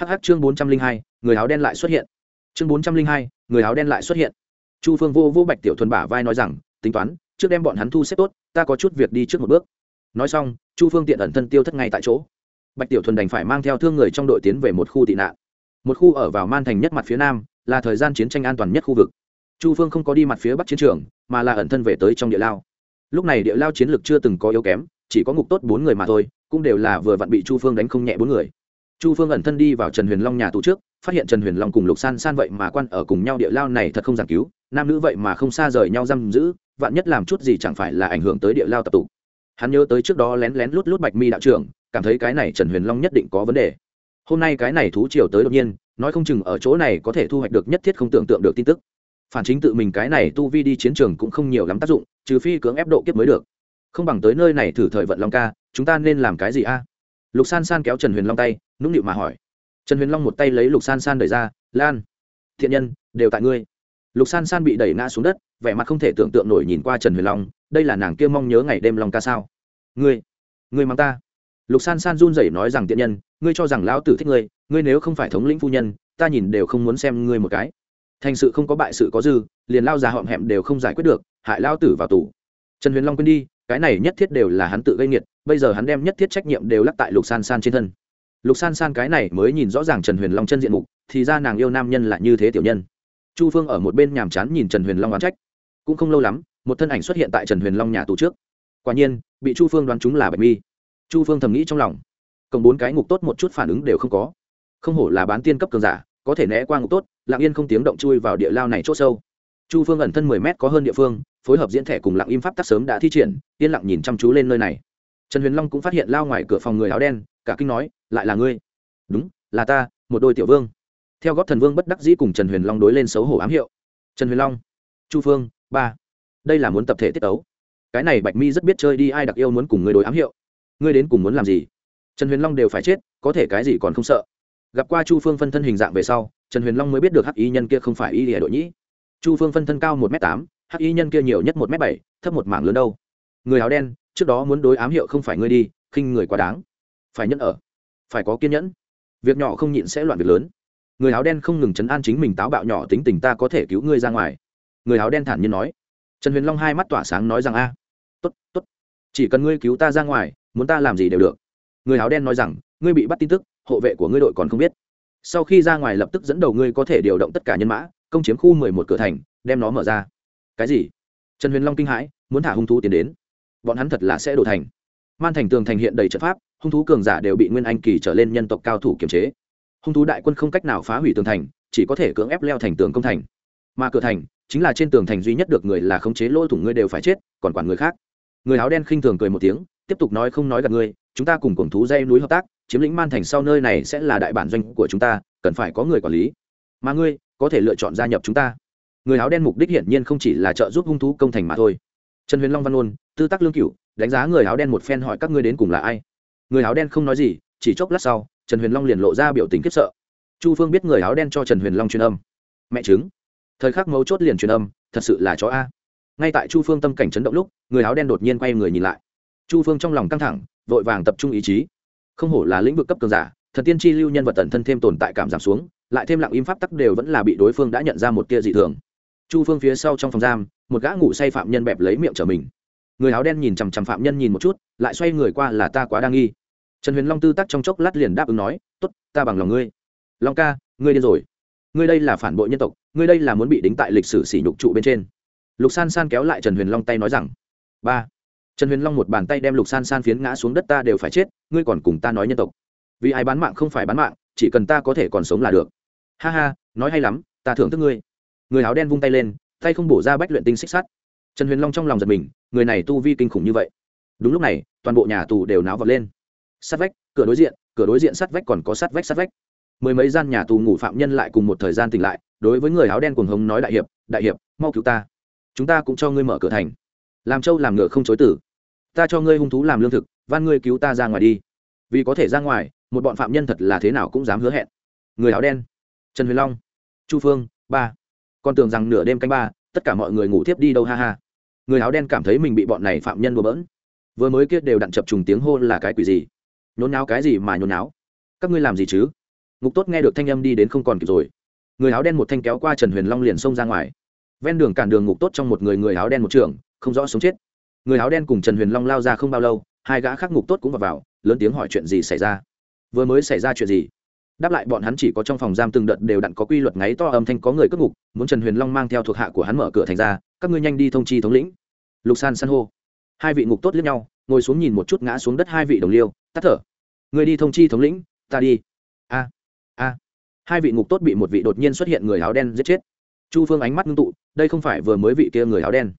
Hh chương bốn trăm linh hai, người áo đen lại xuất hiện. Chương bốn trăm linh hai, người áo đen lại xuất hiện. Chu phương vô vô bạch tiểu thuần bả vai nói rằng, tính toán, trước đem bọn hắn thu xếp tốt, ta có chút việc đi trước một bước. Nói xong, chu phương tiện ẩn thân tiêu thất ngay tại chỗ. Bạch tiểu thuần đành phải mang theo thương người trong đội tiến về một khu tị nạn. Một khu ở vào man thành nhất mặt phía nam là thời gian chiến tranh an toàn nhất khu vực. Chu phương không có đi mặt phía bắc chiến trường, mà là ẩn thân về tới trong địa lao. Lúc này địa lao chiến lược chưa từng có yếu kém, chỉ có ngục tốt bốn người mà thôi, cũng đều là vừa vặn bị chu phương đánh không nhẹ bốn người. Chu phương ẩn thân đi vào trần huyền long nhà tù trước, phát hiện trần huyền long cùng lục san san vậy mà quan ở cùng nhau địa lao này thật không giảng cứu, nam nữ vậy mà không xa rời nhau giam giữ, vạn nhất làm chút gì chẳng phải là ảnh hưởng tới địa lao tập tụ. Hắn nhớ tới trước đó lén lén lút lút bạch mi đạo trưởng, cảm thấy cái này trần huyền long nhất định có vấn đề. Hôm nay cái này thú triều tới đột nhiên nói không chừng ở chỗ này có thể thu hoạch được nhất thiết không tưởng tượng được tin tức. Phản chính tự mình cái này tu vi đi chiến trường cũng không nhiều lắm tác dụng, trừ phi cưỡng ép độ kiếp mới được. Không bằng tới nơi này thử thời vận long ca, chúng ta nên làm cái gì a? Lục san san kéo trần huyền long tay, nũng nịu mà hỏi. Trần huyền long một tay lấy lục san san đẩy ra, lan, thiện nhân, đều tại ngươi. Lục san san bị đẩy ngã xuống đất, vẻ mặt không thể tưởng tượng nổi nhìn qua trần huyền long, đây là nàng kia mong nhớ ngày đêm long ca sao? Ngươi ngươi mang ta lục san san run rẩy nói rằng, tiện nhân, ngươi cho rằng lão tử thích ngươi ngươi nếu không phải thống lĩnh phu nhân, ta nhìn đều không muốn xem ngươi một cái. Thành sự không có bại sự có dư, liền lao già họm hẹm đều không giải quyết được, hại lao tử vào tù. Trần huyền long quên đi, cái này nhất thiết đều là hắn tự gây nghiệt, bây giờ hắn đem nhất thiết trách nhiệm đều lắc tại lục san san trên thân. Lục san san cái này mới nhìn rõ ràng trần huyền long chân diện mục, thì ra nàng yêu nam nhân là như thế tiểu nhân. Chu phương ở một bên nhàm chán nhìn trần huyền long oán trách. Cũng không lâu lắm, một thân ảnh xuất hiện tại trần huyền long nhà tù trước. Quả nhiên, bị chu phương đoán chúng là bạch mi chu phương thầm nghĩ trong lòng. Cộng bốn cái ngục tốt một chút phản ứng đều không có. Không hổ là bán tiên cấp cường giả, có thể né qua ngục tốt, lặng yên không tiếng động chui vào địa lao này c h ỗ sâu. Chu phương ẩn thân mười mét có hơn địa phương, phối hợp diễn thẻ cùng lặng im pháp tắc sớm đã thi triển, yên lặng nhìn chăm chú lên nơi này. Trần huyền long cũng phát hiện lao ngoài cửa phòng người áo đen, cả kinh nói, lại là ngươi? Đúng, là ta, một đôi tiểu vương. Theo góp thần vương bất đắc dĩ cùng trần huyền long đối lên xấu hổ ám hiệu. Trần huyền long, chu phương, ba, đây là muốn tập thể tiết tấu. cái này bạch mi rất biết chơi đi, ai đặc yêu muốn cùng người đối ám hiệu ngươi đến cùng muốn làm gì? Trần huyền long đều phải chết, có thể cái gì còn không sợ. Gặp qua chu phương phân thân hình dạng về sau, trần huyền long mới biết được hắc y nhân kia không phải y địa đội nhĩ. Chu phương phân thân cao một m tám, hắc y nhân kia nhiều nhất một m bảy, thấp một mảng lớn đâu. Người áo đen, trước đó muốn đối ám hiệu không phải ngươi đi, khinh người quá đáng. Phải nhẫn ở, phải có kiên nhẫn. Việc nhỏ không nhịn sẽ loạn việc lớn. Người áo đen không ngừng chấn an chính mình táo bạo nhỏ tính tình ta có thể cứu ngươi ra ngoài. Người áo đen thản nhiên nói. Trần huyền long hai mắt tỏa sáng nói rằng, a, tốt tốt chỉ cần ngươi cứu ta ra ngoài, muốn ta làm gì đều được. Người áo đen nói rằng, ngươi bị bắt tin tức, hộ vệ của ngươi đội còn không biết. Sau khi ra ngoài lập tức dẫn đầu ngươi có thể điều động tất cả nhân mã, công chiếm khu mười một cửa thành, đem nó mở ra. Cái gì? Trần huyền long kinh hãi, muốn thả hung thú tiến đến. Bọn hắn thật là sẽ đổ thành. Man thành tường thành hiện đầy trận pháp, hung thú cường giả đều bị nguyên anh kỳ trở lên nhân tộc cao thủ kiềm chế. Hung thú đại quân không cách nào phá hủy tường thành, chỉ có thể cưỡng ép leo thành tường công thành. Mà cửa thành, chính là trên tường thành duy nhất được người là khống chế lỗ thủng ngươi đều phải chết, còn quản người khác người áo đen khinh thường cười một tiếng, tiếp tục nói không nói gặp ngươi, chúng ta cùng cuồng thú dây núi hợp tác, chiếm lĩnh man thành sau nơi này sẽ là đại bản doanh của chúng ta, cần phải có người quản lý. Mà ngươi, có thể lựa chọn gia nhập chúng ta. Người áo đen mục đích hiển nhiên không chỉ là trợ giúp hung thú công thành mà thôi. Trần huyền long văn ôn tư tác lương cửu, đánh giá người áo đen một phen hỏi các ngươi đến cùng là ai. Người áo đen không nói gì, chỉ chốc lát sau, trần huyền long liền lộ ra biểu tình khiếp sợ. Chu phương biết người áo đen cho trần huyền long truyền âm. Mẹ chứng. Thời khắc mấu chốt liền truyền âm, thật sự là chó a ngay tại chu phương tâm cảnh chấn động lúc, người áo đen đột nhiên quay người nhìn lại. Chu phương trong lòng căng thẳng, vội vàng tập trung ý chí. Không hổ là lĩnh vực cấp cường giả, thần tiên chi lưu nhân vật tần thân thêm tồn tại cảm giảm xuống, lại thêm lặng im pháp tắc đều vẫn là bị đối phương đã nhận ra một tia dị thường. Chu phương phía sau trong phòng giam, một gã ngủ say phạm nhân bẹp lấy miệng trở mình. Người áo đen nhìn chằm chằm phạm nhân nhìn một chút, lại xoay người qua là ta quá đa nghi. Trần huyền long tư tắc trong chốc lát liền đáp ứng nói t ố t ta bằng lòng ngươi. Long ca, ngươi điên rồi. Ngươi đây là phản bội nhân tộc, ngươi đây là muốn bị đính tại lịch sử sỉ nhục trụ bên trên lục san san kéo lại trần huyền long tay nói rằng, ba, trần huyền long một bàn tay đem lục san san phiến ngã xuống đất ta đều phải chết, ngươi còn cùng ta nói nhân tộc. Vì ai bán mạng không phải bán mạng, chỉ cần ta có thể còn sống là được. Ha ha, nói hay lắm, ta thưởng thức ngươi. Người áo đen vung tay lên, tay không bổ ra bách luyện tinh xích sắt. Trần huyền long trong lòng giật mình, người này tu vi kinh khủng như vậy. Đúng lúc này, toàn bộ nhà tù đều náo vật lên. Sát vách, cửa đối diện, cửa đối diện sát vách còn có sát vách sát vách. Mười mấy gian nhà tù ngủ phạm nhân lại cùng một thời gian tỉnh lại, đối với người áo đen cuồng hống nói đại hiệp đại hiệp, mau cứu ta chúng ta cũng cho ngươi mở cửa thành. Làm trâu làm ngựa không chối tử ta cho ngươi hung thú làm lương thực, van ngươi cứu ta ra ngoài đi. Vì có thể ra ngoài, một bọn phạm nhân thật là thế nào cũng dám hứa hẹn. Người áo đen. Trần huyền long. Chu phương. Ba. Con tưởng rằng nửa đêm canh ba, tất cả mọi người ngủ thiếp đi đâu ha ha. Người áo đen cảm thấy mình bị bọn này phạm nhân bừa bỡn. Vừa mới kia đều đặn chập trùng tiếng hô là cái quỷ gì? Nhốn náo cái gì mà nhốn náo các ngươi làm gì chứ? Ngục tốt nghe được thanh âm đi đến không còn kịp rồi. Người áo đen một thanh kéo qua trần huyền long liền xông ra ngoài ven đường cản đường ngục tốt trong một người người áo đen một trường không rõ sống chết. Người áo đen cùng trần huyền long lao ra không bao lâu hai gã khác ngục tốt cũng vào, vào lớn tiếng hỏi chuyện gì xảy ra? Vừa mới xảy ra chuyện gì? Đáp lại bọn hắn chỉ có trong phòng giam từng đợt đều đặn có quy luật ngáy to âm thanh có người cất ngục muốn trần huyền long mang theo thuộc hạ của hắn mở cửa thành ra các ngươi nhanh đi thông chi thống lĩnh. Lục san san hô. Hai vị ngục tốt liếc nhau ngồi xuống nhìn một chút ngã xuống đất hai vị đồng liêu tắt thở. Người đi thông chi thống lĩnh ta đi. A a. Hai vị ngục tốt bị một vị đột nhiên xuất hiện người áo đen giết chết. Chu phương ánh mắt ngưng tụ đây không phải vừa mới vị kia người áo đen.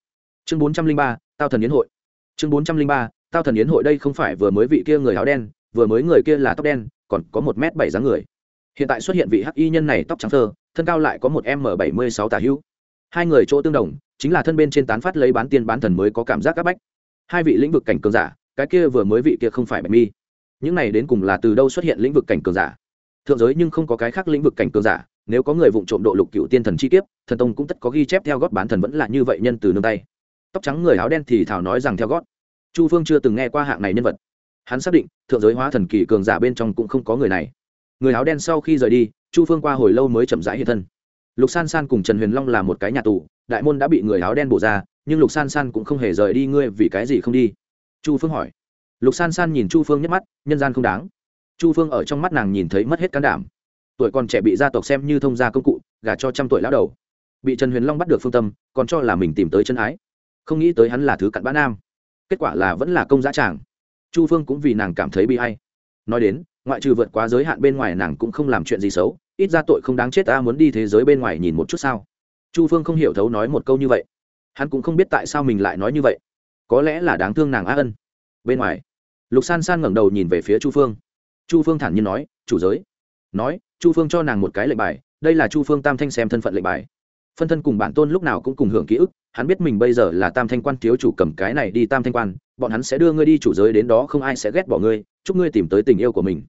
Chương bốn trăm linh ba, tao thần yến hội. Chương bốn trăm linh ba, tao thần yến hội đây không phải vừa mới vị kia người áo đen, vừa mới người kia là tóc đen, còn có một m bảy dáng người. Hiện tại xuất hiện vị hắc y nhân này tóc trắng thơ, thân cao lại có một m bảy mươi sáu tà hữu. Hai người chỗ tương đồng, chính là thân bên trên tán phát lấy bán tiên bán thần mới có cảm giác áp bách. Hai vị lĩnh vực cảnh cường giả, cái kia vừa mới vị kia không phải bạch mi. Những này đến cùng là từ đâu xuất hiện lĩnh vực cảnh cường giả? Thượng giới nhưng không có cái khác lĩnh vực cảnh cường giả nếu có người vụng trộm độ lục cựu tiên thần chi kiếp, thần tông cũng tất có ghi chép theo gót bán thần vẫn là như vậy nhân từ nương tay. Tóc trắng người áo đen thì thảo nói rằng theo gót. Chu phương chưa từng nghe qua hạng này nhân vật. Hắn xác định, thượng giới hóa thần kỳ cường giả bên trong cũng không có người này. Người áo đen sau khi rời đi, chu phương qua hồi lâu mới chậm rãi hiện thân. Lục san san cùng trần huyền long là một cái nhà tù, đại môn đã bị người áo đen bổ ra, nhưng lục san san cũng không hề rời đi, ngươi vì cái gì không đi? Chu phương hỏi. Lục san san nhìn chu phương nhắc mắt, nhân gian không đáng. Chu phương ở trong mắt nàng nhìn thấy mất hết can đảm tuổi còn trẻ bị gia tộc xem như thông gia công cụ, gả cho trăm tuổi lão đầu. Bị trần huyền long bắt được phương tâm, còn cho là mình tìm tới chân ái. Không nghĩ tới hắn là thứ cặn bã nam. Kết quả là vẫn là công giá tràng. Chu phương cũng vì nàng cảm thấy bị hay nói đến, ngoại trừ vượt quá giới hạn bên ngoài nàng cũng không làm chuyện gì xấu, ít ra tội không đáng chết ta muốn đi thế giới bên ngoài nhìn một chút sao. Chu phương không hiểu thấu nói một câu như vậy. Hắn cũng không biết tại sao mình lại nói như vậy. Có lẽ là đáng thương nàng á ân. Bên ngoài, lục san san ngẩng đầu nhìn về phía chu phương. Chu phương thản nhiên nói, chủ giới. Nói chu phương cho nàng một cái lệnh bài, đây là chu phương tam thanh xem thân phận lệnh bài. Phân thân cùng bản tôn lúc nào cũng cùng hưởng ký ức, hắn biết mình bây giờ là tam thanh quan thiếu chủ cầm cái này đi tam thanh quan, bọn hắn sẽ đưa ngươi đi chủ giới đến đó không ai sẽ ghét bỏ ngươi, chúc ngươi tìm tới tình yêu của mình.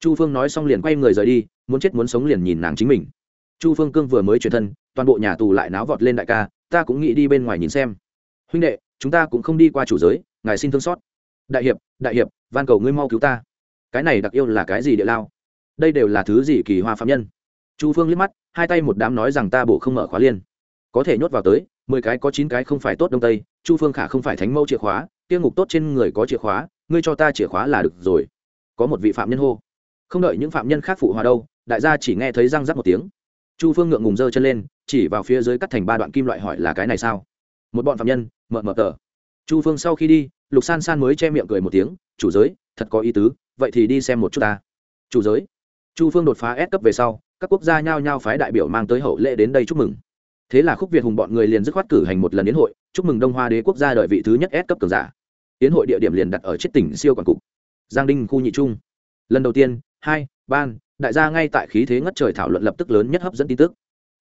Chu phương nói xong liền quay người rời đi, muốn chết muốn sống liền nhìn nàng chính mình. Chu phương cương vừa mới chuyển thân, toàn bộ nhà tù lại náo vọt lên đại ca, ta cũng nghĩ đi bên ngoài nhìn xem. Huynh đệ, chúng ta cũng không đi qua chủ giới, ngài xin thương xót. Đại hiệp đại hiệp, van cầu ngươi mau cứu ta. Cái này đặc yêu là cái gì địa lao? Đây đều là thứ gì kỳ hoa phạm nhân? Chu phương liếc mắt, hai tay một đám nói rằng ta bộ không mở khóa liên có thể nhốt vào tới, mười cái có chín cái không phải tốt đông tây, chu phương khả không phải thánh mẫu chìa khóa tiêu ngục tốt trên người có chìa khóa, ngươi cho ta chìa khóa là được rồi. Có một vị phạm nhân hô. Không đợi những phạm nhân khác phụ hòa đâu, đại gia chỉ nghe thấy răng rắc một tiếng. Chu phương ngượng ngùng giơ chân lên, chỉ vào phía dưới cắt thành ba đoạn kim loại hỏi là cái này sao? Một bọn phạm nhân mợ mợ tờ. Chu phương sau khi đi, lục san san mới che miệng cười một tiếng, chủ giới, thật có ý tứ, vậy thì đi xem một chút ta. Chủ giới? Chu phương đột phá S cấp về sau, các quốc gia nhao nhao phái đại biểu mang tới hậu lễ đến đây chúc mừng. Thế là khúc việt hùng bọn người liền dứt khoát cử hành một lần đến hội, chúc mừng đông hoa đế quốc gia đợi vị thứ nhất S cấp cường giả. Tiến hội địa điểm liền đặt ở chết tỉnh siêu quản cục, giang đinh khu nhị trung. Lần đầu tiên, hai, ban, đại gia ngay tại khí thế ngất trời thảo luận lập tức lớn nhất hấp dẫn tin tức.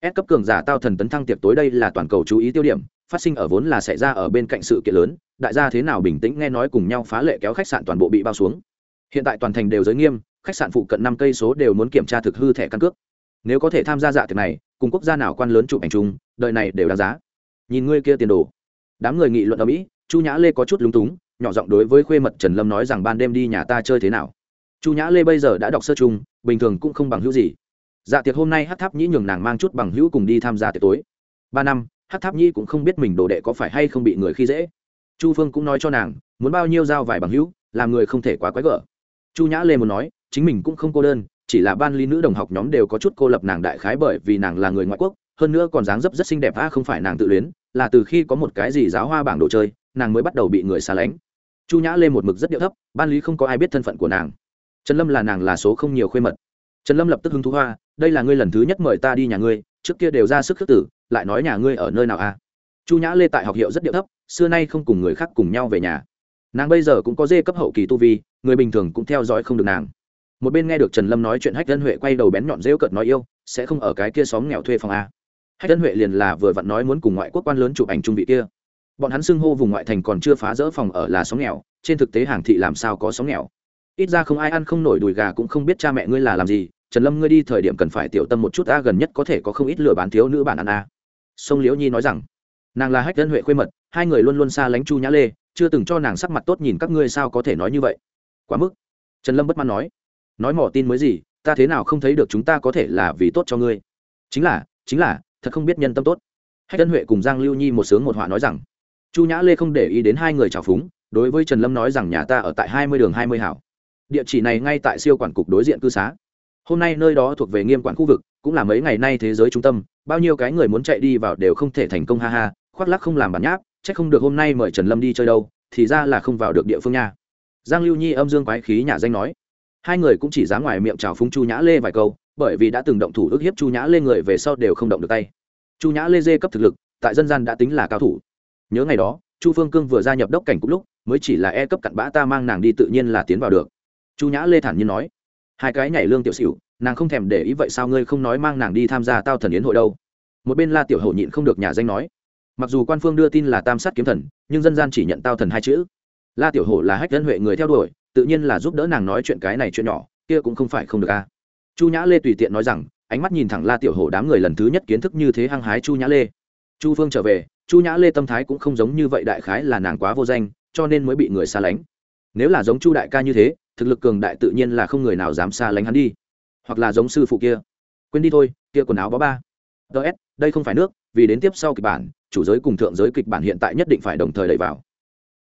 S cấp cường giả tao thần tấn thăng tiệc tối đây là toàn cầu chú ý tiêu điểm, phát sinh ở vốn là xảy ra ở bên cạnh sự kiện lớn, đại gia thế nào bình tĩnh nghe nói cùng nhau phá lệ kéo khách sạn toàn bộ bị bao xuống. Hiện tại toàn thành đều giới nghiêm khách sạn phụ cận năm cây số đều muốn kiểm tra thực hư thẻ căn cước. Nếu có thể tham gia dạ tiệc này, cùng quốc gia nào quan lớn chụp ảnh chung đợi này đều đáng giá. Nhìn ngươi kia tiền đồ. Đám người nghị luận ở mỹ, chu nhã lê có chút lúng túng, nhỏ giọng đối với khuê mật trần lâm nói rằng ban đêm đi nhà ta chơi thế nào. Chu nhã lê bây giờ đã đọc sơ chung, bình thường cũng không bằng hữu gì. Dạ tiệc hôm nay hát tháp nhĩ nhường nàng mang chút bằng hữu cùng đi tham gia tiệc tối. Ba năm hát tháp nhĩ cũng không biết mình đồ đệ có phải hay không bị người khi dễ. Chu phương cũng nói cho nàng, muốn bao nhiêu giao vài bằng hữu, làm người không thể quá quái gở. Chu nhã lê muốn nói chính mình cũng không cô đơn, chỉ là ban ly nữ đồng học nhóm đều có chút cô lập nàng đại khái bởi vì nàng là người ngoại quốc, hơn nữa còn dáng dấp rất xinh đẹp, a, không phải nàng tự luyến, là từ khi có một cái gì giáo hoa bảng đồ chơi, nàng mới bắt đầu bị người xa lánh. Chu nhã lê một mực rất điệu thấp, ban lý không có ai biết thân phận của nàng. Trần lâm là nàng là số không nhiều khuê mật. Trần lâm lập tức hứng thú hoa, đây là ngươi lần thứ nhất mời ta đi nhà ngươi, trước kia đều ra sức khước tử, lại nói nhà ngươi ở nơi nào a? Chu nhã lê tại học hiệu rất điệu thấp, xưa nay không cùng người khác cùng nhau về nhà. Nàng bây giờ cũng có dê cấp hậu kỳ tu vi, người bình thường cũng theo dõi không được nàng một bên nghe được trần lâm nói chuyện hách dân huệ quay đầu bén nhọn rêu cợt nói yêu, sẽ không ở cái kia xóm nghèo thuê phòng a? Hách dân huệ liền là vừa vặn nói muốn cùng ngoại quốc quan lớn chụp ảnh trung vị kia. Bọn hắn xưng hô vùng ngoại thành còn chưa phá rỡ phòng ở là xóm nghèo, trên thực tế hàng thị làm sao có xóm nghèo? Ít ra không ai ăn không nổi đùi gà cũng không biết cha mẹ ngươi là làm gì, trần lâm ngươi đi thời điểm cần phải tiểu tâm một chút a, gần nhất có thể có không ít lừa bán thiếu nữ bản ăn a. Sông liễu nhi nói rằng, nàng là hách dân huệ khuê mật, hai người luôn luôn xa lánh chu nhã lê, chưa từng cho nàng sắc mặt tốt nhìn các ngươi sao có thể nói như vậy. Quá mức. Trần lâm bất mãn nói nói mỏ tin mới gì, ta thế nào không thấy được chúng ta có thể là vì tốt cho ngươi. Chính là chính là, thật không biết nhân tâm tốt. Hách tân huệ cùng giang lưu nhi một sướng một họa nói rằng, chu nhã lê không để ý đến hai người trào phúng, đối với trần lâm nói rằng nhà ta ở tại hai mươi đường hai mươi hảo. Địa chỉ này ngay tại siêu quản cục đối diện cư xá. Hôm nay nơi đó thuộc về nghiêm quản khu vực, cũng là mấy ngày nay thế giới trung tâm, bao nhiêu cái người muốn chạy đi vào đều không thể thành công, ha ha, khoác lắc không làm bản nháp c h ắ c không được hôm nay mời trần lâm đi chơi đâu, thì ra là không vào được địa phương nha. Giang lưu nhi âm dương quái khí nhà danh nói hai người cũng chỉ dám ngoài miệng chào phúng chu nhã lê vài câu, bởi vì đã từng động thủ ức hiếp chu nhã lê người về sau đều không động được tay. Chu nhã lê dê cấp thực lực, tại dân gian đã tính là cao thủ. Nhớ ngày đó, chu phương cương vừa gia nhập đốc cảnh cũng lúc, mới chỉ là e cấp cặn bã ta mang nàng đi tự nhiên là tiến vào được. Chu nhã lê thản nhiên nói, hai cái nhảy lương tiểu xỉu, nàng không thèm để ý vậy sao ngươi không nói mang nàng đi tham gia tao thần yến hội đâu? Một bên la tiểu hậu nhịn không được nhà danh nói, mặc dù quan phương đưa tin là tam sát kiếm thần, nhưng dân gian chỉ nhận tao thần hai chữ. La tiểu hổ là hách dân huệ người theo đuổi tự nhiên là giúp đỡ nàng nói chuyện cái này chuyện nhỏ, kia cũng không phải không được a chu nhã lê tùy tiện nói rằng, ánh mắt nhìn thẳng la tiểu hổ đám người lần thứ nhất kiến thức như thế hăng hái chu nhã lê. Chu phương trở về, chu nhã lê tâm thái cũng không giống như vậy đại khái là nàng quá vô danh, cho nên mới bị người xa lánh. Nếu là giống chu đại ca như thế, thực lực cường đại tự nhiên là không người nào dám xa lánh hắn đi. Hoặc là giống sư phụ kia. Quên đi thôi, kia quần áo bó ba. Ts đây không phải nước, vì đến tiếp sau kịch bản, chủ giới cùng thượng giới kịch bản hiện tại nhất định phải đồng thời đẩy vào.